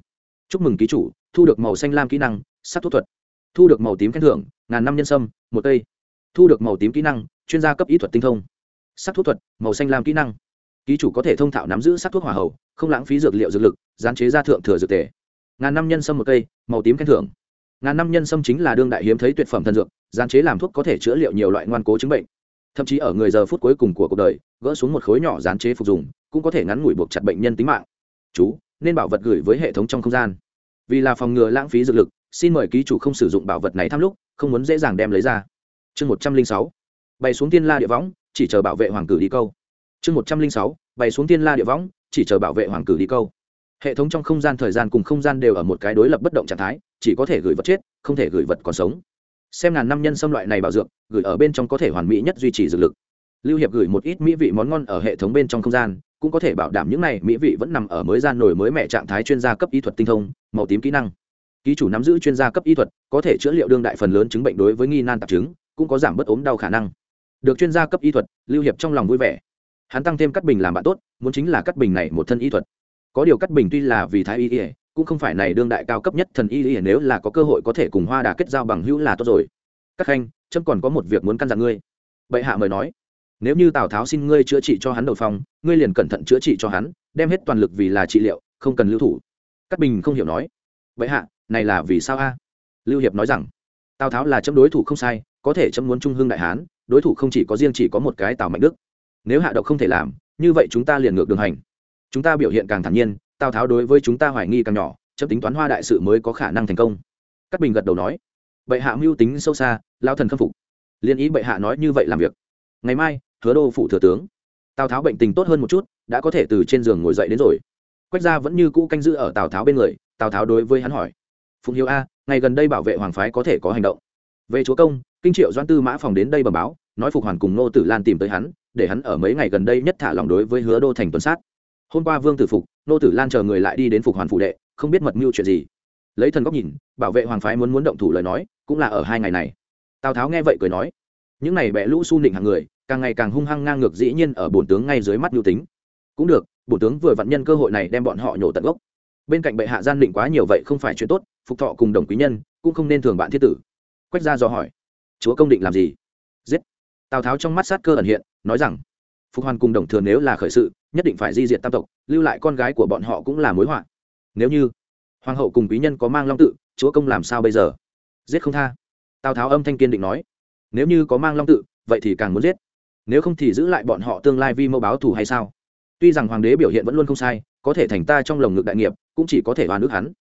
A: Chúc mừng ký chủ thu được màu xanh lam kỹ năng, sắc thuốc thuật. Thu được màu tím khen thưởng, ngàn năm nhân sâm, một cây. Thu được màu tím kỹ năng, chuyên gia cấp ý thuật tinh thông. Sắc thuốc thuật, màu xanh lam kỹ năng. Ký chủ có thể thông thạo nắm giữ sắc thuốc hỏa hậu, không lãng phí dược liệu dược lực, gián chế ra thượng thừa dược tề. Ngàn năm nhân sâm một cây, màu tím khen thưởng. Ngàn năm nhân sâm chính là đương đại hiếm thấy tuyệt phẩm thần dược, gián chế làm thuốc có thể chữa liệu nhiều loại ngoan cố chứng bệnh. Thậm chí ở người giờ phút cuối cùng của cuộc đời, gỡ xuống một khối nhỏ gián chế phục dùng, cũng có thể ngắn ngủi buộc chặt bệnh nhân tính mạng. Chú, nên bảo vật gửi với hệ thống trong không gian vì là phòng ngừa lãng phí dược lực, xin mời ký chủ không sử dụng bảo vật này tham lúc, không muốn dễ dàng đem lấy ra. Chương một trăm linh sáu, bày xuống tiên la địa võng, chỉ chờ bảo vệ hoàng cử đi câu. Chương một trăm linh sáu, bày xuống tiên la địa võng, chỉ chờ bảo vệ hoàng cử đi câu. Hệ thống trong không gian thời gian cùng không gian đều ở một cái đối lập bất động trạng thái, chỉ có thể gửi vật chết, không thể gửi vật còn sống. Xem ngàn năm nhân xâm loại này bảo dược, gửi ở bên trong có thể hoàn mỹ nhất duy trì dược lực. Lưu hiệp gửi một ít mỹ vị món ngon ở hệ thống bên trong không gian cũng có thể bảo đảm những này mỹ vị vẫn nằm ở mới gian nổi mới mẹ trạng thái chuyên gia cấp y thuật tinh thông, màu tím kỹ năng. Ký chủ nắm giữ chuyên gia cấp y thuật, có thể chữa liệu đương đại phần lớn chứng bệnh đối với nghi nan tạp chứng, cũng có giảm bớt ốm đau khả năng. Được chuyên gia cấp y thuật, lưu hiệp trong lòng vui vẻ. Hắn tăng thêm cắt bình làm bạn tốt, muốn chính là cắt bình này một thân y thuật. Có điều cắt bình tuy là vì thái y ỉa cũng không phải này đương đại cao cấp nhất thần y ỉa nếu là có cơ hội có thể cùng hoa đà kết giao bằng hữu là tốt rồi. Các khanh trâm còn có một việc muốn căn dặn ngươi. Bệ hạ mời nói nếu như tào tháo xin ngươi chữa trị cho hắn đầu phòng ngươi liền cẩn thận chữa trị cho hắn, đem hết toàn lực vì là trị liệu, không cần lưu thủ. Cắt bình không hiểu nói. Bệ hạ, này là vì sao a? Lưu hiệp nói rằng, tào tháo là chấm đối thủ không sai, có thể chấm muốn trung hương đại hán, đối thủ không chỉ có riêng chỉ có một cái tào mạnh đức. Nếu hạ độc không thể làm, như vậy chúng ta liền ngược đường hành. Chúng ta biểu hiện càng thản nhiên, tào tháo đối với chúng ta hoài nghi càng nhỏ, chấm tính toán hoa đại sự mới có khả năng thành công. Cát bình gật đầu nói, bệ hạ mưu tính sâu xa lao thần khâm phục. Liên ý bệ hạ nói như vậy làm việc. Ngày mai hứa đô phủ thừa tướng. Tào tháo bệnh tình tốt hơn một chút, đã có thể từ trên giường ngồi dậy đến rồi. Quách gia vẫn như cũ canh giữ ở tào tháo bên người, tào tháo đối với hắn hỏi, phụng hiếu a, ngày gần đây bảo vệ hoàng phái có thể có hành động? Về chúa công, kinh triệu doan tư mã phòng đến đây bẩm báo, nói phục hoàn cùng nô tử lan tìm tới hắn, để hắn ở mấy ngày gần đây nhất thả lòng đối với hứa đô thành tuần sát. Hôm qua vương tử phục nô tử lan chờ người lại đi đến phục hoàn phụ đệ, không biết mật mưu chuyện gì. Lấy thần góc nhìn, bảo vệ hoàng phái muốn muốn động thủ lời nói, cũng là ở hai ngày này. Tào tháo nghe vậy cười nói, những này bẻ lũ su nịnh hàng người càng ngày càng hung hăng ngang ngược dĩ nhiên ở bổn tướng ngay dưới mắt mưu tính. Cũng được, bổn tướng vừa vặn nhân cơ hội này đem bọn họ nhổ tận gốc. Bên cạnh bệ hạ gian định quá nhiều vậy không phải chuyện tốt, phục thọ cùng đồng quý nhân cũng không nên thường bạn thiết tử. Quách gia do hỏi, chúa công định làm gì? Giết. Tào tháo trong mắt sát cơ ẩn hiện, nói rằng, phục hoàn cùng đồng thừa nếu là khởi sự, nhất định phải di diệt tam tộc, lưu lại con gái của bọn họ cũng là mối họa. Nếu như hoàng hậu cùng quý nhân có mang long tự, chúa công làm sao bây giờ? Giết không tha. Tào tháo âm thanh kiên định nói, nếu như có mang long tự, vậy thì càng muốn giết nếu không thì giữ lại bọn họ tương lai vi mẫu báo thù hay sao? Tuy rằng hoàng đế biểu hiện vẫn luôn không sai, có thể thành ta trong lồng ngực đại nghiệp, cũng chỉ có thể oan ước hắn.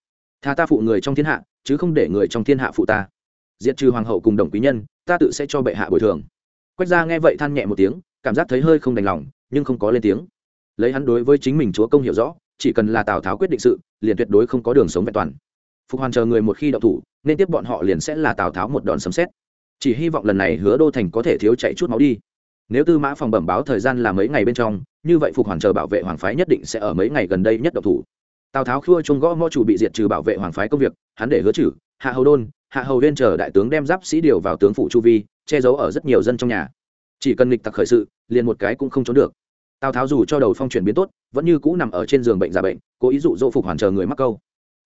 A: Tha ta phụ người trong thiên hạ, chứ không để người trong thiên hạ phụ ta. Diệt trừ hoàng hậu cùng đồng quý nhân, ta tự sẽ cho bệ hạ bồi thường. Quách gia nghe vậy than nhẹ một tiếng, cảm giác thấy hơi không đành lòng, nhưng không có lên tiếng. Lấy hắn đối với chính mình chúa công hiểu rõ, chỉ cần là tào tháo quyết định sự, liền tuyệt đối không có đường sống vẹn toàn. Phục hoàn chờ người một khi đậu thủ, nên tiếp bọn họ liền sẽ là tào tháo một đòn sấm xét chỉ hy vọng lần này hứa đô thành có thể thiếu chạy chút máu đi nếu tư mã phòng bẩm báo thời gian là mấy ngày bên trong, như vậy phục hoàn chờ bảo vệ hoàng phái nhất định sẽ ở mấy ngày gần đây nhất độc thủ. Tào tháo khua chung gõ mõ chủ bị diệt trừ bảo vệ hoàng phái công việc, hắn để hứa trừ, hạ hầu đôn, hạ hầu viên chờ đại tướng đem giáp sĩ điều vào tướng phủ chu vi, che giấu ở rất nhiều dân trong nhà. Chỉ cần nghịch tặc khởi sự, liền một cái cũng không trốn được. Tào tháo dù cho đầu phong chuyển biến tốt, vẫn như cũ nằm ở trên giường bệnh giả bệnh, cố ý dụ dỗ phục hoàn chờ người mắc câu.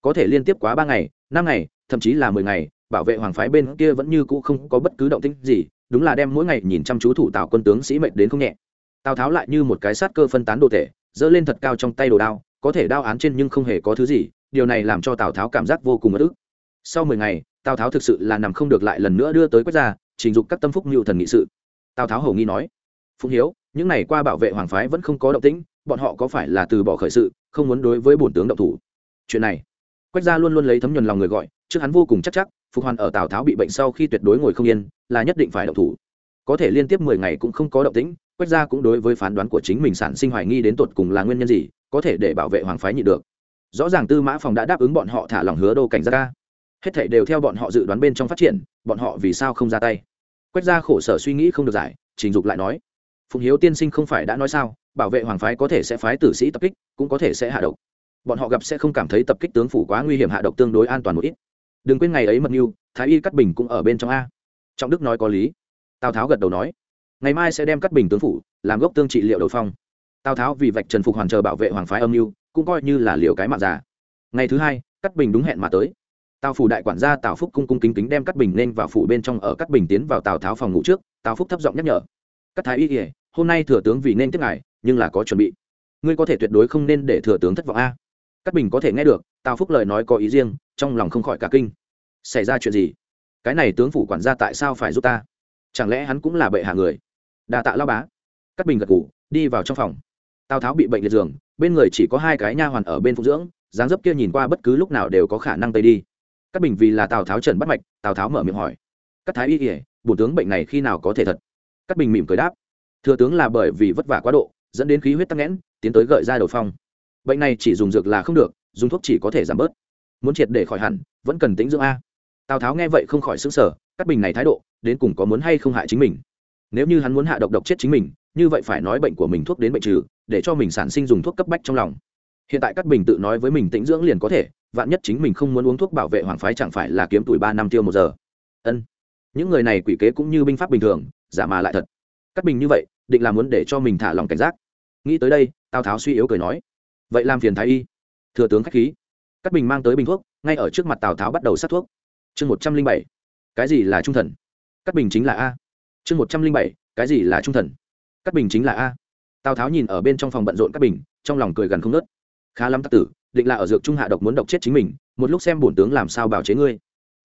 A: Có thể liên tiếp quá ba ngày, năm ngày, thậm chí là mười ngày, bảo vệ hoàng phái bên kia vẫn như cũ không có bất cứ động tĩnh gì đúng là đem mỗi ngày nhìn chăm chú thủ tào quân tướng sĩ mệnh đến không nhẹ. Tào tháo lại như một cái sát cơ phân tán đồ thể, giơ lên thật cao trong tay đồ đao, có thể đao án trên nhưng không hề có thứ gì, điều này làm cho tào tháo cảm giác vô cùng bất ức. Sau mười ngày, tào tháo thực sự là nằm không được lại lần nữa đưa tới quách gia trình dục các tâm phúc mưu thần nghị sự. Tào tháo hầu nghi nói, phụng hiếu, những ngày qua bảo vệ hoàng phái vẫn không có động tĩnh, bọn họ có phải là từ bỏ khởi sự, không muốn đối với bổn tướng động thủ? Chuyện này quách gia luôn luôn lấy thấm nhuần lòng người gọi, trước hắn vô cùng chắc chắc phục hoàn ở tào tháo bị bệnh sau khi tuyệt đối ngồi không yên, là nhất định phải động thủ. Có thể liên tiếp mười ngày cũng không có động tĩnh, quách gia cũng đối với phán đoán của chính mình sản sinh hoài nghi đến tột cùng là nguyên nhân gì, có thể để bảo vệ hoàng phái nhị được. Rõ ràng tư mã phòng đã đáp ứng bọn họ thả lòng hứa đô cảnh gia ca. Hết thảy đều theo bọn họ dự đoán bên trong phát triển, bọn họ vì sao không ra tay? Quách gia khổ sở suy nghĩ không được giải, trình dục lại nói, phụng hiếu tiên sinh không phải đã nói sao, bảo vệ hoàng phái có thể sẽ phái tử sĩ tập kích, cũng có thể sẽ hạ độc. Bọn họ gặp sẽ không cảm thấy tập kích tướng phủ quá nguy hiểm, hạ độc tương đối an toàn một ít đừng quên ngày ấy mật mưu, thái y cắt bình cũng ở bên trong a. Trọng đức nói có lý. Tào tháo gật đầu nói, ngày mai sẽ đem cắt bình tướng phủ, làm gốc tương trị liệu đầu phong. Tào tháo vì vạch trần phục hoàn chờ bảo vệ hoàng phái âm mưu, cũng coi như là liệu cái mạng già. Ngày thứ hai cắt bình đúng hẹn mà tới. Tào phủ đại quản gia tào phúc cung cung kính kính đem cắt bình nên vào phủ bên trong ở cắt bình tiến vào tào tháo phòng ngủ trước, tào phúc thấp giọng nhắc nhở. Các thái y kể hôm nay thừa tướng vì nên tiếp ngài, nhưng là có chuẩn bị. Ngươi có thể tuyệt đối không nên để thừa tướng thất vọng a cắt bình có thể nghe được, tào phúc lời nói có ý riêng, trong lòng không khỏi cả kinh. Xảy ra chuyện gì? Cái này tướng phủ quản gia tại sao phải giúp ta? Chẳng lẽ hắn cũng là bệ hạ người? Đà tạ lao bá. Cắt bình gật ngủ đi vào trong phòng. Tào tháo bị bệnh liệt giường, bên người chỉ có hai cái nha hoàn ở bên phụ dưỡng, dáng dấp kia nhìn qua bất cứ lúc nào đều có khả năng tây đi. Cắt bình vì là tào tháo trần bắt mạch, tào tháo mở miệng hỏi. Cát thái y kể bổ tướng bệnh này khi nào có thể thật? Cắt bình mỉm cười đáp. Thừa tướng là bởi vì vất vả quá độ, dẫn đến khí huyết tắc nghẽn, tiến tới gợi ra đầu phong bệnh này chỉ dùng dược là không được, dùng thuốc chỉ có thể giảm bớt. Muốn triệt để khỏi hẳn, vẫn cần tính dưỡng a. Tào tháo nghe vậy không khỏi xứng sở cắt bình này thái độ, đến cùng có muốn hay không hại chính mình. Nếu như hắn muốn hạ độc độc chết chính mình, như vậy phải nói bệnh của mình thuốc đến bệnh trừ, để cho mình sản sinh dùng thuốc cấp bách trong lòng. Hiện tại cắt bình tự nói với mình tĩnh dưỡng liền có thể, vạn nhất chính mình không muốn uống thuốc bảo vệ hoàng phái chẳng phải là kiếm tuổi ba năm tiêu một giờ. Ân. Những người này quỷ kế cũng như binh pháp bình thường, giả mà lại thật. Cắt bình như vậy, định là muốn để cho mình thả lòng cảnh giác. Nghĩ tới đây, tào tháo suy yếu cười nói vậy làm phiền thái y. Thừa tướng k h á c h khí. Cắt bình mang tới bình thuốc, ngay ở trước mặt tào tháo bắt đầu sát thuốc. Chương một trăm linh bảy, cái gì là trung thần? Cắt bình chính là a. Chương một trăm linh bảy, cái gì là trung thần? Cắt bình chính là a. Tào tháo nhìn ở bên trong phòng bận rộn cắt bình, trong lòng cười gần không nớt khá lắm tắc tử, định là ở dược trung hạ độc muốn độc chết chính mình, một lúc xem bổn tướng làm sao bảo chế ngươi.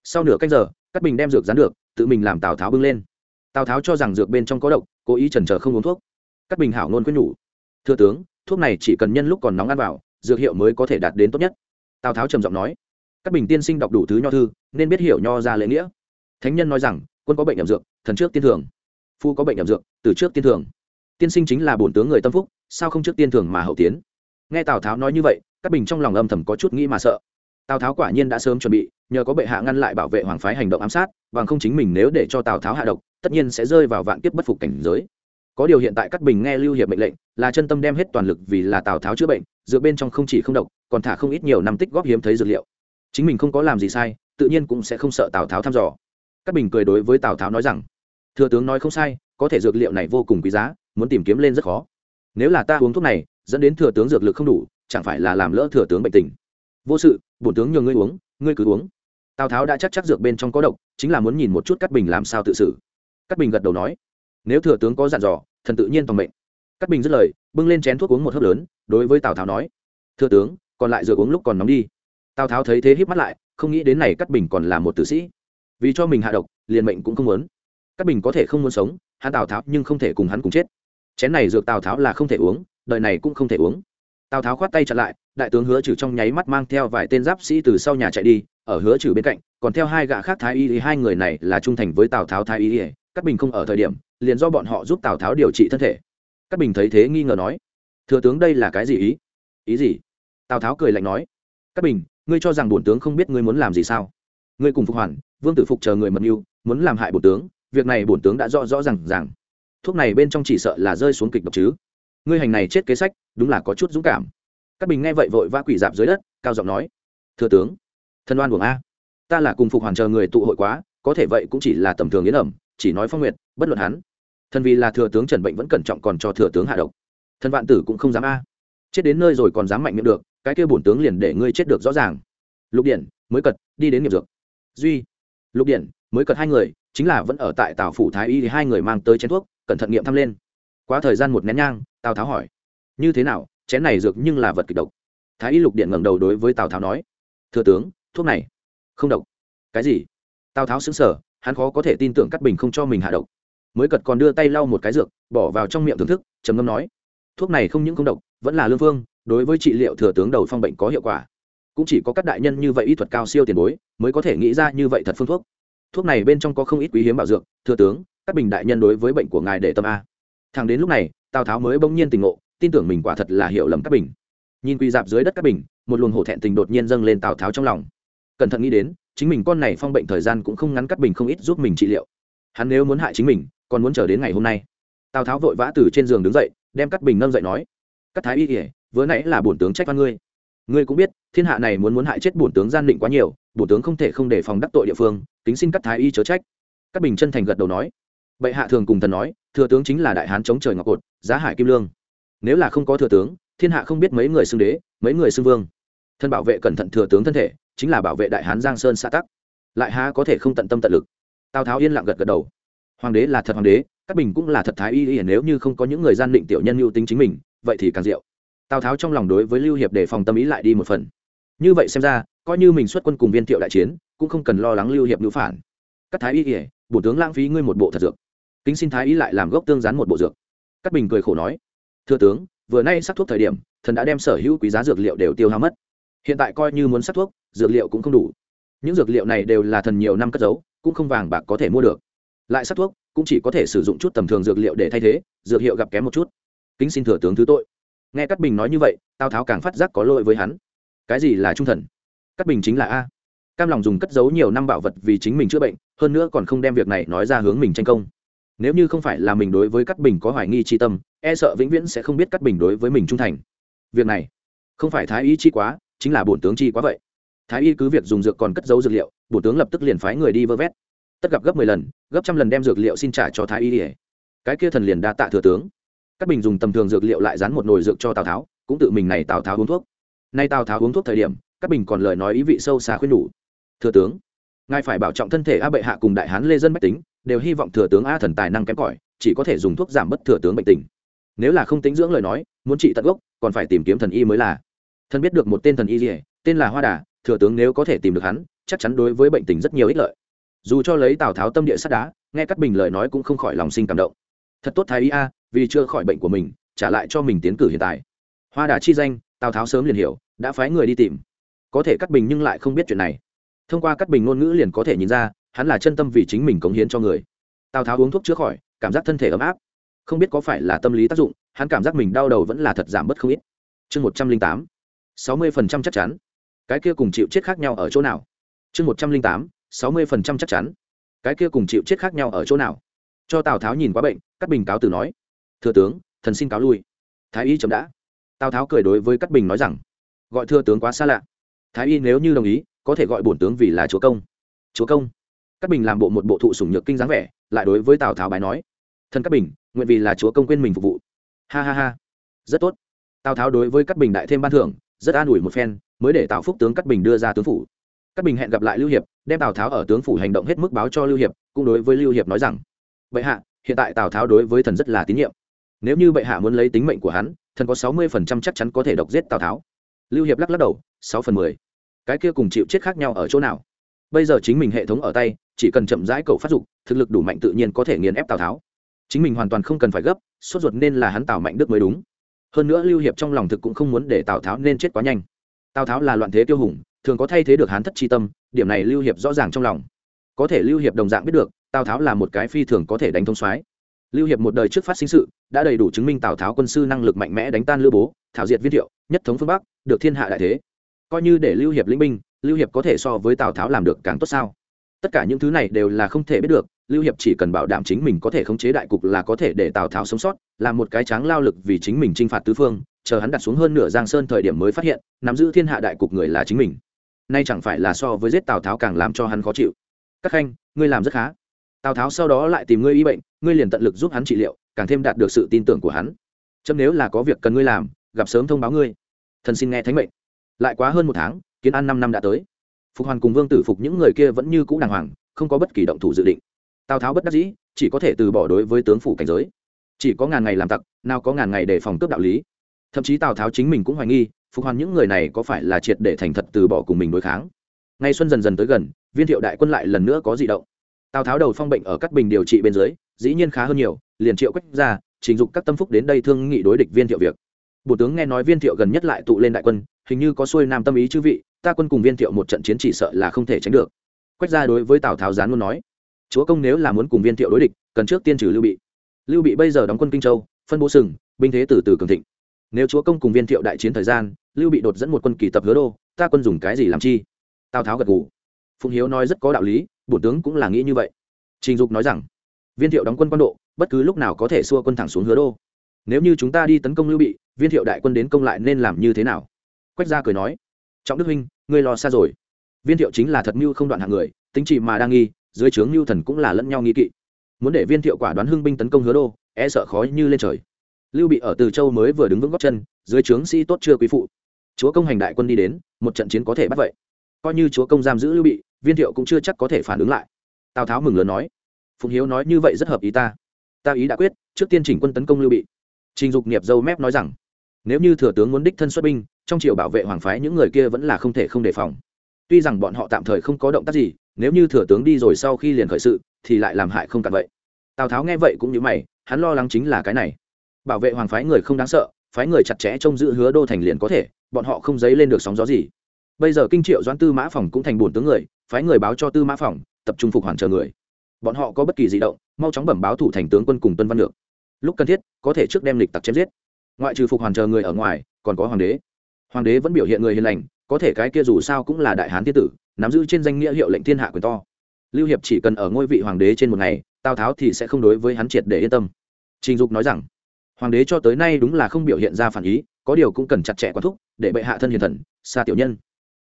A: Sau nửa cách giờ cắt bình đem dược dán được, tự mình làm tào tháo bưng lên. Tào tháo cho rằng dược bên trong có độc, cố ý chần chờ không uống thuốc. Cắt bình hảo ngôn quyết nhủ. Thưa tướng thuốc này chỉ cần nhân lúc còn nóng ăn vào, dược hiệu mới có thể đạt đến tốt nhất. Tào tháo trầm giọng nói. Các bình tiên sinh đọc đủ thứ nho thư, nên biết hiểu nho ra lễ nghĩa. Thánh nhân nói rằng, quân có bệnh nhầm dược, thần trước tiên thường. Phu có bệnh nhầm dược từ trước tiên thường. Tiên sinh chính là bổn tướng người tâm phúc, sao không trước tiên thường mà hậu tiến? Nghe tào tháo nói như vậy, các bình trong lòng âm thầm có chút nghĩ mà sợ. Tào tháo quả nhiên đã sớm chuẩn bị, nhờ có bệ hạ ngăn lại bảo vệ hoàng phái hành động ám sát, bằng không chính mình nếu để cho tào tháo hạ độc, tất nhiên sẽ rơi vào vạn kiếp bất phục cảnh giới có điều hiện tại cắt bình nghe lưu hiệp mệnh lệnh, là chân tâm đem hết toàn lực vì là tào tháo chữa bệnh, dựa bên trong không chỉ không độc, còn thả không ít nhiều năm tích góp hiếm thấy dược liệu. Chính mình không có làm gì sai, tự nhiên cũng sẽ không sợ tào tháo thăm dò. Cắt bình cười đối với tào tháo nói rằng, thừa tướng nói không sai, có thể dược liệu này vô cùng quý giá, muốn tìm kiếm lên rất khó. Nếu là ta uống thuốc này, dẫn đến thừa tướng dược lực không đủ, chẳng phải là làm lỡ thừa tướng bệnh tình? Vô sự, bổn tướng nhường ngươi uống, ngươi cứ uống. Tào tháo đã chắc chắc dược bên trong có độc, chính là muốn nhìn một chút cắt bình làm sao tự xử. Cắt bình gật đầu nói nếu thừa tướng có dặn dò, thần tự nhiên toàn mệnh. Cắt bình dứt lời, bưng lên chén thuốc uống một hớp lớn, đối với tào tháo nói, thừa tướng, còn lại dược uống lúc còn nóng đi. Tào tháo thấy thế híp mắt lại, không nghĩ đến này cắt bình còn là một tử sĩ. Vì cho mình hạ độc, liền mệnh cũng không muốn. Cắt bình có thể không muốn sống, hắn tào tháo nhưng không thể cùng hắn cùng chết. Chén này dược tào tháo là không thể uống, đời này cũng không thể uống. Tào tháo khoát tay chặn lại, đại tướng hứa trừ trong nháy mắt mang theo vài tên giáp sĩ từ sau nhà chạy đi, ở hứa trừ bên cạnh, còn theo hai gã khác thái y thì hai người này là trung thành với tào tháo thái y cắt bình không ở thời điểm liền do bọn họ giúp tào tháo điều trị thân thể. Các bình thấy thế nghi ngờ nói, thừa tướng đây là cái gì ý? Ý gì? Tào tháo cười lạnh nói các bình, ngươi cho rằng bổn tướng không biết ngươi muốn làm gì sao? Ngươi cùng phục hoàn, vương tử phục chờ người mật mưu, muốn làm hại bổn tướng, việc này bổn tướng đã rõ rõ rằng rằng thuốc này bên trong chỉ sợ là rơi xuống kịch độc chứ. Ngươi hành này chết kế sách, đúng là có chút dũng cảm. Các bình nghe vậy vội vã quỷ dạp dưới đất, cao giọng nói, thừa tướng, thân oan buồng a. Ta là cùng phục hoàn chờ người tụ hội quá, có thể vậy cũng chỉ là tầm thường yến ẩm, chỉ nói phong nguyệt, bất luận hắn thân vì là thừa tướng trần bệnh vẫn cẩn trọng còn cho thừa tướng hạ độc. Thân vạn tử cũng không dám a. Chết đến nơi rồi còn dám mạnh miệng được, cái kia bổn tướng liền để ngươi chết được rõ ràng. Lục điện, mới cật, đi đến nghiệp dược. Duy. Lục điện, mới cật hai người, chính là vẫn ở tại tào phủ thái y thì hai người mang tới chén thuốc, cẩn thận nghiệm thăm lên. Quá thời gian một nén nhang, tào tháo hỏi. Như thế nào, chén này dược nhưng là vật kịch độc? Thái y lục điện ngẩng đầu đối với tào tháo nói. Thừa tướng, thuốc này không độc. Cái gì? Tào tháo xứng sở hắn khó có thể tin tưởng cắt bình không cho mình hạ độc mới cật còn đưa tay lau một cái dược, bỏ vào trong miệng thưởng thức, trầm ngâm nói, thuốc này không những không độc, vẫn là lương phương, đối với trị liệu thừa tướng đầu phong bệnh có hiệu quả. Cũng chỉ có các đại nhân như vậy y thuật cao siêu tiền bối, mới có thể nghĩ ra như vậy thật phương thuốc. Thuốc này bên trong có không ít quý hiếm bảo dược, thừa tướng, các bình đại nhân đối với bệnh của ngài để tâm a. Thằng đến lúc này, tào tháo mới bỗng nhiên tình ngộ, tin tưởng mình quả thật là hiểu lầm các bình. Nhìn quỳ dạp dưới đất các bình, một luồng hổ thẹn tình đột nhiên dâng lên tào tháo trong lòng. Cẩn thận nghĩ đến, chính mình con này phong bệnh thời gian cũng không ngắn cắt bình không ít giúp mình trị liệu. Hắn nếu muốn hại chính mình còn muốn chờ đến ngày hôm nay. Tào tháo vội vã từ trên giường đứng dậy, đem cắt bình nâng dậy nói cắt thái y kỉa vừa nãy là bổn tướng trách văn ngươi. Ngươi cũng biết, thiên hạ này muốn muốn hại chết bổn tướng gian định quá nhiều, bổn tướng không thể không đề phòng đắc tội địa phương tính xin cắt thái y chớ trách. Cắt bình chân thành gật đầu nói. Bệ hạ thường cùng thần nói, thừa tướng chính là đại hán chống trời ngọc cột, giá hải kim lương. Nếu là không có thừa tướng, thiên hạ không biết mấy người xưng đế, mấy người xưng vương. Thân bảo vệ cẩn thận thừa tướng thân thể, chính là bảo vệ đại hán giang sơn xã tắc. Lại há có thể không tận tâm tận lực? Tào tháo yên lặng gật gật đầu hoàng đế là thật hoàng đế, các bình cũng là thật thái y y, nếu như không có những người gian định tiểu nhân mưu tính chính mình, vậy thì càng diệu. Tào tháo trong lòng đối với lưu hiệp để phòng tâm ý lại đi một phần. Như vậy xem ra, coi như mình xuất quân cùng viên thiệu đại chiến, cũng không cần lo lắng lưu hiệp nữ phản. Các thái y y, bổ tướng lãng phí ngươi một bộ thật dược. Kính xin thái y lại làm gốc tương rán một bộ dược. Các bình cười khổ nói, thưa tướng, vừa nay sắc thuốc thời điểm, thần đã đem sở hữu quý giá dược liệu đều tiêu hao mất. Hiện tại coi như muốn sắc thuốc, dược liệu cũng không đủ. Những dược liệu này đều là thần nhiều năm cất giấu, cũng không vàng bạc có thể mua được lại sắc thuốc, cũng chỉ có thể sử dụng chút tầm thường dược liệu để thay thế, dược hiệu gặp kém một chút. Kính xin thừa tướng thứ tội. Nghe cát bình nói như vậy, tào tháo càng phát giác có lỗi với hắn. Cái gì là trung thần? Cát bình chính là a. Cam lòng dùng cất giấu nhiều năm bảo vật vì chính mình chữa bệnh, hơn nữa còn không đem việc này nói ra hướng mình tranh công. Nếu như không phải là mình đối với cát bình có hoài nghi tri tâm e sợ vĩnh viễn sẽ không biết cát bình đối với mình trung thành. Việc này, không phải thái y chi quá, chính là bổn tướng chi quá vậy. Thái y cứ việc dùng dược còn cất giấu dược liệu, bổn tướng lập tức liền phái người đi vơ vét tất gặp gấp mười lần, gấp trăm lần đem dược liệu xin trả cho thái y ỉa cái kia thần liền đa tạ thừa tướng. Các bình dùng tầm thường dược liệu lại dán một nồi dược cho tào tháo, cũng tự mình này tào tháo uống thuốc. Nay tào tháo uống thuốc thời điểm, các bình còn lời nói ý vị sâu xa khuyên nhủ thừa tướng, ngài phải bảo trọng thân thể a bệ hạ cùng đại hán lê dân bách tính, đều hy vọng thừa tướng a thần tài năng kém cỏi, chỉ có thể dùng thuốc giảm bất thừa tướng bệnh tình. Nếu là không tính dưỡng lời nói, muốn trị tận gốc, còn phải tìm kiếm thần y mới là. Thần biết được một tên thần y gì, tên là hoa đà, thừa tướng nếu có thể tìm được hắn, chắc chắn đối với bệnh tình rất nhiều ích lợi dù cho lấy tào tháo tâm địa sắt đá, nghe cắt bình lời nói cũng không khỏi lòng sinh cảm động. Thật tốt thái y a, vì chưa khỏi bệnh của mình, trả lại cho mình tiến cử hiện tại. Hoa đà chi danh, tào tháo sớm liền hiểu, đã phái người đi tìm. Có thể cắt bình nhưng lại không biết chuyện này. Thông qua cắt bình ngôn ngữ liền có thể nhìn ra, hắn là chân tâm vì chính mình cống hiến cho người. Tào tháo uống thuốc chữa khỏi, cảm giác thân thể ấm áp. Không biết có phải là tâm lý tác dụng, hắn cảm giác mình đau đầu vẫn là thật giảm bớt không ít. Chương một trăm linh tám, sáu mươi phần trăm chắc chắn. Cái kia cùng chịu chết khác nhau ở chỗ nào? Chương một trăm linh tám sáu mươi phần trăm chắc chắn. Cái kia cùng chịu chết khác nhau ở chỗ nào? Cho tào tháo nhìn quá bệnh, Cát bình cáo từ nói, thừa tướng, thần xin cáo lui. Thái y chấm đã. Tào tháo cười đối với Cát bình nói rằng, gọi thừa tướng quá xa lạ. Thái y nếu như đồng ý, có thể gọi bổn tướng vì là chúa công. Chúa công? Cát bình làm bộ một bộ thụ sủng nhược kinh dáng vẻ, lại đối với tào tháo bài nói thân Cát bình, nguyện vì là chúa công quên mình phục vụ. Ha ha ha. Rất tốt. Tào tháo đối với Cát bình đại thêm ban thưởng, rất an ủi một phen, mới để tào phúc tướng cắt bình đưa ra tướng phủ. Các bình hẹn gặp lại lưu hiệp, đem tào tháo ở tướng phủ hành động hết mức báo cho lưu hiệp, cũng đối với lưu hiệp nói rằng, bệ hạ, hiện tại tào tháo đối với thần rất là tín nhiệm. Nếu như bệ hạ muốn lấy tính mệnh của hắn, thần có sáu mươi phần trăm chắc chắn có thể độc giết tào tháo. Lưu hiệp lắc lắc đầu, sáu phần mười. Cái kia cùng chịu chết khác nhau ở chỗ nào? Bây giờ chính mình hệ thống ở tay, chỉ cần chậm rãi cầu phát dục, thực lực đủ mạnh tự nhiên có thể nghiền ép tào tháo. Chính mình hoàn toàn không cần phải gấp, sốt ruột nên là hắn tào mạnh đức mới đúng. Hơn nữa lưu hiệp trong lòng thực cũng không muốn để tào tháo nên chết quá nhanh. Tào tháo là loạn thế tiêu hùng thường có thay thế được hán thất chi tâm, điểm này lưu hiệp rõ ràng trong lòng. Có thể lưu hiệp đồng dạng biết được, tào tháo là một cái phi thường có thể đánh thông soái. Lưu hiệp một đời trước phát sinh sự, đã đầy đủ chứng minh tào tháo quân sư năng lực mạnh mẽ đánh tan lưu bố, thảo diệt viên thiệu, nhất thống phương bắc, được thiên hạ đại thế. Coi như để lưu hiệp lĩnh binh, lưu hiệp có thể so với tào tháo làm được càng tốt sao? Tất cả những thứ này đều là không thể biết được, lưu hiệp chỉ cần bảo đảm chính mình có thể khống chế đại cục là có thể để tào tháo sống sót, làm một cái tráng lao lực vì chính mình t r i n h phạt tứ phương, chờ hắn đặt xuống hơn nửa giang sơn thời điểm mới phát hiện, nắm giữ thiên hạ đại cục người là chính mình nay chẳng phải là so với giết tào tháo càng làm cho hắn khó chịu. Các khanh, ngươi làm rất khá. Tào tháo sau đó lại tìm ngươi y bệnh, ngươi liền tận lực giúp hắn trị liệu, càng thêm đạt được sự tin tưởng của hắn. Chấm nếu là có việc cần ngươi làm, gặp sớm thông báo ngươi. Thần xin nghe thánh mệnh. Lại quá hơn một tháng, kiến an năm năm đã tới. Phục hoàn cùng vương tử phục những người kia vẫn như cũ đàng hoàng, không có bất kỳ động thủ dự định. Tào tháo bất đắc dĩ, chỉ có thể từ bỏ đối với tướng phủ cảnh giới. Chỉ có ngàn ngày làm tặc, nào có ngàn ngày để phòng cướp đạo lý. Thậm chí tào tháo chính mình cũng hoài nghi phục hoàn những người này có phải là triệt để thành thật từ bỏ cùng mình đối kháng? Ngay xuân dần dần tới gần, viên thiệu đại quân lại lần nữa có di động. Tào tháo đầu phong bệnh ở các bình điều trị bên dưới, dĩ nhiên khá hơn nhiều, liền triệu quách ra, trình dục các tâm phúc đến đây thương nghị đối địch viên thiệu việc. Bộ tướng nghe nói viên thiệu gần nhất lại tụ lên đại quân, hình như có xuôi nam tâm ý chư vị, ta quân cùng viên thiệu một trận chiến chỉ sợ là không thể tránh được. Quách ra đối với tào tháo gián luôn nói, chúa công nếu là muốn cùng viên thiệu đối địch, cần trước tiên trừ lưu bị. Lưu bị bây giờ đóng quân kinh châu, phân bố sừng, binh thế từ từ cường thịnh. Nếu chúa công cùng viên thiệu đại chiến thời gian lưu bị đột dẫn một quân kỳ tập hứa đô, ta quân dùng cái gì làm chi? Tào tháo gật gù. Phụng hiếu nói rất có đạo lý, bổn tướng cũng là nghĩ như vậy. Trình dục nói rằng, viên thiệu đóng quân quan độ, bất cứ lúc nào có thể xua quân thẳng xuống hứa đô. Nếu như chúng ta đi tấn công lưu bị, viên thiệu đại quân đến công lại nên làm như thế nào? Quách gia cười nói, trọng đức huynh, ngươi lo xa rồi. Viên thiệu chính là thật mưu không đoạn hạng người, tính trị mà đang nghi, dưới trướng lưu thần cũng là lẫn nhau nghi kỵ. Muốn để viên thiệu quả đoán hưng binh tấn công hứa đô e sợ khó như lên trời. Lưu bị ở từ châu mới vừa đứng vững góc chân, dưới trướng sĩ tốt chưa quý phụ chúa công hành đại quân đi đến, một trận chiến có thể bắt vậy. Coi như chúa công giam giữ lưu bị, viên thiệu cũng chưa chắc có thể phản ứng lại. Tào tháo mừng lớn nói Phùng hiếu nói như vậy rất hợp ý ta. Ta ý đã quyết, trước tiên chỉnh quân tấn công lưu bị. Trình dục nghiệp dâu mép nói rằng, nếu như thừa tướng muốn đích thân xuất binh, trong triều bảo vệ hoàng phái những người kia vẫn là không thể không đề phòng. Tuy rằng bọn họ tạm thời không có động tác gì, nếu như thừa tướng đi rồi sau khi liền khởi sự, thì lại làm hại không cạn vậy. Tào tháo nghe vậy cũng như mày, hắn lo lắng chính là cái này. Bảo vệ hoàng phái người không đáng sợ, phái người chặt chẽ trông giữ hứa đô thành liền có thể bọn họ không dấy lên được sóng gió gì. Bây giờ kinh triệu doãn tư mã phòng cũng thành bổn tướng người, phái người báo cho tư mã phòng, tập trung phục hoàn chờ người. Bọn họ có bất kỳ di động, mau chóng bẩm báo thủ thành tướng quân cùng tuân văn được lúc cần thiết, có thể trước đem lịch tặc chém giết. Ngoại trừ phục hoàn chờ người ở ngoài, còn có hoàng đế. Hoàng đế vẫn biểu hiện người hiền lành, có thể cái kia dù sao cũng là đại hán tiên tử, nắm giữ trên danh nghĩa hiệu lệnh thiên hạ quyền to. Lưu hiệp chỉ cần ở ngôi vị hoàng đế trên một ngày, tào tháo thì sẽ không đối với hắn triệt để yên tâm. Trình dục nói rằng, hoàng đế cho tới nay đúng là không biểu hiện ra phản ý có điều cũng cần chặt chẽ quán thúc, để bệ hạ thân hiền thần, xa tiểu nhân.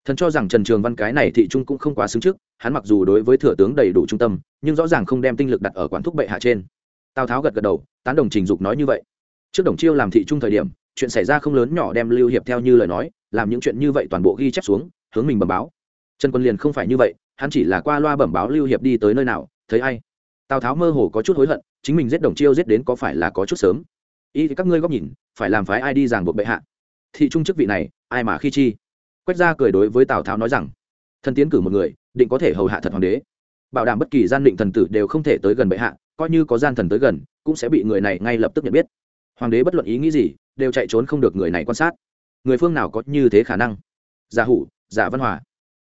A: Thần cho rằng trần trường văn cái này thị trung cũng không quá xứng trước, hắn mặc dù đối với thừa tướng đầy đủ trung tâm, nhưng rõ ràng không đem tinh lực đặt ở quán thúc bệ hạ trên. Tào tháo gật gật đầu, tán đồng trình dục nói như vậy. Trước đồng chiêu làm thị trung thời điểm, chuyện xảy ra không lớn nhỏ đem lưu hiệp theo như lời nói, làm những chuyện như vậy toàn bộ ghi chép xuống, hướng mình bẩm báo. Trần quân liền không phải như vậy, hắn chỉ là qua loa bẩm báo lưu hiệp đi tới nơi nào, thấy ai? Tào tháo mơ hồ có chút hối hận, chính mình giết đồng chiêu giết đến có phải là có chút sớm? Ý thì các ngươi góc nhìn, phải làm phái ai đi ràng buộc bệ hạ. Thị trung chức vị này, ai mà khi chi? Quách gia cười đối với tào tháo nói rằng, thần tiến cử một người, định có thể hầu hạ thật hoàng đế. Bảo đảm bất kỳ gian định thần tử đều không thể tới gần bệ hạ, coi như có gian thần tới gần, cũng sẽ bị người này ngay lập tức nhận biết. Hoàng đế bất luận ý nghĩ gì, đều chạy trốn không được người này quan sát. Người phương nào có như thế khả năng? Giả hủ, giả văn hòa.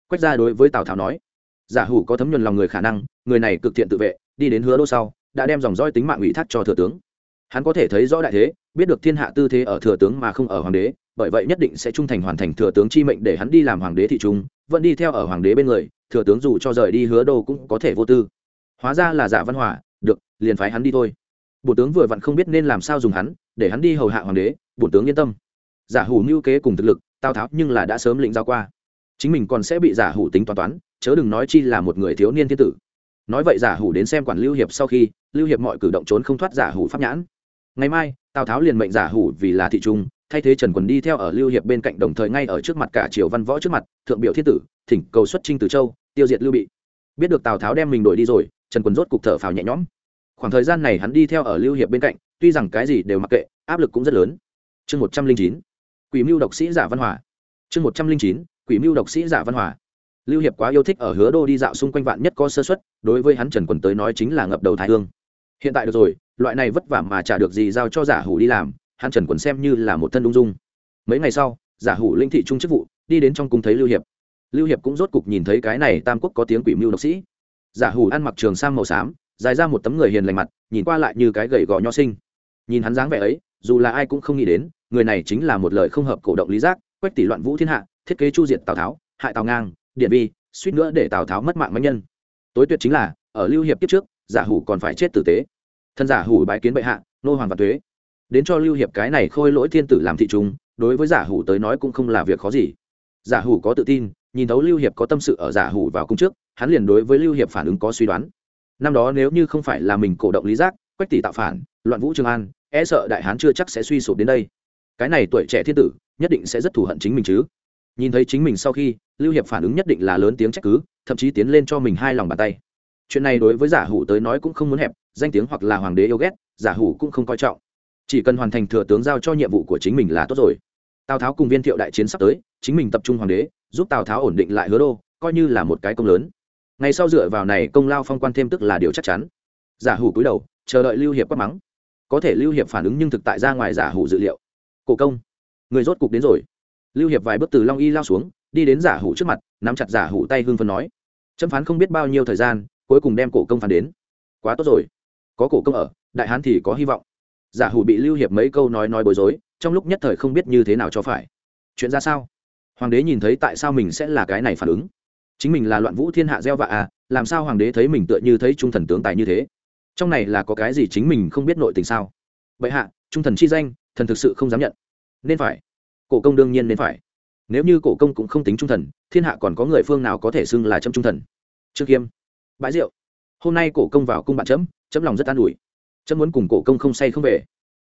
A: Quách gia đối với tào tháo nói, giả hủ có thấm nhuần lòng người khả năng, người này cực thiện tự vệ, đi đến hứa đô sau, đã đem dòng roi tính mạng ủy thác cho thừa tướng hắn có thể thấy rõ đại thế, biết được thiên hạ tư thế ở thừa tướng mà không ở hoàng đế, bởi vậy nhất định sẽ trung thành hoàn thành thừa tướng chi mệnh để hắn đi làm hoàng đế thị trung, vẫn đi theo ở hoàng đế bên người, thừa tướng dù cho rời đi hứa đô cũng có thể vô tư. Hóa ra là giả văn hòa, được, liền phái hắn đi thôi. Bổ tướng vừa vặn không biết nên làm sao dùng hắn, để hắn đi hầu hạ hoàng đế, bổ tướng yên tâm. Giả hủ mưu kế cùng thực lực, tao tháo nhưng là đã sớm lĩnh giao qua. Chính mình còn sẽ bị giả hủ tính toán toán, chớ đừng nói chi là một người thiếu niên thiên tử. Nói vậy giả hủ đến xem quản lưu hiệp sau khi, lưu hiệp mọi cử động trốn không thoát giả hủ pháp nhãn ngày mai, tào tháo liền mệnh giả hủ vì là thị trung, thay thế trần quần đi theo ở lưu hiệp bên cạnh đồng thời ngay ở trước mặt cả triều văn võ trước mặt, thượng biểu thiên tử, thỉnh cầu xuất trinh từ châu, tiêu diệt lưu bị. Biết được tào tháo đem mình đổi đi rồi, trần quần rốt cục thở phào nhẹ nhõm. Khoảng thời gian này hắn đi theo ở lưu hiệp bên cạnh, tuy rằng cái gì đều mặc kệ, áp lực cũng rất lớn. Chương một trăm linh chín, quỷ mưu độc sĩ giả văn hòa. Chương một trăm linh chín, quỷ mưu độc sĩ giả văn hòa. Lưu hiệp quá yêu thích ở hứa đô đi dạo xung quanh vạn nhất có sơ xuất đối với hắn trần quần tới nói chính là ngập đầu thái hương hiện tại được rồi, loại này vất vả mà trả được gì giao cho giả hủ đi làm, hắn trần quần xem như là một thân ung dung. Mấy ngày sau, giả hủ linh thị trung chức vụ, đi đến trong cung thấy lưu hiệp. Lưu hiệp cũng rốt cục nhìn thấy cái này tam quốc có tiếng quỷ mưu độc sĩ. Giả hủ ăn mặc trường sang màu xám, dài ra một tấm người hiền lành mặt, nhìn qua lại như cái gầy gò nho sinh. Nhìn hắn dáng vẻ ấy, dù là ai cũng không nghĩ đến, người này chính là một lời không hợp cổ động lý giác, quách tỷ loạn vũ thiên hạ, thiết kế chu diệt tào tháo, hại tào ngang, điện vi suýt nữa để tào tháo mất mạng mạnh nhân. Tối tuyệt chính là, ở lưu hiệp kiếp trước, giả hủ còn phải chết tử tế thân giả hủ bái kiến bệ hạ, nô hoàng và thuế đến cho lưu hiệp cái này khôi lỗi thiên tử làm thị trung đối với giả hủ tới nói cũng không là việc khó gì. Giả hủ có tự tin, nhìn thấu lưu hiệp có tâm sự ở giả hủ vào cung trước, hắn liền đối với lưu hiệp phản ứng có suy đoán. Năm đó nếu như không phải là mình cổ động lý giác, quách tỷ tạo phản, loạn vũ trường an e sợ đại hán chưa chắc sẽ suy sụp đến đây. Cái này tuổi trẻ thiên tử, nhất định sẽ rất thù hận chính mình chứ. Nhìn thấy chính mình sau khi, lưu hiệp phản ứng nhất định là lớn tiếng trách cứ, thậm chí tiến lên cho mình hai lòng bàn tay chuyện này đối với giả hủ tới nói cũng không muốn hẹp, danh tiếng hoặc là hoàng đế yêu ghét, giả hủ cũng không coi trọng. Chỉ cần hoàn thành thừa tướng giao cho nhiệm vụ của chính mình là tốt rồi. Tào tháo cùng viên thiệu đại chiến sắp tới, chính mình tập trung hoàng đế, giúp tào tháo ổn định lại hứa đô, coi như là một cái công lớn. Ngày sau dựa vào này công lao phong quan thêm tức là điều chắc chắn. Giả hủ cúi đầu, chờ đợi lưu hiệp quát mắng. Có thể lưu hiệp phản ứng nhưng thực tại ra ngoài giả hủ dự liệu. Cổ công, người rốt cục đến rồi. Lưu hiệp vài bước từ long y lao xuống, đi đến giả hủ trước mặt, nắm chặt giả hủ tay hương phân nói. Chấm phán không biết bao nhiêu thời gian cuối cùng đem cổ công phán đến. Quá tốt rồi. Có cổ công ở, đại hán thì có hy vọng. Giả hủ bị lưu hiệp mấy câu nói nói bối rối, trong lúc nhất thời không biết như thế nào cho phải. Chuyện ra sao? Hoàng đế nhìn thấy tại sao mình sẽ là cái này phản ứng? Chính mình là loạn vũ thiên hạ gieo vạ à làm sao hoàng đế thấy mình tựa như thấy trung thần tướng tài như thế? Trong này là có cái gì chính mình không biết nội tình sao? Vậy hạ, trung thần chi danh, thần thực sự không dám nhận. Nên phải. Cổ công đương nhiên nên phải. Nếu như cổ công cũng không tính trung thần, thiên hạ còn có người phương nào có thể xưng là chấm trung thần? Trương khiêm bãi rượu. Hôm nay cổ công vào cung bạn chấm chấm lòng rất an ủi. Chấm muốn cùng cổ công không say không về.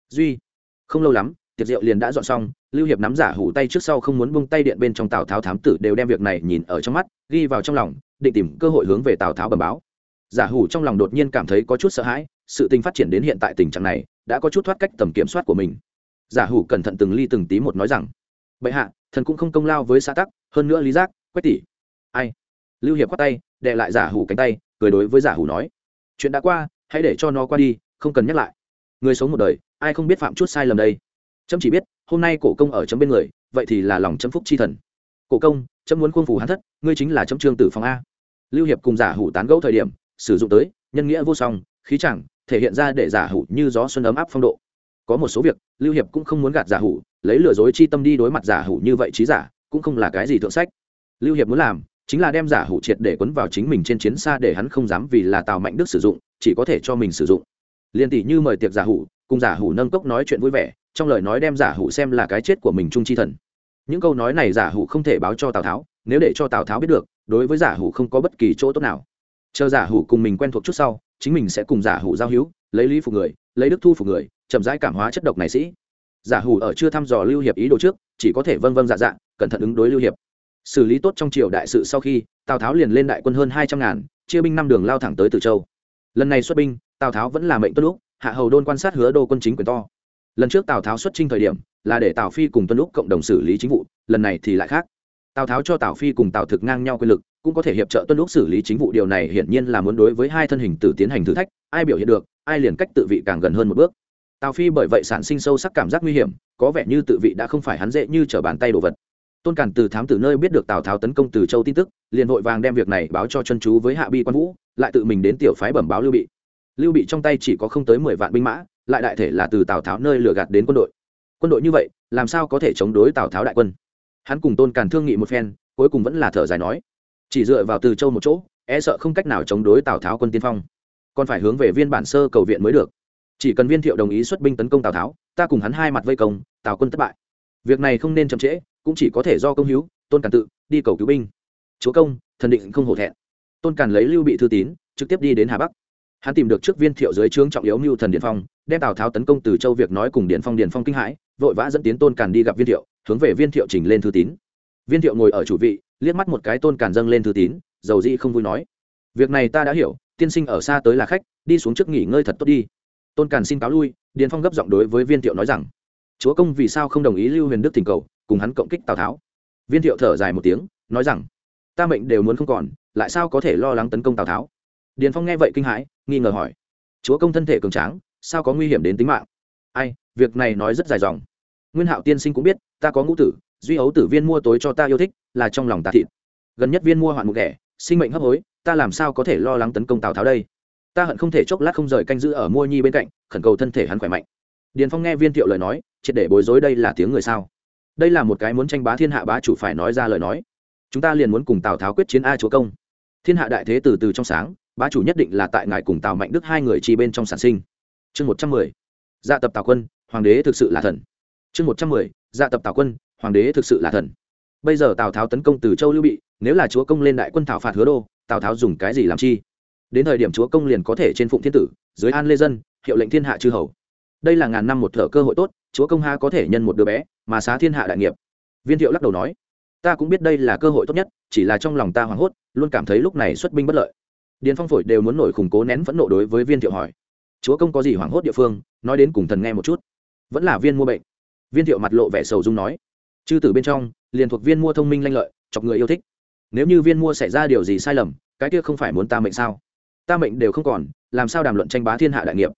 A: Duy, không lâu lắm, tiệc rượu liền đã dọn xong, lưu hiệp nắm giả hủ tay trước sau không muốn bung tay điện bên trong tào tháo thám tử đều đem việc này nhìn ở trong mắt, ghi vào trong lòng, định tìm cơ hội hướng về tào tháo bẩm báo. Giả hủ trong lòng đột nhiên cảm thấy có chút sợ hãi, sự tình phát triển đến hiện tại tình trạng này, đã có chút thoát cách tầm kiểm soát của mình. Giả hủ cẩn thận từng ly từng tí một nói rằng, bệ hạ, thần cũng không công lao với xã tắc, hơn nữa lý giác, quách tỷ. Ai? Lưu hiệp khoát tay đệ lại giả hủ cánh tay cười đối với giả hủ nói, chuyện đã qua, hãy để cho nó qua đi, không cần nhắc lại. Người sống một đời, ai không biết phạm chút sai lầm đây? Trâm chỉ biết, hôm nay cổ công ở chấm bên người, vậy thì là lòng chấm phúc chi thần. Cổ công, chấm muốn khuôn phù hắn thất, ngươi chính là chấm trương tử phòng a. Lưu hiệp cùng giả hủ tán gẫu thời điểm, sử dụng tới, nhân nghĩa vô song, khí chẳng, thể hiện ra để giả hủ như gió xuân ấm áp phong độ. Có một số việc, lưu hiệp cũng không muốn gạt giả hủ, lấy lừa dối chi tâm đi đối mặt giả hủ như vậy trí giả, cũng không là cái gì thượng sách. Lưu hiệp muốn làm chính là đem giả hủ triệt để quấn vào chính mình trên chiến xa để hắn không dám vì là tào mạnh đức sử dụng, chỉ có thể cho mình sử dụng. Liên tỷ như mời tiệc giả hủ, cùng giả hủ nâng cốc nói chuyện vui vẻ, trong lời nói đem giả hủ xem là cái chết của mình trung chi thần. Những câu nói này giả hủ không thể báo cho tào tháo, nếu để cho tào tháo biết được, đối với giả hủ không có bất kỳ chỗ tốt nào. Chờ giả hủ cùng mình quen thuộc chút sau, chính mình sẽ cùng giả hủ giao hữu, lấy lý phục người, lấy đức thu phục người, chậm rãi cảm hóa chất độc này sĩ. Giả hủ ở chưa thăm dò lưu hiệp ý đồ trước, chỉ có thể vâng vâng dạ dạ cẩn thận ứng đối lưu hiệp xử lý tốt trong triều đại sự sau khi, tào tháo liền lên đại quân hơn hai trăm ngàn, chia binh năm đường lao thẳng tới từ châu. Lần này xuất binh, tào tháo vẫn là mệnh tuân lúc hạ hầu đôn quan sát hứa đô quân chính quyền to. Lần trước tào tháo xuất trinh thời điểm, là để tào phi cùng tuân lúc cộng đồng xử lý chính vụ, lần này thì lại khác. Tào tháo cho tào phi cùng tào thực ngang nhau quyền lực, cũng có thể hiệp trợ tuân lúc xử lý chính vụ, điều này hiển nhiên là muốn đối với hai thân hình tử tiến hành thử thách, ai biểu hiện được, ai liền cách tự vị càng gần hơn một bước. Tào phi bởi vậy sản sinh sâu sắc cảm giác nguy hiểm, có vẻ như tự vị đã không phải hắn dễ như trở bàn tay đồ vật tôn Cản từ thám từ nơi biết được tào tháo tấn công từ châu tin tức, liền vội vàng đem việc này báo cho chân chú với hạ bi quan vũ, lại tự mình đến tiểu phái bẩm báo lưu bị. Lưu bị trong tay chỉ có không tới mười vạn binh mã, lại đại thể là từ tào tháo nơi lừa gạt đến quân đội. Quân đội như vậy, làm sao có thể chống đối tào tháo đại quân? Hắn cùng tôn càn thương nghị một phen, cuối cùng vẫn là thở dài nói, chỉ dựa vào từ châu một chỗ e sợ không cách nào chống đối tào tháo quân tiên phong. Còn phải hướng về viên bản sơ cầu viện mới được. Chỉ cần viên thiệu đồng ý xuất binh tấn công tào tháo, ta cùng hắn hai mặt vây công, tào quân thất bại việc này không nên chậm trễ cũng chỉ có thể do công hiếu, tôn càn tự đi cầu cứu binh. Chúa công thần định không hổ thẹn. Tôn càn lấy lưu bị thư tín trực tiếp đi đến hà bắc. Hắn tìm được trước viên thiệu dưới trướng trọng yếu mưu thần điện phong đem tào tháo tấn công từ châu việc nói cùng điện phong điện phong kinh hãi vội vã dẫn tiến tôn càn đi gặp viên thiệu hướng về viên thiệu trình lên thư tín. Viên thiệu ngồi ở chủ vị liếc mắt một cái tôn càn dâng lên thư tín dầu dĩ không vui nói. Việc này ta đã hiểu tiên sinh ở xa tới là khách đi xuống trước nghỉ ngơi thật tốt đi. Tôn càn xin cáo lui điền phong gấp giọng đối với viên thiệu nói rằng chúa công vì sao không đồng ý lưu huyền đức thỉnh cầu, cùng hắn cộng kích tào tháo? Viên thiệu thở dài một tiếng, nói rằng, ta mệnh đều muốn không còn, lại sao có thể lo lắng tấn công tào tháo? Điền phong nghe vậy kinh hãi, nghi ngờ hỏi, chúa công thân thể cường tráng, sao có nguy hiểm đến tính mạng? Ai, việc này nói rất dài dòng. Nguyên hạo tiên sinh cũng biết, ta có ngũ tử, duy ấu tử viên mua tối cho ta yêu thích, là trong lòng ta thịt. Gần nhất viên mua hoạn mục đẻ, sinh mệnh hấp hối, ta làm sao có thể lo lắng tấn công tào tháo đây? Ta hận không thể chốc lát không rời canh giữ ở mua nhi bên cạnh, khẩn cầu thân thể hắn khỏe mạnh. Điền phong nghe viên thiệu lời nói triệt để bối rối đây là tiếng người sao? Đây là một cái muốn tranh bá thiên hạ bá chủ phải nói ra lời nói. Chúng ta liền muốn cùng tào tháo quyết chiến a chúa công. Thiên hạ đại thế từ từ trong sáng, bá chủ nhất định là tại ngài cùng tào mạnh đức hai người chi bên trong sản sinh. Chương một trăm mười dạ tập tào quân, hoàng đế thực sự là thần. Chương một trăm mười dạ tập tào quân, hoàng đế thực sự là thần. Bây giờ tào tháo tấn công từ châu lưu bị, nếu là chúa công lên đại quân thảo phạt hứa đô, tào tháo dùng cái gì làm chi? Đến thời điểm chúa công liền có thể trên phụng thiên tử, dưới an lê dân, hiệu lệnh thiên hạ chư hầu. Đây là ngàn năm một thở cơ hội tốt chúa công ha có thể nhân một đứa bé, mà xá thiên hạ đại nghiệp. Viên thiệu lắc đầu nói, ta cũng biết đây là cơ hội tốt nhất, chỉ là trong lòng ta hoảng hốt, luôn cảm thấy lúc này xuất binh bất lợi. Điền phong phổi đều muốn nổi khủng cố nén phẫn nộ đối với viên thiệu hỏi, chúa công có gì hoảng hốt địa phương, nói đến cùng thần nghe một chút. Vẫn là viên mua bệnh. Viên thiệu mặt lộ vẻ sầu dung nói, chư tử bên trong, liền thuộc viên mua thông minh lanh lợi, chọc người yêu thích. Nếu như viên mua xảy ra điều gì sai lầm, cái kia không phải muốn ta mệnh sao? Ta mệnh đều không còn, làm sao đàm luận tranh bá thiên hạ đại nghiệp?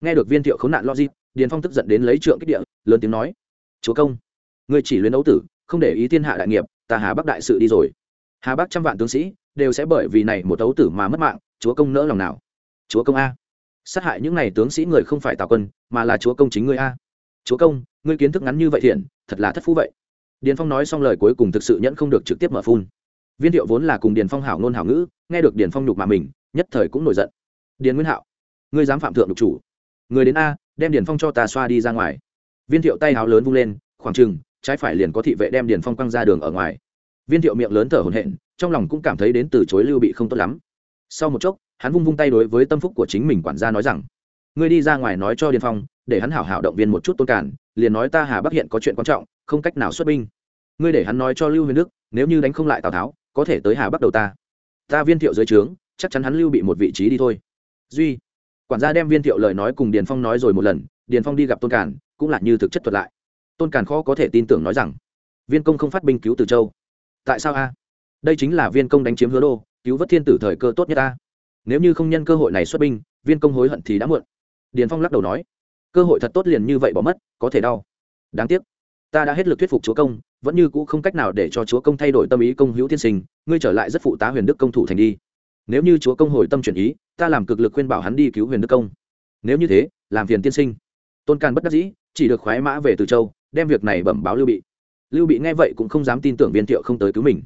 A: Nghe được viên thiệu khốn nạn logic điền phong tức giận đến lấy trượng kích địa, lớn tiếng nói, chúa công người chỉ luyến ấu tử, không để ý thiên hạ đại nghiệp, ta hà bắc đại sự đi rồi. Hà bắc trăm vạn tướng sĩ, đều sẽ bởi vì này một ấu tử mà mất mạng, chúa công nỡ lòng nào? Chúa công a, sát hại những n à y tướng sĩ người không phải tào quân, mà là chúa công chính ngươi a. Chúa công, ngươi kiến thức ngắn như vậy thiện, thật là thất phú vậy. Điền phong nói xong lời cuối cùng thực sự nhẫn không được trực tiếp mở phun. Viên thiệu vốn là cùng điền phong hảo ngôn hảo ngữ, nghe được điền phong nhục mà mình, nhất thời cũng nổi giận. Điền nguyên hạo, ngươi dám phạm thượng đục chủ. Người đến a đem điền phong cho ta xoa đi ra ngoài. Viên thiệu tay háo lớn vung lên, khoảng trừng trái phải liền có thị vệ đem điền phong quăng ra đường ở ngoài. Viên thiệu miệng lớn thở hổn hển, trong lòng cũng cảm thấy đến từ chối lưu bị không tốt lắm. Sau một chốc, hắn vung vung tay đối với tâm phúc của chính mình quản gia nói rằng, ngươi đi ra ngoài nói cho điền phong, để hắn hảo hảo động viên một chút tôn cản, liền nói ta hà bắc hiện có chuyện quan trọng, không cách nào xuất binh. Ngươi để hắn nói cho lưu huyền đức, nếu như đánh không lại tào tháo, có thể tới hà bắc đầu ta. Ta viên thiệu dưới trướng, chắc chắn hắn lưu bị một vị trí đi thôi. Duy quản gia đem viên thiệu lời nói cùng điền phong nói rồi một lần, điền phong đi gặp tôn cản cũng là như thực chất thuật lại. tôn cản khó có thể tin tưởng nói rằng, viên công không phát binh cứu từ châu. tại sao a? đây chính là viên công đánh chiếm hứa đô, cứu vớt thiên tử thời cơ tốt nhất ta nếu như không nhân cơ hội này xuất binh, viên công hối hận thì đã muộn. điền phong lắc đầu nói, cơ hội thật tốt liền như vậy bỏ mất, có thể đau. đáng tiếc, ta đã hết lực thuyết phục chúa công, vẫn như cũ không cách nào để cho chúa công thay đổi tâm ý công hữu tiên sinh, ngươi trở lại rất phụ tá huyền đức công thủ thành đi nếu như chúa công hồi tâm chuyển ý, ta làm cực lực khuyên bảo hắn đi cứu huyền đức công. Nếu như thế, làm phiền tiên sinh. Tôn càn bất đắc dĩ, chỉ được khoái mã về từ châu, đem việc này bẩm báo lưu bị. Lưu bị nghe vậy cũng không dám tin tưởng viên thiệu không tới cứu mình.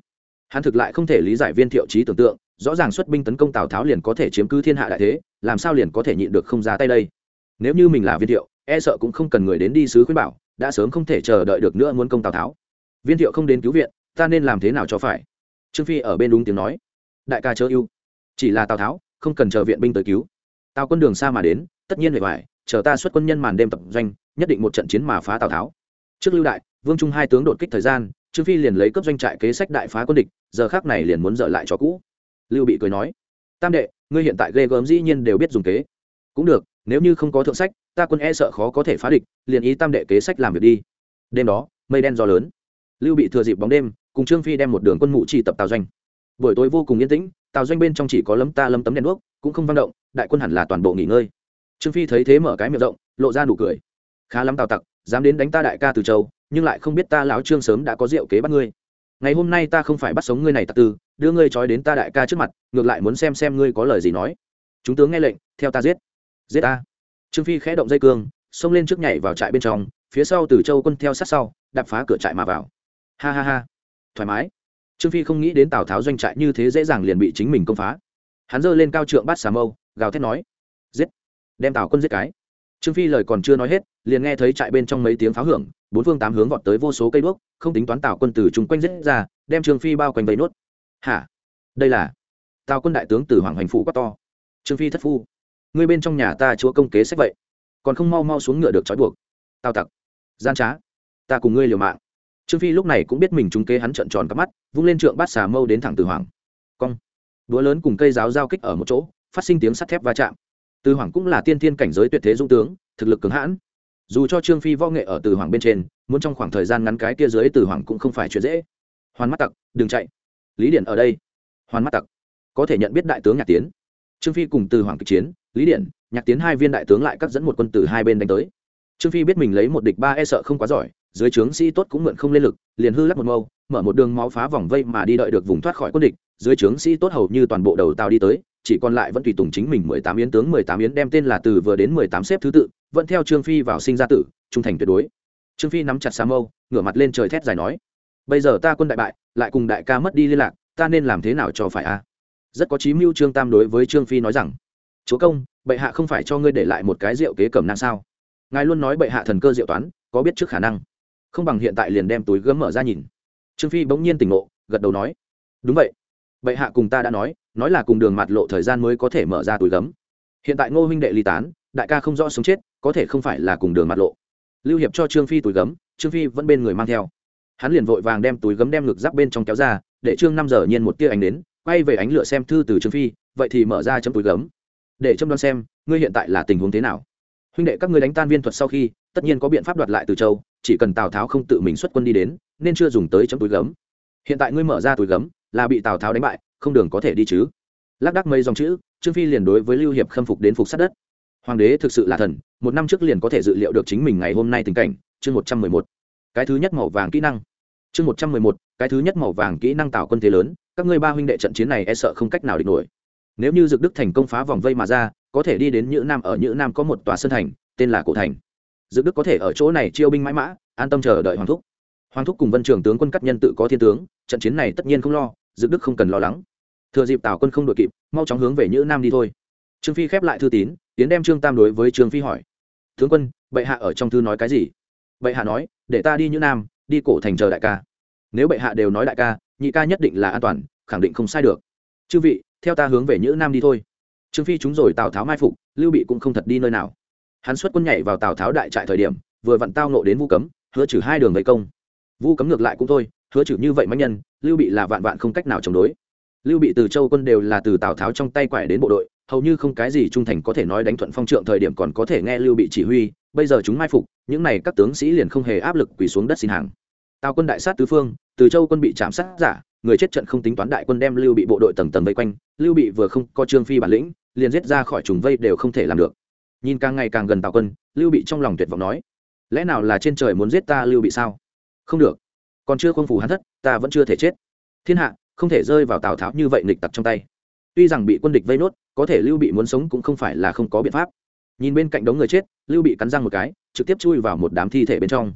A: Hắn thực lại không thể lý giải viên thiệu trí tưởng tượng, rõ ràng xuất binh tấn công tào tháo liền có thể chiếm cứ thiên hạ đại thế, làm sao liền có thể nhịn được không ra tay đây? Nếu như mình là viên thiệu e sợ cũng không cần người đến đi sứ khuyên bảo, đã sớm không thể chờ đợi được nữa muốn công tào tháo. Viên thiệu không đến cứu viện, ta nên làm thế nào cho phải? Trương phi ở bên đúng tiếng nói. Đại ca chớ ưu chỉ là tào tháo, không cần chờ viện binh tới cứu. Tào quân đường xa mà đến, tất nhiên phải phải chờ ta xuất quân nhân màn đêm tập doanh, nhất định một trận chiến mà phá tào tháo. Trước lưu đại, vương trung hai tướng đột kích thời gian, trương phi liền lấy cấp doanh trại kế sách đại phá quân địch, giờ khác này liền muốn dở lại cho cũ. Lưu bị cười nói, tam đệ, ngươi hiện tại ghê gớm dĩ nhiên đều biết dùng kế. Cũng được, nếu như không có thượng sách, ta quân e sợ khó có thể phá địch, liền ý tam đệ kế sách làm việc đi. Đêm đó, mây đen gió lớn. Lưu bị thừa dịp bóng đêm, cùng trương phi đem một đường quân mụ chỉ tập tào doanh buổi tối vô cùng yên tĩnh tàu doanh bên trong chỉ có lấm ta lấm tấm đèn đuốc, cũng không vang động, đại quân hẳn là toàn bộ nghỉ ngơi. Trương phi thấy thế mở cái miệng rộng, lộ ra nụ cười. Khá lắm tào tặc, dám đến đánh ta đại ca từ châu, nhưng lại không biết ta lão trương sớm đã có rượu kế bắt ngươi. Ngày hôm nay ta không phải bắt sống ngươi này tặc tư đưa ngươi trói đến ta đại ca trước mặt, ngược lại muốn xem xem ngươi có lời gì nói. Chúng tướng nghe lệnh, theo ta giết. Giết ta. Trương phi khẽ động dây cương, xông lên trước nhảy vào trại bên trong, phía sau từ châu quân theo sát sau, đạp phá cửa trại mà vào. Ha ha ha. Thoải mái trương phi không nghĩ đến tào tháo doanh trại như thế dễ dàng liền bị chính mình công phá. Hắn giơ lên cao trượng bát xà mâu, gào thét nói, giết! Đem tào quân giết cái! Trương phi lời còn chưa nói hết, liền nghe thấy trại bên trong mấy tiếng pháo hưởng, bốn phương tám hướng vọt tới vô số cây đuốc, không tính toán tào quân từ chung quanh giết ra, đem trương phi bao quanh vây nốt. Hả? Đây là? Tào quân đại tướng từ hoàng hoành phủ quát to. Trương phi thất phu, ngươi bên trong nhà ta chúa công kế sách vậy, còn không mau mau xuống ngựa được trói buộc. Tào tặc, gian trá, ta cùng ngươi liều mạng trương phi lúc này cũng biết mình trúng kế hắn trợn tròn cắp mắt, vung lên trượng bát xà mâu đến thẳng từ hoàng. Cong. Đũa lớn cùng cây giáo giao kích ở một chỗ, phát sinh tiếng sắt thép va chạm. Từ hoàng cũng là tiên thiên cảnh giới tuyệt thế dũng tướng, thực lực cứng hãn. Dù cho trương phi võ nghệ ở từ hoàng bên trên, muốn trong khoảng thời gian ngắn cái kia dưới từ hoàng cũng không phải chuyện dễ. Hoàn mắt tặc, đừng chạy. Lý điện ở đây. Hoàn mắt tặc. Có thể nhận biết đại tướng nhạc tiến. Trương phi cùng từ hoàng kịch chiến, lý điện nhạc tiến hai viên đại tướng lại cắt dẫn một quân từ hai bên đánh tới. Trương phi biết mình lấy một địch ba e sợ không quá giỏi dưới trướng sĩ tốt cũng mượn không lên lực, liền hư lắc một mâu, mở một đường máu phá vòng vây mà đi đợi được vùng thoát khỏi quân địch, dưới trướng sĩ tốt hầu như toàn bộ đầu tàu đi tới, chỉ còn lại vẫn tùy tùng chính mình mười tám yến tướng, mười tám yến đem tên là từ vừa đến mười tám xếp thứ tự, vẫn theo trương phi vào sinh ra tử, trung thành tuyệt đối. Trương phi nắm chặt sa mâu, ngửa mặt lên trời thét dài nói, bây giờ ta quân đại bại, lại cùng đại ca mất đi liên lạc, ta nên làm thế nào cho phải a? Rất có chí mưu trương tam đối với trương phi nói rằng, chúa công, bệ hạ không phải cho ngươi để lại một cái rượu kế cầm năng sao? Ngài luôn nói bệ hạ thần cơ diệu toán, có biết trước khả năng không bằng hiện tại liền đem túi gấm mở ra nhìn. Trương phi bỗng nhiên tỉnh ngộ, gật đầu nói, đúng vậy. Bệ hạ cùng ta đã nói nói là cùng đường mặt lộ thời gian mới có thể mở ra túi gấm. Hiện tại ngô huynh đệ ly tán, đại ca không rõ sống chết, có thể không phải là cùng đường mặt lộ. Lưu hiệp cho trương phi túi gấm, trương phi vẫn bên người mang theo. Hắn liền vội vàng đem túi gấm đem ngực giáp bên trong kéo ra, để trương năm giờ nhiên một tia ánh đến, quay về ánh lửa xem thư từ trương phi, vậy thì mở ra chấm túi gấm. Để châm đoan xem, ngươi hiện tại là tình huống thế nào? Huynh đệ các ngươi đánh tan viên thuật sau khi tất nhiên có biện pháp đoạt lại từ châu, chỉ cần tào tháo không tự mình xuất quân đi đến, nên chưa dùng tới chấm túi gấm. Hiện tại ngươi mở ra túi gấm, là bị tào tháo đánh bại, không đường có thể đi chứ. Lác đác mấy dòng chữ, trương phi liền đối với lưu hiệp khâm phục đến phục sát đất. Hoàng đế thực sự là thần, một năm trước liền có thể dự liệu được chính mình ngày hôm nay tình cảnh, chương một trăm mười một. Cái thứ nhất màu vàng kỹ năng. Chương một trăm mười một, cái thứ nhất màu vàng kỹ năng tạo quân thế lớn, các ngươi ba huynh đệ trận chiến này e sợ không cách nào địch nổi. Nếu như dực đức thành công phá vòng vây mà ra, có thể đi đến nhữ nam, ở nhữ nam có một tòa sơn thành, tên là cổ thành dực đức có thể ở chỗ này chiêu binh mãi mã, an tâm chờ đợi hoàng thúc. Hoàng thúc cùng vân trường tướng quân cắt nhân tự có thiên tướng, trận chiến này tất nhiên không lo dực đức không cần lo lắng. Thừa dịp tào quân không đội kịp, mau chóng hướng về nhữ nam đi thôi. Trương phi khép lại thư tín, tiến đem trương tam đối với trương phi hỏi. Tướng quân, bệ hạ ở trong thư nói cái gì? Bệ hạ nói, để ta đi nhữ nam, đi cổ thành chờ đại ca. Nếu bệ hạ đều nói đại ca, nhị ca nhất định là an toàn, khẳng định không sai được. Chư vị, theo ta hướng về nhữ nam đi thôi. Trương phi chúng rồi tào tháo mai phục, lưu bị cũng không thật đi nơi nào hắn xuất quân nhảy vào tào tháo đại trại thời điểm, vừa vặn tao nộ đến vu cấm, hứa trừ hai đường vây công. Vu cấm ngược lại cũng thôi, hứa trừ như vậy mạnh nhân, lưu bị là vạn vạn không cách nào chống đối. Lưu bị từ châu quân đều là từ tào tháo trong tay quải đến bộ đội, hầu như không cái gì trung thành có thể nói đánh thuận phong trượng thời điểm còn có thể nghe lưu bị chỉ huy, bây giờ chúng mai phục, những này các tướng sĩ liền không hề áp lực quỳ xuống đất xin hàng. Tào quân đại sát tứ phương, từ châu quân bị chạm sát giả, người chết trận không tính toán đại quân đem lưu bị bộ đội tầng tầng vây quanh, lưu bị vừa không có trương phi bản lĩnh, liền giết ra khỏi trùng vây đều không thể làm được nhìn càng ngày càng gần tào quân, lưu bị trong lòng tuyệt vọng nói, lẽ nào là trên trời muốn giết ta lưu bị sao? Không được, còn chưa không phủ hắn thất, ta vẫn chưa thể chết. Thiên hạ, không thể rơi vào tào tháo như vậy nghịch tặc trong tay. Tuy rằng bị quân địch vây nốt, có thể lưu bị muốn sống cũng không phải là không có biện pháp. Nhìn bên cạnh đống người chết, lưu bị cắn răng một cái, trực tiếp chui vào một đám thi thể bên trong.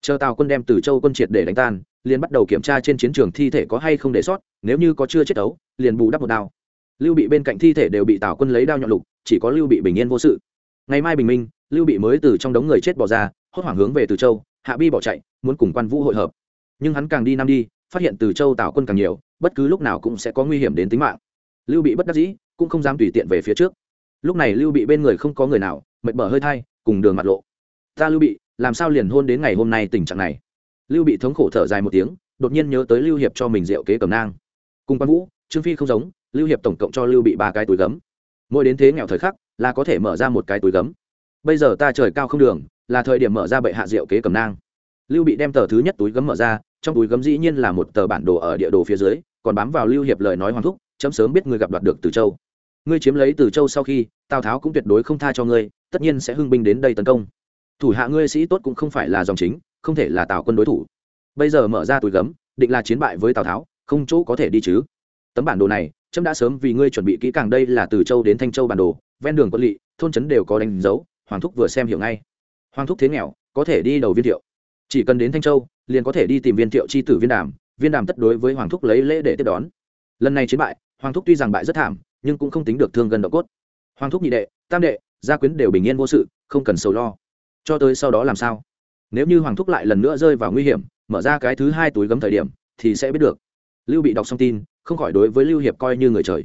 A: Chờ tào quân đem từ châu quân triệt để đánh tan, liền bắt đầu kiểm tra trên chiến trường thi thể có hay không để sót, nếu như có chưa chết đấu, liền bù đắp một đao. Lưu bị bên cạnh thi thể đều bị tào quân lấy đao nhọn lục, chỉ có lưu bị bình yên vô sự ngày mai bình minh, lưu bị mới từ trong đống người chết bỏ ra, hốt hoảng hướng về từ châu, hạ bi bỏ chạy, muốn cùng quan vũ hội hợp. Nhưng hắn càng đi nam đi, phát hiện từ châu tào quân càng nhiều, bất cứ lúc nào cũng sẽ có nguy hiểm đến tính mạng. Lưu bị bất đắc dĩ, cũng không dám tùy tiện về phía trước. Lúc này lưu bị bên người không có người nào, mệt mở hơi thai, cùng đường mặt lộ. Ta lưu bị, làm sao liền hôn đến ngày hôm nay tình trạng này? Lưu bị thống khổ thở dài một tiếng, đột nhiên nhớ tới lưu hiệp cho mình rượu kế cầm nang. Cùng quan vũ, trương phi không giống, lưu hiệp tổng cộng cho lưu bị ba cái túi gấm. Mỗi đến thế nghèo thời khắc là có thể mở ra một cái túi gấm. Bây giờ ta trời cao không đường, là thời điểm mở ra bệ hạ rượu kế cầm nang. Lưu bị đem tờ thứ nhất túi gấm mở ra, trong túi gấm dĩ nhiên là một tờ bản đồ ở địa đồ phía dưới, còn bám vào lưu hiệp lời nói hoàng thúc, chấm sớm biết ngươi gặp đoạt được từ châu. Ngươi chiếm lấy từ châu sau khi, tào tháo cũng tuyệt đối không tha cho ngươi, tất nhiên sẽ hưng binh đến đây tấn công. Thủ hạ ngươi sĩ tốt cũng không phải là dòng chính, không thể là tào quân đối thủ. Bây giờ mở ra túi gấm, định là chiến bại với tào tháo, không chỗ có thể đi chứ. Tấm bản đồ này trâm đã sớm vì ngươi chuẩn bị kỹ càng đây là từ châu đến thanh châu bản đồ, ven đường quân lỵ, thôn trấn đều có đánh dấu, hoàng thúc vừa xem hiểu ngay. Hoàng thúc thế nghèo, có thể đi đầu viên thiệu. Chỉ cần đến thanh châu, liền có thể đi tìm viên thiệu c h i tử viên đàm viên đàm tất đối với hoàng thúc lấy lễ để tiếp đón. Lần này chiến bại, hoàng thúc tuy rằng bại rất thảm, nhưng cũng không tính được thương gần độ cốt. Hoàng thúc nhị đệ, tam đệ, gia quyến đều bình yên vô sự, không cần sầu lo. Cho tới sau đó làm sao? Nếu như hoàng thúc lại lần nữa rơi vào nguy hiểm, mở ra cái thứ hai túi gấm thời điểm, thì sẽ biết được. Lưu bị đọc xong tin không khỏi đối với lưu hiệp coi như người trời.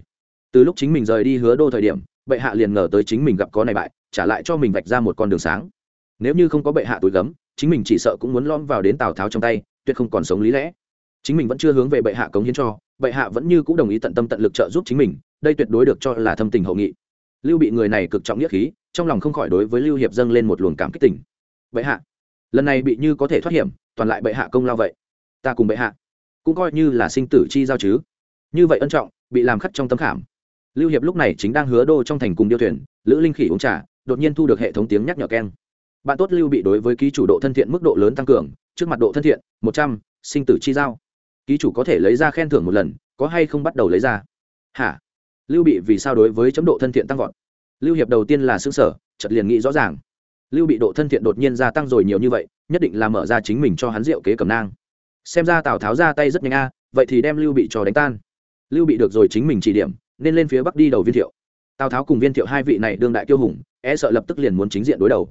A: Từ lúc chính mình rời đi hứa đô thời điểm, bệ hạ liền ngờ tới chính mình gặp có này bại, trả lại cho mình vạch ra một con đường sáng. Nếu như không có bệ hạ túi gấm, chính mình chỉ sợ cũng muốn lom vào đến tào tháo trong tay, tuyệt không còn sống lý lẽ. Chính mình vẫn chưa hướng về bệ hạ cống hiến cho, bệ hạ vẫn như cũng đồng ý tận tâm tận lực trợ giúp chính mình, đây tuyệt đối được cho là thâm tình hậu nghị. Lưu bị người này cực trọng nghĩa khí, trong lòng không khỏi đối với lưu hiệp dâng lên một luồng cảm kích tình. Bệ hạ, lần này bị như có thể thoát hiểm, toàn lại bệ hạ công lao vậy. Ta cùng bệ hạ cũng coi như là sinh tử chi giao chứ như vậy ân trọng, bị làm khắc trong tấm khảm. Lưu hiệp lúc này chính đang hứa đô trong thành cùng điêu thuyền, lữ linh khỉ uống trà, đột nhiên thu được hệ thống tiếng nhắc nhở keng. Bạn tốt lưu bị đối với ký chủ độ thân thiện mức độ lớn tăng cường, trước mặt độ thân thiện, một trăm, sinh tử chi giao. Ký chủ có thể lấy ra khen thưởng một lần, có hay không bắt đầu lấy ra? Hả? Lưu bị vì sao đối với chấm độ thân thiện tăng vọt? Lưu hiệp đầu tiên là xương sở chật liền nghĩ rõ ràng. Lưu bị độ thân thiện đột nhiên gia tăng rồi nhiều như vậy, nhất định là mở ra chính mình cho hắn rượu kế cầm nang. Xem ra tào tháo ra tay rất nhanh a, vậy thì đem lưu bị cho đánh tan lưu bị được rồi chính mình chỉ điểm, nên lên phía bắc đi đầu viên thiệu. Tào tháo cùng viên thiệu hai vị này đương đại kiêu hùng e sợ lập tức liền muốn chính diện đối đầu.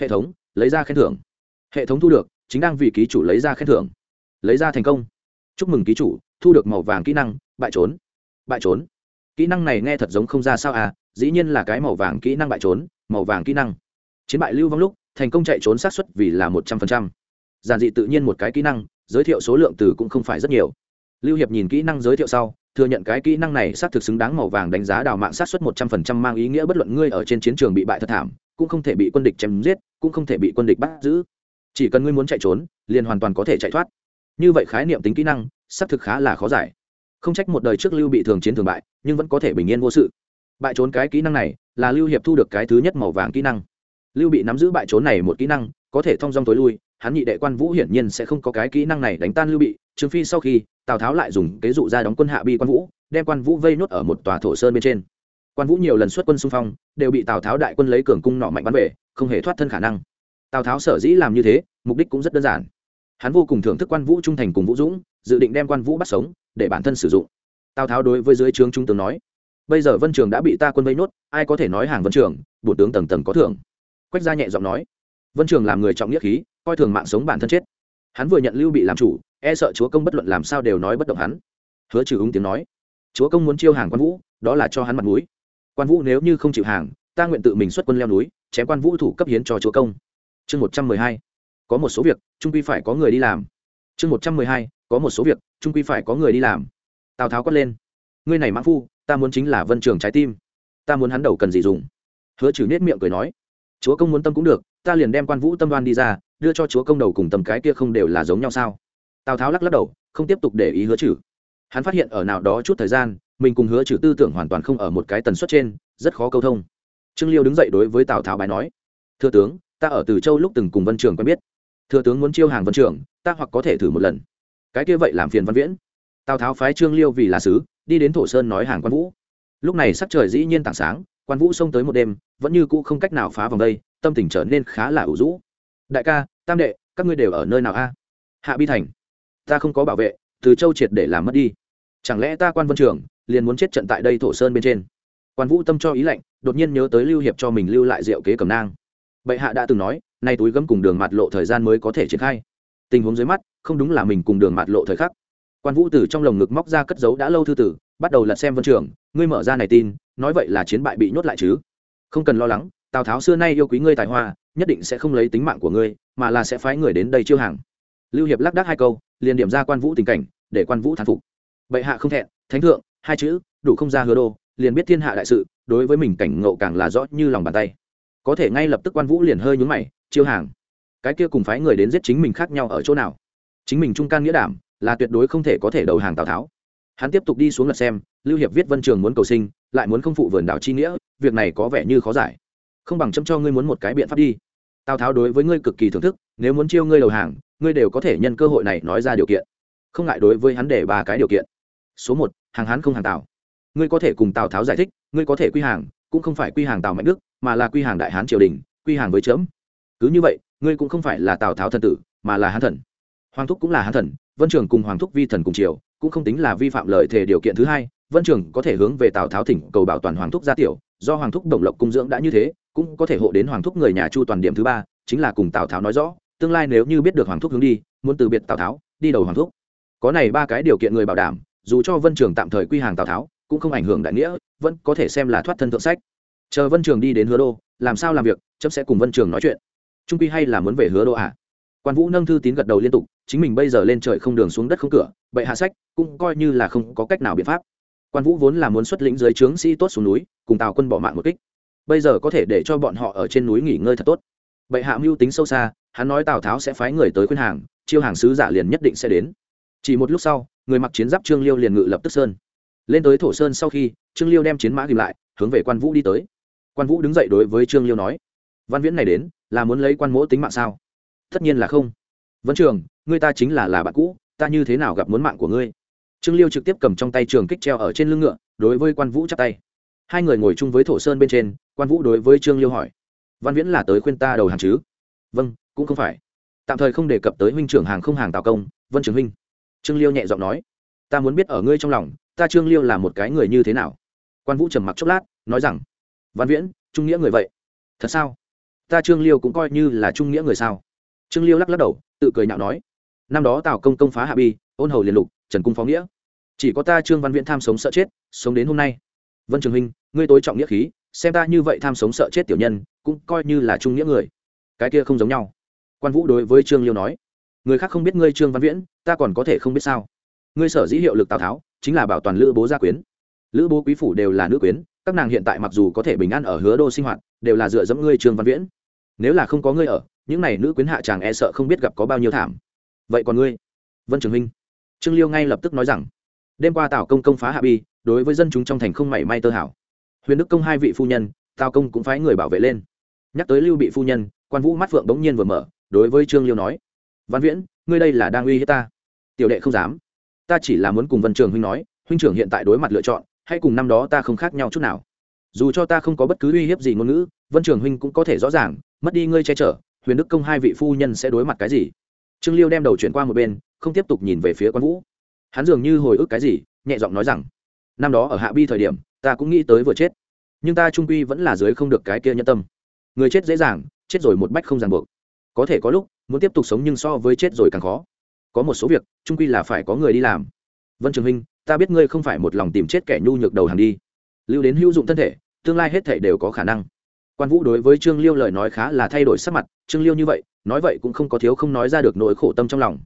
A: Hệ thống, lấy ra khen thưởng. Hệ thống thu được, chính đang vì ký chủ lấy ra khen thưởng. Lấy ra thành công. Chúc mừng ký chủ, thu được màu vàng kỹ năng, bại trốn. Bại trốn. Kỹ năng này nghe thật giống không ra sao à dĩ nhiên là cái màu vàng kỹ năng bại trốn, màu vàng kỹ năng. Chiến bại lưu vong lúc, thành công chạy trốn xác suất vì là một trăm phần trăm. Giản dị tự nhiên một cái kỹ năng, giới thiệu số lượng từ cũng không phải rất nhiều. Lưu hiệp nhìn kỹ năng giới thiệu sau thừa nhận cái kỹ năng này xác thực xứng đáng màu vàng đánh giá đào mạng sát xuất một trăm phần trăm mang ý nghĩa bất luận ngươi ở trên chiến trường bị bại thật thảm, cũng không thể bị quân địch chém giết, cũng không thể bị quân địch bắt giữ. Chỉ cần ngươi muốn chạy trốn, liền hoàn toàn có thể chạy thoát. Như vậy khái niệm tính kỹ năng, xác thực khá là khó giải. Không trách một đời trước lưu bị thường chiến thường bại, nhưng vẫn có thể bình yên vô sự. Bại trốn cái kỹ năng này, là lưu hiệp thu được cái thứ nhất màu vàng kỹ năng. Lưu bị nắm giữ bại trốn này một kỹ năng, có thể thông dong tối lui hắn nhị đệ quan vũ hiển nhiên sẽ không có cái kỹ năng này đánh tan lưu bị trương phi sau khi, tào tháo lại dùng kế dụ ra đóng quân hạ bi quan vũ, đem quan vũ vây nốt ở một tòa thổ sơn bên trên. Quan vũ nhiều lần xuất quân xung phong, đều bị tào tháo đại quân lấy cường cung nọ mạnh bắn về, không hề thoát thân khả năng. Tào tháo sở dĩ làm như thế, mục đích cũng rất đơn giản. Hắn vô cùng thưởng thức quan vũ trung thành cùng vũ dũng, dự định đem quan vũ bắt sống, để bản thân sử dụng. Tào tháo đối với dưới trướng trung tướng nói, bây giờ vân trường đã bị ta quân vây nốt, ai có thể nói hàng vân trường bổ tướng tầng tầng có thưởng. Quách gia nhẹ giọng nói, vân trường làm người trọng nghĩa khí coi thường mạng sống bản thân chết. Hắn vừa nhận lưu bị làm chủ e sợ chúa công bất luận làm sao đều nói bất động hắn. Hứa trừ ứng tiếng nói, chúa công muốn chiêu hàng quan vũ, đó là cho hắn mặt mũi. Quan vũ nếu như không chịu hàng, ta nguyện tự mình xuất quân leo núi, chém quan vũ thủ cấp hiến cho chúa công. Chương một trăm mười hai, có một số việc, trung quy phải có người đi làm. Chương một trăm mười hai, có một số việc, trung quy phải có người đi làm. Tào tháo quát lên, ngươi này mãn phu, ta muốn chính là vân trường trái tim. Ta muốn hắn đầu cần gì dùng? Hứa trừ nết miệng cười nói, chúa công muốn tâm cũng được, ta liền đem quan vũ tâm đoan đi ra đưa cho chúa công đầu cùng tầm cái kia không đều là giống nhau sao? Tào tháo lắc lắc đầu, không tiếp tục để ý hứa trừ. Hắn phát hiện ở nào đó chút thời gian, mình cùng hứa trừ tư tưởng hoàn toàn không ở một cái tần suất trên, rất khó câu thông. Trương liêu đứng dậy đối với tào tháo bài nói, thưa tướng, ta ở từ châu lúc từng cùng vân trường quen biết. Thưa tướng muốn chiêu hàng vân trường, ta hoặc có thể thử một lần. Cái kia vậy làm phiền văn viễn. Tào tháo phái trương liêu vì là sứ, đi đến thổ sơn nói hàng quan vũ. Lúc này sắc trời dĩ nhiên tảng sáng, quan vũ xông tới một đêm, vẫn như cũ không cách nào phá vòng đây, tâm tình trở nên khá là ủ rũ đại ca, tam đệ, các ngươi đều ở nơi nào a? Hạ bi thành. Ta không có bảo vệ, từ châu triệt để làm mất đi. Chẳng lẽ ta quan vân trường, liền muốn chết trận tại đây thổ sơn bên trên? Quan vũ tâm cho ý lạnh, đột nhiên nhớ tới lưu hiệp cho mình lưu lại rượu kế cầm nang. Bệ hạ đã từng nói, nay túi gấm cùng đường mạt lộ thời gian mới có thể triển khai. Tình huống dưới mắt, không đúng là mình cùng đường mạt lộ thời khắc. Quan vũ từ trong lồng ngực móc ra cất giấu đã lâu thư tử, bắt đầu lật xem vân trường, ngươi mở ra này tin, nói vậy là chiến bại bị nhốt lại chứ? Không cần lo lắng, tào tháo xưa nay yêu quý ngươi tài hoa nhất định sẽ không lấy tính mạng của ngươi, mà là sẽ phái người đến đây chiêu hàng. Lưu hiệp lắc đắc hai câu, liền điểm ra quan vũ tình cảnh, để quan vũ thán phục. Bệ hạ không thẹn, thánh thượng, hai chữ, đủ không ra hứa đô, liền biết thiên hạ đại sự, đối với mình cảnh ngộ càng là rõ như lòng bàn tay. Có thể ngay lập tức quan vũ liền hơi nhúng mày, chiêu hàng. Cái kia cùng phái người đến giết chính mình khác nhau ở chỗ nào? Chính mình trung can nghĩa đảm, là tuyệt đối không thể có thể đầu hàng tào tháo. Hắn tiếp tục đi xuống lật xem, lưu hiệp viết vân trường muốn cầu sinh, lại muốn không phụ vườn đảo chi nghĩa, việc này có vẻ như khó giải không bằng châm cho ngươi muốn một cái biện pháp đi. Tào tháo đối với ngươi cực kỳ thưởng thức, nếu muốn chiêu ngươi đầu hàng, ngươi đều có thể nhân cơ hội này nói ra điều kiện. Không ngại đối với hắn để ba cái điều kiện. Số một, hàng hán không hàng tào. Ngươi có thể cùng tào tháo giải thích, ngươi có thể quy hàng, cũng không phải quy hàng tào mạnh đức, mà là quy hàng đại hán triều đình, quy hàng với chớm cứ như vậy, ngươi cũng không phải là tào tháo thần tử, mà là hán thần. Hoàng thúc cũng là hán thần, vân trường cùng hoàng thúc vi thần cùng triều, cũng không tính là vi phạm lời thề điều kiện thứ hai, vân trường có thể hướng về tào tháo thỉnh cầu bảo toàn hoàng thúc gia tiểu, do hoàng thúc đồng lộc cung dưỡng đã như thế cũng có thể hộ đến hoàng thúc người nhà chu toàn điểm thứ ba, chính là cùng tào tháo nói rõ, tương lai nếu như biết được hoàng thúc hướng đi, muốn từ biệt tào tháo, đi đầu hoàng thúc. Có này ba cái điều kiện người bảo đảm, dù cho vân trường tạm thời quy hàng tào tháo, cũng không ảnh hưởng đại nghĩa, vẫn có thể xem là thoát thân thượng sách. Chờ vân trường đi đến hứa đô, làm sao làm việc chấp sẽ cùng vân trường nói chuyện. Trung quy hay là muốn về hứa đô à? Quan vũ nâng thư tín gật đầu liên tục, chính mình bây giờ lên trời không đường xuống đất không cửa bậy hạ sách, cũng coi như là không có cách nào biện pháp. Quan vũ vốn là muốn xuất lĩnh dưới trướng sĩ tốt xuống núi, cùng tào quân bỏ mạng một kích bây giờ có thể để cho bọn họ ở trên núi nghỉ ngơi thật tốt. Bệ hạ mưu tính sâu xa, hắn nói tào tháo sẽ phái người tới khuyên hàng, chiêu hàng sứ giả liền nhất định sẽ đến. Chỉ một lúc sau, người mặc chiến giáp trương liêu liền ngự lập tức sơn. Lên tới thổ sơn sau khi, trương liêu đem chiến mã tìm lại, hướng về quan vũ đi tới. Quan vũ đứng dậy đối với trương liêu nói, văn viễn này đến, là muốn lấy quan mỗ tính mạng sao? Tất nhiên là không. Vẫn trường, ngươi ta chính là là bạn cũ, ta như thế nào gặp muốn mạng của ngươi? Trương liêu trực tiếp cầm trong tay trường kích treo ở trên lưng ngựa, đối với quan vũ chắp tay hai người ngồi chung với thổ sơn bên trên, quan vũ đối với trương liêu hỏi. Văn viễn là tới khuyên ta đầu hàng chứ? Vâng cũng không phải. Tạm thời không đề cập tới huynh trưởng hàng không hàng tào công, vân trường huynh. Trương liêu nhẹ giọng nói. Ta muốn biết ở ngươi trong lòng, ta trương liêu là một cái người như thế nào? Quan vũ trầm mặc chốc lát, nói rằng. Văn viễn, trung nghĩa người vậy. Thật sao? Ta trương liêu cũng coi như là trung nghĩa người sao? Trương liêu lắc lắc đầu, tự cười nhạo nói. Năm đó tào công công phá hạ bi, ôn hầu liền lục, trần cung phó nghĩa. Chỉ có ta trương văn viễn tham sống sợ chết, sống đến hôm nay. Vân trường huynh ngươi tối trọng nghĩa khí, xem ta như vậy tham sống sợ chết tiểu nhân, cũng coi như là trung nghĩa người. Cái kia không giống nhau. Quan vũ đối với trương liêu nói, người khác không biết ngươi trương văn viễn, ta còn có thể không biết sao. Ngươi sở dĩ hiệu lực tào tháo, chính là bảo toàn lữ bố gia quyến. Lữ bố quý phủ đều là nữ quyến, các nàng hiện tại mặc dù có thể bình an ở hứa đô sinh hoạt, đều là dựa dẫm ngươi trương văn viễn. Nếu là không có ngươi ở, những n à y nữ quyến hạ chàng e sợ không biết gặp có bao nhiêu thảm. Vậy còn ngươi? Vân trường huynh trương liêu ngay lập tức nói rằng, đêm qua tào công công phá hạ bi, đối với dân chúng trong thành không mảy may tơ hảo huyền đức công hai vị phu nhân, tào công cũng phái người bảo vệ lên. Nhắc tới lưu bị phu nhân, quan vũ mắt phượng bỗng nhiên vừa mở, đối với trương liêu nói, văn viễn, ngươi đây là đang uy hiếp ta. Tiểu đệ không dám. Ta chỉ là muốn cùng vân trường huynh nói, huynh trưởng hiện tại đối mặt lựa chọn, hay cùng năm đó ta không khác nhau chút nào. Dù cho ta không có bất cứ uy hiếp gì ngôn ngữ, vân trường huynh cũng có thể rõ ràng, mất đi ngươi che chở, huyền đức công hai vị phu nhân sẽ đối mặt cái gì? Trương liêu đem đầu chuyển qua một bên, không tiếp tục nhìn về phía quan vũ. Hắn dường như hồi ức cái gì, nhẹ giọng nói rằng, năm đó ở hạ bi thời điểm ta cũng nghĩ tới vừa chết. Nhưng ta trung quy vẫn là dưới không được cái kia nhân tâm. Người chết dễ dàng, chết rồi một bách không ràng buộc. Có thể có lúc, muốn tiếp tục sống nhưng so với chết rồi càng khó. Có một số việc, trung quy là phải có người đi làm. Vân trường huynh ta biết ngươi không phải một lòng tìm chết kẻ nhu nhược đầu hàng đi. Lưu đến hữu dụng thân thể, tương lai hết thể đều có khả năng. Quan vũ đối với trương liêu lời nói khá là thay đổi sắc mặt, trương liêu như vậy, nói vậy cũng không có thiếu không nói ra được nỗi khổ tâm trong lòng.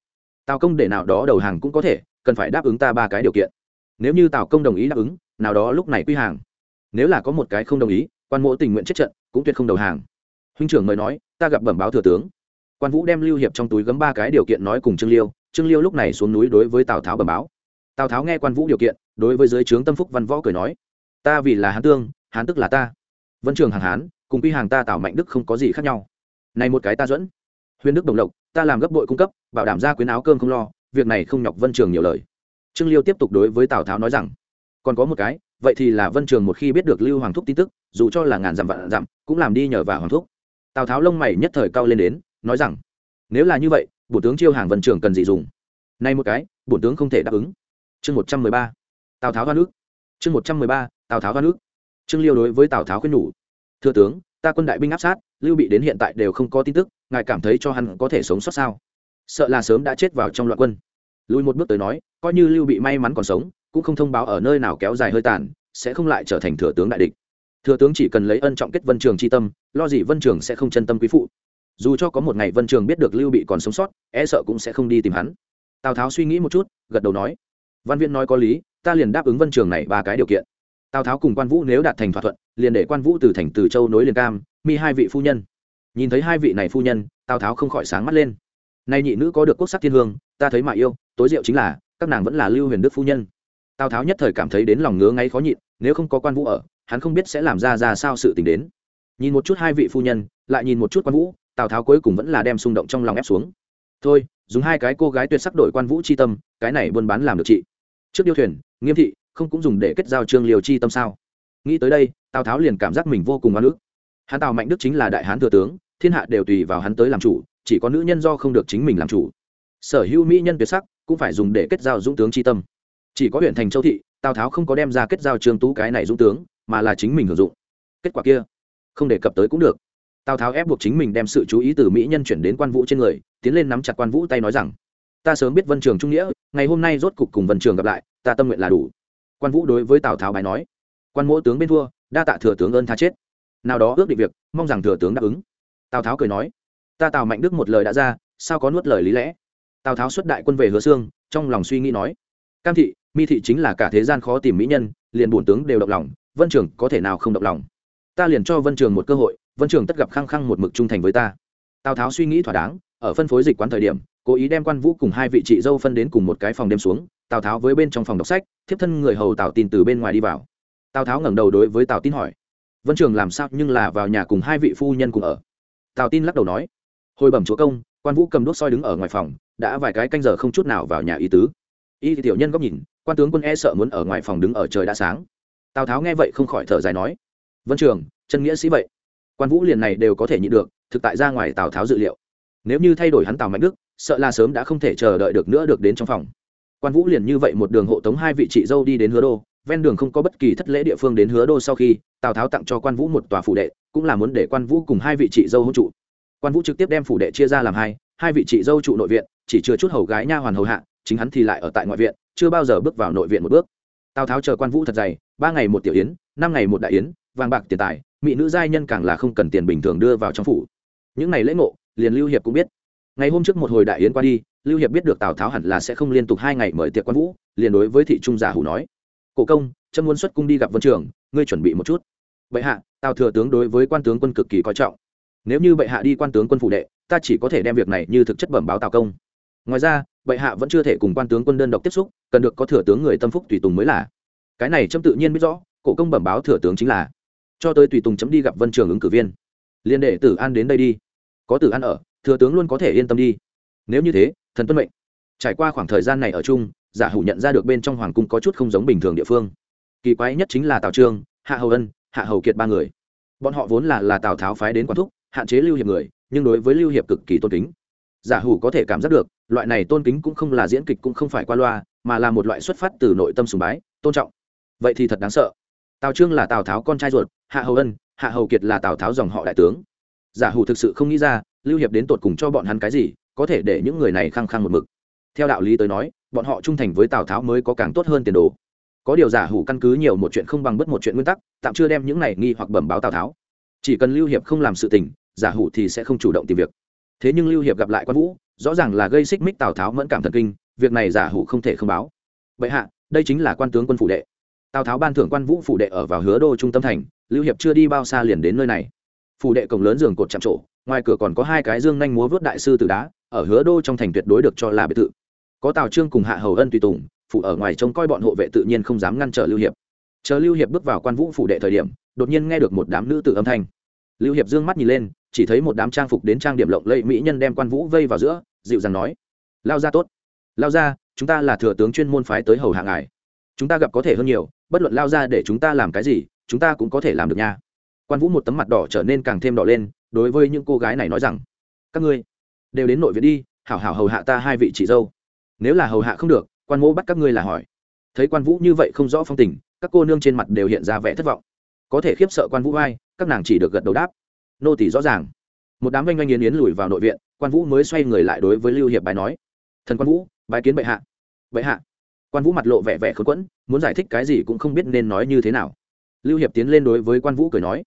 A: Tào công để nào đó đầu hàng cũng có thể, cần phải đáp ứng ta ba cái điều kiện. Nếu như tào công đồng ý đáp ứng nào đó lúc này quy hàng. Nếu là có một cái không đồng ý, quan mỗ tình nguyện chết trận, cũng tuyệt không đầu hàng. Huynh trưởng mời nói, ta gặp bẩm báo thừa tướng. Quan vũ đem lưu hiệp trong túi gấm ba cái điều kiện nói cùng trương liêu trương liêu lúc này xuống núi đối với tào tháo bẩm báo. Tào tháo nghe quan vũ điều kiện, đối với dưới trướng tâm phúc văn võ cười nói, ta vì là hán tương, hán tức là ta. Vân trường hàng hán, cùng quy hàng ta tào mạnh đức không có gì khác nhau. Này một cái ta dẫn. Huyền đức đồng lộc, ta làm gấp bội cung cấp, bảo đảm ra quyến áo cơm không lo, việc này không nhọc vân trường nhiều lời. Trương liêu tiếp tục đối với tào tháo nói rằng còn có một cái, vậy thì là vân trường một khi biết được lưu hoàng thúc tin tức, dù cho là ngàn dặm vạn dặm, cũng làm đi nhờ vào hoàng thúc. Tào tháo lông mày nhất thời cao lên đến, nói rằng, nếu là như vậy, bổ tướng chiêu hàng vân trường cần gì dùng? Nay một cái, bổ tướng không thể đáp ứng. Chương một trăm mười ba, tào tháo hoa nước chương một trăm mười ba, tào tháo hoa nước trương liêu đối với tào tháo khuyên nhủ, thưa tướng, ta quân đại binh áp sát, lưu bị đến hiện tại đều không có tin tức, ngài cảm thấy cho hắn có thể sống sót sao? Sợ là sớm đã chết vào trong loạn quân. Lùi một bước tới nói, coi như lưu bị may mắn còn sống cũng không thông báo ở nơi nào kéo dài hơi tàn, sẽ không lại trở thành thừa tướng đại địch. Thừa tướng chỉ cần lấy ân trọng kết vân trường c tâm, lo gì vân trường sẽ không chân tâm quý phụ. Dù cho có một ngày vân trường biết được lưu bị còn sống sót e sợ cũng sẽ không đi tìm hắn. Tào tháo suy nghĩ một chút, gật đầu nói, văn viễn nói có lý, ta liền đáp ứng vân trường này ba cái điều kiện. Tào tháo cùng quan vũ nếu đạt thành thỏa thuận, liền để quan vũ từ thành từ châu nối liền cam, mi hai vị phu nhân. Nhìn thấy hai vị này phu nhân, tào tháo không khỏi sáng mắt lên. Nay nhị nữ có được quốc sắc thiên hương, ta thấy mà yêu, tối diệu chính là, các nàng vẫn là lưu huyền đức phu nhân tào tháo nhất thời cảm thấy đến lòng ngứa ngáy khó nhịn, nếu không có quan vũ ở, hắn không biết sẽ làm ra ra sao sự tình đến. Nhìn một chút hai vị phu nhân, lại nhìn một chút quan vũ, tào tháo cuối cùng vẫn là đem xung động trong lòng ép xuống. Thôi, dùng hai cái cô gái tuyệt sắc đổi quan vũ chi tâm, cái này buôn bán làm được chị. Trước điêu thuyền, nghiêm thị, không cũng dùng để kết giao trương liều chi tâm sao? Nghĩ tới đây, tào tháo liền cảm giác mình vô cùng oan ức. Hắn tào mạnh đức chính là đại hán thừa tướng, thiên hạ đều tùy vào hắn tới làm chủ, chỉ có nữ nhân do không được chính mình làm chủ. Sở hữu mỹ nhân tuyệt sắc cũng phải dùng để kết giao dũng tướng chi tâm chỉ có huyện thành châu thị, tào tháo không có đem ra kết giao trương tú cái này dũng tướng, mà là chính mình hưởng dụng. Kết quả kia, không đề cập tới cũng được. Tào tháo ép buộc chính mình đem sự chú ý từ mỹ nhân chuyển đến quan vũ trên người, tiến lên nắm chặt quan vũ tay nói rằng, ta sớm biết vân trường trung nghĩa, ngày hôm nay rốt cục cùng vân trường gặp lại, ta tâm nguyện là đủ. Quan vũ đối với tào tháo bài nói, quan mỗ tướng bên thua, đa tạ thừa tướng ơn tha chết. Nào đó ước định việc, mong rằng thừa tướng đáp ứng. Tào tháo cười nói, ta tào mạnh đức một lời đã ra, sao có nuốt lời lý lẽ? Tào tháo xuất đại quân về hứa xương trong lòng suy nghĩ nói, cam thị mi thị chính là cả thế gian khó tìm mỹ nhân, liền bổn tướng đều động lòng, vân trường có thể nào không động lòng? Ta liền cho vân trường một cơ hội, vân trường tất gặp khăng khăng một mực trung thành với ta. Tào tháo suy nghĩ thỏa đáng, ở phân phối dịch quán thời điểm, cố ý đem quan vũ cùng hai vị chị dâu phân đến cùng một cái phòng đêm xuống, tào tháo với bên trong phòng đọc sách, thiếp thân người hầu tào tin từ bên ngoài đi vào. Tào tháo ngẩng đầu đối với tào tin hỏi, vân trường làm sao nhưng là vào nhà cùng hai vị phu nhân cùng ở? Tào tin lắc đầu nói, hồi bẩm chúa công, quan vũ cầm đốt soi đứng ở ngoài phòng, đã vài cái canh giờ không chút nào vào nhà ý tứ. Y tiểu nhân góc nhìn quan tướng quân e sợ muốn ở ngoài phòng đứng ở trời đã sáng. Tào tháo nghe vậy không khỏi thở dài nói, vân trường, chân nghĩa sĩ vậy. Quan vũ liền này đều có thể nhịn được, thực tại ra ngoài tào tháo dự liệu. Nếu như thay đổi hắn tào mạnh đức, sợ là sớm đã không thể chờ đợi được nữa được đến trong phòng. Quan vũ liền như vậy một đường hộ tống hai vị chị dâu đi đến hứa đô, ven đường không có bất kỳ thất lễ địa phương đến hứa đô sau khi, tào tháo tặng cho quan vũ một tòa phủ đệ, cũng là muốn để quan vũ cùng hai vị chị dâu hôn trụ. Quan vũ trực tiếp đem phủ đệ chia ra làm hai hai vị chị dâu trụ nội viện, chỉ chưa chút hầu gái nha hoàn hầu hạ chính hắn thì lại ở tại ngoại viện, chưa bao giờ bước vào nội viện một bước. Tào tháo chờ quan vũ thật dày, ba ngày một tiểu yến, năm ngày một đại yến, vàng bạc tiền tài, mỹ nữ giai nhân càng là không cần tiền bình thường đưa vào trong phủ. Những ngày lễ ngộ, liền lưu hiệp cũng biết. Ngày hôm trước một hồi đại yến qua đi, lưu hiệp biết được tào tháo hẳn là sẽ không liên tục hai ngày mời tiệc quan vũ, liền đối với thị trung giả hủ nói, cổ công trâm muốn xuất cung đi gặp vân trường, ngươi chuẩn bị một chút. Bệ hạ, tào thừa tướng đối với quan tướng quân cực kỳ coi trọng. Nếu như bệ hạ đi quan tướng quân phủ đệ, ta chỉ có thể đem việc này như thực chất bẩm báo tào công. Ngoài ra bệ hạ vẫn chưa thể cùng quan tướng quân đơn độc tiếp xúc, cần được có thừa tướng người tâm phúc tùy tùng mới là. Cái này trâm tự nhiên biết rõ, cổ công bẩm báo thừa tướng chính là. Cho tới tùy tùng chấm đi gặp vân trường ứng cử viên. Liên đệ tử an đến đây đi. Có tử an ở, thừa tướng luôn có thể yên tâm đi. Nếu như thế, thần tuân mệnh. Trải qua khoảng thời gian này ở chung, giả hủ nhận ra được bên trong hoàng cung có chút không giống bình thường địa phương. Kỳ quái nhất chính là tào trương, hạ hầu ân, hạ hầu kiệt ba người. Bọn họ vốn là là tào tháo phái đến quản thúc, hạn chế lưu hiệp người, nhưng đối với lưu hiệp cực kỳ tôn kính giả hủ có thể cảm giác được, loại này tôn kính cũng không là diễn kịch cũng không phải qua loa, mà là một loại xuất phát từ nội tâm sùng bái, tôn trọng. Vậy thì thật đáng sợ. Tào trương là tào tháo con trai ruột, hạ hầu ân, hạ hầu kiệt là tào tháo dòng họ đại tướng. Giả hủ thực sự không nghĩ ra, lưu hiệp đến tột cùng cho bọn hắn cái gì, có thể để những người này khăng khăng một mực. Theo đạo lý tới nói, bọn họ trung thành với tào tháo mới có càng tốt hơn tiền đồ. Có điều giả hủ căn cứ nhiều một chuyện không bằng bất một chuyện nguyên tắc, tạm chưa đem những này nghi hoặc bẩm báo tào tháo. Chỉ cần lưu hiệp không làm sự tình, giả hủ thì sẽ không chủ động tìm việc thế nhưng lưu hiệp gặp lại quan vũ, rõ ràng là gây xích mích tào tháo mẫn cảm thần kinh, việc này giả hủ không thể không báo. Vậy hạ, đây chính là quan tướng quân phủ đệ. Tào tháo ban thưởng quan vũ phủ đệ ở vào hứa đô trung tâm thành, lưu hiệp chưa đi bao xa liền đến nơi này. Phủ đệ cổng lớn giường cột chạm trổ, ngoài cửa còn có hai cái dương nhanh múa vớt đại sư từ đá, ở hứa đô trong thành tuyệt đối được cho là biệt thự. Có tào trương cùng hạ hầu ân tùy tùng phụ ở ngoài trông coi bọn hộ vệ tự nhiên không dám ngăn trở lưu hiệp. Chờ lưu hiệp bước vào quan vũ phủ đệ thời điểm, đột nhiên nghe được một đám nữ tử âm thanh. Lưu hiệp dương mắt nhìn lên chỉ thấy một đám trang phục đến trang điểm lộng lẫy mỹ nhân đem quan vũ vây vào giữa, dịu dàng nói, lao ra tốt. Lao ra chúng ta là thừa tướng chuyên môn phái tới hầu hạ ngài. Chúng ta gặp có thể hơn nhiều, bất luận lao ra để chúng ta làm cái gì, chúng ta cũng có thể làm được nha. Quan vũ một tấm mặt đỏ trở nên càng thêm đỏ lên, đối với những cô gái này nói rằng, các ngươi đều đến nội viện đi, hảo hảo hầu hạ ta hai vị chị dâu. Nếu là hầu hạ không được, quan mỗ bắt các ngươi là hỏi. Thấy quan vũ như vậy không rõ phong tình, các cô nương trên mặt đều hiện ra vẻ thất vọng. Có thể khiếp sợ quan vũ ai các nàng chỉ được gật đầu đáp nô tỷ rõ ràng. Một đám oanh oanh yến yến lùi vào nội viện, quan vũ mới xoay người lại đối với lưu hiệp bài nói, thần quan vũ bài kiến bệ hạ. Bệ hạ? Quan vũ mặt lộ vẻ vẻ khớn quẫn, muốn giải thích cái gì cũng không biết nên nói như thế nào. Lưu hiệp tiến lên đối với quan vũ cười nói,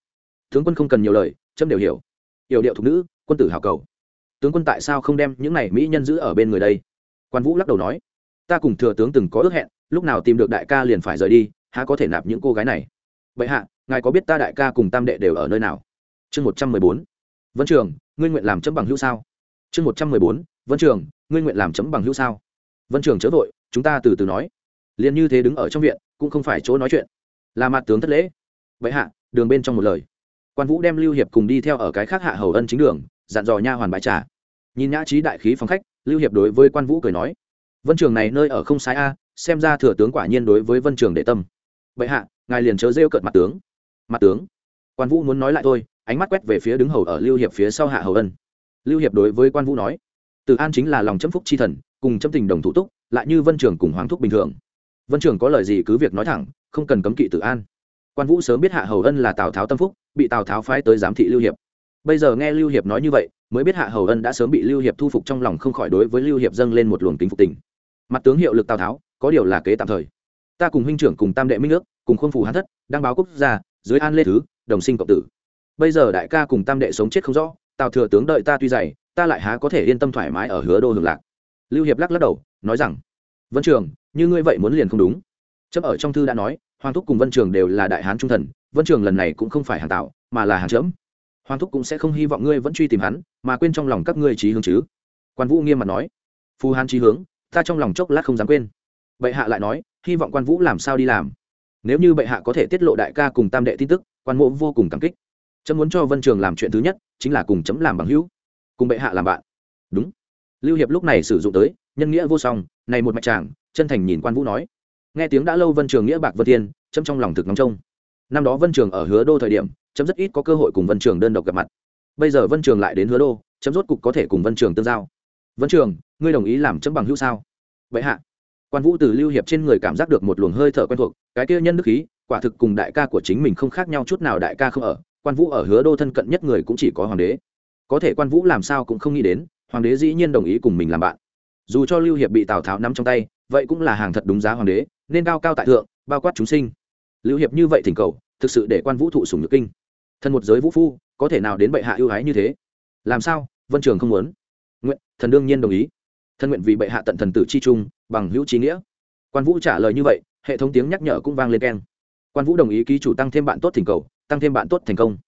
A: tướng quân không cần nhiều lời trâm đều hiểu. Yểu điệu thục nữ, quân tử hào cầu. Tướng quân tại sao không đem những này mỹ nhân giữ ở bên người đây? Quan vũ lắc đầu nói, ta cùng thừa tướng từng có ước hẹn, lúc nào tìm được đại ca liền phải rời đi, há có thể nạp những cô gái này? Bệ hạ, ngài có biết ta đại ca cùng tam đệ đều ở nơi nào? Chương một trăm mười bốn. Vân trường, ngươi nguyện làm chấm bằng hữu sao? Chương một trăm mười bốn, vân trường, ngươi nguyện làm chấm bằng hữu sao? Vân trường chớ vội, chúng ta từ từ nói. Liền như thế đứng ở trong viện, cũng không phải chỗ nói chuyện. Là mặt tướng thất lễ. Vậy hạ, đường bên trong một lời. Quan vũ đem lưu hiệp cùng đi theo ở cái khác hạ hầu ân chính đường, dặn dò nha hoàn bài trà. Nhìn nhã trí đại khí phong khách, lưu hiệp đối với quan vũ cười nói, vân trường này nơi ở không sai a, xem ra thừa tướng quả nhiên đối với vân trường đệ tâm. Bệ hạ, ngài liền chớ rêu cợt mặt tướng. Mặt tướng? Quan vũ muốn nói lại thôi ánh mắt quét về phía đứng hầu ở lưu hiệp phía sau hạ hầu ân. Lưu hiệp đối với quan vũ nói, từ an chính là lòng chấm phúc chi thần, cùng chấm tình đồng thủ túc, lại như vân trường cùng hoàng thúc bình thường. Vân trường có lời gì cứ việc nói thẳng, không cần cấm kỵ Từ an. Quan vũ sớm biết hạ hầu ân là tào tháo tâm phúc, bị tào tháo phái tới giám thị lưu hiệp. Bây giờ nghe lưu hiệp nói như vậy, mới biết hạ hầu ân đã sớm bị lưu hiệp thu phục trong lòng không khỏi đối với lưu hiệp dâng lên một luồng kính phục tình. Mặt tướng hiệu lực tào tháo, có điều là kế tạm thời. Ta cùng huynh trưởng cùng tam đệ minh nước cùng khuôn phủ hán thất, đăng báo quốc gia, dưới an lê thứ, đồng sinh cộng tử bây giờ đại ca cùng tam đệ sống chết không rõ, tào thừa tướng đợi ta tuy dày, ta lại há có thể yên tâm thoải mái ở hứa đô hưởng lạc. Lưu hiệp lắc lắc đầu, nói rằng, vân trường, như ngươi vậy muốn liền không đúng. Chấp ở trong thư đã nói, hoàng thúc cùng vân trường đều là đại hán trung thần, vân trường lần này cũng không phải hàng tạo, mà là hàng chấm. Hoàng thúc cũng sẽ không hy vọng ngươi vẫn truy tìm hắn, mà quên trong lòng các ngươi trí hướng chứ. Quan vũ nghiêm mặt nói, phù hán trí hướng, ta trong lòng chốc lát không dám quên. Bệ hạ lại nói, hy vọng quan vũ làm sao đi làm. Nếu như bệ hạ có thể tiết lộ đại ca cùng tam đệ tin tức, quan mộ vô cùng cảm kích chấm muốn cho vân trường làm chuyện thứ nhất chính là cùng chấm làm bằng hữu, cùng bệ hạ làm bạn. Đúng. Lưu hiệp lúc này sử dụng tới, nhân nghĩa vô song, này một mạch chàng, chân thành nhìn quan vũ nói. Nghe tiếng đã lâu vân trường nghĩa bạc vân thiên, chấm trong lòng thực nóng trông. Năm đó vân trường ở hứa đô thời điểm, chấm rất ít có cơ hội cùng vân trường đơn độc gặp mặt. Bây giờ vân trường lại đến hứa đô, chấm rốt cục có thể cùng vân trường tương giao. Vân trường, ngươi đồng ý làm chấm bằng hữu sao? Vậy hạ. Quan vũ từ lưu hiệp trên người cảm giác được một luồng hơi thở quen thuộc, cái kia nhân đức khí, quả thực cùng đại ca của chính mình không khác nhau chút nào đại ca không ở quan vũ ở hứa đô thân cận nhất người cũng chỉ có hoàng đế. Có thể quan vũ làm sao cũng không nghĩ đến, hoàng đế dĩ nhiên đồng ý cùng mình làm bạn. Dù cho lưu hiệp bị tào tháo nắm trong tay, vậy cũng là hàng thật đúng giá hoàng đế, nên cao cao tại thượng, bao quát chúng sinh. Lưu hiệp như vậy thỉnh cầu, thực sự để quan vũ thụ sùng nhược kinh. Thân một giới vũ phu, có thể nào đến bệ hạ ưu ái như thế? Làm sao? Vân trường không muốn. Nguyện, thần đương nhiên đồng ý. Thân nguyện vì bệ hạ tận thần tử chi trung, bằng hữu trí nghĩa. Quan vũ trả lời như vậy, hệ thống tiếng nhắc nhở cũng vang lên keng. Quan vũ đồng ý ký chủ tăng thêm bạn tốt thỉnh cầu tăng thêm bạn tốt thành công.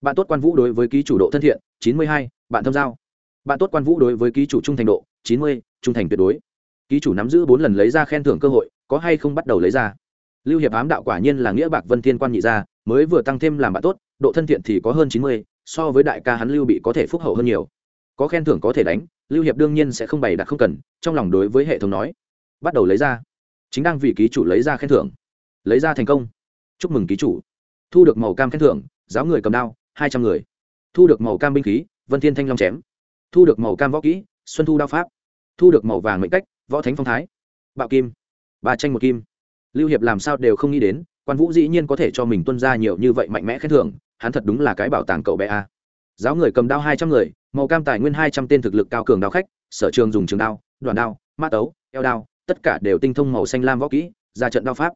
A: Bạn tốt quan vũ đối với ký chủ độ thân thiện, chín mươi hai, bạn thâm giao. Bạn tốt quan vũ đối với ký chủ trung thành độ, chín mươi, trung thành tuyệt đối. Ký chủ nắm giữ bốn lần lấy ra khen thưởng cơ hội, có hay không bắt đầu lấy ra? Lưu hiệp ám đạo quả nhiên là nghĩa bạc vân thiên quan nhị gia, mới vừa tăng thêm làm bạn tốt, độ thân thiện thì có hơn chín mươi, so với đại ca hắn lưu bị có thể phúc hậu hơn nhiều. Có khen thưởng có thể đánh, lưu hiệp đương nhiên sẽ không bày đặt không cần, trong lòng đối với hệ thống nói. Bắt đầu lấy ra. Chính đang vì ký chủ lấy ra khen thưởng. Lấy ra thành công. Chúc mừng ký chủ thu được màu cam khen thưởng, giáo người cầm đao, hai trăm người. Thu được màu cam binh khí, vân thiên thanh long chém. Thu được màu cam võ kỹ, xuân thu đao pháp. Thu được màu vàng mệnh cách, võ thánh phong thái. Bạo kim. Ba tranh một kim. Lưu hiệp làm sao đều không nghĩ đến, quan vũ dĩ nhiên có thể cho mình tuân ra nhiều như vậy mạnh mẽ khen thưởng, hắn thật đúng là cái bảo tàng cậu bé a. Giáo người cầm đao hai trăm người, màu cam tài nguyên hai trăm tên thực lực cao cường đao khách, sở trường dùng trường đao đoàn đao, mã tấu, eo đao, tất cả đều tinh thông màu xanh lam võ kỹ, ra trận đao pháp.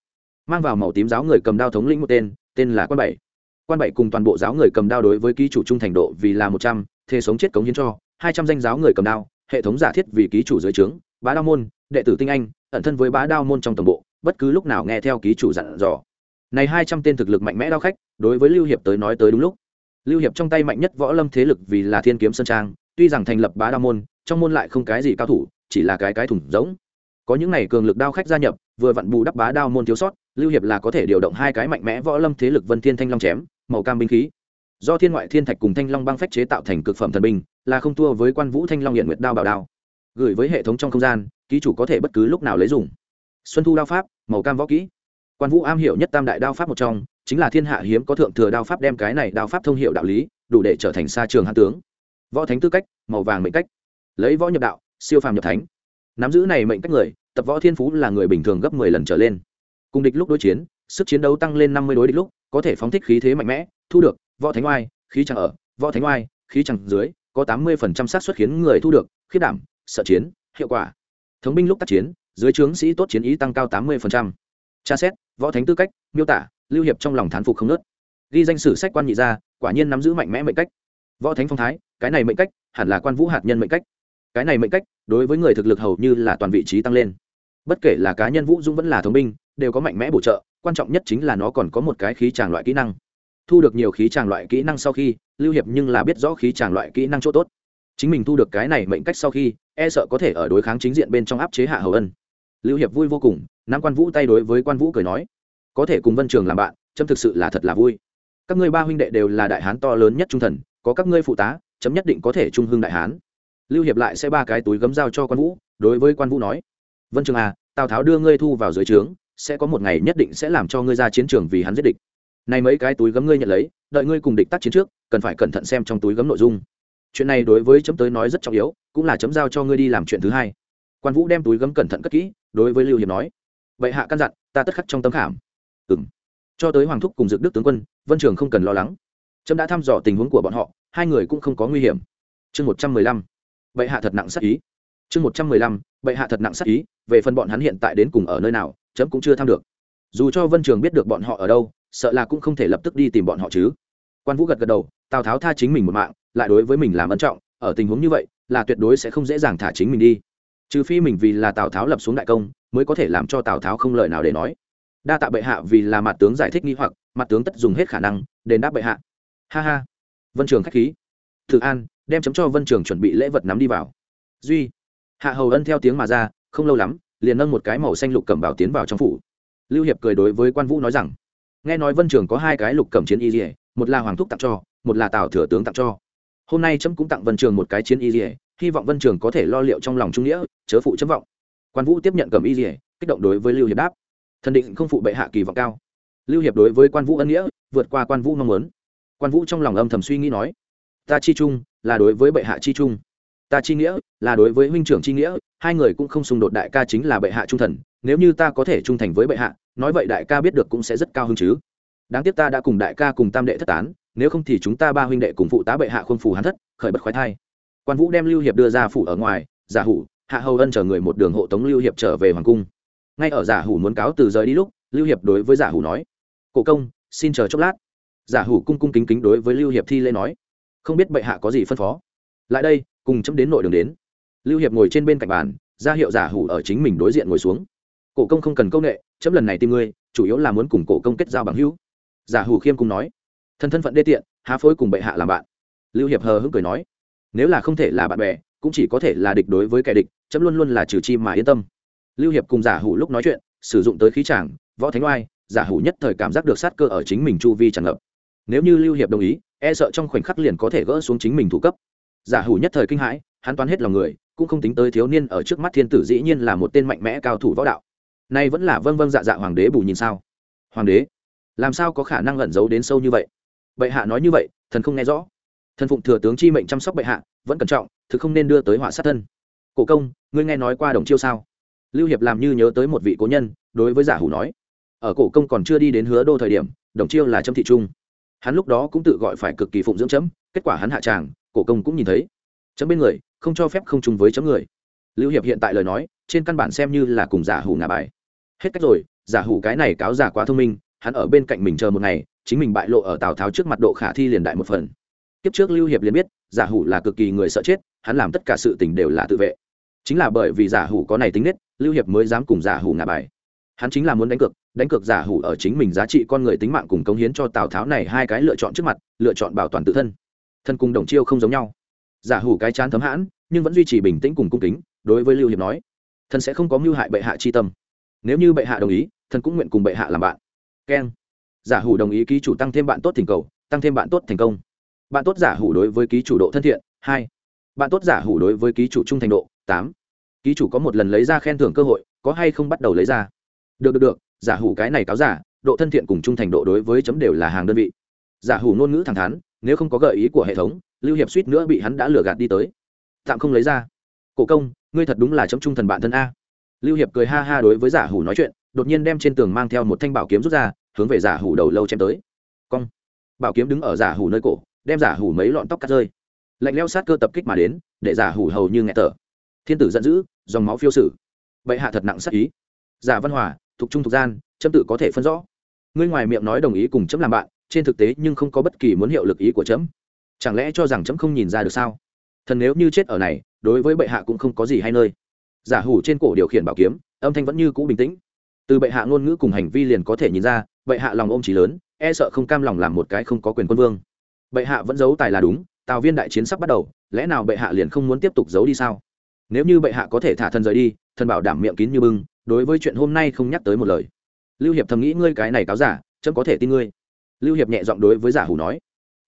A: Mang vào màu tím giáo người cầm đao thống lĩnh một tên tên là quan bảy. Quan bảy cùng toàn bộ giáo người cầm đao đối với ký chủ trung thành độ vì là một trăm thế sống chết cống hiến cho, hai trăm danh giáo người cầm đao, hệ thống giả thiết vì ký chủ dưới trướng, bá đao môn, đệ tử tinh anh, ẩn thân với bá đao môn trong tổng bộ, bất cứ lúc nào nghe theo ký chủ dặn dò. Này hai trăm tên thực lực mạnh mẽ đao khách, đối với lưu hiệp tới nói tới đúng lúc. Lưu hiệp trong tay mạnh nhất võ lâm thế lực vì là thiên kiếm sơn trang, tuy rằng thành lập bá đao môn, trong môn lại không cái gì cao thủ, chỉ là cái cái thủng rỗng. Có những này cường lực đao khách gia nhập vừa vặn bù đắp bá đao môn thiếu sót, lưu hiệp là có thể điều động hai cái mạnh mẽ võ lâm thế lực vân thiên thanh long chém, màu cam binh khí. Do thiên ngoại thiên thạch cùng thanh long băng phách chế tạo thành cực phẩm thần binh, là không thua với quan vũ thanh long hiện nguyệt đao bảo đao. Gửi với hệ thống trong không gian, ký chủ có thể bất cứ lúc nào lấy dùng. Xuân thu đao pháp, màu cam võ kỹ. Quan vũ am hiểu nhất tam đại đao pháp một trong, chính là thiên hạ hiếm có thượng thừa đao pháp đem cái này đao pháp thông hiệu đạo lý, đủ để trở thành xa trường hạ tướng. Võ thánh tư cách, màu vàng mệnh cách. Lấy võ nhập đạo, siêu phàm nhập thánh. Nắm giữ này mệnh cách người tập võ thiên phú là người bình thường gấp mười lần trở lên. Cùng địch lúc đối chiến, sức chiến đấu tăng lên năm mươi đối địch lúc, có thể phóng thích khí thế mạnh mẽ, thu được, võ thánh oai, khí chẳng ở, võ thánh oai, khí chẳng dưới, có tám mươi phần trăm xác suất khiến người thu được, khiết đảm, sợ chiến, hiệu quả. Thống binh lúc tác chiến, dưới trướng sĩ tốt chiến ý tăng cao tám mươi phần trăm. Tra xét, võ thánh tư cách, miêu tả, lưu hiệp trong lòng thán phục không nớt. Ghi danh sử sách quan nhị ra quả nhiên nắm giữ mạnh mẽ mệnh cách. Võ thánh phong thái, cái này mệnh cách, hẳn là quan vũ hạt nhân mệnh cách. Cái này mệnh cách, đối với người thực lực hầu như là toàn vị trí tăng lên bất kể là cá nhân vũ dũng vẫn là thông minh, đều có mạnh mẽ bổ trợ quan trọng nhất chính là nó còn có một cái khí tràng loại kỹ năng. Thu được nhiều khí tràng loại kỹ năng sau khi lưu hiệp nhưng là biết rõ khí tràng loại kỹ năng chỗ tốt. Chính mình thu được cái này mệnh cách sau khi e sợ có thể ở đối kháng chính diện bên trong áp chế hạ hầu ân. Lưu hiệp vui vô cùng nam quan vũ tay đối với quan vũ cười nói có thể cùng vân trường làm bạn chấm thực sự là thật là vui. Các ngươi ba huynh đệ đều là đại hán to lớn nhất trung thần có các ngươi phụ tá chấm nhất định có thể trung hưng đại hán. Lưu hiệp lại sẽ ba cái túi gấm dao cho quan vũ đối với quan vũ nói vân trường à tào tháo đưa ngươi thu vào dưới trướng, sẽ có một ngày nhất định sẽ làm cho ngươi ra chiến trường vì hắn giết địch. Này mấy cái túi gấm ngươi nhận lấy, đợi ngươi cùng địch tác chiến trước, cần phải cẩn thận xem trong túi gấm nội dung. Chuyện này đối với chấm tới nói rất trọng yếu, cũng là chấm giao cho ngươi đi làm chuyện thứ hai. Quan vũ đem túi gấm cẩn thận cất kỹ, đối với lưu hiệp nói vậy hạ căn dặn, ta tất khắc trong tấm khảm. Ừ m cho tới hoàng thúc cùng dược đức tướng quân, vân trường không cần lo lắng. Trâm đã thăm dò tình huống của bọn họ, hai người cũng không có nguy hiểm. Chương một trăm mười lăm. Vậy hạ thật nặng sắc ý chương một trăm mười lăm, bệ hạ thật nặng sắc ý, về phần bọn hắn hiện tại đến cùng ở nơi nào, chấm cũng chưa thăm được. Dù cho vân trường biết được bọn họ ở đâu, sợ là cũng không thể lập tức đi tìm bọn họ chứ. Quan vũ gật gật đầu, tào tháo tha chính mình một mạng, lại đối với mình làm ân trọng, ở tình huống như vậy, là tuyệt đối sẽ không dễ dàng thả chính mình đi. Trừ phi mình vì là tào tháo lập xuống đại công, mới có thể làm cho tào tháo không lời nào để nói. Đa tạ bệ hạ vì là mặt tướng giải thích nghi hoặc, mặt tướng tất dùng hết khả năng, đền đáp bệ hạ. Ha ha. Vân trường k h á c h khí. Thử an, đem chấm cho vân trường chuẩn bị lễ vật nắm đi vào. Duy hạ hầu ân theo tiếng mà ra, không lâu lắm, liền nâng một cái màu xanh lục cẩm bảo tiến vào trong phủ. Lưu hiệp cười đối với quan vũ nói rằng, nghe nói vân trường có hai cái lục cẩm chiến y dỉa một là hoàng thúc tặng cho, một là tào thừa tướng tặng cho. Hôm nay trẫm cũng tặng vân trường một cái chiến y dỉa hy vọng vân trường có thể lo liệu trong lòng trung nghĩa, chớ phụ chấm vọng. Quan vũ tiếp nhận cầm y dỉa kích động đối với lưu hiệp đáp, thần định không phụ bệ hạ kỳ vọng cao. Lưu hiệp đối với quan vũ ân nghĩa, vượt qua quan vũ mong muốn. Quan vũ trong lòng âm thầm suy nghĩ nói, ta chi trung là đối với bệ hạ chi trung ta chi nghĩa, là đối với huynh trưởng chi nghĩa, hai người cũng không xung đột đại ca chính là bệ hạ trung thần, nếu như ta có thể trung thành với bệ hạ, nói vậy đại ca biết được cũng sẽ rất cao hơn chứ. Đáng tiếc ta đã cùng đại ca cùng tam đệ thất tán, nếu không thì chúng ta ba huynh đệ cùng phụ tá bệ hạ khuôn phù hắn thất, khởi bật khoái thai. Quan vũ đem lưu hiệp đưa ra phủ ở ngoài, giả hủ, hạ hầu ân chờ người một đường hộ tống lưu hiệp trở về hoàng cung. Ngay ở giả hủ muốn cáo từ rời đi lúc, lưu hiệp đối với giả hủ nói, cổ công, xin chờ chốc lát. Giả hủ cung cung kính kính đối với lưu hiệp thi lễ nói, không biết bệ hạ có gì phân phó. Lại đây cùng chấm đến nội đường đến. Lưu hiệp ngồi trên bên cạnh bàn, ra hiệu giả hủ ở chính mình đối diện ngồi xuống. Cổ công không cần công nghệ chấm lần này tìm ngươi, chủ yếu là muốn cùng cổ công kết giao bằng hữu. Giả hủ khiêm cùng nói, thân thân phận đê tiện, há phối cùng bệ hạ làm bạn. Lưu hiệp hờ hững cười nói, nếu là không thể là bạn bè, cũng chỉ có thể là địch đối với kẻ địch, chấm luôn luôn là trừ chi mà yên tâm. Lưu hiệp cùng giả hủ lúc nói chuyện, sử dụng tới khí tràng võ thánh oai, giả hủ nhất thời cảm giác được sát cơ ở chính mình chu vi tràn ngập. Nếu như lưu hiệp đồng ý e sợ trong khoảnh khắc liền có thể gỡ xuống chính mình thủ cấp giả hủ nhất thời kinh hãi, hắn toán hết lòng người, cũng không tính tới thiếu niên ở trước mắt thiên tử dĩ nhiên là một tên mạnh mẽ cao thủ võ đạo. Nay vẫn là vâng vâng dạ dạ hoàng đế bù nhìn sao? Hoàng đế, làm sao có khả năng lẩn giấu đến sâu như vậy? Bệ hạ nói như vậy, thần không nghe rõ. Thần phụng thừa tướng chi mệnh chăm sóc bệ hạ, vẫn cẩn trọng, thực không nên đưa tới họa sát thân. Cổ công, ngươi nghe nói qua đồng chiêu sao? Lưu hiệp làm như nhớ tới một vị cố nhân, đối với giả hủ nói. Ở cổ công còn chưa đi đến hứa đô thời điểm, đồng chiêu là trâm thị trung. Hắn lúc đó cũng tự gọi phải cực kỳ phụng dưỡng chấm, kết quả hắn hạ tràng cổ công cũng nhìn thấy. Chấm bên người, không cho phép không chung với chấm người. Lưu hiệp hiện tại lời nói, trên căn bản xem như là cùng giả hủ ngả bài. Hết cách rồi, giả hủ cái này cáo giả quá thông minh, hắn ở bên cạnh mình chờ một ngày, chính mình bại lộ ở tào tháo trước mặt độ khả thi liền đại một phần. Kiếp trước lưu hiệp liền biết, giả hủ là cực kỳ người sợ chết, hắn làm tất cả sự tình đều là tự vệ. Chính là bởi vì giả hủ có này tính nết, lưu hiệp mới dám cùng giả hủ ngả bài. Hắn chính là muốn đánh cược đánh cược giả hủ ở chính mình giá trị con người tính mạng cùng cống hiến cho tào tháo này hai cái lựa chọn trước mặt, lựa chọn bảo toàn tự thân thân cùng đồng chiêu không giống nhau. Giả hủ cái chán thấm hãn, nhưng vẫn duy trì bình tĩnh cùng cung kính, đối với lưu hiệp nói thân sẽ không có mưu hại bệ hạ chi tâm. Nếu như bệ hạ đồng ý thân cũng nguyện cùng bệ hạ làm bạn. Keng. Giả hủ đồng ý ký chủ tăng thêm bạn tốt thỉnh cầu, tăng thêm bạn tốt thành công. Bạn tốt giả hủ đối với ký chủ độ thân thiện, hai. Bạn tốt giả hủ đối với ký chủ trung thành độ, tám. Ký chủ có một lần lấy ra khen thưởng cơ hội, có hay không bắt đầu lấy ra? Được được được, giả hủ cái này cáo giả, độ thân thiện cùng trung thành độ đối với chấm đều là hàng đơn vị. Giả hủ ngôn ngữ thẳng thắn nếu không có gợi ý của hệ thống, lưu hiệp suýt nữa bị hắn đã lừa gạt đi tới. Tạm không lấy ra. Cổ công, ngươi thật đúng là chấm trung thần bạn thân a. Lưu hiệp cười ha ha đối với giả hủ nói chuyện, đột nhiên đem trên tường mang theo một thanh bảo kiếm rút ra, hướng về giả hủ đầu lâu chém tới. Cong. Bảo kiếm đứng ở giả hủ nơi cổ, đem giả hủ mấy lọn tóc cắt rơi. Lạnh leo sát cơ tập kích mà đến, để giả hủ hầu như nghẹt thở. thiên tử giận dữ, dòng máu phiêu sử. Bệ hạ thật nặng sát ý. Giả văn hòa, thuộc trung thuộc gian, chấm tự có thể phân rõ. Ngươi ngoài miệng nói đồng ý cùng chấm làm bạn trên thực tế nhưng không có bất kỳ muốn hiệu lực ý của chấm. Chẳng lẽ cho rằng chấm không nhìn ra được sao? Thần nếu như chết ở này, đối với bệ hạ cũng không có gì hay nơi. Giả hủ trên cổ điều khiển bảo kiếm, âm thanh vẫn như cũ bình tĩnh. Từ bệ hạ ngôn ngữ cùng hành vi liền có thể nhìn ra, bệ hạ lòng ôm trí lớn e sợ không cam lòng làm một cái không có quyền quân vương. Bệ hạ vẫn giấu tài là đúng, tào viên đại chiến sắp bắt đầu, lẽ nào bệ hạ liền không muốn tiếp tục giấu đi sao? Nếu như bệ hạ có thể thả thần rời đi, thần bảo đảm miệng kín như bưng, đối với chuyện hôm nay không nhắc tới một lời. Lưu hiệp thầm nghĩ ngươi cái này cáo giả, chấm có thể tin ngươi lưu hiệp nhẹ giọng đối với giả hủ nói,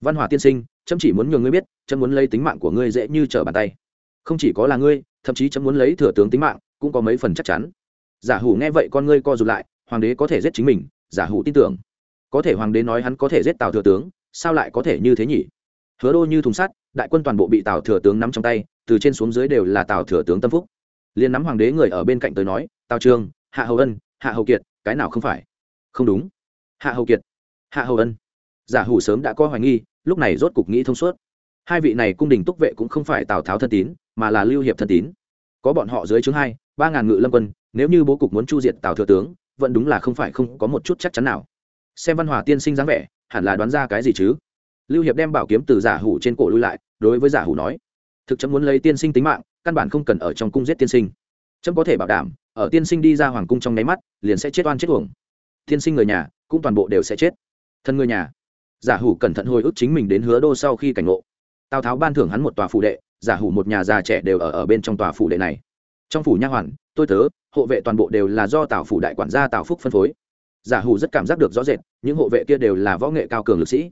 A: văn hòa tiên sinh, chấm chỉ muốn nhường ngươi biết, chấm muốn lấy tính mạng của ngươi dễ như trở bàn tay. Không chỉ có là ngươi, thậm chí chấm muốn lấy thừa tướng tính mạng cũng có mấy phần chắc chắn. Giả hủ nghe vậy con ngươi co rụt lại, hoàng đế có thể giết chính mình, giả hủ tin tưởng. Có thể hoàng đế nói hắn có thể giết tào thừa tướng, sao lại có thể như thế nhỉ? Hứa đô như thùng sắt, đại quân toàn bộ bị tào thừa tướng nắm trong tay, từ trên xuống dưới đều là tào thừa tướng tâm phúc. Liền nắm hoàng đế người ở bên cạnh tới nói, tào trương hạ hầu ân, hạ hầu kiệt, cái nào không phải? Không đúng. Hạ hầu kiệt hạ hầu ân. Giả hủ sớm đã có hoài nghi, lúc này rốt cục nghĩ thông suốt. Hai vị này cung đình túc vệ cũng không phải tào tháo thân tín, mà là lưu hiệp thân tín. Có bọn họ dưới chứng hai, ba ngàn ngự lâm quân, nếu như bố cục muốn chu diệt tào thừa tướng, vẫn đúng là không phải không có một chút chắc chắn nào. Xem văn hòa tiên sinh dáng vẻ, hẳn là đoán ra cái gì chứ? Lưu hiệp đem bảo kiếm từ giả hủ trên cổ lui lại, đối với giả hủ nói, thực chấm muốn lấy tiên sinh tính mạng, căn bản không cần ở trong cung giết tiên sinh. Chấm có thể bảo đảm, ở tiên sinh đi ra hoàng cung trong nháy mắt, liền sẽ chết oan chết uổng. Tiên sinh người nhà, cũng toàn bộ đều sẽ chết thân người nhà. Giả hủ cẩn thận hồi ức chính mình đến hứa đô sau khi cảnh ngộ. Tào tháo ban thưởng hắn một tòa phủ đệ, giả hủ một nhà già trẻ đều ở ở bên trong tòa phủ đệ này. Trong phủ nha hoàn, tôi tớ, hộ vệ toàn bộ đều là do tào phủ đại quản gia tào phúc phân phối. Giả hủ rất cảm giác được rõ rệt, những hộ vệ kia đều là võ nghệ cao cường lực sĩ.